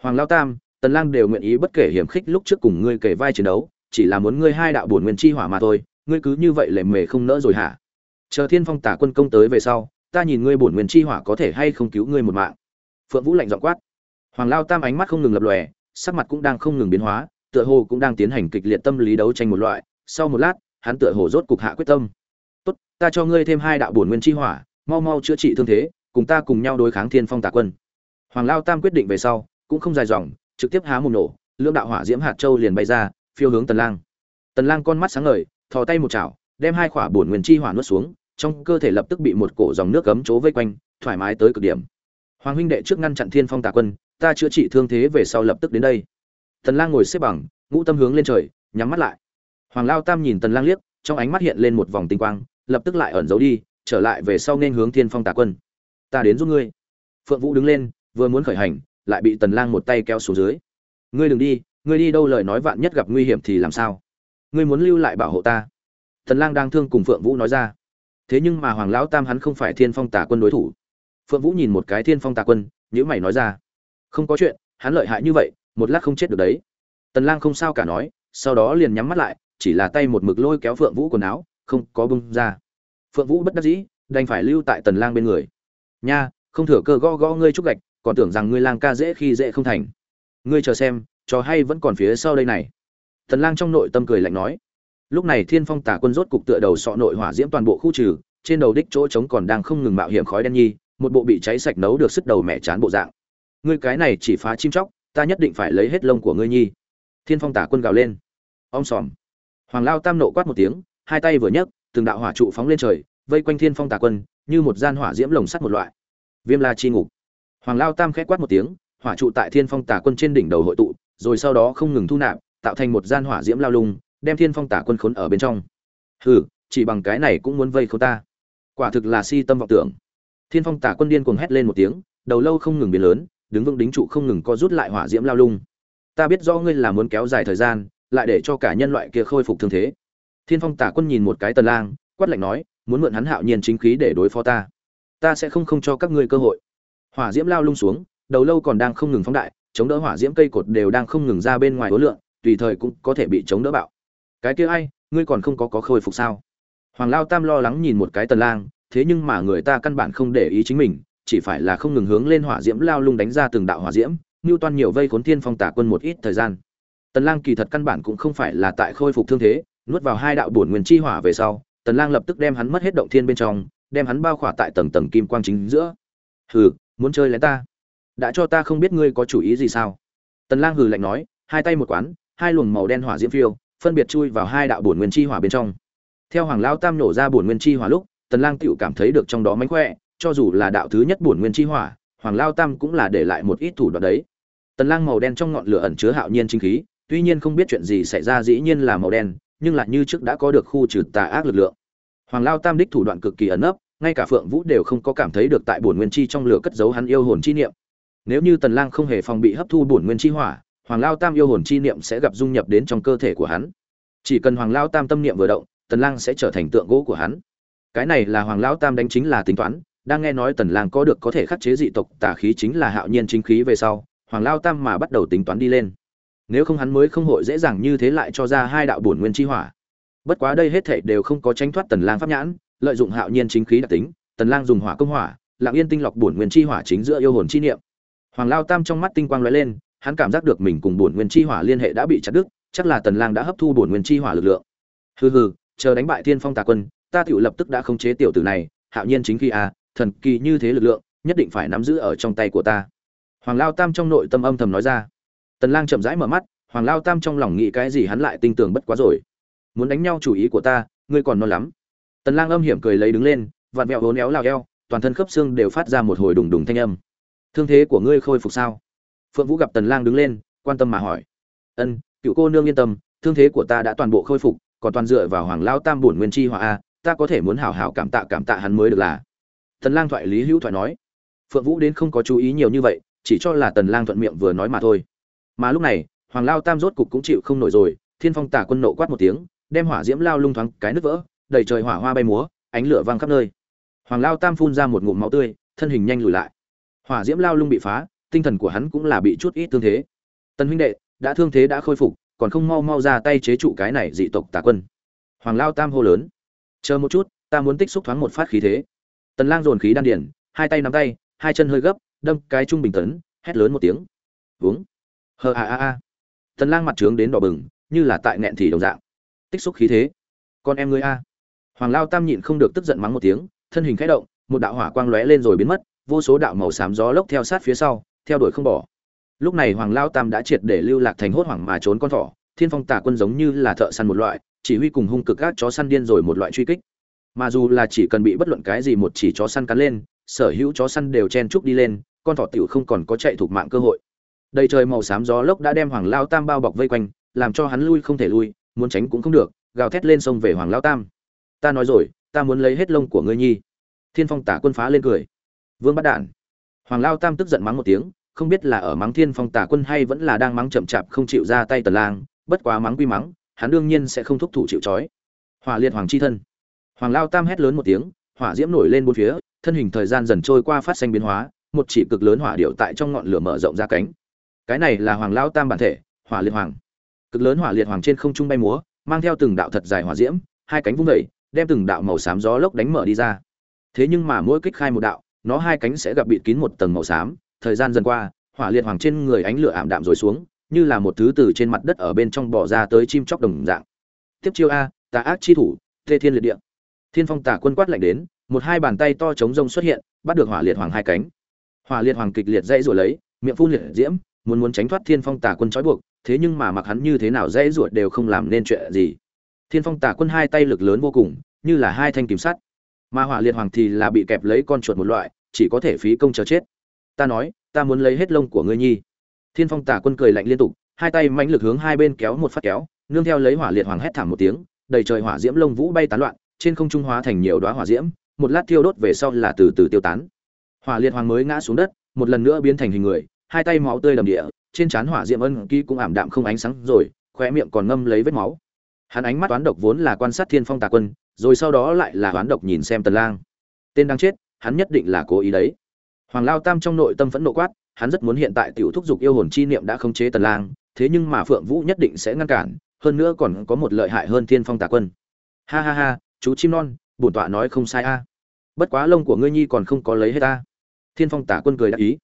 Speaker 1: Hoàng lao tam, tần lang đều nguyện ý bất kể hiểm khích lúc trước cùng ngươi kể vai chiến đấu, chỉ là muốn ngươi hai đạo bổn nguyên chi hỏa mà thôi, ngươi cứ như vậy lề mề không nỡ rồi hả? Chờ thiên phong tả quân công tới về sau, ta nhìn ngươi bổn nguyên chi hỏa có thể hay không cứu ngươi một mạng. Phượng vũ lạnh giọng quát. Hoàng lao tam ánh mắt không ngừng lập lòe, sắc mặt cũng đang không ngừng biến hóa, tựa hồ cũng đang tiến hành kịch liệt tâm lý đấu tranh một loại. Sau một lát hắn tựa hồ rốt cục hạ quyết tâm. Tốt, ta cho ngươi thêm hai đạo bổn nguyên chi hỏa, mau mau chữa trị thương thế, cùng ta cùng nhau đối kháng thiên phong tà quân. Hoàng lao tam quyết định về sau, cũng không dài dòng, trực tiếp há mồm nổ, lưỡng đạo hỏa diễm hạt châu liền bay ra, phiêu hướng tần lang. Tần lang con mắt sáng ngời, thò tay một chảo, đem hai quả bổn nguyên chi hỏa nuốt xuống, trong cơ thể lập tức bị một cổ dòng nước cấm chố vây quanh, thoải mái tới cực điểm. Hoàng huynh đệ trước ngăn chặn thiên phong tà quân, ta chữa trị thương thế về sau lập tức đến đây. Tần lang ngồi xếp bằng, ngũ tâm hướng lên trời, nhắm mắt lại hoàng lao tam nhìn tần lang liếc, trong ánh mắt hiện lên một vòng tinh quang, lập tức lại ẩn giấu đi, trở lại về sau nên hướng thiên phong tà quân. Ta đến giúp ngươi. Phượng vũ đứng lên, vừa muốn khởi hành, lại bị tần lang một tay kéo xuống dưới. Ngươi đừng đi, ngươi đi đâu lời nói vạn nhất gặp nguy hiểm thì làm sao? Ngươi muốn lưu lại bảo hộ ta. Tần lang đang thương cùng phượng vũ nói ra. Thế nhưng mà hoàng lão tam hắn không phải thiên phong tà quân đối thủ. Phượng vũ nhìn một cái thiên phong tà quân, nhíu mày nói ra. Không có chuyện, hắn lợi hại như vậy, một lát không chết được đấy. Tần lang không sao cả nói, sau đó liền nhắm mắt lại chỉ là tay một mực lôi kéo phượng vũ quần áo, không có bung ra. Phượng vũ bất đắc dĩ, đành phải lưu tại tần lang bên người. Nha, không thừa cơ gõ gõ ngươi trúc gạch, còn tưởng rằng ngươi lang ca dễ khi dễ không thành. Ngươi chờ xem, trò hay vẫn còn phía sau đây này. Tần lang trong nội tâm cười lạnh nói. Lúc này thiên phong tả quân rốt cục tựa đầu sọ nội hỏa diễm toàn bộ khu trừ, trên đầu đích chỗ trống còn đang không ngừng mạo hiểm khói đen nhi, một bộ bị cháy sạch nấu được sức đầu mẹ chán bộ dạng. Ngươi cái này chỉ phá chim chóc, ta nhất định phải lấy hết lông của ngươi nhi. Thiên phong tả quân gào lên. Om sòm hoàng lao tam nộ quát một tiếng, hai tay vừa nhấc, từng đạo hỏa trụ phóng lên trời, vây quanh thiên phong tả quân, như một gian hỏa diễm lồng sắt một loại. Viêm la chi ngục. Hoàng lao tam khẽ quát một tiếng, hỏa trụ tại thiên phong tả quân trên đỉnh đầu hội tụ, rồi sau đó không ngừng thu nạp, tạo thành một gian hỏa diễm lao lung, đem thiên phong tả quân khốn ở bên trong. Hừ, chỉ bằng cái này cũng muốn vây khốn ta. Quả thực là si tâm vọng tưởng. Thiên phong tả quân điên cuồng hét lên một tiếng, đầu lâu không ngừng biến lớn, đứng vững đính trụ không ngừng co rút lại hỏa diễm lao lung. Ta biết rõ ngươi là muốn kéo dài thời gian lại để cho cả nhân loại kia khôi phục thương thế. Thiên phong tả quân nhìn một cái tần lang, quát lạnh nói, muốn mượn hắn hạo nhiên chính khí để đối phó ta. Ta sẽ không không cho các ngươi cơ hội. Hỏa diễm lao lung xuống, đầu lâu còn đang không ngừng phóng đại, chống đỡ hỏa diễm cây cột đều đang không ngừng ra bên ngoài hối lượng, tùy thời cũng có thể bị chống đỡ bạo. Cái kia ai, ngươi còn không có có khôi phục sao? Hoàng lao tam lo lắng nhìn một cái tần lang, thế nhưng mà người ta căn bản không để ý chính mình, chỉ phải là không ngừng hướng lên hỏa diễm lao lung đánh ra từng đạo hỏa diễm như Toàn nhiều vây khốn thiên phong tả quân một ít thời gian tần lang kỳ thật căn bản cũng không phải là tại khôi phục thương thế, nuốt vào hai đạo bổn nguyên chi hỏa về sau, tần lang lập tức đem hắn mất hết động thiên bên trong, đem hắn bao khỏa tại tầng tầng kim quang chính giữa. Hừ, muốn chơi lén ta? Đã cho ta không biết ngươi có chủ ý gì sao? Tần lang hừ lạnh nói, hai tay một quán, hai luồng màu đen hỏa diễm phiêu, phân biệt chui vào hai đạo bổn nguyên chi hỏa bên trong. Theo hoàng lão tam nổ ra bổn nguyên chi hỏa lúc, tần lang tựu cảm thấy được trong đó mánh khỏe, cho dù là đạo thứ nhất bổn nguyên chi hỏa, hoàng lão tam cũng là để lại một ít thủ đoạn đấy. Tần lang màu đen trong ngọn lửa ẩn chứa hạo nhiên chính khí tuy nhiên không biết chuyện gì xảy ra dĩ nhiên là màu đen, nhưng lại như trước đã có được khu trừ tà ác lực lượng. Hoàng lão tam đích thủ đoạn cực kỳ ẩn nấp, ngay cả phượng vũ đều không có cảm thấy được tại bổn nguyên chi trong lửa cất giấu hắn yêu hồn chi niệm. Nếu như tần lang không hề phòng bị hấp thu bổn nguyên chi hỏa, hoàng lao tam yêu hồn chi niệm sẽ gặp dung nhập đến trong cơ thể của hắn. Chỉ cần hoàng lao tam tâm niệm vừa động, tần lang sẽ trở thành tượng gỗ của hắn. Cái này là hoàng lao tam đánh chính là tính toán, đang nghe nói tần lang có được có thể khắc chế dị tộc tà khí chính là hạo nhiên chính khí về sau, hoàng lao tam mà bắt đầu tính toán đi lên nếu không hắn mới không hội dễ dàng như thế lại cho ra hai đạo bổn nguyên chi hỏa. Bất quá đây hết thảy đều không có tránh thoát tần lang pháp nhãn, lợi dụng hạo nhiên chính khí đặc tính, tần lang dùng hỏa công hỏa, lặng yên tinh lọc bổn nguyên chi hỏa chính giữa yêu hồn chi niệm. Hoàng lao tam trong mắt tinh quang lóe lên, hắn cảm giác được mình cùng bổn nguyên chi hỏa liên hệ đã bị chặt đứt, chắc là tần lang đã hấp thu bổn nguyên chi hỏa lực lượng. Hừ hừ, chờ đánh bại thiên phong tà quân, ta tiểu lập tức đã khống chế tiểu tử này, hạo nhiên chính khí a thần kỳ như thế lực lượng, nhất định phải nắm giữ ở trong tay của ta. Hoàng lao tam trong nội tâm âm thầm nói ra tần lang chậm rãi mở mắt, hoàng lao tam trong lòng nghĩ cái gì hắn lại tinh tường bất quá rồi. Muốn đánh nhau chủ ý của ta, ngươi còn non lắm. Tần lang âm hiểm cười lấy đứng lên, vặn vẹo vốn éo lao eo, toàn thân khớp xương đều phát ra một hồi đùng đùng thanh âm. Thương thế của ngươi khôi phục sao? Phượng vũ gặp tần lang đứng lên, quan tâm mà hỏi. Ân, cựu cô nương yên tâm, thương thế của ta đã toàn bộ khôi phục, còn toàn dựa vào hoàng lao tam bổn nguyên chi hỏa a, ta có thể muốn hảo hảo cảm tạ cảm tạ hắn mới được là. Tần lang thoại lý hữu thoại nói. Phượng vũ đến không có chú ý nhiều như vậy, chỉ cho là tần lang thuận miệng vừa nói mà thôi mà lúc này, hoàng lao tam rốt cục cũng chịu không nổi rồi, thiên phong tả quân nộ quát một tiếng, đem hỏa diễm lao lung thoáng cái nứt vỡ, đầy trời hỏa hoa bay múa, ánh lửa vang khắp nơi. Hoàng lao tam phun ra một ngụm máu tươi, thân hình nhanh lùi lại. Hỏa diễm lao lung bị phá, tinh thần của hắn cũng là bị chút ít thương thế. Tần huynh đệ, đã thương thế đã khôi phục, còn không mau mau ra tay chế trụ cái này dị tộc tà quân. Hoàng lao tam hô lớn. Chờ một chút, ta muốn tích xúc thoáng một phát khí thế. Tần lang dồn khí đan điển hai tay nắm tay, hai chân hơi gấp, đâm cái trung bình tấn, hét lớn một tiếng. Vướng hờ a a a. Tần lang mặt trướng đến đỏ bừng, như là tại nghẹn thì đồng dạng. Tích xúc khí thế. Con em ngươi a. Hoàng lao tam nhịn không được tức giận mắng một tiếng, thân hình khẽ động, một đạo hỏa quang lóe lên rồi biến mất, vô số đạo màu xám gió lốc theo sát phía sau, theo đuổi không bỏ. Lúc này hoàng lao tam đã triệt để lưu lạc thành hốt hoảng mà trốn con thỏ, thiên phong tà quân giống như là thợ săn một loại, chỉ huy cùng hung cực các chó săn điên rồi một loại truy kích. Mà dù là chỉ cần bị bất luận cái gì một chỉ chó săn cắn lên, sở hữu chó săn đều chen chúc đi lên, con thỏ tiểu không còn có chạy thuộc mạng cơ hội đầy trời màu xám gió lốc đã đem hoàng lao tam bao bọc vây quanh, làm cho hắn lui không thể lui, muốn tránh cũng không được, gào thét lên sông về hoàng lao tam. Ta nói rồi, ta muốn lấy hết lông của ngươi nhi. Thiên phong tả quân phá lên cười. Vương bắt đản. Hoàng lao tam tức giận mắng một tiếng, không biết là ở mắng thiên phong Tả quân hay vẫn là đang mắng chậm chạp không chịu ra tay tần lang, bất quá mắng quy mắng, hắn đương nhiên sẽ không thúc thủ chịu trói. Hỏa liệt hoàng chi thân. Hoàng lao tam hét lớn một tiếng, hỏa diễm nổi lên bốn phía, thân hình thời gian dần trôi qua phát sinh biến hóa, một chỉ cực lớn hỏa điệu tại trong ngọn lửa mở rộng ra cánh cái này là hoàng lao tam bản thể, hỏa liệt hoàng. Cực lớn hỏa liệt hoàng trên không trung bay múa, mang theo từng đạo thật dài hỏa diễm, hai cánh vung vẩy đem từng đạo màu xám gió lốc đánh mở đi ra. Thế nhưng mà mỗi kích khai một đạo, nó hai cánh sẽ gặp bịt kín một tầng màu xám. Thời gian dần qua, hỏa liệt hoàng trên người ánh lửa ảm đạm rồi xuống, như là một thứ từ trên mặt đất ở bên trong bỏ ra tới chim chóc đồng dạng. Tiếp chiêu a, tà ác chi thủ, tê thiên liệt địa. Thiên phong tà quân quát lạnh đến, một hai bàn tay to chống rông xuất hiện, bắt được hỏa liệt hoàng hai cánh. Hỏa liệt hoàng kịch liệt dãy rồi lấy, miệng phun liệt diễm muốn muốn tránh thoát thiên phong tà quân trói buộc, thế nhưng mà mặc hắn như thế nào dễ ruột đều không làm nên chuyện gì. Thiên phong tà quân hai tay lực lớn vô cùng, như là hai thanh kiếm sắt. Mà hỏa liệt hoàng thì là bị kẹp lấy con chuột một loại, chỉ có thể phí công chờ chết. Ta nói, ta muốn lấy hết lông của ngươi nhi. Thiên phong tà quân cười lạnh liên tục, hai tay mãnh lực hướng hai bên kéo một phát kéo, nương theo lấy hỏa liệt hoàng hét thảm một tiếng, đầy trời hỏa diễm lông vũ bay tán loạn, trên không trung hóa thành nhiều đóa hỏa diễm, một lát thiêu đốt về sau là từ từ tiêu tán. Hỏa liệt hoàng mới ngã xuống đất, một lần nữa biến thành hình người hai tay máu tươi đầm địa, trên trán hỏa diệm ân ký cũng ảm đạm không ánh sáng rồi, khóe miệng còn ngâm lấy vết máu. Hắn ánh mắt toán độc vốn là quan sát thiên phong tà quân, rồi sau đó lại là toán độc nhìn xem tần lang. Tên đang chết, hắn nhất định là cố ý đấy. Hoàng lao tam trong nội tâm phẫn nộ quát, hắn rất muốn hiện tại tiểu thúc dục yêu hồn chi niệm đã khống chế tần lang, thế nhưng mà phượng vũ nhất định sẽ ngăn cản, hơn nữa còn có một lợi hại hơn thiên phong tà quân. Ha ha ha, chú chim non, bổn tọa nói không sai a. Bất quá lông của ngươi nhi còn không có lấy hết ta thiên phong tà quân cười đáp ý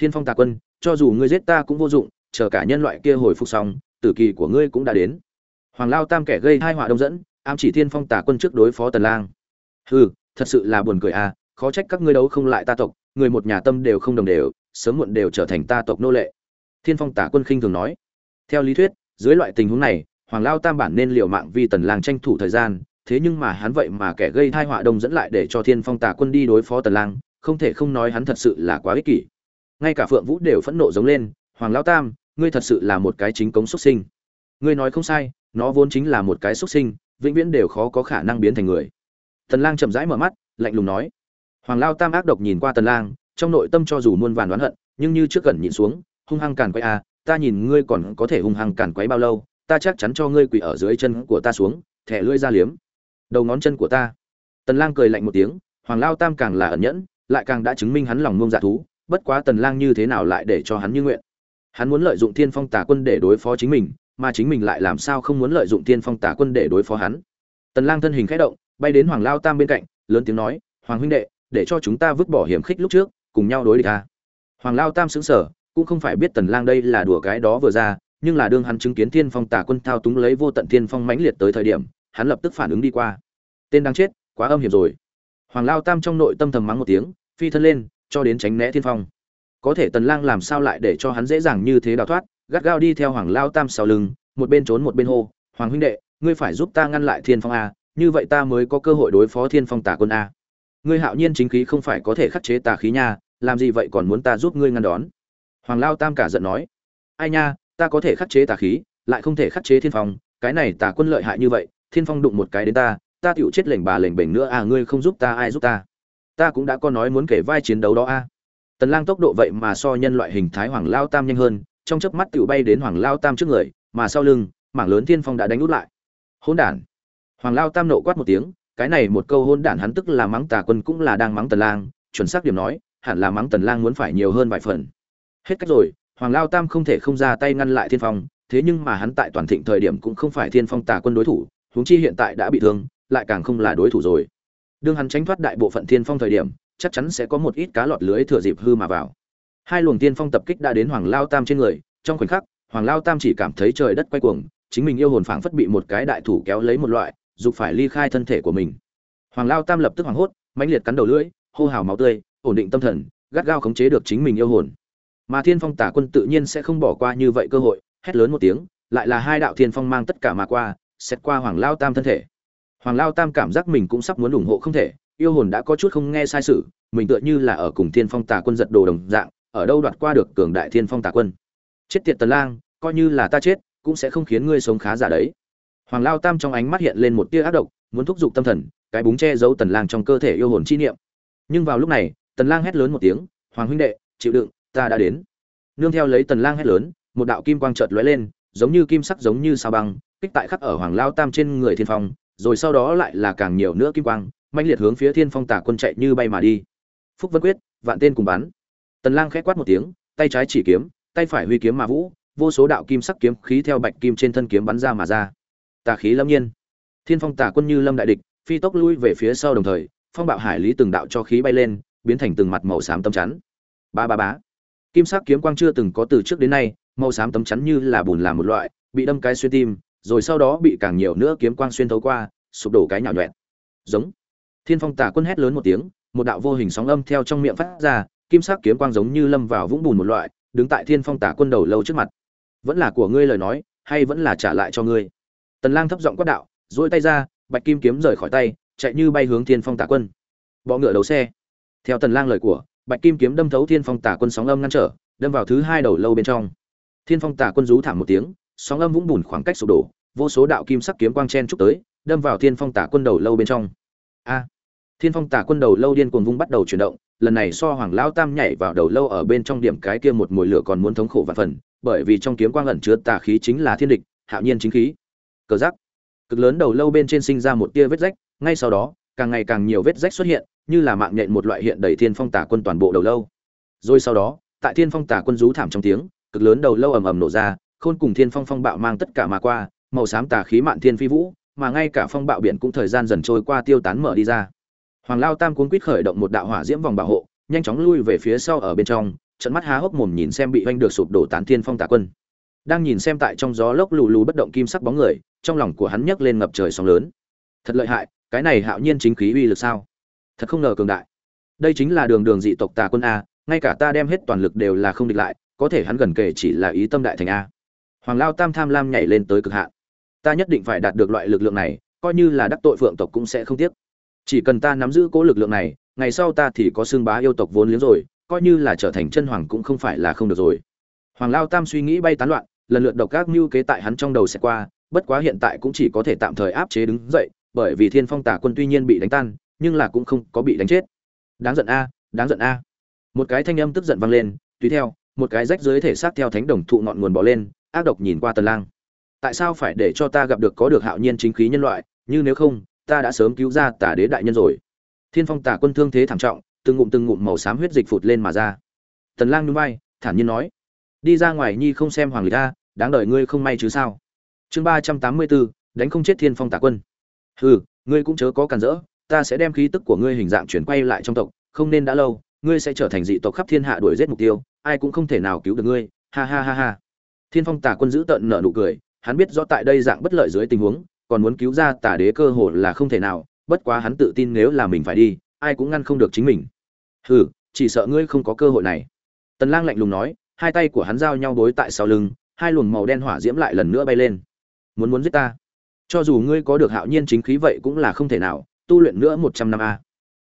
Speaker 1: thiên phong tà quân, cho dù ngươi giết ta cũng vô dụng, chờ cả nhân loại kia hồi phục xong, tử kỳ của ngươi cũng đã đến. Hoàng lao tam kẻ gây hai họa đông dẫn, ám chỉ thiên phong tà quân trước đối phó tần lang. Hừ, thật sự là buồn cười à khó trách các ngươi đấu không lại ta tộc, người một nhà tâm đều không đồng đều, sớm muộn đều trở thành ta tộc nô lệ. Thiên phong tả quân khinh thường nói. Theo lý thuyết, dưới loại tình huống này, hoàng lao tam bản nên liều mạng vì tần lang tranh thủ thời gian, thế nhưng mà hắn vậy mà kẻ gây tai họa đông dẫn lại để cho thiên phong tả quân đi đối phó tần lang, không thể không nói hắn thật sự là quá ích kỷ ngay cả phượng vũ đều phẫn nộ giống lên hoàng lao tam ngươi thật sự là một cái chính cống xuất sinh. Ngươi nói không sai nó vốn chính là một cái xuất sinh vĩnh viễn đều khó có khả năng biến thành người. Tần lang chậm rãi mở mắt lạnh lùng nói. Hoàng lao tam ác độc nhìn qua tần lang trong nội tâm cho dù muôn vàn đoán hận nhưng như trước gần nhìn xuống hung hăng càn quay a à, ta nhìn ngươi còn có thể hung hăng càn quấy bao lâu ta chắc chắn cho ngươi quỳ ở dưới chân của ta xuống thẻ lưỡi ra liếm. Đầu ngón chân của ta. Tần lang cười lạnh một tiếng hoàng lao tam càng là ẩn nhẫn lại càng đã chứng minh hắn lòng ngông dạ thú bất quá tần lang như thế nào lại để cho hắn như nguyện? Hắn muốn lợi dụng thiên phong tà quân để đối phó chính mình, mà chính mình lại làm sao không muốn lợi dụng thiên phong tà quân để đối phó hắn? Tần lang thân hình khẽ động, bay đến hoàng lao tam bên cạnh, lớn tiếng nói, hoàng huynh đệ, để cho chúng ta vứt bỏ hiểm khích lúc trước, cùng nhau đối địch ta hoàng lao tam sững sờ, cũng không phải biết tần lang đây là đùa cái đó vừa ra, nhưng là đương hắn chứng kiến thiên phong tà quân thao túng lấy vô tận thiên phong mãnh liệt tới thời điểm, hắn lập tức phản ứng đi qua. Tên đang chết, quá âm hiểm rồi. Hoàng lao tam trong nội tâm thầm mắng một tiếng, phi thân lên cho đến tránh né thiên phong. Có thể tần lang làm sao lại để cho hắn dễ dàng như thế đào thoát, gắt gao đi theo hoàng lao tam sau lưng, một bên trốn một bên hô, hoàng huynh đệ, ngươi phải giúp ta ngăn lại thiên phong a, như vậy ta mới có cơ hội đối phó thiên phong tà quân a. Ngươi hạo nhiên chính khí không phải có thể khắc chế tà khí nha, làm gì vậy còn muốn ta giúp ngươi ngăn đón? Hoàng lao tam cả giận nói, ai nha, ta có thể khắc chế tà khí, lại không thể khắc chế thiên phong, cái này tà quân lợi hại như vậy, thiên phong đụng một cái đến ta ta tựu chết lệnh bà lệnh bềnh nữa à ngươi không giúp ta, ai giúp ta? Ta cũng đã có nói muốn kể vai chiến đấu đó a. Tần lang tốc độ vậy mà so nhân loại hình thái hoàng lao tam nhanh hơn, trong chớp mắt tiểu bay đến hoàng lao tam trước người, mà sau lưng, mảng lớn thiên phong đã đánh út lại. Hỗn đản. Hoàng lao tam nộ quát một tiếng, cái này một câu hôn đản hắn tức là mắng tà quân cũng là đang mắng tần lang, chuẩn xác điểm nói, hẳn là mắng tần lang muốn phải nhiều hơn vài phần. Hết cách rồi, hoàng lao tam không thể không ra tay ngăn lại thiên phong, thế nhưng mà hắn tại toàn thịnh thời điểm cũng không phải thiên phong tà quân đối thủ, huống chi hiện tại đã bị thương, lại càng không là đối thủ rồi đương hắn tránh thoát đại bộ phận thiên phong thời điểm, chắc chắn sẽ có một ít cá lọt lưới thừa dịp hư mà vào. Hai luồng thiên phong tập kích đã đến hoàng lao tam trên người, trong khoảnh khắc, hoàng lao tam chỉ cảm thấy trời đất quay cuồng, chính mình yêu hồn phảng phất bị một cái đại thủ kéo lấy một loại, dục phải ly khai thân thể của mình. Hoàng lao tam lập tức hoảng hốt, mãnh liệt cắn đầu lưỡi, hô hào máu tươi, ổn định tâm thần, gắt gao khống chế được chính mình yêu hồn. Mà thiên phong tả quân tự nhiên sẽ không bỏ qua như vậy cơ hội, hét lớn một tiếng, lại là hai đạo thiên phong mang tất cả mà qua xét qua hoàng lao tam thân thể hoàng lao tam cảm giác mình cũng sắp muốn ủng hộ không thể yêu hồn đã có chút không nghe sai sự mình tựa như là ở cùng thiên phong Tà quân giật đồ đồng dạng ở đâu đoạt qua được cường đại thiên phong Tà quân. Chết tiệt tần lang coi như là ta chết cũng sẽ không khiến ngươi sống khá giả đấy. Hoàng Lao Tam trong ánh mắt hiện lên một tia ác độc, muốn thúc giục tâm thần, cái búng che giấu Tần Lang trong cơ thể yêu hồn chi niệm. Nhưng vào lúc này, Tần Lang hét lớn một tiếng, hoàng huynh đệ chịu đựng ta đã đến. Nương theo lấy tần lang hét lớn một đạo kim quang chợt lóe lên giống như kim sắc giống như sao băng kích tại khắc ở hoàng lao tam trên người thiên phong rồi sau đó lại là càng nhiều nữa kim quang, mãnh liệt hướng phía thiên phong tả quân chạy như bay mà đi. Phúc vân quyết, vạn tên cùng bắn. Tần lang khẽ quát một tiếng, tay trái chỉ kiếm, tay phải huy kiếm mà vũ, vô số đạo kim sắc kiếm khí theo bạch kim trên thân kiếm bắn ra mà ra. Tà khí lâm nhiên. Thiên phong tả quân như lâm đại địch, phi tốc lui về phía sau đồng thời, phong bạo hải lý từng đạo cho khí bay lên, biến thành từng mặt màu xám tấm chắn. Ba ba bá kim sắc kiếm quang chưa từng có từ trước đến nay, màu xám tấm chắn như là bùn làm một loại, bị đâm cái xuyên tim rồi sau đó bị càng nhiều nữa kiếm quang xuyên thấu qua, sụp đổ cái nhạo nhẹt. Giống. Thiên phong tả quân hét lớn một tiếng, một đạo vô hình sóng âm theo trong miệng phát ra, kim sắc kiếm quang giống như lâm vào vũng bùn một loại, đứng tại thiên phong tả quân đầu lâu trước mặt. Vẫn là của ngươi lời nói, hay vẫn là trả lại cho ngươi? Tần lang thấp giọng quát đạo, duỗi tay ra, bạch kim kiếm rời khỏi tay, chạy như bay hướng thiên phong tả quân. Bỏ ngựa đầu xe. Theo tần lang lời của, bạch kim kiếm đâm thấu thiên phong tả quân sóng âm ngăn trở, đâm vào thứ hai đầu lâu bên trong. Thiên phong tả quân rú thảm một tiếng sóng âm vũng bùn khoảng cách sụp đổ, vô số đạo kim sắc kiếm quang chen chúc tới, đâm vào thiên phong tả quân đầu lâu bên trong. A! Thiên phong tả quân đầu lâu điên cuồng vung bắt đầu chuyển động, lần này so hoàng lão tam nhảy vào đầu lâu ở bên trong điểm cái kia một mùi lửa còn muốn thống khổ và phần, bởi vì trong kiếm quang ẩn chứa tà khí chính là thiên địch, hạo nhiên chính khí. Cờ giác cực lớn đầu lâu bên trên sinh ra một tia vết rách, ngay sau đó, càng ngày càng nhiều vết rách xuất hiện, như là mạng nhện một loại hiện đầy thiên phong tả quân toàn bộ đầu lâu. Rồi sau đó, tại thiên phong tả quân rú thảm trong tiếng, cực lớn đầu lâu ầm ầm nổ ra khôn cùng thiên phong phong bạo mang tất cả mà qua, màu xám tà khí mạn thiên phi vũ, mà ngay cả phong bạo biển cũng thời gian dần trôi qua tiêu tán mở đi ra. Hoàng lao tam cuốn quýt khởi động một đạo hỏa diễm vòng bảo hộ, nhanh chóng lui về phía sau ở bên trong, trận mắt há hốc mồm nhìn xem bị oanh được sụp đổ tán thiên phong tà quân. Đang nhìn xem tại trong gió lốc lù lù bất động kim sắc bóng người, trong lòng của hắn nhấc lên ngập trời sóng lớn. Thật lợi hại, cái này hạo nhiên chính khí uy lực sao? Thật không ngờ cường đại. Đây chính là đường đường dị tộc tà quân a, ngay cả ta đem hết toàn lực đều là không địch lại, có thể hắn gần kể chỉ là ý tâm đại thành a hoàng lao tam tham lam nhảy lên tới cực hạn. Ta nhất định phải đạt được loại lực lượng này, coi như là đắc tội phượng tộc cũng sẽ không tiếc. Chỉ cần ta nắm giữ cố lực lượng này, ngày sau ta thì có xương bá yêu tộc vốn liếng rồi, coi như là trở thành chân hoàng cũng không phải là không được rồi. Hoàng lao tam suy nghĩ bay tán loạn, lần lượt độc các mưu kế tại hắn trong đầu sẽ qua, bất quá hiện tại cũng chỉ có thể tạm thời áp chế đứng dậy, bởi vì thiên phong tả quân tuy nhiên bị đánh tan, nhưng là cũng không có bị đánh chết. Đáng giận a, đáng giận a. Một cái thanh âm tức giận vang lên, tùy theo, một cái rách dưới thể xác theo thánh đồng thụ ngọn nguồn bỏ lên ác độc nhìn qua tần lang. Tại sao phải để cho ta gặp được có được hạo nhiên chính khí nhân loại, như nếu không, ta đã sớm cứu ra tả đế đại nhân rồi. Thiên phong Tà quân thương thế thảm trọng, từng ngụm từng ngụm màu xám huyết dịch phụt lên mà ra. Tần lang nhún vai, thản nhiên nói, đi ra ngoài nhi không xem hoàng lịch a, đáng đợi ngươi không may chứ sao? Chương ba trăm tám mươi bốn, đánh không chết thiên phong Tà quân. Hừ, ngươi cũng chớ có cản rỡ, ta sẽ đem khí tức của ngươi hình dạng chuyển quay lại trong tộc, không nên đã lâu, ngươi sẽ trở thành dị tộc khắp thiên hạ đuổi giết mục tiêu, ai cũng không thể nào cứu được ngươi. Ha ha ha ha thiên phong Tà quân giữ tận nở nụ cười, hắn biết rõ tại đây dạng bất lợi dưới tình huống, còn muốn cứu ra Tà đế cơ hồ là không thể nào, bất quá hắn tự tin nếu là mình phải đi, ai cũng ngăn không được chính mình. Hừ, chỉ sợ ngươi không có cơ hội này. Tần lang lạnh lùng nói, hai tay của hắn giao nhau đối tại sau lưng, hai luồng màu đen hỏa diễm lại lần nữa bay lên. Muốn muốn giết ta? Cho dù ngươi có được hạo nhiên chính khí vậy cũng là không thể nào, tu luyện nữa một trăm năm a.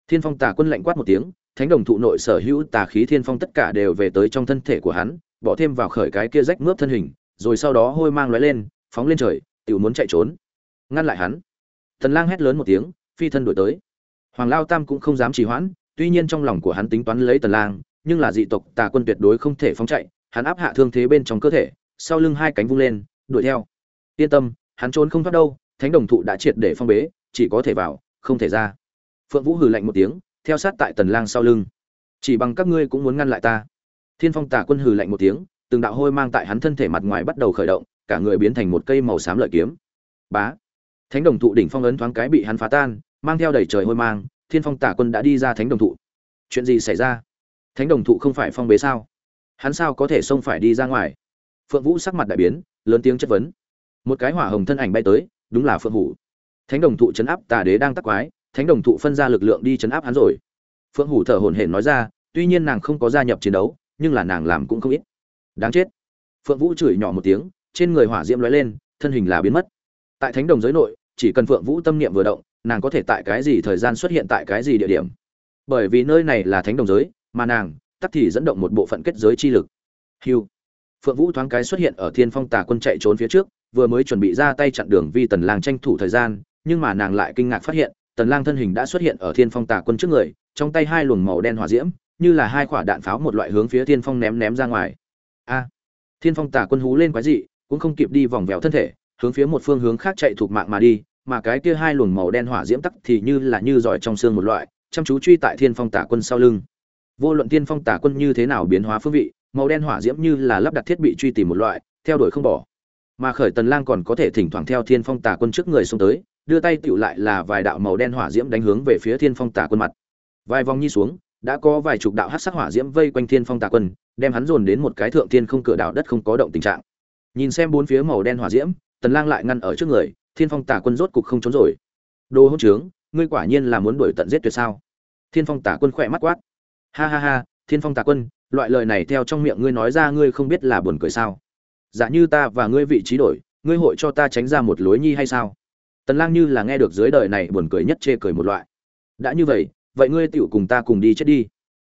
Speaker 1: Thiên phong tà quân lạnh quát một tiếng, thánh đồng thụ nội sở hữu tà khí thiên phong tất cả đều về tới trong thân thể của hắn bỏ thêm vào khởi cái kia rách mướp thân hình, rồi sau đó hôi mang lóe lên, phóng lên trời, tiểu muốn chạy trốn. Ngăn lại hắn. Thần lang hét lớn một tiếng, phi thân đuổi tới. Hoàng lao tam cũng không dám trì hoãn, tuy nhiên trong lòng của hắn tính toán lấy tần lang, nhưng là dị tộc, tà quân tuyệt đối không thể phóng chạy, hắn áp hạ thương thế bên trong cơ thể, sau lưng hai cánh vung lên, đuổi theo. Yên tâm, hắn trốn không thoát đâu, thánh đồng thụ đã triệt để phong bế, chỉ có thể vào, không thể ra. Phượng vũ hừ lạnh một tiếng, theo sát tại tần lang sau lưng. Chỉ bằng các ngươi cũng muốn ngăn lại ta thiên phong tà quân hừ lạnh một tiếng, từng đạo hôi mang tại hắn thân thể mặt ngoài bắt đầu khởi động, cả người biến thành một cây màu xám lợi kiếm. Bá! Thánh đồng thụ đỉnh phong ấn thoáng cái bị hắn phá tan, mang theo đầy trời hôi mang, thiên phong tà quân đã đi ra thánh đồng thụ. Chuyện gì xảy ra? Thánh đồng thụ không phải phong bế sao? Hắn sao có thể xông phải đi ra ngoài? Phượng vũ sắc mặt đại biến, lớn tiếng chất vấn. Một cái hỏa hồng thân ảnh bay tới, đúng là phượng hủ. Thánh đồng thụ chấn áp tà đế đang tắc quái, thánh đồng thụ phân ra lực lượng đi chấn áp hắn rồi. Phượng hủ thở hổn hển nói ra, tuy nhiên nàng không có gia nhập chiến đấu nhưng là nàng làm cũng không ít. Đáng chết. Phượng vũ chửi nhỏ một tiếng, trên người hỏa diễm lóe lên, thân hình là biến mất. Tại thánh đồng giới nội, chỉ cần phượng vũ tâm niệm vừa động, nàng có thể tại cái gì thời gian xuất hiện tại cái gì địa điểm. Bởi vì nơi này là thánh đồng giới, mà nàng, tắc thì dẫn động một bộ phận kết giới chi lực. Hiu phượng vũ thoáng cái xuất hiện ở thiên phong tà quân chạy trốn phía trước, vừa mới chuẩn bị ra tay chặn đường vi tần lang tranh thủ thời gian, nhưng mà nàng lại kinh ngạc phát hiện, tần lang thân hình đã xuất hiện ở thiên phong tà quân trước người, trong tay hai luồng màu đen hỏa diễm như là hai quả đạn pháo một loại hướng phía thiên phong ném ném ra ngoài. A! Thiên phong tà quân hú lên quái dị, cũng không kịp đi vòng vèo thân thể, hướng phía một phương hướng khác chạy thuộc mạng mà đi, mà cái kia hai luồng màu đen hỏa diễm tắc thì như là như giỏi trong xương một loại, chăm chú truy tại thiên phong tà quân sau lưng. Vô luận thiên phong tà quân như thế nào biến hóa phương vị, màu đen hỏa diễm như là lắp đặt thiết bị truy tìm một loại, theo đuổi không bỏ. Mà khởi tần lang còn có thể thỉnh thoảng theo thiên phong tà quân trước người xuống tới, đưa tay tựu lại là vài đạo màu đen hỏa diễm đánh hướng về phía thiên phong tà quân mặt. Vài vòng nhi xuống đã có vài chục đạo hắc sắc hỏa diễm vây quanh thiên phong tà quân, đem hắn dồn đến một cái thượng thiên không cửa đảo đất không có động tình trạng. Nhìn xem bốn phía màu đen hỏa diễm, tần lang lại ngăn ở trước người, thiên phong tà quân rốt cục không trốn rồi. Đồ hỗn trướng, ngươi quả nhiên là muốn đuổi tận giết tuyệt sao? Thiên phong tà quân khỏe mắt quát. Ha ha ha, thiên phong tà quân, loại lời này theo trong miệng ngươi nói ra ngươi không biết là buồn cười sao? Giả dạ như ta và ngươi vị trí đổi, ngươi hội cho ta tránh ra một lối nhi hay sao? Tần lang như là nghe được dưới đời này buồn cười nhất chê cười một loại. Đã như vậy vậy ngươi tiểu cùng ta cùng đi chết đi.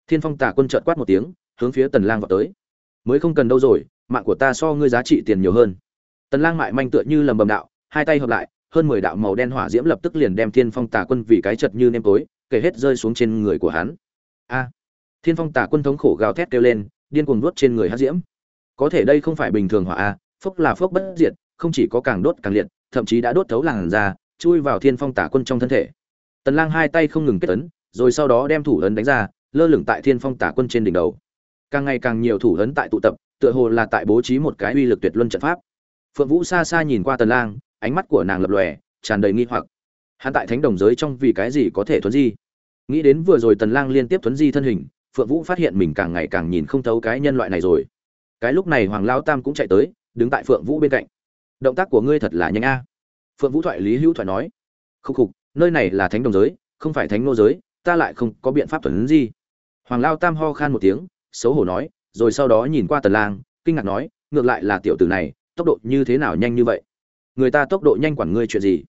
Speaker 1: Thiên phong tà quân chợt quát một tiếng, hướng phía tần lang vọt tới. Mới không cần đâu rồi, mạng của ta so ngươi giá trị tiền nhiều hơn. Tần lang mại manh tựa như lầm bầm đạo, hai tay hợp lại, hơn 10 đạo màu đen hỏa diễm lập tức liền đem thiên phong tà quân vì cái chật như nêm tối, kể hết rơi xuống trên người của hắn. A! Thiên phong tà quân thống khổ gào thét kêu lên, điên cuồng đốt trên người hắc diễm. Có thể đây không phải bình thường hỏa a, phốc là phốc bất diệt, không chỉ có càng đốt càng liệt, thậm chí đã đốt thấu làn da, chui vào thiên phong tả quân trong thân thể. Tần lang hai tay không ngừng kết ấn rồi sau đó đem thủ ấn đánh ra, lơ lửng tại thiên phong tả quân trên đỉnh đầu. Càng ngày càng nhiều thủ ấn tại tụ tập, tựa hồ là tại bố trí một cái uy lực tuyệt luân trận pháp. Phượng vũ xa xa nhìn qua tần lang, ánh mắt của nàng lập lòe, tràn đầy nghi hoặc. Hắn tại thánh đồng giới trong vì cái gì có thể thuấn di? Nghĩ đến vừa rồi tần lang liên tiếp thuấn di thân hình, phượng vũ phát hiện mình càng ngày càng nhìn không thấu cái nhân loại này rồi. Cái lúc này hoàng Lão tam cũng chạy tới, đứng tại phượng vũ bên cạnh. Động tác của ngươi thật là nhanh a. Phượng vũ thoại lý hữu thoại nói. Khúc khục, nơi này là thánh đồng giới, không phải thánh nô giới ta lại không có biện pháp thuần gì. Hoàng lao tam ho khan một tiếng, xấu hổ nói, rồi sau đó nhìn qua tần lang, kinh ngạc nói, ngược lại là tiểu tử này, tốc độ như thế nào nhanh như vậy? Người ta tốc độ nhanh quản ngươi chuyện gì?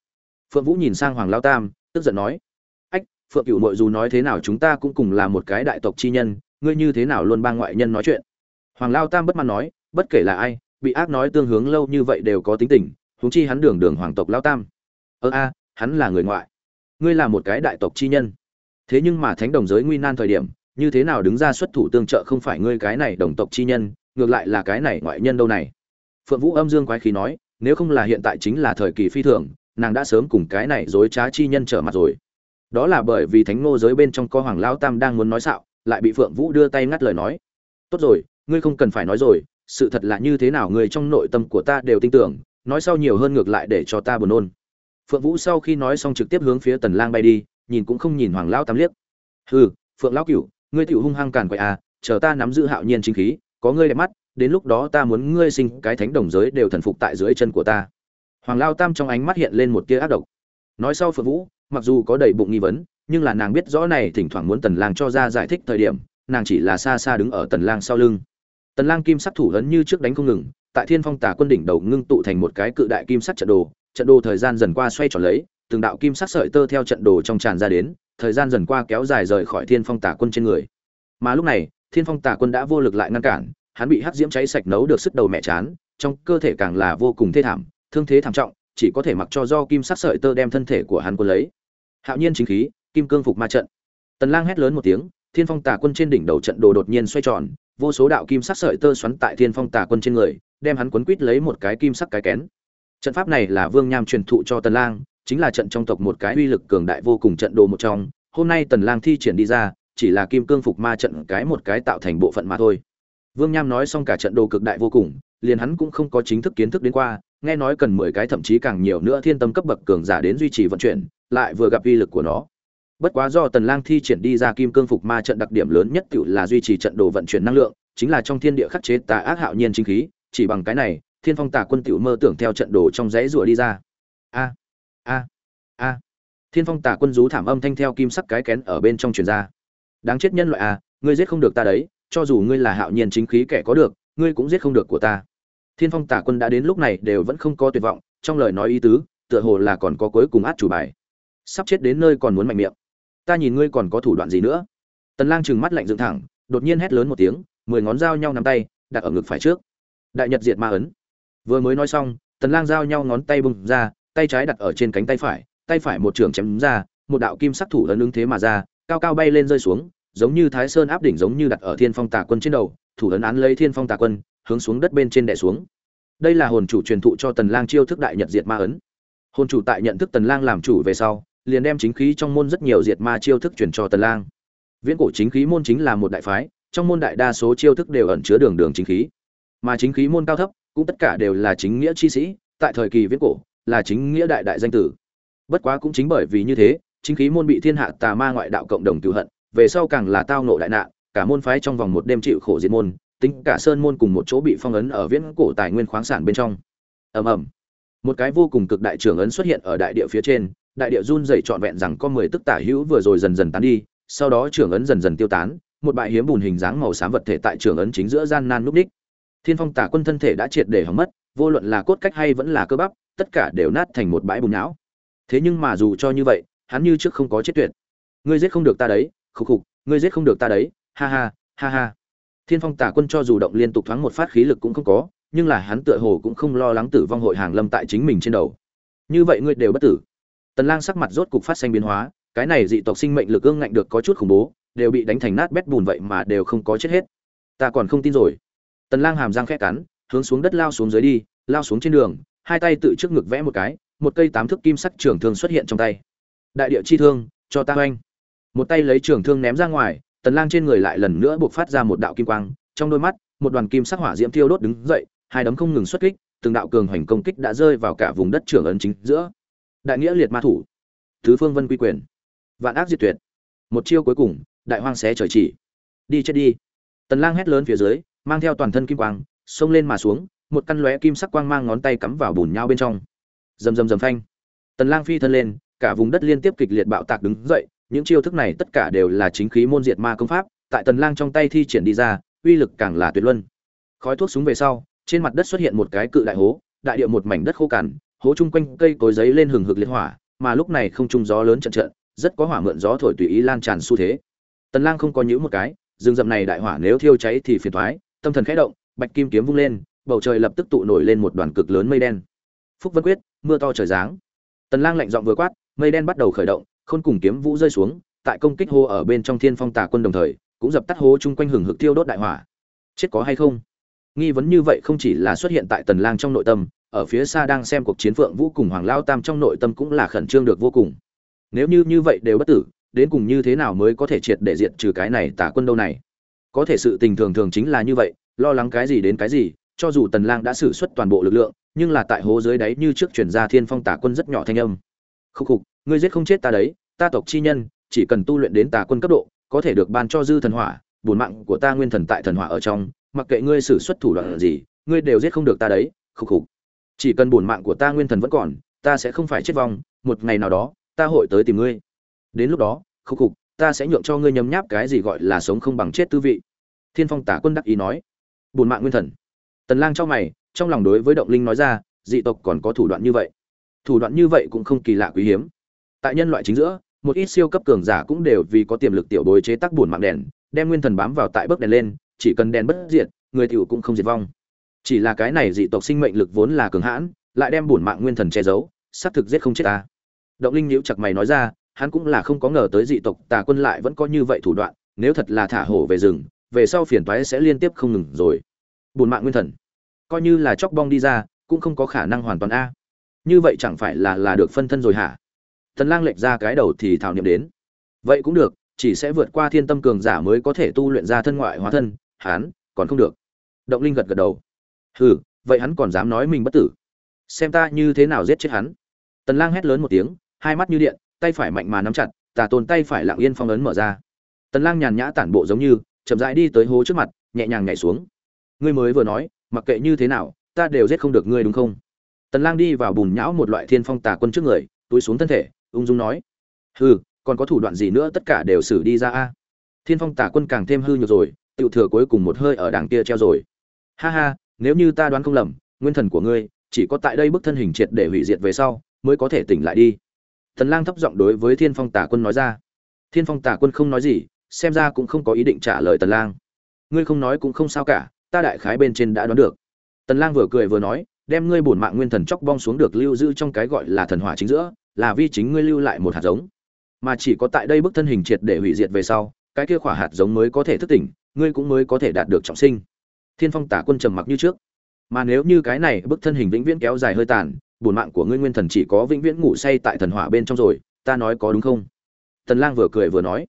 Speaker 1: Phượng vũ nhìn sang hoàng lao tam, tức giận nói, ách, phượng cửu nội dù nói thế nào chúng ta cũng cùng là một cái đại tộc chi nhân, ngươi như thế nào luôn ba ngoại nhân nói chuyện? Hoàng lao tam bất mãn nói, bất kể là ai, bị ác nói tương hướng lâu như vậy đều có tính tình, huống chi hắn đường đường hoàng tộc lao tam. Ơ a, hắn là người ngoại, ngươi là một cái đại tộc chi nhân thế nhưng mà thánh đồng giới nguy nan thời điểm, như thế nào đứng ra xuất thủ tương trợ không phải ngươi cái này đồng tộc chi nhân, ngược lại là cái này ngoại nhân đâu này? Phượng vũ âm dương quái khí nói, nếu không là hiện tại chính là thời kỳ phi thường, nàng đã sớm cùng cái này dối trá chi nhân trở mặt rồi. Đó là bởi vì thánh ngô giới bên trong có hoàng lao tam đang muốn nói xạo, lại bị phượng vũ đưa tay ngắt lời nói. Tốt rồi, ngươi không cần phải nói rồi, sự thật là như thế nào người trong nội tâm của ta đều tin tưởng, nói sau nhiều hơn ngược lại để cho ta buồn nôn. Phượng vũ sau khi nói xong trực tiếp hướng phía tần lang bay đi nhìn cũng không nhìn hoàng lão tam liếc. Hừ, phượng lão cửu, ngươi tiểu hung hăng càn quậy à chờ ta nắm giữ hạo nhiên chính khí, có ngươi đẹp mắt, đến lúc đó ta muốn ngươi sinh cái thánh đồng giới đều thần phục tại dưới chân của ta. Hoàng lao tam trong ánh mắt hiện lên một tia ác độc. Nói sau phượng vũ, mặc dù có đầy bụng nghi vấn, nhưng là nàng biết rõ này thỉnh thoảng muốn tần lang cho ra giải thích thời điểm, nàng chỉ là xa xa đứng ở tần lang sau lưng. Tần lang kim sắc thủ lớn như trước đánh không ngừng, tại thiên phong tà quân đỉnh đầu ngưng tụ thành một cái cự đại kim sắc trận đồ trận đồ thời gian dần qua xoay tròn lấy từng đạo kim sắc sợi tơ theo trận đồ trong tràn ra đến, thời gian dần qua kéo dài rời khỏi thiên phong tà quân trên người. Mà lúc này, thiên phong tà quân đã vô lực lại ngăn cản, hắn bị hắc diễm cháy sạch nấu được sức đầu mẹ chán, trong cơ thể càng là vô cùng thê thảm, thương thế thảm trọng, chỉ có thể mặc cho do kim sắc sợi tơ đem thân thể của hắn cuốn lấy. Hạo nhiên chính khí, kim cương phục ma trận. Tần lang hét lớn một tiếng, thiên phong tà quân trên đỉnh đầu trận đồ đột nhiên xoay tròn, vô số đạo kim sắc sợi tơ xoắn tại thiên phong tà quân trên người, đem hắn quấn quít lấy một cái kim sắc cái kén. Trận pháp này là vương nham truyền thụ cho tần lang chính là trận trong tộc một cái uy lực cường đại vô cùng trận đồ một trong, hôm nay tần lang thi triển đi ra, chỉ là kim cương phục ma trận cái một cái tạo thành bộ phận mà thôi. Vương nham nói xong cả trận đồ cực đại vô cùng, liền hắn cũng không có chính thức kiến thức đến qua, nghe nói cần 10 cái thậm chí càng nhiều nữa thiên tâm cấp bậc cường giả đến duy trì vận chuyển, lại vừa gặp uy lực của nó. Bất quá do tần lang thi triển đi ra kim cương phục ma trận đặc điểm lớn nhất tự là duy trì trận đồ vận chuyển năng lượng, chính là trong thiên địa khắc chế tà ác hạo nhiên chính khí, chỉ bằng cái này, thiên phong tà quân tiểu mơ tưởng theo trận đồ trong dãy rùa đi ra. A a a. Thiên phong tả quân rú thảm âm thanh theo kim sắc cái kén ở bên trong truyền ra. Đáng chết nhân loại a, ngươi giết không được ta đấy, cho dù ngươi là hạo nhiên chính khí kẻ có được, ngươi cũng giết không được của ta. Thiên phong tả quân đã đến lúc này đều vẫn không có tuyệt vọng, trong lời nói ý tứ, tựa hồ là còn có cuối cùng át chủ bài. Sắp chết đến nơi còn muốn mạnh miệng. Ta nhìn ngươi còn có thủ đoạn gì nữa? Tần lang trừng mắt lạnh dựng thẳng, đột nhiên hét lớn một tiếng, mười ngón dao nhau nắm tay, đặt ở ngực phải trước. Đại nhật diệt ma ấn. Vừa mới nói xong, tần lang giao nhau ngón tay bung ra, tay trái đặt ở trên cánh tay phải tay phải một trường chém ra, một đạo kim sắc thủ lớn ứng thế mà ra, cao cao bay lên rơi xuống, giống như thái sơn áp đỉnh giống như đặt ở thiên phong tà quân trên đầu, thủ lớn án lấy thiên phong tà quân, hướng xuống đất bên trên đè xuống. Đây là hồn chủ truyền thụ cho tần lang chiêu thức đại nhật diệt ma ấn. Hồn chủ tại nhận thức tần lang làm chủ về sau, liền đem chính khí trong môn rất nhiều diệt ma chiêu thức truyền cho tần lang. Viễn cổ chính khí môn chính là một đại phái, trong môn đại đa số chiêu thức đều ẩn chứa đường đường chính khí. Mà chính khí môn cao thấp, cũng tất cả đều là chính nghĩa chi sĩ, tại thời kỳ viễn cổ, là chính nghĩa đại đại danh tử bất quá cũng chính bởi vì như thế, chính khí môn bị thiên hạ tà ma ngoại đạo cộng đồng cựu hận, về sau càng là tao nộ đại nạn, cả môn phái trong vòng một đêm chịu khổ diệt môn, tính cả sơn môn cùng một chỗ bị phong ấn ở viễn cổ tài nguyên khoáng sản bên trong. Ầm ầm. Một cái vô cùng cực đại trưởng ấn xuất hiện ở đại địa phía trên, đại địa run rẩy trọn vẹn rằng có mười tức tả hữu vừa rồi dần dần tán đi, sau đó trưởng ấn dần dần tiêu tán, một bãi hiếm bùn hình dáng màu xám vật thể tại trưởng ấn chính giữa gian nan núp đích. Thiên phong tả quân thân thể đã triệt để hỏng mất, vô luận là cốt cách hay vẫn là cơ bắp, tất cả đều nát thành một bãi bùn não thế nhưng mà dù cho như vậy, hắn như trước không có chết tuyệt. Ngươi giết không được ta đấy, khục khục, ngươi giết không được ta đấy, ha ha ha ha. Thiên phong tả quân cho dù động liên tục thoáng một phát khí lực cũng không có, nhưng là hắn tựa hồ cũng không lo lắng tử vong hội hàng lâm tại chính mình trên đầu. Như vậy ngươi đều bất tử. Tần lang sắc mặt rốt cục phát sinh biến hóa, cái này dị tộc sinh mệnh lực ương ngạnh được có chút khủng bố, đều bị đánh thành nát bét bùn vậy mà đều không có chết hết. Ta còn không tin rồi. Tần lang hàm răng khẽ cắn, hướng xuống đất lao xuống dưới đi, lao xuống trên đường, hai tay tự trước ngực vẽ một cái một cây tám thước kim sắc trường thương xuất hiện trong tay. Đại địa chi thương, cho ta oanh. Một tay lấy trường thương ném ra ngoài, tần lang trên người lại lần nữa buộc phát ra một đạo kim quang. Trong đôi mắt, một đoàn kim sắc hỏa diễm thiêu đốt đứng dậy, hai đấm không ngừng xuất kích, từng đạo cường hoành công kích đã rơi vào cả vùng đất trưởng ấn chính giữa. Đại nghĩa liệt ma thủ. Thứ phương vân quy quyền. Vạn ác diệt tuyệt. Một chiêu cuối cùng, đại hoang xé trời chỉ. Đi chết đi. Tần lang hét lớn phía dưới, mang theo toàn thân kim quang, xông lên mà xuống, một căn lóe kim sắc quang mang ngón tay cắm vào bùn nhau bên trong rầm rầm rầm phanh. Tần lang phi thân lên, cả vùng đất liên tiếp kịch liệt bạo tạc đứng dậy, những chiêu thức này tất cả đều là chính khí môn diệt ma công pháp, tại tần lang trong tay thi triển đi ra, uy lực càng là tuyệt luân. Khói thuốc súng về sau, trên mặt đất xuất hiện một cái cự đại hố, đại địa một mảnh đất khô cằn, hố chung quanh cây cối giấy lên hừng hực liệt hỏa, mà lúc này không trung gió lớn trận trận, rất có hỏa mượn gió thổi tùy ý lan tràn xu thế. Tần lang không có nhíu một cái, rừng rậm này đại hỏa nếu thiêu cháy thì phiền toái, tâm thần khẽ động, bạch kim kiếm vung lên, bầu trời lập tức tụ nổi lên một đoàn cực lớn mây đen phúc vân quyết, mưa to trời giáng. Tần lang lạnh giọng vừa quát, mây đen bắt đầu khởi động, khôn cùng kiếm vũ rơi xuống, tại công kích hô ở bên trong thiên phong tà quân đồng thời, cũng dập tắt hố chung quanh hừng hực tiêu đốt đại hỏa. Chết có hay không? Nghi vấn như vậy không chỉ là xuất hiện tại tần lang trong nội tâm, ở phía xa đang xem cuộc chiến phượng vũ cùng hoàng lao tam trong nội tâm cũng là khẩn trương được vô cùng. Nếu như như vậy đều bất tử, đến cùng như thế nào mới có thể triệt để diệt trừ cái này tà quân đâu này? Có thể sự tình thường thường chính là như vậy, lo lắng cái gì đến cái gì cho dù tần lang đã sử xuất toàn bộ lực lượng, nhưng là tại hố dưới đáy như trước truyền ra thiên phong tà quân rất nhỏ thanh âm. Khúc khục, ngươi giết không chết ta đấy, ta tộc chi nhân, chỉ cần tu luyện đến tà quân cấp độ, có thể được ban cho dư thần hỏa, bổn mạng của ta nguyên thần tại thần hỏa ở trong, mặc kệ ngươi sử xuất thủ đoạn gì, ngươi đều giết không được ta đấy, khúc khục. Chỉ cần bổn mạng của ta nguyên thần vẫn còn, ta sẽ không phải chết vong, một ngày nào đó, ta hội tới tìm ngươi. Đến lúc đó, khúc khục, ta sẽ nhượng cho ngươi nhấm nháp cái gì gọi là sống không bằng chết tư vị. Thiên phong tả quân đắc ý nói. Bùn mạng nguyên thần tần lang cho mày, trong lòng đối với động linh nói ra, dị tộc còn có thủ đoạn như vậy. Thủ đoạn như vậy cũng không kỳ lạ quý hiếm. Tại nhân loại chính giữa, một ít siêu cấp cường giả cũng đều vì có tiềm lực tiểu bối chế tác buồn mạng đèn, đem nguyên thần bám vào tại bức đèn lên, chỉ cần đèn bất diệt, người tiểu cũng không diệt vong. Chỉ là cái này dị tộc sinh mệnh lực vốn là cường hãn, lại đem buồn mạng nguyên thần che giấu, xác thực giết không chết ta. Động linh nhíu chặt mày nói ra, hắn cũng là không có ngờ tới dị tộc tà quân lại vẫn có như vậy thủ đoạn, nếu thật là thả hổ về rừng, về sau phiền toái sẽ liên tiếp không ngừng rồi bùn mạng nguyên thần. Coi như là chóc bong đi ra, cũng không có khả năng hoàn toàn a. Như vậy chẳng phải là là được phân thân rồi hả? Tần lang lệch ra cái đầu thì thảo niệm đến. Vậy cũng được, chỉ sẽ vượt qua thiên tâm cường giả mới có thể tu luyện ra thân ngoại hóa thân hắn còn không được. Động linh gật gật đầu. Hừ, vậy hắn còn dám nói mình bất tử? Xem ta như thế nào giết chết hắn? Tần lang hét lớn một tiếng, hai mắt như điện, tay phải mạnh mà nắm chặt, tà tôn tay phải lặng yên phong ấn mở ra. Tần lang nhàn nhã tản bộ giống như, chậm rãi đi tới hố trước mặt, nhẹ nhàng nhảy xuống ngươi mới vừa nói, mặc kệ như thế nào, ta đều giết không được ngươi đúng không? Tần lang đi vào bùn nhão một loại thiên phong tà quân trước người, túi xuống thân thể, ung dung nói, hừ, còn có thủ đoạn gì nữa tất cả đều xử đi ra a? Thiên phong tà quân càng thêm hư nhược rồi, tiểu thừa cuối cùng một hơi ở đằng kia treo rồi. Ha ha, nếu như ta đoán không lầm, nguyên thần của ngươi chỉ có tại đây bức thân hình triệt để hủy diệt về sau, mới có thể tỉnh lại đi. Tần lang thấp giọng đối với thiên phong tà quân nói ra. Thiên phong tà quân không nói gì, xem ra cũng không có ý định trả lời tần lang. Ngươi không nói cũng không sao cả ta đại khái bên trên đã đoán được. Tần lang vừa cười vừa nói, đem ngươi bổn mạng nguyên thần chóc bong xuống được lưu giữ trong cái gọi là thần hỏa chính giữa, là vi chính ngươi lưu lại một hạt giống. Mà chỉ có tại đây bức thân hình triệt để hủy diệt về sau, cái kia khỏa hạt giống mới có thể thức tỉnh, ngươi cũng mới có thể đạt được trọng sinh. Thiên phong tả quân trầm mặc như trước. Mà nếu như cái này bức thân hình vĩnh viễn kéo dài hơi tàn, bổn mạng của ngươi nguyên thần chỉ có vĩnh viễn ngủ say tại thần hỏa bên trong rồi, ta nói có đúng không? Tần lang vừa cười vừa nói.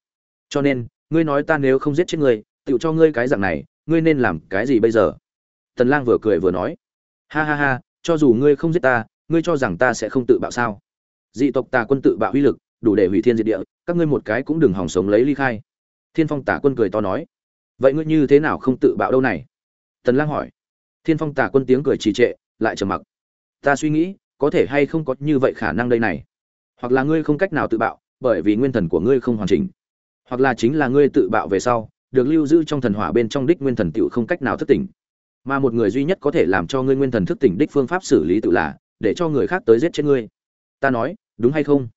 Speaker 1: Cho nên, ngươi nói ta nếu không giết chết ngươi tự cho ngươi cái dạng này ngươi nên làm cái gì bây giờ? Tần lang vừa cười vừa nói. Ha ha ha, cho dù ngươi không giết ta, ngươi cho rằng ta sẽ không tự bạo sao? Dị tộc tà quân tự bạo uy lực, đủ để hủy thiên diệt địa, các ngươi một cái cũng đừng hòng sống lấy ly khai. Thiên phong tà quân cười to nói. Vậy ngươi như thế nào không tự bạo đâu này? Tần lang hỏi. Thiên phong tà quân tiếng cười trì trệ, lại trầm mặc. Ta suy nghĩ, có thể hay không có như vậy khả năng đây này? Hoặc là ngươi không cách nào tự bạo, bởi vì nguyên thần của ngươi không hoàn chỉnh. Hoặc là chính là ngươi tự bạo về sau được lưu giữ trong thần hỏa bên trong đích nguyên thần tiểu không cách nào thức tỉnh. Mà một người duy nhất có thể làm cho ngươi nguyên thần thức tỉnh đích phương pháp xử lý tự là, để cho người khác tới giết chết ngươi. Ta nói, đúng hay không?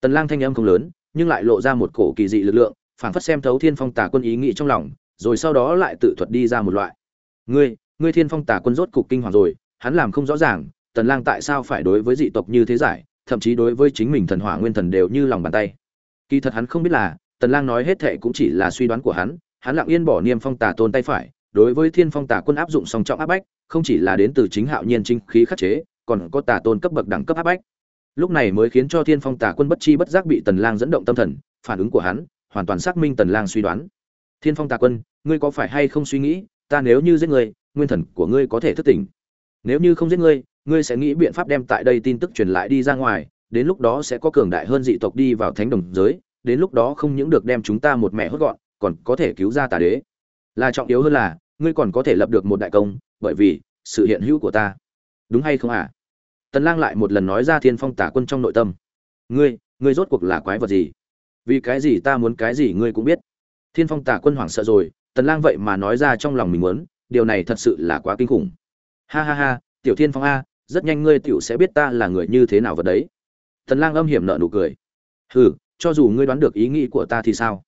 Speaker 1: Tần lang thanh âm không lớn, nhưng lại lộ ra một cổ kỳ dị lực lượng, phảng phất xem thấu thiên phong tà quân ý nghĩ trong lòng, rồi sau đó lại tự thuật đi ra một loại. Ngươi ngươi thiên phong tà quân rốt cục kinh hoàng rồi, hắn làm không rõ ràng, tần lang tại sao phải đối với dị tộc như thế giải, thậm chí đối với chính mình thần hỏa nguyên thần đều như lòng bàn tay. Kỳ thật hắn không biết là, tần lang nói hết thệ cũng chỉ là suy đoán của hắn hắn lặng yên bỏ niêm phong tà tôn tay phải, đối với thiên phong tà quân áp dụng song trọng áp bách, không chỉ là đến từ chính hạo nhiên chính khí khắc chế, còn có tà tôn cấp bậc đẳng cấp áp bách. Lúc này mới khiến cho thiên phong tà quân bất chi bất giác bị tần lang dẫn động tâm thần, phản ứng của hắn hoàn toàn xác minh tần lang suy đoán. Thiên phong tà quân, ngươi có phải hay không suy nghĩ, ta nếu như giết ngươi, nguyên thần của ngươi có thể thức tỉnh. Nếu như không giết ngươi ngươi sẽ nghĩ biện pháp đem tại đây tin tức truyền lại đi ra ngoài, đến lúc đó sẽ có cường đại hơn dị tộc đi vào thánh đồng giới, đến lúc đó không những được đem chúng ta một mẹ hốt gọn còn có thể cứu ra tà đế. Là trọng yếu hơn là, ngươi còn có thể lập được một đại công, bởi vì, sự hiện hữu của ta. Đúng hay không à tần lang lại một lần nói ra thiên phong tả quân trong nội tâm. Ngươi ngươi rốt cuộc là quái vật gì? Vì cái gì ta muốn cái gì ngươi cũng biết. Thiên phong tả quân hoảng sợ rồi, tần lang vậy mà nói ra trong lòng mình muốn, điều này thật sự là quá kinh khủng. Ha ha ha, tiểu thiên phong a, rất nhanh ngươi tiểu sẽ biết ta là người như thế nào vật đấy. Tần lang âm hiểm nở nụ cười. Hừ, cho dù ngươi đoán được ý nghĩ của ta thì sao?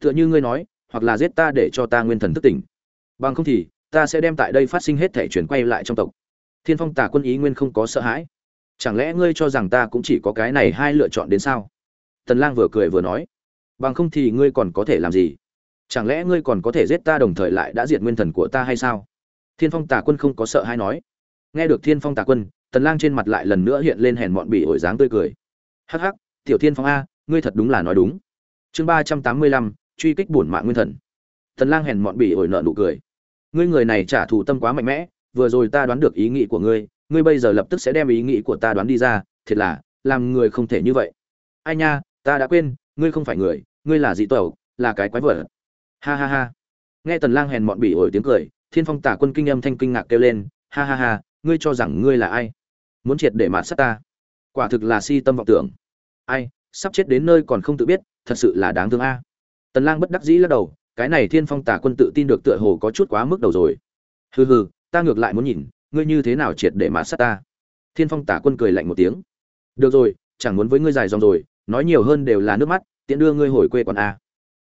Speaker 1: tựa như ngươi nói hoặc là giết ta để cho ta nguyên thần thức tỉnh. Bằng không thì ta sẽ đem tại đây phát sinh hết thể chuyển quay lại trong tộc. Thiên phong Tà quân ý nguyên không có sợ hãi. Chẳng lẽ ngươi cho rằng ta cũng chỉ có cái này hai lựa chọn đến sao? Tần lang vừa cười vừa nói. Bằng không thì ngươi còn có thể làm gì? Chẳng lẽ ngươi còn có thể giết ta đồng thời lại đã diệt nguyên thần của ta hay sao? Thiên phong tà quân không có sợ hay nói. Nghe được thiên phong tà quân tần lang trên mặt lại lần nữa hiện lên hèn mọn bỉ ổi dáng tươi cười. Hắc hắc tiểu thiên phong a ngươi thật đúng là nói đúng. Chương 385, truy kích bổn mạng nguyên thần. Tần lang hèn mọn bỉ ổi nợ nụ cười. Ngươi người này trả thù tâm quá mạnh mẽ, vừa rồi ta đoán được ý nghĩ của ngươi ngươi bây giờ lập tức sẽ đem ý nghĩ của ta đoán đi ra, thiệt là, làm người không thể như vậy. Ai nha, ta đã quên, ngươi không phải người, ngươi là dị tẩu là cái quái vật. Ha ha ha. Nghe tần lang hèn mọn bỉ ổi tiếng cười, thiên phong tả quân kinh âm thanh kinh ngạc kêu lên, ha ha ha, ngươi cho rằng ngươi là ai? Muốn triệt để mạt sát ta? Quả thực là si tâm vọng tưởng. Ai, sắp chết đến nơi còn không tự biết, thật sự là đáng thương a tần lang bất đắc dĩ lắc đầu, cái này thiên phong tả quân tự tin được tựa hồ có chút quá mức đầu rồi. Hừ hừ, ta ngược lại muốn nhìn, ngươi như thế nào triệt để mà sát ta. Thiên phong tả quân cười lạnh một tiếng. Được rồi, chẳng muốn với ngươi dài dòng rồi, nói nhiều hơn đều là nước mắt, tiện đưa ngươi hồi quê còn a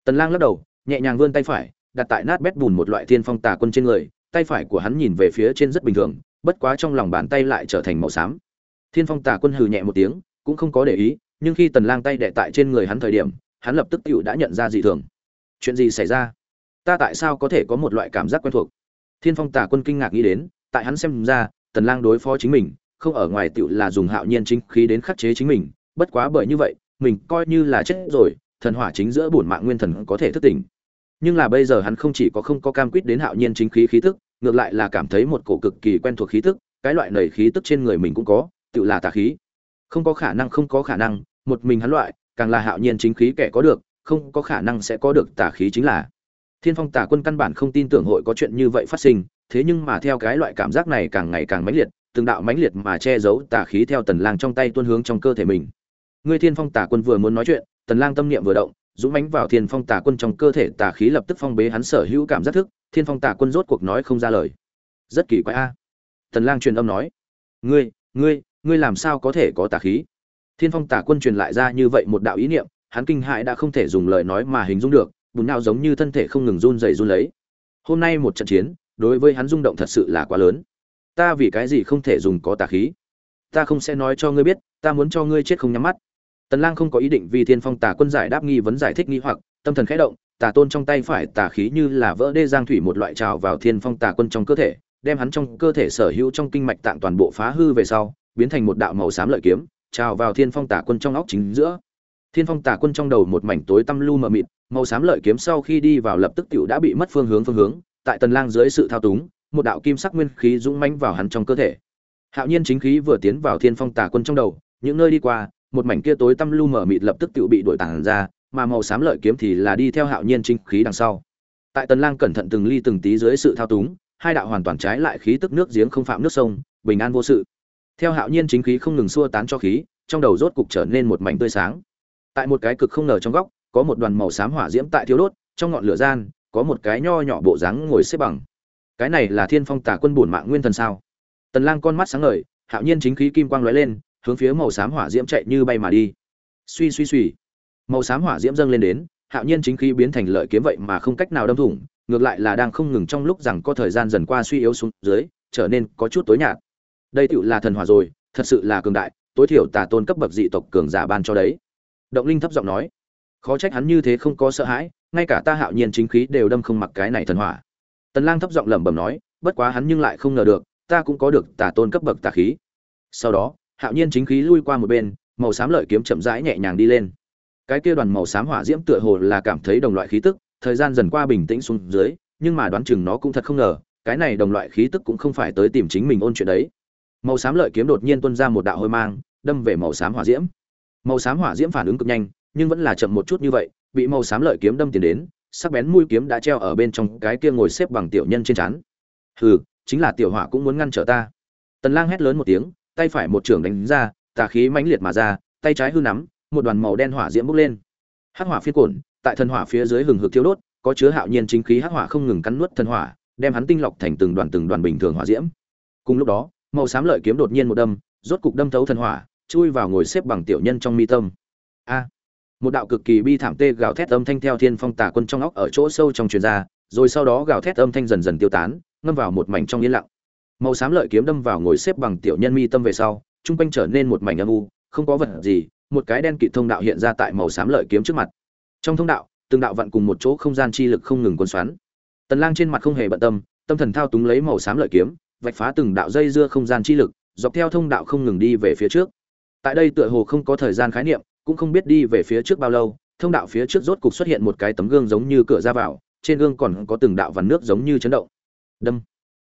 Speaker 1: tần lang lắc đầu, nhẹ nhàng vươn tay phải, đặt tại nát bét bùn một loại thiên phong tà quân trên người, tay phải của hắn nhìn về phía trên rất bình thường, bất quá trong lòng bàn tay lại trở thành màu xám. Thiên phong tà quân hừ nhẹ một tiếng, cũng không có để ý, nhưng khi tần lang tay đè tại trên người hắn thời điểm hắn lập tức tựu đã nhận ra dị thường. Chuyện gì xảy ra? Ta tại sao có thể có một loại cảm giác quen thuộc? Thiên phong tà quân kinh ngạc nghĩ đến, tại hắn xem ra, tần lang đối phó chính mình, không ở ngoài tựu là dùng hạo nhiên chính khí đến khắc chế chính mình, bất quá bởi như vậy, mình coi như là chết rồi, thần hỏa chính giữa bổn mạng nguyên thần có thể thức tỉnh. Nhưng là bây giờ hắn không chỉ có không có cam quýt đến hạo nhiên chính khí khí tức, ngược lại là cảm thấy một cổ cực kỳ quen thuộc khí tức, cái loại nầy khí tức trên người mình cũng có tự là tà khí. Không có khả năng, không có khả năng, một mình hắn loại càng là hạo nhiên chính khí kẻ có được, không có khả năng sẽ có được tà khí chính là. Thiên phong tà quân căn bản không tin tưởng hội có chuyện như vậy phát sinh, thế nhưng mà theo cái loại cảm giác này càng ngày càng mãnh liệt, từng đạo mãnh liệt mà che giấu tà khí theo tần lang trong tay tuôn hướng trong cơ thể mình. Người thiên phong tà quân vừa muốn nói chuyện, tần lang tâm niệm vừa động, dũng mãnh vào thiên phong tà quân trong cơ thể tà khí lập tức phong bế hắn sở hữu cảm giác thức, thiên phong tà quân rốt cuộc nói không ra lời. Rất kỳ quái a. Tần lang truyền âm nói, ngươi ngươi ngươi làm sao có thể có tà khí? Thiên phong tà quân truyền lại ra như vậy một đạo ý niệm, hắn kinh hãi đã không thể dùng lời nói mà hình dung được, bùn nào giống như thân thể không ngừng run rẩy run lấy. Hôm nay một trận chiến, đối với hắn rung động thật sự là quá lớn. Ta vì cái gì không thể dùng có tà khí? Ta không sẽ nói cho ngươi biết, ta muốn cho ngươi chết không nhắm mắt. Tần lang không có ý định vì thiên phong tà quân giải đáp nghi vấn giải thích nghi hoặc, tâm thần khẽ động, tà tôn trong tay phải tà khí như là vỡ đê giang thủy một loại trào vào thiên phong tà quân trong cơ thể, đem hắn trong cơ thể sở hữu trong kinh mạch tạng toàn bộ phá hư về sau, biến thành một đạo màu xám lợi kiếm trào vào thiên phong tả quân trong óc chính giữa. Thiên phong tả quân trong đầu một mảnh tối tăm lu mờ mịt, màu xám lợi kiếm sau khi đi vào lập tức tiểu đã bị mất phương hướng phương hướng, tại tần lang dưới sự thao túng, một đạo kim sắc nguyên khí dũng mãnh vào hắn trong cơ thể. Hạo nhiên chính khí vừa tiến vào thiên phong tả quân trong đầu, những nơi đi qua, một mảnh kia tối tăm lu mờ mịt lập tức tiểu bị đuổi tản ra, mà màu xám lợi kiếm thì là đi theo hạo nhiên chính khí đằng sau. Tại tần lang cẩn thận từng ly từng tí dưới sự thao túng, hai đạo hoàn toàn trái lại khí tức nước giếng không phạm nước sông, bình an vô sự theo hạo nhiên chính khí không ngừng xua tán cho khí, trong đầu rốt cục trở nên một mảnh tươi sáng. Tại một cái cực không ngờ trong góc, có một đoàn màu xám hỏa diễm tại thiếu đốt, trong ngọn lửa gian, có một cái nho nhỏ bộ dáng ngồi xếp bằng. Cái này là thiên phong Tả quân bổn mạng nguyên thần sao? Tần lang con mắt sáng ngời, hạo nhiên chính khí kim quang lóe lên, hướng phía màu xám hỏa diễm chạy như bay mà đi. Suy suy suy. Màu xám hỏa diễm dâng lên đến, hạo nhiên chính khí biến thành lợi kiếm vậy mà không cách nào đâm thủng, ngược lại là đang không ngừng trong lúc rằng có thời gian dần qua suy yếu xuống dưới, trở nên có chút tối nhạt đây tựu là thần hỏa rồi, thật sự là cường đại, tối thiểu tà tôn cấp bậc dị tộc cường giả ban cho đấy. Động linh thấp giọng nói. Khó trách hắn như thế không có sợ hãi, ngay cả ta hạo nhiên chính khí đều đâm không mặc cái này thần hỏa. Tần lang thấp giọng lẩm bẩm nói, bất quá hắn nhưng lại không ngờ được, ta cũng có được tà tôn cấp bậc tà khí. Sau đó, hạo nhiên chính khí lui qua một bên, màu xám lợi kiếm chậm rãi nhẹ nhàng đi lên. Cái kia đoàn màu xám hỏa diễm tựa hồ là cảm thấy đồng loại khí tức, thời gian dần qua bình tĩnh xuống dưới, nhưng mà đoán chừng nó cũng thật không ngờ, cái này đồng loại khí tức cũng không phải tới tìm chính mình ôn chuyện đấy màu xám lợi kiếm đột nhiên tuôn ra một đạo hôi mang, đâm về màu xám hỏa diễm. Màu xám hỏa diễm phản ứng cực nhanh, nhưng vẫn là chậm một chút như vậy, bị màu xám lợi kiếm đâm tiền đến, sắc bén mũi kiếm đã treo ở bên trong cái kia ngồi xếp bằng tiểu nhân trên chắn hừ, chính là tiểu hỏa cũng muốn ngăn trở ta. Tần lang hét lớn một tiếng, tay phải một trường đánh ra, tà khí mãnh liệt mà ra, tay trái hư nắm, một đoàn màu đen hỏa diễm bốc lên. Hắc hỏa phiên cổn tại thần hỏa phía dưới hừng hực thiêu đốt, có chứa hạo nhiên chính khí hắc hỏa không ngừng cắn nuốt thần hỏa, đem hắn tinh lọc thành từng đoàn từng đoàn bình thường hỏa diễm. Cùng lúc đó màu xám lợi kiếm đột nhiên một đâm, rốt cục đâm thấu thần hỏa, chui vào ngồi xếp bằng tiểu nhân trong mi tâm. A! Một đạo cực kỳ bi thảm tê gào thét âm thanh theo thiên phong tà quân trong óc ở chỗ sâu trong truyền ra, rồi sau đó gào thét âm thanh dần dần tiêu tán, ngâm vào một mảnh trong yên lặng. Màu xám lợi kiếm đâm vào ngồi xếp bằng tiểu nhân mi tâm về sau, trung quanh trở nên một mảnh âm u, không có vật gì, một cái đen kịt thông đạo hiện ra tại màu xám lợi kiếm trước mặt. Trong thông đạo, từng đạo vận cùng một chỗ không gian chi lực không ngừng quân xoắn. Tần lang trên mặt không hề bận tâm tâm thần thao túng lấy màu xám lợi kiếm vạch phá từng đạo dây dưa không gian chi lực, dọc theo thông đạo không ngừng đi về phía trước. Tại đây tựa hồ không có thời gian khái niệm, cũng không biết đi về phía trước bao lâu, thông đạo phía trước rốt cục xuất hiện một cái tấm gương giống như cửa ra vào, trên gương còn có từng đạo vằn nước giống như chấn động. Đâm.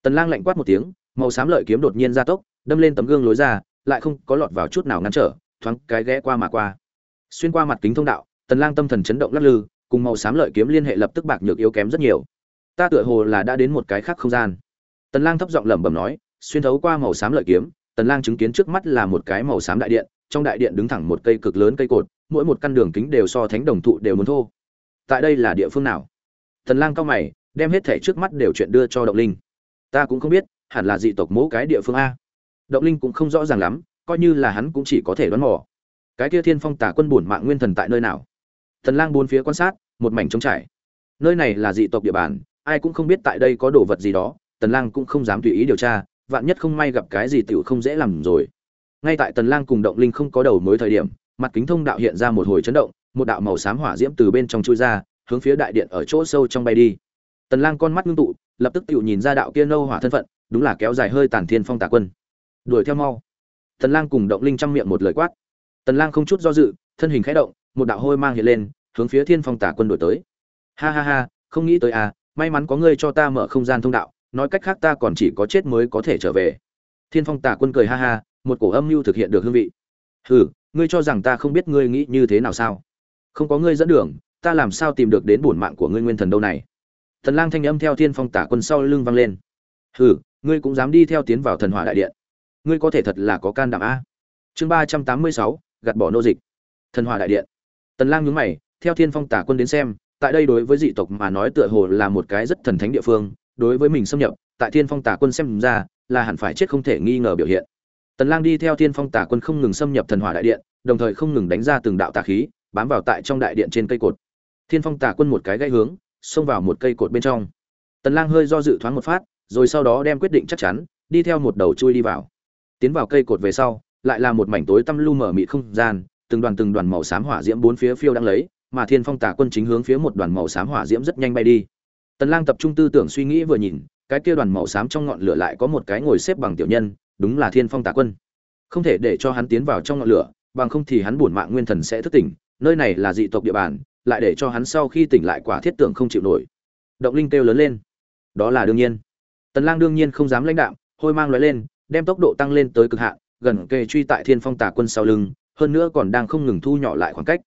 Speaker 1: Tần lang lạnh quát một tiếng, màu xám lợi kiếm đột nhiên ra tốc, đâm lên tấm gương lối ra, lại không có lọt vào chút nào ngăn trở, thoáng cái ghé qua mà qua. Xuyên qua mặt kính thông đạo, tần lang tâm thần chấn động lắc lư, cùng màu xám lợi kiếm liên hệ lập tức bạc nhược yếu kém rất nhiều. Ta tựa hồ là đã đến một cái khác không gian tần lang thấp giọng lẩm bẩm nói, xuyên thấu qua màu xám lợi kiếm, tần lang chứng kiến trước mắt là một cái màu xám đại điện, trong đại điện đứng thẳng một cây cực lớn cây cột, mỗi một căn đường kính đều so thánh đồng thụ đều muốn thô. Tại đây là địa phương nào? Tần lang cao mày, đem hết thể trước mắt đều chuyện đưa cho động linh. Ta cũng không biết, hẳn là dị tộc mỗ cái địa phương a. Động linh cũng không rõ ràng lắm, coi như là hắn cũng chỉ có thể đoán mò. Cái kia thiên phong tà quân bổn mạng nguyên thần tại nơi nào? Tần lang bốn phía quan sát, một mảnh trống trải. Nơi này là dị tộc địa bàn, ai cũng không biết tại đây có đồ vật gì đó tần lang cũng không dám tùy ý điều tra, vạn nhất không may gặp cái gì tiểu không dễ làm rồi. Ngay tại tần lang cùng động linh không có đầu mối thời điểm, mặt kính thông đạo hiện ra một hồi chấn động, một đạo màu xám hỏa diễm từ bên trong chui ra, hướng phía đại điện ở chỗ sâu trong bay đi. Tần lang con mắt ngưng tụ, lập tức tiểu nhìn ra đạo kia nâu hỏa thân phận, đúng là kéo dài hơi tàn thiên phong tà quân. Đuổi theo mau. Tần lang cùng động linh trong miệng một lời quát. Tần lang không chút do dự, thân hình khẽ động, một đạo hôi mang hiện lên, hướng phía thiên phong tà quân đuổi tới. Ha ha ha, không nghĩ tới à may mắn có ngươi cho ta mở không gian thông đạo nói cách khác ta còn chỉ có chết mới có thể trở về. Thiên phong tà quân cười ha ha, một cổ âm mưu thực hiện được hương vị. Hừ, ngươi cho rằng ta không biết ngươi nghĩ như thế nào sao? Không có ngươi dẫn đường, ta làm sao tìm được đến bổn mạng của ngươi nguyên thần đâu này? Thần lang thanh âm theo thiên phong tả quân sau lưng vang lên. Hừ, ngươi cũng dám đi theo tiến vào thần hỏa đại điện. Ngươi có thể thật là có can đảm a. Chương ba trăm tám mươi sáu, gạt bỏ nô dịch. Thần hỏa đại điện. Tần lang nhướng mày, theo thiên phong tả quân đến xem, tại đây đối với dị tộc mà nói tựa hồ là một cái rất thần thánh địa phương đối với mình xâm nhập, tại thiên phong tả quân xem ra, là hẳn phải chết không thể nghi ngờ biểu hiện. Tần lang đi theo thiên phong tả quân không ngừng xâm nhập thần hỏa đại điện, đồng thời không ngừng đánh ra từng đạo tà khí, bám vào tại trong đại điện trên cây cột. Thiên phong tả quân một cái gãy hướng, xông vào một cây cột bên trong. Tần lang hơi do dự thoáng một phát, rồi sau đó đem quyết định chắc chắn, đi theo một đầu chui đi vào. Tiến vào cây cột về sau, lại là một mảnh tối tăm lu mở mịt không gian, từng đoàn từng đoàn màu xám hỏa diễm bốn phía phiêu đang lấy, mà thiên phong Tả quân chính hướng phía một đoàn màu xám hỏa diễm rất nhanh bay đi tần lang tập trung tư tưởng suy nghĩ vừa nhìn, cái kia đoàn màu xám trong ngọn lửa lại có một cái ngồi xếp bằng tiểu nhân, đúng là thiên phong tà quân. Không thể để cho hắn tiến vào trong ngọn lửa, bằng không thì hắn buồn mạng nguyên thần sẽ thức tỉnh, nơi này là dị tộc địa bàn, lại để cho hắn sau khi tỉnh lại quả thiết tưởng không chịu nổi. Động linh kêu lớn lên. Đó là đương nhiên. Tần lang đương nhiên không dám lãnh đạo hôi mang lóe lên, đem tốc độ tăng lên tới cực hạn, gần kề truy tại thiên phong tà quân sau lưng, hơn nữa còn đang không ngừng thu nhỏ lại khoảng cách.